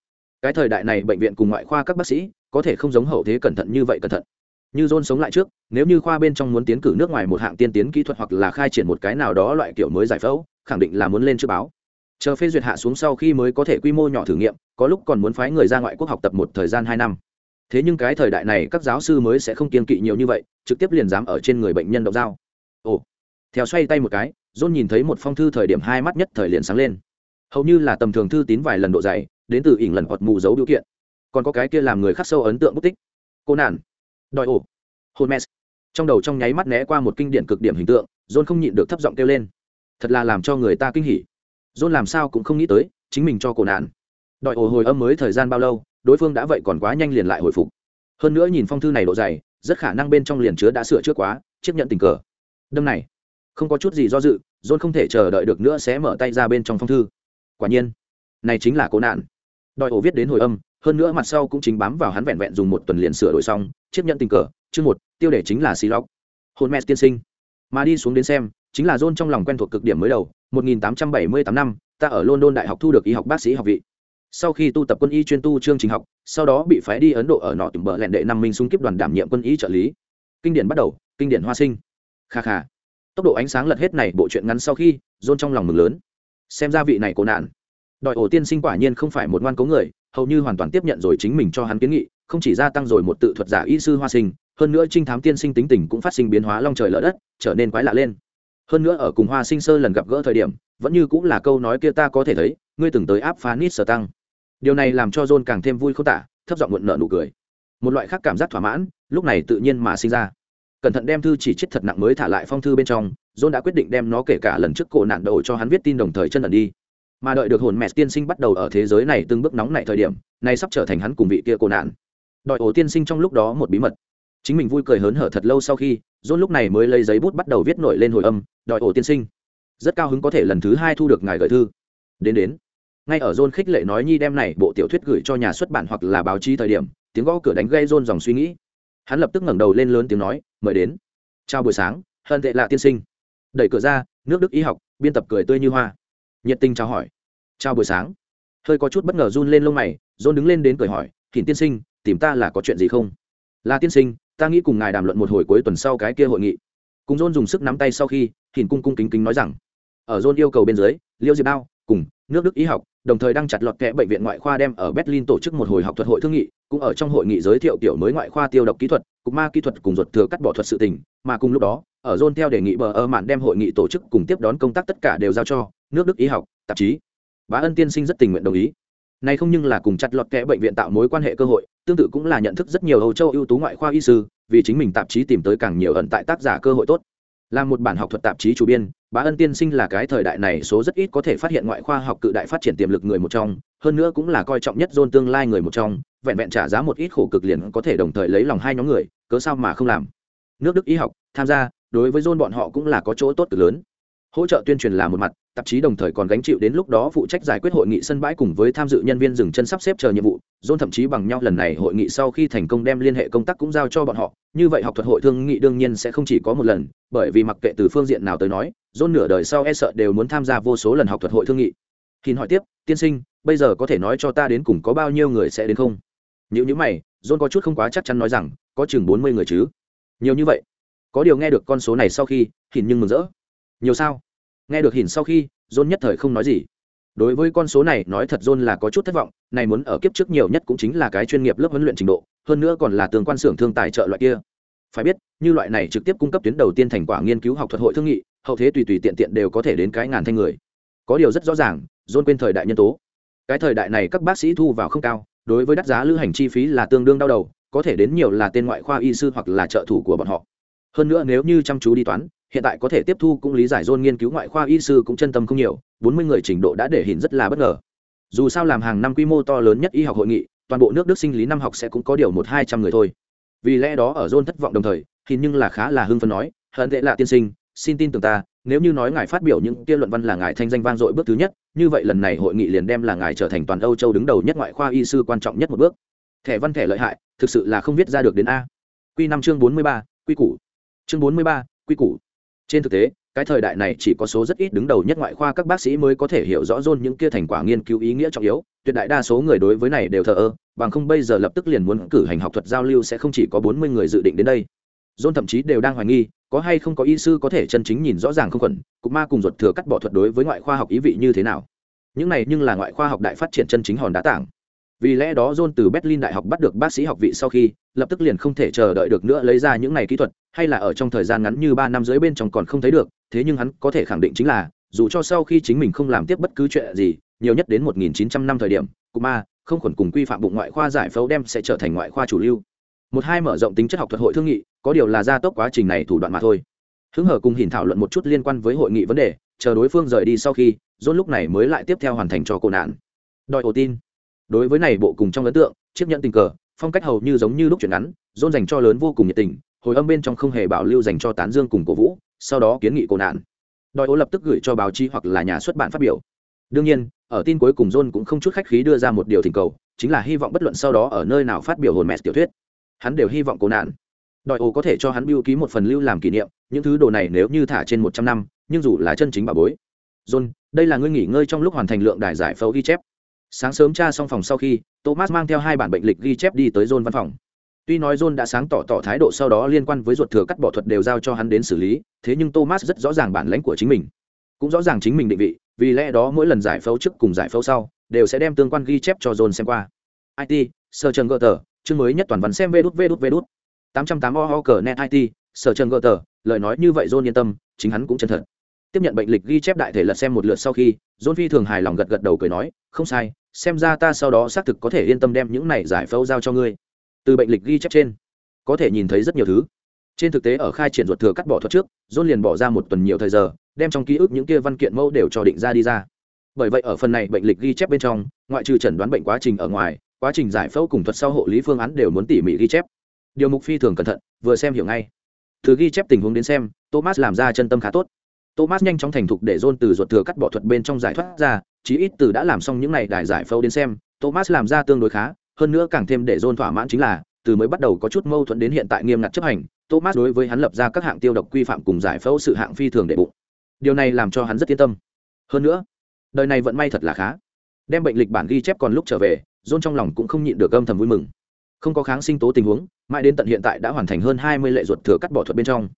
cái thời đại này bệnh viện cùng ngoại khoa các bác sĩ có thể không giống hậu thế cẩn thận như vậy cẩn thận. Như john sống lại trước, nếu như khoa bên trong muốn tiến cử nước ngoài một hạng tiên tiến kỹ thuật hoặc là khai triển một cái nào đó loại kiểu mới giải phẫu, khẳng định là muốn lên trước báo. Chờ phê duyệt hạ xuống sau khi mới có thể quy mô nhỏ thử nghiệm, có lúc còn muốn phái người ra ngoại quốc học tập một thời gian hai năm. Thế nhưng cái thời đại này các giáo sư mới sẽ không kiên kỵ nhiều như vậy, trực tiếp liền dám ở trên người bệnh nhân động dao. Ồ. Theo xoay tay một cái, john nhìn thấy một phong thư thời điểm hai mắt nhất thời liền sáng lên. Hầu như là tầm thường thư tín vài lần độ dày đến từ ỉn lần hoặc mù dấu biểu kiện. Còn có cái kia làm người khắc sâu ấn tượng bút tích. Cô nản, đòi ổ. Hôn mes trong đầu trong nháy mắt né qua một kinh điển cực điểm hình tượng john không nhịn được thấp giọng kêu lên. Thật là làm cho người ta kinh hỉ. John làm sao cũng không nghĩ tới chính mình cho cổ nạn đòi ổ hồi âm mới thời gian bao lâu đối phương đã vậy còn quá nhanh liền lại hồi phục. Hơn nữa nhìn phong thư này độ dày rất khả năng bên trong liền chứa đã sửa trước quá chiếc nhận tình cờ. Đâm này. Không có chút gì do dự john không thể chờ đợi được nữa sẽ mở tay ra bên trong phong thư. Quả nhiên này chính là cố nạn đòi ổ viết đến hồi âm, hơn nữa mặt sau cũng chính bám vào hắn vẹn vẹn dùng một tuần liền sửa đổi xong, chiếc nhận tình cờ, chương một, tiêu đề chính là xì lóc hôn mẹ tiên sinh. Mà đi xuống đến xem, chính là john trong lòng quen thuộc cực điểm mới đầu 1878 năm, ta ở london đại học thu được y học bác sĩ học vị. Sau khi tu tập quân y chuyên tu chương trình học, sau đó bị phái đi ấn độ ở nọ tìm bờ lẹn đệ năm minh xung kiếp đoàn đảm nhiệm quân y trợ lý. Kinh điển bắt đầu, kinh điển hoa sinh. Kha kha. Tốc độ ánh sáng lật hết này bộ truyện ngắn sau khi, John trong lòng mừng lớn. Xem ra vị này cố nạn đòi ổ tiên sinh quả nhiên không phải một ngoan cố người, hầu như hoàn toàn tiếp nhận rồi chính mình cho hắn kiến nghị, không chỉ gia tăng rồi một tự thuật giả y sư hoa sinh, hơn nữa trinh thám tiên sinh tính tình cũng phát sinh biến hóa long trời lở đất, trở nên quái lạ lên. Hơn nữa ở cùng hoa sinh sơ lần gặp gỡ thời điểm, vẫn như cũng là câu nói kia ta có thể thấy, ngươi từng tới áp phá nít sở tăng. Điều này làm cho john càng thêm vui không tả, thấp giọng muộn nợ nụ cười. Một loại khác cảm giác thỏa mãn, lúc này tự nhiên mà sinh ra. Cẩn thận đem thư chỉ chết thật nặng mới thả lại phong thư bên trong, john đã quyết định đem nó kể cả lần trước cổ nạn đầu cho hắn viết tin đồng thời chân ẩn đi mà đợi được hồn mẹ tiên sinh bắt đầu ở thế giới này từng bước nóng nảy thời điểm, nay sắp trở thành hắn cùng vị kia cổ nạn. Đòi ổ tiên sinh trong lúc đó một bí mật. Chính mình vui cười hớn hở thật lâu sau khi john lúc này mới lấy giấy bút bắt đầu viết nổi lên hồi âm đòi ổ tiên sinh, rất cao hứng có thể lần thứ hai thu được ngài gửi thư. Đến đến. Ngay ở rôn khích lệ nói nhi đem này bộ tiểu thuyết gửi cho nhà xuất bản hoặc là báo chí thời điểm, tiếng gõ cửa đánh gây rôn dòng suy nghĩ. Hắn lập tức ngẩng đầu lên lớn tiếng nói, mời đến. Chào buổi sáng, hân tệ lạ tiên sinh. Đẩy cửa ra, nước đức y học, biên tập cười tươi như hoa. Nhiệt tình chào hỏi chào buổi sáng. Hơi có chút bất ngờ run lên lông mày dôn đứng lên đến cười hỏi thìn tiên sinh, tìm ta là có chuyện gì không? Là tiên sinh, ta nghĩ cùng ngài đàm luận một hồi cuối tuần sau cái kia hội nghị. Cùng dôn dùng sức nắm tay sau khi thìn cung cung kính kính nói rằng, ở dôn yêu cầu bên dưới, liêu diệp đao cùng nước đức y học, đồng thời đang chặt lọt kẽ bệnh viện ngoại khoa đem ở berlin tổ chức một hồi học thuật hội thương nghị, cũng ở trong hội nghị giới thiệu kiểu mới ngoại khoa tiêu độc kỹ thuật, cục ma kỹ thuật cùng ruột thừa cắt bỏ thuật sự tình, mà cùng lúc đó, ở dôn theo đề nghị bờ ơ mạn đem hội nghị tổ chức cùng tiếp đón công tác tất cả đều giao cho nước đức y học, tạp chí bá ân tiên sinh rất tình nguyện đồng ý. Này không nhưng là cùng chặt lọt kẽ bệnh viện tạo mối quan hệ cơ hội, tương tự cũng là nhận thức rất nhiều âu châu ưu tú ngoại khoa y sư, vì chính mình tạp chí tìm tới càng nhiều ẩn tại tác giả cơ hội tốt. Là một bản học thuật tạp chí chủ biên, bá ân tiên sinh là cái thời đại này số rất ít có thể phát hiện ngoại khoa học cự đại phát triển tiềm lực người một trong, hơn nữa cũng là coi trọng nhất dôn tương lai người một trong, vẹn vẹn trả giá một ít khổ cực liền có thể đồng thời lấy lòng hai nhóm người, cớ sao mà không làm. Nước đức y học, tham gia, đối với dôn bọn họ cũng là có chỗ tốt cực lớn. Hỗ trợ tuyên truyền là một mặt tạp chí đồng thời còn gánh chịu đến lúc đó phụ trách giải quyết hội nghị sân bãi cùng với tham dự nhân viên dừng chân sắp xếp chờ nhiệm vụ dôn thậm chí bằng nhau lần này hội nghị sau khi thành công đem liên hệ công tác cũng giao cho bọn họ. Như vậy học thuật hội thương nghị đương nhiên sẽ không chỉ có một lần, bởi vì mặc kệ từ phương diện nào tới nói dôn nửa đời sau e sợ đều muốn tham gia vô số lần học thuật hội thương nghị. Hin hỏi tiếp, tiên sinh, bây giờ có thể nói cho ta đến cùng có bao nhiêu người sẽ đến không? Nếu như mày dôn có chút không quá chắc chắn nói rằng, có chừng bốn mươi người chứ. Nhiều như vậy. Có điều nghe được con số này sau khi hình nhưng mừng rỡ. Nhiều sao? Nghe được hình sau khi john nhất thời không nói gì. Đối với con số này, nói thật john là có chút thất vọng, này muốn ở kiếp trước nhiều nhất cũng chính là cái chuyên nghiệp lớp huấn luyện trình độ, hơn nữa còn là tường quan xưởng thương tài trợ loại kia. Phải biết, như loại này trực tiếp cung cấp tuyến đầu tiên thành quả nghiên cứu học thuật hội thương nghị, hậu thế tùy tùy tiện tiện đều có thể đến cái ngàn thanh người. Có điều rất rõ ràng john quên thời đại nhân tố. Cái thời đại này các bác sĩ thu vào không cao, đối với đắt giá lữ hành chi phí là tương đương đau đầu, có thể đến nhiều là tên ngoại khoa y sư hoặc là trợ thủ của bọn họ. Hơn nữa nếu như chăm chú đi toán hiện tại có thể tiếp thu cũng lý giải dôn nghiên cứu ngoại khoa y sư cũng chân tâm không nhiều, bốn mươi người trình độ đã để hình rất là bất ngờ. Dù sao làm hàng năm quy mô to lớn nhất y học hội nghị, toàn bộ nước đức sinh lý năm học sẽ cũng có điều một hai trăm người thôi. Vì lẽ đó ở dôn thất vọng đồng thời, hình nhưng là khá là hưng phấn nói, hận tệ là tiên sinh, xin tin tưởng ta, nếu như nói ngài phát biểu những kia luận văn là ngài thanh danh vang dội bước thứ nhất, như vậy lần này hội nghị liền đem là ngài trở thành toàn âu châu đứng đầu nhất ngoại khoa y sư quan trọng nhất một bước. Thẻ văn thẻ lợi hại, thực sự là không viết ra được đến a. Q năm chương bốn mươi ba, quy củ. Chương bốn mươi ba, quy củ trên thực tế, cái thời đại này chỉ có số rất ít đứng đầu nhất ngoại khoa các bác sĩ mới có thể hiểu rõ rôn những kia thành quả nghiên cứu ý nghĩa trọng yếu, tuyệt đại đa số người đối với này đều thờ ơ, bằng không bây giờ lập tức liền muốn cử hành học thuật giao lưu sẽ không chỉ có bốn mươi người dự định đến đây. Rôn thậm chí đều đang hoài nghi, có hay không có y sư có thể chân chính nhìn rõ ràng không khuẩn, cục ma cùng ruột thừa cắt bỏ thuật đối với ngoại khoa học ý vị như thế nào. Những này nhưng là ngoại khoa học đại phát triển chân chính hòn đá tảng vì lẽ đó john từ berlin đại học bắt được bác sĩ học vị sau khi, lập tức liền không thể chờ đợi được nữa lấy ra những này kỹ thuật, hay là ở trong thời gian ngắn như ba năm dưới bên trong còn không thấy được, thế nhưng hắn có thể khẳng định chính là, dù cho sau khi chính mình không làm tiếp bất cứ chuyện gì, nhiều nhất đến 1900 năm thời điểm cuma ma, không khuẩn cùng quy phạm bụng ngoại khoa giải phẫu đem sẽ trở thành ngoại khoa chủ lưu. Một hai mở rộng tính chất học thuật hội thương nghị, có điều là gia tốc quá trình này thủ đoạn mà thôi. Hứng hở cùng hình thảo luận một chút liên quan với hội nghị vấn đề, chờ đối phương rời đi sau khi, john lúc này mới lại tiếp theo hoàn thành cho cô nạn. Đòi ổ tin đối với này bộ cùng trong ấn tượng, chiếc nhận tình cờ, phong cách hầu như giống như lúc chuyện ngắn dôn dành cho lớn vô cùng nhiệt tình, hồi âm bên trong không hề bảo lưu dành cho tán dương cùng cổ vũ, sau đó kiến nghị cổ nạn. Đòi ô lập tức gửi cho báo chí hoặc là nhà xuất bản phát biểu. Đương nhiên, ở tin cuối cùng john cũng không chút khách khí đưa ra một điều thỉnh cầu, chính là hy vọng bất luận sau đó ở nơi nào phát biểu hồn mẹ tiểu thuyết. Hắn đều hy vọng cố nạn. Đòi ô có thể cho hắn biêu ký một phần lưu làm kỷ niệm, những thứ đồ này nếu như thả trên một trăm năm, nhưng dù là chân chính bà bối. John đây là ngươi nghỉ ngơi trong lúc hoàn thành lượng đài giải phẫu ghi chép sáng sớm tra xong phòng sau khi, thomas mang theo hai bản bệnh lịch ghi chép đi tới john văn phòng. Tuy nói john đã sáng tỏ tỏ thái độ sau đó liên quan với ruột thừa cắt bỏ thuật đều giao cho hắn đến xử lý, thế nhưng thomas rất rõ ràng bản lãnh của chính mình. Cũng rõ ràng chính mình định vị, vì lẽ đó mỗi lần giải phẫu trước cùng giải phẫu sau, đều sẽ đem tương quan ghi chép cho john xem qua. It sơ trần gỡ tờ, chương mới nhất toàn văn xem vê đút vê đút vê đút. tám trăm tám o ho cờ net it sở trần gỡ tờ, lời nói như vậy john yên tâm, chính hắn cũng chân thật tiếp nhận bệnh lịch ghi chép đại thể lật xem một lượt sau khi, john phi thường hài lòng gật gật đầu cười nói, không sai, xem ra ta sau đó xác thực có thể yên tâm đem những này giải phẫu giao cho ngươi. Từ bệnh lịch ghi chép trên, có thể nhìn thấy rất nhiều thứ. Trên thực tế ở khai triển ruột thừa cắt bỏ thuật trước, john liền bỏ ra một tuần nhiều thời giờ, đem trong ký ức những kia văn kiện mẫu đều cho định ra đi ra. Bởi vậy ở phần này bệnh lịch ghi chép bên trong, ngoại trừ chẩn đoán bệnh quá trình ở ngoài, quá trình giải phẫu cùng thuật sau hộ lý phương án đều muốn tỉ mỉ ghi chép. Điều mục phi thường cẩn thận, vừa xem hiểu ngay. Từ ghi chép tình huống đến xem, thomas làm ra chân tâm khá tốt thomas nhanh chóng thành thục để John từ ruột thừa cắt bỏ thuật bên trong giải thoát ra, chí ít từ đã làm xong những này đài giải phẫu đến xem, thomas làm ra tương đối khá, hơn nữa càng thêm để John thỏa mãn chính là, từ mới bắt đầu có chút mâu thuẫn đến hiện tại nghiêm ngặt chấp hành, thomas đối với hắn lập ra các hạng tiêu độc quy phạm cùng giải phẫu sự hạng phi thường đệ bụng. Điều này làm cho hắn rất yên tâm. Hơn nữa, đời này vận may thật là khá. Đem bệnh lịch bản ghi chép còn lúc trở về, john trong lòng cũng không nhịn được âm thầm vui mừng. Không có kháng sinh tố tình huống, mãi đến tận hiện tại đã hoàn thành hơn hai mươi lệ ruột thừa cắt bỏ thuật bên trong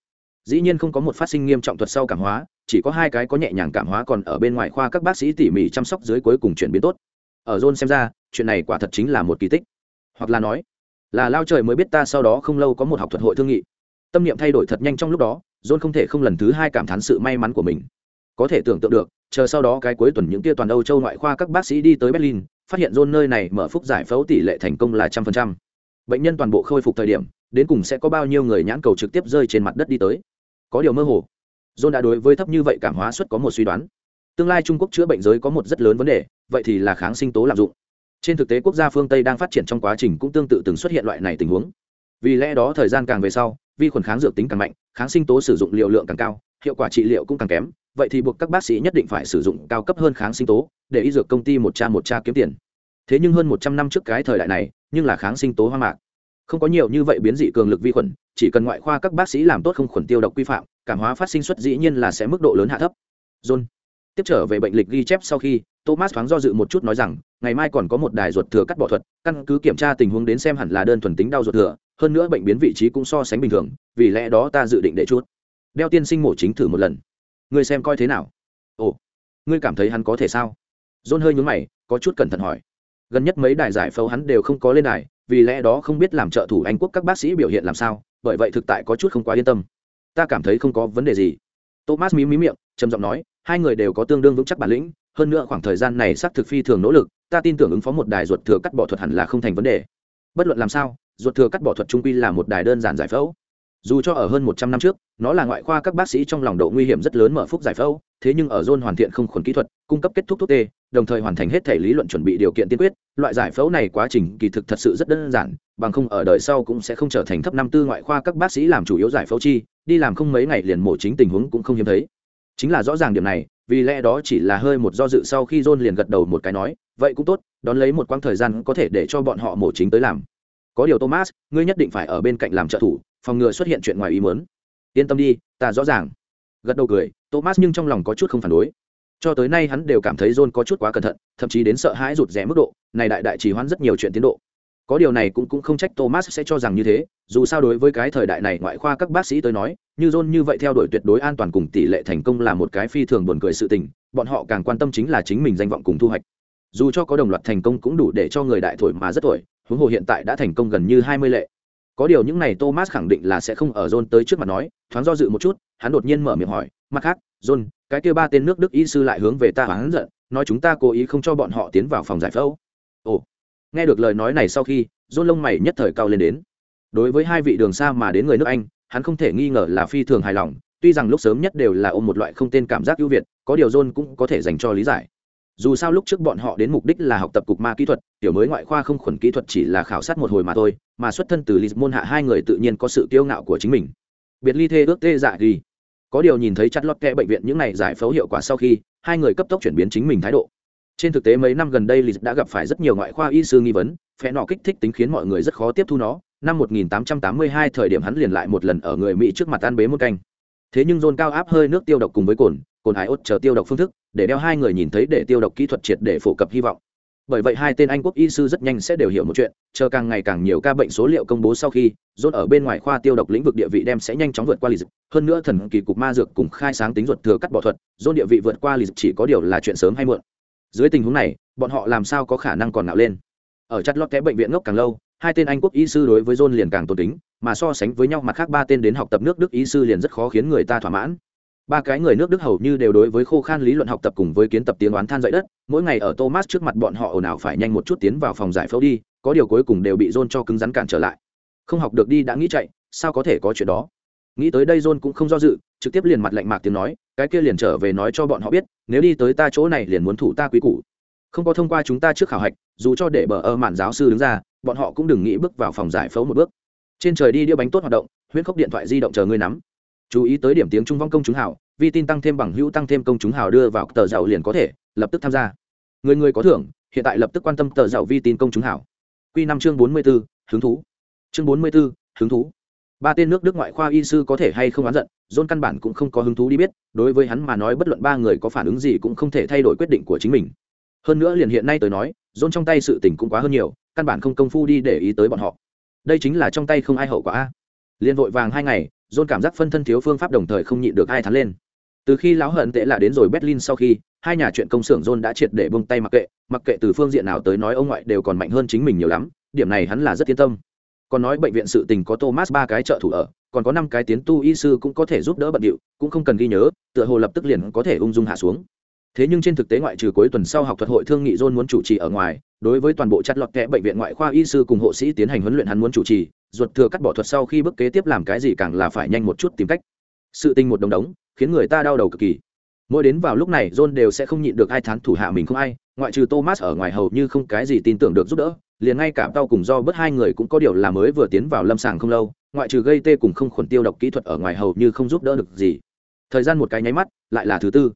dĩ nhiên không có một phát sinh nghiêm trọng thuật sau cảm hóa, chỉ có hai cái có nhẹ nhàng cảm hóa còn ở bên ngoài khoa các bác sĩ tỉ mỉ chăm sóc dưới cuối cùng chuyển biến tốt. Ở john xem ra, chuyện này quả thật chính là một kỳ tích. Hoặc là nói, là lao trời mới biết ta sau đó không lâu có một học thuật hội thương nghị. Tâm niệm thay đổi thật nhanh trong lúc đó, john không thể không lần thứ hai cảm thán sự may mắn của mình. Có thể tưởng tượng được, chờ sau đó cái cuối tuần những kia toàn âu châu ngoại khoa các bác sĩ đi tới berlin, phát hiện john nơi này mở phúc giải phẫu tỷ lệ thành công là trăm phần trăm. Bệnh nhân toàn bộ khôi phục thời điểm, đến cùng sẽ có bao nhiêu người nhãn cầu trực tiếp rơi trên mặt đất đi tới có điều mơ hồ. John đã đối với thấp như vậy cảm hóa suất có một suy đoán. Tương lai trung quốc chữa bệnh giới có một rất lớn vấn đề, vậy thì là kháng sinh tố lạm dụng. Trên thực tế quốc gia phương tây đang phát triển trong quá trình cũng tương tự từng xuất hiện loại này tình huống. Vì lẽ đó thời gian càng về sau, vi khuẩn kháng dược tính càng mạnh, kháng sinh tố sử dụng liều lượng càng cao, hiệu quả trị liệu cũng càng kém, vậy thì buộc các bác sĩ nhất định phải sử dụng cao cấp hơn kháng sinh tố để y dược công ty một cha một cha kiếm tiền. Thế nhưng hơn một trăm năm trước cái thời đại này, nhưng là kháng sinh tố hoa mạc không có nhiều như vậy biến dị cường lực vi khuẩn, chỉ cần ngoại khoa các bác sĩ làm tốt không khuẩn tiêu độc quy phạm, cảm hóa phát sinh xuất dĩ nhiên là sẽ mức độ lớn hạ thấp. John tiếp trở về bệnh lịch ghi chép sau khi, thomas thoáng do dự một chút nói rằng, ngày mai còn có một đài ruột thừa cắt bỏ thuật, căn cứ kiểm tra tình huống đến xem hẳn là đơn thuần tính đau ruột thừa, hơn nữa bệnh biến vị trí cũng so sánh bình thường, vì lẽ đó ta dự định để chút. Đeo tiên sinh mổ chính thử một lần. Ngươi xem coi thế nào? Ồ, ngươi cảm thấy hắn có thể sao? John hơi nhún mày, có chút cẩn thận hỏi. Gần nhất mấy đài giải phẫu hắn đều không có lên đài vì lẽ đó không biết làm trợ thủ anh quốc các bác sĩ biểu hiện làm sao, bởi vậy thực tại có chút không quá yên tâm. Ta cảm thấy không có vấn đề gì. Thomas mí mí miệng, trầm giọng nói, hai người đều có tương đương vững chắc bản lĩnh, hơn nữa khoảng thời gian này xác thực phi thường nỗ lực, ta tin tưởng ứng phó một đài ruột thừa cắt bỏ thuật hẳn là không thành vấn đề. Bất luận làm sao, ruột thừa cắt bỏ thuật trung quy là một đài đơn giản giải phẫu dù cho ở hơn một trăm năm trước, nó là ngoại khoa các bác sĩ trong lòng độ nguy hiểm rất lớn mở phúc giải phẫu, thế nhưng ở zone hoàn thiện không khuẩn kỹ thuật, cung cấp kết thúc thuốc tê, đồng thời hoàn thành hết thể lý luận chuẩn bị điều kiện tiên quyết, loại giải phẫu này quá trình kỳ thực thật sự rất đơn giản, bằng không ở đời sau cũng sẽ không trở thành thấp năm tư ngoại khoa các bác sĩ làm chủ yếu giải phẫu chi, đi làm không mấy ngày liền mổ chính tình huống cũng không hiếm thấy. Chính là rõ ràng điểm này, vì lẽ đó chỉ là hơi một do dự sau khi john liền gật đầu một cái nói, vậy cũng tốt, đón lấy một quãng thời gian có thể để cho bọn họ mổ chính tới làm. Có điều thomas, ngươi nhất định phải ở bên cạnh làm trợ thủ phòng ngừa xuất hiện chuyện ngoài ý muốn. Yên tâm đi, ta rõ ràng. Gật đầu cười, thomas nhưng trong lòng có chút không phản đối. Cho tới nay hắn đều cảm thấy john có chút quá cẩn thận, thậm chí đến sợ hãi rụt rè mức độ, này đại đại trì hoãn rất nhiều chuyện tiến độ. Có điều này cũng cũng không trách thomas sẽ cho rằng như thế, dù sao đối với cái thời đại này ngoại khoa các bác sĩ tới nói, như john như vậy theo đuổi tuyệt đối an toàn cùng tỷ lệ thành công là một cái phi thường buồn cười sự tình, bọn họ càng quan tâm chính là chính mình danh vọng cùng thu hoạch. Dù cho có đồng loạt thành công cũng đủ để cho người đại thổi mà rất tuổi huống hồ hiện tại đã thành công gần như hai mươi lệ có điều những này thomas khẳng định là sẽ không ở john tới trước mặt nói, thoáng do dự một chút, hắn đột nhiên mở miệng hỏi, mặt khác, john, cái kia ba tên nước đức y sư lại hướng về ta hắn giận nói chúng ta cố ý không cho bọn họ tiến vào phòng giải phẫu. Ồ, nghe được lời nói này sau khi, john lông mày nhất thời cao lên đến. Đối với hai vị đường xa mà đến người nước anh, hắn không thể nghi ngờ là phi thường hài lòng, tuy rằng lúc sớm nhất đều là ôm một loại không tên cảm giác ưu việt, có điều john cũng có thể dành cho lý giải dù sao lúc trước bọn họ đến mục đích là học tập cục ma kỹ thuật tiểu mới ngoại khoa không khuẩn kỹ thuật chỉ là khảo sát một hồi mà thôi, mà xuất thân từ lisbon hạ hai người tự nhiên có sự kiêu ngạo của chính mình. Biệt ly thê ước tê dạ gì có điều nhìn thấy chặt lót kẽ bệnh viện những này giải phẫu hiệu quả sau khi, hai người cấp tốc chuyển biến chính mình thái độ. Trên thực tế mấy năm gần đây lis đã gặp phải rất nhiều ngoại khoa y sư nghi vấn phe nọ kích thích tính khiến mọi người rất khó tiếp thu nó. Năm 1882 thời điểm hắn liền lại một lần ở người mỹ trước mặt ăn bế một canh. Thế nhưng dồn cao áp hơi nước tiêu độc cùng với cồn cồn hải ốt chờ tiêu độc phương thức, để đeo hai người nhìn thấy để tiêu độc kỹ thuật triệt để phổ cập hy vọng. Bởi vậy hai tên anh quốc y sư rất nhanh sẽ đều hiểu một chuyện, chờ càng ngày càng nhiều ca bệnh số liệu công bố sau khi dồn ở bên ngoài khoa tiêu độc lĩnh vực địa vị đem sẽ nhanh chóng vượt qua lì lịch hơn nữa thần kỳ cục ma dược cùng khai sáng tính ruột thừa cắt bỏ thuật dồn địa vị vượt qua lì lịch chỉ có điều là chuyện sớm hay muộn. Dưới tình huống này, bọn họ làm sao có khả năng còn nạo lên? Ở chặt lót kẽ bệnh viện ngốc càng lâu, hai tên anh quốc y sư đối với john liền càng tôn kính, mà so sánh với nhau mặt khác ba tên đến học tập nước đức y sư liền rất khó khiến người ta thỏa mãn ba cái người nước đức hầu như đều đối với khô khan lý luận học tập cùng với kiến tập tiếng oán than dậy đất, mỗi ngày ở thomas trước mặt bọn họ ồn ào phải nhanh một chút tiến vào phòng giải phẫu đi, có điều cuối cùng đều bị john cho cứng rắn cản trở lại. Không học được đi đã nghĩ chạy, sao có thể có chuyện đó? Nghĩ tới đây john cũng không do dự, trực tiếp liền mặt lạnh mạc tiếng nói, cái kia liền trở về nói cho bọn họ biết, nếu đi tới ta chỗ này liền muốn thủ ta quý củ. Không có thông qua chúng ta trước khảo hạch, dù cho để bờ ơ mạn giáo sư đứng ra, bọn họ cũng đừng nghĩ bước vào phòng giải phẫu một bước. Trên trời đi đĩa bánh tốt hoạt động huyết khốc điện thoại di động chờ ngươi nắm chú ý tới điểm tiếng trung vong công chúng hào, vi tin tăng thêm bằng hữu tăng thêm công chúng hào đưa vào tờ giàu liền có thể, lập tức tham gia. Người người có thưởng, hiện tại lập tức quan tâm tờ giàu vi tin công chúng hào. Q năm chương bốn mươi b hứng thú. Chương bốn mươi b hứng thú. Ba tên nước đức ngoại khoa y sư có thể hay không oán giận, john căn bản cũng không có hứng thú đi biết, đối với hắn mà nói bất luận ba người có phản ứng gì cũng không thể thay đổi quyết định của chính mình. Hơn nữa liền hiện nay tới nói, john trong tay sự tình cũng quá hơn nhiều, căn bản không công phu đi để ý tới bọn họ. Đây chính là trong tay không ai hậu quả a. Liền vội vàng hai ngày john cảm giác phân thân thiếu phương pháp đồng thời không nhịn được ai thắn lên. Từ khi lão hận tệ là đến rồi berlin sau khi, hai nhà chuyện công xưởng john đã triệt để bông tay mặc kệ mặc kệ từ phương diện nào tới nói ông ngoại đều còn mạnh hơn chính mình nhiều lắm, điểm này hắn là rất yên tâm. Còn nói bệnh viện sự tình có thomas ba cái trợ thủ ở, còn có năm cái tiến tu y sư cũng có thể giúp đỡ bận điệu, cũng không cần ghi nhớ, tựa hồ lập tức liền có thể ung dung hạ xuống thế nhưng trên thực tế ngoại trừ cuối tuần sau học thuật hội thương nghị john muốn chủ trì ở ngoài, đối với toàn bộ chặt lọt kẽ bệnh viện ngoại khoa y sư cùng hộ sĩ tiến hành huấn luyện hắn muốn chủ trì, ruột thừa cắt bỏ thuật sau khi bước kế tiếp làm cái gì càng là phải nhanh một chút tìm cách. Sự tình một đồng đống, khiến người ta đau đầu cực kỳ. Mỗi đến vào lúc này, john đều sẽ không nhịn được ai thán thủ hạ mình không ai, ngoại trừ thomas ở ngoài hầu như không cái gì tin tưởng được giúp đỡ, liền ngay cả tao cùng do bớt hai người cũng có điều là mới vừa tiến vào lâm sàng không lâu, ngoại trừ gây tê cùng không khuẩn tiêu độc kỹ thuật ở ngoài hầu như không giúp đỡ được gì. Thời gian một cái nháy mắt, lại là thứ tư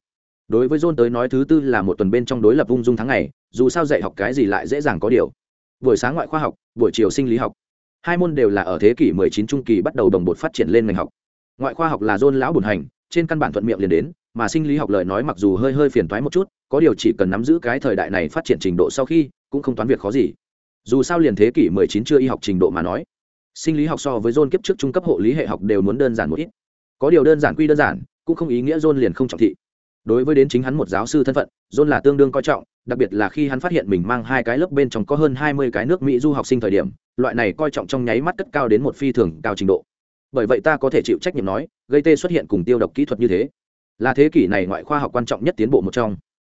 đối với john tới nói thứ tư là một tuần bên trong đối lập ung dung tháng ngày, dù sao dạy học cái gì lại dễ dàng có điều. Buổi sáng ngoại khoa học, buổi chiều sinh lý học. Hai môn đều là ở thế kỷ 19 trung kỳ bắt đầu đồng bộ phát triển lên ngành học. Ngoại khoa học là john lão bùn hành, trên căn bản thuận miệng liền đến, mà sinh lý học lời nói mặc dù hơi hơi phiền toái một chút, có điều chỉ cần nắm giữ cái thời đại này phát triển trình độ sau khi, cũng không toán việc khó gì. Dù sao liền thế kỷ 19 chưa y học trình độ mà nói, sinh lý học so với john kiếp trước trung cấp hộ lý hệ học đều muốn đơn giản một ít. Có điều đơn giản quy đơn giản, cũng không ý nghĩa john liền không trọng thị đối với đến chính hắn một giáo sư thân phận, john là tương đương coi trọng, đặc biệt là khi hắn phát hiện mình mang hai cái lớp bên trong có hơn hai mươi cái nước mỹ du học sinh thời điểm, loại này coi trọng trong nháy mắt cất cao đến một phi thường cao trình độ. Bởi vậy ta có thể chịu trách nhiệm nói, gây tê xuất hiện cùng tiêu độc kỹ thuật như thế, là thế kỷ này ngoại khoa học quan trọng nhất tiến bộ một trong.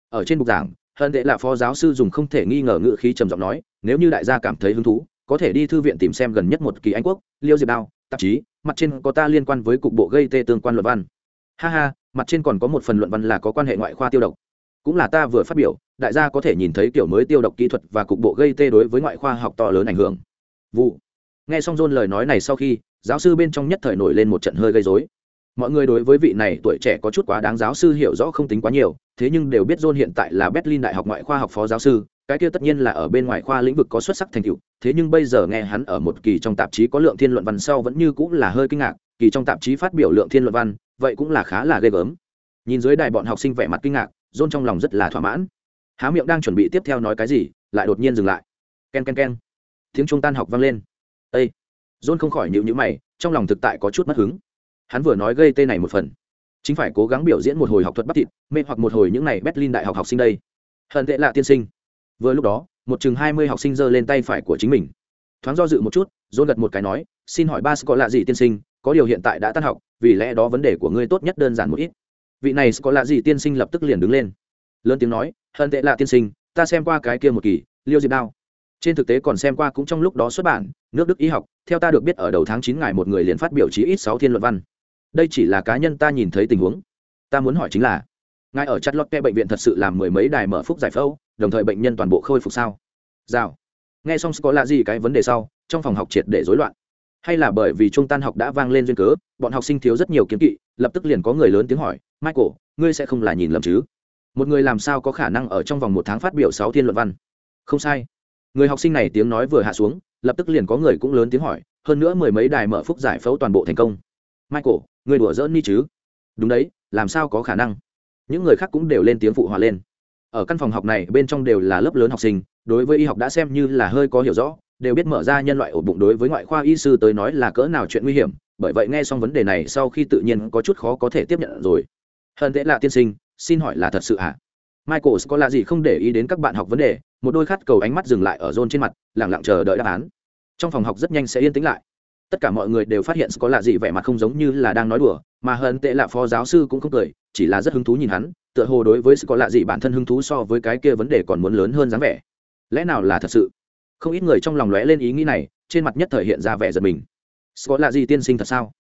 Ở trên bục giảng hận tệ là phó giáo sư dùng không thể nghi ngờ ngữ khí trầm giọng nói, nếu như đại gia cảm thấy hứng thú, có thể đi thư viện tìm xem gần nhất một kỳ anh quốc, liêu diệp đao, tạp chí, mặt trên có ta liên quan với cục bộ gây tê tương quan luật văn ha ha, mặt trên còn có một phần luận văn là có quan hệ ngoại khoa tiêu độc. Cũng là ta vừa phát biểu, đại gia có thể nhìn thấy kiểu mới tiêu độc kỹ thuật và cục bộ gây tê đối với ngoại khoa học to lớn ảnh hưởng. Vụ. Nghe xong john lời nói này sau khi, giáo sư bên trong nhất thời nổi lên một trận hơi gây dối mọi người đối với vị này tuổi trẻ có chút quá đáng giáo sư hiểu rõ không tính quá nhiều, thế nhưng đều biết john hiện tại là berlin đại học ngoại khoa học phó giáo sư, cái kia tất nhiên là ở bên ngoài khoa lĩnh vực có xuất sắc thành tựu, thế nhưng bây giờ nghe hắn ở một kỳ trong tạp chí có lượng thiên luận văn sau vẫn như cũng là hơi kinh ngạc, kỳ trong tạp chí phát biểu lượng thiên luận văn vậy cũng là khá là ghê gớm. Nhìn dưới đài bọn học sinh vẻ mặt kinh ngạc, john trong lòng rất là thỏa mãn. Há miệng đang chuẩn bị tiếp theo nói cái gì, lại đột nhiên dừng lại. K e n k e n k e n tiếng trung tan học vang lên. Â john không khỏi nhịu nhữ mày, trong lòng thực tại có chút mất hứng. Hắn vừa nói gây tê này một phần. Chính phải cố gắng biểu diễn một hồi học thuật bắt thịt, mê hoặc một hồi những n à y berlin đại học học sinh đây. Hận tệ lạ tiên sinh. Vừa lúc đó, một chừng hai mươi học sinh giơ lên tay phải của chính mình. Thoáng do dự một chút dôn gật một cái nói, xin hỏi ba có lạ gì tiên sinh, có điều hiện tại đã tan học vì lẽ đó vấn đề của ngươi tốt nhất đơn giản một ít. Vị này có lạ gì tiên sinh lập tức liền đứng lên. Lớn tiếng nói, hận tệ lạ tiên sinh, ta xem qua cái kia một kỳ, liêu diệp đao. Trên thực tế còn xem qua cũng trong lúc đó xuất bản, nước đức y học, theo ta được biết ở đầu tháng chín ngày một người liền phát biểu chí ít sáu thiên luận văn. Đây chỉ là cá nhân ta nhìn thấy tình huống. Ta muốn hỏi chính là, ngài ở chặt lót ke bệnh viện thật sự làm mười mấy đài mở phúc giải phẫu, đồng thời bệnh nhân toàn bộ khôi phục sao? Rào. Nghe xong có lạ gì cái vấn đề sau, trong phòng học triệt để rối loạn hay là bởi vì trung tan học đã vang lên duyên cớ, bọn học sinh thiếu rất nhiều kiếm kỵ, lập tức liền có người lớn tiếng hỏi, michael, ngươi sẽ không là nhìn lầm chứ? Một người làm sao có khả năng ở trong vòng một tháng phát biểu sáu thiên luận văn? Không sai. Người học sinh này tiếng nói vừa hạ xuống, lập tức liền có người cũng lớn tiếng hỏi, hơn nữa mười mấy đài mở phúc giải phẫu toàn bộ thành công. Michael người đùa dỡn ni chứ? Đúng đấy, làm sao có khả năng? Những người khác cũng đều lên tiếng phụ hòa lên. Ở căn phòng học này, bên trong đều là lớp lớn học sinh, đối với y học đã xem như là hơi có hiểu rõ đều biết mở ra nhân loại ổ bụng đối với ngoại khoa y sư tới nói là cỡ nào chuyện nguy hiểm, bởi vậy nghe xong vấn đề này sau khi tự nhiên có chút khó có thể tiếp nhận rồi. Hơn thế là tiên sinh, xin hỏi là thật sự ạ à? michael có là gì không để ý đến các bạn học vấn đề, một đôi khát cầu ánh mắt dừng lại ở rôn trên mặt lẳng lặng chờ đợi đáp án. Trong phòng học rất nhanh sẽ yên tĩnh lại. Tất cả mọi người đều phát hiện có lạ gì vẻ mặt không giống như là đang nói đùa, mà hơn tệ là phó giáo sư cũng không cười, chỉ là rất hứng thú nhìn hắn, tựa hồ đối với có lạ gì bản thân hứng thú so với cái kia vấn đề còn muốn lớn hơn dáng vẻ. Lẽ nào là thật sự? Không ít người trong lòng lóe lên ý nghĩ này trên mặt nhất thời hiện ra vẻ giật mình có là gì tiên sinh thật sao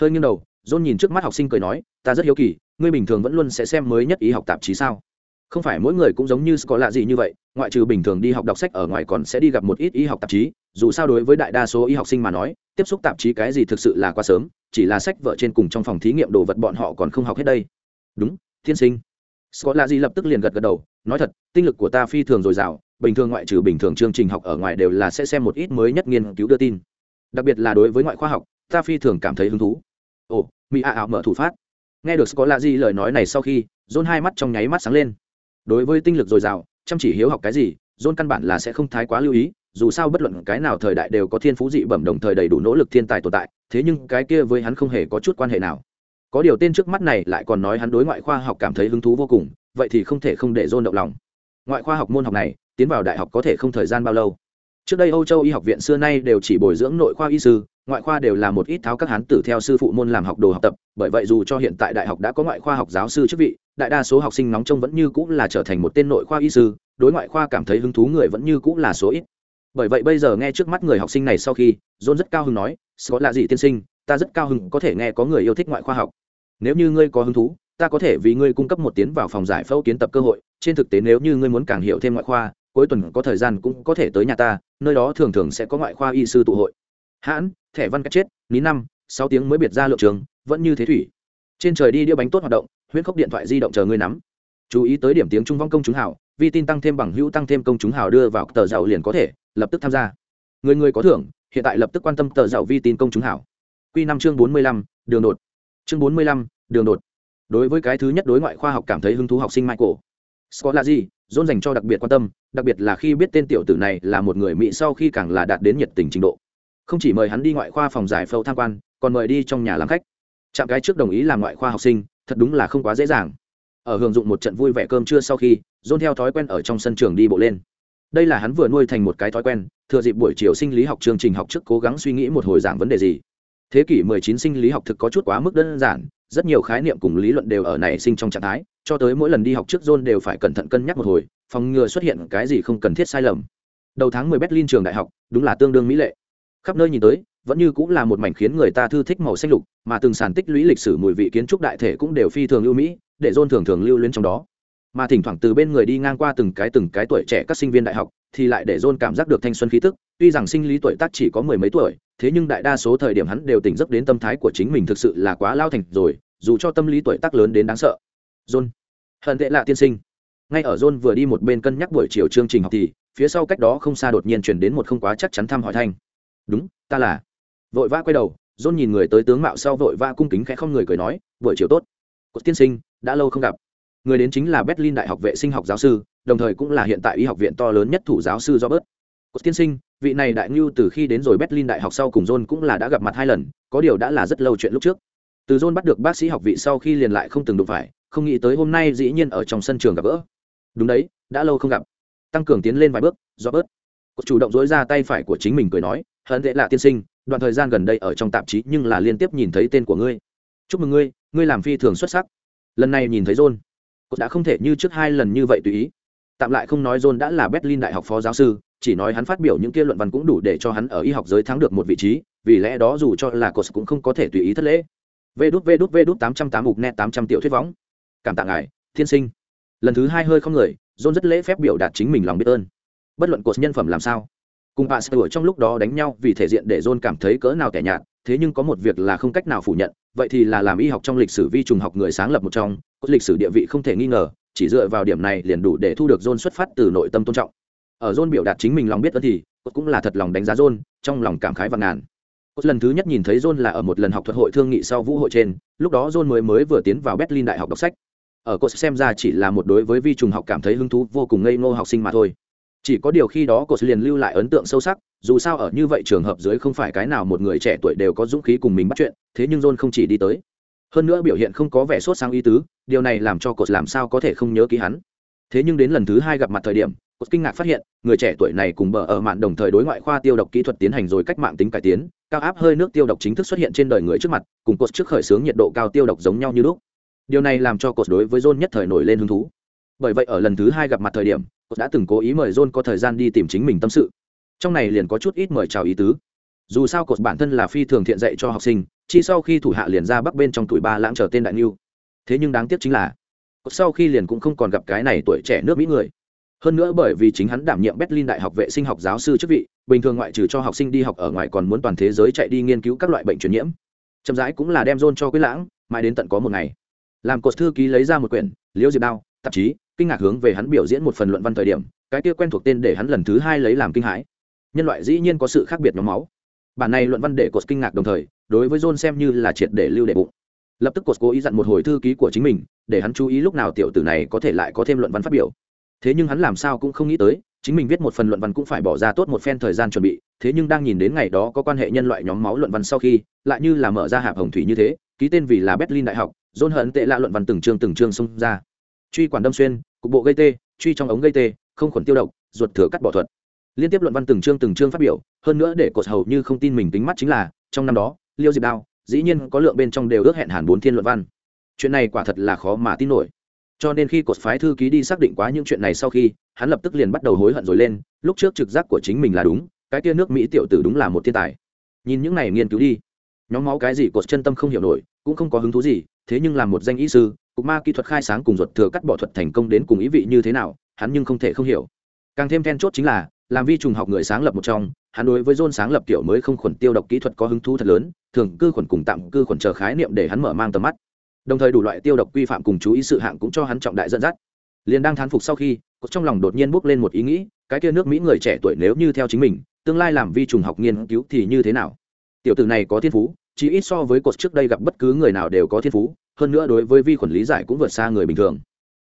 hơi nghiêng đầu John nhìn trước mắt học sinh cười nói, ta rất hiếu kỳ, ngươi bình thường vẫn luôn sẽ xem mới nhất ý học tạp chí sao? Không phải mỗi người cũng giống như có lạ gì như vậy, ngoại trừ bình thường đi học đọc sách ở ngoài còn sẽ đi gặp một ít y học tạp chí, dù sao đối với đại đa số y học sinh mà nói, tiếp xúc tạp chí cái gì thực sự là quá sớm, chỉ là sách vợ trên cùng trong phòng thí nghiệm đồ vật bọn họ còn không học hết đây. Đúng, thiên sinh. Scott lạ gì lập tức liền gật gật đầu, nói thật, tinh lực của ta phi thường dồi dào, bình thường ngoại trừ bình thường chương trình học ở ngoài đều là sẽ xem một ít mới nhất nghiên cứu đưa tin. Đặc biệt là đối với ngoại khoa học, ta phi thường cảm thấy hứng thú. Ồ mỹ ạ ảo mở thủ phát. Nghe được có lạ gì lời nói này sau khi dôn hai mắt trong nháy mắt sáng lên. Đối với tinh lực dồi dào chăm chỉ hiếu học cái gì dôn căn bản là sẽ không thái quá lưu ý dù sao bất luận cái nào thời đại đều có thiên phú dị bẩm đồng thời đầy đủ nỗ lực thiên tài tồn tại thế nhưng cái kia với hắn không hề có chút quan hệ nào. Có điều tên trước mắt này lại còn nói hắn đối ngoại khoa học cảm thấy hứng thú vô cùng vậy thì không thể không để dôn động lòng. Ngoại khoa học môn học này tiến vào đại học có thể không thời gian bao lâu. Trước đây âu châu y học viện xưa nay đều chỉ bồi dưỡng nội khoa y sư, ngoại khoa đều là một ít tháo các hán tử theo sư phụ môn làm học đồ học tập, bởi vậy dù cho hiện tại đại học đã có ngoại khoa học giáo sư chức vị, đại đa số học sinh nóng trông vẫn như cũng là trở thành một tên nội khoa y sư, đối ngoại khoa cảm thấy hứng thú người vẫn như cũng là số ít. Bởi vậy bây giờ nghe trước mắt người học sinh này sau khi, john rất cao hứng nói, scott là gì tiên sinh? Ta rất cao hứng có thể nghe có người yêu thích ngoại khoa học. Nếu như ngươi có hứng thú, ta có thể vì ngươi cung cấp một tiến vào phòng giải phẫu kiến tập cơ hội. Trên thực tế nếu như ngươi muốn càng hiểu thêm ngoại khoa cuối tuần có thời gian cũng có thể tới nhà ta, nơi đó thường thường sẽ có ngoại khoa y sư tụ hội. Hãn, thẻ văn cách chết, ní năm, sáu tiếng mới biệt ra lượng trường, vẫn như thế thủy. Trên trời đi đĩa bánh tốt hoạt động huyễn khốc điện thoại di động chờ ngươi nắm. Chú ý tới điểm tiếng trung vong công chúng hào, vi tin tăng thêm bằng hữu tăng thêm công chúng hào đưa vào tờ giàu liền có thể, lập tức tham gia. Người người có thưởng, hiện tại lập tức quan tâm tờ giàu vi tin công chúng hào. Q năm chương bốn mươi lăm, đường đột. Chương bốn mươi lăm, đường đột. Đối với cái thứ nhất đối ngoại khoa học cảm thấy hứng thú học sinh michael scott là gì? John dành cho đặc biệt quan tâm, đặc biệt là khi biết tên tiểu tử này là một người mỹ sau khi càng là đạt đến nhiệt tình trình độ. Không chỉ mời hắn đi ngoại khoa phòng giải phẫu tham quan, còn mời đi trong nhà làm khách. Trạm cái trước đồng ý làm ngoại khoa học sinh, thật đúng là không quá dễ dàng. Ở hưởng dụng một trận vui vẻ cơm trưa sau khi, John theo thói quen ở trong sân trường đi bộ lên. Đây là hắn vừa nuôi thành một cái thói quen, thừa dịp buổi chiều sinh lý học chương trình học trước cố gắng suy nghĩ một hồi giảng vấn đề gì. Thế kỷ 19 sinh lý học thực có chút quá mức đơn giản, rất nhiều khái niệm cùng lý luận đều ở nảy sinh trong trạng thái cho tới mỗi lần đi học trước John đều phải cẩn thận cân nhắc một hồi, phòng ngừa xuất hiện cái gì không cần thiết sai lầm. Đầu tháng 10 berlin trường đại học, đúng là tương đương mỹ lệ. Khắp nơi nhìn tới, vẫn như cũng là một mảnh khiến người ta thư thích màu xanh lục, mà từng sản tích lũy lịch sử mùi vị kiến trúc đại thể cũng đều phi thường ưu mỹ, để John thường thường lưu luyến trong đó. Mà thỉnh thoảng từ bên người đi ngang qua từng cái từng cái tuổi trẻ các sinh viên đại học, thì lại để John cảm giác được thanh xuân khí tức, tuy rằng sinh lý tuổi tác chỉ có mười mấy tuổi, thế nhưng đại đa số thời điểm hắn đều tỉnh giấc đến tâm thái của chính mình thực sự là quá lao thành rồi, dù cho tâm lý tuổi tác lớn đến đáng sợ. John. Hận tệ lạ tiên sinh. Ngay ở John vừa đi một bên cân nhắc buổi chiều chương trình học thì, phía sau cách đó không xa đột nhiên truyền đến một không quá chắc chắn thăm hỏi thanh. "Đúng, ta là." Vội vã quay đầu, John nhìn người tới tướng mạo sau vội vã cung kính khẽ không người cười nói, "Buổi chiều tốt." "Cột tiên sinh, đã lâu không gặp." Người đến chính là Berlin Đại học vệ sinh học giáo sư, đồng thời cũng là hiện tại y học viện to lớn nhất thủ giáo sư Robert. Cột tiên sinh, vị này đại ngưu từ khi đến rồi Berlin Đại học sau cùng John cũng là đã gặp mặt hai lần, có điều đã là rất lâu chuyện lúc trước. Từ John bắt được bác sĩ học vị sau khi liền lại không từng đụng phải, không nghĩ tới hôm nay dĩ nhiên ở trong sân trường gặp gỡ. Đúng đấy, đã lâu không gặp. Tăng cường tiến lên vài bước, do bớt. Cột chủ động dối ra tay phải của chính mình cười nói, hận tệ lạ tiên sinh, đoạn thời gian gần đây ở trong tạp chí nhưng là liên tiếp nhìn thấy tên của ngươi. Chúc mừng ngươi ngươi làm phi thường xuất sắc. Lần này nhìn thấy john cột đã không thể như trước hai lần như vậy tùy ý. Tạm lại không nói john đã là berlin đại học phó giáo sư, chỉ nói hắn phát biểu những kia luận văn cũng đủ để cho hắn ở y học giới thắng được một vị trí, vì lẽ đó dù cho là cột cũng không có thể tùy ý thất lễ. Vê đút vê đút vê đút tám trăm tám mục net tám trăm triệu thuyết võng cảm tạ ngài thiên sinh. Lần thứ hai hơi không người john rất lễ phép biểu đạt chính mình lòng biết ơn. Bất luận cột nhân phẩm làm sao cùng bà sửa trong lúc đó đánh nhau vì thể diện để john cảm thấy cỡ nào tẻ nhạt thế nhưng có một việc là không cách nào phủ nhận vậy thì là làm y học trong lịch sử vi trùng học người sáng lập một trong có lịch sử địa vị không thể nghi ngờ chỉ dựa vào điểm này liền đủ để thu được john xuất phát từ nội tâm tôn trọng. Ở john biểu đạt chính mình lòng biết ơn thì cũng là thật lòng đánh giá john trong lòng cảm khái và ngàn. Cốt lần thứ nhất nhìn thấy John là ở một lần học thuật hội thương nghị sau vũ hội trên, lúc đó John mới mới vừa tiến vào Berlin đại học đọc sách ở cô xem ra chỉ là một đối với vi trùng học cảm thấy hứng thú vô cùng ngây ngô học sinh mà thôi. Chỉ có điều khi đó cô liền lưu lại ấn tượng sâu sắc, dù sao ở như vậy trường hợp dưới không phải cái nào một người trẻ tuổi đều có dũng khí cùng mình bắt chuyện, thế nhưng john không chỉ đi tới. Hơn nữa biểu hiện không có vẻ sốt sang ý tứ, điều này làm cho cô làm sao có thể không nhớ ký hắn. Thế nhưng đến lần thứ hai gặp mặt thời điểm, cô kinh ngạc phát hiện, người trẻ tuổi này cùng bờ ở mạn đồng thời đối ngoại khoa tiêu độc kỹ thuật tiến hành rồi cách mạng tính cải tiến, cao áp hơi nước tiêu độc chính thức xuất hiện trên đời người trước mặt, cùng cô trước khởi xướng nhiệt độ cao tiêu độc giống nhau như lúc điều này làm cho cột đối với john nhất thời nổi lên hứng thú. Bởi vậy ở lần thứ hai gặp mặt thời điểm, cột đã từng cố ý mời john có thời gian đi tìm chính mình tâm sự. Trong này liền có chút ít mời chào ý tứ. Dù sao cột bản thân là phi thường thiện dạy cho học sinh, chi sau khi thủ hạ liền ra bắc bên trong tuổi ba lãng trở tên đại niu thế nhưng đáng tiếc chính là, cột sau khi liền cũng không còn gặp cái này tuổi trẻ nước mỹ người. Hơn nữa bởi vì chính hắn đảm nhiệm berlin đại học vệ sinh học giáo sư chức vị, bình thường ngoại trừ cho học sinh đi học ở ngoài còn muốn toàn thế giới chạy đi nghiên cứu các loại bệnh truyền nhiễm. Chậm rãi cũng là đem john cho quyết lãng, mãi đến tận có một ngày làm cột thư ký lấy ra một quyển, liễu diệp đao, tạp chí, kinh ngạc hướng về hắn biểu diễn một phần luận văn thời điểm, cái kia quen thuộc tên để hắn lần thứ hai lấy làm kinh hãi. Nhân loại dĩ nhiên có sự khác biệt nhóm máu. Bản này luận văn để cột kinh ngạc đồng thời, đối với john xem như là triệt để lưu đệ bụng. Lập tức cột cố ý dặn một hồi thư ký của chính mình, để hắn chú ý lúc nào tiểu tử này có thể lại có thêm luận văn phát biểu. Thế nhưng hắn làm sao cũng không nghĩ tới, chính mình viết một phần luận văn cũng phải bỏ ra tốt một phen thời gian chuẩn bị, thế nhưng đang nhìn đến ngày đó có quan hệ nhân loại nhóm máu luận văn sau khi, lại như là mở ra hạp hồng thủy như thế, ký tên vì là berlin đại học dôn hận tệ lạ luận văn từng chương từng chương xông ra. Truy quản đâm xuyên, cục bộ gây tê, truy trong ống gây tê, không khuẩn tiêu độc, ruột thừa cắt bỏ thuật. Liên tiếp luận văn từng chương từng chương phát biểu, hơn nữa để cột hầu như không tin mình tính mắt chính là, trong năm đó, liêu diệp đao, dĩ nhiên có lượng bên trong đều ước hẹn hẳn bốn thiên luận văn. Chuyện này quả thật là khó mà tin nổi. Cho nên khi cột phái thư ký đi xác định quá những chuyện này sau khi, hắn lập tức liền bắt đầu hối hận rồi lên, lúc trước trực giác của chính mình là đúng, cái tia nước mỹ tiểu tử đúng là một thiên tài. Nhìn những này nghiên cứu đi. Nhóm máu cái gì cột chân tâm không hiểu nổi, cũng không có hứng thú gì thế nhưng làm một danh y sư, cục ma kỹ thuật khai sáng cùng ruột thừa cắt bỏ thuật thành công đến cùng ý vị như thế nào, hắn nhưng không thể không hiểu. Càng thêm then chốt chính là, làm vi trùng học người sáng lập một trong, hắn đối với dôn sáng lập kiểu mới không khuẩn tiêu độc kỹ thuật có hứng thú thật lớn, thường cư khuẩn cùng tạm cư khuẩn chờ khái niệm để hắn mở mang tầm mắt. Đồng thời đủ loại tiêu độc quy phạm cùng chú ý sự hạng cũng cho hắn trọng đại dẫn dắt. Liền đang thán phục sau khi trong lòng đột nhiên bốc lên một ý nghĩ, cái kia nước mỹ người trẻ tuổi nếu như theo chính mình, tương lai làm vi trùng học nghiên cứu thì như thế nào? Tiểu tử này có thiên phú chỉ ít so với cột trước đây gặp bất cứ người nào đều có thiên phú hơn nữa đối với vi khuẩn lý giải cũng vượt xa người bình thường.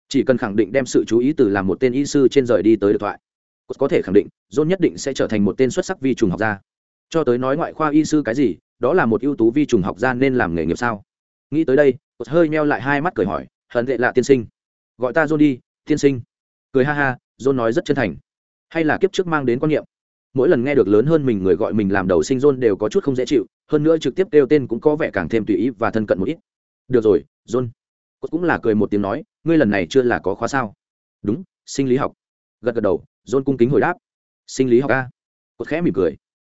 Chỉ cần khẳng định đem sự chú ý từ làm một tên y sư trên rời đi tới điện thoại, có thể khẳng định, john nhất định sẽ trở thành một tên xuất sắc vi trùng học gia. Cho tới nói ngoại khoa y sư cái gì, đó là một ưu tú vi trùng học gia nên làm nghề nghiệp sao? Nghĩ tới đây hơi meo lại hai mắt cười hỏi, hận tệ lạ tiên sinh. Gọi ta john đi, tiên sinh. Cười ha ha, john nói rất chân thành. Hay là kiếp trước mang đến quan niệm, mỗi lần nghe được lớn hơn mình người gọi mình làm đầu sinh john đều có chút không dễ chịu, hơn nữa trực tiếp kêu tên cũng có vẻ càng thêm tùy ý và thân cận một ít được rồi, john. Cốt cũng là cười một tiếng nói, ngươi lần này chưa là có khóa sao? Đúng, sinh lý học. Gật gật đầu, john cung kính hồi đáp. Sinh lý học a? Cốt khẽ mỉm cười.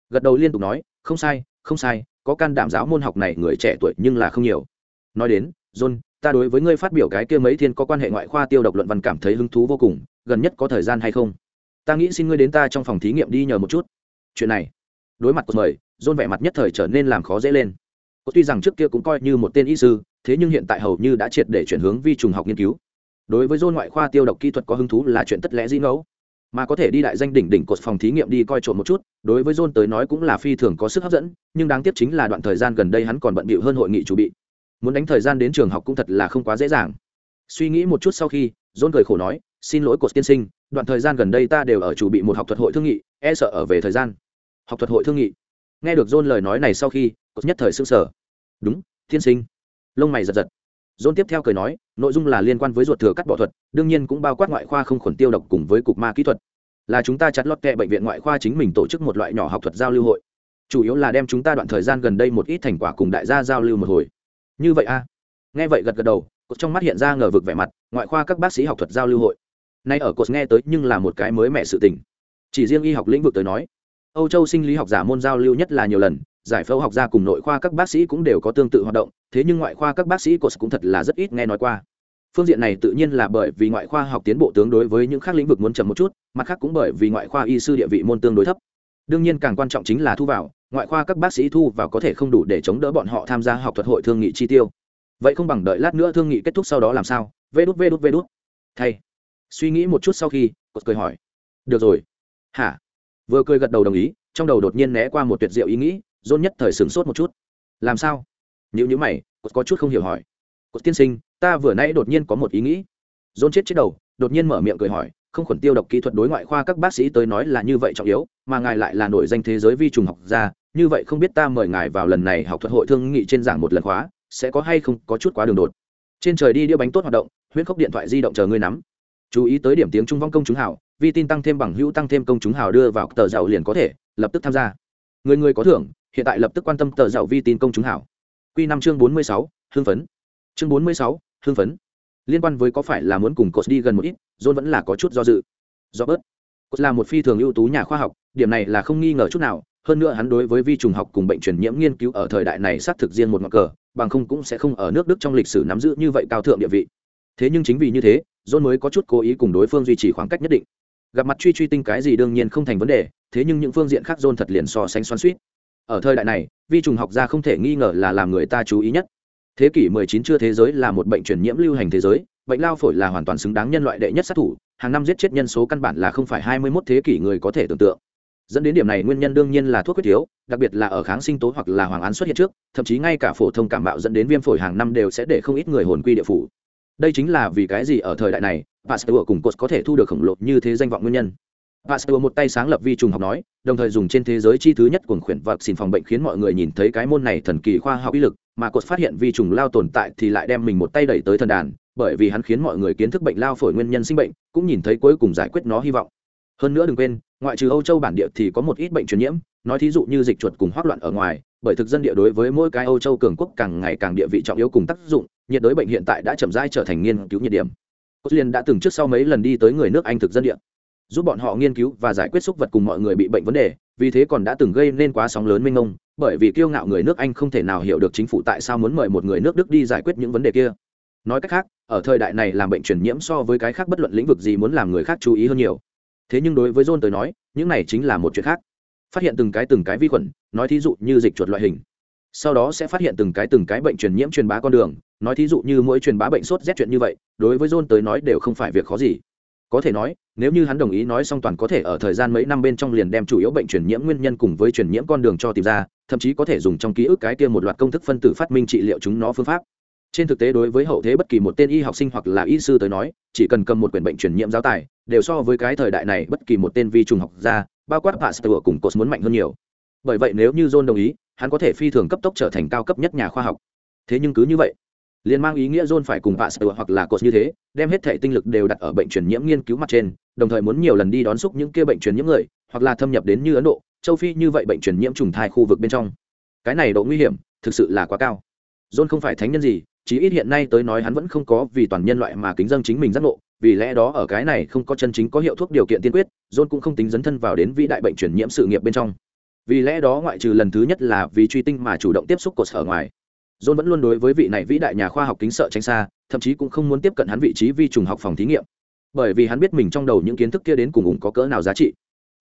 Gật đầu liên tục nói, không sai không sai, có can đảm giáo môn học này người trẻ tuổi nhưng là không nhiều. Nói đến, john, ta đối với ngươi phát biểu cái kia mấy thiên có quan hệ ngoại khoa tiêu độc luận văn cảm thấy hứng thú vô cùng, gần nhất có thời gian hay không? Ta nghĩ xin ngươi đến ta trong phòng thí nghiệm đi nhờ một chút. Chuyện này. Đối mặt của mời, john vẻ mặt nhất thời trở nên làm khó dễ lên. Có tuy rằng trước kia cũng coi như một tên y sư thế nhưng hiện tại hầu như đã triệt để chuyển hướng vi trùng học nghiên cứu. Đối với john ngoại khoa tiêu độc kỹ thuật có hứng thú là chuyện tất lẽ dĩ ngẫu. Mà có thể đi đại danh đỉnh đỉnh cột phòng thí nghiệm đi coi trộm một chút, đối với john tới nói cũng là phi thường có sức hấp dẫn, nhưng đáng tiếc chính là đoạn thời gian gần đây hắn còn bận bịu hơn hội nghị chủ bị. Muốn đánh thời gian đến trường học cũng thật là không quá dễ dàng. Suy nghĩ một chút sau khi john cười khổ nói, xin lỗi cột tiên sinh, đoạn thời gian gần đây ta đều ở chủ bị một học thuật hội thương nghị e sợ ở về thời gian. Học thuật hội thương nghị. Nghe được john lời nói này sau khi, cột nhất thời sững sờ. Đúng, tiên sinh lông mày giật giật. Dôn tiếp theo cười nói, nội dung là liên quan với ruột thừa cắt bỏ thuật, đương nhiên cũng bao quát ngoại khoa không khuẩn tiêu độc cùng với cục ma kỹ thuật. Là chúng ta chặt lót kệ bệnh viện ngoại khoa chính mình tổ chức một loại nhỏ học thuật giao lưu hội. Chủ yếu là đem chúng ta đoạn thời gian gần đây một ít thành quả cùng đại gia giao lưu một hồi. Như vậy a nghe vậy gật gật đầu, cột trong mắt hiện ra ngờ vực vẻ mặt, ngoại khoa các bác sĩ học thuật giao lưu hội. Nay ở cột nghe tới nhưng là một cái mới mẻ sự tình. Chỉ riêng y học lĩnh vực tới nói, âu châu sinh lý học giả môn giao lưu nhất là nhiều lần giải phẫu học gia cùng nội khoa các bác sĩ cũng đều có tương tự hoạt động, thế nhưng ngoại khoa các bác sĩ cột cũng thật là rất ít nghe nói qua. Phương diện này tự nhiên là bởi vì ngoại khoa học tiến bộ tương đối với những khác lĩnh vực muốn chậm một chút, mặt khác cũng bởi vì ngoại khoa y sư địa vị môn tương đối thấp. Đương nhiên càng quan trọng chính là thu vào, ngoại khoa các bác sĩ thu vào có thể không đủ để chống đỡ bọn họ tham gia học thuật hội thương nghị chi tiêu. Vậy không bằng đợi lát nữa thương nghị kết thúc sau đó làm sao? Vê đút vê đút vê đút. Thay. Suy nghĩ một chút sau khi, cột cười hỏi. Được rồi. Hả? Vừa cười gật đầu đồng ý, trong đầu đột nhiên né qua một tuyệt diệu ý nghĩ dôn nhất thời sửng sốt một chút. Làm sao? Nếu như mày cột có chút không hiểu hỏi. Cột tiên sinh, ta vừa nãy đột nhiên có một ý nghĩ. Dôn chết chết đầu, đột nhiên mở miệng cười hỏi, không khuẩn tiêu độc kỹ thuật đối ngoại khoa các bác sĩ tới nói là như vậy trọng yếu, mà ngài lại là nổi danh thế giới vi trùng học gia, như vậy không biết ta mời ngài vào lần này học thuật hội thương nghị trên giảng một lần khóa, sẽ có hay không có chút quá đường đột. Trên trời đi đĩa bánh tốt hoạt động, huyễn khốc điện thoại di động chờ ngươi nắm. Chú ý tới điểm tiếng trung vong công chúng hào, vi tin tăng thêm bằng hữu tăng thêm công chúng hào đưa vào tờ giàu liền có thể, lập tức tham gia. Người người có thưởng hiện tại lập tức quan tâm tờ giàu vi tin công chúng hảo. Q năm chương bốn mươi sáu hương phấn. Chương bốn mươi sáu hương phấn. Liên quan với có phải là muốn cùng cột đi gần một ít, john vẫn là có chút do dự. Do bớt cột là một phi thường ưu tú nhà khoa học, điểm này là không nghi ngờ chút nào, hơn nữa hắn đối với vi trùng học cùng bệnh truyền nhiễm nghiên cứu ở thời đại này xác thực riêng một ngọn cờ, bằng không cũng sẽ không ở nước đức trong lịch sử nắm giữ như vậy cao thượng địa vị. Thế nhưng chính vì như thế, john mới có chút cố ý cùng đối phương duy trì khoảng cách nhất định. Gặp mặt truy truy tinh cái gì đương nhiên không thành vấn đề, thế nhưng những phương diện khác john thật liền so sánh xoắn suýt ở thời đại này, vi trùng học ra không thể nghi ngờ là làm người ta chú ý nhất. Thế kỷ 19 chưa thế giới là một bệnh truyền nhiễm lưu hành thế giới, bệnh lao phổi là hoàn toàn xứng đáng nhân loại đệ nhất sát thủ, hàng năm giết chết nhân số căn bản là không phải 21 thế kỷ người có thể tưởng tượng. Dẫn đến điểm này nguyên nhân đương nhiên là thuốc huyết thiếu, đặc biệt là ở kháng sinh tố hoặc là hoàng án xuất hiện trước, thậm chí ngay cả phổ thông cảm bạo dẫn đến viêm phổi hàng năm đều sẽ để không ít người hồn quy địa phủ. Đây chính là vì cái gì ở thời đại này, pasteur cùng cột có thể thu được khổng lồ như thế danh vọng nguyên nhân pasteur một tay sáng lập vi trùng học nói, đồng thời dùng trên thế giới chi thứ nhất cuồng khuyển vật xin phòng bệnh khiến mọi người nhìn thấy cái môn này thần kỳ khoa học ý lực, mà cột phát hiện vi trùng lao tồn tại thì lại đem mình một tay đẩy tới thần đàn, bởi vì hắn khiến mọi người kiến thức bệnh lao phổi nguyên nhân sinh bệnh, cũng nhìn thấy cuối cùng giải quyết nó hy vọng. Hơn nữa đừng quên, ngoại trừ âu châu bản địa thì có một ít bệnh truyền nhiễm, nói thí dụ như dịch chuột cùng hoắc loạn ở ngoài, bởi thực dân địa đối với mỗi cái âu châu cường quốc càng ngày càng địa vị trọng yếu cùng tác dụng, nhiệt đới bệnh hiện tại đã chậm rãi trở thành nghiên cứu nhiệt điểm. Cốt liên đã từng trước sau mấy lần đi tới người nước anh thực dân địa giúp bọn họ nghiên cứu và giải quyết xúc vật cùng mọi người bị bệnh vấn đề, vì thế còn đã từng gây nên quá sóng lớn mênh mông, bởi vì kiêu ngạo người nước anh không thể nào hiểu được chính phủ tại sao muốn mời một người nước đức đi giải quyết những vấn đề kia. Nói cách khác, ở thời đại này làm bệnh truyền nhiễm so với cái khác bất luận lĩnh vực gì muốn làm người khác chú ý hơn nhiều. Thế nhưng đối với john tới nói, những này chính là một chuyện khác. Phát hiện từng cái từng cái vi khuẩn, nói thí dụ như dịch chuột loại hình. Sau đó sẽ phát hiện từng cái từng cái bệnh truyền nhiễm truyền bá con đường, nói thí dụ như mỗi truyền bá bệnh sốt rét chuyện như vậy, đối với john tới nói đều không phải việc khó gì có thể nói, nếu như hắn đồng ý nói xong toàn có thể ở thời gian mấy năm bên trong liền đem chủ yếu bệnh truyền nhiễm nguyên nhân cùng với truyền nhiễm con đường cho tìm ra, thậm chí có thể dùng trong ký ức cái kia một loạt công thức phân tử phát minh trị liệu chúng nó phương pháp. Trên thực tế đối với hậu thế bất kỳ một tên y học sinh hoặc là y sư tới nói, chỉ cần cầm một quyển bệnh truyền nhiễm giáo tài, đều so với cái thời đại này bất kỳ một tên vi trùng học gia, bao quát pasteur cùng cos muốn mạnh hơn nhiều. Bởi vậy nếu như john đồng ý, hắn có thể phi thường cấp tốc trở thành cao cấp nhất nhà khoa học. Thế nhưng cứ như vậy liền mang ý nghĩa john phải cùng pasteur hoặc là cột như thế, đem hết thể tinh lực đều đặt ở bệnh truyền nhiễm nghiên cứu mặt trên, đồng thời muốn nhiều lần đi đón xúc những kia bệnh truyền nhiễm người, hoặc là thâm nhập đến như ấn độ, châu phi như vậy bệnh truyền nhiễm trùng thai khu vực bên trong. Cái này độ nguy hiểm, thực sự là quá cao. John không phải thánh nhân gì, chí ít hiện nay tới nói hắn vẫn không có vì toàn nhân loại mà kính dân chính mình giác ngộ, vì lẽ đó ở cái này không có chân chính có hiệu thuốc điều kiện tiên quyết john cũng không tính dấn thân vào đến vĩ đại bệnh truyền nhiễm sự nghiệp bên trong. Vì lẽ đó ngoại trừ lần thứ nhất là vì truy tinh mà chủ động tiếp xúc cột sở ngoài john vẫn luôn đối với vị này vĩ đại nhà khoa học kính sợ tránh xa, thậm chí cũng không muốn tiếp cận hắn vị trí vi trùng học phòng thí nghiệm. Bởi vì hắn biết mình trong đầu những kiến thức kia đến cùng ủng có cỡ nào giá trị.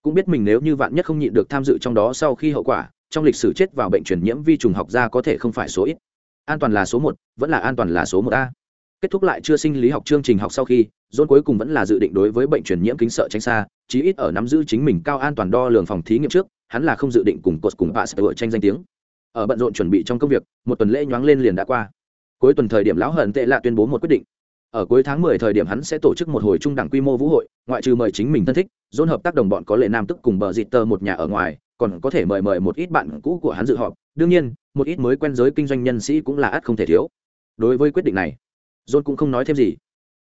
Cũng biết mình nếu như vạn nhất không nhịn được tham dự trong đó sau khi hậu quả, trong lịch sử chết vào bệnh truyền nhiễm vi trùng học ra có thể không phải số ít. An toàn là số một, vẫn là an toàn là số một a. Kết thúc lại chưa sinh lý học chương trình học sau khi, john cuối cùng vẫn là dự định đối với bệnh truyền nhiễm kính sợ tránh xa, chí ít ở nắm giữ chính mình cao an toàn đo lường phòng thí nghiệm trước, hắn là không dự định cùng cột cùng pasteur tranh danh tiếng ở bận rộn chuẩn bị trong công việc, một tuần lễ nhoáng lên liền đã qua. Cuối tuần thời điểm lão hận tệ lạ tuyên bố một quyết định. Ở cuối tháng 10 thời điểm hắn sẽ tổ chức một hồi trung đẳng quy mô vũ hội, ngoại trừ mời chính mình thân thích, dồn hợp tác đồng bọn có lệ nam tức cùng bờ dịt tờ một nhà ở ngoài, còn có thể mời mời một ít bạn cũ của hắn dự họp. Đương nhiên, một ít mới quen giới kinh doanh nhân sĩ cũng là ắt không thể thiếu. Đối với quyết định này john cũng không nói thêm gì.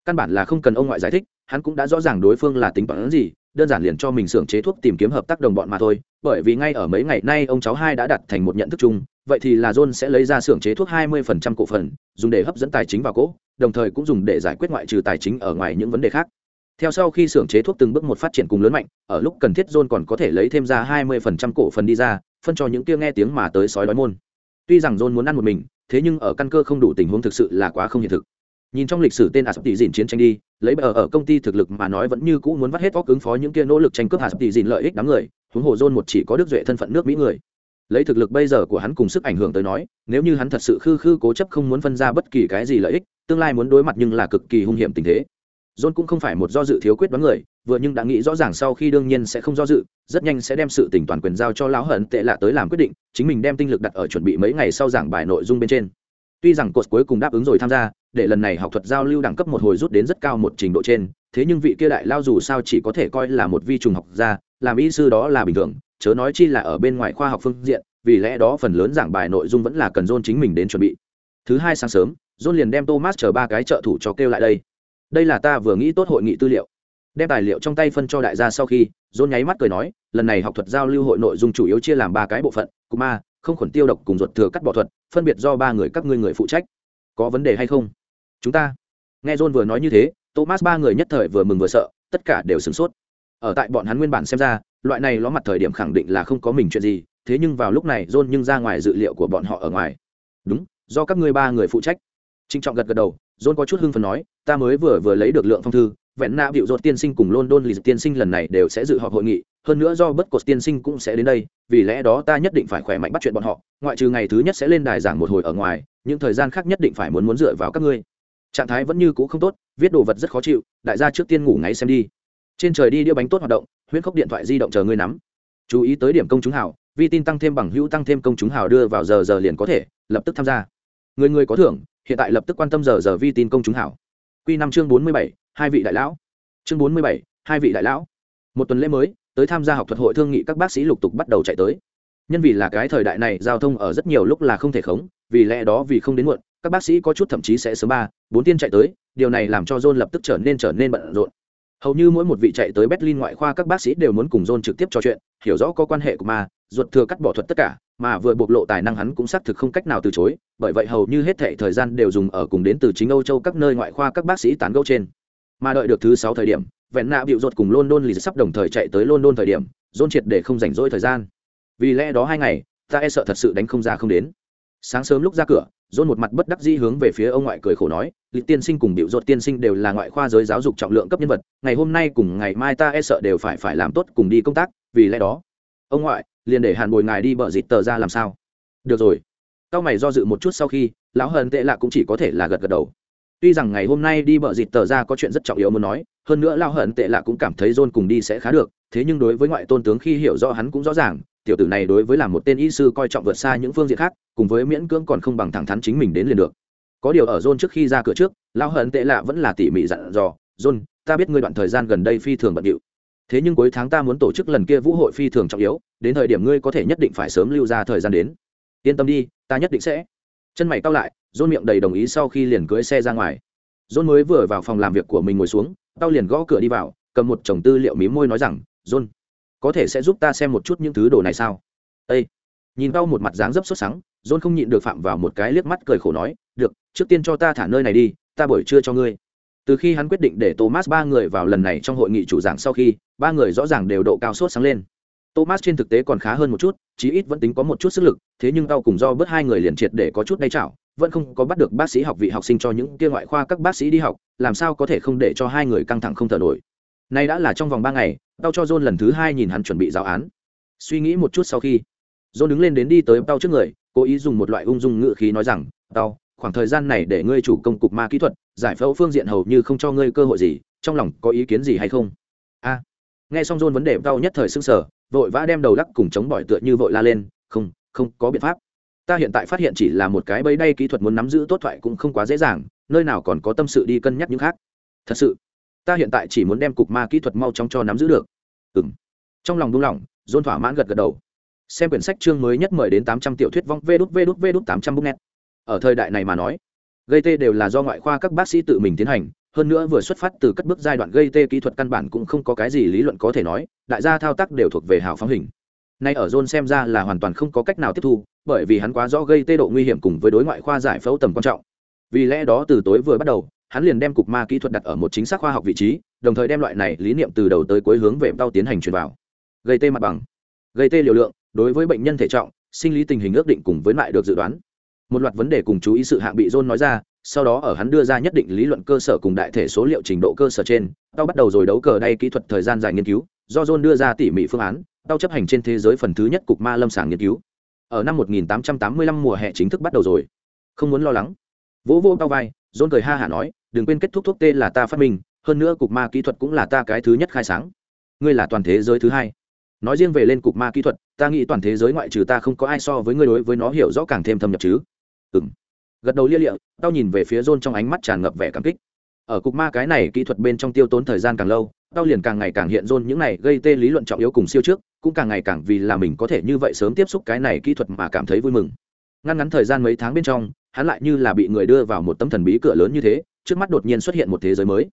Căn bản là không cần ông ngoại giải thích, hắn cũng đã rõ ràng đối phương là tính toán gì đơn giản liền cho mình xưởng chế thuốc tìm kiếm hợp tác đồng bọn mà thôi, bởi vì ngay ở mấy ngày nay ông cháu hai đã đặt thành một nhận thức chung, vậy thì là john sẽ lấy ra xưởng chế thuốc 20% cổ phần, dùng để hấp dẫn tài chính vào cỗ, đồng thời cũng dùng để giải quyết ngoại trừ tài chính ở ngoài những vấn đề khác. Theo sau khi xưởng chế thuốc từng bước một phát triển cùng lớn mạnh, ở lúc cần thiết john còn có thể lấy thêm ra 20% cổ phần đi ra, phân cho những kia nghe tiếng mà tới sói đói môn. Tuy rằng john muốn ăn một mình, thế nhưng ở căn cơ không đủ tình huống thực sự là quá không hiện thực nhìn trong lịch sử tên asp tỷ dìn chiến tranh đi, lấy ở ở công ty thực lực mà nói vẫn như cũ muốn vắt hết óc ứng phó những kia nỗ lực tranh cướp asp tỷ dìn lợi ích đám người, huống hồ john một chỉ có đức duệ thân phận nước mỹ người. Lấy thực lực bây giờ của hắn cùng sức ảnh hưởng tới nói, nếu như hắn thật sự khư khư cố chấp không muốn phân ra bất kỳ cái gì lợi ích, tương lai muốn đối mặt nhưng là cực kỳ hung hiểm tình thế. John cũng không phải một do dự thiếu quyết đoán người, vừa nhưng đã nghĩ rõ ràng sau khi đương nhiên sẽ không do dự, rất nhanh sẽ đem sự tỉnh toàn quyền giao cho lão hận tệ lạ tới làm quyết định, chính mình đem tinh lực đặt ở chuẩn bị mấy ngày sau giảng bài nội dung bên trên tuy rằng cột cuối cùng đáp ứng rồi tham gia, để lần này học thuật giao lưu đẳng cấp một hồi rút đến rất cao một trình độ trên, thế nhưng vị kia đại lao dù sao chỉ có thể coi là một vi trùng học gia, làm y sư đó là bình thường, chớ nói chi là ở bên ngoài khoa học phương diện, vì lẽ đó phần lớn giảng bài nội dung vẫn là cần john chính mình đến chuẩn bị. Thứ hai sáng sớm, john liền đem thomas chờ ba cái trợ thủ cho kêu lại đây. Đây là ta vừa nghĩ tốt hội nghị tư liệu. Đem tài liệu trong tay phân cho đại gia sau khi, john nháy mắt cười nói, lần này học thuật giao lưu hội nội dung chủ yếu chia làm ba cái bộ phận cuma không khuẩn tiêu độc cùng ruột thừa cắt bỏ thuật, phân biệt do ba người các ngươi người phụ trách. Có vấn đề hay không? Chúng ta. Nghe john vừa nói như thế, thomas ba người nhất thời vừa mừng vừa sợ, tất cả đều sửng sốt. Ở tại bọn hắn nguyên bản xem ra, loại này ló mặt thời điểm khẳng định là không có mình chuyện gì, thế nhưng vào lúc này john nhưng ra ngoài dự liệu của bọn họ ở ngoài. Đúng, do các ngươi ba người phụ trách. Trinh trọng gật gật đầu, john có chút hưng phần nói, ta mới vừa vừa lấy được lượng phong thư, vẹn nạ bịu rột tiên sinh cùng london lì tiên sinh lần này đều sẽ dự họp hội nghị hơn nữa do bất cột tiên sinh cũng sẽ đến đây, vì lẽ đó ta nhất định phải khỏe mạnh bắt chuyện bọn họ, ngoại trừ ngày thứ nhất sẽ lên đài giảng một hồi ở ngoài, những thời gian khác nhất định phải muốn muốn dựa vào các ngươi. Trạng thái vẫn như cũ không tốt, viết đồ vật rất khó chịu, đại gia trước tiên ngủ ngáy xem đi. Trên trời đi đĩa bánh tốt hoạt động, huyễn khốc điện thoại di động chờ ngươi nắm. Chú ý tới điểm công chúng hào, vi tin tăng thêm bằng hữu tăng thêm công chúng hào đưa vào giờ giờ liền có thể, lập tức tham gia. Người người có thưởng, hiện tại lập tức quan tâm giờ giờ vi tin công chúng hào. Q năm chương bốn mươi bảy, hai vị đại lão. Chương bốn mươi bảy, hai vị đại lão. Một tuần lễ mới tới tham gia học thuật hội thương nghị các bác sĩ lục tục bắt đầu chạy tới. Nhân vì là cái thời đại này, giao thông ở rất nhiều lúc là không thể khống, vì lẽ đó vì không đến muộn, các bác sĩ có chút thậm chí sẽ sớm ba, bốn tiên chạy tới, điều này làm cho john lập tức trở nên trở nên bận rộn. Hầu như mỗi một vị chạy tới berlin ngoại khoa, các bác sĩ đều muốn cùng john trực tiếp trò chuyện, hiểu rõ có quan hệ của ma, ruột thừa cắt bỏ thuật tất cả, mà vừa bộc lộ tài năng hắn cũng xác thực không cách nào từ chối, bởi vậy hầu như hết thệ thời gian đều dùng ở cùng đến từ chính âu châu các nơi ngoại khoa các bác sĩ tán gẫu trên. Mà đợi được thứ sáu thời điểm vẹn nạ bịu ruột cùng london lì sắp đồng thời chạy tới london thời điểm dôn triệt để không rảnh rỗi thời gian vì lẽ đó hai ngày ta e sợ thật sự đánh không ra không đến sáng sớm lúc ra cửa dôn một mặt bất đắc dĩ hướng về phía ông ngoại cười khổ nói, Lịch tiên sinh cùng Biểu Dột tiên sinh đều là ngoại khoa giới giáo dục trọng lượng cấp nhân vật, ngày hôm nay cùng ngày mai ta e sợ đều phải phải làm tốt cùng đi công tác, vì lẽ đó, ông ngoại, liền để Hàn Bồi ngài đi bợ dịt tờ ra làm sao? Được rồi. Cao mày do dự một chút sau khi, lão hờn tệ lạ cũng chỉ có thể là gật gật đầu. Tuy rằng ngày hôm nay đi bợ dịt tờ ra có chuyện rất trọng yếu muốn nói, hơn nữa lão Hận tệ lạ cũng cảm thấy John cùng đi sẽ khá được, thế nhưng đối với ngoại tôn tướng khi hiểu rõ hắn cũng rõ ràng, tiểu tử này đối với làm một tên y sư coi trọng vượt xa những phương diện khác cùng với miễn cưỡng còn không bằng thẳng thắn chính mình đến liền được. Có điều ở john trước khi ra cửa trước lao hận tệ lạ vẫn là tỉ mỉ dặn dò john ta biết ngươi đoạn thời gian gần đây phi thường bận điệu. Thế nhưng cuối tháng ta muốn tổ chức lần kia vũ hội phi thường trọng yếu đến thời điểm ngươi có thể nhất định phải sớm lưu ra thời gian đến. Yên tâm đi ta nhất định sẽ. Chân mày cao lại Rôn miệng đầy đồng ý sau khi liền cưới xe ra ngoài. Rôn mới vừa vào phòng làm việc của mình ngồi xuống tao liền gõ cửa đi vào cầm một chồng tư liệu mí môi nói rằng Rôn, có thể sẽ giúp ta xem một chút những thứ đồ này sao? Â nhìn tao một mặt dáng dấp sốt sáng Rôn không nhịn được phạm vào một cái liếc mắt cười khổ nói được trước tiên cho ta thả nơi này đi ta buổi trưa cho ngươi. Từ khi hắn quyết định để thomas ba người vào lần này trong hội nghị chủ giảng sau khi ba người rõ ràng đều độ cao sốt sáng lên. Thomas trên thực tế còn khá hơn một chút chí ít vẫn tính có một chút sức lực thế nhưng tao cùng do bớt hai người liền triệt để có chút đay chảo vẫn không có bắt được bác sĩ học vị học sinh cho những kia ngoại khoa các bác sĩ đi học, làm sao có thể không để cho hai người căng thẳng không thở nổi. Nay đã là trong vòng ba ngày, tao cho john lần thứ hai nhìn hắn chuẩn bị giáo án. Suy nghĩ một chút sau khi, john đứng lên đến đi tới tao trước người, cố ý dùng một loại ung dung ngự khí nói rằng, tao, khoảng thời gian này để ngươi chủ công cục ma kỹ thuật, giải phẫu phương diện hầu như không cho ngươi cơ hội gì, trong lòng có ý kiến gì hay không? A. Nghe xong john vấn đề, tao nhất thời sưng sở vội vã đem đầu lắc cùng chống bỏi tựa như vội la lên, không không có biện pháp ta hiện tại phát hiện chỉ là một cái bẫy đay kỹ thuật muốn nắm giữ tốt thoại cũng không quá dễ dàng, nơi nào còn có tâm sự đi cân nhắc những khác. Thật sự, ta hiện tại chỉ muốn đem cục ma kỹ thuật mau chóng cho nắm giữ được. Ừ m trong lòng đung lỏng dôn thỏa mãn gật gật đầu. Xem quyển sách chương mới nhất mời đến tám trăm tiểu thuyết vong, vê đút vê đút vê đút, tám trăm bút net ở thời đại này mà nói, gây tê đều là do ngoại khoa các bác sĩ tự mình tiến hành, hơn nữa vừa xuất phát từ cất bước giai đoạn gây tê kỹ thuật căn bản cũng không có cái gì lý luận có thể nói, đại gia thao tác đều thuộc về hào phóng hình nay ở john xem ra là hoàn toàn không có cách nào tiếp thu, bởi vì hắn quá rõ gây tê độ nguy hiểm cùng với đối ngoại khoa giải phẫu tầm quan trọng. Vì lẽ đó từ tối vừa bắt đầu, hắn liền đem cục ma kỹ thuật đặt ở một chính xác khoa học vị trí, đồng thời đem loại này lý niệm từ đầu tới cuối hướng về đau tiến hành truyền vào. Gây tê mặt bằng. Gây tê liều lượng, đối với bệnh nhân thể trọng, sinh lý tình hình ước định cùng với lại được dự đoán. Một loạt vấn đề cùng chú ý sự hạng bị john nói ra sau đó ở hắn đưa ra nhất định lý luận cơ sở cùng đại thể số liệu trình độ cơ sở trên, tao bắt đầu rồi đấu cờ đay kỹ thuật thời gian dài nghiên cứu, do john đưa ra tỉ mỉ phương án, tao chấp hành trên thế giới phần thứ nhất cục ma lâm sàng nghiên cứu. Ở năm 1885 mùa hè chính thức bắt đầu rồi. Không muốn lo lắng. Vỗ vỗ tao vai, john cười ha hả nói, đừng quên kết thúc thuốc tê là ta phát minh, hơn nữa cục ma kỹ thuật cũng là ta cái thứ nhất khai sáng. Ngươi là toàn thế giới thứ hai. Nói riêng về lên cục ma kỹ thuật, ta nghĩ toàn thế giới ngoại trừ ta không có ai so với ngươi đối với nó hiểu rõ càng thêm thâm nhập chứ. Ừ m gật đầu lia lịa, tao nhìn về phía john trong ánh mắt tràn ngập vẻ cảm kích. Ở cục ma cái này kỹ thuật bên trong tiêu tốn thời gian càng lâu, tao liền càng ngày càng hiện john những này gây tê lý luận trọng yếu cùng siêu trước, cũng càng ngày càng vì là mình có thể như vậy sớm tiếp xúc cái này kỹ thuật mà cảm thấy vui mừng. Ngăn ngắn thời gian mấy tháng bên trong, hắn lại như là bị người đưa vào một tấm thần bí cửa lớn như thế, trước mắt đột nhiên xuất hiện một thế giới mới.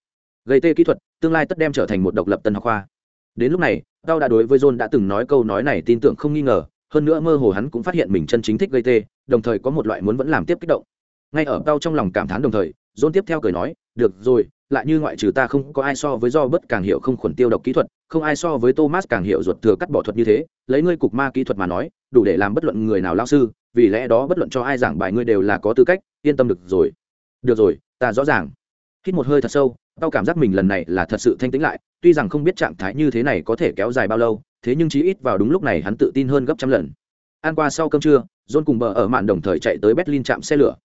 Gây tê kỹ thuật, tương lai tất đem trở thành một độc lập tân học khoa. Đến lúc này, tao đã đối với john đã từng nói câu nói này tin tưởng không nghi ngờ, hơn nữa mơ hồ hắn cũng phát hiện mình chân chính thích gây tê, đồng thời có một loại muốn vẫn làm tiếp kích động ngay ở tao trong lòng cảm thán đồng thời, john tiếp theo cười nói, được rồi, lại như ngoại trừ ta không có ai so với do bất càng hiểu không khuẩn tiêu độc kỹ thuật, không ai so với thomas càng hiểu ruột thừa cắt bỏ thuật như thế, lấy ngươi cục ma kỹ thuật mà nói, đủ để làm bất luận người nào lao sư, vì lẽ đó bất luận cho ai giảng bài ngươi đều là có tư cách, yên tâm được rồi. Được rồi, ta rõ ràng. Hít một hơi thật sâu tao cảm giác mình lần này là thật sự thanh tĩnh lại, tuy rằng không biết trạng thái như thế này có thể kéo dài bao lâu, thế nhưng chí ít vào đúng lúc này hắn tự tin hơn gấp trăm lần. Ăn qua sau cơm trưa, john cùng bờ ở mạn đồng thời chạy tới berlin trạm xe lửa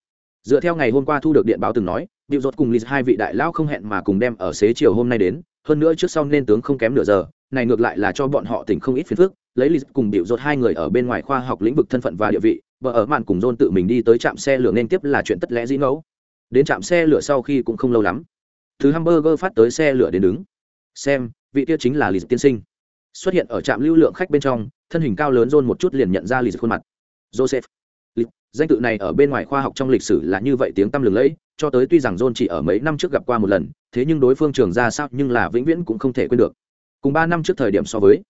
dựa theo ngày hôm qua thu được điện báo từng nói điệu dột cùng lì hai vị đại lão không hẹn mà cùng đem ở xế chiều hôm nay đến, hơn nữa trước sau nên tướng không kém nửa giờ, này ngược lại là cho bọn họ tỉnh không ít phiền phức, lấy lì cùng điệu dột hai người ở bên ngoài khoa học lĩnh vực thân phận và địa vị, vợ ở màn cùng john tự mình đi tới trạm xe lửa nên tiếp là chuyện tất lẽ dĩ ngẫu. Đến trạm xe lửa sau khi cũng không lâu lắm, thứ hamburger phát tới xe lửa đến đứng. Xem, vị kia chính là lì tiên sinh. Xuất hiện ở trạm lưu lượng khách bên trong, thân hình cao lớn john một chút liền nhận ra lì khuôn mặt. Joseph danh tự này ở bên ngoài khoa học trong lịch sử là như vậy tiếng tăm lừng lẫy, cho tới tuy rằng john chỉ ở mấy năm trước gặp qua một lần, thế nhưng đối phương trường ra sao nhưng là vĩnh viễn cũng không thể quên được. Cùng ba năm trước thời điểm so với,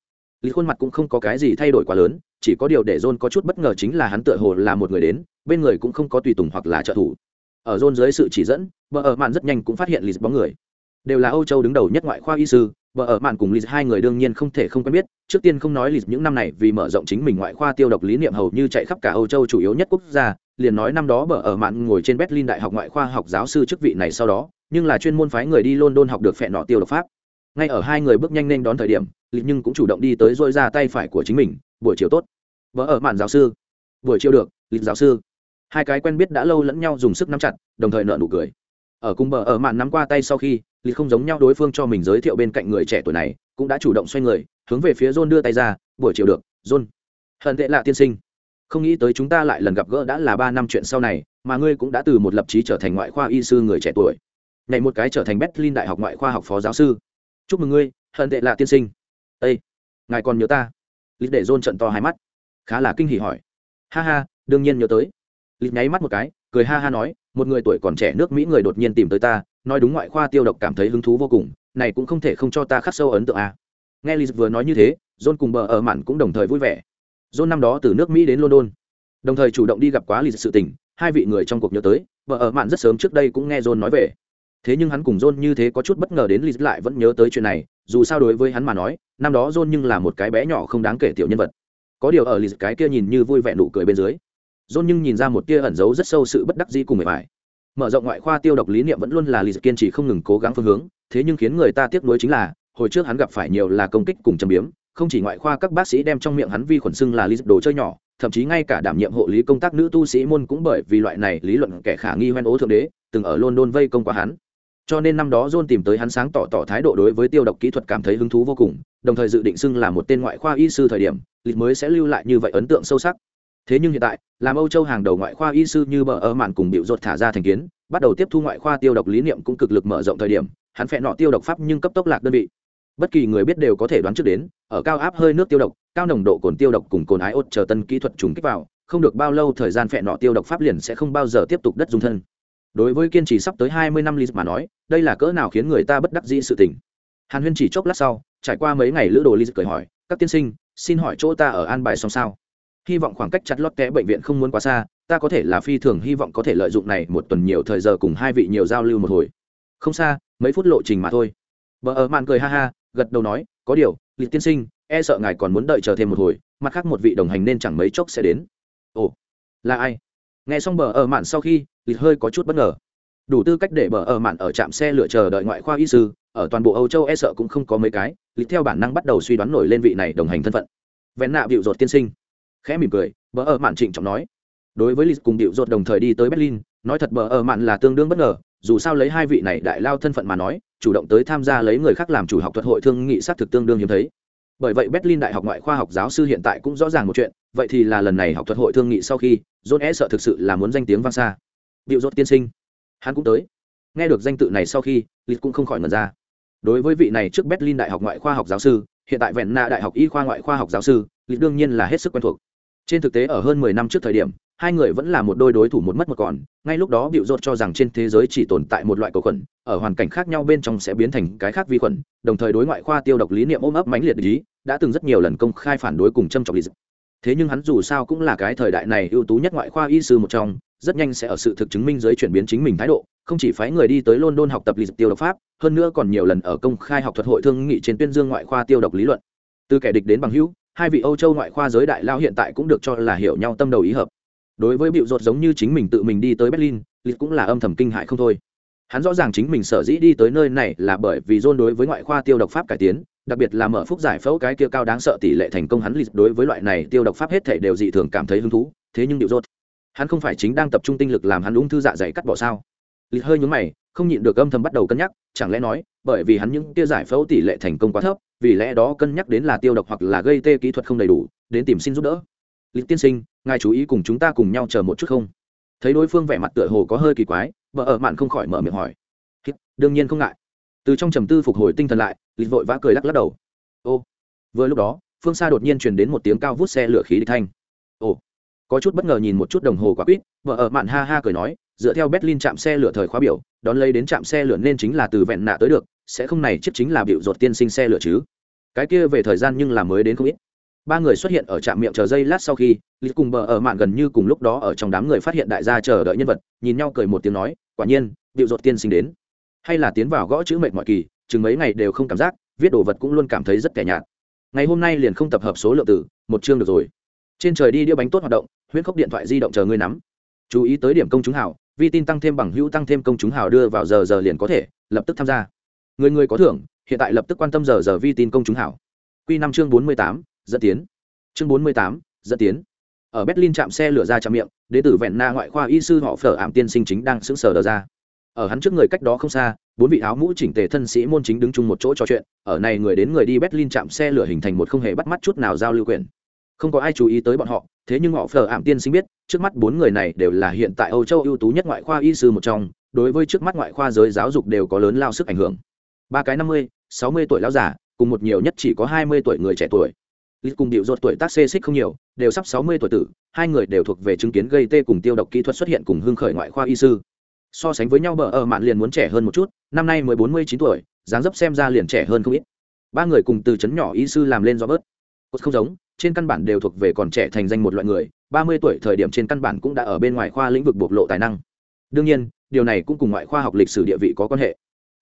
lý khuôn mặt cũng không có cái gì thay đổi quá lớn, chỉ có điều để john có chút bất ngờ chính là hắn tựa hồ là một người đến, bên người cũng không có tùy tùng hoặc là trợ thủ. Ở john dưới sự chỉ dẫn vợ ở mạn rất nhanh cũng phát hiện lì bóng người. Đều là âu châu đứng đầu nhất ngoại khoa y sư vợ ở mạn cùng lì hai người đương nhiên không thể không quen biết, trước tiên không nói lì những năm này vì mở rộng chính mình ngoại khoa tiêu độc lý niệm hầu như chạy khắp cả âu châu chủ yếu nhất quốc gia, liền nói năm đó vợ ở mạn ngồi trên berlin đại học ngoại khoa học giáo sư chức vị này sau đó, nhưng là chuyên môn phái người đi london học được phẹn nọ tiêu độc pháp. Ngay ở hai người bước nhanh nên đón thời điểm lì nhưng cũng chủ động đi tới dôi ra tay phải của chính mình, buổi chiều tốt. Vợ ở mạn giáo sư, buổi chiều được lịch giáo sư. Hai cái quen biết đã lâu lẫn nhau dùng sức nắm chặt, đồng thời nợ nụ cười. Ở cùng bờ ở mạn nắm qua tay sau khi lì không giống nhau đối phương cho mình giới thiệu bên cạnh người trẻ tuổi này, cũng đã chủ động xoay người, hướng về phía john đưa tay ra, buổi chiều được, john. Hận tệ lạ tiên sinh. Không nghĩ tới chúng ta lại lần gặp gỡ đã là ba năm chuyện sau này, mà ngươi cũng đã từ một lập trí trở thành ngoại khoa y sư người trẻ tuổi. Này một cái trở thành berlin đại học ngoại khoa học phó giáo sư. Chúc mừng ngươi, hận tệ lạ tiên sinh. Ây ngài còn nhớ ta? Lịch để john trận to hai mắt. Khá là kinh hỉ hỏi. Ha ha, đương nhiên nhớ tới. Lịch nháy mắt một cái, cười ha ha nói một người tuổi còn trẻ nước mỹ người đột nhiên tìm tới ta, nói đúng ngoại khoa tiêu độc cảm thấy hứng thú vô cùng, này cũng không thể không cho ta khắc sâu ấn tượng à. nghe liz vừa nói như thế, john cùng bờ ở mạn cũng đồng thời vui vẻ. John năm đó từ nước mỹ đến london, đồng thời chủ động đi gặp quá liz sự tình, hai vị người trong cuộc nhớ tới, bờ ở mạn rất sớm trước đây cũng nghe john nói về. Thế nhưng hắn cùng john như thế có chút bất ngờ đến liz lại vẫn nhớ tới chuyện này, dù sao đối với hắn mà nói, năm đó john nhưng là một cái bé nhỏ không đáng kể tiểu nhân vật. Có điều ở liz cái kia nhìn như vui vẻ nụ cười bên dưới john nhưng nhìn ra một tia ẩn giấu rất sâu sự bất đắc dĩ cùng người phải mở rộng ngoại khoa tiêu độc lý niệm vẫn luôn là lịch kiên trì không ngừng cố gắng phương hướng, thế nhưng khiến người ta tiếc nuối chính là, hồi trước hắn gặp phải nhiều là công kích cùng châm biếm, không chỉ ngoại khoa các bác sĩ đem trong miệng hắn vi khuẩn xưng là lý đồ chơi nhỏ, thậm chí ngay cả đảm nhiệm hộ lý công tác nữ tu sĩ môn cũng bởi vì loại này lý luận kẻ khả nghi hoen ố thượng đế, từng ở london vây công qua hắn. Cho nên năm đó john tìm tới hắn sáng tỏ tỏ thái độ đối với tiêu độc kỹ thuật cảm thấy hứng thú vô cùng, đồng thời dự định xưng là một tên ngoại khoa y sư thời điểm lịch mới sẽ lưu lại như vậy ấn tượng sâu sắc thế nhưng hiện tại, làm âu châu hàng đầu ngoại khoa y sư như bờ ơ mạn cùng biểu rột thả ra thành kiến, bắt đầu tiếp thu ngoại khoa tiêu độc lý niệm cũng cực lực mở rộng thời điểm, hắn phẹ nọ tiêu độc pháp nhưng cấp tốc lạc đơn vị. Bất kỳ người biết đều có thể đoán trước đến, ở cao áp hơi nước tiêu độc, cao nồng độ cồn tiêu độc cùng cồn ái ốt chờ tân kỹ thuật trùng kích vào, không được bao lâu thời gian phẹ nọ tiêu độc pháp liền sẽ không bao giờ tiếp tục đất dung thân. Đối với kiên trì sắp tới hai mươi năm lý mà nói, đây là cỡ nào khiến người ta bất đắc dĩ sự tình. Hàn huyên chỉ chốc lát sau, trải qua mấy ngày lữ đồ lý cười hỏi, các tiên sinh, xin hỏi chỗ ta ở an bài xong sao? Hy vọng khoảng cách chặt lót kẽ bệnh viện không muốn quá xa, ta có thể là phi thường hy vọng có thể lợi dụng này một tuần nhiều thời giờ cùng hai vị nhiều giao lưu một hồi. Không xa, mấy phút lộ trình mà thôi. Vợ ở mạn cười ha ha, gật đầu nói, có điều lịch tiên sinh e sợ ngài còn muốn đợi chờ thêm một hồi, mặt khác một vị đồng hành nên chẳng mấy chốc sẽ đến. Ồ, là ai? Nghe xong bờ ở mạn sau khi lịch hơi có chút bất ngờ. Đủ tư cách để bờ ở mạn ở trạm xe lựa chờ đợi ngoại khoa y sư, ở toàn bộ âu châu e sợ cũng không có mấy cái lịch theo bản năng bắt đầu suy đoán nổi lên vị này đồng hành thân phận. Vén nạ bịu rột tiên sinh khẽ mỉm cười, bờ ở mạn trịnh trọng nói. Đối với lịch cùng điệu dột đồng thời đi tới berlin, nói thật bờ ở mạn là tương đương bất ngờ, dù sao lấy hai vị này đại lao thân phận mà nói, chủ động tới tham gia lấy người khác làm chủ học thuật hội thương nghị sát thực tương đương hiếm thấy. Bởi vậy berlin đại học ngoại khoa học giáo sư hiện tại cũng rõ ràng một chuyện, vậy thì là lần này học thuật hội thương nghị sau khi, john e sợ thực sự là muốn danh tiếng vang xa. Điệu rốt tiên sinh, hắn cũng tới. Nghe được danh tự này sau khi lịch cũng không khỏi ngần ra. Đối với vị này trước berlin đại học ngoại khoa học giáo sư, hiện tại vẹn na đại học y khoa ngoại khoa học giáo sư lịch đương nhiên là hết sức quen thuộc trên thực tế ở hơn mười năm trước thời điểm, hai người vẫn là một đôi đối thủ một mất một còn, ngay lúc đó bịu rột cho rằng trên thế giới chỉ tồn tại một loại cầu khuẩn, ở hoàn cảnh khác nhau bên trong sẽ biến thành cái khác vi khuẩn, đồng thời đối ngoại khoa tiêu độc lý niệm ôm ấp mãnh liệt ý, đã từng rất nhiều lần công khai phản đối cùng châm trọng lý thế nhưng hắn dù sao cũng là cái thời đại này ưu tú nhất ngoại khoa y sư một trong, rất nhanh sẽ ở sự thực chứng minh giới chuyển biến chính mình thái độ, không chỉ phái người đi tới london học tập lý tiêu độc pháp, hơn nữa còn nhiều lần ở công khai học thuật hội thương nghị trên tuyên dương ngoại khoa tiêu độc lý luận. Từ kẻ địch đến bằng hữu hai vị âu châu ngoại khoa giới đại lao hiện tại cũng được cho là hiểu nhau tâm đầu ý hợp. Đối với bịu rột giống như chính mình tự mình đi tới berlin lịch cũng là âm thầm kinh hại không thôi. Hắn rõ ràng chính mình sở dĩ đi tới nơi này là bởi vì john đối với ngoại khoa tiêu độc pháp cải tiến, đặc biệt là mở phúc giải phẫu cái kia cao đáng sợ tỷ lệ thành công hắn lịch đối với loại này tiêu độc pháp hết thể đều dị thường cảm thấy hứng thú, thế nhưng điệu rốt hắn không phải chính đang tập trung tinh lực làm hắn ung thư dạ dày cắt bỏ sao? Lịch hơi nhúng mày, không nhịn được âm thầm bắt đầu cân nhắc, chẳng lẽ nói, bởi vì hắn những kia giải phẫu tỷ lệ thành công quá thấp vì lẽ đó cân nhắc đến là tiêu độc hoặc là gây tê kỹ thuật không đầy đủ, đến tìm xin giúp đỡ. Lịch tiên sinh, ngài chú ý cùng chúng ta cùng nhau chờ một chút không? Thấy đối phương vẻ mặt tựa hồ có hơi kỳ quái, vợ ở mạn không khỏi mở miệng hỏi. Đương nhiên không ngại. Từ trong trầm tư phục hồi tinh thần lại, lịch vội vã cười lắc lắc đầu. Ô, vừa lúc đó, phương xa đột nhiên truyền đến một tiếng cao vút xe lửa khí địch thanh. Ồ, có chút bất ngờ nhìn một chút đồng hồ quả quýt, vợ ở mạn ha ha cười nói, dựa theo berlin chạm xe lửa thời khóa biểu, đón lấy đến trạm xe lửa nên chính là từ vẹn nạ tới được sẽ không này chiếc chính là biểu ruột tiên sinh xe lửa chứ? Cái kia về thời gian nhưng là mới đến không ít. Ba người xuất hiện ở trạm miệng chờ giây lát sau khi lịch cùng bờ ở mạn gần như cùng lúc đó ở trong đám người phát hiện đại gia chờ đợi nhân vật, nhìn nhau cười một tiếng nói, quả nhiên điệu dột tiên sinh đến. Hay là tiến vào gõ chữ mệt mọi kỳ, chừng mấy ngày đều không cảm giác, viết đồ vật cũng luôn cảm thấy rất kẻ nhạt. Ngày hôm nay liền không tập hợp số lượng từ một chương được rồi. Trên trời đi đĩa bánh tốt hoạt động huyễn khốc điện thoại di động chờ ngươi nắm. Chú ý tới điểm công chúng hào, vi tin tăng thêm bằng hữu tăng thêm công chúng hào đưa vào giờ giờ liền có thể, lập tức tham gia người người có thưởng, hiện tại lập tức quan tâm giờ giờ vi tin công chúng hảo. q năm chương bốn mươi tám, dẫn tiến. Chương bốn mươi tám, dẫn tiến. Ở berlin chạm xe lửa ra chạm miệng, đế tử vẹn na ngoại khoa y sư họ phở ảm tiên sinh chính đang sững sờ đờ ra. Ở hắn trước người cách đó không xa, bốn vị áo mũ chỉnh tề thân sĩ môn chính đứng chung một chỗ trò chuyện, ở này người đến người đi berlin chạm xe lửa hình thành một không hề bắt mắt chút nào giao lưu quyền. Không có ai chú ý tới bọn họ, thế nhưng họ phở ảm tiên sinh biết, trước mắt bốn người này đều là hiện tại âu châu ưu tú nhất ngoại khoa y sư một trong, đối với trước mắt ngoại khoa giới giáo dục đều có lớn lao sức ảnh hưởng ba cái năm mươi sáu mươi tuổi lão giả cùng một nhiều nhất chỉ có hai mươi tuổi người trẻ tuổi Lịch cùng điệu ruột tuổi tác xê xích không nhiều, đều sắp sáu mươi tuổi tử, hai người đều thuộc về chứng kiến gây tê cùng tiêu độc kỹ thuật xuất hiện cùng hưng khởi ngoại khoa y sư. So sánh với nhau bờ ở mạn liền muốn trẻ hơn một chút, năm nay mới bốn mươi chín tuổi, dáng dấp xem ra liền trẻ hơn không ít. Ba người cùng từ chấn nhỏ y sư làm lên do bớt. Cốt không giống, trên căn bản đều thuộc về còn trẻ thành danh một loại người, ba mươi tuổi thời điểm trên căn bản cũng đã ở bên ngoài khoa lĩnh vực bộc lộ tài năng. đương nhiên điều này cũng cùng ngoại khoa học lịch sử địa vị có quan hệ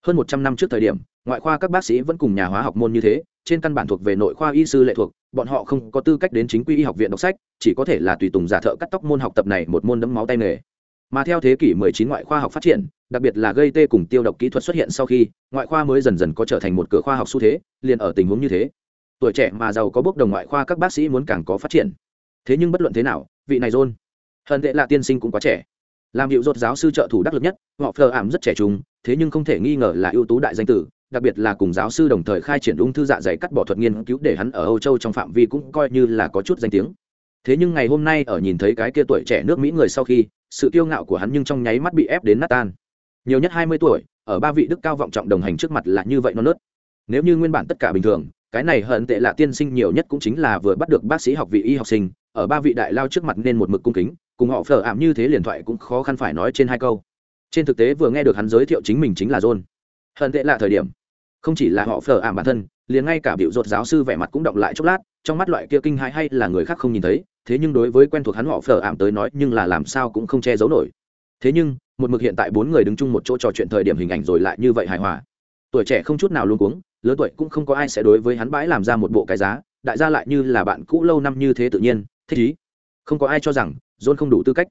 hơn một trăm năm trước thời điểm ngoại khoa các bác sĩ vẫn cùng nhà hóa học môn như thế trên căn bản thuộc về nội khoa y sư lệ thuộc bọn họ không có tư cách đến chính quy y học viện đọc sách chỉ có thể là tùy tùng giả thợ cắt tóc môn học tập này một môn đấm máu tay nghề. Mà theo thế kỷ 19 ngoại khoa học phát triển đặc biệt là gây tê cùng tiêu độc kỹ thuật xuất hiện sau khi ngoại khoa mới dần dần có trở thành một cửa khoa học xu thế liền ở tình huống như thế. Tuổi trẻ mà giàu có bước đồng ngoại khoa các bác sĩ muốn càng có phát triển. Thế nhưng bất luận thế nào vị này John, hận tệ là tiên sinh cũng quá trẻ làm hiệu rột giáo sư trợ thủ đắc lực nhất, họ phờ ảm rất trẻ trung, thế nhưng không thể nghi ngờ là ưu tú đại danh tử, đặc biệt là cùng giáo sư đồng thời khai triển ung thư dạ dày cắt bỏ thuật nghiên cứu để hắn ở âu châu trong phạm vi cũng coi như là có chút danh tiếng. Thế nhưng ngày hôm nay ở nhìn thấy cái kia tuổi trẻ nước mỹ người sau khi, sự kiêu ngạo của hắn nhưng trong nháy mắt bị ép đến nát tan. Nhiều nhất hai mươi tuổi, ở ba vị đức cao vọng trọng đồng hành trước mặt là như vậy non nớt. Nếu như nguyên bản tất cả bình thường, cái này hận tệ là tiên sinh nhiều nhất cũng chính là vừa bắt được bác sĩ học vị y học sinh, ở ba vị đại lao trước mặt nên một mực cung kính cùng họ phở ảm như thế liền thoại cũng khó khăn phải nói trên hai câu. Trên thực tế vừa nghe được hắn giới thiệu chính mình chính là john. Hận tệ là thời điểm, không chỉ là họ phở ảm bản thân, liền ngay cả biểu ruột giáo sư vẻ mặt cũng động lại chốc lát, trong mắt loại kia kinh hãi hay là người khác không nhìn thấy, thế nhưng đối với quen thuộc hắn họ phở ảm tới nói, nhưng là làm sao cũng không che giấu nổi. Thế nhưng, một mực hiện tại bốn người đứng chung một chỗ trò chuyện thời điểm hình ảnh rồi lại như vậy hài hòa. Tuổi trẻ không chút nào luôn cuống, lớn tuổi cũng không có ai sẽ đối với hắn bãi làm ra một bộ cái giá, đại gia lại như là bạn cũ lâu năm như thế tự nhiên, thích ý. Không có ai cho rằng john không đủ tư cách.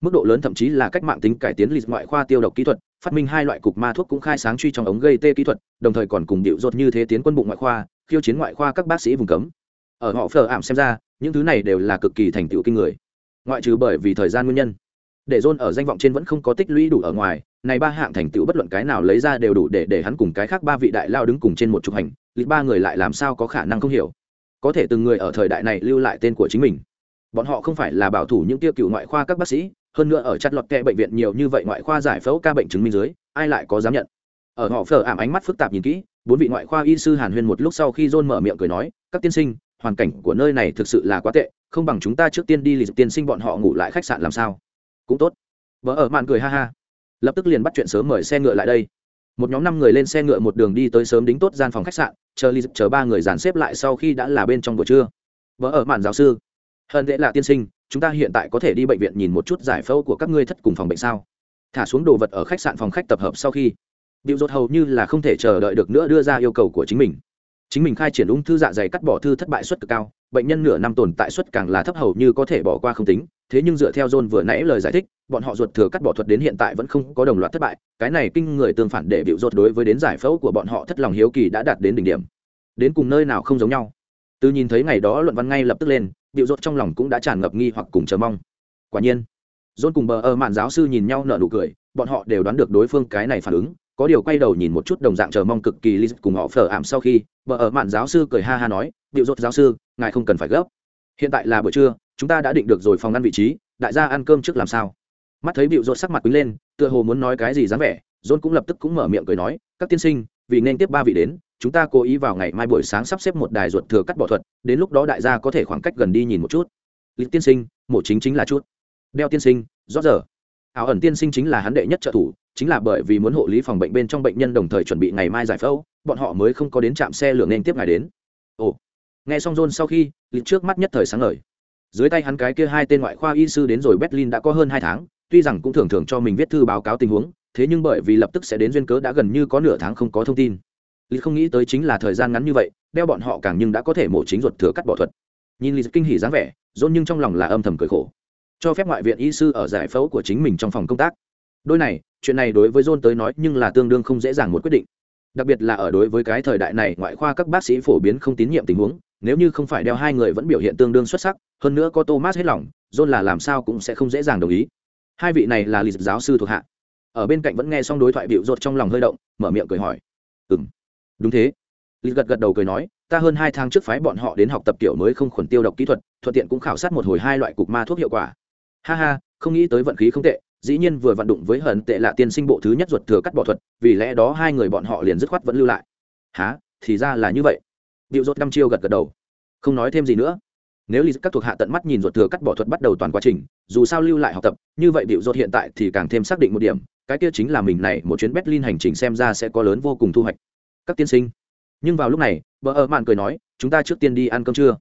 Mức độ lớn thậm chí là cách mạng tính cải tiến lịch ngoại khoa tiêu độc kỹ thuật, phát minh hai loại cục ma thuốc cũng khai sáng truy trong ống gây tê kỹ thuật, đồng thời còn cùng điệu dột như thế tiến quân bụng ngoại khoa, khiêu chiến ngoại khoa các bác sĩ vùng cấm. Ở họ phờ ảm xem ra, những thứ này đều là cực kỳ thành tựu kinh người. Ngoại trừ bởi vì thời gian nguyên nhân. Để john ở danh vọng trên vẫn không có tích lũy đủ ở ngoài, này ba hạng thành tựu bất luận cái nào lấy ra đều đủ để để hắn cùng cái khác ba vị đại lao đứng cùng trên một trục hành, lịch ba người lại làm sao có khả năng không hiểu. Có thể từng người ở thời đại này lưu lại tên của chính mình bọn họ không phải là bảo thủ những tiêu cựu ngoại khoa các bác sĩ, hơn nữa ở chặt lọt kẹ bệnh viện nhiều như vậy ngoại khoa giải phẫu ca bệnh chứng minh dưới, ai lại có dám nhận? Ở họ phở ảm ánh mắt phức tạp nhìn kỹ, bốn vị ngoại khoa y sư hàn huyên một lúc sau khi john mở miệng cười nói, các tiên sinh, hoàn cảnh của nơi này thực sự là quá tệ, không bằng chúng ta trước tiên đi lịch tiên sinh bọn họ ngủ lại khách sạn làm sao? Cũng tốt. Vợ ở mạn cười ha ha. Lập tức liền bắt chuyện sớm mời xe ngựa lại đây. Một nhóm năm người lên xe ngựa một đường đi tới sớm đính tốt gian phòng khách sạn, chờ lịch chờ ba người dàn xếp lại sau khi đã là bên trong buổi trưa. Vợ ở mạn giáo sư hơn thế là tiên sinh, chúng ta hiện tại có thể đi bệnh viện nhìn một chút giải phẫu của các ngươi thất cùng phòng bệnh sao? Thả xuống đồ vật ở khách sạn phòng khách tập hợp sau khi. Điệu dột hầu như là không thể chờ đợi được nữa đưa ra yêu cầu của chính mình. Chính mình khai triển ung thư dạ dày cắt bỏ thư thất bại suất cực cao, bệnh nhân nửa năm tồn tại suất càng là thấp hầu như có thể bỏ qua không tính, thế nhưng dựa theo john vừa nãy lời giải thích, bọn họ ruột thừa cắt bỏ thuật đến hiện tại vẫn không có đồng loạt thất bại, cái này kinh người tương phản để biểu rột đối với đến giải phẫu của bọn họ thất lòng hiếu kỳ đã đạt đến đỉnh điểm. Đến cùng nơi nào không giống nhau. Từ nhìn thấy ngày đó luận văn ngay lập tức lên biểu rột trong lòng cũng đã tràn ngập nghi hoặc cùng chờ mong. Quả nhiên rốt cùng bờ ơ mạn giáo sư nhìn nhau nở nụ cười, bọn họ đều đoán được đối phương cái này phản ứng, có điều quay đầu nhìn một chút đồng dạng chờ mong cực kỳ lizard cùng họ phở ảm sau khi, bờ ở mạn giáo sư cười ha ha nói, biểu rột giáo sư, ngài không cần phải gấp. Hiện tại là buổi trưa, chúng ta đã định được rồi phòng ăn vị trí, đại gia ăn cơm trước làm sao? Mắt thấy điệu rột sắc mặt quý lên, tựa hồ muốn nói cái gì dáng vẻ rốt cũng lập tức cũng mở miệng cười nói, các tiên sinh, vì nên tiếp ba vị đến chúng ta cố ý vào ngày mai buổi sáng sắp xếp một đài ruột thừa cắt bỏ thuật, đến lúc đó đại gia có thể khoảng cách gần đi nhìn một chút. Lý tiên sinh, mổ chính chính là chút. Đeo tiên sinh, rót giờ. Ảo ẩn tiên sinh chính là hắn đệ nhất trợ thủ, chính là bởi vì muốn hộ lý phòng bệnh bên trong bệnh nhân đồng thời chuẩn bị ngày mai giải phẫu, bọn họ mới không có đến trạm xe lửa nên tiếp ngài đến. Ồ. Nghe xong john sau khi lịch trước mắt nhất thời sáng ngời. Dưới tay hắn cái kia hai tên ngoại khoa y sư đến rồi berlin đã có hơn hai tháng, tuy rằng cũng thường thường cho mình viết thư báo cáo tình huống, thế nhưng bởi vì lập tức sẽ đến duyên cớ đã gần như có nửa tháng không có thông tin lý không nghĩ tới chính là thời gian ngắn như vậy, đeo bọn họ càng nhưng đã có thể mổ chính ruột thừa cắt bỏ thuật. Nhìn lý kinh hỉ dáng vẻ, dôn nhưng trong lòng là âm thầm cười khổ. Cho phép ngoại viện y sư ở giải phẫu của chính mình trong phòng công tác. Đôi này, chuyện này đối với dôn tới nói nhưng là tương đương không dễ dàng một quyết định. Đặc biệt là ở đối với cái thời đại này, ngoại khoa các bác sĩ phổ biến không tín nhiệm tình huống, nếu như không phải đeo hai người vẫn biểu hiện tương đương xuất sắc, hơn nữa có thomas hết lòng john là làm sao cũng sẽ không dễ dàng đồng ý. Hai vị này là lịch giáo sư thuộc hạ. Ở bên cạnh vẫn nghe xong đối thoại bịu rột trong lòng hơi động, mở miệng cười hỏi. Ừng đúng thế. Lịch gật gật đầu cười nói ta hơn hai tháng trước phái bọn họ đến học tập kiểu mới không khuẩn tiêu độc kỹ thuật thuận tiện cũng khảo sát một hồi hai loại cục ma thuốc hiệu quả. Ha ha không nghĩ tới vận khí không tệ dĩ nhiên vừa vận đụng với hận tệ là tiên sinh bộ thứ nhất ruột thừa cắt bỏ thuật vì lẽ đó hai người bọn họ liền dứt khoát vẫn lưu lại. Há thì ra là như vậy. Diệu rốt năm chiêu gật gật đầu, không nói thêm gì nữa. Nếu Lý các thuộc hạ tận mắt nhìn ruột thừa cắt bỏ thuật bắt đầu toàn quá trình, dù sao lưu lại học tập, như vậy Diệu rốt hiện tại thì càng thêm xác định một điểm, cái kia chính là mình này một chuyến Berlin hành trình xem ra sẽ có lớn vô cùng thu hoạch. Các tiên sinh. Nhưng vào lúc này, Bờ ở mạn cười nói, chúng ta trước tiên đi ăn cơm trưa.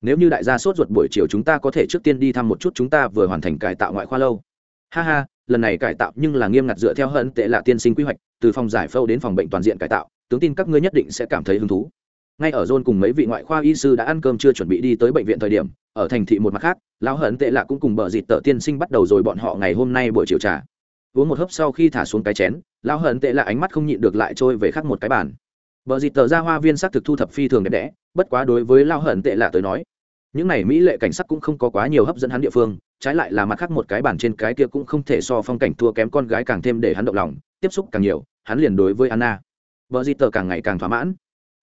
Nếu như đại gia sốt ruột buổi chiều chúng ta có thể trước tiên đi thăm một chút chúng ta vừa hoàn thành cải tạo ngoại khoa lâu. Ha ha, lần này cải tạo nhưng là nghiêm ngặt dựa theo hận tệ lạ tiên sinh quy hoạch từ phòng giải phẫu đến phòng bệnh toàn diện cải tạo tướng tin các ngươi nhất định sẽ cảm thấy hứng thú ngay ở john cùng mấy vị ngoại khoa y sư đã ăn cơm chưa chuẩn bị đi tới bệnh viện thời điểm ở thành thị một mặt khác lão hận tệ lạ cũng cùng bờ dịt tợ tiên sinh bắt đầu rồi bọn họ ngày hôm nay buổi chiều trà uống một hớp sau khi thả xuống cái chén lão hận tệ lạ ánh mắt không nhịn được lại trôi về khắc một cái bàn bờ dịt tờ ra hoa viên sắc thực thu thập phi thường đẹp đẽ, bất quá đối với lao hận tệ lạ tới nói, những này mỹ lệ cảnh sắc cũng không có quá nhiều hấp dẫn hắn địa phương, trái lại là mặt khác một cái bàn trên cái kia cũng không thể so phong cảnh thua kém con gái càng thêm để hắn động lòng, tiếp xúc càng nhiều, hắn liền đối với anna. Bờ di tờ càng ngày càng thỏa mãn.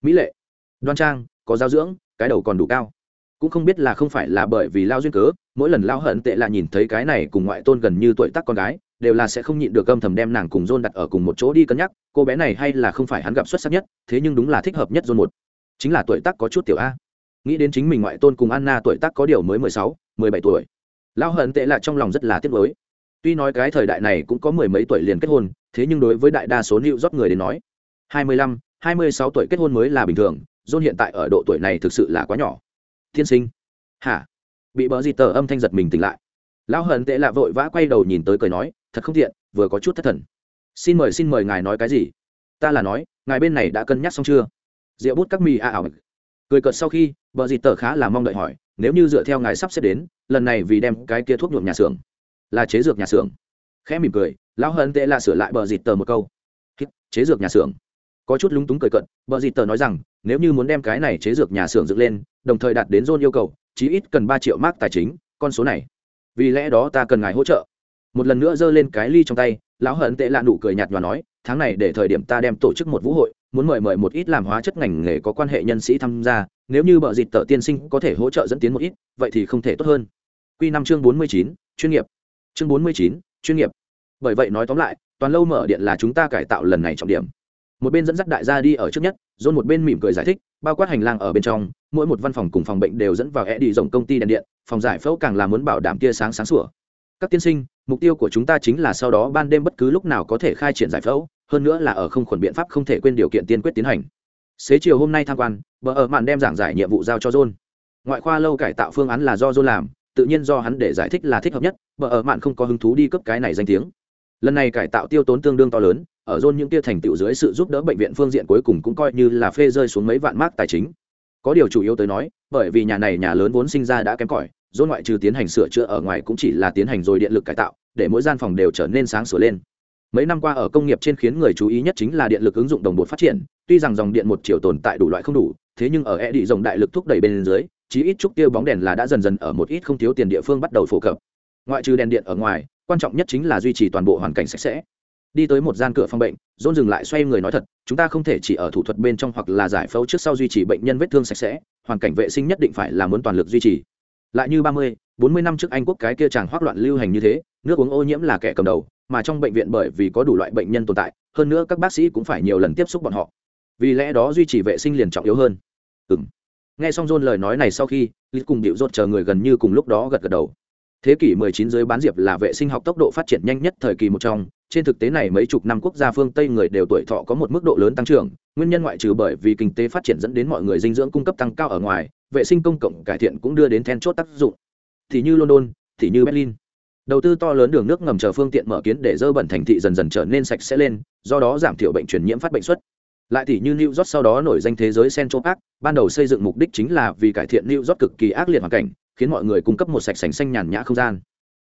Mỹ lệ, đoan trang, có giáo dưỡng, cái đầu còn đủ cao. Cũng không biết là không phải là bởi vì lao duyên cớ, mỗi lần lao hận tệ lạ nhìn thấy cái này cùng ngoại tôn gần như tuổi tác con gái đều là sẽ không nhịn được âm thầm đem nàng cùng John đặt ở cùng một chỗ đi cân nhắc, cô bé này hay là không phải hắn gặp xuất sắc nhất, thế nhưng đúng là thích hợp nhất John một. Chính là tuổi tác có chút tiểu a. Nghĩ đến chính mình ngoại tôn cùng Anna tuổi tác có điều mới mười sáu, mười bảy tuổi. Lao hận tệ là trong lòng rất là tiếc nuối. Tuy nói cái thời đại này cũng có mười mấy tuổi liền kết hôn, thế nhưng đối với đại đa số lưu rót người đến nói, hai mươi lăm, hai mươi sáu tuổi kết hôn mới là bình thường, John hiện tại ở độ tuổi này thực sự là quá nhỏ Thiên sinh hả bị bỡ gì tờ âm thanh giật mình tỉnh lại lão hận tệ lạ vội vã quay đầu nhìn tới cười nói thật không tiện, vừa có chút thất thần. Xin mời xin mời ngài nói cái gì? Ta là nói ngài bên này đã cân nhắc xong chưa? Rượu bút các mì a ảo. Cười cợt sau khi bờ dì tờ khá là mong đợi hỏi nếu như dựa theo ngài sắp xếp đến lần này vì đem cái kia thuốc nhuộm nhà xưởng là chế dược nhà xưởng. Khẽ mỉm cười lão hận tệ là sửa lại bờ dịt tờ một câu. Chế dược nhà xưởng. Có chút lúng túng cười cận bờ dịt tờ nói rằng nếu như muốn đem cái này chế dược nhà xưởng dựng lên đồng thời đạt đến zone yêu cầu chí ít cần ba triệu mark tài chính con số này. Vì lẽ đó ta cần ngài hỗ trợ một lần nữa giơ lên cái ly trong tay, lão hận tệ lạ nụ cười nhạt nhòa nói, tháng này để thời điểm ta đem tổ chức một vũ hội, muốn mời mời một ít làm hóa chất ngành nghề có quan hệ nhân sĩ tham gia, nếu như bợ dịt tờ tiên sinh có thể hỗ trợ dẫn tiến một ít, vậy thì không thể tốt hơn. Quy năm chương bốn mươi chín, chuyên nghiệp. Chương bốn mươi chín, chuyên nghiệp. Bởi vậy nói tóm lại, toàn lâu mở điện là chúng ta cải tạo lần này trọng điểm. Một bên dẫn dắt đại gia đi ở trước nhất dồn một bên mỉm cười giải thích, bao quát hành lang ở bên trong, mỗi một văn phòng cùng phòng bệnh đều dẫn vào e đi rộng công ty đèn điện, phòng giải phẫu càng là muốn bảo đảm tia sáng sáng sủa các tiên sinh, mục tiêu của chúng ta chính là sau đó ban đêm bất cứ lúc nào có thể khai triển giải phẫu, hơn nữa là ở không khuẩn biện pháp không thể quên điều kiện tiên quyết tiến hành. Xế chiều hôm nay tham quan vợ ở mạn đem giảng giải nhiệm vụ giao cho john. Ngoại khoa lâu cải tạo phương án là do john làm, tự nhiên do hắn để giải thích là thích hợp nhất vợ ở mạn không có hứng thú đi cấp cái này danh tiếng. Lần này cải tạo tiêu tốn tương đương to lớn, ở John những kia thành tựu dưới sự giúp đỡ bệnh viện phương diện cuối cùng cũng coi như là phê rơi xuống mấy vạn mác tài chính. Có điều chủ yếu tới nói, bởi vì nhà này nhà lớn vốn sinh ra đã kém cỏi zone ngoại trừ tiến hành sửa chữa ở ngoài cũng chỉ là tiến hành rồi điện lực cải tạo, để mỗi gian phòng đều trở nên sáng sửa lên. Mấy năm qua ở công nghiệp trên khiến người chú ý nhất chính là điện lực ứng dụng đồng bộ phát triển, tuy rằng dòng điện một chiều tồn tại đủ loại không đủ, thế nhưng ở e đi dòng đại lực thúc đẩy bên dưới, chí ít chút tiêu bóng đèn là đã dần dần ở một ít không thiếu tiền địa phương bắt đầu phổ cập. Ngoại trừ đèn điện ở ngoài, quan trọng nhất chính là duy trì toàn bộ hoàn cảnh sạch sẽ. Đi tới một gian cửa phòng bệnh, dôn dừng lại xoay người nói thật, chúng ta không thể chỉ ở thủ thuật bên trong hoặc là giải phẫu trước sau duy trì bệnh nhân vết thương sạch sẽ, hoàn cảnh vệ sinh nhất định phải là muốn toàn lực duy trì lại như ba mươi, bốn mươi năm trước anh quốc cái kia chàng hoác loạn lưu hành như thế, nước uống ô nhiễm là kẻ cầm đầu, mà trong bệnh viện bởi vì có đủ loại bệnh nhân tồn tại, hơn nữa các bác sĩ cũng phải nhiều lần tiếp xúc bọn họ. Vì lẽ đó duy trì vệ sinh liền trọng yếu hơn. Ừ m nghe xong john lời nói này sau khi lý cùng điệu rốt chờ người gần như cùng lúc đó gật gật đầu. Thế kỷ 19 dưới bán diệp là vệ sinh học tốc độ phát triển nhanh nhất thời kỳ một trong trên thực tế này mấy chục năm quốc gia phương tây người đều tuổi thọ có một mức độ lớn tăng trưởng nguyên nhân ngoại trừ bởi vì kinh tế phát triển dẫn đến mọi người dinh dưỡng cung cấp tăng cao ở ngoài vệ sinh công cộng cải thiện cũng đưa đến then chốt tác dụng. Thì như london thì như berlin. Đầu tư to lớn đường nước ngầm chờ phương tiện mở kiến để dơ bẩn thành thị dần dần trở nên sạch sẽ lên do đó giảm thiểu bệnh truyền nhiễm phát bệnh xuất lại thì như New York sau đó nổi danh thế giới Central Park, ban đầu xây dựng mục đích chính là vì cải thiện New York cực kỳ ác liệt hoàn cảnh, khiến mọi người cung cấp một sạch sành xanh nhàn nhã không gian.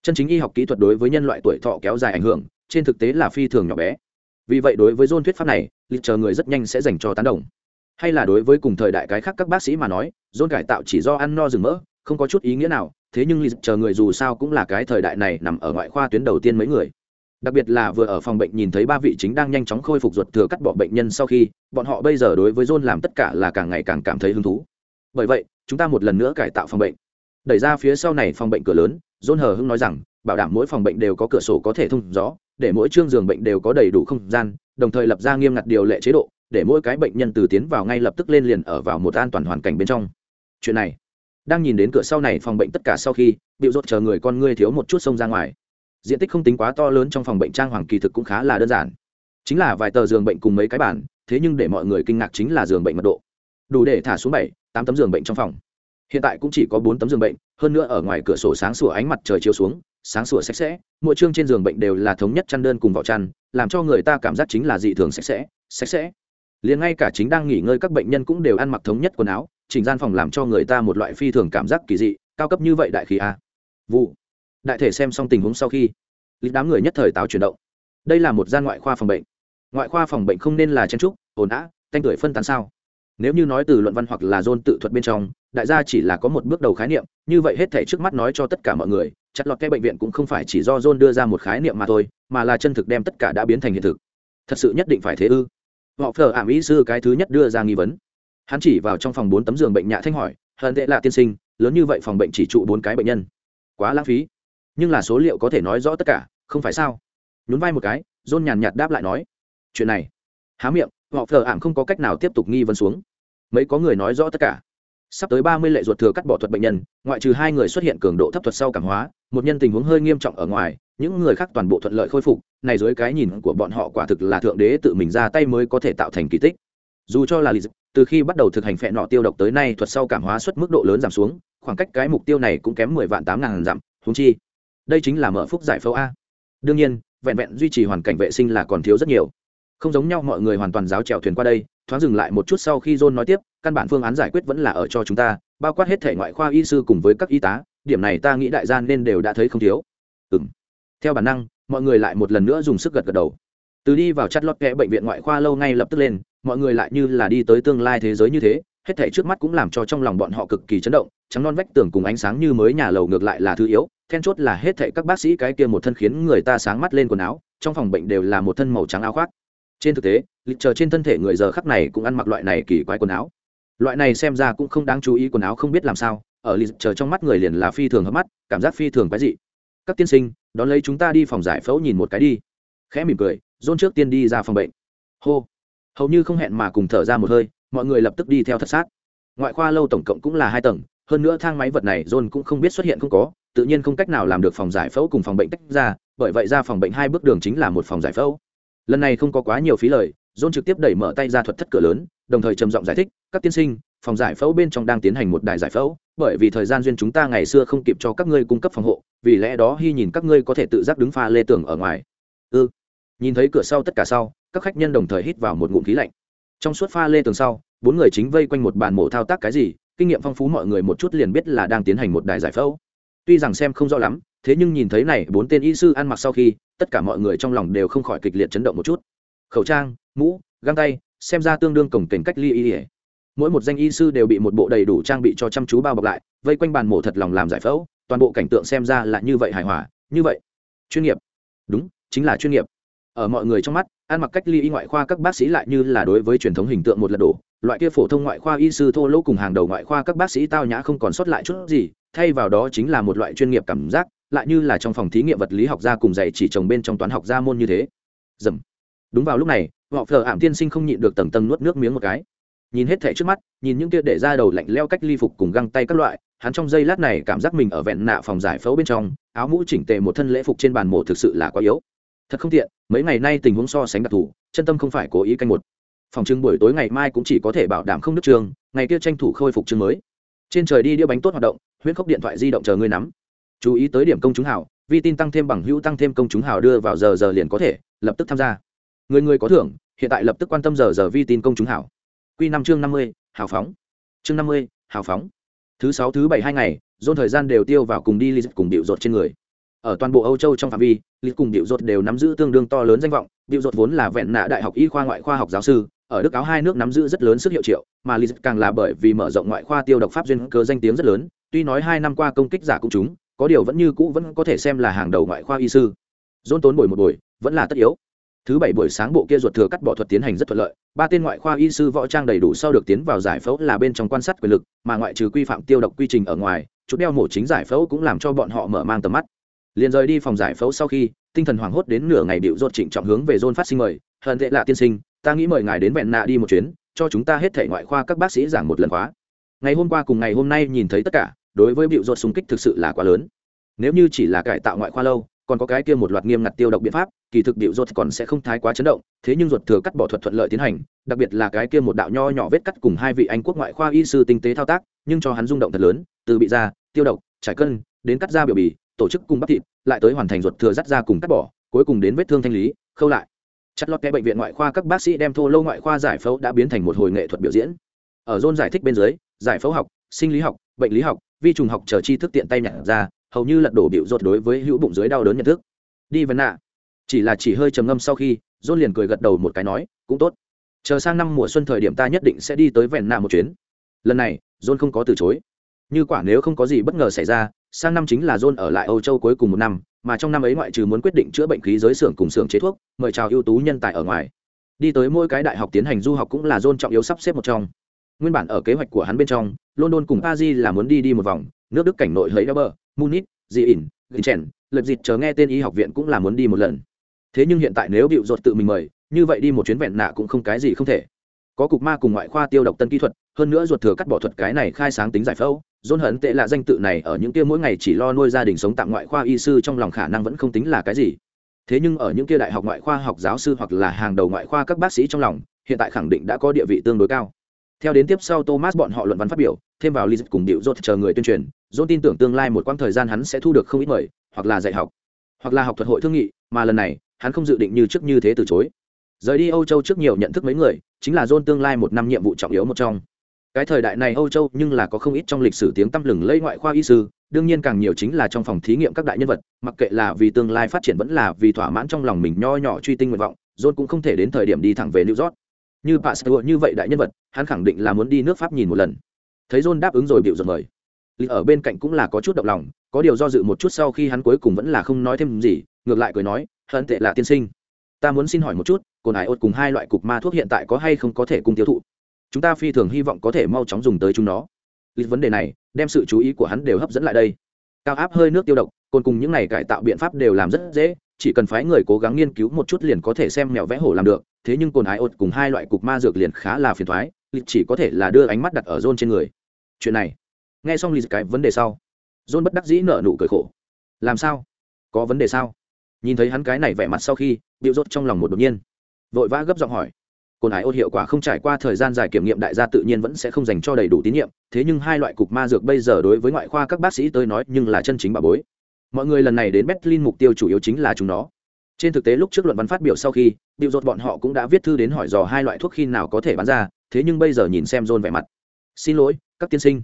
Chân chính y học kỹ thuật đối với nhân loại tuổi thọ kéo dài ảnh hưởng trên thực tế là phi thường nhỏ bé. Vì vậy đối với dôn thuyết pháp này lịch chờ người rất nhanh sẽ dành cho tán đồng. Hay là đối với cùng thời đại cái khác các bác sĩ mà nói dôn cải tạo chỉ do ăn no rừng mỡ, không có chút ý nghĩa nào, thế nhưng lịch chờ người dù sao cũng là cái thời đại này nằm ở ngoại khoa tuyến đầu tiên mấy người. Đặc biệt là vừa ở phòng bệnh nhìn thấy ba vị chính đang nhanh chóng khôi phục ruột thừa cắt bỏ bệnh nhân sau khi, bọn họ bây giờ đối với john làm tất cả là càng ngày càng cảm thấy hứng thú. Bởi vậy, chúng ta một lần nữa cải tạo phòng bệnh. Đẩy ra phía sau này phòng bệnh cửa lớn, john hờ hưng nói rằng, bảo đảm mỗi phòng bệnh đều có cửa sổ có thể thông gió để mỗi chương giường bệnh đều có đầy đủ không gian, đồng thời lập ra nghiêm ngặt điều lệ chế độ, để mỗi cái bệnh nhân từ tiến vào ngay lập tức lên liền ở vào một an toàn hoàn cảnh bên trong. Chuyện này, đang nhìn đến cửa sau này phòng bệnh tất cả sau khi, bịu rốt chờ người con ngươi thiếu một chút xông ra ngoài. Diện tích không tính quá to lớn trong phòng bệnh trang hoàng kỳ thực cũng khá là đơn giản. Chính là vài tờ giường bệnh cùng mấy cái bản thế nhưng để mọi người kinh ngạc chính là giường bệnh mật độ. Đủ để thả xuống bảy, tám tấm giường bệnh trong phòng. Hiện tại cũng chỉ có bốn tấm giường bệnh, hơn nữa ở ngoài cửa sổ sáng sủa ánh mặt trời chiếu xuống sáng sủa sạch sẽ, mỗi chương trên giường bệnh đều là thống nhất chăn đơn cùng vỏ chăn, làm cho người ta cảm giác chính là dị thường sạch sẽ sạch sẽ. Liền ngay cả chính đang nghỉ ngơi các bệnh nhân cũng đều ăn mặc thống nhất quần áo, chỉnh gian phòng làm cho người ta một loại phi thường cảm giác kỳ dị, cao cấp như vậy đại khí a. Vụ. Đại thể xem xong tình huống sau khi, lịch đám người nhất thời táo chuyển động. Đây là một gian ngoại khoa phòng bệnh. Ngoại khoa phòng bệnh không nên là chen trúc, ồn ã tanh tuổi phân tán sao. Nếu như nói từ luận văn hoặc là dôn tự thuật bên trong, đại gia chỉ là có một bước đầu khái niệm, như vậy hết thể trước mắt nói cho tất cả mọi người chặt lọt cái bệnh viện cũng không phải chỉ do John đưa ra một khái niệm mà thôi, mà là chân thực đem tất cả đã biến thành hiện thực. Thật sự nhất định phải thế ư? Họ phờ ảm ý sư cái thứ nhất đưa ra nghi vấn. Hắn chỉ vào trong phòng bốn tấm giường bệnh nhạ thanh hỏi, hận tệ là tiên sinh, lớn như vậy phòng bệnh chỉ trụ bốn cái bệnh nhân. Quá lãng phí. Nhưng là số liệu có thể nói rõ tất cả, không phải sao? Nhún vai một cái, John nhàn nhạt đáp lại nói, chuyện này. Há miệng, họ phờ ảm không có cách nào tiếp tục nghi vấn xuống. Mấy có người nói rõ tất cả sắp tới ba mươi lệ ruột thừa cắt bỏ thuật bệnh nhân, ngoại trừ hai người xuất hiện cường độ thấp thuật sau cảm hóa, một nhân tình huống hơi nghiêm trọng ở ngoài, những người khác toàn bộ thuận lợi khôi phục, này dưới cái nhìn của bọn họ quả thực là thượng đế tự mình ra tay mới có thể tạo thành kỳ tích. Dù cho là lý từ khi bắt đầu thực hành phệ nọ tiêu độc tới nay thuật sau cảm hóa suất mức độ lớn giảm xuống, khoảng cách cái mục tiêu này cũng kém mười vạn tám ngàn dặm húng chi, đây chính là mở phúc giải phẫu a. Đương nhiên, vẹn vẹn duy trì hoàn cảnh vệ sinh là còn thiếu rất nhiều không giống nhau, mọi người hoàn toàn giáo trèo thuyền qua đây, thoáng dừng lại một chút sau khi john nói tiếp, căn bản phương án giải quyết vẫn là ở cho chúng ta, bao quát hết thể ngoại khoa y sư cùng với các y tá, điểm này ta nghĩ đại gia nên đều đã thấy không thiếu. Ừ m theo bản năng, mọi người lại một lần nữa dùng sức gật gật đầu. Từ đi vào chắt lót kẽ bệnh viện ngoại khoa lâu ngay lập tức lên, mọi người lại như là đi tới tương lai thế giới như thế, hết thể trước mắt cũng làm cho trong lòng bọn họ cực kỳ chấn động, trắng non vách tường cùng ánh sáng như mới nhà lầu ngược lại là thứ yếu, then chốt là hết thể các bác sĩ cái kia một thân khiến người ta sáng mắt lên quần áo, trong phòng bệnh đều là một thân màu trắng áo khoác trên thực tế, lịch chờ trên thân thể người giờ khắc này cũng ăn mặc loại này kỳ quái quần áo. Loại này xem ra cũng không đáng chú ý quần áo không biết làm sao, ở lịch chờ trong mắt người liền là phi thường hấp mắt, cảm giác phi thường quái dị. Các tiên sinh, đón lấy chúng ta đi phòng giải phẫu nhìn một cái đi. Khẽ mỉm cười, dôn trước tiên đi ra phòng bệnh. Hô. Hầu như không hẹn mà cùng thở ra một hơi, mọi người lập tức đi theo thật sát. Ngoại khoa lâu tổng cộng cũng là hai tầng, hơn nữa thang máy vật này john cũng không biết xuất hiện không có, tự nhiên không cách nào làm được phòng giải phẫu cùng phòng bệnh tách ra, bởi vậy ra phòng bệnh hai bước đường chính là một phòng giải phẫu lần này không có quá nhiều phí lời, john trực tiếp đẩy mở tay ra thuật thất cửa lớn, đồng thời trầm giọng giải thích, các tiên sinh, phòng giải phẫu bên trong đang tiến hành một đài giải phẫu, bởi vì thời gian duyên chúng ta ngày xưa không kịp cho các ngươi cung cấp phòng hộ, vì lẽ đó hy nhìn các ngươi có thể tự giác đứng pha lê tường ở ngoài. Ư ừ. nhìn thấy cửa sau tất cả sau, các khách nhân đồng thời hít vào một ngụm khí lạnh. Trong suốt pha lê tường sau, bốn người chính vây quanh một bàn mổ thao tác cái gì, kinh nghiệm phong phú mọi người một chút liền biết là đang tiến hành một đài giải phẫu. Tuy rằng xem không rõ lắm thế nhưng nhìn thấy này, bốn tên y sư ăn mặc sau khi, tất cả mọi người trong lòng đều không khỏi kịch liệt chấn động một chút. Khẩu trang, mũ, găng tay, xem ra tương đương cổng kềnh cách ly y ỉa mỗi một danh y sư đều bị một bộ đầy đủ trang bị cho chăm chú bao bọc lại, vây quanh bàn mổ thật lòng làm giải phẫu, toàn bộ cảnh tượng xem ra là như vậy hài hòa, như vậy. Chuyên nghiệp. Đúng, chính là chuyên nghiệp. Ở mọi người trong mắt, ăn mặc cách ly y ngoại khoa các bác sĩ lại như là đối với truyền thống hình tượng một lật đổ. Loại kia phổ thông ngoại khoa y sư thô lỗ cùng hàng đầu ngoại khoa các bác sĩ tao nhã không còn sót lại chút gì, thay vào đó chính là một loại chuyên nghiệp cảm giác lại như là trong phòng thí nghiệm vật lý học gia cùng dạy chỉ trồng bên trong toán học gia môn như thế. Dầm. Đúng vào lúc này, họ phờ ảm tiên sinh không nhịn được tầng tầng nuốt nước miếng một cái. Nhìn hết thẻ trước mắt, nhìn những kia để ra đầu lạnh leo cách ly phục cùng găng tay các loại, hắn trong giây lát này cảm giác mình ở vẹn nạ phòng giải phẫu bên trong, áo mũ chỉnh tề một thân lễ phục trên bàn mổ thực sự là quá yếu. Thật không tiện, mấy ngày nay tình huống so sánh đặc thù, chân tâm không phải cố ý canh một. Phòng trưng buổi tối ngày mai cũng chỉ có thể bảo đảm không nước trường, ngày kia tranh thủ khôi phục chương mới. Trên trời đi đĩa bánh tốt hoạt động huyết khốc điện thoại di động chờ ngươi nắm chú ý tới điểm công chúng hào, vi tin tăng thêm bằng hữu tăng thêm công chúng hào đưa vào giờ giờ liền có thể, lập tức tham gia. Người người có thưởng, hiện tại lập tức quan tâm giờ giờ vi tin công chúng hào. Q năm chương năm mươi, hào phóng. Chương năm mươi, hào phóng. Thứ sáu, thứ bảy, hai ngày, dôn thời gian đều tiêu vào cùng đi lịch cùng điệu rột trên người. Ở toàn bộ âu châu trong phạm vi, lịch cùng điệu rột đều nắm giữ tương đương to lớn danh vọng, điệu rột vốn là vẹn nạ đại học y khoa ngoại khoa học giáo sư, ở đức áo hai nước nắm giữ rất lớn sức hiệu triệu, mà lịch càng là bởi vì mở rộng ngoại khoa tiêu độc pháp duyên cơ danh tiếng rất lớn, tuy nói hai năm qua công kích giả công chúng có điều vẫn như cũ vẫn có thể xem là hàng đầu ngoại khoa y sư. Dôn tốn buổi một buổi vẫn là tất yếu. Thứ bảy buổi sáng bộ kia ruột thừa cắt bỏ thuật tiến hành rất thuận lợi, ba tên ngoại khoa y sư võ trang đầy đủ sau được tiến vào giải phẫu là bên trong quan sát quyền lực, mà ngoại trừ quy phạm tiêu độc quy trình ở ngoài, chút đeo mổ chính giải phẫu cũng làm cho bọn họ mở mang tầm mắt. Liền rời đi phòng giải phẫu sau khi, tinh thần hoảng hốt đến nửa ngày điệu rốt trịnh trọng hướng về dôn phát sinh mời, hận tệ lạ tiên sinh, ta nghĩ mời ngài đến vẹn nạ đi một chuyến, cho chúng ta hết thể ngoại khoa các bác sĩ giảng một lần khóa. Ngày hôm qua cùng ngày hôm nay nhìn thấy tất cả đối với bịu ruột xung kích thực sự là quá lớn. Nếu như chỉ là cải tạo ngoại khoa lâu, còn có cái kia một loạt nghiêm ngặt tiêu độc biện pháp, kỳ thực điệu ruột còn sẽ không thái quá chấn động, thế nhưng ruột thừa cắt bỏ thuật thuận lợi tiến hành, đặc biệt là cái kia một đạo nho nhỏ vết cắt cùng hai vị anh quốc ngoại khoa y sư tinh tế thao tác, nhưng cho hắn rung động thật lớn, từ bị da, tiêu độc, trải cân, đến cắt da biểu bì, tổ chức cùng bắp thịt, lại tới hoàn thành ruột thừa dắt ra cùng cắt bỏ, cuối cùng đến vết thương thanh lý, khâu lại. Chặt lót cái bệnh viện ngoại khoa các bác sĩ đem thô lâu ngoại khoa giải phẫu đã biến thành một hồi nghệ thuật biểu diễn. Ở zone giải thích bên dưới, giải phẫu học, sinh lý học, bệnh lý học vi trùng học chờ tri thức tiện tay nhặt ra, hầu như lật đổ biểu rột đối với hữu bụng dưới đau đớn nhận thức. Đi vấn nạ. Chỉ là chỉ hơi trầm ngâm sau khi, john liền cười gật đầu một cái nói, cũng tốt. Chờ sang năm mùa xuân thời điểm ta nhất định sẽ đi tới vẹn nạ một chuyến. Lần này, john không có từ chối. Như quả nếu không có gì bất ngờ xảy ra, sang năm chính là john ở lại âu châu cuối cùng một năm, mà trong năm ấy ngoại trừ muốn quyết định chữa bệnh khí giới xưởng cùng xưởng chế thuốc, mời chào ưu tú nhân tài ở ngoài. Đi tới mỗi cái đại học tiến hành du học cũng là john trọng yếu sắp xếp một trong nguyên bản ở kế hoạch của hắn bên trong london cùng paris là muốn đi đi một vòng nước đức cảnh nội hấy Dover, bờ munich dị ỉn lập dịt chờ nghe tên y học viện cũng là muốn đi một lần. Thế nhưng hiện tại nếu bịu ruột tự mình mời như vậy đi một chuyến vẹn nạ cũng không cái gì không thể. Có cục ma cùng ngoại khoa tiêu độc tân kỹ thuật hơn nữa ruột thừa cắt bỏ thuật cái này khai sáng tính giải phẫu dôn hận tệ là danh tự này ở những kia mỗi ngày chỉ lo nuôi gia đình sống tạm ngoại khoa y sư trong lòng khả năng vẫn không tính là cái gì. Thế nhưng ở những kia đại học ngoại khoa học giáo sư hoặc là hàng đầu ngoại khoa các bác sĩ trong lòng hiện tại khẳng định đã có địa vị tương đối cao theo đến tiếp sau thomas bọn họ luận văn phát biểu, thêm vào lizard cùng điệu dốt chờ người tuyên truyền dôn tin tưởng tương lai một quãng thời gian hắn sẽ thu được không ít mời, hoặc là dạy học, hoặc là học thuật hội thương nghị, mà lần này, hắn không dự định như trước như thế từ chối. Rời đi âu châu trước nhiều nhận thức mấy người, chính là dôn tương lai một năm nhiệm vụ trọng yếu một trong. Cái thời đại này âu châu nhưng là có không ít trong lịch sử tiếng tăm lừng lẫy ngoại khoa y sư, đương nhiên càng nhiều chính là trong phòng thí nghiệm các đại nhân vật, mặc kệ là vì tương lai phát triển vẫn là vì thỏa mãn trong lòng mình nho nhỏ truy tinh nguyện vọng john cũng không thể đến thời điểm đi thẳng về new york như pasteur như vậy đại nhân vật, hắn khẳng định là muốn đi nước pháp nhìn một lần. Thấy john đáp ứng rồi biểu dần mời lịch ở bên cạnh cũng là có chút động lòng, có điều do dự một chút sau khi hắn cuối cùng vẫn là không nói thêm gì, ngược lại cười nói, hận tệ là tiên sinh. Ta muốn xin hỏi một chút, cồn ải ốt cùng hai loại cục ma thuốc hiện tại có hay không có thể cùng tiêu thụ? Chúng ta phi thường hy vọng có thể mau chóng dùng tới chúng nó. Lịch vấn đề này, đem sự chú ý của hắn đều hấp dẫn lại đây. Cao áp hơi nước tiêu độc, cồn cùng những này cải tạo biện pháp đều làm rất dễ chỉ cần phái người cố gắng nghiên cứu một chút liền có thể xem mèo vẽ hổ làm được, thế nhưng cồn ái ột cùng hai loại cục ma dược liền khá là phiền thoái, lịch chỉ có thể là đưa ánh mắt đặt ở rôn trên người. Chuyện này, nghe xong lịch cái vấn đề sau rôn bất đắc dĩ nợ nụ cười khổ. Làm sao? Có vấn đề sao? Nhìn thấy hắn cái này vẻ mặt sau khi bịu rốt trong lòng một đột nhiên. Vội vã gấp giọng hỏi. Cồn ái ột hiệu quả không trải qua thời gian dài kiểm nghiệm đại gia tự nhiên vẫn sẽ không dành cho đầy đủ tín nhiệm, thế nhưng hai loại cục ma dược bây giờ đối với ngoại khoa các bác sĩ tới nói nhưng là chân chính bà bối mọi người lần này đến berlin mục tiêu chủ yếu chính là chúng nó. Trên thực tế lúc trước luận văn phát biểu sau khi, điệu dột bọn họ cũng đã viết thư đến hỏi dò hai loại thuốc khi nào có thể bán ra, thế nhưng bây giờ nhìn xem john vẻ mặt. Xin lỗi, các tiên sinh.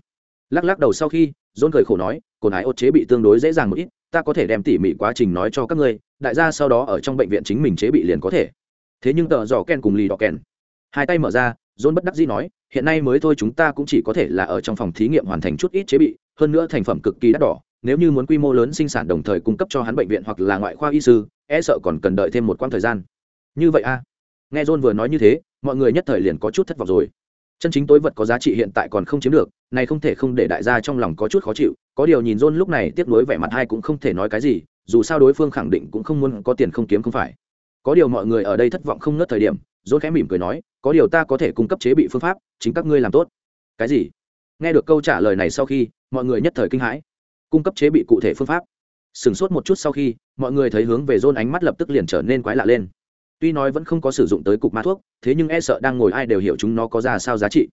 Lắc lắc đầu sau khi, john cười khổ nói, cồn ái ốt chế bị tương đối dễ dàng một ít, ta có thể đem tỉ mỉ quá trình nói cho các ngươi, đại gia sau đó ở trong bệnh viện chính mình chế bị liền có thể. Thế nhưng tờ dò ken cùng lì đỏ ken hai tay mở ra, john bất đắc dĩ nói, hiện nay mới thôi chúng ta cũng chỉ có thể là ở trong phòng thí nghiệm hoàn thành chút ít chế bị, hơn nữa thành phẩm cực kỳ đắt đỏ nếu như muốn quy mô lớn sinh sản đồng thời cung cấp cho hắn bệnh viện hoặc là ngoại khoa y sư e sợ còn cần đợi thêm một quãng thời gian. Như vậy a nghe john vừa nói như thế, mọi người nhất thời liền có chút thất vọng rồi. Chân chính tối vật có giá trị hiện tại còn không chiếm được, này không thể không để đại gia trong lòng có chút khó chịu. Có điều nhìn john lúc này tiếp nối vẻ mặt hai cũng không thể nói cái gì, dù sao đối phương khẳng định cũng không muốn có tiền không kiếm không phải. Có điều mọi người ở đây thất vọng không ngớt thời điểm, john khẽ mỉm cười nói, có điều ta có thể cung cấp chế bị phương pháp, chính các ngươi làm tốt. Cái gì? Nghe được câu trả lời này sau khi, mọi người nhất thời kinh hãi cung cấp chế bị cụ thể phương pháp. Sửng sốt một chút sau khi, mọi người thấy hướng về rôn ánh mắt lập tức liền trở nên quái lạ lên. Tuy nói vẫn không có sử dụng tới cục ma thuốc, thế nhưng e sợ đang ngồi ai đều hiểu chúng nó có ra sao giá trị.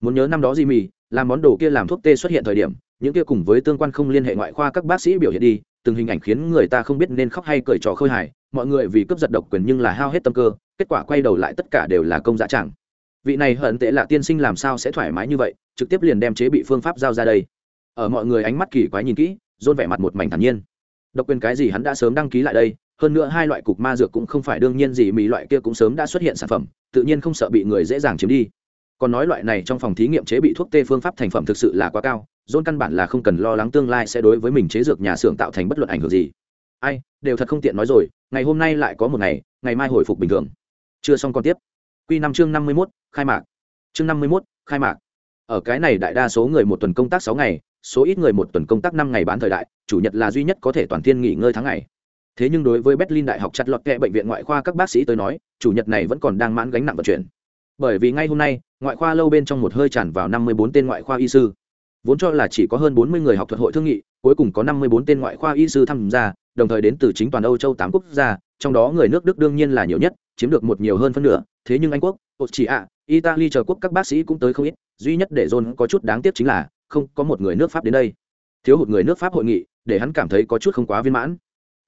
Muốn nhớ năm đó gì mì làm món đồ kia làm thuốc tê xuất hiện thời điểm, những kia cùng với tương quan không liên hệ ngoại khoa các bác sĩ biểu hiện đi, từng hình ảnh khiến người ta không biết nên khóc hay cười trò khơi hài, mọi người vì cướp giật độc quyền nhưng là hao hết tâm cơ, kết quả quay đầu lại tất cả đều là công dạ chẳng. Vị này hận tệ là tiên sinh làm sao sẽ thoải mái như vậy, trực tiếp liền đem chế bị phương pháp giao ra đây ở mọi người ánh mắt kỳ quái nhìn kỹ dôn vẻ mặt một mảnh thản nhiên. Độc quyền cái gì hắn đã sớm đăng ký lại đây, hơn nữa hai loại cục ma dược cũng không phải đương nhiên gì mỹ loại kia cũng sớm đã xuất hiện sản phẩm, tự nhiên không sợ bị người dễ dàng chiếm đi. Còn nói loại này trong phòng thí nghiệm chế bị thuốc tê phương pháp thành phẩm thực sự là quá cao dôn căn bản là không cần lo lắng tương lai sẽ đối với mình chế dược nhà xưởng tạo thành bất luận ảnh hưởng gì. Ai, đều thật không tiện nói rồi, ngày hôm nay lại có một ngày ngày mai hồi phục bình thường. Chưa xong còn tiếp. Q năm chương năm mươi mốt, khai mạc. Chương năm mươi mốt, khai mạc. Ở cái này đại đa số người một tuần công tác sáu ngày số ít người một tuần công tác năm ngày bán thời đại, chủ nhật là duy nhất có thể toàn thiên nghỉ ngơi tháng ngày. Thế nhưng đối với berlin đại học chặt lọt kẹ bệnh viện ngoại khoa các bác sĩ tới nói, chủ nhật này vẫn còn đang mãn gánh nặng vận chuyển. Bởi vì ngay hôm nay, ngoại khoa lâu bên trong một hơi tràn vào năm mươi bốn tên ngoại khoa y sư. Vốn cho là chỉ có hơn bốn mươi người học thuật hội thương nghị, cuối cùng có năm mươi bốn tên ngoại khoa y sư tham gia, đồng thời đến từ chính toàn âu châu tám quốc gia, trong đó người nước đức đương nhiên là nhiều nhất, chiếm được một nhiều hơn phân nửa. Thế nhưng anh quốc chỉ ạ italy chờ quốc các bác sĩ cũng tới không ít, duy nhất để john có chút đáng tiếc chính là không có một người nước pháp đến đây. Thiếu hụt người nước pháp hội nghị, để hắn cảm thấy có chút không quá viên mãn.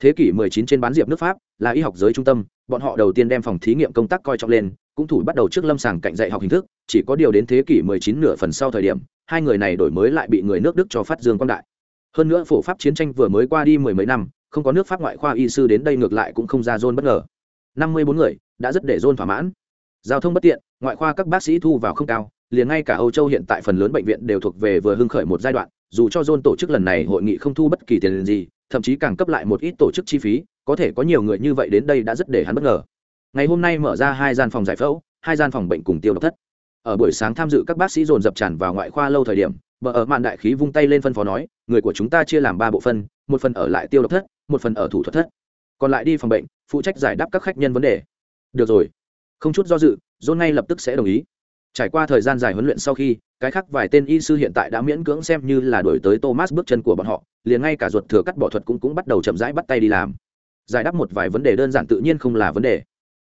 Thế kỷ 19 trên bán diệp nước pháp, là y học giới trung tâm, bọn họ đầu tiên đem phòng thí nghiệm công tác coi trọng lên, cũng thủ bắt đầu trước lâm sàng cạnh dạy học hình thức, chỉ có điều đến thế kỷ 19 nửa phần sau thời điểm, hai người này đổi mới lại bị người nước đức cho phát dương quang đại. Hơn nữa phổ pháp chiến tranh vừa mới qua đi mười mấy năm, không có nước pháp ngoại khoa y sư đến đây ngược lại cũng không ra dôn bất ngờ. Năm mươi bốn người, đã rất để dôn thỏa mãn. Giao thông bất tiện, ngoại khoa các bác sĩ thu vào không cao liền ngay cả âu châu hiện tại phần lớn bệnh viện đều thuộc về vừa hưng khởi một giai đoạn, dù cho John tổ chức lần này hội nghị không thu bất kỳ tiền gì, thậm chí càng cấp lại một ít tổ chức chi phí, có thể có nhiều người như vậy đến đây đã rất để hắn bất ngờ. Ngày hôm nay mở ra hai gian phòng giải phẫu, hai gian phòng bệnh cùng tiêu độc thất. Ở buổi sáng tham dự các bác sĩ dồn dập tràn vào ngoại khoa lâu thời điểm, bờ ở mạn đại khí vung tay lên phân phó nói, người của chúng ta chia làm ba bộ phân một phần ở lại tiêu độc thất, một phần ở thủ thuật thất. Còn lại đi phòng bệnh, phụ trách giải đáp các khách nhân vấn đề. Được rồi. Không chút do dự, John ngay lập tức sẽ đồng ý trải qua thời gian dài huấn luyện sau khi, cái khác vài tên y sư hiện tại đã miễn cưỡng xem như là đổi tới thomas bước chân của bọn họ, liền ngay cả ruột thừa cắt bỏ thuật cũng cũng bắt đầu chậm rãi bắt tay đi làm. Giải đáp một vài vấn đề đơn giản tự nhiên không là vấn đề.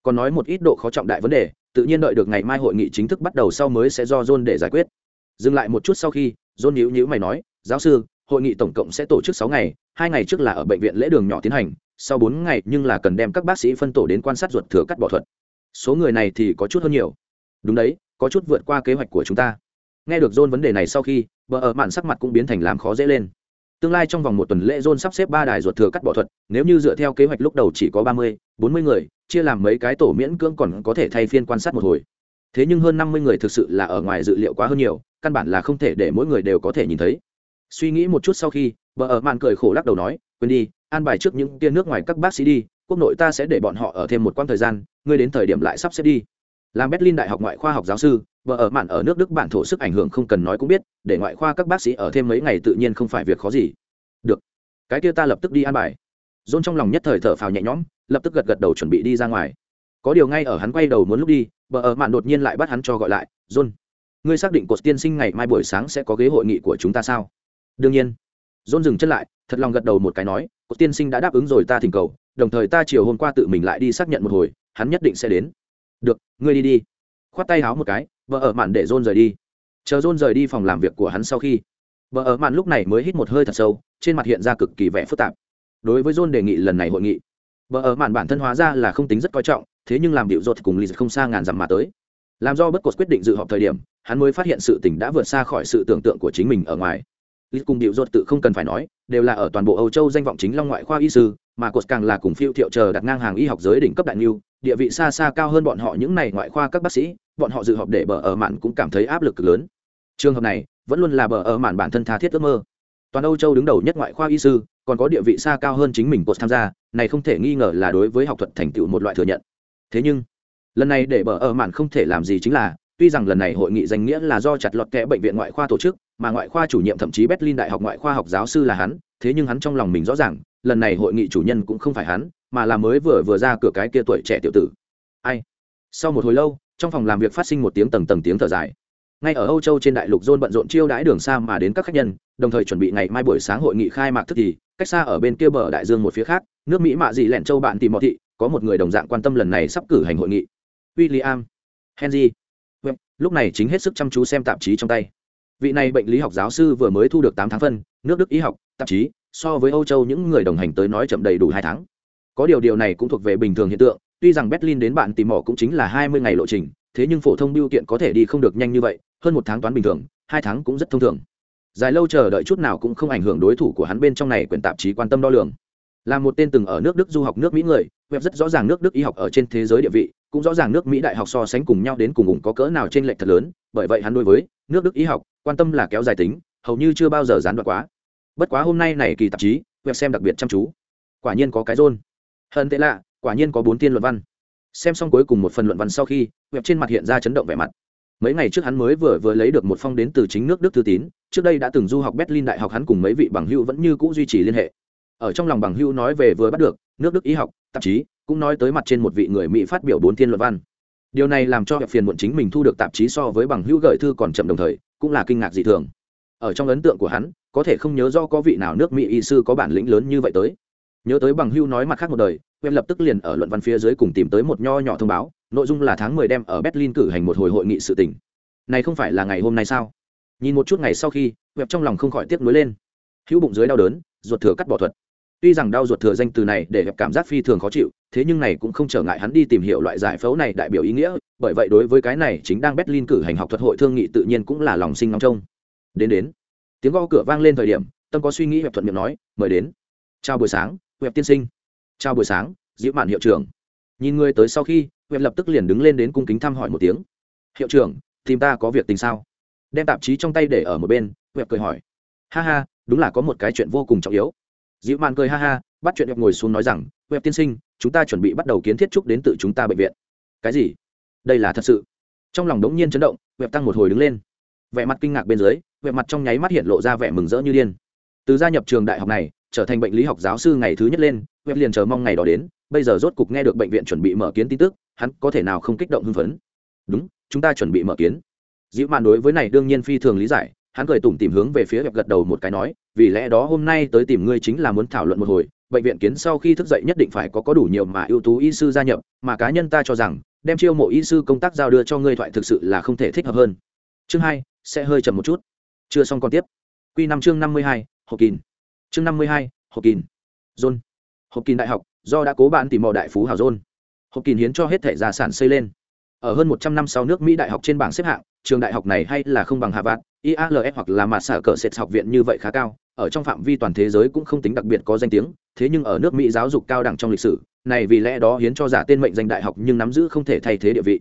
Còn nói một ít độ khó trọng đại vấn đề, tự nhiên đợi được ngày mai hội nghị chính thức bắt đầu sau mới sẽ do john để giải quyết. Dừng lại một chút sau khi, john nhíu nhíu mày nói, giáo sư, hội nghị tổng cộng sẽ tổ chức sáu ngày, hai ngày trước là ở bệnh viện lễ đường nhỏ tiến hành, sau bốn ngày nhưng là cần đem các bác sĩ phân tổ đến quan sát ruột thừa cắt bỏ thuật. Số người này thì có chút hơn nhiều. Đúng đấy có chút vượt qua kế hoạch của chúng ta. Nghe được john vấn đề này sau khi vợ ở mạn sắc mặt cũng biến thành làm khó dễ lên. Tương lai trong vòng một tuần lễ john sắp xếp ba đài ruột thừa cắt bỏ thuật, nếu như dựa theo kế hoạch lúc đầu chỉ có ba mươi, bốn mươi người, chia làm mấy cái tổ miễn cưỡng còn có thể thay phiên quan sát một hồi. Thế nhưng hơn năm mươi người thực sự là ở ngoài dự liệu quá hơn nhiều, căn bản là không thể để mỗi người đều có thể nhìn thấy. Suy nghĩ một chút sau khi vợ ở mạn cười khổ lắc đầu nói, quên đi, an bài trước những tia nước ngoài các bác sĩ đi, quốc nội ta sẽ để bọn họ ở thêm một quãng thời gian, ngươi đến thời điểm lại sắp xếp đi làm berlin đại học ngoại khoa học giáo sư, vợ ở mạn ở nước đức bản thổ sức ảnh hưởng không cần nói cũng biết, để ngoại khoa các bác sĩ ở thêm mấy ngày tự nhiên không phải việc khó gì. Được. Cái kia ta lập tức đi an bài. Dôn trong lòng nhất thời thở phào nhẹ nhõm, lập tức gật gật đầu chuẩn bị đi ra ngoài. Có điều ngay ở hắn quay đầu muốn lúc đi, vợ ở mạn đột nhiên lại bắt hắn cho gọi lại, john, ngươi xác định cột tiên sinh ngày mai buổi sáng sẽ có ghế hội nghị của chúng ta sao? Đương nhiên. John dừng chân lại, thật lòng gật đầu một cái nói, cột tiên sinh đã đáp ứng rồi ta thỉnh cầu, đồng thời ta chiều hôm qua tự mình lại đi xác nhận một hồi, hắn nhất định sẽ đến được, ngươi đi đi. Khoát tay háo một cái, vợ ở mạn để john rời đi. Chờ john rời đi phòng làm việc của hắn sau khi, vợ ở mạn lúc này mới hít một hơi thật sâu, trên mặt hiện ra cực kỳ vẻ phức tạp. Đối với john đề nghị lần này hội nghị, vợ ở mạn bản thân hóa ra là không tính rất coi trọng, thế nhưng làm điệu dột cùng lì không xa ngàn dặm mà tới. Làm do bất cột quyết định dự họp thời điểm, hắn mới phát hiện sự tình đã vượt xa khỏi sự tưởng tượng của chính mình ở ngoài. Lì cùng điệu dột tự không cần phải nói, đều là ở toàn bộ âu châu danh vọng chính long ngoại khoa y sư mà cột càng là cùng phiêu thiệu chờ đặt ngang hàng y học giới đỉnh cấp đại niu địa vị xa xa cao hơn bọn họ những này ngoại khoa các bác sĩ, bọn họ dự họp để bờ ở mạn cũng cảm thấy áp lực cực lớn. Trường hợp này, vẫn luôn là bờ ở mạn bản thân tha thiết ước mơ. Toàn âu châu đứng đầu nhất ngoại khoa y sư, còn có địa vị xa cao hơn chính mình cột tham gia, này không thể nghi ngờ là đối với học thuật thành tựu một loại thừa nhận. Thế nhưng, lần này để bờ ở mạn không thể làm gì chính là, tuy rằng lần này hội nghị danh nghĩa là do chặt lọt kẽ bệnh viện ngoại khoa tổ chức, mà ngoại khoa chủ nhiệm thậm chí berlin đại học ngoại khoa học giáo sư là hắn, thế nhưng hắn trong lòng mình rõ ràng lần này hội nghị chủ nhân cũng không phải hắn, mà là mới vừa vừa ra cửa cái kia tuổi trẻ tiểu tử. Ai? Sau một hồi lâu, trong phòng làm việc phát sinh một tiếng tầng tầng tiếng thở dài. Ngay ở âu châu trên đại lục dôn bận rộn chiêu đãi đường xa mà đến các khách nhân, đồng thời chuẩn bị ngày mai buổi sáng hội nghị khai mạc thức thì, cách xa ở bên kia bờ đại dương một phía khác, nước mỹ mạ dị lẹn châu bạn tìm mọi thị, có một người đồng dạng quan tâm lần này sắp cử hành hội nghị. William henry. Vâng, lúc này chính hết sức chăm chú xem tạp chí trong tay. Vị này bệnh lý học giáo sư vừa mới thu được tám tháng phân, nước đức y học, tạp chí so với âu châu những người đồng hành tới nói chậm đầy đủ hai tháng. Có điều điều này cũng thuộc về bình thường hiện tượng, tuy rằng berlin đến bạn tìm mỏ cũng chính là hai mươi ngày lộ trình, thế nhưng phổ thông biêu kiện có thể đi không được nhanh như vậy, hơn một tháng toán bình thường, hai tháng cũng rất thông thường. Dài lâu chờ đợi chút nào cũng không ảnh hưởng đối thủ của hắn bên trong này quyển tạp chí quan tâm đo lường. Là một tên từng ở nước đức du học nước mỹ người, web rất rõ ràng nước đức y học ở trên thế giới địa vị, cũng rõ ràng nước mỹ đại học so sánh cùng nhau đến cùng cùng có cỡ nào trên lệch thật lớn, bởi vậy hắn đối với nước đức y học quan tâm là kéo dài tính, hầu như chưa bao giờ gián đoạn quá bất quá hôm nay này kỳ tạp chí, web xem đặc biệt chăm chú. Quả nhiên có cái rôn. Hơn tệ lạ, quả nhiên có bốn tiên luận văn. Xem xong cuối cùng một phần luận văn sau khi, web trên mặt hiện ra chấn động vẻ mặt. Mấy ngày trước hắn mới vừa vừa lấy được một phong đến từ chính nước đức thư tín, trước đây đã từng du học berlin đại học hắn cùng mấy vị bằng hữu vẫn như cũ duy trì liên hệ. Ở trong lòng bằng hữu nói về vừa bắt được, nước đức y học, tạp chí, cũng nói tới mặt trên một vị người mỹ phát biểu bốn thiên luận văn. Điều này làm cho phiền muộn chính mình thu được tạp chí so với bằng hữu gửi thư còn chậm đồng thời, cũng là kinh ngạc dị thường ở trong ấn tượng của hắn, có thể không nhớ do có vị nào nước mỹ y sư có bản lĩnh lớn như vậy tới. Nhớ tới bằng hưu nói mặt khác một đời quen lập tức liền ở luận văn phía dưới cùng tìm tới một nho nhỏ thông báo, nội dung là tháng mười đem ở berlin cử hành một hồi hội nghị sự tỉnh này không phải là ngày hôm nay sao? Nhìn một chút ngày sau khi web trong lòng không khỏi tiếc nuối lên. Hữu bụng dưới đau đớn, ruột thừa cắt bỏ thuật. Tuy rằng đau ruột thừa danh từ này để gặp cảm giác phi thường khó chịu, thế nhưng này cũng không trở ngại hắn đi tìm hiểu loại giải phẫu này đại biểu ý nghĩa, bởi vậy đối với cái này chính đang berlin cử hành học thuật hội thương nghị tự nhiên cũng là lòng sinh ngóng trông đến đến. Tiếng gõ cửa vang lên thời điểm, tâm có suy nghĩ hẹp thuận miệng nói, mời đến. Chào buổi sáng Hẹp tiên sinh. Chào buổi sáng diễu mạn hiệu trưởng. Nhìn người tới sau khi Hẹp lập tức liền đứng lên đến cung kính thăm hỏi một tiếng. Hiệu trưởng, tìm ta có việc tình sao? Đem tạp chí trong tay để ở một bên Hẹp cười hỏi. Ha ha, đúng là có một cái chuyện vô cùng trọng yếu. Diễu mạn cười ha ha, bắt chuyện Hẹp ngồi xuống nói rằng Hẹp tiên sinh, chúng ta chuẩn bị bắt đầu kiến thiết trúc đến từ chúng ta bệnh viện. Cái gì? Đây là thật sự. Trong lòng đống nhiên chấn động Hẹp tăng một hồi đứng lên vẻ mặt kinh ngạc bên dưới, vẻ mặt trong nháy mắt hiện lộ ra vẻ mừng rỡ như điên. Từ gia nhập trường đại học này, trở thành bệnh lý học giáo sư ngày thứ nhất lên web liền chờ mong ngày đó đến, bây giờ rốt cục nghe được bệnh viện chuẩn bị mở kiến tin tức, hắn có thể nào không kích động hưng phấn? Đúng, chúng ta chuẩn bị mở kiến. Dịu mạn đối với này đương nhiên phi thường lý giải, hắn cười tủm tìm hướng về phía web gật đầu một cái nói, vì lẽ đó hôm nay tới tìm ngươi chính là muốn thảo luận một hồi, bệnh viện kiến sau khi thức dậy nhất định phải có có đủ nhiều mà ưu tú y sư gia nhập, mà cá nhân ta cho rằng, đem chiêu mộ y sư công tác giao đưa cho ngươi thoại thực sự là không thể thích hợp hơn. Chương hai sẽ hơi chậm một chút. Chưa xong còn tiếp. Q năm chương năm mươi hai, hộp kín chương năm mươi hai, hộp kín john. Hộp kín đại học, do đã cố bạn tìm mò đại phú hào john. Hộp kín hiến cho hết thể gia sản xây lên. Ở hơn một trăm năm sau nước mỹ đại học trên bảng xếp hạng, trường đại học này hay là không bằng hạ IALS hoặc là mặt sở cờ sệt học viện như vậy khá cao. Ở trong phạm vi toàn thế giới cũng không tính đặc biệt có danh tiếng, thế nhưng ở nước mỹ giáo dục cao đẳng trong lịch sử, này vì lẽ đó hiến cho giả tên mệnh danh đại học nhưng nắm giữ không thể thay thế địa vị.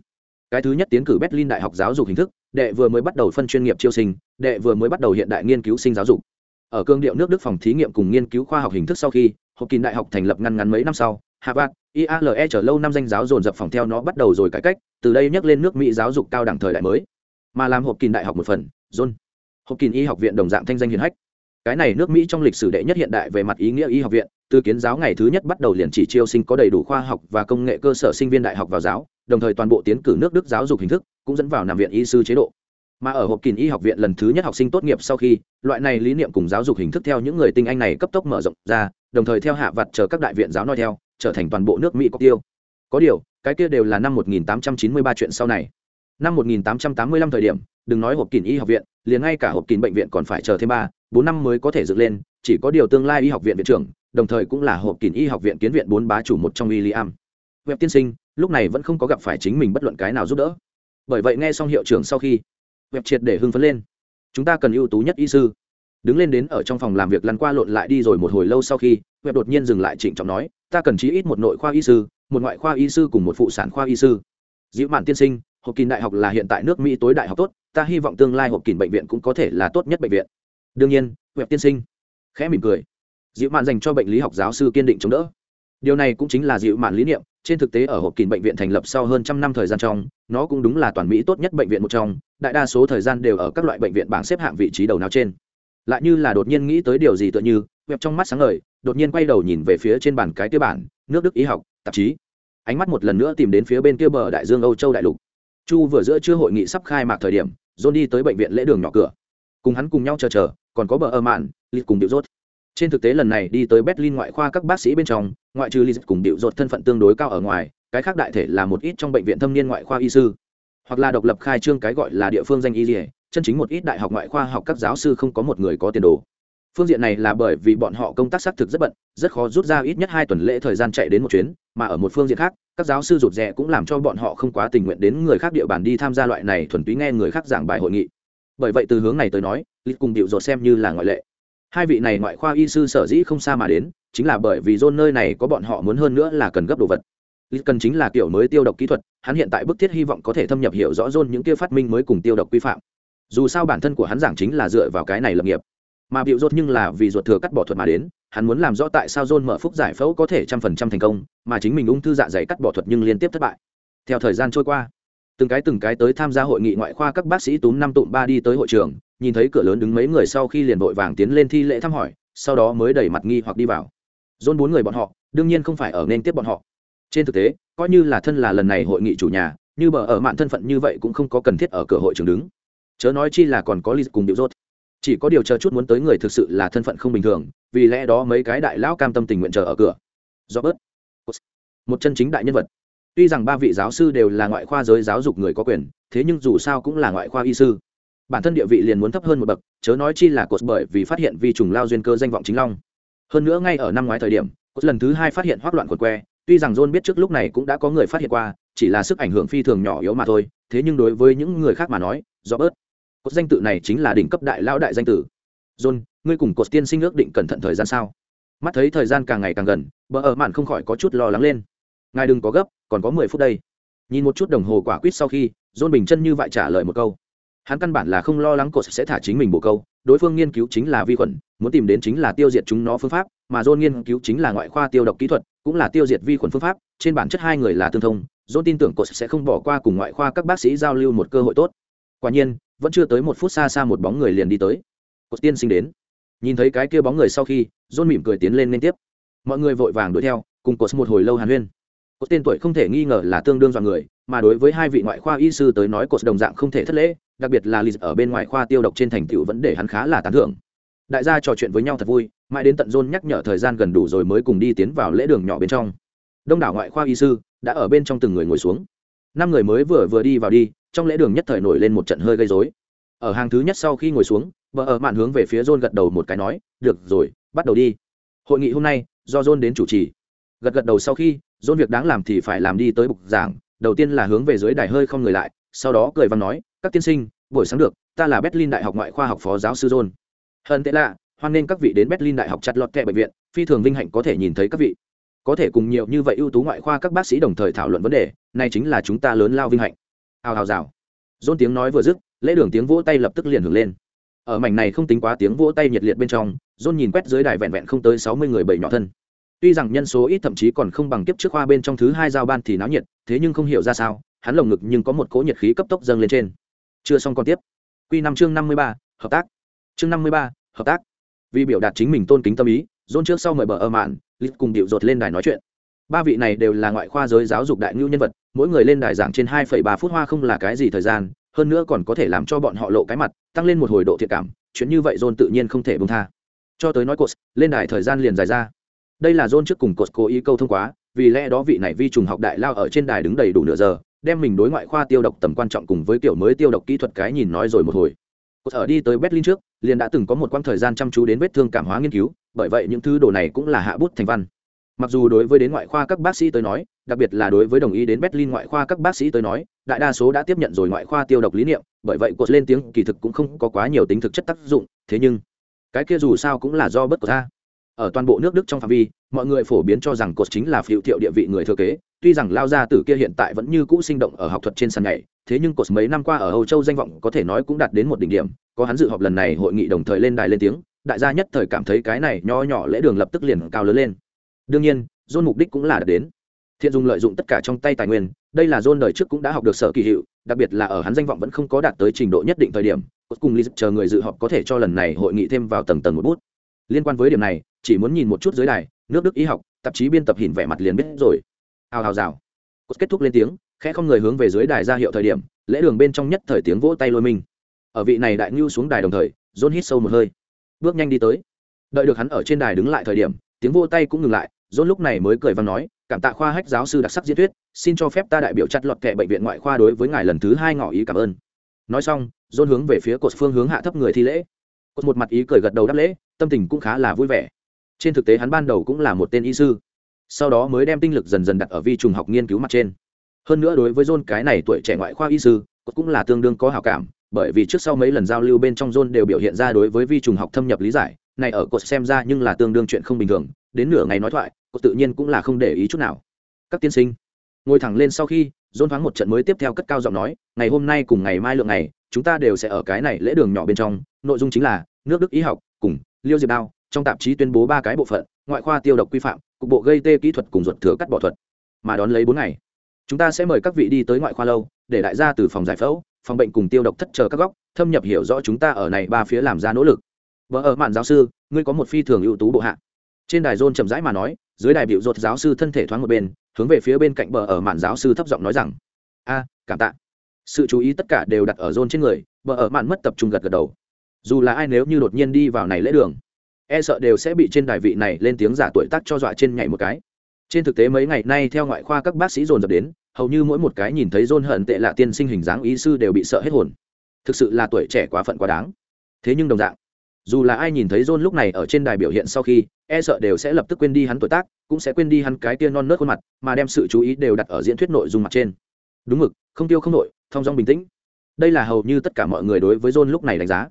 Cái thứ nhất tiến cử berlin đại học giáo dục hình thức đệ vừa mới bắt đầu phân chuyên nghiệp chiêu sinh, đệ vừa mới bắt đầu hiện đại nghiên cứu sinh giáo dục. Ở cương điệu nước đức phòng thí nghiệm cùng nghiên cứu khoa học hình thức sau khi học kỳ đại học thành lập ngăn ngắn mấy năm sau, harvard iale trở lâu năm danh giáo dồn dập phòng theo nó bắt đầu rồi cải cách, từ đây nhắc lên nước mỹ giáo dục cao đẳng thời đại mới. Mà làm hộp kỳ đại học một phần, john hộp kỳ y học viện đồng dạng thanh danh hiền hách. Cái này nước mỹ trong lịch sử đệ nhất hiện đại về mặt ý nghĩa y học viện, từ kiến giáo ngày thứ nhất bắt đầu liền chỉ chiêu sinh có đầy đủ khoa học và công nghệ cơ sở sinh viên đại học vào giáo, đồng thời toàn bộ tiến cử nước đức giáo dục hình thức cũng dẫn vào nằm viện y sư chế độ mà ở hộp kín y học viện lần thứ nhất học sinh tốt nghiệp sau khi loại này lý niệm cùng giáo dục hình thức theo những người tinh anh này cấp tốc mở rộng ra đồng thời theo hạ vặt chờ các đại viện giáo nói theo trở thành toàn bộ nước mỹ có tiêu có điều cái kia đều là năm 1893 chuyện sau này năm 1885 thời điểm đừng nói hộp kín y học viện liền ngay cả hộp kín bệnh viện còn phải chờ thêm ba bốn năm mới có thể dựng lên chỉ có điều tương lai y học viện viện trưởng đồng thời cũng là hộp kín y học viện kiến viện bốn bá chủ một trong William. Web tiên sinh, lúc này vẫn không có gặp phải chính mình bất luận cái nào giúp đỡ. Bởi vậy nghe xong hiệu trưởng sau khi, Web triệt để hưng phấn lên. Chúng ta cần ưu tú nhất y sư. Đứng lên đến ở trong phòng làm việc lăn qua lộn lại đi rồi một hồi lâu sau khi, Web đột nhiên dừng lại trịnh trọng nói, ta cần chí ít một nội khoa y sư, một ngoại khoa y sư cùng một phụ sản khoa y sư. dịu Mạn tiên sinh, hộp kín đại học là hiện tại nước Mỹ tối đại học tốt, ta hy vọng tương lai hộp kín bệnh viện cũng có thể là tốt nhất bệnh viện. Đương nhiên, Web tiên sinh, khẽ mỉm cười dịu mạn dành cho bệnh lý học giáo sư kiên định chống đỡ điều này cũng chính là dịu mạn lý niệm, trên thực tế ở hộp kín bệnh viện thành lập sau hơn trăm năm thời gian trong, nó cũng đúng là toàn mỹ tốt nhất bệnh viện một trong, đại đa số thời gian đều ở các loại bệnh viện bảng xếp hạng vị trí đầu nào trên. Lại như là đột nhiên nghĩ tới điều gì tựa như, web trong mắt sáng ngời, đột nhiên quay đầu nhìn về phía trên bàn cái kia bản, nước đức y học, tạp chí. Ánh mắt một lần nữa tìm đến phía bên kia bờ đại dương âu châu đại lục. Chu vừa giữa chưa hội nghị sắp khai mạc thời điểm, john đi tới bệnh viện lễ đường nhỏ cửa. Cùng hắn cùng nhau chờ chờ, còn có bờ ơ mạn lịch cùng điệu rốt trên thực tế lần này đi tới berlin ngoại khoa các bác sĩ bên trong, ngoại trừ lịch cùng điệu dột thân phận tương đối cao ở ngoài, cái khác đại thể là một ít trong bệnh viện thâm niên ngoại khoa y sư. Hoặc là độc lập khai trương cái gọi là địa phương danh y dỉa chân chính một ít đại học ngoại khoa học các giáo sư không có một người có tiền đồ. Phương diện này là bởi vì bọn họ công tác xác thực rất bận, rất khó rút ra ít nhất hai tuần lễ thời gian chạy đến một chuyến, mà ở một phương diện khác, các giáo sư rụt rè cũng làm cho bọn họ không quá tình nguyện đến người khác địa bàn đi tham gia loại này thuần túy nghe người khác giảng bài hội nghị. Bởi vậy từ hướng này tới nói lịch cùng điệu dột xem như là ngoại lệ hai vị này ngoại khoa y sư sở dĩ không xa mà đến, chính là bởi vì dôn nơi này có bọn họ muốn hơn nữa là cần gấp đồ vật. Lịch cần chính là kiểu mới tiêu độc kỹ thuật, hắn hiện tại bức thiết hy vọng có thể thâm nhập hiểu rõ dôn những kia phát minh mới cùng tiêu độc quy phạm. Dù sao bản thân của hắn giảng chính là dựa vào cái này lập nghiệp. Mà biểu rốt nhưng là vì ruột thừa cắt bỏ thuật mà đến, hắn muốn làm rõ tại sao dôn mở phúc giải phẫu có thể trăm phần trăm thành công, mà chính mình ung thư dạ dày cắt bỏ thuật nhưng liên tiếp thất bại. Theo thời gian trôi qua từng cái từng cái tới tham gia hội nghị ngoại khoa các bác sĩ túm năm tụm ba đi tới hội trường, nhìn thấy cửa lớn đứng mấy người sau khi liền vội vàng tiến lên thi lễ thăm hỏi, sau đó mới đẩy mặt nghi hoặc đi vào. Dôn bốn người bọn họ, đương nhiên không phải ở nên tiếp bọn họ. Trên thực tế, coi như là thân là lần này hội nghị chủ nhà, như bờ ở mạn thân phận như vậy cũng không có cần thiết ở cửa hội trường đứng. Chớ nói chi là còn có lì cùng điệu rốt. Chỉ có điều chờ chút muốn tới người thực sự là thân phận không bình thường, vì lẽ đó mấy cái đại lão cam tâm tình nguyện chờ ở cửa. Do bớt một chân chính đại nhân vật tuy rằng ba vị giáo sư đều là ngoại khoa giới giáo dục người có quyền, thế nhưng dù sao cũng là ngoại khoa y sư. Bản thân địa vị liền muốn thấp hơn một bậc, chớ nói chi là cột bởi vì phát hiện vi trùng lao duyên cơ danh vọng chính long. Hơn nữa ngay ở năm ngoái thời điểm, cột lần thứ hai phát hiện hoác loạn quần que, tuy rằng john biết trước lúc này cũng đã có người phát hiện qua, chỉ là sức ảnh hưởng phi thường nhỏ yếu mà thôi, thế nhưng đối với những người khác mà nói do bớt cột danh tự này chính là đỉnh cấp đại lão đại danh tử. John, ngươi cùng cột tiên sinh ước định cẩn thận thời gian sao? Mắt thấy thời gian càng ngày càng gần, bờ ở mạn không khỏi có chút lo lắng lên ngài đừng có gấp, còn có mười phút đây. Nhìn một chút đồng hồ quả quýt sau khi john bình chân như vậy trả lời một câu. Hắn căn bản là không lo lắng cột sẽ thả chính mình bổ câu, đối phương nghiên cứu chính là vi khuẩn, muốn tìm đến chính là tiêu diệt chúng nó phương pháp, mà john nghiên cứu chính là ngoại khoa tiêu độc kỹ thuật, cũng là tiêu diệt vi khuẩn phương pháp, trên bản chất hai người là tương thông john tin tưởng cột sẽ không bỏ qua cùng ngoại khoa các bác sĩ giao lưu một cơ hội tốt. Quả nhiên, vẫn chưa tới một phút xa xa một bóng người liền đi tới. Cột tiên sinh đến. Nhìn thấy cái kia bóng người sau khi john mỉm cười tiến lên liên tiếp. Mọi người vội vàng đuổi theo, cùng cột một hồi lâu hàn huyên có tên tuổi không thể nghi ngờ là tương đương dọa người, mà đối với hai vị ngoại khoa y sư tới nói cột đồng dạng không thể thất lễ, đặc biệt là lì ở bên ngoài khoa tiêu độc trên thành tựu vẫn để hắn khá là tán thưởng. Đại gia trò chuyện với nhau thật vui, mãi đến tận john nhắc nhở thời gian gần đủ rồi mới cùng đi tiến vào lễ đường nhỏ bên trong. Đông đảo ngoại khoa y sư đã ở bên trong từng người ngồi xuống. Năm người mới vừa vừa đi vào đi, trong lễ đường nhất thời nổi lên một trận hơi gây rối. Ở hàng thứ nhất sau khi ngồi xuống vợ ở mạn hướng về phía john gật đầu một cái nói, được rồi, bắt đầu đi. Hội nghị hôm nay do john đến chủ trì. Gật gật đầu sau khi dôn việc đáng làm thì phải làm đi tới bục giảng, đầu tiên là hướng về dưới đài hơi không người lại, sau đó cười văn nói, các tiên sinh, buổi sáng được, ta là berlin đại học ngoại khoa học phó giáo sư john hơn tệ lạ, hoan nghênh các vị đến berlin đại học chặt lọt kẹ bệnh viện, phi thường vinh hạnh có thể nhìn thấy các vị. Có thể cùng nhiều như vậy ưu tú ngoại khoa các bác sĩ đồng thời thảo luận vấn đề, này chính là chúng ta lớn lao vinh hạnh. Hào hào rào. Dôn tiếng nói vừa dứt, lễ đường tiếng vỗ tay lập tức liền hưởng lên. Ở mảnh này không tính quá tiếng vỗ tay nhiệt liệt bên trong, dôn nhìn quét dưới đài vẹn vẹn không tới sáu mươi người bảy nhỏ thân tuy rằng nhân số ít thậm chí còn không bằng kiếp trước khoa bên trong thứ hai giao ban thì náo nhiệt, thế nhưng không hiểu ra sao, hắn lồng ngực nhưng có một cỗ nhiệt khí cấp tốc dâng lên trên. Chưa xong còn tiếp. Q năm chương năm mươi ba, hợp tác. Chương năm mươi ba, hợp tác. Vì biểu đạt chính mình tôn kính tâm ý dôn trước sau mời bờ ơ mạn, lít cùng điệu dột lên đài nói chuyện. Ba vị này đều là ngoại khoa giới giáo dục đại ngưu nhân vật, mỗi người lên đài giảng trên hai phẩy ba phút hoa không là cái gì thời gian, hơn nữa còn có thể làm cho bọn họ lộ cái mặt, tăng lên một hồi độ thiệt cảm, chuyện như vậy dôn tự nhiên không thể bông tha. Cho tới nói cột, lên đài thời gian liền dài ra đây là John trước cùng cột cố ý câu thông quá, vì lẽ đó vị này vi trùng học đại lao ở trên đài đứng đầy đủ nửa giờ, đem mình đối ngoại khoa tiêu độc tầm quan trọng cùng với kiểu mới tiêu độc kỹ thuật cái nhìn nói rồi một hồi. Cột ở đi tới berlin trước, liền đã từng có một quãng thời gian chăm chú đến vết thương cảm hóa nghiên cứu, bởi vậy những thứ đồ này cũng là hạ bút thành văn. Mặc dù đối với đến ngoại khoa các bác sĩ tới nói, đặc biệt là đối với đồng ý đến berlin ngoại khoa các bác sĩ tới nói, đại đa số đã tiếp nhận rồi ngoại khoa tiêu độc lý niệm, bởi vậy cột lên tiếng kỳ thực cũng không có quá nhiều tính thực chất tác dụng, thế nhưng, cái kia dù sao cũng là do bất của ta ở toàn bộ nước đức trong phạm vi, mọi người phổ biến cho rằng cột chính là phiệu thiệu địa vị người thừa kế, tuy rằng lao gia tử kia hiện tại vẫn như cũ sinh động ở học thuật trên sàn nhảy, thế nhưng cột mấy năm qua ở âu châu danh vọng có thể nói cũng đạt đến một đỉnh điểm, có hắn dự họp lần này hội nghị đồng thời lên đài lên tiếng, đại gia nhất thời cảm thấy cái này nho nhỏ lễ đường lập tức liền cao lớn lên. Đương nhiên dôn mục đích cũng là đạt đến. Thiện dùng lợi dụng tất cả trong tay tài nguyên, đây là dôn đời trước cũng đã học được sở kỳ hiệu, đặc biệt là ở hắn danh vọng vẫn không có đạt tới trình độ nhất định thời điểm cùng lý chờ người dự họp có thể cho lần này hội nghị thêm vào tầng tầng một bút. Liên quan với điểm này chỉ muốn nhìn một chút dưới đài, nước đức y học, tạp chí biên tập hình vẻ mặt liền biết rồi. Hào hào rào. Kết thúc lên tiếng, khẽ không người hướng về dưới đài ra hiệu thời điểm, lễ đường bên trong nhất thời tiếng vỗ tay lôi mình. Ở vị này đại ngưu xuống đài đồng thời, john hít sâu một hơi. Bước nhanh đi tới. Đợi được hắn ở trên đài đứng lại thời điểm, tiếng vỗ tay cũng ngừng lại, john lúc này mới cười và nói, cảm tạ khoa hách giáo sư đặc sắc diễn thuyết, xin cho phép ta đại biểu chặt lọt kệ bệnh viện ngoại khoa đối với ngài lần thứ hai ngỏ ý cảm ơn. Nói xong, john hướng về phía cột phương hướng hạ thấp người thi lễ. Cột một mặt ý cười gật đầu đáp lễ, tâm tình cũng khá là vui vẻ trên thực tế hắn ban đầu cũng là một tên y sư, sau đó mới đem tinh lực dần dần đặt ở vi trùng học nghiên cứu mặt trên. Hơn nữa đối với john cái này tuổi trẻ ngoại khoa y sư cũng là tương đương có hảo cảm, bởi vì trước sau mấy lần giao lưu bên trong john đều biểu hiện ra đối với vi trùng học thâm nhập lý giải, này ở cột xem ra nhưng là tương đương chuyện không bình thường, đến nửa ngày nói thoại cột tự nhiên cũng là không để ý chút nào. Các tiên sinh, ngồi thẳng lên sau khi, john thoáng một trận mới tiếp theo cất cao giọng nói, ngày hôm nay cùng ngày mai lượng ngày, chúng ta đều sẽ ở cái này lễ đường nhỏ bên trong, nội dung chính là nước đức y học cùng liêu diệp đao trong tạp chí tuyên bố ba cái bộ phận, ngoại khoa tiêu độc quy phạm, cục bộ gây tê kỹ thuật cùng ruột thừa cắt bỏ thuật. Mà đón lấy bốn ngày, chúng ta sẽ mời các vị đi tới ngoại khoa lâu, để đại gia từ phòng giải phẫu, phòng bệnh cùng tiêu độc thất chờ các góc, thâm nhập hiểu rõ chúng ta ở này ba phía làm ra nỗ lực. Vợ ở mạn giáo sư, ngươi có một phi thường ưu tú bộ hạ. Trên đài rôn chậm rãi mà nói, dưới đài biểu rột giáo sư thân thể thoáng một bên, hướng về phía bên cạnh bờ ở mạn giáo sư thấp giọng nói rằng, a, cảm tạ. Sự chú ý tất cả đều đặt ở rôn trên người bờ ở mạn mất tập trung gật gật đầu. Dù là ai nếu như đột nhiên đi vào này lễ đường e sợ đều sẽ bị trên đài vị này lên tiếng giả tuổi tác cho dọa trên nhảy một cái. Trên thực tế mấy ngày nay theo ngoại khoa các bác sĩ dồn dập đến, hầu như mỗi một cái nhìn thấy dôn hận tệ lạ tiên sinh hình dáng ý sư đều bị sợ hết hồn. Thực sự là tuổi trẻ quá phận quá đáng. Thế nhưng đồng dạng, dù là ai nhìn thấy john lúc này ở trên đài biểu hiện sau khi e sợ đều sẽ lập tức quên đi hắn tuổi tác, cũng sẽ quên đi hắn cái tia non nớt khuôn mặt, mà đem sự chú ý đều đặt ở diễn thuyết nội dung mặt trên. Đúng mực, không tiêu không nội, thong dong bình tĩnh. Đây là hầu như tất cả mọi người đối với john lúc này đánh giá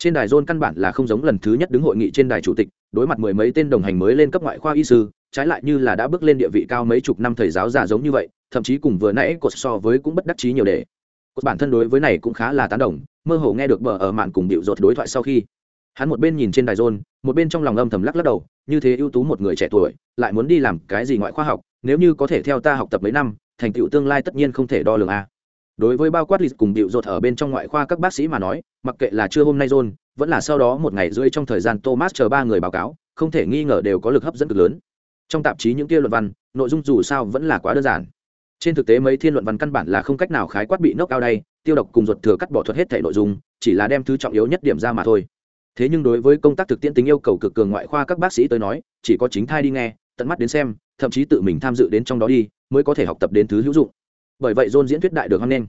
trên đài john căn bản là không giống lần thứ nhất đứng hội nghị trên đài chủ tịch, đối mặt mười mấy tên đồng hành mới lên cấp ngoại khoa y sư, trái lại như là đã bước lên địa vị cao mấy chục năm thầy giáo già giống như vậy, thậm chí cùng vừa nãy cột so với cũng bất đắc chí nhiều đề cột bản thân đối với này cũng khá là tán đồng, mơ hồ nghe được bờ ở mạn cùng điệu rột đối thoại sau khi, hắn một bên nhìn trên đài john một bên trong lòng âm thầm lắc lắc đầu, như thế ưu tú một người trẻ tuổi, lại muốn đi làm cái gì ngoại khoa học, nếu như có thể theo ta học tập mấy năm, thành tựu tương lai tất nhiên không thể đo lường a đối với bao quát lịch cùng điệu rột ở bên trong ngoại khoa các bác sĩ mà nói, mặc kệ là chưa hôm nay john, vẫn là sau đó một ngày rưỡi trong thời gian thomas chờ ba người báo cáo, không thể nghi ngờ đều có lực hấp dẫn cực lớn. Trong tạp chí những kia luận văn, nội dung dù sao vẫn là quá đơn giản. Trên thực tế mấy thiên luận văn căn bản là không cách nào khái quát bị nốc cao đây tiêu độc cùng ruột thừa cắt bỏ thuật hết thể nội dung, chỉ là đem thứ trọng yếu nhất điểm ra mà thôi. Thế nhưng đối với công tác thực tiễn tính yêu cầu cực cường ngoại khoa các bác sĩ tới nói, chỉ có chính thai đi nghe, tận mắt đến xem, thậm chí tự mình tham dự đến trong đó đi, mới có thể học tập đến thứ hữu dụng bởi vậy john diễn thuyết đại được hoan nghênh.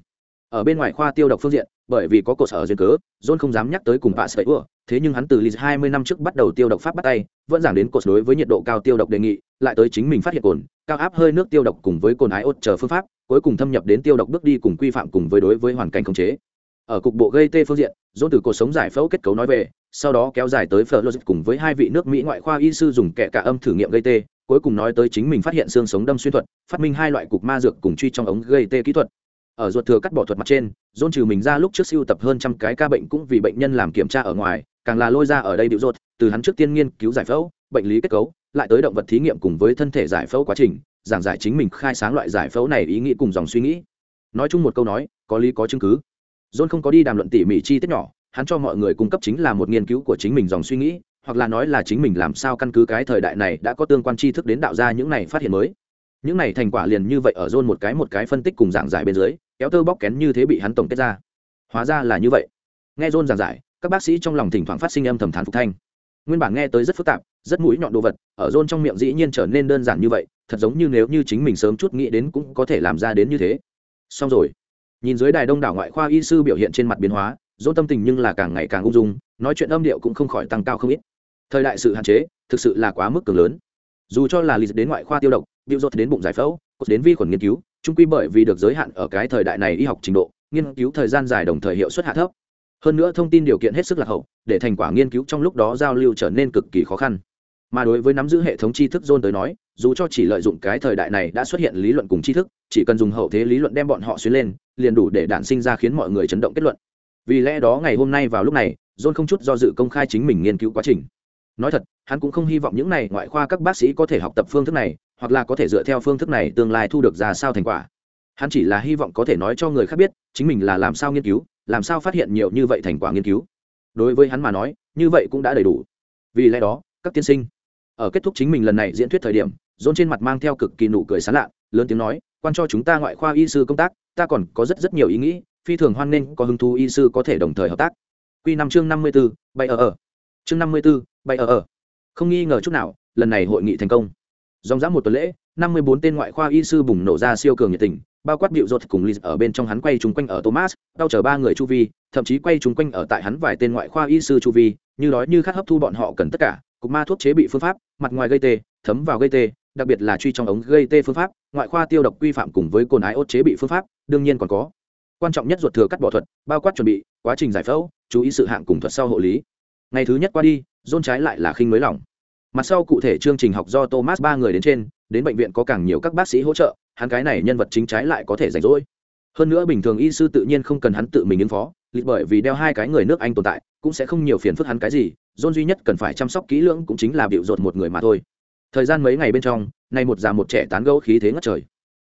Ở bên ngoài khoa tiêu độc phương diện, bởi vì có cột sở duyên cớ, john không dám nhắc tới cùng bà sợi ưa thế nhưng hắn từ lì hai mươi năm trước bắt đầu tiêu độc pháp bắt tay, vẫn giảng đến cột đối với nhiệt độ cao tiêu độc đề nghị, lại tới chính mình phát hiện cồn, cao áp hơi nước tiêu độc cùng với cồn ái ốt chờ phương pháp, cuối cùng thâm nhập đến tiêu độc bước đi cùng quy phạm cùng với đối với hoàn cảnh khống chế. Ở cục bộ gây tê phương diện dôn từ cuộc sống giải phẫu kết cấu nói về, sau đó kéo dài tới phở logic cùng với hai vị nước mỹ ngoại khoa y sư dùng kẻ cả âm thử nghiệm gây tê cuối cùng nói tới chính mình phát hiện xương sống đâm xuyên thuật, phát minh hai loại cục ma dược cùng truy trong ống gây tê kỹ thuật. Ở ruột thừa cắt bỏ thuật mặt trên, dôn trừ mình ra lúc trước siêu tập hơn trăm cái ca bệnh cũng vì bệnh nhân làm kiểm tra ở ngoài, càng là lôi ra ở đây điệu ruột, từ hắn trước tiên nghiên cứu giải phẫu, bệnh lý kết cấu, lại tới động vật thí nghiệm cùng với thân thể giải phẫu quá trình, giảng giải chính mình khai sáng loại giải phẫu này ý nghĩ cùng dòng suy nghĩ. Nói chung một câu nói, có lý có chứng cứ. John không có đi đàm luận tỉ mỉ chi tiết nhỏ, hắn cho mọi người cung cấp chính là một nghiên cứu của chính mình dòng suy nghĩ hoặc là nói là chính mình làm sao căn cứ cái thời đại này đã có tương quan tri thức đến đạo ra những này phát hiện mới. Những này thành quả liền như vậy ở john một cái một cái phân tích cùng giảng giải bên dưới, kéo tơ bóc kén như thế bị hắn tổng kết ra. Hóa ra là như vậy. Nghe john giảng giải, các bác sĩ trong lòng thỉnh thoảng phát sinh âm thầm thán phục thanh. Nguyên bản nghe tới rất phức tạp, rất mũi nhọn đồ vật, ở rôn trong miệng dĩ nhiên trở nên đơn giản như vậy, thật giống như nếu như chính mình sớm chút nghĩ đến cũng có thể làm ra đến như thế. Xong rồi. Nhìn dưới đài đông đảo ngoại khoa y sư biểu hiện trên mặt biến hóa dôn tâm tình nhưng là càng ngày càng ung dung, nói chuyện âm điệu cũng không khỏi tăng cao không ít thời đại sự hạn chế thực sự là quá mức cường lớn. Dù cho là lịch đến ngoại khoa tiêu độc điệu dột đến bụng giải phẫu cột đến vi khuẩn nghiên cứu trung quy bởi vì được giới hạn ở cái thời đại này y học trình độ, nghiên cứu thời gian dài đồng thời hiệu suất hạ thấp. Hơn nữa thông tin điều kiện hết sức là hậu, để thành quả nghiên cứu trong lúc đó giao lưu trở nên cực kỳ khó khăn. Mà đối với nắm giữ hệ thống tri thức john tới nói, dù cho chỉ lợi dụng cái thời đại này đã xuất hiện lý luận cùng tri thức, chỉ cần dùng hậu thế lý luận đem bọn họ xuyên lên, liền đủ để đản sinh ra khiến mọi người chấn động kết luận. Vì lẽ đó ngày hôm nay vào lúc này, john không chút do dự công khai chính mình nghiên cứu quá trình nói thật, hắn cũng không hy vọng những này ngoại khoa các bác sĩ có thể học tập phương thức này, hoặc là có thể dựa theo phương thức này tương lai thu được ra sao thành quả. Hắn chỉ là hy vọng có thể nói cho người khác biết, chính mình là làm sao nghiên cứu, làm sao phát hiện nhiều như vậy thành quả nghiên cứu. Đối với hắn mà nói, như vậy cũng đã đầy đủ. Vì lẽ đó, các tiên sinh, ở kết thúc chính mình lần này diễn thuyết thời điểm dôn trên mặt mang theo cực kỳ nụ cười sán lạ, lớn tiếng nói, quan cho chúng ta ngoại khoa y sư công tác, ta còn có rất rất nhiều ý nghĩ, phi thường hoan nghênh có hứng thú y sư có thể đồng thời hợp tác. Q năm chương năm mươi b ố bay ở ở chương năm mươi b ố bay ở ở không nghi ngờ chút nào lần này hội nghị thành công dòng dã một tuần lễ năm mươi bốn tên ngoại khoa y sư bùng nổ ra siêu cường nhiệt tình bao quát bịu rột cùng Liz ở bên trong hắn quay chung quanh ở Thomas, đau chờ ba người chu vi, thậm chí quay chung quanh ở tại hắn vài tên ngoại khoa y sư chu vi, như đói như khát hấp thu bọn họ cần tất cả, cục ma thuốc chế bị phương pháp, mặt ngoài gây tê, thấm vào gây tê, đặc biệt là truy trong ống gây tê phương pháp, ngoại khoa tiêu độc quy phạm cùng với cồn ái ốt chế bị phương pháp, đương nhiên còn có. Quan trọng nhất ruột thừa cắt bỏ thuật, bao quát chuẩn bị, quá trình giải phẫu, chú ý sự hạng cùng thuật sau hộ lý. Ngày thứ nhất qua đi, John trái lại là khinh mới lỏng. Mặt sau cụ thể chương trình học do Thomas ba người đến trên, đến bệnh viện có càng nhiều các bác sĩ hỗ trợ, hắn cái này nhân vật chính trái lại có thể rảnh rỗi. Hơn nữa bình thường y sư tự nhiên không cần hắn tự mình ứng phó lịch bởi vì đeo hai cái người nước anh tồn tại cũng sẽ không nhiều phiền phức hắn cái gì john duy nhất cần phải chăm sóc kỹ lưỡng cũng chính là biểu rột một người mà thôi. Thời gian mấy ngày bên trong nay một già một trẻ tán gẫu khí thế ngất trời.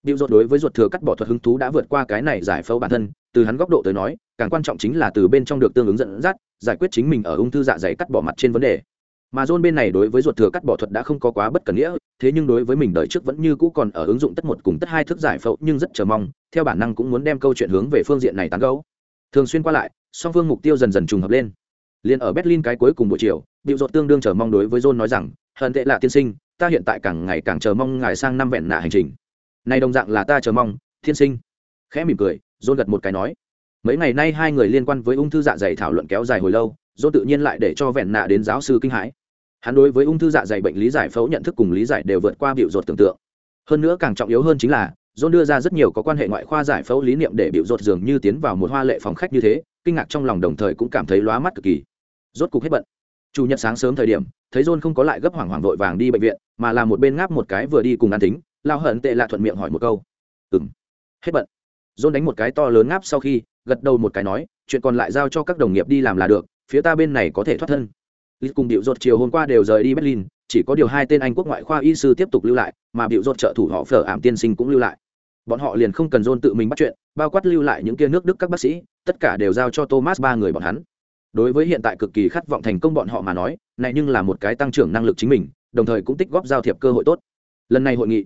Biểu rột đối với ruột thừa cắt bỏ thuật hứng thú đã vượt qua cái này giải phẫu bản thân từ hắn góc độ tới nói càng quan trọng chính là từ bên trong được tương ứng dẫn dắt giải quyết chính mình ở ung thư dạ dày cắt bỏ mặt trên vấn đề mà John bên này đối với ruột thừa cắt bỏ thuật đã không có quá bất cần nghĩa, thế nhưng đối với mình đời trước vẫn như cũ còn ở ứng dụng tất một cùng tất hai thức giải phẫu nhưng rất chờ mong, theo bản năng cũng muốn đem câu chuyện hướng về phương diện này tán gẫu. Thường xuyên qua lại, song phương mục tiêu dần dần trùng hợp lên. liền ở Berlin cái cuối cùng buổi chiều, Diệu ruột tương đương chờ mong đối với John nói rằng, "Hận tệ là tiên sinh, ta hiện tại càng ngày càng chờ mong ngài sang năm vẹn nạ hành trình. Này đồng dạng là ta chờ mong, thiên sinh." Khẽ mỉm cười, John gật một cái nói, mấy ngày nay hai người liên quan với ung thư dạ dày thảo luận kéo dài hồi lâu dôn tự nhiên lại để cho vẹn nạ đến giáo sư kinh hãi. Hắn đối với ung thư dạ dày bệnh lý giải phẫu nhận thức cùng lý giải đều vượt qua biểu ruột tưởng tượng. Hơn nữa càng trọng yếu hơn chính là John đưa ra rất nhiều có quan hệ ngoại khoa giải phẫu lý niệm để biểu ruột dường như tiến vào một hoa lệ phòng khách như thế, kinh ngạc trong lòng đồng thời cũng cảm thấy lóa mắt cực kỳ. Rốt cục hết bận. Chủ nhật sáng sớm thời điểm, thấy john không có lại gấp hoảng hoảng vội vàng đi bệnh viện, mà là một bên ngáp một cái vừa đi cùng ăn tính, lao hận tệ lạ thuận miệng hỏi một câu. Ừ m hết bận john đánh một cái to lớn ngáp sau khi, gật đầu một cái nói, chuyện còn lại giao cho các đồng nghiệp đi làm là được, phía ta bên này có thể thoát thân. Lịch cùng điệu dột chiều hôm qua đều rời đi berlin, chỉ có điều hai tên anh quốc ngoại khoa y sư tiếp tục lưu lại, mà biểu dột trợ thủ họ phở ảm tiên sinh cũng lưu lại. Bọn họ liền không cần john tự mình bắt chuyện, bao quát lưu lại những kia nước đức các bác sĩ, tất cả đều giao cho thomas ba người bọn hắn. Đối với hiện tại cực kỳ khát vọng thành công bọn họ mà nói, này nhưng là một cái tăng trưởng năng lực chính mình, đồng thời cũng tích góp giao thiệp cơ hội tốt. Lần này hội nghị,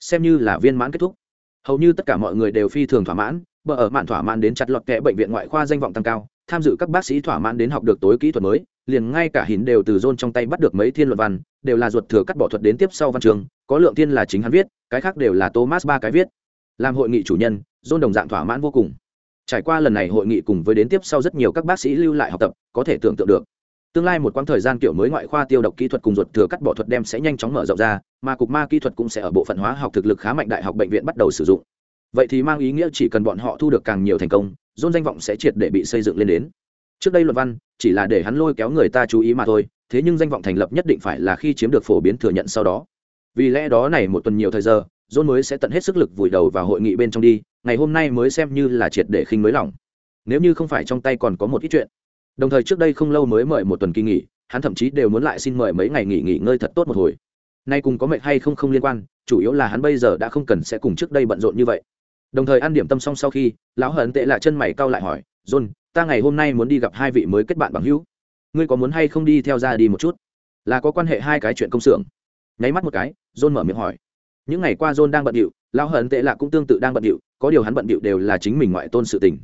xem như là viên mãn kết thúc hầu như tất cả mọi người đều phi thường thỏa mãn, bờ ở mạn thỏa mãn đến chặt lọt kẽ bệnh viện ngoại khoa danh vọng tăng cao, tham dự các bác sĩ thỏa mãn đến học được tối kỹ thuật mới, liền ngay cả hín đều từ rôn trong tay bắt được mấy thiên luận văn, đều là ruột thừa cắt bỏ thuật đến tiếp sau văn trường, có lượng thiên là chính hắn viết, cái khác đều là thomas ba cái viết. Làm hội nghị chủ nhân rôn đồng dạng thỏa mãn vô cùng. Trải qua lần này hội nghị cùng với đến tiếp sau rất nhiều các bác sĩ lưu lại học tập, có thể tưởng tượng được tương lai một quãng thời gian kiểu mới ngoại khoa tiêu độc kỹ thuật cùng ruột thừa cắt bỏ thuật đem sẽ nhanh chóng mở rộng ra mà cục ma kỹ thuật cũng sẽ ở bộ phận hóa học thực lực khá mạnh đại học bệnh viện bắt đầu sử dụng vậy thì mang ý nghĩa chỉ cần bọn họ thu được càng nhiều thành công dôn danh vọng sẽ triệt để bị xây dựng lên đến trước đây luận văn chỉ là để hắn lôi kéo người ta chú ý mà thôi thế nhưng danh vọng thành lập nhất định phải là khi chiếm được phổ biến thừa nhận sau đó vì lẽ đó này một tuần nhiều thời giờ dôn mới sẽ tận hết sức lực vùi đầu vào hội nghị bên trong đi, ngày hôm nay mới xem như là triệt để khinh mới lòng. Nếu như không phải trong tay còn có một ít chuyện. Đồng thời trước đây không lâu mới mời một tuần kỳ nghỉ, hắn thậm chí đều muốn lại xin mời mấy ngày nghỉ nghỉ ngơi thật tốt một hồi. Nay cùng có mệt hay không không liên quan, chủ yếu là hắn bây giờ đã không cần sẽ cùng trước đây bận rộn như vậy. Đồng thời ăn điểm tâm xong sau khi, lão hận tệ lại chân mày cau lại hỏi, "John, ta ngày hôm nay muốn đi gặp hai vị mới kết bạn bằng hữu, ngươi có muốn hay không đi theo ra đi một chút?" Là có quan hệ hai cái chuyện công xưởng. Nháy mắt một cái, John mở miệng hỏi những ngày qua john đang bận điệu lão hận tệ lạ cũng tương tự đang bận điệu có điều hắn bận điệu đều là chính mình ngoại tôn sự tình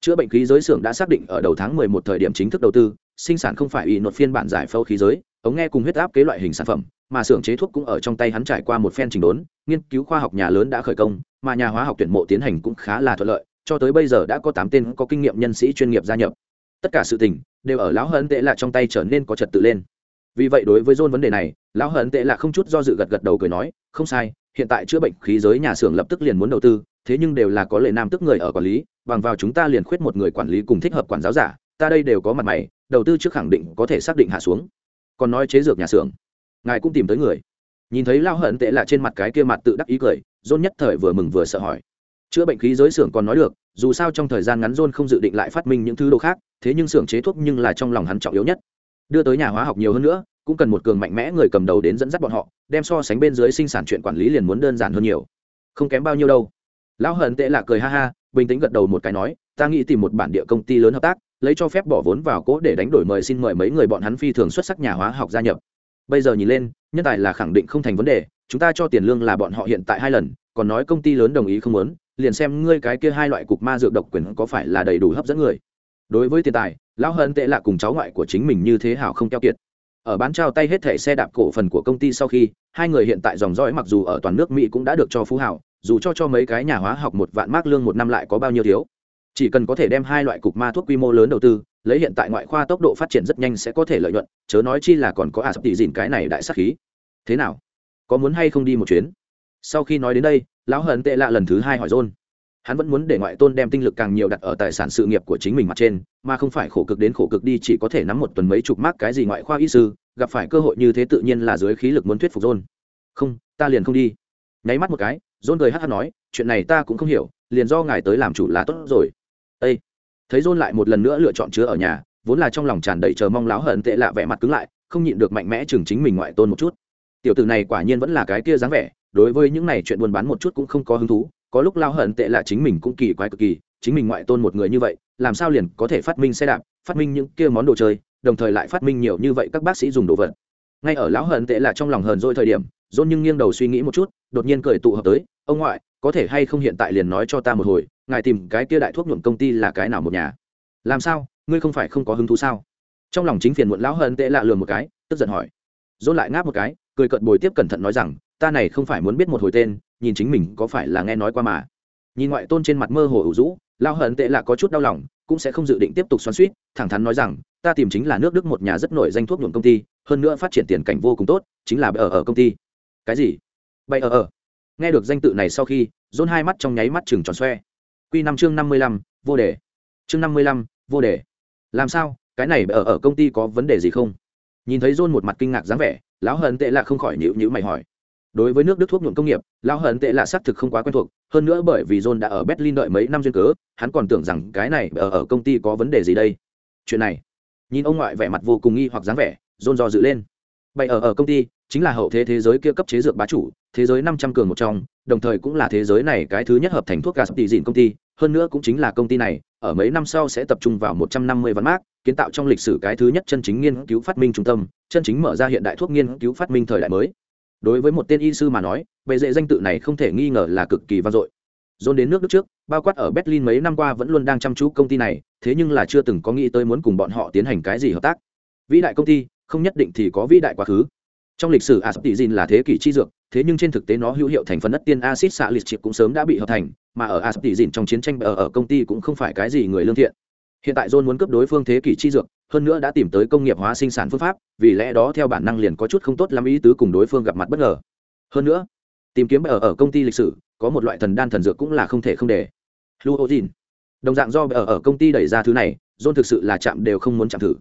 chữa bệnh khí giới xưởng đã xác định ở đầu tháng 11 thời điểm chính thức đầu tư, sinh sản không phải y nột phiên bản giải phẫu khí giới, ống nghe cùng huyết áp kế loại hình sản phẩm, mà xưởng chế thuốc cũng ở trong tay hắn trải qua một phen trình đốn, nghiên cứu khoa học nhà lớn đã khởi công, mà nhà hóa học tuyển mộ tiến hành cũng khá là thuận lợi, cho tới bây giờ đã có tám tên có kinh nghiệm nhân sĩ chuyên nghiệp gia nhập. Tất cả sự tình đều ở lão hận tệ là trong tay trở nên có trật tự lên. Vì vậy đối với john vấn đề này, lão hận tệ là không chút do dự gật gật đầu cười nói, không sai, hiện tại chữa bệnh khí giới nhà xưởng lập tức liền muốn đầu tư, thế nhưng đều là có lệ nam tức người ở quản lý bằng vào chúng ta liền khuyết một người quản lý cùng thích hợp quản giáo giả, ta đây đều có mặt mày, đầu tư trước khẳng định có thể xác định hạ xuống. Còn nói chế dược nhà xưởng, ngài cũng tìm tới người. Nhìn thấy lao hận tệ là trên mặt cái kia mặt tự đắc ý cười, dôn nhất thời vừa mừng vừa sợ hỏi. Chữa bệnh khí giới xưởng còn nói được, dù sao trong thời gian ngắn dôn không dự định lại phát minh những thứ đồ khác, thế nhưng xưởng chế thuốc nhưng là trong lòng hắn trọng yếu nhất. Đưa tới nhà hóa học nhiều hơn nữa, cũng cần một cường mạnh mẽ người cầm đầu đến dẫn dắt bọn họ, đem so sánh bên dưới sinh sản chuyện quản lý liền muốn đơn giản hơn nhiều. Không kém bao nhiêu đâu lão hận tệ là cười ha ha, bình tĩnh gật đầu một cái nói, ta nghĩ tìm một bản địa công ty lớn hợp tác, lấy cho phép bỏ vốn vào cố để đánh đổi mời xin mời mấy người bọn hắn phi thường xuất sắc nhà hóa học gia nhập. Bây giờ nhìn lên, nhân tài là khẳng định không thành vấn đề, chúng ta cho tiền lương là bọn họ hiện tại hai lần, còn nói công ty lớn đồng ý không muốn, liền xem ngươi cái kia hai loại cục ma dược độc quyền có phải là đầy đủ hấp dẫn người. Đối với tiền tài, lão hận tệ là cùng cháu ngoại của chính mình như thế hảo không keo kiệt. Ở bán trao tay hết thẻ xe đạp cổ phần của công ty sau khi, hai người hiện tại dòng dõi mặc dù ở toàn nước mỹ cũng đã được cho phú hảo dù cho cho mấy cái nhà hóa học một vạn mác lương một năm lại có bao nhiêu thiếu. Chỉ cần có thể đem hai loại cục ma thuốc quy mô lớn đầu tư, lấy hiện tại ngoại khoa tốc độ phát triển rất nhanh sẽ có thể lợi nhuận, chớ nói chi là còn có ả sắp tỷ dìn cái này đại sắc khí. Thế nào? Có muốn hay không đi một chuyến? Sau khi nói đến đây, lão hận tệ lạ lần thứ hai hỏi john. Hắn vẫn muốn để ngoại tôn đem tinh lực càng nhiều đặt ở tài sản sự nghiệp của chính mình mặt trên, mà không phải khổ cực đến khổ cực đi chỉ có thể nắm một tuần mấy chục mác cái gì ngoại khoa y sư, gặp phải cơ hội như thế tự nhiên là dưới khí lực muốn thuyết phục john. Không, ta liền không đi. Nháy mắt một cái john cười hát hát nói, chuyện này ta cũng không hiểu, liền do ngài tới làm chủ là tốt rồi. Ê! thấy john lại một lần nữa lựa chọn chứa ở nhà, vốn là trong lòng tràn đầy chờ mong láo hận tệ lạ vẻ mặt cứng lại, không nhịn được mạnh mẽ chừng chính mình ngoại tôn một chút. Tiểu tử này quả nhiên vẫn là cái kia dáng vẻ, đối với những này chuyện buôn bán một chút cũng không có hứng thú, có lúc lao hận tệ lạ chính mình cũng kỳ quái cực kỳ, chính mình ngoại tôn một người như vậy, làm sao liền có thể phát minh xe đạp, phát minh những kia món đồ chơi, đồng thời lại phát minh nhiều như vậy các bác sĩ dùng đồ vật ngay ở lão hận tệ là trong lòng hờn dỗi thời điểm dôn nhưng nghiêng đầu suy nghĩ một chút, đột nhiên cười tụ hợp tới, ông ngoại, có thể hay không hiện tại liền nói cho ta một hồi, ngài tìm cái kia đại thuốc nhuộm công ty là cái nào một nhà? Làm sao? Ngươi không phải không có hứng thú sao? Trong lòng chính phiền muộn lão hận tệ lạ lừa một cái, tức giận hỏi. Dôn lại ngáp một cái, cười cận bồi tiếp cẩn thận nói rằng, ta này không phải muốn biết một hồi tên, nhìn chính mình có phải là nghe nói qua mà. Nhìn ngoại tôn trên mặt mơ hồ ủ rũ, lão hận tệ lạ có chút đau lòng, cũng sẽ không dự định tiếp tục xoắn suýt, thẳng thắn nói rằng, ta tìm chính là nước đức một nhà rất nổi danh thuốc nhuộm công ty hơn nữa phát triển tiền cảnh vô cùng tốt, chính là ở ở công ty. Cái gì? Bay ở ở. Nghe được danh tự này sau khi dôn hai mắt trong nháy mắt chừng tròn xoe. Q năm chương năm mươi lăm, vô đề. Chương năm mươi lăm, vô đề. Làm sao? Cái này ở ở công ty có vấn đề gì không? Nhìn thấy dôn một mặt kinh ngạc dáng vẻ, lão hận tệ là không khỏi nhịu nhữ mày hỏi. Đối với nước đức thuốc nhuộm công nghiệp, lão hận tệ là xác thực không quá quen thuộc, hơn nữa bởi vì john đã ở berlin đợi mấy năm duyên cớ, hắn còn tưởng rằng cái này ở ở công ty có vấn đề gì đây. Chuyện này. Nhìn ông ngoại vẻ mặt vô cùng nghi hoặc dáng vẻ john do dự lên. Bày ở ở công ty, chính là hậu thế thế giới kia cấp chế dược bá chủ, thế giới năm trăm cường một trong, đồng thời cũng là thế giới này cái thứ nhất hợp thành thuốc gas tỷ dịn công ty, hơn nữa cũng chính là công ty này, ở mấy năm sau sẽ tập trung vào một trăm năm mươi văn mác kiến tạo trong lịch sử cái thứ nhất chân chính nghiên cứu phát minh trung tâm, chân chính mở ra hiện đại thuốc nghiên cứu phát minh thời đại mới. Đối với một tên y sư mà nói bệ dễ danh tự này không thể nghi ngờ là cực kỳ vang dội. Dồn đến nước đức trước, bao quát ở berlin mấy năm qua vẫn luôn đang chăm chú công ty này, thế nhưng là chưa từng có nghĩ tới muốn cùng bọn họ tiến hành cái gì hợp tác. Vĩ đại công ty không nhất định thì có vĩ đại quá khứ. Trong lịch sử aspizin là thế kỷ chi dược, thế nhưng trên thực tế nó hữu hiệu thành phần đất tiên acid xạ lịch chịp cũng sớm đã bị hợp thành, mà ở aspizin trong chiến tranh, ở ở công ty cũng không phải cái gì người lương thiện. Hiện tại john muốn cướp đối phương thế kỷ chi dược, hơn nữa đã tìm tới công nghiệp hóa sinh sản phương pháp, vì lẽ đó theo bản năng liền có chút không tốt lắm ý tứ cùng đối phương gặp mặt bất ngờ. Hơn nữa, tìm kiếm ở ở công ty lịch sử, có một loại thần đan thần dược cũng là không thể không để. Luozin đồng dạng do ở ở công ty đẩy ra thứ này, john thực sự là chạm đều không muốn chạm thử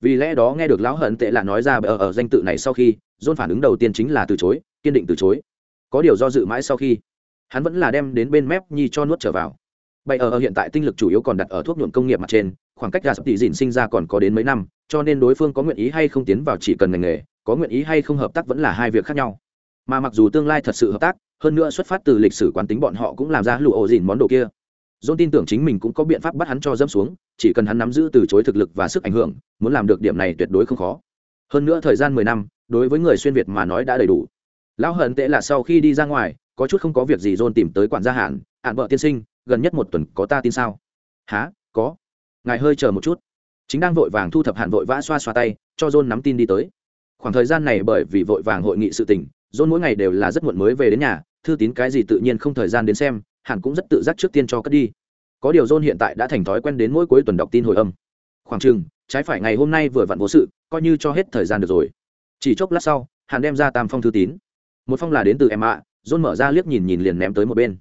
vì lẽ đó nghe được lão hận tệ là nói ra bờ ở danh tự này sau khi, john phản ứng đầu tiên chính là từ chối, kiên định từ chối. Có điều do dự mãi sau khi, hắn vẫn là đem đến bên mép nhi cho nuốt trở vào. Bày ở hiện tại tinh lực chủ yếu còn đặt ở thuốc nhuộm công nghiệp mặt trên, khoảng cách gà sập tỷ dìn sinh ra còn có đến mấy năm, cho nên đối phương có nguyện ý hay không tiến vào chỉ cần ngành nghề, có nguyện ý hay không hợp tác vẫn là hai việc khác nhau. Mà mặc dù tương lai thật sự hợp tác, hơn nữa xuất phát từ lịch sử quán tính bọn họ cũng làm ra lụ ổ dìn món đồ kia. John tin tưởng chính mình cũng có biện pháp bắt hắn cho dẫm xuống, chỉ cần hắn nắm giữ từ chối thực lực và sức ảnh hưởng, muốn làm được điểm này tuyệt đối không khó. Hơn nữa thời gian mười năm, đối với người xuyên Việt mà nói đã đầy đủ. Lão hận tệ là sau khi đi ra ngoài, có chút không có việc gì John tìm tới quản gia hạn, hạn vợ tiên sinh, gần nhất một tuần có ta tin sao? Hả? Có. Ngài hơi chờ một chút. Chính đang vội vàng thu thập hạn vội vã xoa xoa tay, cho John nắm tin đi tới. Khoảng thời gian này bởi vì vội vàng hội nghị sự tình, John mỗi ngày đều là rất muộn mới về đến nhà, thư tín cái gì tự nhiên không thời gian đến xem, hẳn cũng rất tự giác trước tiên cho cất đi. Có điều john hiện tại đã thành thói quen đến mỗi cuối tuần đọc tin hồi âm. Khoảng chừng, trái phải ngày hôm nay vừa vặn vô sự, coi như cho hết thời gian được rồi. Chỉ chốc lát sau hàn đem ra tam phong thư tín. Một phong là đến từ em ạ john mở ra liếc nhìn nhìn liền ném tới một bên.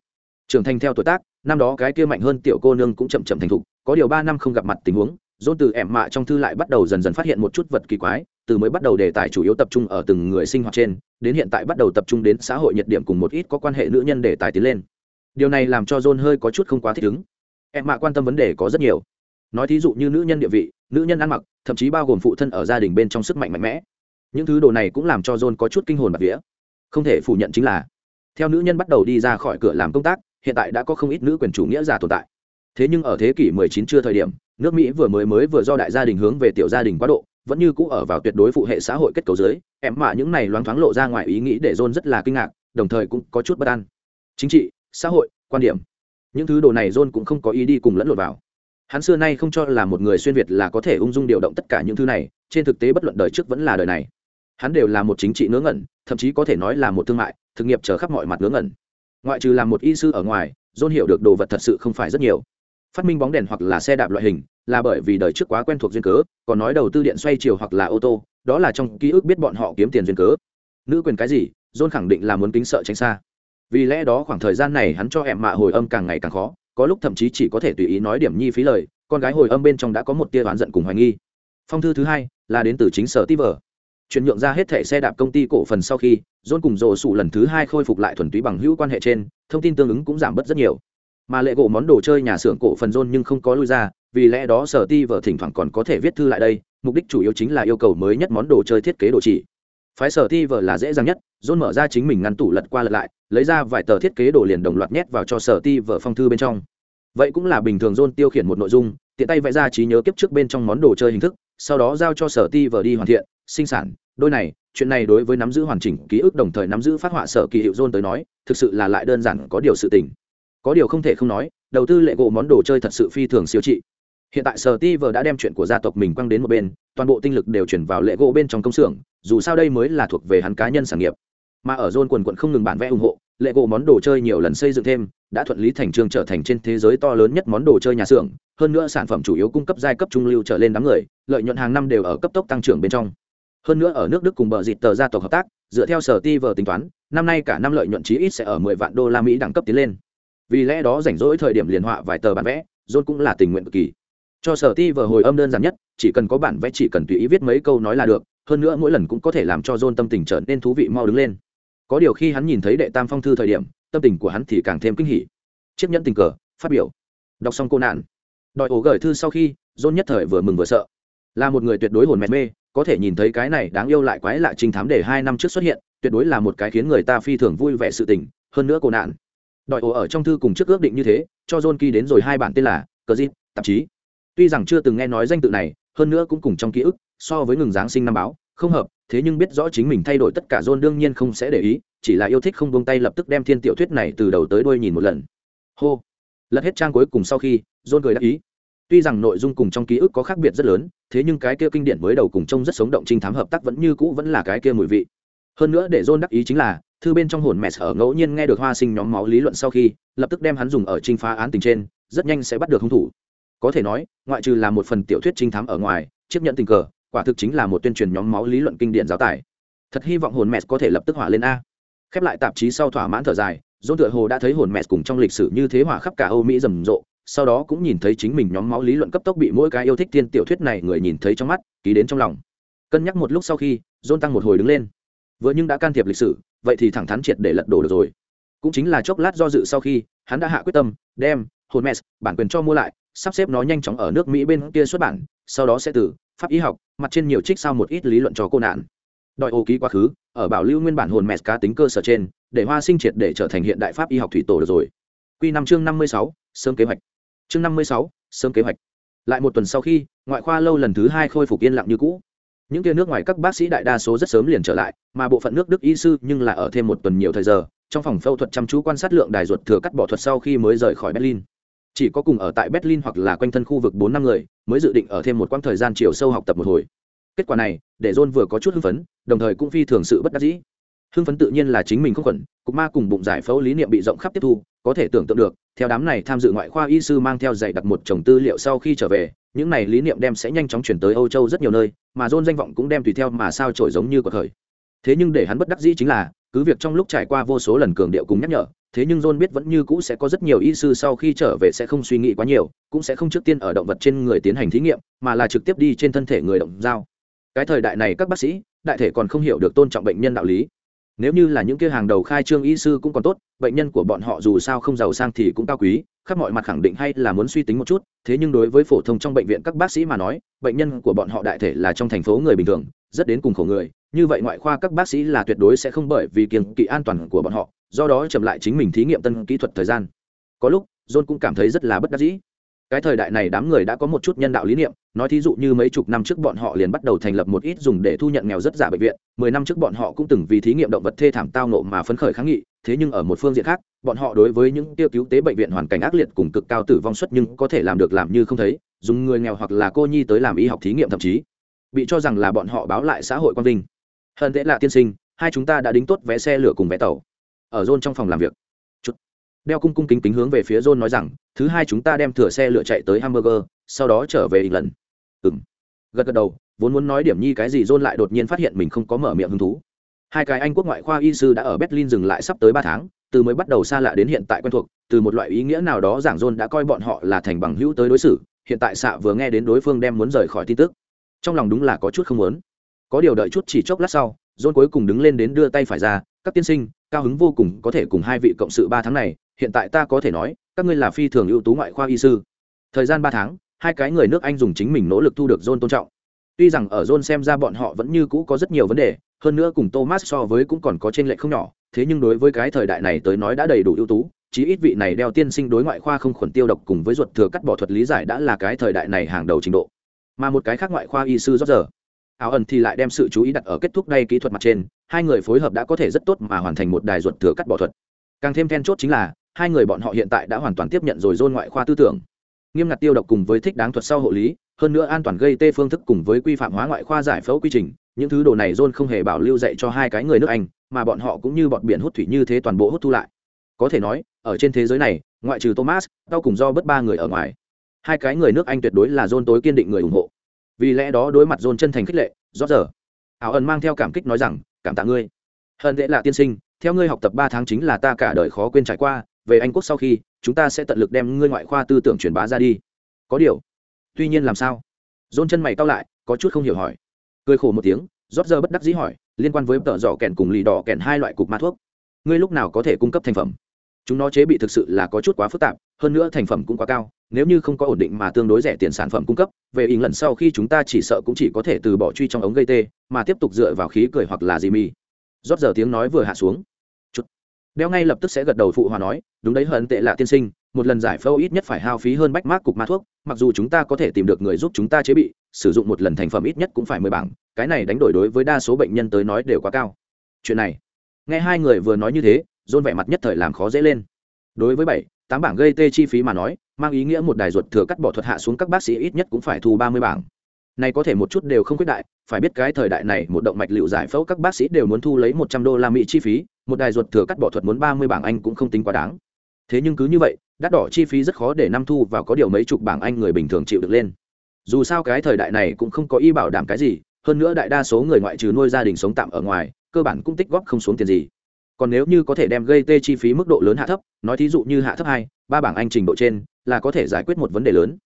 Trưởng thành theo tuổi tác, năm đó cái kia mạnh hơn tiểu cô nương cũng chậm chậm thành thục, có điều ba năm không gặp mặt tình huống, john từ em mạ trong thư lại bắt đầu dần dần phát hiện một chút vật kỳ quái, từ mới bắt đầu đề tài chủ yếu tập trung ở từng người sinh hoạt trên, đến hiện tại bắt đầu tập trung đến xã hội nhiệt điểm cùng một ít có quan hệ nữ nhân đề tài tiến lên điều này làm cho john hơi có chút không quá thích ứng. Em mạ quan tâm vấn đề có rất nhiều. Nói thí dụ như nữ nhân địa vị, nữ nhân ăn mặc, thậm chí bao gồm phụ thân ở gia đình bên trong sức mạnh mạnh mẽ. Những thứ đồ này cũng làm cho john có chút kinh hồn bạc vía. Không thể phủ nhận chính là, theo nữ nhân bắt đầu đi ra khỏi cửa làm công tác, hiện tại đã có không ít nữ quyền chủ nghĩa giả tồn tại. Thế nhưng ở thế kỷ 19 chưa thời điểm, nước mỹ vừa mới mới vừa do đại gia đình hướng về tiểu gia đình quá độ, vẫn như cũ ở vào tuyệt đối phụ hệ xã hội kết cấu dưới, em mạ những này loáng thoáng lộ ra ngoài ý nghĩ để john rất là kinh ngạc, đồng thời cũng có chút bất an. Chính trị xã hội, quan điểm. Những thứ đồ này john cũng không có ý đi cùng lẫn lộn vào. Hắn xưa nay không cho là một người xuyên việt là có thể ung dung điều động tất cả những thứ này, trên thực tế bất luận đời trước vẫn là đời này. Hắn đều là một chính trị ngớ ngẩn, thậm chí có thể nói là một thương mại, thực nghiệp trở khắp mọi mặt ngớ ngẩn. Ngoại trừ làm một y sư ở ngoài, john hiểu được đồ vật thật sự không phải rất nhiều. Phát minh bóng đèn hoặc là xe đạp loại hình, là bởi vì đời trước quá quen thuộc duyên cớ, còn nói đầu tư điện xoay chiều hoặc là ô tô, đó là trong ký ức biết bọn họ kiếm tiền duyên cớ. Nữ quyền cái gì, john khẳng định là muốn kính sợ tránh xa vì lẽ đó khoảng thời gian này hắn cho em mạ hồi âm càng ngày càng khó, có lúc thậm chí chỉ có thể tùy ý nói điểm nhi phí lời, con gái hồi âm bên trong đã có một tia oán giận cùng hoài nghi. Phong thư thứ hai, là đến từ chính sở tí vờ. Chuyển nhượng ra hết thẻ xe đạp công ty cổ phần sau khi, john cùng rồ sụ lần thứ hai khôi phục lại thuần túy bằng hữu quan hệ trên, thông tin tương ứng cũng giảm bớt rất nhiều. Mà lệ gỗ món đồ chơi nhà xưởng cổ phần john nhưng không có lui ra, vì lẽ đó sở ti vợ thỉnh thoảng còn có thể viết thư lại đây, mục đích chủ yếu chính là yêu cầu mới nhất món đồ chơi thiết kế đồ chỉ phái sở ti vờ là dễ dàng nhất, john mở ra chính mình ngăn tủ lật qua lật lại, lấy ra vài tờ thiết kế đồ liền đồng loạt nhét vào cho sở ti vờ phong thư bên trong. Vậy cũng là bình thường john tiêu khiển một nội dung, tiện tay vẽ ra trí nhớ kiếp trước bên trong món đồ chơi hình thức, sau đó giao cho sở ti vờ đi hoàn thiện, sinh sản. Đôi này, chuyện này đối với nắm giữ hoàn chỉnh ký ức đồng thời nắm giữ phát họa sở kỳ hiệu john tới nói, thực sự là lại đơn giản có điều sự tình. Có điều không thể không nói, đầu tư lệ gỗ món đồ chơi thật sự phi thường siêu trị. Hiện tại sở ti vờ đã đem chuyện của gia tộc mình quăng đến một bên, toàn bộ tinh lực đều chuyển vào lệ gỗ bên trong công xưởng dù sao đây mới là thuộc về hắn cá nhân sản nghiệp. Mà ở zone quần quận không ngừng bản vẽ ủng hộ lệ gỗ món đồ chơi nhiều lần xây dựng thêm, đã thuận lý thành trường trở thành trên thế giới to lớn nhất món đồ chơi nhà xưởng, hơn nữa sản phẩm chủ yếu cung cấp giai cấp trung lưu trở lên đám người, lợi nhuận hàng năm đều ở cấp tốc tăng trưởng bên trong. Hơn nữa ở nước đức cùng bờ dịt tờ gia tộc hợp tác, dựa theo sở ti vờ tính toán, năm nay cả năm lợi nhuận chí ít sẽ ở mười vạn đô la mỹ đẳng cấp tiến lên. Vì lẽ đó rảnh rỗi thời điểm liền họa vài tờ bản vẽ john cũng là tình nguyện cực kỳ. Cho sở ti vờ hồi âm đơn giản nhất, chỉ cần có bản vẽ chỉ cần tùy ý viết mấy câu nói là được hơn nữa mỗi lần cũng có thể làm cho john tâm tình trở nên thú vị mau đứng lên. Có điều khi hắn nhìn thấy đệ tam phong thư thời điểm, tâm tình của hắn thì càng thêm kinh hỉ. Chiếc nhẫn tình cờ, phát biểu. Đọc xong cô nạn. Đòi ổ gửi thư sau khi, john nhất thời vừa mừng vừa sợ. Là một người tuyệt đối hồn mệt mê, có thể nhìn thấy cái này đáng yêu lại quái lạ trinh thám để hai năm trước xuất hiện, tuyệt đối là một cái khiến người ta phi thường vui vẻ sự tình, hơn nữa cô nạn. Đòi ổ ở trong thư cùng trước ước định như thế, cho john ký đến rồi hai bản tên là cờ dịp tạp chí. Tuy rằng chưa từng nghe nói danh tự này hơn nữa cũng cùng trong ký ức, so với ngừng giáng sinh năm báo, không hợp, thế nhưng biết rõ chính mình thay đổi tất cả john đương nhiên không sẽ để ý, chỉ là yêu thích không buông tay lập tức đem thiên tiểu thuyết này từ đầu tới đuôi nhìn một lần. Hô. Lật hết trang cuối cùng sau khi, john cười đáp ý. Tuy rằng nội dung cùng trong ký ức có khác biệt rất lớn, thế nhưng cái kia kinh điển mới đầu cùng trông rất sống động trinh thám hợp tác vẫn như cũ vẫn là cái kia mùi vị. Hơn nữa để john đắc ý chính là, thư bên trong hồn mẹ sở ngẫu nhiên nghe được hoa sinh nhóm máu lý luận sau khi, lập tức đem hắn dùng ở trinh phá án tình trên, rất nhanh sẽ bắt được hung thủ có thể nói, ngoại trừ là một phần tiểu thuyết trinh thám ở ngoài, chiếc nhận tình cờ, quả thực chính là một tuyên truyền nhóm máu lý luận kinh điển giáo tài. Thật hy vọng hồn mẹ có thể lập tức hỏa lên a. Khép lại tạp chí sau thỏa mãn thở dài dôn tựa hồ đã thấy hồn mẹ cùng trong lịch sử như thế hỏa khắp cả âu mỹ rầm rộ, sau đó cũng nhìn thấy chính mình nhóm máu lý luận cấp tốc bị mỗi cái yêu thích tiên tiểu thuyết này người nhìn thấy trong mắt, ký đến trong lòng. Cân nhắc một lúc sau khi dôn tăng một hồi đứng lên. Vừa nhưng đã can thiệp lịch sử, vậy thì thẳng thắn triệt để lật đổ được rồi. Cũng chính là chốc lát do dự sau khi, hắn đã hạ quyết tâm, đem, hồn mẹ bản quyền cho mua lại sắp xếp nó nhanh chóng ở nước mỹ bên kia xuất bản, sau đó sẽ từ pháp y học, mặt trên nhiều trích sau một ít lý luận cho cô nạn. Đòi ô ký quá khứ, ở bảo lưu nguyên bản hồn mẹ cá tính cơ sở trên, để hoa sinh triệt để trở thành hiện đại pháp y học thủy tổ được rồi. Q năm chương năm mươi sáu, sớm kế hoạch. Chương năm mươi sáu, sớm kế hoạch. Lại một tuần sau khi, ngoại khoa lâu lần thứ hai khôi phục yên lặng như cũ. Những kia nước ngoài các bác sĩ đại đa số rất sớm liền trở lại, mà bộ phận nước đức y sư nhưng là ở thêm một tuần nhiều thời giờ, trong phòng phẫu thuật chăm chú quan sát lượng đài ruột thừa cắt bỏ thuật sau khi mới rời khỏi berlin chỉ có cùng ở tại berlin hoặc là quanh thân khu vực bốn năm người, mới dự định ở thêm một quãng thời gian chiều sâu học tập một hồi. Kết quả này, để john vừa có chút hưng phấn, đồng thời cũng phi thường sự bất đắc dĩ. Hưng phấn tự nhiên là chính mình không khuẩn, cục ma cùng bụng giải phẫu lý niệm bị rộng khắp tiếp thu, có thể tưởng tượng được, theo đám này tham dự ngoại khoa y sư mang theo dạy đặt một chồng tư liệu sau khi trở về, những này lý niệm đem sẽ nhanh chóng chuyển tới âu châu rất nhiều nơi, mà john danh vọng cũng đem tùy theo mà sao trổi giống như cuộc khởi. Thế nhưng để hắn bất đắc dĩ chính là, cứ việc trong lúc trải qua vô số lần cường điệu cùng nhắc nhở thế nhưng john biết vẫn như cũ sẽ có rất nhiều y sư sau khi trở về sẽ không suy nghĩ quá nhiều, cũng sẽ không trước tiên ở động vật trên người tiến hành thí nghiệm, mà là trực tiếp đi trên thân thể người động dao cái thời đại này các bác sĩ, đại thể còn không hiểu được tôn trọng bệnh nhân đạo lý. Nếu như là những kia hàng đầu khai trương y sư cũng còn tốt, bệnh nhân của bọn họ dù sao không giàu sang thì cũng cao quý, khắp mọi mặt khẳng định hay là muốn suy tính một chút, thế nhưng đối với phổ thông trong bệnh viện các bác sĩ mà nói, bệnh nhân của bọn họ đại thể là trong thành phố người bình thường, rất đến cùng khổ người, như vậy ngoại khoa các bác sĩ là tuyệt đối sẽ không bởi vì kiêng kỵ an toàn của bọn họ do đó chậm lại chính mình thí nghiệm tân kỹ thuật thời gian. Có lúc, john cũng cảm thấy rất là bất đắc dĩ. Cái thời đại này đám người đã có một chút nhân đạo lý niệm, nói thí dụ như mấy chục năm trước bọn họ liền bắt đầu thành lập một ít dùng để thu nhận nghèo rất giả bệnh viện, mười năm trước bọn họ cũng từng vì thí nghiệm động vật thê thảm tao nộ mà phấn khởi kháng nghị, thế nhưng ở một phương diện khác, bọn họ đối với những tiêu cứu tế bệnh viện hoàn cảnh ác liệt cùng cực cao tử vong suất nhưng có thể làm được làm như không thấy, dùng người nghèo hoặc là cô nhi tới làm y học thí nghiệm thậm chí, bị cho rằng là bọn họ báo lại xã hội quang vinh. Hơn thế là tiên sinh, hai chúng ta đã đính tốt vé xe lửa cùng vé tàu ở John trong phòng làm việc. Chút đeo cung cung kính kính hướng về phía John nói rằng, thứ hai chúng ta đem thừa xe lửa chạy tới hamburger, sau đó trở về lần ừ m gật gật đầu, vốn muốn nói điểm nhi cái gì John lại đột nhiên phát hiện mình không có mở miệng hứng thú. Hai cái anh quốc ngoại khoa y sư đã ở berlin dừng lại sắp tới ba tháng, từ mới bắt đầu xa lạ đến hiện tại quen thuộc, từ một loại ý nghĩa nào đó giảng John đã coi bọn họ là thành bằng hữu tới đối xử, hiện tại xạ vừa nghe đến đối phương đem muốn rời khỏi tin tức. Trong lòng đúng là có chút không muốn. Có điều đợi chút chỉ chốc lát sau John cuối cùng đứng lên đến đưa tay phải ra các tiên sinh, cao hứng vô cùng, có thể cùng hai vị cộng sự ba tháng này, hiện tại ta có thể nói, các ngươi là phi thường ưu tú ngoại khoa y sư. Thời gian ba tháng, hai cái người nước anh dùng chính mình nỗ lực thu được john tôn trọng. Tuy rằng ở john xem ra bọn họ vẫn như cũ có rất nhiều vấn đề, hơn nữa cùng thomas so với cũng còn có trên lệ không nhỏ, thế nhưng đối với cái thời đại này tới nói đã đầy đủ ưu tú, chí ít vị này đeo tiên sinh đối ngoại khoa không khuẩn tiêu độc cùng với ruột thừa cắt bỏ thuật lý giải đã là cái thời đại này hàng đầu trình độ. Mà một cái khác ngoại khoa y sư rót giờ áo ẩn thì lại đem sự chú ý đặt ở kết thúc đây kỹ thuật mặt trên hai người phối hợp đã có thể rất tốt mà hoàn thành một đài ruột thừa cắt bỏ thuật. Càng thêm then chốt chính là, hai người bọn họ hiện tại đã hoàn toàn tiếp nhận rồi dôn ngoại khoa tư tưởng. Nghiêm ngặt tiêu độc cùng với thích đáng thuật sau hộ lý, hơn nữa an toàn gây tê phương thức cùng với quy phạm hóa ngoại khoa giải phẫu quy trình, những thứ đồ này john không hề bảo lưu dạy cho hai cái người nước anh, mà bọn họ cũng như bọn biển hút thủy như thế toàn bộ hút thu lại. Có thể nói, ở trên thế giới này, ngoại trừ thomas, tao cùng do bất ba người ở ngoài, hai cái người nước anh tuyệt đối là john tối kiên định người ủng hộ. Vì lẽ đó đối mặt john chân thành khích lệ, rõ giờ, ảo ẩn mang theo cảm kích nói rằng cảm tạ ngươi. Hận tệ là tiên sinh, theo ngươi học tập ba tháng chính là ta cả đời khó quên trải qua, về anh quốc sau khi, chúng ta sẽ tận lực đem ngươi ngoại khoa tư tưởng truyền bá ra đi. Có điều, tuy nhiên làm sao? Dôn chân mày cao lại, có chút không hiểu hỏi. Cười khổ một tiếng rót giờ bất đắc dĩ hỏi, liên quan với tợ dọ kèn cùng lì đỏ kèn hai loại cục ma thuốc, ngươi lúc nào có thể cung cấp thành phẩm? Chúng nó chế bị thực sự là có chút quá phức tạp, hơn nữa thành phẩm cũng quá cao, nếu như không có ổn định mà tương đối rẻ tiền sản phẩm cung cấp, về ý lần sau khi chúng ta chỉ sợ cũng chỉ có thể từ bỏ truy trong ống gây tê, mà tiếp tục dựa vào khí cười hoặc là gì mi rót giờ tiếng nói vừa hạ xuống. Chút đeo ngay lập tức sẽ gật đầu phụ hòa nói, đúng đấy, hận tệ lạ tiên sinh, một lần giải phẫu ít nhất phải hao phí hơn bách mác cục ma thuốc, mặc dù chúng ta có thể tìm được người giúp chúng ta chế bị, sử dụng một lần thành phẩm ít nhất cũng phải mười bảng, cái này đánh đổi đối với đa số bệnh nhân tới nói đều quá cao. Chuyện này. Nghe hai người vừa nói như thế dôn vẻ mặt nhất thời làm khó dễ lên. Đối với bảy, tám bảng gây tê chi phí mà nói, mang ý nghĩa một đài ruột thừa cắt bỏ thuật hạ xuống các bác sĩ ít nhất cũng phải thu ba mươi bảng. Này có thể một chút đều không quyết đại, phải biết cái thời đại này một động mạch liệu giải phẫu các bác sĩ đều muốn thu lấy một trăm đô la mỹ chi phí, một đài ruột thừa cắt bỏ thuật muốn ba mươi bảng anh cũng không tính quá đáng. Thế nhưng cứ như vậy, đắt đỏ chi phí rất khó để năm thu và có điều mấy chục bảng anh người bình thường chịu được lên. Dù sao cái thời đại này cũng không có y bảo đảm cái gì, hơn nữa đại đa số người ngoại trừ nuôi gia đình sống tạm ở ngoài, cơ bản cũng tích góp không xuống tiền gì còn nếu như có thể đem gây tê chi phí mức độ lớn hạ thấp, nói thí dụ như hạ thấp hai, ba bảng anh trình độ trên, là có thể giải quyết một vấn đề lớn.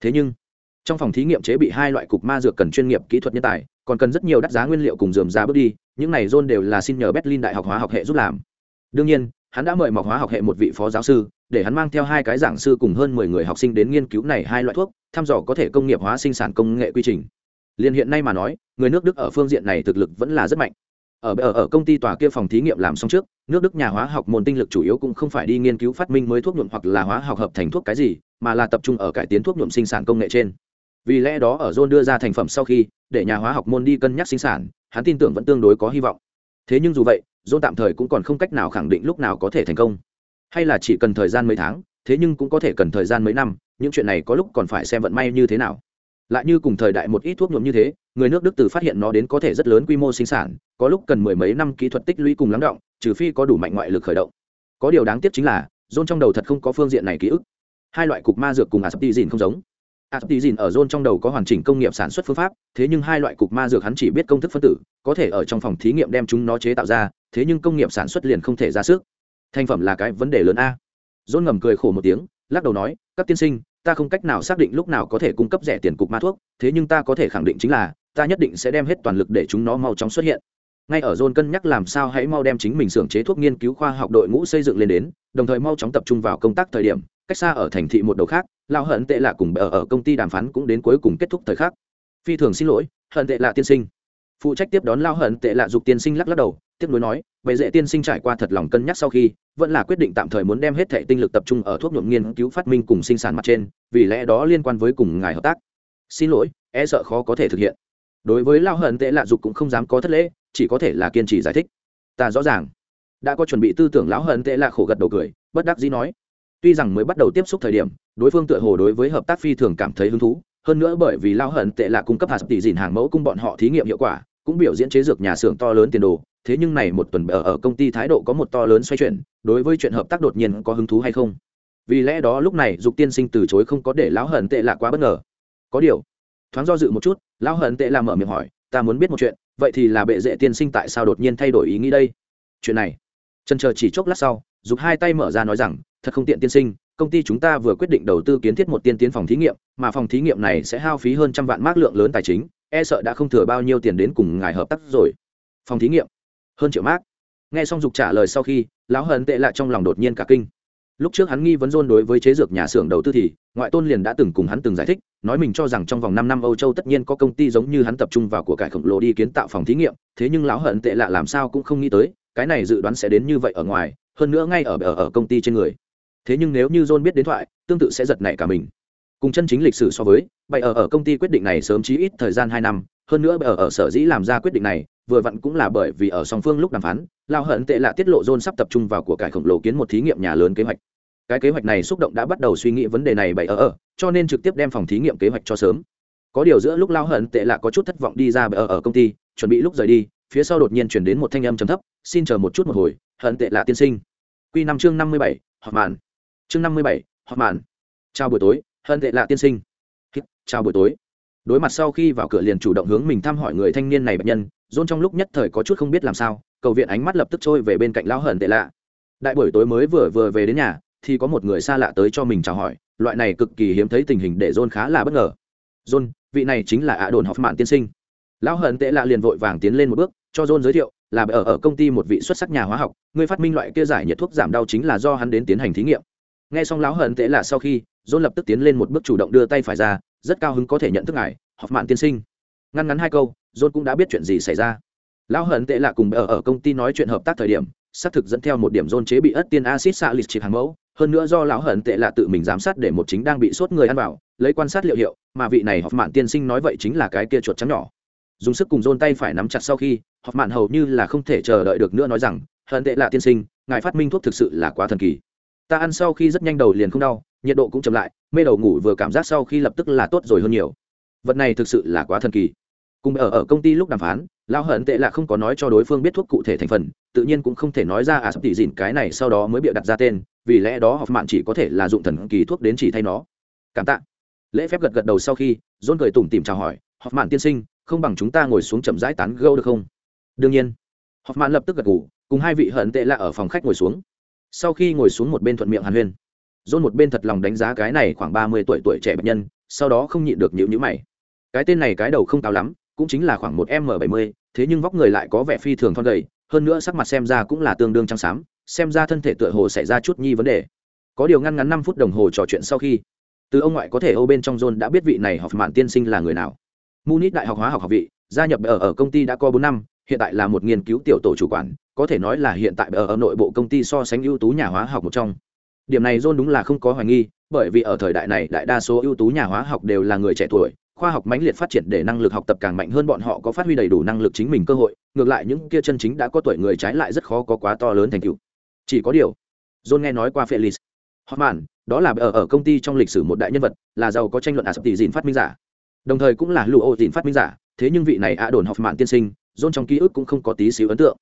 Thế nhưng, trong phòng thí nghiệm chế bị hai loại cục ma dược cần chuyên nghiệp kỹ thuật nhân tài, còn cần rất nhiều đắt giá nguyên liệu cùng dườm ra bước đi, những này john đều là xin nhờ berlin đại học hóa học hệ giúp làm. Đương nhiên, hắn đã mời mọc hóa học hệ một vị phó giáo sư, để hắn mang theo hai cái giảng sư cùng hơn mười người học sinh đến nghiên cứu này hai loại thuốc, thăm dò có thể công nghiệp hóa sinh sản công nghệ quy trình. Liên hiện nay mà nói, người nước đức ở phương diện này thực lực vẫn là rất mạnh ở ở, ở công ty tòa kia phòng thí nghiệm làm xong trước nước đức nhà hóa học môn tinh lực chủ yếu cũng không phải đi nghiên cứu phát minh mới thuốc nhuộm hoặc là hóa học hợp thành thuốc cái gì mà là tập trung ở cải tiến thuốc nhuộm sinh sản công nghệ trên. Vì lẽ đó ở john đưa ra thành phẩm sau khi để nhà hóa học môn đi cân nhắc sinh sản hắn tin tưởng vẫn tương đối có hy vọng. Thế nhưng dù vậy john tạm thời cũng còn không cách nào khẳng định lúc nào có thể thành công. Hay là chỉ cần thời gian mấy tháng thế nhưng cũng có thể cần thời gian mấy năm những chuyện này có lúc còn phải xem vận may như thế nào. Lại như cùng thời đại một ít thuốc nhuộm như thế người nước đức từ phát hiện nó đến có thể rất lớn quy mô sinh sản, có lúc cần mười mấy năm kỹ thuật tích lũy cùng lắng động, trừ phi có đủ mạnh ngoại lực khởi động. Có điều đáng tiếc chính là john trong đầu thật không có phương diện này ký ức. Hai loại cục ma dược cùng asaptizin không giống. Asaptizin ở john trong đầu có hoàn chỉnh công nghiệp sản xuất phương pháp, thế nhưng hai loại cục ma dược hắn chỉ biết công thức phân tử, có thể ở trong phòng thí nghiệm đem chúng nó chế tạo ra, thế nhưng công nghiệp sản xuất liền không thể ra sức. Thành phẩm là cái vấn đề lớn a. John ngầm cười khổ một tiếng, lắc đầu nói, các tiên sinh, ta không cách nào xác định lúc nào có thể cung cấp rẻ tiền cục ma thuốc, thế nhưng ta có thể khẳng định chính là ta nhất định sẽ đem hết toàn lực để chúng nó mau chóng xuất hiện. Ngay ở john cân nhắc làm sao hãy mau đem chính mình xưởng chế thuốc nghiên cứu khoa học đội ngũ xây dựng lên đến, đồng thời mau chóng tập trung vào công tác thời điểm, cách xa ở thành thị một đầu khác lao hận tệ lạ cùng ở ở công ty đàm phán cũng đến cuối cùng kết thúc thời khắc. Phi thường xin lỗi, hận tệ lạ tiên sinh. Phụ trách tiếp đón lao hận tệ lạ dục tiên sinh lắc lắc đầu, tiếp nối nói, bệ dễ tiên sinh trải qua thật lòng cân nhắc sau khi, vẫn là quyết định tạm thời muốn đem hết thệ tinh lực tập trung ở thuốc nhuộm nghiên cứu phát minh cùng sinh sản mặt trên, vì lẽ đó liên quan với cùng ngài hợp tác. Xin lỗi e sợ khó có thể thực hiện đối với lao hận tệ lạ dục cũng không dám có thất lễ chỉ có thể là kiên trì giải thích. Ta rõ ràng. Đã có chuẩn bị tư tưởng lão hận tệ lạ khổ gật đầu cười bất đắc dĩ nói. Tuy rằng mới bắt đầu tiếp xúc thời điểm đối phương tựa hồ đối với hợp tác phi thường cảm thấy hứng thú hơn nữa bởi vì lao hận tệ lạ cung cấp hạt tỷ dìn hàng mẫu cung bọn họ thí nghiệm hiệu quả cũng biểu diễn chế dược nhà xưởng to lớn tiền đồ thế nhưng này một tuần ở, ở công ty thái độ có một to lớn xoay chuyển đối với chuyện hợp tác đột nhiên có hứng thú hay không? Vì lẽ đó lúc này dục tiên sinh từ chối không có để lão hận tệ lạ quá bất ngờ. Có điều thoáng do dự một chút, lão hận tệ làm mở miệng hỏi, ta muốn biết một chuyện, vậy thì là bệ dễ tiên sinh tại sao đột nhiên thay đổi ý nghĩ đây? Chuyện này, trần chờ chỉ chốc lát sau giục hai tay mở ra nói rằng, thật không tiện tiên sinh, công ty chúng ta vừa quyết định đầu tư kiến thiết một tiên tiến phòng thí nghiệm, mà phòng thí nghiệm này sẽ hao phí hơn trăm vạn mác lượng lớn tài chính e sợ đã không thừa bao nhiêu tiền đến cùng ngài hợp tác rồi. Phòng thí nghiệm, hơn triệu mác. Nghe xong dục trả lời sau khi, lão hận tệ lại trong lòng đột nhiên cả kinh lúc trước hắn nghi vấn dôn đối với chế dược nhà xưởng đầu tư thì ngoại tôn liền đã từng cùng hắn từng giải thích nói mình cho rằng trong vòng năm năm âu châu tất nhiên có công ty giống như hắn tập trung vào của cải khổng lồ đi kiến tạo phòng thí nghiệm thế nhưng lão hận tệ lạ làm sao cũng không nghĩ tới cái này dự đoán sẽ đến như vậy ở ngoài hơn nữa ngay ở ở, ở công ty trên người. Thế nhưng nếu như john biết đến thoại tương tự sẽ giật nảy cả mình. Cùng chân chính lịch sử so với bày ở ở công ty quyết định này sớm chí ít thời gian hai năm hơn nữa bày ở ở sở dĩ làm ra quyết định này vừa vặn cũng là bởi vì ở song phương lúc đàm phán lao hận tệ lạ tiết lộ john sắp tập trung vào của cải khổng lồ kiến một thí nghiệm nhà lớn kế hoạch cái kế hoạch này xúc động đã bắt đầu suy nghĩ vấn đề này bày ở ở, cho nên trực tiếp đem phòng thí nghiệm kế hoạch cho sớm. Có điều giữa lúc lao hận tệ lạ có chút thất vọng đi ra bày ở ở công ty, chuẩn bị lúc rời đi, phía sau đột nhiên chuyển đến một thanh âm trầm thấp, xin chờ một chút một hồi, hận tệ lạ tiên sinh. Q năm chương năm mươi bảy, họp màn. Chương năm mươi bảy, họp màn. Chào buổi tối, hận tệ lạ tiên sinh. Chào buổi tối. Đối mặt sau khi vào cửa liền chủ động hướng mình thăm hỏi người thanh niên này bệnh nhân dôn trong lúc nhất thời có chút không biết làm sao, cầu viện ánh mắt lập tức trôi về bên cạnh lão hận tệ lạ. Đại buổi tối mới vừa vừa về đến nhà thì có một người xa lạ tới cho mình chào hỏi, loại này cực kỳ hiếm thấy tình hình để John khá là bất ngờ. John, vị này chính là ạ đồn học mạn tiên sinh. Lão hận tệ lạ liền vội vàng tiến lên một bước, cho John giới thiệu, là ở ở công ty một vị xuất sắc nhà hóa học, người phát minh loại kia giải nhiệt thuốc giảm đau chính là do hắn đến tiến hành thí nghiệm. Nghe xong lão hận tệ lạ sau khi, John lập tức tiến lên một bước chủ động đưa tay phải ra, rất cao hứng có thể nhận thức ngài học mạn tiên sinh. Ngăn ngắn hai câu, John cũng đã biết chuyện gì xảy ra. Lão hận tệ lạ cùng ở ở công ty nói chuyện hợp tác thời điểm, xác thực dẫn theo một điểm John chế bị ất tiên acid xạ lịch chịp hàng mẫu hơn nữa do lão hận tệ lạ tự mình giám sát để một chính đang bị sốt người ăn vào, lấy quan sát liệu hiệu, mà vị này học mạn tiên sinh nói vậy chính là cái kia chuột trắng nhỏ. Dùng sức cùng dôn tay phải nắm chặt sau khi học mạn hầu như là không thể chờ đợi được nữa nói rằng, hận tệ lạ tiên sinh, ngài phát minh thuốc thực sự là quá thần kỳ. Ta ăn sau khi rất nhanh đầu liền không đau, nhiệt độ cũng chậm lại, mê đầu ngủ vừa cảm giác sau khi lập tức là tốt rồi hơn nhiều. Vật này thực sự là quá thần kỳ. Cùng ở ở công ty lúc đàm phán lao hận tệ là không có nói cho đối phương biết thuốc cụ thể thành phần, tự nhiên cũng không thể nói ra à sắp tỉ dịn cái này sau đó mới bịa đặt ra tên vì lẽ đó học mạn chỉ có thể là dụng thần kỳ thuốc đến chỉ thay nó. Cảm tạ. Lễ phép gật gật đầu sau khi dôn cười tủm tìm chào hỏi, học mạn tiên sinh, không bằng chúng ta ngồi xuống chậm rãi tán gâu được không? Đương nhiên. Học mạn lập tức gật ngủ cùng hai vị hận tệ lạ ở phòng khách ngồi xuống. Sau khi ngồi xuống một bên thuận miệng hàn huyên dôn một bên thật lòng đánh giá cái này khoảng ba mươi tuổi tuổi trẻ bệnh nhân, sau đó không nhịn được nhịu nhữ mày. Cái tên này cái đầu không cao lắm, cũng chính là khoảng một m bảy mươi, thế nhưng vóc người lại có vẻ phi thường thon gầy, hơn nữa sắc mặt xem ra cũng là tương đương trắng xám xem ra thân thể tựa hồ xảy ra chút nhi vấn đề. Có điều ngăn ngắn năm phút đồng hồ trò chuyện sau khi từ ông ngoại có thể âu bên trong john đã biết vị này học mạn tiên sinh là người nào. Munich đại học hóa học học vị gia nhập ở ở công ty đã có bốn năm hiện tại là một nghiên cứu tiểu tổ chủ quản có thể nói là hiện tại ở, ở nội bộ công ty so sánh ưu tú nhà hóa học một trong. Điểm này john đúng là không có hoài nghi bởi vì ở thời đại này đại đa số ưu tú nhà hóa học đều là người trẻ tuổi khoa học mãnh liệt phát triển để năng lực học tập càng mạnh hơn bọn họ có phát huy đầy đủ năng lực chính mình cơ hội ngược lại những kia chân chính đã có tuổi người trái lại rất khó có quá to lớn thành tựu chỉ có điều, john nghe nói qua felix. Hoffman, đó là ở ở công ty trong lịch sử một đại nhân vật, là giàu có tranh luận ả sập tỷ dìn phát minh giả. Đồng thời cũng là lụ ô dìn phát minh giả, thế nhưng vị này ạ đồn hoffman tiên sinh, john trong ký ức cũng không có tí xíu ấn tượng.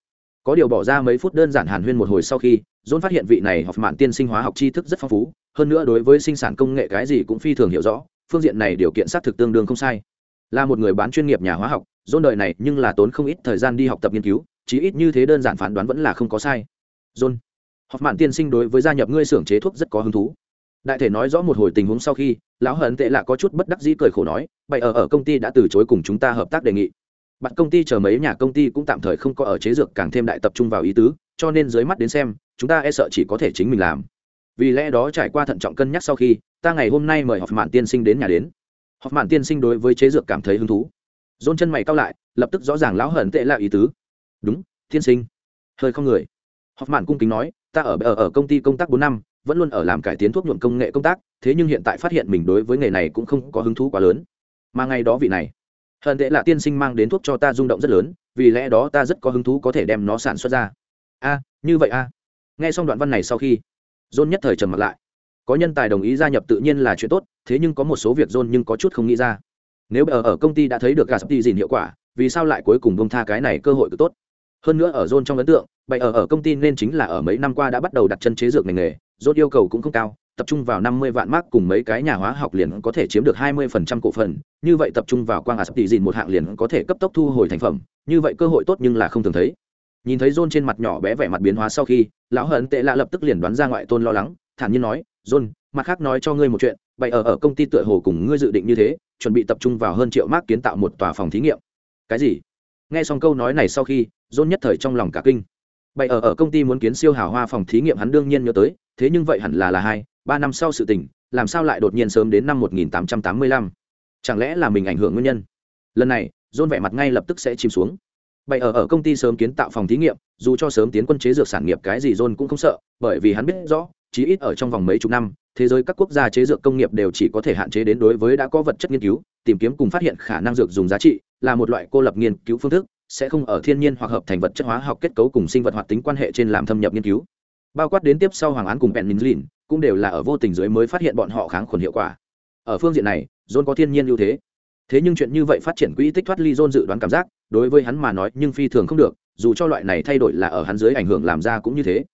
Có điều bỏ ra mấy phút đơn giản hàn huyên một hồi sau khi, john phát hiện vị này hoffman tiên sinh hóa học tri thức rất phong phú, hơn nữa đối với sinh sản công nghệ cái gì cũng phi thường hiểu rõ, phương diện này điều kiện xác thực tương đương không sai. Là một người bán chuyên nghiệp nhà hóa học dôn đời này nhưng là tốn không ít thời gian đi học tập nghiên cứu, chí ít như thế đơn giản phán đoán vẫn là không có sai. John Họp mạn tiên sinh đối với gia nhập ngươi xưởng chế thuốc rất có hứng thú. Đại thể nói rõ một hồi tình huống sau khi, lão hận tệ lạ có chút bất đắc dĩ cười khổ nói bậy ở ở công ty đã từ chối cùng chúng ta hợp tác đề nghị. Bạn công ty chờ mấy nhà công ty cũng tạm thời không có ở chế dược càng thêm đại tập trung vào ý tứ, cho nên dưới mắt đến xem, chúng ta e sợ chỉ có thể chính mình làm. Vì lẽ đó trải qua thận trọng cân nhắc sau khi, ta ngày hôm nay mời họp mạn tiên sinh đến nhà đến. Họp mạn tiên sinh đối với chế dược cảm thấy hứng thú. Dôn chân mày cao lại, lập tức rõ ràng lão hận tệ là ý tứ. Đúng, tiên sinh. Hơi không người. Họp mạn cung kính nói ta ở ở ở công ty công tác bốn năm, vẫn luôn ở làm cải tiến thuốc nhuộm công nghệ công tác, thế nhưng hiện tại phát hiện mình đối với nghề này cũng không có hứng thú quá lớn. Mà ngày đó vị này, hận tệ là tiên sinh mang đến thuốc cho ta rung động rất lớn, vì lẽ đó ta rất có hứng thú có thể đem nó sản xuất ra. A, như vậy a. Nghe xong đoạn văn này sau khi dôn nhất thời trầm mặt lại. Có nhân tài đồng ý gia nhập tự nhiên là chuyện tốt, thế nhưng có một số việc john nhưng có chút không nghĩ ra. Nếu ở ở công ty đã thấy được gà sắp đi dìn hiệu quả, vì sao lại cuối cùng bông tha cái này cơ hội cứ tốt? Hơn nữa ở john trong ấn tượng, bày ở ở công ty nên chính là ở mấy năm qua đã bắt đầu đặt chân chế dược ngành nghề john yêu cầu cũng không cao, tập trung vào năm mươi vạn mark cùng mấy cái nhà hóa học liền có thể chiếm được hai mươi phần trăm cổ phần, như vậy tập trung vào quang gà sắp dìn một hạng liền có thể cấp tốc thu hồi thành phẩm, như vậy cơ hội tốt nhưng là không thường thấy. Nhìn thấy john trên mặt nhỏ bé vẻ mặt biến hóa sau khi, lão hận tệ lạ lập tức liền đoán ra ngoại tôn lo lắng, thản nhiên nói john mặt khác nói cho ngươi một chuyện, bày ở ở công ty tựa hồ cùng ngươi dự định như thế, chuẩn bị tập trung vào hơn triệu mark kiến tạo một tòa phòng thí nghiệm. Cái gì? Nghe xong câu nói này sau khi john nhất thời trong lòng cả kinh. Vậy ở ở công ty muốn kiến siêu hào hoa phòng thí nghiệm hắn đương nhiên nhớ tới, thế nhưng vậy hẳn là là hai, ba năm sau sự tình, làm sao lại đột nhiên sớm đến năm 1885? chẳng lẽ là mình ảnh hưởng nguyên nhân? Lần này, john vẻ mặt ngay lập tức sẽ chìm xuống. Bày ở ở công ty sớm kiến tạo phòng thí nghiệm, dù cho sớm tiến quân chế dược sản nghiệp cái gì john cũng không sợ, bởi vì hắn biết rõ, chí ít ở trong vòng mấy chục năm, thế giới các quốc gia chế dược công nghiệp đều chỉ có thể hạn chế đến đối với đã có vật chất nghiên cứu, tìm kiếm cùng phát hiện khả năng dược dùng giá trị, là một loại cô lập nghiên cứu phương thức sẽ không ở thiên nhiên hoặc hợp thành vật chất hóa học kết cấu cùng sinh vật hoạt tính quan hệ trên làm thâm nhập nghiên cứu. Bao quát đến tiếp sau hoàng án cùng penicillin cũng đều là ở vô tình dưới mới phát hiện bọn họ kháng khuẩn hiệu quả. Ở phương diện này, john có thiên nhiên ưu thế. Thế nhưng chuyện như vậy phát triển quỹ tích thoát ly John dự đoán cảm giác, đối với hắn mà nói nhưng phi thường không được, dù cho loại này thay đổi là ở hắn dưới ảnh hưởng làm ra cũng như thế.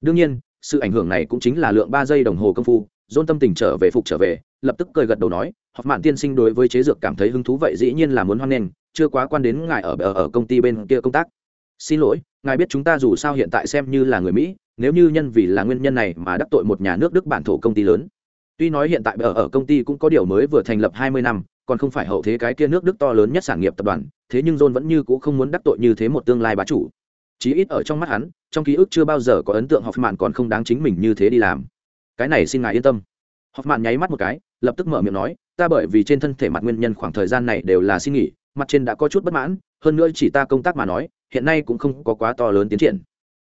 Đương nhiên, sự ảnh hưởng này cũng chính là lượng ba giây đồng hồ công phu, John tâm tình trở về phục trở về lập tức cười gật đầu nói hoặc mạn tiên sinh đối với chế dược cảm thấy hứng thú vậy dĩ nhiên là muốn hoan nghênh chưa quá quan đến ngài ở, ở ở công ty bên kia công tác. Xin lỗi ngài biết chúng ta dù sao hiện tại xem như là người mỹ nếu như nhân vì là nguyên nhân này mà đắc tội một nhà nước đức bản thổ công ty lớn. Tuy nói hiện tại ở ở công ty cũng có điều mới vừa thành lập hai mươi năm còn không phải hậu thế cái kia nước đức to lớn nhất sản nghiệp tập đoàn thế nhưng john vẫn như c ũ không muốn đắc tội như thế một tương lai bá chủ. Chí ít ở trong mắt hắn trong ký ức chưa bao giờ có ấn tượng học mạn còn không đáng chính mình như thế đi làm. Cái này xin ngài yên tâm. Họp mạn nháy mắt một cái, lập tức mở miệng nói, ta bởi vì trên thân thể mặt nguyên nhân khoảng thời gian này đều là xin nghỉ, mặt trên đã có chút bất mãn, hơn nữa chỉ ta công tác mà nói, hiện nay cũng không có quá to lớn tiến triển.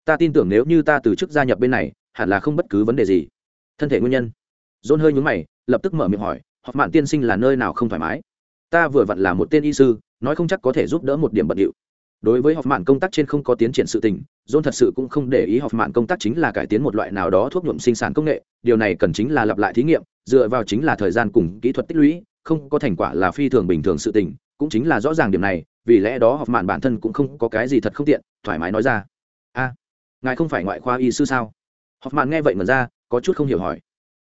Ta tin tưởng nếu như ta từ chức gia nhập bên này, hẳn là không bất cứ vấn đề gì. Thân thể nguyên nhân. Dôn hơi nhúng mày, lập tức mở miệng hỏi Họp mạn tiên sinh là nơi nào không thoải mái? Ta vừa vặn là một tên y sư, nói không chắc có thể giúp đỡ một điểm bận điệu. Đối với học mạn công tác trên không có tiến triển sự tình john thật sự cũng không để ý học mạng công tác chính là cải tiến một loại nào đó thuốc nhuộm sinh sản công nghệ, điều này cần chính là lặp lại thí nghiệm, dựa vào chính là thời gian cùng kỹ thuật tích lũy, không có thành quả là phi thường bình thường sự tình, cũng chính là rõ ràng điểm này, vì lẽ đó học mạng bản thân cũng không có cái gì thật không tiện, thoải mái nói ra. A, ngài không phải ngoại khoa y sư sao? Học mạng nghe vậy mà ra, có chút không hiểu hỏi.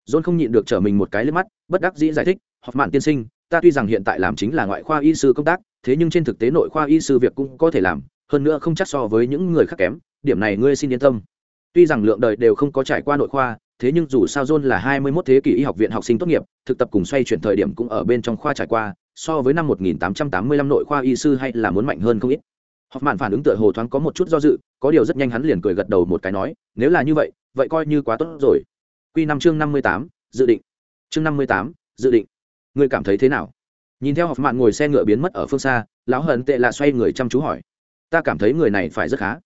John không nhịn được trở mình một cái lướt mắt, bất đắc dĩ giải thích, học mạng tiên sinh, ta tuy rằng hiện tại làm chính là ngoại khoa y sư công tác, thế nhưng trên thực tế nội khoa y sư việc cũng có thể làm, hơn nữa không chắc so với những người khác kém điểm này ngươi xin yên tâm. Tuy rằng lượng đời đều không có trải qua nội khoa, thế nhưng dù sao john là hai mươi 21 thế kỷ y học viện học sinh tốt nghiệp, thực tập cùng xoay chuyển thời điểm cũng ở bên trong khoa trải qua, so với năm 1885 nội khoa y sư hay là muốn mạnh hơn không ít. Học mạn phản ứng tựa hồ thoáng có một chút do dự, có điều rất nhanh hắn liền cười gật đầu một cái nói, nếu là như vậy vậy coi như quá tốt rồi. Quy năm chương năm mươi tám, dự định. Chương năm mươi tám, dự định. Ngươi cảm thấy thế nào? Nhìn theo học mạn ngồi xe ngựa biến mất ở phương xa, lão hận tệ là xoay người chăm chú hỏi. Ta cảm thấy người này phải rất khá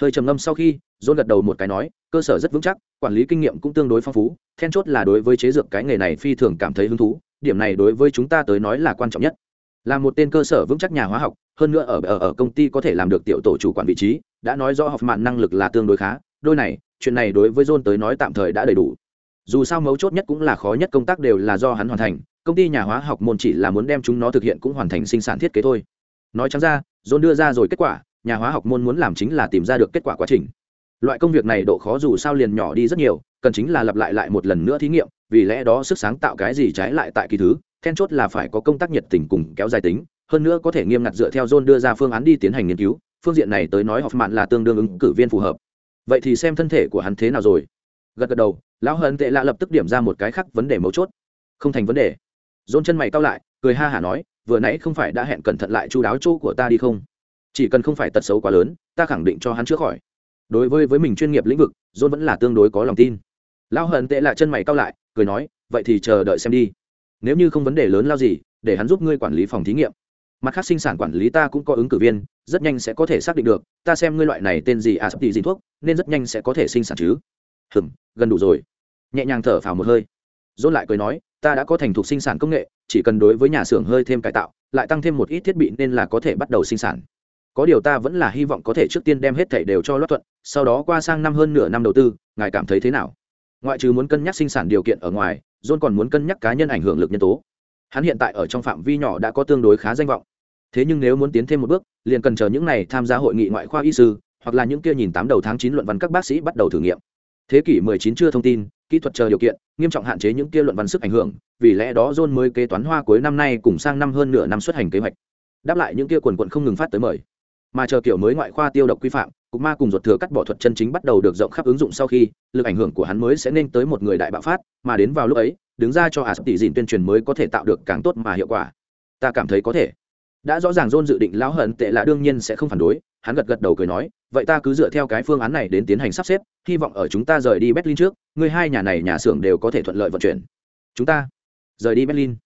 hơi trầm ngâm sau khi dôn gật đầu một cái nói cơ sở rất vững chắc quản lý kinh nghiệm cũng tương đối phong phú then chốt là đối với chế dược cái nghề này phi thường cảm thấy hứng thú điểm này đối với chúng ta tới nói là quan trọng nhất. Là một tên cơ sở vững chắc nhà hóa học hơn nữa ở, ở ở công ty có thể làm được tiểu tổ chủ quản vị trí đã nói rõ học mạn năng lực là tương đối khá đôi này chuyện này đối với john tới nói tạm thời đã đầy đủ. Dù sao mấu chốt nhất cũng là khó nhất công tác đều là do hắn hoàn thành công ty nhà hóa học môn chỉ là muốn đem chúng nó thực hiện cũng hoàn thành sinh sản thiết kế thôi. Nói chẳng ra john đưa ra rồi kết quả nhà hóa học môn muốn làm chính là tìm ra được kết quả quá trình. Loại công việc này độ khó dù sao liền nhỏ đi rất nhiều, cần chính là lặp lại lại một lần nữa thí nghiệm, vì lẽ đó sức sáng tạo cái gì trái lại tại kỳ thứ, then chốt là phải có công tác nhiệt tình cùng kéo dài tính, hơn nữa có thể nghiêm ngặt dựa theo john đưa ra phương án đi tiến hành nghiên cứu, phương diện này tới nói học mạn là tương đương ứng cử viên phù hợp. Vậy thì xem thân thể của hắn thế nào rồi? Gật gật đầu, lão hận tệ lạ lập tức điểm ra một cái khác vấn đề mấu chốt. Không thành vấn đề. John chân mày cau lại, cười ha hả nói, vừa nãy không phải đã hẹn cẩn thận lại chu đáo chỗ của ta đi không? Chỉ cần không phải tật xấu quá lớn, ta khẳng định cho hắn chữa khỏi. Đối với với mình chuyên nghiệp lĩnh vực, John vẫn là tương đối có lòng tin. Lão hận tệ lạ chân mày cao lại, cười nói, vậy thì chờ đợi xem đi. Nếu như không vấn đề lớn lao gì, để hắn giúp ngươi quản lý phòng thí nghiệm. Mặt khác sinh sản quản lý ta cũng có ứng cử viên, rất nhanh sẽ có thể xác định được, ta xem ngươi loại này tên gì à sắp tỷ gì thuốc, nên rất nhanh sẽ có thể sinh sản chứ. Hừm, gần đủ rồi. Nhẹ nhàng thở phào một hơi. John lại cười nói, ta đã có thành thục sinh sản công nghệ, chỉ cần đối với nhà xưởng hơi thêm cải tạo, lại tăng thêm một ít thiết bị nên là có thể bắt đầu sinh sản có điều ta vẫn là hy vọng có thể trước tiên đem hết thảy đều cho lót thuận, sau đó qua sang năm hơn nửa năm đầu tư, ngài cảm thấy thế nào? Ngoại trừ muốn cân nhắc sinh sản điều kiện ở ngoài, john còn muốn cân nhắc cá nhân ảnh hưởng lực nhân tố. Hắn hiện tại ở trong phạm vi nhỏ đã có tương đối khá danh vọng. Thế nhưng nếu muốn tiến thêm một bước, liền cần chờ những này tham gia hội nghị ngoại khoa y sư, hoặc là những kia nhìn tám đầu tháng chín luận văn các bác sĩ bắt đầu thử nghiệm. Thế kỷ 19 chưa thông tin, kỹ thuật chờ điều kiện, nghiêm trọng hạn chế những kia luận văn sức ảnh hưởng, vì lẽ đó john mới kế toán hoa cuối năm nay cùng sang năm hơn nửa năm xuất hành kế hoạch. Đáp lại những kia quần quận không ngừng phát tới mời mà chờ kiểu mới ngoại khoa tiêu độc quy phạm, cục ma cùng ruột thừa cắt bỏ thuật chân chính bắt đầu được rộng khắp ứng dụng sau khi, lực ảnh hưởng của hắn mới sẽ nên tới một người đại bạo phát, mà đến vào lúc ấy, đứng ra cho ả sắp tỷ dìn tuyên truyền mới có thể tạo được càng tốt mà hiệu quả. Ta cảm thấy có thể. Đã rõ ràng john dự định lão hận tệ là đương nhiên sẽ không phản đối, hắn gật gật đầu cười nói, vậy ta cứ dựa theo cái phương án này đến tiến hành sắp xếp, hy vọng ở chúng ta rời đi berlin trước, người hai nhà này nhà xưởng đều có thể thuận lợi vận chuyển. Chúng ta rời đi berlin.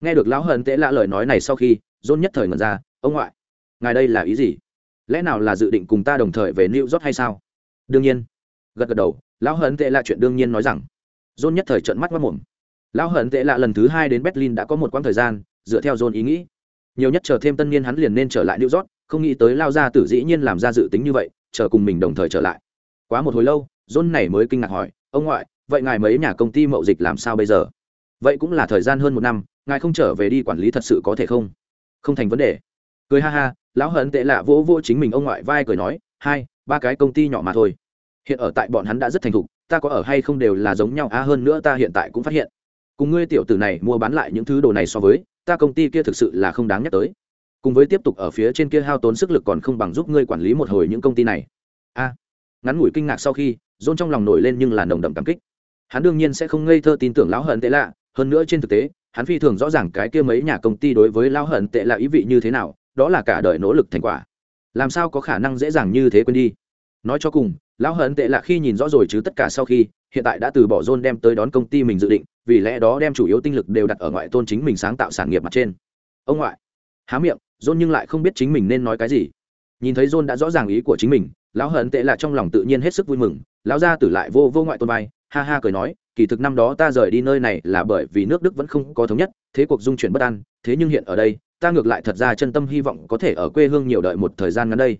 Nghe được lão hận tệ lạ lời nói này sau khi, john nhất thời ngẩn ra, ông ngoại, ngài đây là ý gì? Lẽ nào là dự định cùng ta đồng thời về new york hay sao? Đương nhiên. Gật gật đầu, lão hận tệ là chuyện đương nhiên nói rằng. John nhất thời trợn mắt mất mồm. Lão hận tệ là lần thứ hai đến berlin đã có một quãng thời gian, dựa theo john ý nghĩ. Nhiều nhất chờ thêm tân niên hắn liền nên trở lại new york, không nghĩ tới lao ra tử dĩ nhiên làm ra dự tính như vậy, chờ cùng mình đồng thời trở lại. Quá một hồi lâu, john này mới kinh ngạc hỏi, ông ngoại, vậy ngài mấy nhà công ty mậu dịch làm sao bây giờ? Vậy cũng là thời gian hơn một năm, ngài không trở về đi quản lý thật sự có thể không? Không thành vấn đề. Cười ha ha lão hận tệ lạ vỗ vỗ chính mình ông ngoại vai cười nói, hai, ba cái công ty nhỏ mà thôi. Hiện ở tại bọn hắn đã rất thành thục, ta có ở hay không đều là giống nhau á hơn nữa ta hiện tại cũng phát hiện. Cùng ngươi tiểu tử này mua bán lại những thứ đồ này so với, ta công ty kia thực sự là không đáng nhắc tới. Cùng với tiếp tục ở phía trên kia hao tốn sức lực còn không bằng giúp ngươi quản lý một hồi những công ty này. A. Ngắn ngủi kinh ngạc sau khi, dôn trong lòng nổi lên nhưng là nồng đậm cảm kích. Hắn đương nhiên sẽ không ngây thơ tin tưởng lão hận tệ lạ, hơn nữa trên thực tế, hắn phi thường rõ ràng cái kia mấy nhà công ty đối với lão hận tệ lạ ý vị như thế nào đó là cả đời nỗ lực thành quả. Làm sao có khả năng dễ dàng như thế quên đi? Nói cho cùng, lão hận tệ là khi nhìn rõ rồi chứ tất cả sau khi, hiện tại đã từ bỏ John đem tới đón công ty mình dự định, vì lẽ đó đem chủ yếu tinh lực đều đặt ở ngoại tôn chính mình sáng tạo sản nghiệp mặt trên. Ông ngoại, há miệng John nhưng lại không biết chính mình nên nói cái gì. Nhìn thấy John đã rõ ràng ý của chính mình, lão hận tệ là trong lòng tự nhiên hết sức vui mừng. Lão gia tử lại vô vô ngoại tôn bay ha ha cười nói, kỳ thực năm đó ta rời đi nơi này là bởi vì nước đức vẫn không có thống nhất, thế cuộc dung chuyển bất an, thế nhưng hiện ở đây ta ngược lại thật ra chân tâm hy vọng có thể ở quê hương nhiều đợi một thời gian ngắn đây.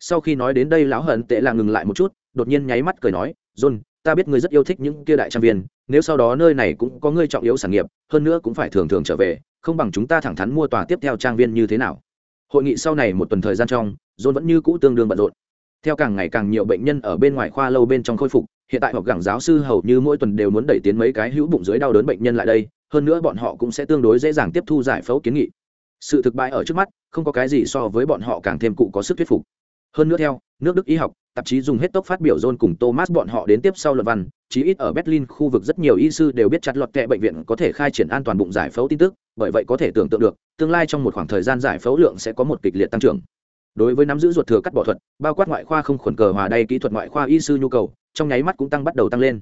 Sau khi nói đến đây, lão hận tệ là ngừng lại một chút, đột nhiên nháy mắt cười nói, john, ta biết ngươi rất yêu thích những kia đại trang viên, nếu sau đó nơi này cũng có ngươi trọng yếu sản nghiệp, hơn nữa cũng phải thường thường trở về, không bằng chúng ta thẳng thắn mua tòa tiếp theo trang viên như thế nào. Hội nghị sau này một tuần thời gian trong, john vẫn như cũ tương đương bận rộn. Theo càng ngày càng nhiều bệnh nhân ở bên ngoài khoa lâu bên trong khôi phục, hiện tại hoặc gẳng giáo sư hầu như mỗi tuần đều muốn đẩy tiến mấy cái hữu bụng dưới đau đớn bệnh nhân lại đây, hơn nữa bọn họ cũng sẽ tương đối dễ dàng tiếp thu giải phẫu kiến nghị sự thực bại ở trước mắt, không có cái gì so với bọn họ càng thêm cụ có sức thuyết phục. Hơn nữa theo, nước đức y học, tạp chí dùng hết tốc phát biểu john cùng thomas bọn họ đến tiếp sau luận văn, chí ít ở berlin khu vực rất nhiều y sư đều biết chặt lọt kệ bệnh viện có thể khai triển an toàn bụng giải phẫu tin tức, bởi vậy có thể tưởng tượng được, tương lai trong một khoảng thời gian giải phẫu lượng sẽ có một kịch liệt tăng trưởng. Đối với nắm giữ ruột thừa cắt bỏ thuật, bao quát ngoại khoa không khuẩn cờ hòa đay kỹ thuật ngoại khoa y sư nhu cầu, trong nháy mắt cũng tăng bắt đầu tăng lên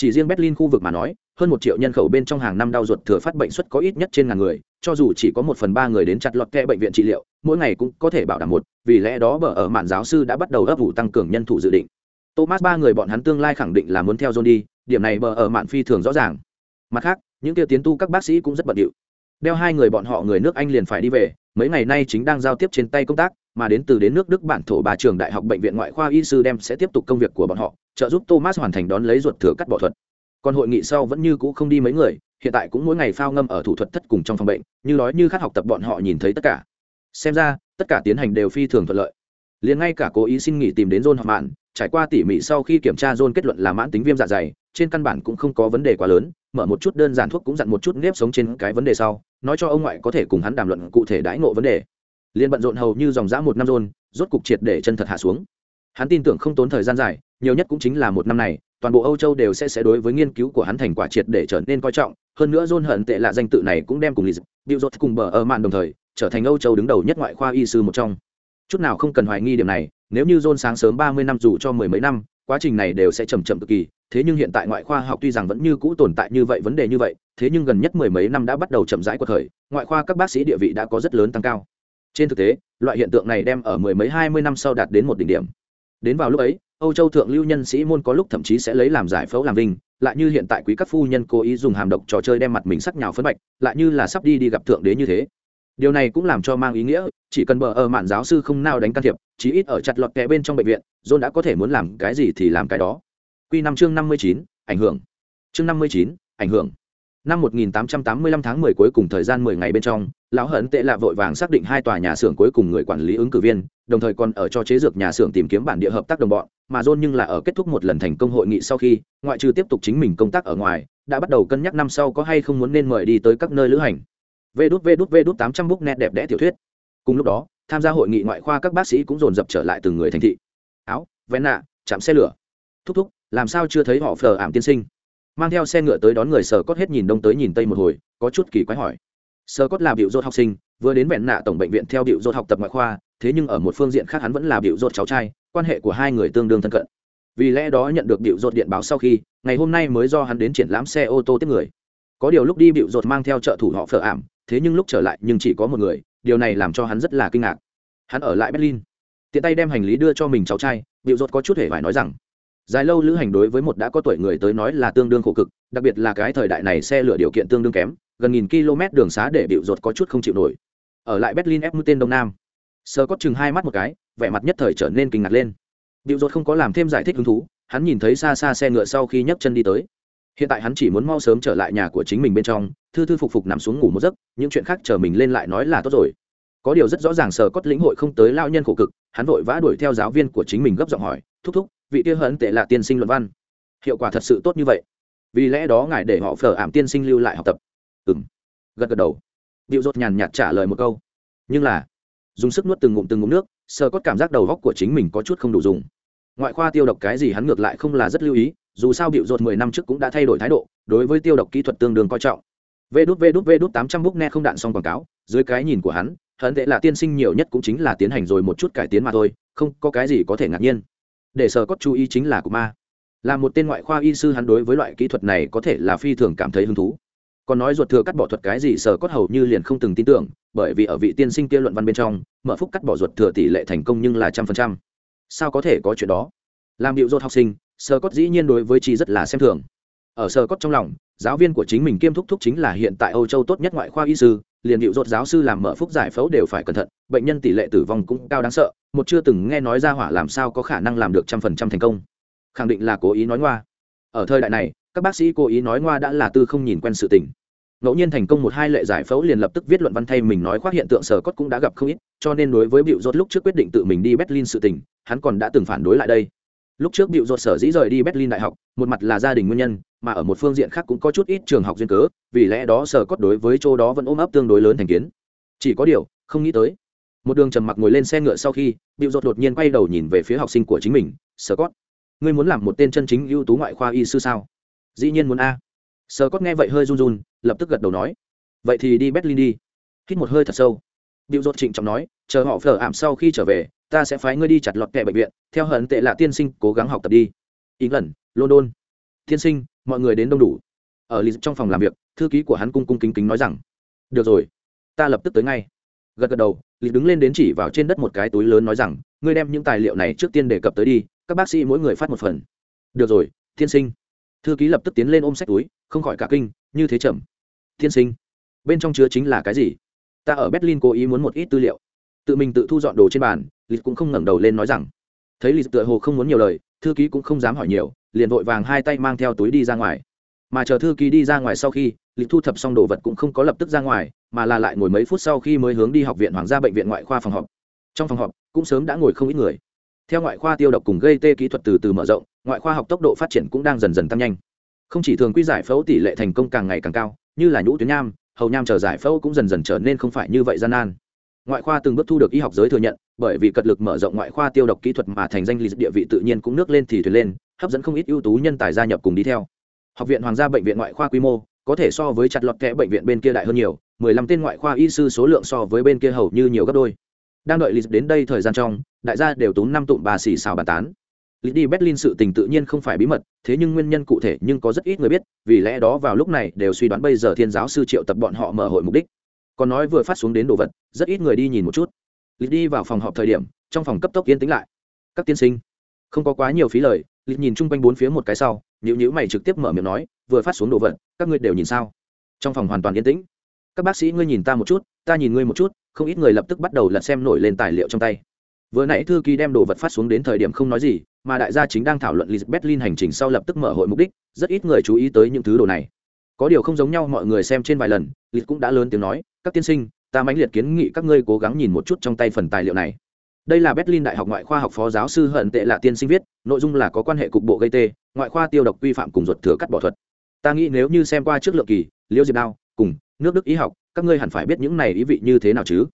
chỉ riêng berlin khu vực mà nói, hơn một triệu nhân khẩu bên trong hàng năm đau ruột thừa phát bệnh suất có ít nhất trên ngàn người, cho dù chỉ có một phần ba người đến chặt lọt kẹ bệnh viện trị liệu, mỗi ngày cũng có thể bảo đảm một, vì lẽ đó bờ ở mạn giáo sư đã bắt đầu ấp ủ tăng cường nhân thủ dự định. Thomas ba người bọn hắn tương lai khẳng định là muốn theo john đi, điểm này bờ ở mạn phi thường rõ ràng. Mặt khác, những kia tiến tu các bác sĩ cũng rất bận điệu. Đeo hai người bọn họ người nước anh liền phải đi về, mấy ngày nay chính đang giao tiếp trên tay công tác mà đến từ đến nước đức bản thổ bà trường đại học bệnh viện ngoại khoa y sư đem sẽ tiếp tục công việc của bọn họ, trợ giúp thomas hoàn thành đón lấy ruột thừa cắt bỏ thuật. Còn hội nghị sau vẫn như cũ không đi mấy người, hiện tại cũng mỗi ngày phao ngâm ở thủ thuật thất cùng trong phòng bệnh, như nói như khát học tập bọn họ nhìn thấy tất cả. Xem ra, tất cả tiến hành đều phi thường thuận lợi. Liền ngay cả cố ý xin nghỉ tìm đến john hoặc mạn trải qua tỉ mỉ sau khi kiểm tra john kết luận là mãn tính viêm dạ dày, trên căn bản cũng không có vấn đề quá lớn, mở một chút đơn giản thuốc cũng dặn một chút nếp sống trên cái vấn đề sau, nói cho ông ngoại có thể cùng hắn đàm luận cụ thể đãi ngộ vấn đề liền bận rộn hầu như dòng dã một năm rôn, rốt cục triệt để chân thật hạ xuống. Hắn tin tưởng không tốn thời gian dài nhiều nhất cũng chính là một năm này toàn bộ âu châu đều sẽ sẽ đối với nghiên cứu của hắn thành quả triệt để trở nên coi trọng hơn nữa john hận tệ là danh tự này cũng đem cùng lì dịu rốt cùng bờ ở mạn đồng thời trở thành âu châu đứng đầu nhất ngoại khoa y sư một trong. Chút nào không cần hoài nghi điểm này nếu như john sáng sớm ba mươi năm dù cho mười mấy năm quá trình này đều sẽ chậm chậm cực kỳ thế nhưng hiện tại ngoại khoa học tuy rằng vẫn như cũ tồn tại như vậy vấn đề như vậy thế nhưng gần nhất mười mấy năm đã bắt đầu chậm rãi cuộc thời ngoại khoa các bác sĩ địa vị đã có rất lớn tăng cao trên thực tế, loại hiện tượng này đem ở mười mấy hai mươi năm sau đạt đến một đỉnh điểm. Đến vào lúc ấy, âu châu thượng lưu nhân sĩ môn có lúc thậm chí sẽ lấy làm giải phẫu làm vinh, lại như hiện tại quý các phu nhân cố ý dùng hàm độc trò chơi đem mặt mình sắc nhào phấn bạch, lại như là sắp đi đi gặp thượng đế như thế. Điều này cũng làm cho mang ý nghĩa, chỉ cần bờ ở mạn giáo sư không nào đánh can thiệp, chí ít ở chặt lọt kẽ bên trong bệnh viện, john đã có thể muốn làm cái gì thì làm cái đó. Q năm chương năm mươi chín, ảnh hưởng. Chương năm mươi chín, ảnh hưởng năm 1885 tháng 10 cuối cùng thời gian 10 ngày bên trong, lão hận tệ lạ vội vàng xác định hai tòa nhà xưởng cuối cùng người quản lý ứng cử viên, đồng thời còn ở cho chế dược nhà xưởng tìm kiếm bản địa hợp tác đồng bọn, mà john nhưng là ở kết thúc một lần thành công hội nghị sau khi, ngoại trừ tiếp tục chính mình công tác ở ngoài, đã bắt đầu cân nhắc năm sau có hay không muốn nên mời đi tới các nơi lữ hành. Vê đút vê đút vê đút tám trăm nét đẹp đẽ tiểu thuyết. Cùng lúc đó, tham gia hội nghị ngoại khoa các bác sĩ cũng dồn dập trở lại từng người thành thị. Áo vén nạ, chạm xe lửa. Thúc thúc, làm sao chưa thấy họ phờ ảm tiên sinh? Mang theo xe ngựa tới đón người sở cốt hết nhìn đông tới nhìn tây một hồi, có chút kỳ quái hỏi. Sở cốt là biểu dốt học sinh, vừa đến vẹn nạ tổng bệnh viện theo biểu dốt học tập ngoại khoa, thế nhưng ở một phương diện khác hắn vẫn là biểu dốt cháu trai, quan hệ của hai người tương đương thân cận. Vì lẽ đó nhận được biểu dốt điện báo sau khi, ngày hôm nay mới do hắn đến triển lãm xe ô tô tiếp người. Có điều lúc đi biểu dốt mang theo trợ thủ họ phở ảm, thế nhưng lúc trở lại nhưng chỉ có một người, điều này làm cho hắn rất là kinh ngạc. Hắn ở lại berlin. Tiện tay đem hành lý đưa cho mình cháu trai, biểu dốt có chút hề phải nói rằng dài lâu lữ hành đối với một đã có tuổi người tới nói là tương đương khổ cực, đặc biệt là cái thời đại này xe lửa điều kiện tương đương kém, gần nghìn km đường xá để bịu rột có chút không chịu nổi. Ở lại berlin ép tên đông nam sơ có chừng hai mắt một cái, vẻ mặt nhất thời trở nên kinh ngạc lên. Bịu rột không có làm thêm giải thích hứng thú, hắn nhìn thấy xa xa xe ngựa sau khi nhấc chân đi tới. Hiện tại hắn chỉ muốn mau sớm trở lại nhà của chính mình bên trong, thư thư phục phục nằm xuống ngủ một giấc, những chuyện khác chờ mình lên lại nói là tốt rồi. Có điều rất rõ ràng sở cốt lĩnh hội không tới lao nhân khổ cực, hắn vội vã đuổi theo giáo viên của chính mình gấp giọng hỏi, thúc thúc vị kia hận tệ là tiên sinh luận văn. Hiệu quả thật sự tốt như vậy. Vì lẽ đó ngài để họ phở ảm tiên sinh lưu lại học tập. Ừ m gật gật đầu. Điệu rột nhàn nhạt trả lời một câu. Nhưng là, dùng sức nuốt từng ngụm từng ngụm nước sơ cốt cảm giác đầu góc của chính mình có chút không đủ dùng. Ngoại khoa tiêu độc cái gì hắn ngược lại không là rất lưu ý, dù sao điệu rột mười năm trước cũng đã thay đổi thái độ, đối với tiêu độc kỹ thuật tương đương coi trọng. Vê đút vê đút vê đút tám trăm bút nghe không đạn xong quảng cáo, dưới cái nhìn của hắn, hận tệ là tiên sinh nhiều nhất cũng chính là tiến hành rồi một chút cải tiến mà thôi, không có cái gì có thể ngạc nhiên để sở cốt chú ý chính là của ma. Là một tên ngoại khoa y sư hắn đối với loại kỹ thuật này có thể là phi thường cảm thấy hứng thú. Còn nói ruột thừa cắt bỏ thuật cái gì sở cốt hầu như liền không từng tin tưởng, bởi vì ở vị tiên sinh kia luận văn bên trong, mở phúc cắt bỏ ruột thừa tỷ lệ thành công nhưng là trăm phần trăm. Sao có thể có chuyện đó? Làm điệu ruột học sinh, sở cốt dĩ nhiên đối với chi rất là xem thường. Ở sở cốt trong lòng giáo viên của chính mình kiêm thúc thúc chính là hiện tại âu châu tốt nhất ngoại khoa y sư, liền dịu dốt giáo sư làm mở phúc giải phẫu đều phải cẩn thận, bệnh nhân tỷ lệ tử vong cũng cao đáng sợ, một chưa từng nghe nói ra hỏa làm sao có khả năng làm được trăm phần trăm thành công. Khẳng định là cố ý nói ngoa. Ở thời đại này, các bác sĩ cố ý nói ngoa đã là tư không nhìn quen sự tình. Ngẫu nhiên thành công một hai lệ giải phẫu liền lập tức viết luận văn thay mình nói khoác hiện tượng sở cốt cũng đã gặp không ít, cho nên đối với bịu dốt lúc trước quyết định tự mình đi berlin sự tình, hắn còn đã từng phản đối lại đây. Lúc trước bịu dốt sở dĩ rời đi berlin đại học, một mặt là gia đình nguyên nhân mà ở một phương diện khác cũng có chút ít trường học duyên cớ, vì lẽ đó sở cốt đối với chỗ đó vẫn ôm ấp tương đối lớn thành kiến. Chỉ có điều, không nghĩ tới, một đường trầm mặc ngồi lên xe ngựa sau khi bịu dột đột nhiên quay đầu nhìn về phía học sinh của chính mình, sở cốt, ngươi muốn làm một tên chân chính ưu tú ngoại khoa y sư sao? Dĩ nhiên muốn a. Sở cốt nghe vậy hơi run run, lập tức gật đầu nói, vậy thì đi berlin đi. Hít một hơi thật sâu điệu dột trịnh trọng nói, chờ họ phở ảm sau khi trở về, ta sẽ phái ngươi đi chặt lọt kẹ bệnh viện, theo hận tệ là tiên sinh cố gắng học tập đi. Ý lần london. Tiên sinh mọi người đến đông đủ. Ở lì trong phòng làm việc, thư ký của hắn cung cung kính kính nói rằng, được rồi, ta lập tức tới ngay. Gật gật đầu, lì đứng lên đến chỉ vào trên đất một cái túi lớn nói rằng, ngươi đem những tài liệu này trước tiên đề cập tới đi, các bác sĩ mỗi người phát một phần. Được rồi, tiên sinh. Thư ký lập tức tiến lên ôm sách túi, không khỏi cả kinh, như thế chậm. Tiên sinh, bên trong chứa chính là cái gì? Ta ở berlin cố ý muốn một ít tư liệu. Tự mình tự thu dọn đồ trên bàn, lì cũng không ngẩng đầu lên nói rằng, thấy lì tựa hồ không muốn nhiều lời, thư ký cũng không dám hỏi nhiều liền vội vàng hai tay mang theo túi đi ra ngoài. Mà chờ thư ký đi ra ngoài sau khi, lịch thu thập xong đồ vật cũng không có lập tức ra ngoài, mà là lại ngồi mấy phút sau khi mới hướng đi học viện hoàng gia bệnh viện ngoại khoa phòng họp. Trong phòng họp, cũng sớm đã ngồi không ít người. Theo ngoại khoa tiêu độc cùng gây tê kỹ thuật từ từ mở rộng, ngoại khoa học tốc độ phát triển cũng đang dần dần tăng nhanh. Không chỉ thường quy giải phẫu tỷ lệ thành công càng ngày càng cao, như là nhũ tuyến nham, hầu nham chờ giải phẫu cũng dần dần trở nên không phải như vậy gian nan ngoại khoa từng bước thu được y học giới thừa nhận, bởi vì cật lực mở rộng ngoại khoa tiêu độc kỹ thuật mà thành danh lý địa vị tự nhiên cũng nước lên thì thuyền lên, hấp dẫn không ít ưu tú nhân tài gia nhập cùng đi theo. Học viện hoàng gia bệnh viện ngoại khoa quy mô, có thể so với chặt lọt kẽ bệnh viện bên kia đại hơn nhiều, mười lăm tên ngoại khoa y sư số lượng so với bên kia hầu như nhiều gấp đôi. Đang đợi lý đến đây thời gian trong, đại gia đều tốn năm tụm bà xì xào bàn tán. Lý đi berlin sự tình tự nhiên không phải bí mật, thế nhưng nguyên nhân cụ thể nhưng có rất ít người biết, vì lẽ đó vào lúc này đều suy đoán bây giờ thiên giáo sư triệu tập bọn họ mở hội mục đích còn nói vừa phát xuống đến đồ vật, rất ít người đi nhìn một chút. Lịch đi vào phòng họp thời điểm, trong phòng cấp tốc yên tĩnh lại. Các tiên sinh, không có quá nhiều phí lời, lịch nhìn chung quanh bốn phía một cái sau nhữ nhữ mày trực tiếp mở miệng nói, vừa phát xuống đồ vật, các ngươi đều nhìn sao? Trong phòng hoàn toàn yên tĩnh. Các bác sĩ ngươi nhìn ta một chút, ta nhìn ngươi một chút, không ít người lập tức bắt đầu lật xem nổi lên tài liệu trong tay. Vừa nãy thư ký đem đồ vật phát xuống đến thời điểm không nói gì, mà đại gia chính đang thảo luận lịch berlin hành trình sau lập tức mở hội mục đích, rất ít người chú ý tới những thứ đồ này. Có điều không giống nhau mọi người xem trên vài lần lịch cũng đã lớn tiếng nói các tiên sinh, ta mãnh liệt kiến nghị các ngươi cố gắng nhìn một chút trong tay phần tài liệu này. Đây là berlin đại học ngoại khoa học phó giáo sư hận tệ là tiên sinh viết, nội dung là có quan hệ cục bộ gây tê, ngoại khoa tiêu độc quy phạm cùng ruột thừa cắt bỏ thuật. Ta nghĩ nếu như xem qua trước lượng kỳ, liễu diệp đao, cùng nước đức y học, các ngươi hẳn phải biết những này ý vị như thế nào chứ?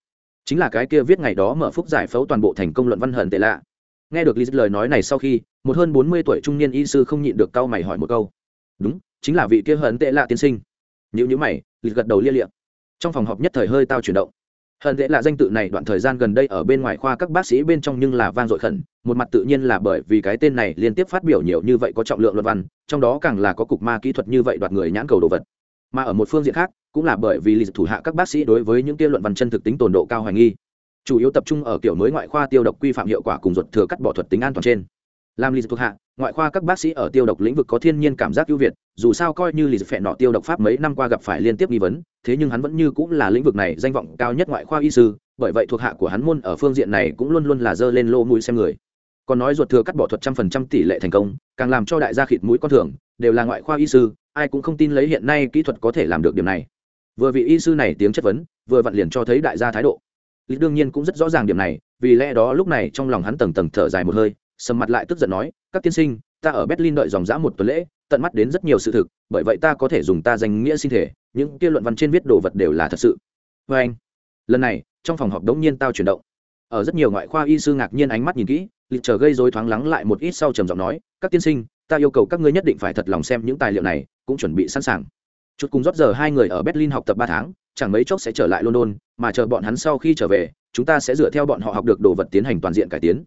Chính là cái kia viết ngày đó mở phúc giải phẫu toàn bộ thành công luận văn hận tệ lạ. Nghe được lý lời nói này sau khi, một hơn bốn mươi tuổi trung niên y sư không nhịn được cau mày hỏi một câu. Đúng, chính là vị kia hận tệ lạ tiên sinh. Nhữ nhữ mày, lý gật đầu lia liệm trong phòng họp nhất thời hơi tao chuyển động. Hận dễ là danh tự này đoạn thời gian gần đây ở bên ngoài khoa các bác sĩ bên trong nhưng là vang dội khẩn, một mặt tự nhiên là bởi vì cái tên này liên tiếp phát biểu nhiều như vậy có trọng lượng luận văn, trong đó càng là có cục ma kỹ thuật như vậy đoạt người nhãn cầu đồ vật. Mà ở một phương diện khác, cũng là bởi vì lịch thủ hạ các bác sĩ đối với những kia luận văn chân thực tính tồn độ cao hoài nghi. Chủ yếu tập trung ở kiểu mới ngoại khoa tiêu độc quy phạm hiệu quả cùng ruột thừa cắt bỏ thuật tính an toàn trên làm lịch thuộc hạ, ngoại khoa các bác sĩ ở tiêu độc lĩnh vực có thiên nhiên cảm giác ưu việt, dù sao coi như lịch phẹn nọ tiêu độc pháp mấy năm qua gặp phải liên tiếp nghi vấn, thế nhưng hắn vẫn như cũng là lĩnh vực này danh vọng cao nhất ngoại khoa y sư, bởi vậy thuộc hạ của hắn môn ở phương diện này cũng luôn luôn là dơ lên lô mũi xem người. Còn nói ruột thừa cắt bỏ thuật trăm phần trăm tỷ lệ thành công, càng làm cho đại gia khịt mũi con thường, đều là ngoại khoa y sư, ai cũng không tin lấy hiện nay kỹ thuật có thể làm được điểm này. Vừa vị y sư này tiếng chất vấn, vừa vặn liền cho thấy đại gia thái độ. Lý đương nhiên cũng rất rõ ràng điểm này, vì lẽ đó lúc này trong lòng hắn tầng tầng thở dài một hơi sầm mặt lại tức giận nói, các tiên sinh, ta ở berlin đợi dòng dã một tuần lễ, tận mắt đến rất nhiều sự thực, bởi vậy ta có thể dùng ta danh nghĩa sinh thể, những kia luận văn trên viết đồ vật đều là thật sự. Vê anh, lần này, trong phòng họp đống nhiên tao chuyển động. Ở rất nhiều ngoại khoa y sư ngạc nhiên ánh mắt nhìn kỹ, lịch chờ gây rối thoáng lắng lại một ít sau trầm giọng nói, các tiên sinh, ta yêu cầu các ngươi nhất định phải thật lòng xem những tài liệu này, cũng chuẩn bị sẵn sàng. Chút cùng rót giờ hai người ở berlin học tập ba tháng, chẳng mấy chốc sẽ trở lại london, mà chờ bọn hắn sau khi trở về, chúng ta sẽ dựa theo bọn họ học được đồ vật tiến hành toàn diện cải tiến.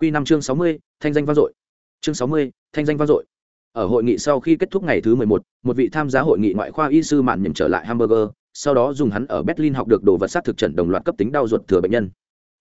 Quy năm chương sáu mươi thanh danh vang dội. Chương sáu mươi thanh danh vang dội. Ở hội nghị sau khi kết thúc ngày thứ 11, một vị tham gia hội nghị ngoại khoa y sư mạn nhậm trở lại hamburger sau đó dùng hắn ở berlin học được đồ vật sát thực trận đồng loạt cấp tính đau ruột thừa bệnh nhân.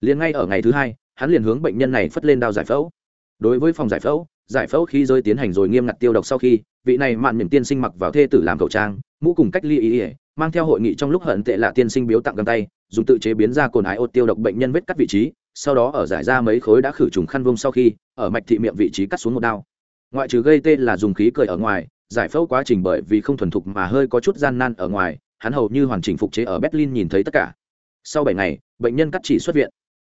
Liền ngay ở ngày thứ hai hắn liền hướng bệnh nhân này phất lên đau giải phẫu. Đối với phòng giải phẫu giải phẫu khi rơi tiến hành rồi nghiêm ngặt tiêu độc sau khi vị này mạn nhậm tiên sinh mặc vào thê tử làm khẩu trang mũ cùng cách ly y, mang theo hội nghị trong lúc hận tệ lạ tiên sinh biếu tặng găng tay dùng tự chế biến ra cồn ái ô tiêu độc bệnh nhân vết cắt vị trí sau đó ở giải ra mấy khối đã khử trùng khăn vông sau khi, ở mạch thị miệng vị trí cắt xuống một đao. Ngoại trừ gây tê là dùng khí cười ở ngoài, giải phẫu quá trình bởi vì không thuần thục mà hơi có chút gian nan ở ngoài, hắn hầu như hoàn chỉnh phục chế ở berlin nhìn thấy tất cả. Sau bảy ngày, bệnh nhân cắt chỉ xuất viện.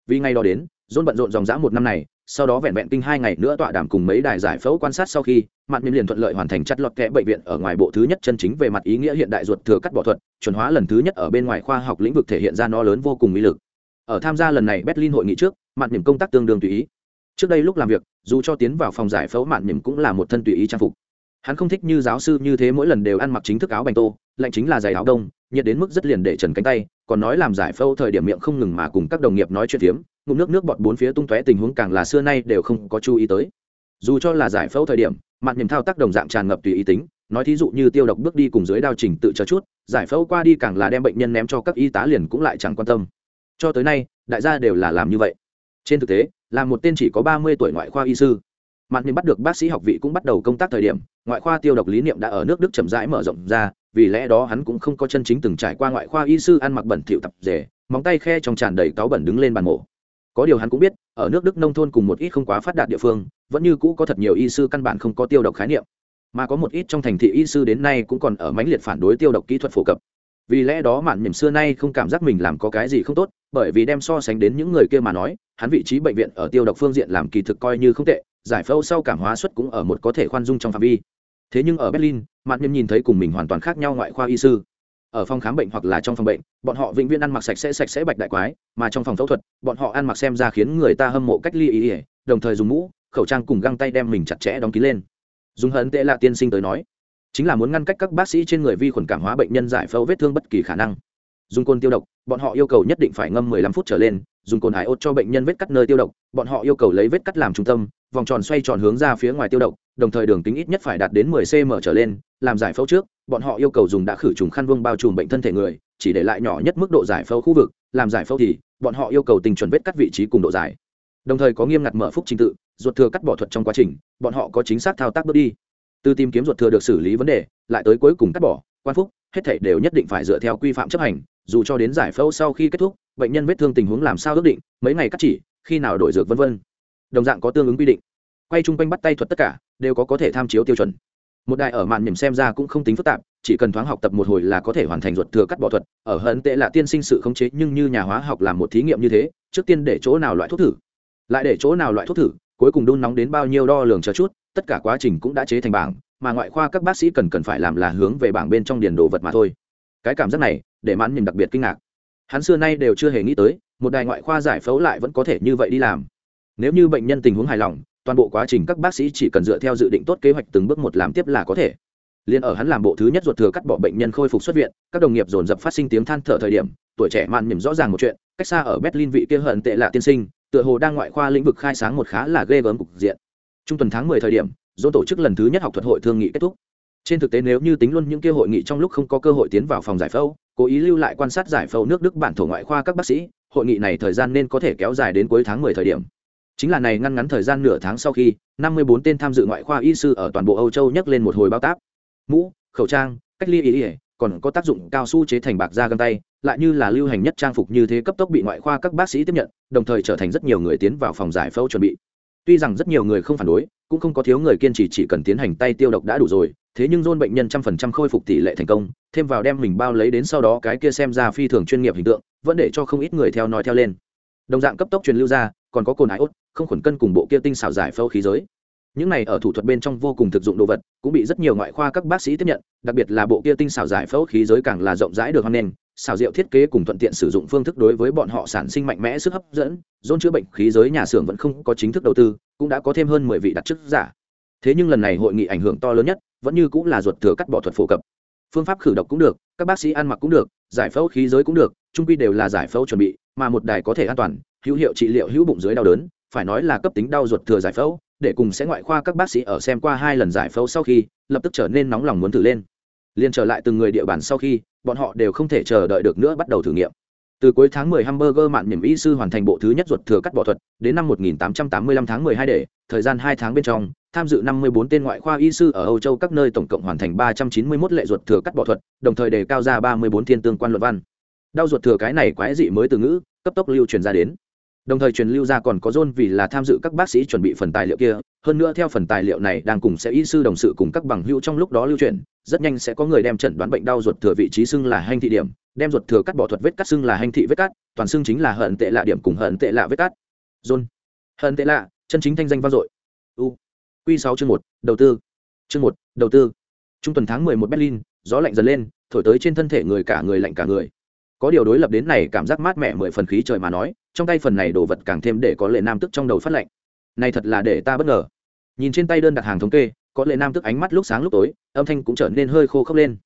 Vì ngày đó đến dôn bận rộn dòng dã một năm này, sau đó vẹn vẹn kinh hai ngày nữa tọa đàm cùng mấy đài giải phẫu quan sát sau khi mặt miễn liền thuận lợi hoàn thành chặt lọt kẽ bệnh viện ở ngoài bộ thứ nhất chân chính về mặt ý nghĩa hiện đại ruột thừa cắt bỏ thuật, chuẩn hóa lần thứ nhất ở bên ngoài khoa học lĩnh vực thể hiện ra nó lớn vô cùng mỹ lực ở tham gia lần này berlin hội nghị trước, mạn niềm công tác tương đương tùy ý. Trước đây lúc làm việc, dù cho tiến vào phòng giải phẫu, mạn niềm cũng là một thân tùy ý trang phục. Hắn không thích như giáo sư như thế mỗi lần đều ăn mặc chính thức áo bành tô, lạnh chính là giày áo đông, nhiệt đến mức rất liền để trần cánh tay, còn nói làm giải phẫu thời điểm miệng không ngừng mà cùng các đồng nghiệp nói chuyện phiếm, ngụm nước nước bọt bốn phía tung tóe tình huống càng là xưa nay đều không có chú ý tới. Dù cho là giải phẫu thời điểm, mạn niềm thao tác đồng dạng tràn ngập tùy ý tính, nói thí dụ như tiêu độc bước đi cùng dưới đao trình tự cho chút, giải phẫu qua đi càng là đem bệnh nhân ném cho các y tá liền cũng lại chẳng quan tâm cho tới nay, đại gia đều là làm như vậy. Trên thực tế, là một tên chỉ có ba mươi tuổi ngoại khoa y sư. Mặt niệm bắt được bác sĩ học vị cũng bắt đầu công tác thời điểm, ngoại khoa tiêu độc lý niệm đã ở nước đức chậm rãi mở rộng ra, vì lẽ đó hắn cũng không có chân chính từng trải qua ngoại khoa y sư ăn mặc bẩn thỉu tập rể, móng tay khe trong tràn đầy cáo bẩn đứng lên bàn mổ. Có điều hắn cũng biết, ở nước đức nông thôn cùng một ít không quá phát đạt địa phương, vẫn như cũ có thật nhiều y sư căn bản không có tiêu độc khái niệm. Mà có một ít trong thành thị y sư đến nay cũng còn ở mãnh liệt phản đối tiêu độc kỹ thuật phổ cập vì lẽ đó mạn nhầm xưa nay không cảm giác mình làm có cái gì không tốt, bởi vì đem so sánh đến những người kia mà nói, hắn vị trí bệnh viện ở tiêu độc phương diện làm kỳ thực coi như không tệ, giải phẫu sau cảm hóa suất cũng ở một có thể khoan dung trong phạm vi. Thế nhưng ở berlin, mạn nhầm nhìn thấy cùng mình hoàn toàn khác nhau ngoại khoa y sư. Ở phòng khám bệnh hoặc là trong phòng bệnh, bọn họ vĩnh viễn ăn mặc sạch sẽ sạch sẽ bạch đại quái, mà trong phòng phẫu thuật, bọn họ ăn mặc xem ra khiến người ta hâm mộ cách ly ý ỉa đồng thời dùng mũ, khẩu trang cùng găng tay đem mình chặt chẽ đóng kín lên. Dùng hận tệ là tiên sinh tới nói chính là muốn ngăn cách các bác sĩ trên người vi khuẩn cảm hóa bệnh nhân giải phẫu vết thương bất kỳ khả năng. Dùng cồn tiêu độc, bọn họ yêu cầu nhất định phải ngâm 15 phút trở lên, dùng cồn hải ốt cho bệnh nhân vết cắt nơi tiêu độc, bọn họ yêu cầu lấy vết cắt làm trung tâm, vòng tròn xoay tròn hướng ra phía ngoài tiêu độc, đồng thời đường kính ít nhất phải đạt đến 10 cm trở lên, làm giải phẫu trước, bọn họ yêu cầu dùng đã khử trùng khăn vương bao trùm bệnh thân thể người, chỉ để lại nhỏ nhất mức độ giải phẫu khu vực, làm giải phẫu thì, bọn họ yêu cầu tình chuẩn vết cắt vị trí cùng độ dài. Đồng thời có nghiêm ngặt mở phúc trình tự, ruột thừa cắt bỏ thuật trong quá trình, bọn họ có chính xác thao tác bước đi từ tìm kiếm ruột thừa được xử lý vấn đề, lại tới cuối cùng cắt bỏ, quan phúc, hết thảy đều nhất định phải dựa theo quy phạm chấp hành, dù cho đến giải phẫu sau khi kết thúc, bệnh nhân vết thương tình huống làm sao ước định, mấy ngày cắt chỉ, khi nào đổi dược vân vân. Đồng dạng có tương ứng quy định. Quay chung quanh bắt tay thuật tất cả, đều có có thể tham chiếu tiêu chuẩn. Một đại ở màn nhầm xem ra cũng không tính phức tạp, chỉ cần thoáng học tập một hồi là có thể hoàn thành ruột thừa cắt bỏ thuật, ở hận tệ là tiên sinh sự khống chế, nhưng như nhà hóa học làm một thí nghiệm như thế, trước tiên để chỗ nào loại thuốc thử? Lại để chỗ nào loại thuốc thử? Cuối cùng đun nóng đến bao nhiêu đo lường chờ chút, tất cả quá trình cũng đã chế thành bảng, mà ngoại khoa các bác sĩ cần cần phải làm là hướng về bảng bên trong điền đồ vật mà thôi. Cái cảm giác này, để mãn nhìn đặc biệt kinh ngạc. Hắn xưa nay đều chưa hề nghĩ tới, một đài ngoại khoa giải phẫu lại vẫn có thể như vậy đi làm. Nếu như bệnh nhân tình huống hài lòng, toàn bộ quá trình các bác sĩ chỉ cần dựa theo dự định tốt kế hoạch từng bước một làm tiếp là có thể. Liền ở hắn làm bộ thứ nhất ruột thừa cắt bỏ bệnh nhân khôi phục xuất viện, các đồng nghiệp dồn dập phát sinh tiếng than thở thời điểm, tuổi trẻ mạn nhầm rõ ràng một chuyện, cách xa ở berlin vị kia hận tệ là tiên sinh tựa hồ đang ngoại khoa lĩnh vực khai sáng một khá là ghê gớm cục diện. Trung tuần tháng mười thời điểm dỗ tổ chức lần thứ nhất học thuật hội thương nghị kết thúc. Trên thực tế nếu như tính luôn những kia hội nghị trong lúc không có cơ hội tiến vào phòng giải phẫu, cố ý lưu lại quan sát giải phẫu nước đức bản thổ ngoại khoa các bác sĩ, hội nghị này thời gian nên có thể kéo dài đến cuối tháng mười thời điểm. Chính là này ngăn ngắn thời gian nửa tháng sau khi, năm mươi bốn tên tham dự ngoại khoa y sư ở toàn bộ âu châu nhắc lên một hồi bao táp. Mũ, khẩu trang, cách ly y, còn có tác dụng cao su chế thành bạc da găng tay lại như là lưu hành nhất trang phục như thế cấp tốc bị ngoại khoa các bác sĩ tiếp nhận, đồng thời trở thành rất nhiều người tiến vào phòng giải phẫu chuẩn bị. Tuy rằng rất nhiều người không phản đối, cũng không có thiếu người kiên trì chỉ cần tiến hành tay tiêu độc đã đủ rồi, thế nhưng dôn bệnh nhân trăm phần trăm khôi phục tỷ lệ thành công, thêm vào đem mình bao lấy đến sau đó cái kia xem ra phi thường chuyên nghiệp hình tượng, vẫn để cho không ít người theo nói theo lên. Đồng dạng cấp tốc truyền lưu ra, còn có cồn ái ốt, không khuẩn cân cùng bộ kia tinh xảo giải phẫu khí giới. Những này ở thủ thuật bên trong vô cùng thực dụng đồ vật, cũng bị rất nhiều ngoại khoa các bác sĩ tiếp nhận, đặc biệt là bộ kia tinh xảo giải phẫu khí giới càng là rộng rãi được hoan nghênh xảo diệu thiết kế cùng thuận tiện sử dụng phương thức đối với bọn họ sản sinh mạnh mẽ sức hấp dẫn, dôn chữa bệnh khí giới nhà xưởng vẫn không có chính thức đầu tư, cũng đã có thêm hơn mười vị đặt chức giả. Thế nhưng lần này hội nghị ảnh hưởng to lớn nhất, vẫn như cũng là ruột thừa cắt bỏ thuật phổ cập. Phương pháp khử độc cũng được, các bác sĩ ăn mặc cũng được, giải phẫu khí giới cũng được, trung quy đều là giải phẫu chuẩn bị, mà một đài có thể an toàn, hữu hiệu trị liệu hữu bụng dưới đau đớn, phải nói là cấp tính đau ruột thừa giải phẫu, để cùng sẽ ngoại khoa các bác sĩ ở xem qua hai lần giải phẫu sau khi, lập tức trở nên nóng lòng muốn thử lên liền trở lại từng người địa bàn sau khi, bọn họ đều không thể chờ đợi được nữa bắt đầu thử nghiệm. Từ cuối tháng 10 hamburger mạn niềm y sư hoàn thành bộ thứ nhất ruột thừa cắt bỏ thuật, đến năm 1885 tháng 12 để, thời gian 2 tháng bên trong, tham dự 54 tên ngoại khoa y sư ở Âu Châu các nơi tổng cộng hoàn thành 391 lệ ruột thừa cắt bỏ thuật, đồng thời đề cao ra 34 thiên tương quan luận văn. Đau ruột thừa cái này quái dị mới từ ngữ, cấp tốc lưu truyền ra đến đồng thời truyền lưu ra còn có dôn vì là tham dự các bác sĩ chuẩn bị phần tài liệu kia. Hơn nữa theo phần tài liệu này đang cùng sẽ y sư đồng sự cùng các bằng hữu trong lúc đó lưu truyền rất nhanh sẽ có người đem chẩn đoán bệnh đau ruột thừa vị trí xưng là hành thị điểm, đem ruột thừa cắt bỏ thuật vết cắt xưng là hành thị vết cắt, toàn xưng chính là hận tệ lạ điểm cùng hận tệ lạ vết cắt. Dôn hận tệ lạ, chân chính thanh danh vang dội. U. Q sáu chương một, đầu tư. Chương một, đầu tư. Trung tuần tháng mười một berlin, gió lạnh dần lên, thổi tới trên thân thể người cả người lạnh cả người có điều đối lập đến này cảm giác mát mẻ mười phần khí trời mà nói, trong tay phần này đồ vật càng thêm để có lệ nam tức trong đầu phát lệnh này thật là để ta bất ngờ. Nhìn trên tay đơn đặt hàng thống kê, có lệ nam tức ánh mắt lúc sáng lúc tối, âm thanh cũng trở nên hơi khô khốc lên.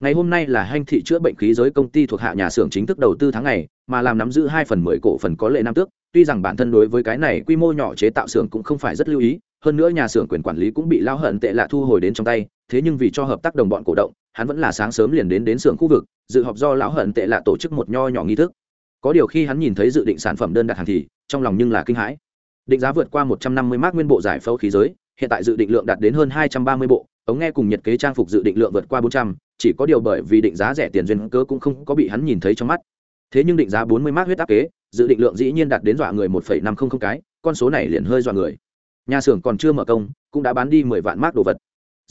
Ngày hôm nay là hanh thị chữa bệnh khí giới công ty thuộc hạ nhà xưởng chính thức đầu tư tháng ngày, mà làm nắm giữ hai phần mười cổ phần có lệ nam tước, tuy rằng bản thân đối với cái này quy mô nhỏ chế tạo xưởng cũng không phải rất lưu ý, hơn nữa nhà xưởng quyền quản lý cũng bị lao hận tệ lạ thu hồi đến trong tay, thế nhưng vì cho hợp tác đồng bọn cổ động, hắn vẫn là sáng sớm liền đến đến xưởng khu vực dự họp do lão hận tệ lạ tổ chức một nho nhỏ nghi thức. Có điều khi hắn nhìn thấy dự định sản phẩm đơn đặt hàng thì, trong lòng nhưng là kinh hãi. Định giá vượt qua một trăm năm mươi mác nguyên bộ giải phẫu khí giới, hiện tại dự định lượng đạt đến hơn hai trăm ba mươi bộ, ống nghe cùng nhiệt kế trang phục dự định lượng vượt qua bốn trăm, chỉ có điều bởi vì định giá rẻ tiền duyên cớ cũng không có bị hắn nhìn thấy trong mắt. Thế nhưng định giá bốn mươi mác huyết áp kế, dự định lượng dĩ nhiên đạt đến dọa người một phẩy năm không không cái, con số này liền hơi dọa người. Nhà xưởng còn chưa mở công, cũng đã bán đi mười vạn mác đồ vật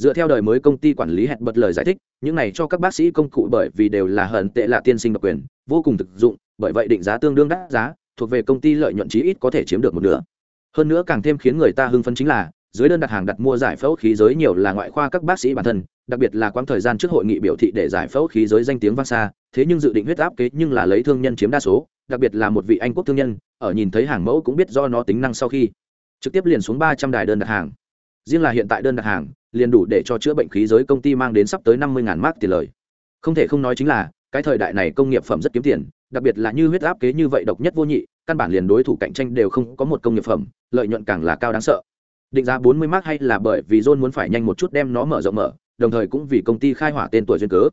dựa theo đời mới công ty quản lý hẹn bật lời giải thích, những này cho các bác sĩ công cụ bởi vì đều là hận tệ là tiên sinh độc quyền, vô cùng thực dụng, bởi vậy định giá tương đương đắt giá, thuộc về công ty lợi nhuận chí ít có thể chiếm được một nửa. Hơn nữa càng thêm khiến người ta hưng phấn chính là, dưới đơn đặt hàng đặt mua giải phẫu khí giới nhiều là ngoại khoa các bác sĩ bản thân, đặc biệt là quãng thời gian trước hội nghị biểu thị để giải phẫu khí giới danh tiếng vang xa, thế nhưng dự định huyết áp kế nhưng là lấy thương nhân chiếm đa số, đặc biệt là một vị anh quốc thương nhân, ở nhìn thấy hàng mẫu cũng biết do nó tính năng sau khi trực tiếp liền xuống ba trăm đài đơn đặt hàng. Riêng là hiện tại đơn đặt hàng liền đủ để cho chữa bệnh khí giới công ty mang đến sắp tới năm mươi ngàn mark tiền lời. Không thể không nói chính là, cái thời đại này công nghiệp phẩm rất kiếm tiền, đặc biệt là như huyết áp kế như vậy độc nhất vô nhị, căn bản liền đối thủ cạnh tranh đều không có một công nghiệp phẩm, lợi nhuận càng là cao đáng sợ. Định giá bốn mươi mark hay là bởi vì john muốn phải nhanh một chút đem nó mở rộng mở, đồng thời cũng vì công ty khai hỏa tên tuổi duyên cớ.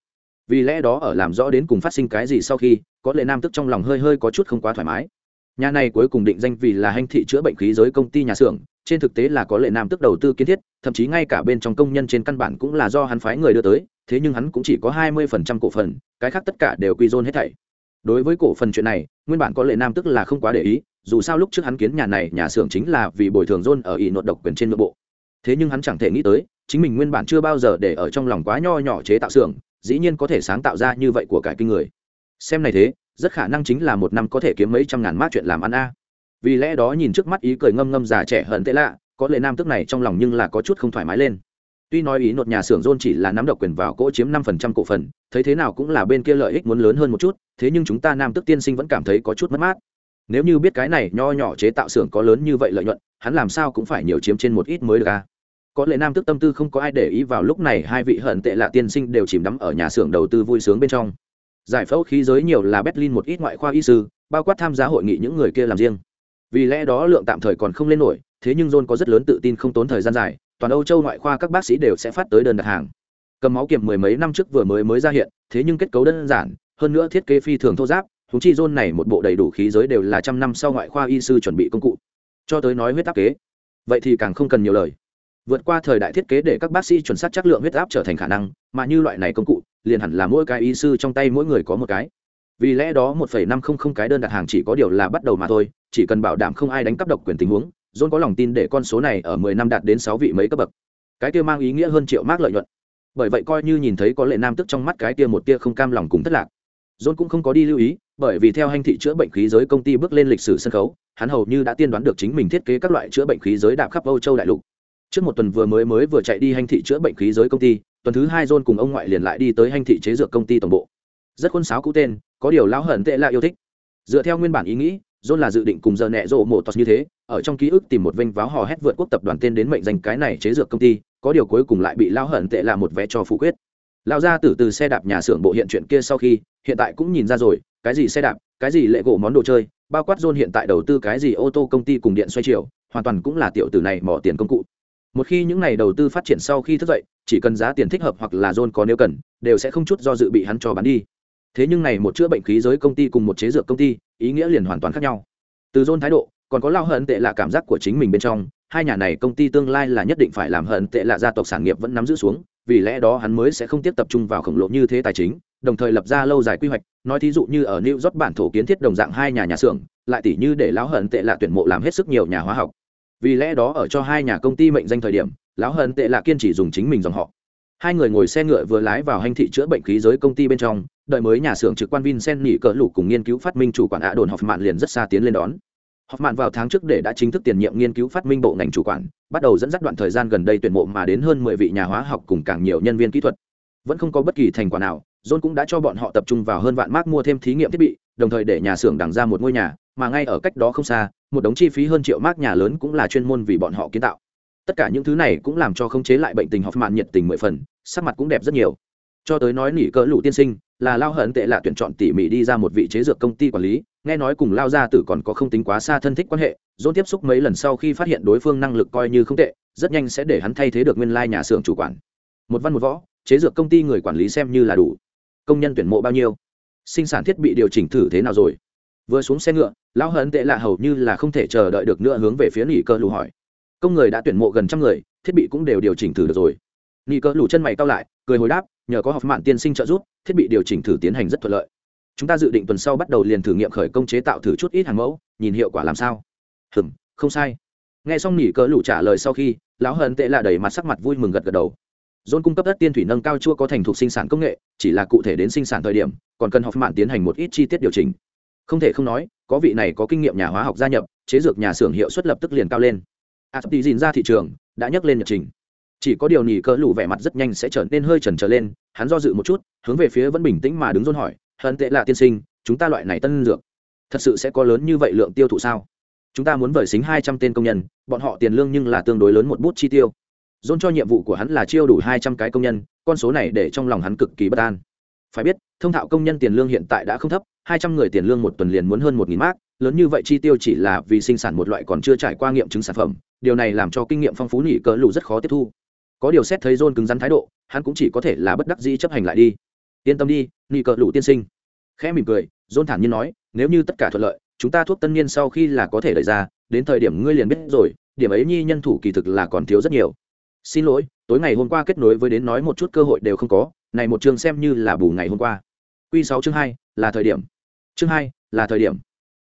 Vì lẽ đó ở làm rõ đến cùng phát sinh cái gì sau khi, có lệ nam tức trong lòng hơi hơi có chút không quá thoải mái nhà này cuối cùng định danh vì là hành thị chữa bệnh khí giới công ty nhà xưởng, trên thực tế là có lệ nam tức đầu tư kiến thiết, thậm chí ngay cả bên trong công nhân trên căn bản cũng là do hắn phái người đưa tới, thế nhưng hắn cũng chỉ có hai mươi phần trăm cổ phần, cái khác tất cả đều quy dôn hết thảy. Đối với cổ phần chuyện này, nguyên bản có lệ nam tức là không quá để ý, dù sao lúc trước hắn kiến nhà này, nhà xưởng chính là vì bồi thường dôn ở ỷ nội độc quyền trên nội bộ. Thế nhưng hắn chẳng thể nghĩ tới, chính mình nguyên bản chưa bao giờ để ở trong lòng quá nho nhỏ chế tạo xưởng, dĩ nhiên có thể sáng tạo ra như vậy của cải kinh người. Xem này thế rất khả năng chính là một năm có thể kiếm mấy trăm ngàn mát chuyện làm ăn a. Vì lẽ đó nhìn trước mắt ý cười ngâm ngâm già trẻ hận tệ lạ, có lệ nam tức này trong lòng nhưng là có chút không thoải mái lên. Tuy nói ý nột nhà xưởng rôn chỉ là nắm độc quyền vào cỗ chiếm năm phần trăm cổ phần, thấy thế nào cũng là bên kia lợi ích muốn lớn hơn một chút, thế nhưng chúng ta nam tức tiên sinh vẫn cảm thấy có chút mất mát. Nếu như biết cái này nho nhỏ chế tạo xưởng có lớn như vậy lợi nhuận, hắn làm sao cũng phải nhiều chiếm trên một ít mới được a. Có lẽ nam tức tâm tư không có ai để ý vào lúc này hai vị hận tệ lạ tiên sinh đều chìm đắm ở nhà xưởng đầu tư vui sướng bên trong giải phẫu khí giới nhiều là berlin một ít ngoại khoa y sư, bao quát tham gia hội nghị những người kia làm riêng. Vì lẽ đó lượng tạm thời còn không lên nổi, thế nhưng john có rất lớn tự tin không tốn thời gian dài, toàn âu châu ngoại khoa các bác sĩ đều sẽ phát tới đơn đặt hàng. Cầm máu kiểm mười mấy năm trước vừa mới mới ra hiện, thế nhưng kết cấu đơn giản, hơn nữa thiết kế phi thường thô giáp thúng chi john này một bộ đầy đủ khí giới đều là trăm năm sau ngoại khoa y sư chuẩn bị công cụ. Cho tới nói huyết áp kế, vậy thì càng không cần nhiều lời vượt qua thời đại thiết kế để các bác sĩ chuẩn xác chất lượng huyết áp trở thành khả năng, mà như loại này công cụ, liền hẳn là mỗi cái y sư trong tay mỗi người có một cái. Vì lẽ đó một phẩy năm không không cái đơn đặt hàng chỉ có điều là bắt đầu mà thôi, chỉ cần bảo đảm không ai đánh cắp độc quyền tình huống, john có lòng tin để con số này ở mười năm đạt đến sáu vị mấy cấp bậc. Cái kia mang ý nghĩa hơn triệu mác lợi nhuận. Bởi vậy coi như nhìn thấy có lệ nam tức trong mắt cái kia một tia không cam lòng cùng thất lạc. John cũng không có đi lưu ý, bởi vì theo hành thị chữa bệnh khí giới công ty bước lên lịch sử sân khấu, hắn hầu như đã tiên đoán được chính mình thiết kế các loại chữa bệnh khí giới đạp khắp âu châu đại lục trước một tuần vừa mới mới vừa chạy đi hành thị chữa bệnh khí giới công ty, tuần thứ hai john cùng ông ngoại liền lại đi tới hành thị chế dược công ty tổng bộ. Rất khuôn sáo cũ tên, có điều lão hận tệ là yêu thích. Dựa theo nguyên bản ý nghĩ, john là dự định cùng giờ nẹ rộ mộ tos như thế, ở trong ký ức tìm một vinh váo hò hét vượt quốc tập đoàn tên đến mệnh danh cái này chế dược công ty, có điều cuối cùng lại bị lão hận tệ là một vé cho phủ quyết. Lão gia tử từ xe đạp nhà xưởng bộ hiện chuyện kia sau khi, hiện tại cũng nhìn ra rồi, cái gì xe đạp, cái gì lệ gỗ món đồ chơi, bao quát john hiện tại đầu tư cái gì ô tô công ty cùng điện xoay chiều, hoàn toàn cũng là tiểu tử này mỏ tiền công cụ một khi những này đầu tư phát triển sau khi thức dậy, chỉ cần giá tiền thích hợp hoặc là john có nếu cần, đều sẽ không chút do dự bị hắn cho bán đi. Thế nhưng này một chữa bệnh khí giới công ty cùng một chế dược công ty, ý nghĩa liền hoàn toàn khác nhau. Từ john thái độ, còn có lao hận tệ là cảm giác của chính mình bên trong, hai nhà này công ty tương lai là nhất định phải làm hận tệ là gia tộc sản nghiệp vẫn nắm giữ xuống, vì lẽ đó hắn mới sẽ không tiếp tập trung vào khổng lồ như thế tài chính, đồng thời lập ra lâu dài quy hoạch, nói thí dụ như ở new york bản thổ kiến thiết đồng dạng hai nhà nhà xưởng, lại tỷ như để lão hận tệ là tuyển mộ làm hết sức nhiều nhà hóa học vì lẽ đó ở cho hai nhà công ty mệnh danh thời điểm, lão hận tệ là kiên trì dùng chính mình dòng họ. Hai người ngồi xe ngựa vừa lái vào hành thị chữa bệnh khí giới công ty bên trong, đợi mới nhà xưởng trực quan vincent nghỉ cỡ lục cùng nghiên cứu phát minh chủ quản ạ đồn học mạn liền rất xa tiến lên đón. Học mạn vào tháng trước để đã chính thức tiền nhiệm nghiên cứu phát minh bộ ngành chủ quản, bắt đầu dẫn dắt đoạn thời gian gần đây tuyển mộ mà đến hơn mười vị nhà hóa học cùng càng nhiều nhân viên kỹ thuật. Vẫn không có bất kỳ thành quả nào, john cũng đã cho bọn họ tập trung vào hơn vạn mark mua thêm thí nghiệm thiết bị đồng thời để nhà xưởng đằng ra một ngôi nhà, mà ngay ở cách đó không xa, một đống chi phí hơn triệu mác nhà lớn cũng là chuyên môn vì bọn họ kiến tạo. Tất cả những thứ này cũng làm cho khống chế lại bệnh tình học mạn nhiệt tình mười phần, sắc mặt cũng đẹp rất nhiều. Cho tới nói nỉ cỡ lũ tiên sinh, là lao hận tệ là tuyển chọn tỉ mỉ đi ra một vị chế dược công ty quản lý, nghe nói cùng lao gia tử còn có không tính quá xa thân thích quan hệ dôn tiếp xúc mấy lần sau khi phát hiện đối phương năng lực coi như không tệ, rất nhanh sẽ để hắn thay thế được nguyên lai nhà xưởng chủ quản. Một văn một võ, chế dược công ty người quản lý xem như là đủ. Công nhân tuyển mộ bao nhiêu? Sinh sản thiết bị điều chỉnh thử thế nào rồi? Vừa xuống xe ngựa, lão hận tệ lạ hầu như là không thể chờ đợi được nữa hướng về phía nghỉ cơ lù hỏi. Công người đã tuyển mộ gần trăm người, thiết bị cũng đều điều chỉnh thử được rồi. Nghỉ cơ lù chân mày cao lại, cười hồi đáp, nhờ có học mạng tiên sinh trợ giúp, thiết bị điều chỉnh thử tiến hành rất thuận lợi. Chúng ta dự định tuần sau bắt đầu liền thử nghiệm khởi công chế tạo thử chút ít hàng mẫu, nhìn hiệu quả làm sao. Hừm, không sai. Nghe xong nghỉ cơ lũ trả lời sau khi, lão hận tệ là đầy mặt sắc mặt vui mừng gật gật đầu. John cung cấp đất tiên thủy nâng cao chưa có thành thục sinh sản công nghệ, chỉ là cụ thể đến sinh sản thời điểm, còn cần học mạng tiến hành một ít chi tiết điều chỉnh. Không thể không nói, có vị này có kinh nghiệm nhà hóa học gia nhập, chế dược nhà xưởng hiệu suất lập tức liền cao lên. A dìn ra thị trường, đã nhấc lên nhật trình. Chỉ có điều nhỉ cỡ lũ vẻ mặt rất nhanh sẽ trở nên hơi chần trở lên, hắn do dự một chút, hướng về phía vẫn bình tĩnh mà đứng John hỏi hận tệ là tiên sinh, chúng ta loại này tân dược, thật sự sẽ có lớn như vậy lượng tiêu thụ sao? Chúng ta muốn vời xính hai trăm tên công nhân, bọn họ tiền lương nhưng là tương đối lớn một bút chi tiêu dôn cho nhiệm vụ của hắn là chiêu đủ hai trăm cái công nhân, con số này để trong lòng hắn cực kỳ bất an. Phải biết, thông thạo công nhân tiền lương hiện tại đã không thấp, hai trăm người tiền lương một tuần liền muốn hơn một nghìn mác lớn như vậy chi tiêu chỉ là vì sinh sản một loại còn chưa trải qua nghiệm chứng sản phẩm, điều này làm cho kinh nghiệm phong phú nhị cỡ lù rất khó tiếp thu. Có điều xét thấy john cứng rắn thái độ, hắn cũng chỉ có thể là bất đắc dĩ chấp hành lại đi. Yên tâm đi nhị cỡ lù tiên sinh. Khẽ mỉm cười john thản nhiên nói, nếu như tất cả thuận lợi, chúng ta thuốc tân niên sau khi là có thể đẩy ra, đến thời điểm ngươi liền biết rồi, điểm ấy nhi nhân thủ kỳ thực là còn thiếu rất nhiều xin lỗi tối ngày hôm qua kết nối với đến nói một chút cơ hội đều không có này một chương xem như là bù ngày hôm qua. Q sáu chương hai là thời điểm. Chương hai là thời điểm.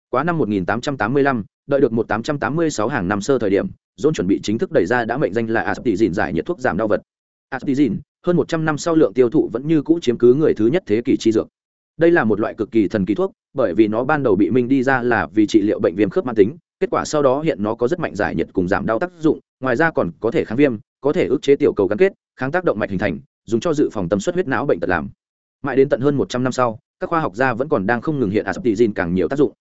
Quá năm 1885, đợi được 1886 hàng năm sơ thời điểm john chuẩn bị chính thức đẩy ra đã mệnh danh là aspizin giải nhiệt thuốc giảm đau vật. Aspizin hơn 100 năm sau lượng tiêu thụ vẫn như cũ chiếm cứ người thứ nhất thế kỷ chi dược. Đây là một loại cực kỳ thần kỳ thuốc bởi vì nó ban đầu bị minh đi ra là vì trị liệu bệnh viêm khớp mãn tính kết quả sau đó hiện nó có rất mạnh giải nhiệt cùng giảm đau tác dụng ngoài ra còn có thể kháng viêm có thể ức chế tiểu cầu gắn kết, kháng tác động mạch hình thành, dùng cho dự phòng tầm suất huyết não bệnh tật làm. Mãi đến tận hơn một trăm năm sau, các khoa học gia vẫn còn đang không ngừng hiện asaptizin càng nhiều tác dụng.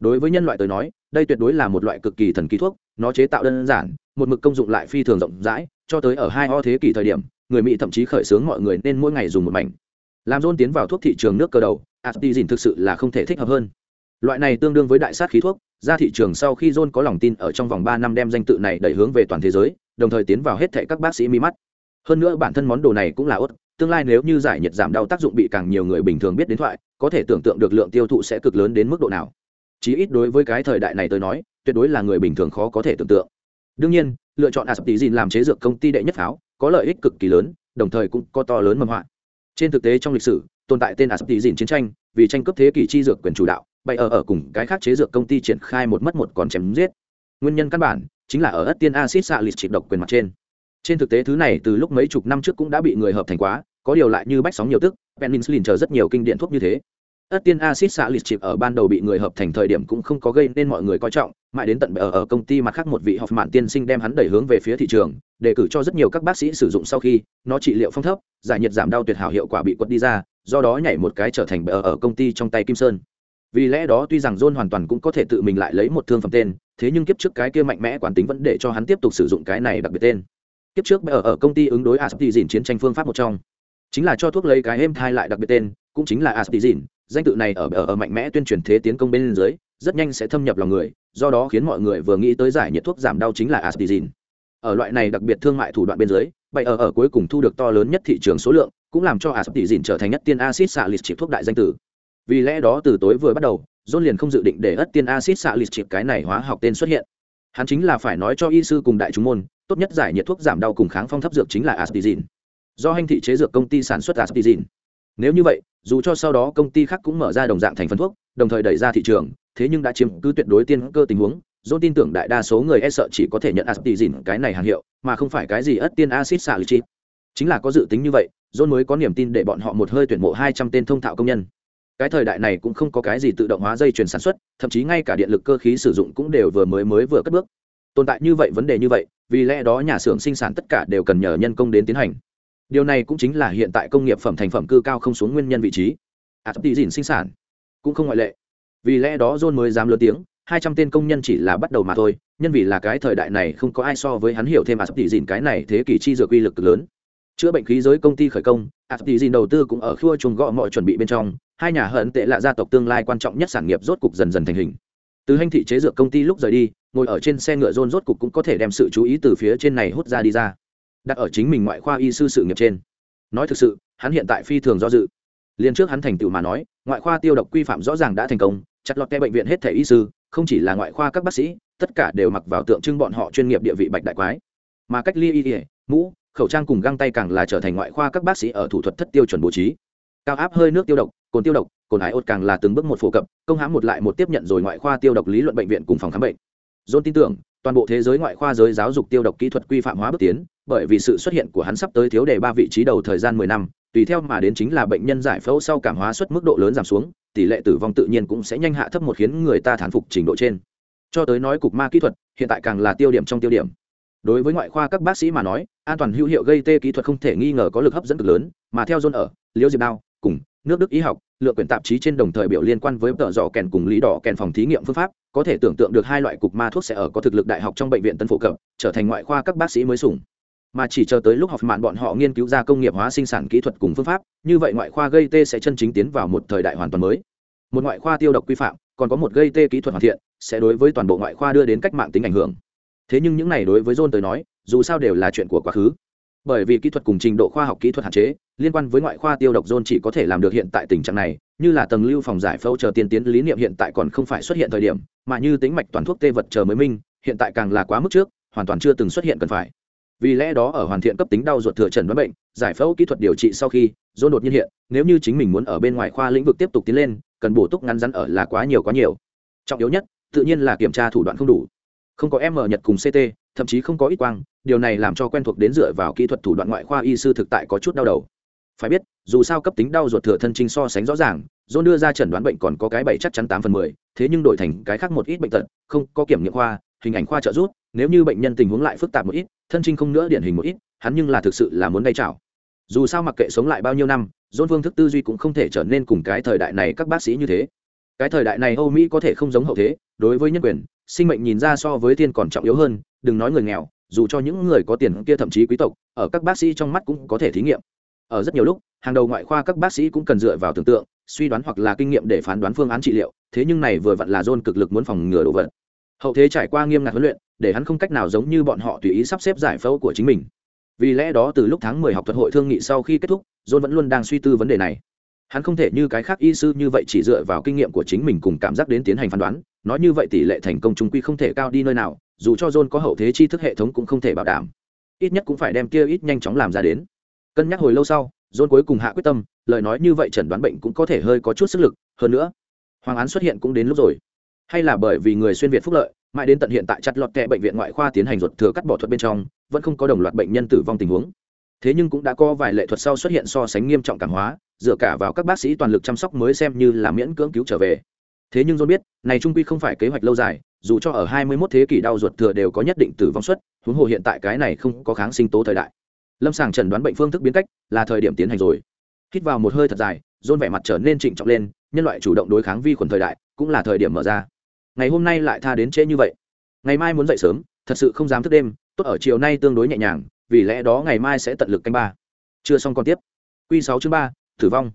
Đối với nhân loại tới nói, đây tuyệt đối là một loại cực kỳ thần kỳ thuốc, nó chế tạo đơn giản, một mực công dụng lại phi thường rộng rãi, cho tới ở hai o thế kỷ thời điểm, người mỹ thậm chí khởi xướng mọi người nên mỗi ngày dùng một mảnh. Làm rôn tiến vào thuốc thị trường nước cơ đầu asaptizin thực sự là không thể thích hợp hơn. Loại này tương đương với đại sát khí thuốc, ra thị trường sau khi john có lòng tin ở trong vòng ba năm đem danh tự này đẩy hướng về toàn thế giới đồng thời tiến vào hết thệ các bác sĩ mi mắt. Hơn nữa bản thân món đồ này cũng là ốt, tương lai nếu như giải nhiệt giảm đau tác dụng bị càng nhiều người bình thường biết đến thoại, có thể tưởng tượng được lượng tiêu thụ sẽ cực lớn đến mức độ nào. Chí ít đối với cái thời đại này tôi nói, tuyệt đối là người bình thường khó có thể tưởng tượng. Đương nhiên, lựa chọn aspizin làm chế dược công ty đệ nhất pháo, có lợi ích cực kỳ lớn, đồng thời cũng có to lớn mầm họa trên thực tế trong lịch sử, tồn tại tên aspizin chiến tranh, vì tranh cướp thế kỷ chi dược quyền chủ đạo, bày ở ở cùng cái khác chế dược công ty triển khai một mất một còn chém giết. Nguyên nhân căn bản chính là ở ất tiên acid xạ lịch trịch độc quyền mặt trên. Trên thực tế thứ này từ lúc mấy chục năm trước cũng đã bị người hợp thành quá, có điều lại như bách sóng nhiều tức penicillin chờ rất nhiều kinh điển thuốc như thế. Ất tiên acid xạ lịch chịp ở ban đầu bị người hợp thành thời điểm cũng không có gây nên mọi người coi trọng, mãi đến tận ở ở công ty mặt khác một vị học mạn tiên sinh đem hắn đẩy hướng về phía thị trường để cử cho rất nhiều các bác sĩ sử dụng sau khi, nó trị liệu phong thấp, giải nhiệt giảm đau tuyệt hảo hiệu quả bị quật đi ra, do đó nhảy một cái trở thành ở ở công ty trong tay kim sơn. Vì lẽ đó tuy rằng john hoàn toàn cũng có thể tự mình lại lấy một thương phẩm tên thế nhưng kiếp trước cái kia mạnh mẽ quán tính vẫn để cho hắn tiếp tục sử dụng cái này đặc biệt tên. Kiếp trước ở ở công ty ứng đối aspizin chiến tranh phương pháp một trong. Chính là cho thuốc lấy cái êm thai lại đặc biệt tên cũng chính là aspizin danh tự này ở ở, ở mạnh mẽ tuyên truyền thế tiến công bên dưới rất nhanh sẽ thâm nhập lòng người do đó khiến mọi người vừa nghĩ tới giải nhiệt thuốc giảm đau chính là aspizin ở loại này đặc biệt thương mại thủ đoạn bên dưới bày ở ở cuối cùng thu được to lớn nhất thị trường số lượng cũng làm cho aspizin trở thành nhất tiên acid xạ lịch trị thuốc đại danh tử. Vì lẽ đó từ tối vừa bắt đầu john liền không dự định để ất tiên acid xạ lịch trị cái này hóa học tên xuất hiện. Hắn chính là phải nói cho y sư cùng đại chúng môn, tốt nhất giải nhiệt thuốc giảm đau cùng kháng phong thấp dược chính là aspizin do hành thị chế dược công ty sản xuất aspizin nếu như vậy, dù cho sau đó công ty khác cũng mở ra đồng dạng thành phần thuốc, đồng thời đẩy ra thị trường, thế nhưng đã chiếm cứ tuyệt đối tiên cơ tình huống, John tin tưởng đại đa số người e sợ chỉ có thể nhận aspizin cái này hàng hiệu, mà không phải cái gì ất tiên acid xạ lịch chính là có dự tính như vậy, John mới có niềm tin để bọn họ một hơi tuyển mộ hai trăm tên thông thạo công nhân cái thời đại này cũng không có cái gì tự động hóa dây chuyển sản xuất, thậm chí ngay cả điện lực cơ khí sử dụng cũng đều vừa mới mới vừa cất bước. Tồn tại như vậy vấn đề như vậy, vì lẽ đó nhà xưởng sinh sản tất cả đều cần nhờ nhân công đến tiến hành. Điều này cũng chính là hiện tại công nghiệp phẩm thành phẩm cư cao không xuống nguyên nhân vị trí. À tỷ dìn sinh sản cũng không ngoại lệ. Vì lẽ đó john mới dám lớn tiếng, hai trăm tên công nhân chỉ là bắt đầu mà thôi, nhân vì là cái thời đại này không có ai so với hắn hiểu thêm à tỷ dìn cái này thế kỷ chi dược uy lực lớn. Chữa bệnh khí giới công ty khởi công à tỷ dìn đầu tư cũng ở khua chuồng gõ mọi chuẩn bị bên trong hai nhà hận tệ là gia tộc tương lai quan trọng nhất sản nghiệp rốt cục dần dần thành hình. Từ hành thị chế dược công ty lúc rời đi, ngồi ở trên xe ngựa rôn rốt cục cũng có thể đem sự chú ý từ phía trên này hút ra đi ra. Đặt ở chính mình ngoại khoa y sư sự nghiệp trên. Nói thực sự, hắn hiện tại phi thường do dự. Liền trước hắn thành tựu mà nói, ngoại khoa tiêu độc quy phạm rõ ràng đã thành công, chặt lọt tay bệnh viện hết thể y sư, không chỉ là ngoại khoa các bác sĩ, tất cả đều mặc vào tượng trưng bọn họ chuyên nghiệp địa vị bạch đại quái. Mà cách ly y ỉa mũ, khẩu trang cùng găng tay càng là trở thành ngoại khoa các bác sĩ ở thủ thuật thất tiêu chuẩn bố trí. Cao áp hơi nước tiêu độc cồn tiêu độc, cồn hải ốt càng là từng bước một phổ cập, công hãm một lại một tiếp nhận rồi ngoại khoa tiêu độc lý luận bệnh viện cùng phòng khám bệnh. John tin tưởng, toàn bộ thế giới ngoại khoa giới giáo dục tiêu độc kỹ thuật quy phạm hóa bước tiến, bởi vì sự xuất hiện của hắn sắp tới thiếu đề ba vị trí đầu thời gian mười năm, tùy theo mà đến chính là bệnh nhân giải phẫu sau cảm hóa suất mức độ lớn giảm xuống, tỷ lệ tử vong tự nhiên cũng sẽ nhanh hạ thấp một khiến người ta thán phục trình độ trên. Cho tới nói cục ma kỹ thuật, hiện tại càng là tiêu điểm trong tiêu điểm. Đối với ngoại khoa các bác sĩ mà nói, an toàn hữu hiệu gây tê kỹ thuật không thể nghi ngờ có lực hấp dẫn cực lớn, mà theo john ở, liễu diệp đao nước đức y học, lượng quyển tạp chí trên đồng thời biểu liên quan với tợ dò kèn cùng lý đỏ kèn phòng thí nghiệm phương pháp, có thể tưởng tượng được hai loại cục ma thuốc sẽ ở có thực lực đại học trong bệnh viện tân phổ cập trở thành ngoại khoa các bác sĩ mới sủng. Mà chỉ chờ tới lúc học mạn bọn họ nghiên cứu ra công nghiệp hóa sinh sản kỹ thuật cùng phương pháp, như vậy ngoại khoa gây tê sẽ chân chính tiến vào một thời đại hoàn toàn mới. Một ngoại khoa tiêu độc quy phạm, còn có một gây tê kỹ thuật hoàn thiện, sẽ đối với toàn bộ ngoại khoa đưa đến cách mạng tính ảnh hưởng. Thế nhưng những này đối với john tới nói, dù sao đều là chuyện của quá khứ bởi vì kỹ thuật cùng trình độ khoa học kỹ thuật hạn chế, liên quan với ngoại khoa tiêu độc john chỉ có thể làm được hiện tại tình trạng này, như là tầng lưu phòng giải phẫu chờ tiên tiến lý niệm hiện tại còn không phải xuất hiện thời điểm, mà như tính mạch toàn thuốc tê vật chờ mới minh, hiện tại càng là quá mức trước, hoàn toàn chưa từng xuất hiện cần phải. Vì lẽ đó ở hoàn thiện cấp tính đau ruột thừa trần đoán bệnh, giải phẫu kỹ thuật điều trị sau khi, john đột nhiên hiện, nếu như chính mình muốn ở bên ngoài khoa lĩnh vực tiếp tục tiến lên, cần bổ túc ngắn rắn ở là quá nhiều quá nhiều. Trọng yếu nhất, tự nhiên là kiểm tra thủ đoạn không đủ. Không có m nhật cùng ct thậm chí không có ít quang, điều này làm cho quen thuộc đến dựa vào kỹ thuật thủ đoạn ngoại khoa y sư thực tại có chút đau đầu. Phải biết, dù sao cấp tính đau ruột thừa thân trinh so sánh rõ ràng dôn đưa ra chẩn đoán bệnh còn có cái bảy chắc chắn tám phần mười, thế nhưng đổi thành cái khác một ít bệnh tật, không có kiểm nghiệm khoa, hình ảnh khoa trợ rút nếu như bệnh nhân tình huống lại phức tạp một ít, thân trinh không nữa điển hình một ít, hắn nhưng là thực sự là muốn đay chảo. Dù sao mặc kệ sống lại bao nhiêu năm dôn phương thức tư duy cũng không thể trở nên cùng cái thời đại này các bác sĩ như thế cái thời đại này âu mỹ có thể không giống hậu thế, đối với nhân quyền, sinh mệnh nhìn ra so với tiên còn trọng yếu hơn, đừng nói người nghèo, dù cho những người có tiền kia thậm chí quý tộc, ở các bác sĩ trong mắt cũng có thể thí nghiệm. Ở rất nhiều lúc, hàng đầu ngoại khoa các bác sĩ cũng cần dựa vào tưởng tượng, suy đoán hoặc là kinh nghiệm để phán đoán phương án trị liệu, thế nhưng này vừa vặn là dôn cực lực muốn phòng ngừa đồ vật. Hậu thế trải qua nghiêm ngặt huấn luyện, để hắn không cách nào giống như bọn họ tùy ý sắp xếp giải phẫu của chính mình. Vì lẽ đó từ lúc tháng mười học thuật hội thương nghị sau khi kết thúc, john vẫn luôn đang suy tư vấn đề này hắn không thể như cái khác y sư như vậy chỉ dựa vào kinh nghiệm của chính mình cùng cảm giác đến tiến hành phán đoán. Nói như vậy tỷ lệ thành công chúng quy không thể cao đi nơi nào, dù cho john có hậu thế tri thức hệ thống cũng không thể bảo đảm. Ít nhất cũng phải đem kia ít nhanh chóng làm ra đến. Cân nhắc hồi lâu sau, john cuối cùng hạ quyết tâm, lời nói như vậy chẩn đoán bệnh cũng có thể hơi có chút sức lực. Hơn nữa, hoàng án xuất hiện cũng đến lúc rồi. Hay là bởi vì người xuyên việt phúc lợi, mãi đến tận hiện tại chặt lọt kẹ bệnh viện ngoại khoa tiến hành ruột thừa cắt bỏ thuật bên trong, vẫn không có đồng loạt bệnh nhân tử vong tình huống. Thế nhưng cũng đã có vài lệ thuật sau xuất hiện so sánh nghiêm trọng cảm hóa dựa cả vào các bác sĩ toàn lực chăm sóc mới xem như là miễn cưỡng cứu trở về. Thế nhưng john biết, này trung quy không phải kế hoạch lâu dài, dù cho ở 21 thế kỷ đau ruột thừa đều có nhất định tử vong suất, huống hồ hiện tại cái này không có kháng sinh tố thời đại. Lâm sàng chẩn đoán bệnh phương thức biến cách là thời điểm tiến hành rồi. Hít vào một hơi thật dài, john vẻ mặt trở nên trịnh trọng lên, nhân loại chủ động đối kháng vi khuẩn thời đại cũng là thời điểm mở ra. Ngày hôm nay lại tha đến trễ như vậy. Ngày mai muốn dậy sớm, thật sự không dám thức đêm, tốt ở chiều nay tương đối nhẹ nhàng, vì lẽ đó ngày mai sẽ tận lực canh ba. Chưa xong còn tiếp. Q sáu chương ba tử vong.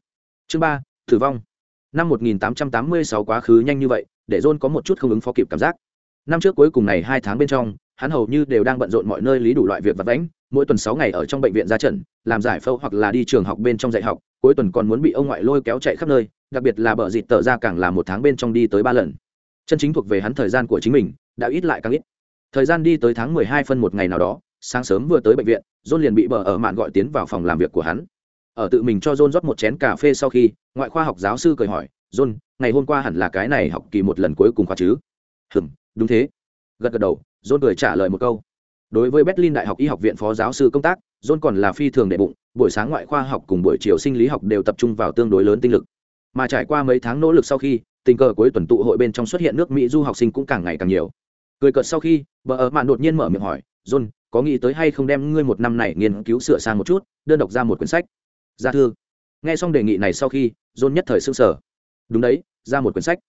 Chương ba tử vong. Năm 1886 quá khứ nhanh như vậy, để john có một chút không ứng phó kịp cảm giác. Năm trước cuối cùng này hai tháng bên trong, hắn hầu như đều đang bận rộn mọi nơi lý đủ loại việc vặt vãnh, mỗi tuần sáu ngày ở trong bệnh viện ra trận, làm giải phẫu hoặc là đi trường học bên trong dạy học, cuối tuần còn muốn bị ông ngoại lôi kéo chạy khắp nơi, đặc biệt là bờ dịt tờ ra càng là một tháng bên trong đi tới ba lần. Chân chính thuộc về hắn thời gian của chính mình, đã ít lại càng ít. Thời gian đi tới tháng mười hai phân một ngày nào đó, sáng sớm vừa tới bệnh viện, john liền bị bờ ở mạn gọi tiến vào phòng làm việc của hắn ở tự mình cho john rót một chén cà phê sau khi, ngoại khoa học giáo sư cười hỏi, john, ngày hôm qua hẳn là cái này học kỳ một lần cuối cùng khóa chứ? Hừm, đúng thế. Gật gật đầu, john cười trả lời một câu. Đối với berlin đại học y học viện phó giáo sư công tác, john còn là phi thường đệ bụng, buổi sáng ngoại khoa học cùng buổi chiều sinh lý học đều tập trung vào tương đối lớn tinh lực. Mà trải qua mấy tháng nỗ lực sau khi, tình cờ cuối tuần tụ hội bên trong xuất hiện nước mỹ du học sinh cũng càng ngày càng nhiều. Cười cợt sau khi vợ ở mạn đột nhiên mở miệng hỏi, john, có nghĩ tới hay không đem ngươi một năm này nghiên cứu sửa sang một chút, đơn độc ra một quyển sách? Ra thư. Nghe xong đề nghị này sau khi, john nhất thời s ư n g sở đúng đấy, ra một quyển sách.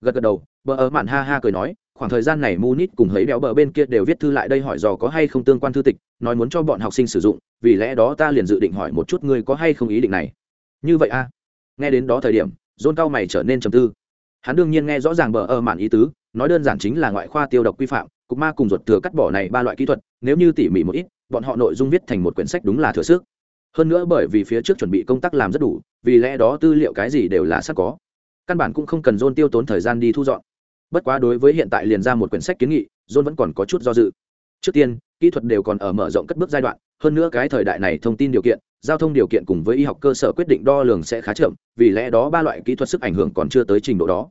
Gật gật đầu, bờ ở mạn ha ha cười nói, khoảng thời gian này munit cùng hấy béo bờ bên kia đều viết thư lại đây hỏi dò có hay không tương quan thư tịch, nói muốn cho bọn học sinh sử dụng, vì lẽ đó ta liền dự định hỏi một chút ngươi có hay không ý định này. Như vậy a à? nghe đến đó thời điểm, john cao mày trở nên trầm tư. Hắn đương nhiên nghe rõ ràng bờ ở mạn ý tứ, nói đơn giản chính là ngoại khoa tiêu độc quy phạm, cục ma cùng ruột thừa cắt bỏ này ba loại kỹ thuật, nếu như tỉ mỉ một ít, bọn họ nội dung viết thành một quyển sách đúng là thừa sức hơn nữa bởi vì phía trước chuẩn bị công tác làm rất đủ, vì lẽ đó tư liệu cái gì đều là sẵn có. Căn bản cũng không cần dôn tiêu tốn thời gian đi thu dọn. Bất quá đối với hiện tại liền ra một quyển sách kiến nghị dôn vẫn còn có chút do dự. Trước tiên, kỹ thuật đều còn ở mở rộng cất bước giai đoạn, hơn nữa cái thời đại này thông tin điều kiện, giao thông điều kiện cùng với y học cơ sở quyết định đo lường sẽ khá chậm, vì lẽ đó ba loại kỹ thuật sức ảnh hưởng còn chưa tới trình độ đó.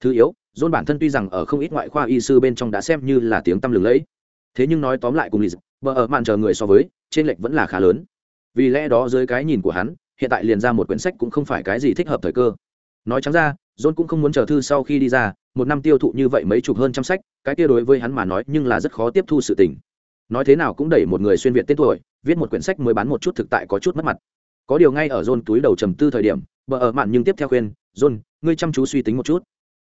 Thứ yếu dôn bản thân tuy rằng ở không ít ngoại khoa y sư bên trong đã xem như là tiếng tăm lừng lẫy. Thế nhưng nói tóm lại cùng lì bờ ở màn chờ người so với trên lệch vẫn là khá lớn vì lẽ đó dưới cái nhìn của hắn, hiện tại liền ra một quyển sách cũng không phải cái gì thích hợp thời cơ. Nói trắng ra, john cũng không muốn chờ thư sau khi đi ra, một năm tiêu thụ như vậy mấy chục hơn trăm sách, cái kia đối với hắn mà nói nhưng là rất khó tiếp thu sự tình. Nói thế nào cũng đẩy một người xuyên việt tên tuổi, viết một quyển sách mới bán một chút thực tại có chút mất mặt. Có điều ngay ở john túi đầu trầm tư thời điểm bờ ở mạn nhưng tiếp theo khuyên, john, ngươi chăm chú suy tính một chút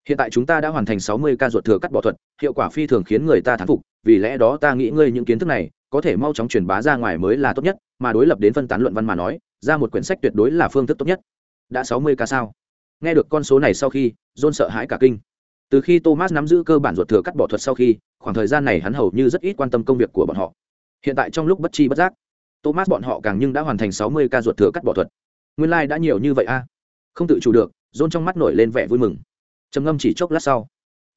hiện tại chúng ta đã hoàn thành sáu mươi ca ruột thừa cắt bỏ thuật, hiệu quả phi thường khiến người ta thán phục, vì lẽ đó ta nghĩ ngươi những kiến thức này, có thể mau chóng truyền bá ra ngoài mới là tốt nhất, mà đối lập đến phân tán luận văn mà nói, ra một quyển sách tuyệt đối là phương thức tốt nhất. Đã sáu mươi ca sao? Nghe được con số này sau khi, john sợ hãi cả kinh. Từ khi thomas nắm giữ cơ bản ruột thừa cắt bỏ thuật sau khi, khoảng thời gian này hắn hầu như rất ít quan tâm công việc của bọn họ. Hiện tại trong lúc bất chi bất giác, thomas bọn họ càng nhưng đã hoàn thành sáu mươi ca ruột thừa cắt bỏ thuật. Nguyên lai、like、đã nhiều như vậy a. Không tự chủ được, john trong mắt nổi lên vẻ vui mừng trầm ngâm chỉ chốc lát sau,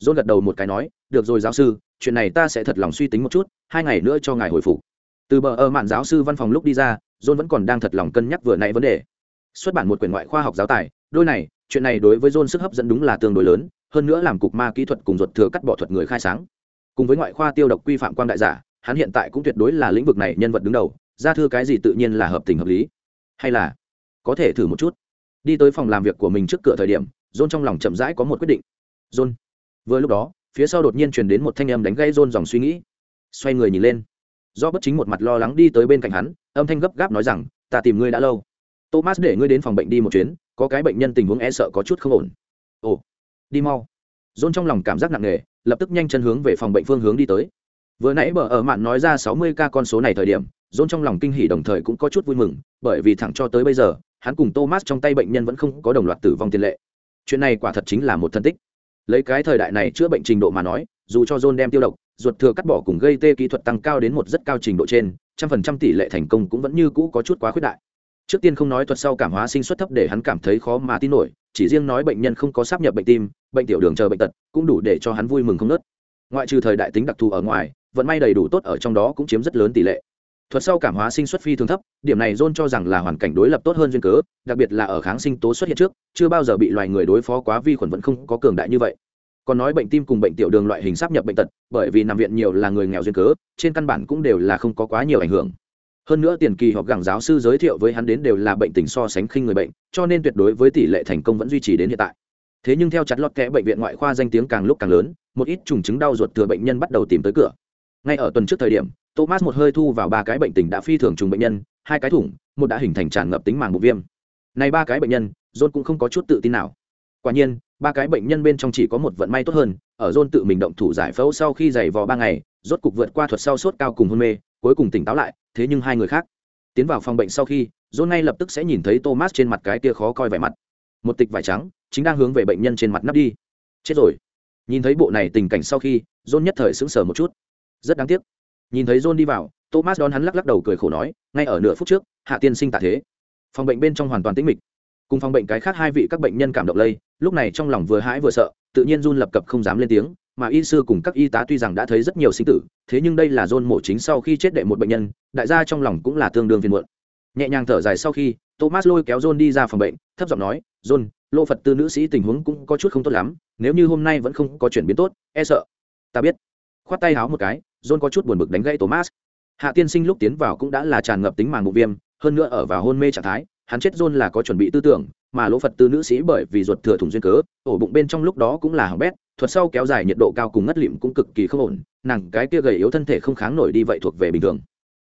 john gật đầu một cái nói, được rồi giáo sư, chuyện này ta sẽ thật lòng suy tính một chút, hai ngày nữa cho ngài hồi phục. Từ bờ ơ mạn giáo sư văn phòng lúc đi ra, john vẫn còn đang thật lòng cân nhắc vừa nãy vấn đề. Xuất bản một quyển ngoại khoa học giáo tài, đôi này, chuyện này đối với john sức hấp dẫn đúng là tương đối lớn, hơn nữa làm cục ma kỹ thuật cùng ruột thừa cắt bỏ thuật người khai sáng. Cùng với ngoại khoa tiêu độc quy phạm quan đại giả, hắn hiện tại cũng tuyệt đối là lĩnh vực này nhân vật đứng đầu, ra thư cái gì tự nhiên là hợp tình hợp lý. Hay là, có thể thử một chút. Đi tới phòng làm việc của mình trước cửa thời điểm john trong lòng chậm rãi có một quyết định. John. Vừa lúc đó, phía sau đột nhiên truyền đến một thanh âm đánh gây john dòng suy nghĩ. Xoay người nhìn lên. Do bất chính một mặt lo lắng đi tới bên cạnh hắn, âm thanh gấp gáp nói rằng, ta tìm ngươi đã lâu. Thomas để ngươi đến phòng bệnh đi một chuyến, có cái bệnh nhân tình huống e sợ có chút không ổn. Ồ, đi mau. John trong lòng cảm giác nặng nề, lập tức nhanh chân hướng về phòng bệnh phương hướng đi tới. Vừa nãy bờ ở mạn nói ra sáu mươi ca con số này thời điểm, john trong lòng kinh hỉ đồng thời cũng có chút vui mừng, bởi vì thẳng cho tới bây giờ, hắn cùng thomas trong tay bệnh nhân vẫn không có đồng loạt tử vong tiền lệ chuyện này quả thật chính là một thân tích. Lấy cái thời đại này chữa bệnh trình độ mà nói, dù cho john đem tiêu độc, ruột thừa cắt bỏ cùng gây tê kỹ thuật tăng cao đến một rất cao trình độ trên, trăm phần trăm tỷ lệ thành công cũng vẫn như cũ có chút quá khuyết đại. Trước tiên không nói thuật sau cảm hóa sinh suất thấp để hắn cảm thấy khó mà tin nổi, chỉ riêng nói bệnh nhân không có sắp nhập bệnh tim, bệnh tiểu đường chờ bệnh tật cũng đủ để cho hắn vui mừng không nớt ngoại trừ thời đại tính đặc thù ở ngoài, vận may đầy đủ tốt ở trong đó cũng chiếm rất lớn tỷ lệ thuật sau cảm hóa sinh xuất phi thường thấp, điểm này john cho rằng là hoàn cảnh đối lập tốt hơn duyên cớ, đặc biệt là ở kháng sinh tố xuất hiện trước, chưa bao giờ bị loài người đối phó quá vi khuẩn vẫn không có cường đại như vậy. Còn nói bệnh tim cùng bệnh tiểu đường loại hình sắp nhập bệnh tật, bởi vì nằm viện nhiều là người nghèo duyên cớ, trên căn bản cũng đều là không có quá nhiều ảnh hưởng. Hơn nữa tiền kỳ hoặc gẳng giáo sư giới thiệu với hắn đến đều là bệnh tình so sánh khinh người bệnh, cho nên tuyệt đối với tỷ lệ thành công vẫn duy trì đến hiện tại. Thế nhưng theo chặt lọt kẽ bệnh viện ngoại khoa danh tiếng càng lúc càng lớn, một ít trùng chứng đau ruột thừa bệnh nhân bắt đầu tìm tới cửa. Ngay ở tuần trước thời điểm thomas một hơi thu vào ba cái bệnh tình đã phi thường trùng bệnh nhân, hai cái thủng, một đã hình thành tràn ngập tính màng bụng viêm. Này ba cái bệnh nhân, john cũng không có chút tự tin nào. Quả nhiên, ba cái bệnh nhân bên trong chỉ có một vận may tốt hơn, ở john tự mình động thủ giải phẫu sau khi giày vò ba ngày, rốt cục vượt qua thuật sau sốt cao cùng hôn mê, cuối cùng tỉnh táo lại, thế nhưng hai người khác. Tiến vào phòng bệnh sau khi, john ngay lập tức sẽ nhìn thấy thomas trên mặt cái kia khó coi vẻ mặt. Một tịch vải trắng, chính đang hướng về bệnh nhân trên mặt nắp đi. Chết rồi. Nhìn thấy bộ này tình cảnh sau khi, john nhất thời sững sờ một chút. Rất đáng tiếc nhìn thấy john đi vào, thomas đón hắn lắc lắc đầu cười khổ nói, ngay ở nửa phút trước, hạ tiên sinh tạ thế. phòng bệnh bên trong hoàn toàn tĩnh mịch. cùng phòng bệnh cái khác hai vị các bệnh nhân cảm động lây, lúc này trong lòng vừa hãi vừa sợ, tự nhiên run lập cập không dám lên tiếng, mà y sư cùng các y tá tuy rằng đã thấy rất nhiều sinh tử, thế nhưng đây là john mổ chính sau khi chết đệ một bệnh nhân, đại gia trong lòng cũng là tương đương phiền muộn. nhẹ nhàng thở dài sau khi, thomas lôi kéo john đi ra phòng bệnh, thấp giọng nói, john, lô phật tư nữ sĩ tình huống cũng có chút không tốt lắm, nếu như hôm nay vẫn không có chuyển biến tốt e sợ. ta biết. khoát tay háo một cái john có chút buồn bực đánh gãy thomas. Hạ tiên sinh lúc tiến vào cũng đã là tràn ngập tính màng mục viêm, hơn nữa ở vào hôn mê trạng thái, hắn chết john là có chuẩn bị tư tưởng, mà lỗ phật tư nữ sĩ bởi vì ruột thừa thủng duyên cớ, ổ bụng bên trong lúc đó cũng là hỏng bét, thuật sau kéo dài nhiệt độ cao cùng ngất lịm cũng cực kỳ không ổn, nàng cái kia gầy yếu thân thể không kháng nổi đi vậy thuộc về bình thường.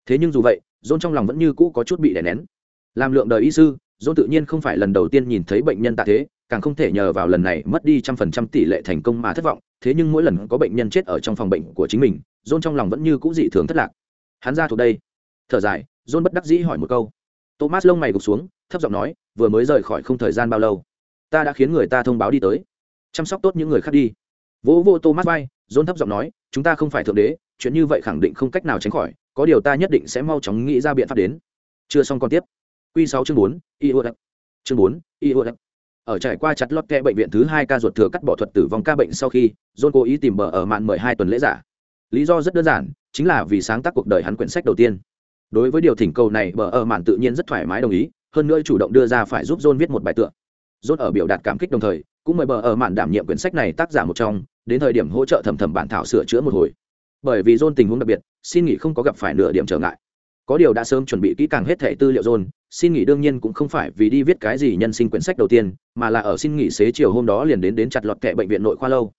Thế nhưng dù vậy, john trong lòng vẫn như cũ có chút bị đè nén. Làm lượng đời y sư, john tự nhiên không phải lần đầu tiên nhìn thấy bệnh nhân tạ thế, càng không thể nhờ vào lần này mất đi trăm phần trăm tỷ lệ thành công mà thất vọng, thế nhưng mỗi lần có bệnh nhân chết ở trong phòng bệnh của chính mình john trong lòng vẫn như cũ dị thường thất lạc. Hắn ra thuộc đây. Thở dài, john bất đắc dĩ hỏi một câu. Thomas lông mày gục xuống, thấp giọng nói, vừa mới rời khỏi không thời gian bao lâu? Ta đã khiến người ta thông báo đi tới. Chăm sóc tốt những người khác đi. Vỗ vô thomas vai, john thấp giọng nói, chúng ta không phải thượng đế, chuyện như vậy khẳng định không cách nào tránh khỏi, có điều ta nhất định sẽ mau chóng nghĩ ra biện pháp đến. Chưa xong còn tiếp. Q sáu chương bốn iô chương bốn iô ở trải qua chặt lót kẽ bệnh viện thứ hai ca ruột thừa cắt bỏ thuật tử vong ca bệnh sau khi, john cố ý tìm bờ ở mạn mười hai tuần lễ giả lý do rất đơn giản, chính là vì sáng tác cuộc đời hắn quyển sách đầu tiên. Đối với điều thỉnh cầu này, bờ ở mạn tự nhiên rất thoải mái đồng ý, hơn nữa chủ động đưa ra phải giúp john viết một bài tựa. John ở biểu đạt cảm kích đồng thời, cũng mời bờ ở mạn đảm nhiệm quyển sách này tác giả một trong, đến thời điểm hỗ trợ thẩm thẩm bản thảo sửa chữa một hồi. Bởi vì john tình huống đặc biệt, xin nghỉ không có gặp phải nửa điểm trở ngại. Có điều đã sớm chuẩn bị kỹ càng hết thẻ tư liệu john, xin nghỉ đương nhiên cũng không phải vì đi viết cái gì nhân sinh quyển sách đầu tiên, mà là ở xin nghỉ xế chiều hôm đó liền đến đến chặt lọt kệ bệnh viện nội khoa lâu.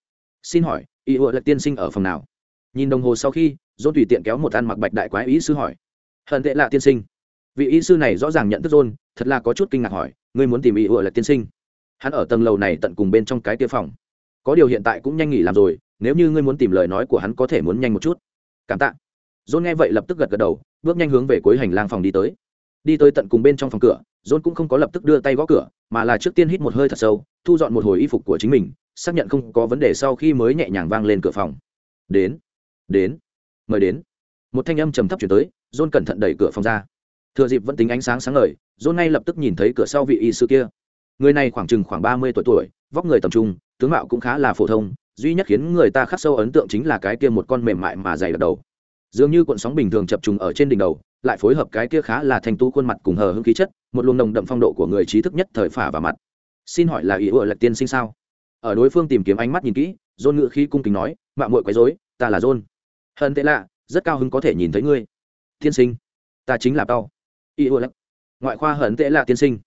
Xin hỏi, y hội là tiên sinh ở phòng nào? Nhìn đồng hồ sau khi, john tùy tiện kéo một ăn mặc bạch đại quái ý sư hỏi. Hận tệ lạ tiên sinh. Vị y sư này rõ ràng nhận thức john, thật là có chút kinh ngạc hỏi, ngươi muốn tìm ý ủa là tiên sinh? Hắn ở tầng lầu này tận cùng bên trong cái tiêu phòng. Có điều hiện tại cũng nhanh nghỉ làm rồi, nếu như ngươi muốn tìm lời nói của hắn có thể muốn nhanh một chút. Cảm tạ. John nghe vậy lập tức gật gật đầu, bước nhanh hướng về cuối hành lang phòng đi tới. Đi tới tận cùng bên trong phòng cửa, john cũng không có lập tức đưa tay gõ cửa, mà là trước tiên hít một hơi thật sâu, thu dọn một hồi y phục của chính mình, xác nhận không có vấn đề sau khi mới nhẹ nhàng vang lên cửa phòng. Đến đến, mời đến. Một thanh âm trầm thấp chuyển tới, john cẩn thận đẩy cửa phòng ra. Thừa dịp vẫn tính ánh sáng sáng ngời, john ngay lập tức nhìn thấy cửa sau vị y sư kia. Người này khoảng chừng khoảng ba mươi tuổi tuổi, vóc người tầm trung, tướng mạo cũng khá là phổ thông, duy nhất khiến người ta khắc sâu ấn tượng chính là cái kia một con mềm mại mà dày đặc đầu. Dường như cuộn sóng bình thường chập trùng ở trên đỉnh đầu, lại phối hợp cái kia khá là thanh tú khuôn mặt cùng hờ hững khí chất, một luồng nồng đậm phong độ của người trí thức nhất thời phả vào mặt. Xin hỏi là ý ủa lạch tiên sinh sao? Ở đối phương tìm kiếm ánh mắt nhìn kỹ dôn ngự khí cung kính nói mạng mội quấy dối ta là dôn hận tệ lạ, rất cao hứng có thể nhìn thấy ngươi. Tiên sinh, ta chính là tao y ô lạch ngoại khoa hận tệ lạ tiên sinh.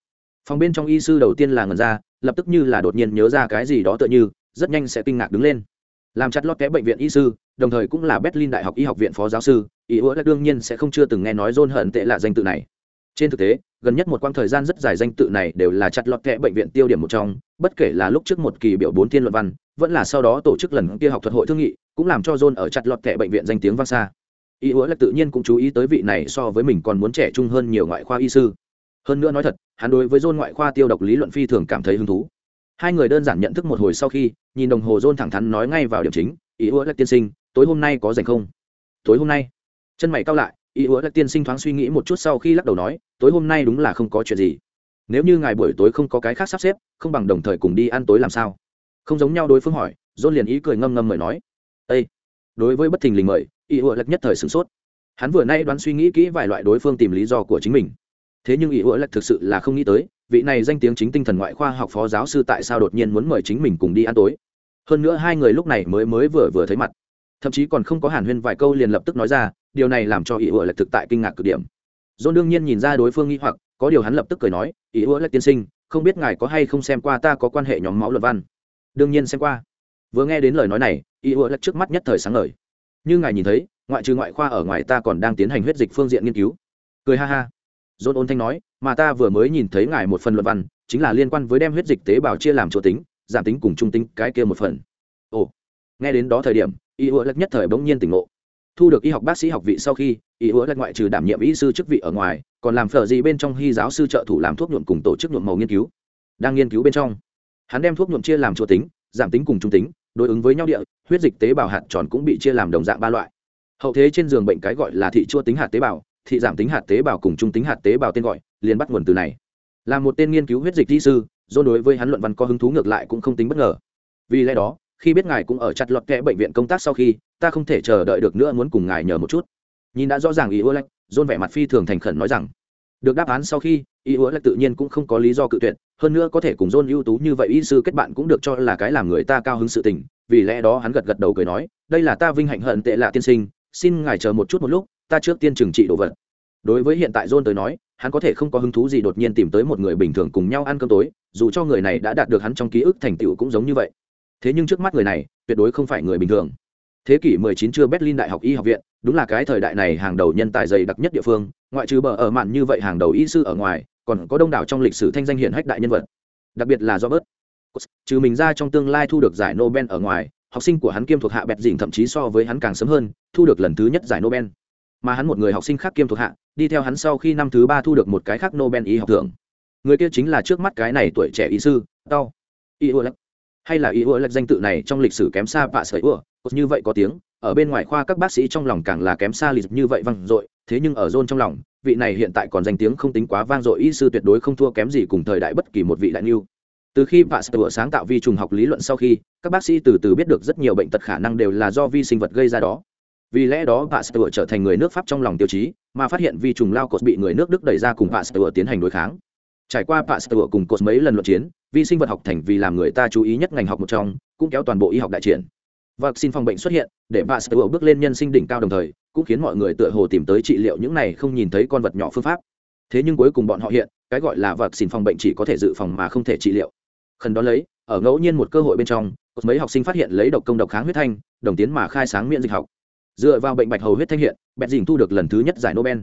Phòng bên trong y sư đầu tiên là ngần ra, lập tức như là đột nhiên nhớ ra cái gì đó tựa như, rất nhanh sẽ kinh ngạc đứng lên. Làm chặt lót té bệnh viện y sư, đồng thời cũng là berlin đại học y học viện phó giáo sư ý ủa đương nhiên sẽ không chưa từng nghe nói john hận tệ lạ danh tự này. Trên thực tế, gần nhất một quãng thời gian rất dài danh tự này đều là chặt lọt kẽ bệnh viện tiêu điểm một trong, bất kể là lúc trước một kỳ biểu bốn thiên luận văn, vẫn là sau đó tổ chức lần kia học thuật hội thương nghị cũng làm cho john ở chặt lọt kệ bệnh viện danh tiếng vang xa. Y Hứa là tự nhiên cũng chú ý tới vị này so với mình còn muốn trẻ trung hơn nhiều ngoại khoa y sư. Hơn nữa nói thật, hắn đối với john ngoại khoa tiêu độc lý luận phi thường cảm thấy hứng thú. Hai người đơn giản nhận thức một hồi sau khi, nhìn đồng hồ john thẳng thắn nói ngay vào điểm chính, Y Hứa là tiên sinh, tối hôm nay có rảnh không? Tối hôm nay? Chân mày cau lại, Y Hứa là tiên sinh thoáng suy nghĩ một chút sau khi lắc đầu nói, tối hôm nay đúng là không có chuyện gì. Nếu như ngài buổi tối không có cái khác sắp xếp, không bằng đồng thời cùng đi ăn tối làm sao? Không giống nhau đối phương hỏi, john liền ý cười ngâm ngâm mời nói ây đối với bất thình lình mời, Y ủa lạch nhất thời sửng sốt. Hắn vừa nay đoán suy nghĩ kỹ vài loại đối phương tìm lý do của chính mình. Thế nhưng Y ủa lạch thực sự là không nghĩ tới, vị này danh tiếng chính tinh thần ngoại khoa học phó giáo sư tại sao đột nhiên muốn mời chính mình cùng đi ăn tối. Hơn nữa hai người lúc này mới mới vừa vừa thấy mặt. Thậm chí còn không có hàn huyên vài câu liền lập tức nói ra, điều này làm cho ý ủa lệch thực tại kinh ngạc cực điểm. John đương nhiên nhìn ra đối phương nghi hoặc, có điều hắn lập tức cười nói ý ủa lệch tiên sinh, không biết ngài có hay không xem qua ta có quan hệ nhóm máu luật văn? Đương nhiên xem qua vừa nghe đến lời nói này, y ủa lật trước mắt nhất thời sáng lời như ngài nhìn thấy, ngoại trừ ngoại khoa ở ngoài ta còn đang tiến hành huyết dịch phương diện nghiên cứu. Cười ha ha. John ôn thanh nói, mà ta vừa mới nhìn thấy ngài một phần luận văn, chính là liên quan với đem huyết dịch tế bào chia làm chỗ tính, giảm tính cùng trung tính, cái kia một phần. Ồ. Nghe đến đó thời điểm, y ủa lật nhất thời bỗng nhiên tỉnh ngộ. Thu được y học bác sĩ học vị sau khi, y ủa lật ngoại trừ đảm nhiệm y sư chức vị ở ngoài, còn làm phở gì bên trong hy giáo sư trợ thủ làm thuốc nhuộm cùng tổ chức nhuộm màu nghiên cứu. Đang nghiên cứu bên trong, hắn đem thuốc nhuộm chia làm chỗ tính, giảm tính cùng trung tính đối ứng với nhau địa, huyết dịch tế bào hạt tròn cũng bị chia làm đồng dạng ba loại. Hậu thế trên giường bệnh cái gọi là thị chua tính hạt tế bào, thị giảm tính hạt tế bào cùng trung tính hạt tế bào tên gọi, liền bắt nguồn từ này. Là một tên nghiên cứu huyết dịch kỹ sư, do đối với hắn luận văn có hứng thú ngược lại cũng không tính bất ngờ. Vì lẽ đó, khi biết ngài cũng ở chặt lọt kẽ bệnh viện công tác sau khi, ta không thể chờ đợi được nữa muốn cùng ngài nhờ một chút. Nhìn đã rõ ràng ý ô lạch dôn vẻ mặt phi thường thành khẩn nói rằng, được đáp án sau khi y hứa lại tự nhiên cũng không có lý do cự tuyệt, hơn nữa có thể cùng dôn ưu tú như vậy y sư kết bạn cũng được cho là cái làm người ta cao hứng sự tình, vì lẽ đó hắn gật gật đầu cười nói, đây là ta vinh hạnh hận tệ lạ tiên sinh, xin ngài chờ một chút một lúc, ta trước tiên trừng trị đồ vật. Đối với hiện tại john tới nói, hắn có thể không có hứng thú gì đột nhiên tìm tới một người bình thường cùng nhau ăn cơm tối, dù cho người này đã đạt được hắn trong ký ức thành tựu cũng giống như vậy. Thế nhưng trước mắt người này, tuyệt đối không phải người bình thường. Thế kỷ 19 chưa berlin đại học y học viện, đúng là cái thời đại này hàng đầu nhân tài dày đặc nhất địa phương, ngoại trừ bờ ở mạn như vậy hàng đầu y sư ở ngoài còn có đông đảo trong lịch sử thanh danh hiển hách đại nhân vật. Đặc biệt là do bớt trừ mình ra trong tương lai thu được giải nobel ở ngoài, học sinh của hắn kiêm thuộc hạ bẹt dình thậm chí so với hắn càng sớm hơn, thu được lần thứ nhất giải nobel. Mà hắn một người học sinh khác kiêm thuộc hạ, đi theo hắn sau khi năm thứ ba thu được một cái khác nobel y học thưởng. Người kia chính là trước mắt cái này tuổi trẻ y sư đau y ua hay là y ua danh tự này trong lịch sử kém xa bạ sợi ua như vậy có tiếng, ở bên ngoài khoa các bác sĩ trong lòng càng là kém xa lịch như vậy văng dội, thế nhưng ở zone trong lòng vị này hiện tại còn danh tiếng không tính quá vang dội, y sư tuyệt đối không thua kém gì cùng thời đại bất kỳ một vị đại niu từ khi Pasteur sáng tạo vi trùng học lý luận sau khi, các bác sĩ từ từ biết được rất nhiều bệnh tật khả năng đều là do vi sinh vật gây ra đó. Vì lẽ đó Pasteur trở thành người nước Pháp trong lòng tiêu chí, mà phát hiện vi trùng lao cột bị người nước Đức đẩy ra cùng Pasteur tiến hành đối kháng. Trải qua Pasteur cùng cột mấy lần luận chiến, vi sinh vật học thành vì làm người ta chú ý nhất ngành học một trong, cũng kéo toàn bộ y học đại triển. Xin phòng bệnh xuất hiện, để Pasteur bước lên nhân sinh đỉnh cao đồng thời cũng khiến mọi người tựa hồ tìm tới trị liệu những này không nhìn thấy con vật nhỏ phương pháp. Thế nhưng cuối cùng bọn họ hiện, cái gọi là vật xin phòng bệnh chỉ có thể dự phòng mà không thể trị liệu. Khẩn đó lấy, ở ngẫu nhiên một cơ hội bên trong mấy học sinh phát hiện lấy độc công độc kháng huyết thanh, đồng tiến mà khai sáng miễn dịch học. Dựa vào bệnh bạch hầu huyết thanh hiện, bẹt dình thu được lần thứ nhất giải nobel.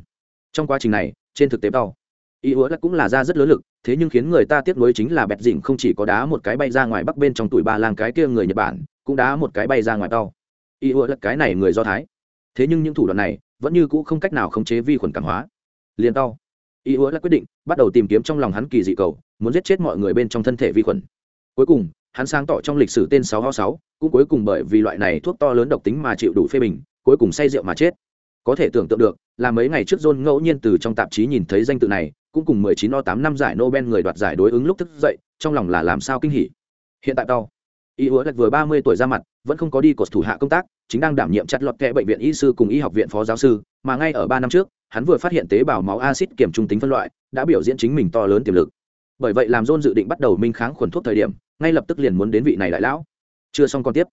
Trong quá trình này, trên thực tế đau. Ý hứa cũng là ra rất lớn lực, thế nhưng khiến người ta tiếc nuối chính là bẹt dình không chỉ có đá một cái bay ra ngoài bắc bên trong tuổi ba làng cái kia người nhật bản, cũng đá một cái bay ra ngoài đau ý hứa cái này người do thái thế nhưng những thủ đoạn này vẫn như cũ không cách nào khống chế vi khuẩn cảm hóa. Liền đau ý là quyết định bắt đầu tìm kiếm trong lòng hắn kỳ dị cầu, muốn giết chết mọi người bên trong thân thể vi khuẩn. Cuối cùng, hắn sáng tỏ trong lịch sử tên 6 ho 6 cũng cuối cùng bởi vì loại này thuốc to lớn độc tính mà chịu đủ phê bình, cuối cùng say rượu mà chết. Có thể tưởng tượng được, là mấy ngày trước john ngẫu nhiên từ trong tạp chí nhìn thấy danh tự này, cũng cùng 19 o 8 năm giải nobel người đoạt giải đối ứng lúc thức dậy, trong lòng là làm sao kinh hỉ. Hiện tại đau y hứa vừa 30 tuổi ra mặt, vẫn không có đi cột thủ hạ công tác, chính đang đảm nhiệm chặt lọt kệ bệnh viện y sư cùng y học viện phó giáo sư, mà ngay ở ba năm trước, hắn vừa phát hiện tế bào máu acid kiểm trung tính phân loại, đã biểu diễn chính mình to lớn tiềm lực. Bởi vậy làm john dự định bắt đầu minh kháng khuẩn thuốc thời điểm, ngay lập tức liền muốn đến vị này đại lão. Chưa xong còn tiếp.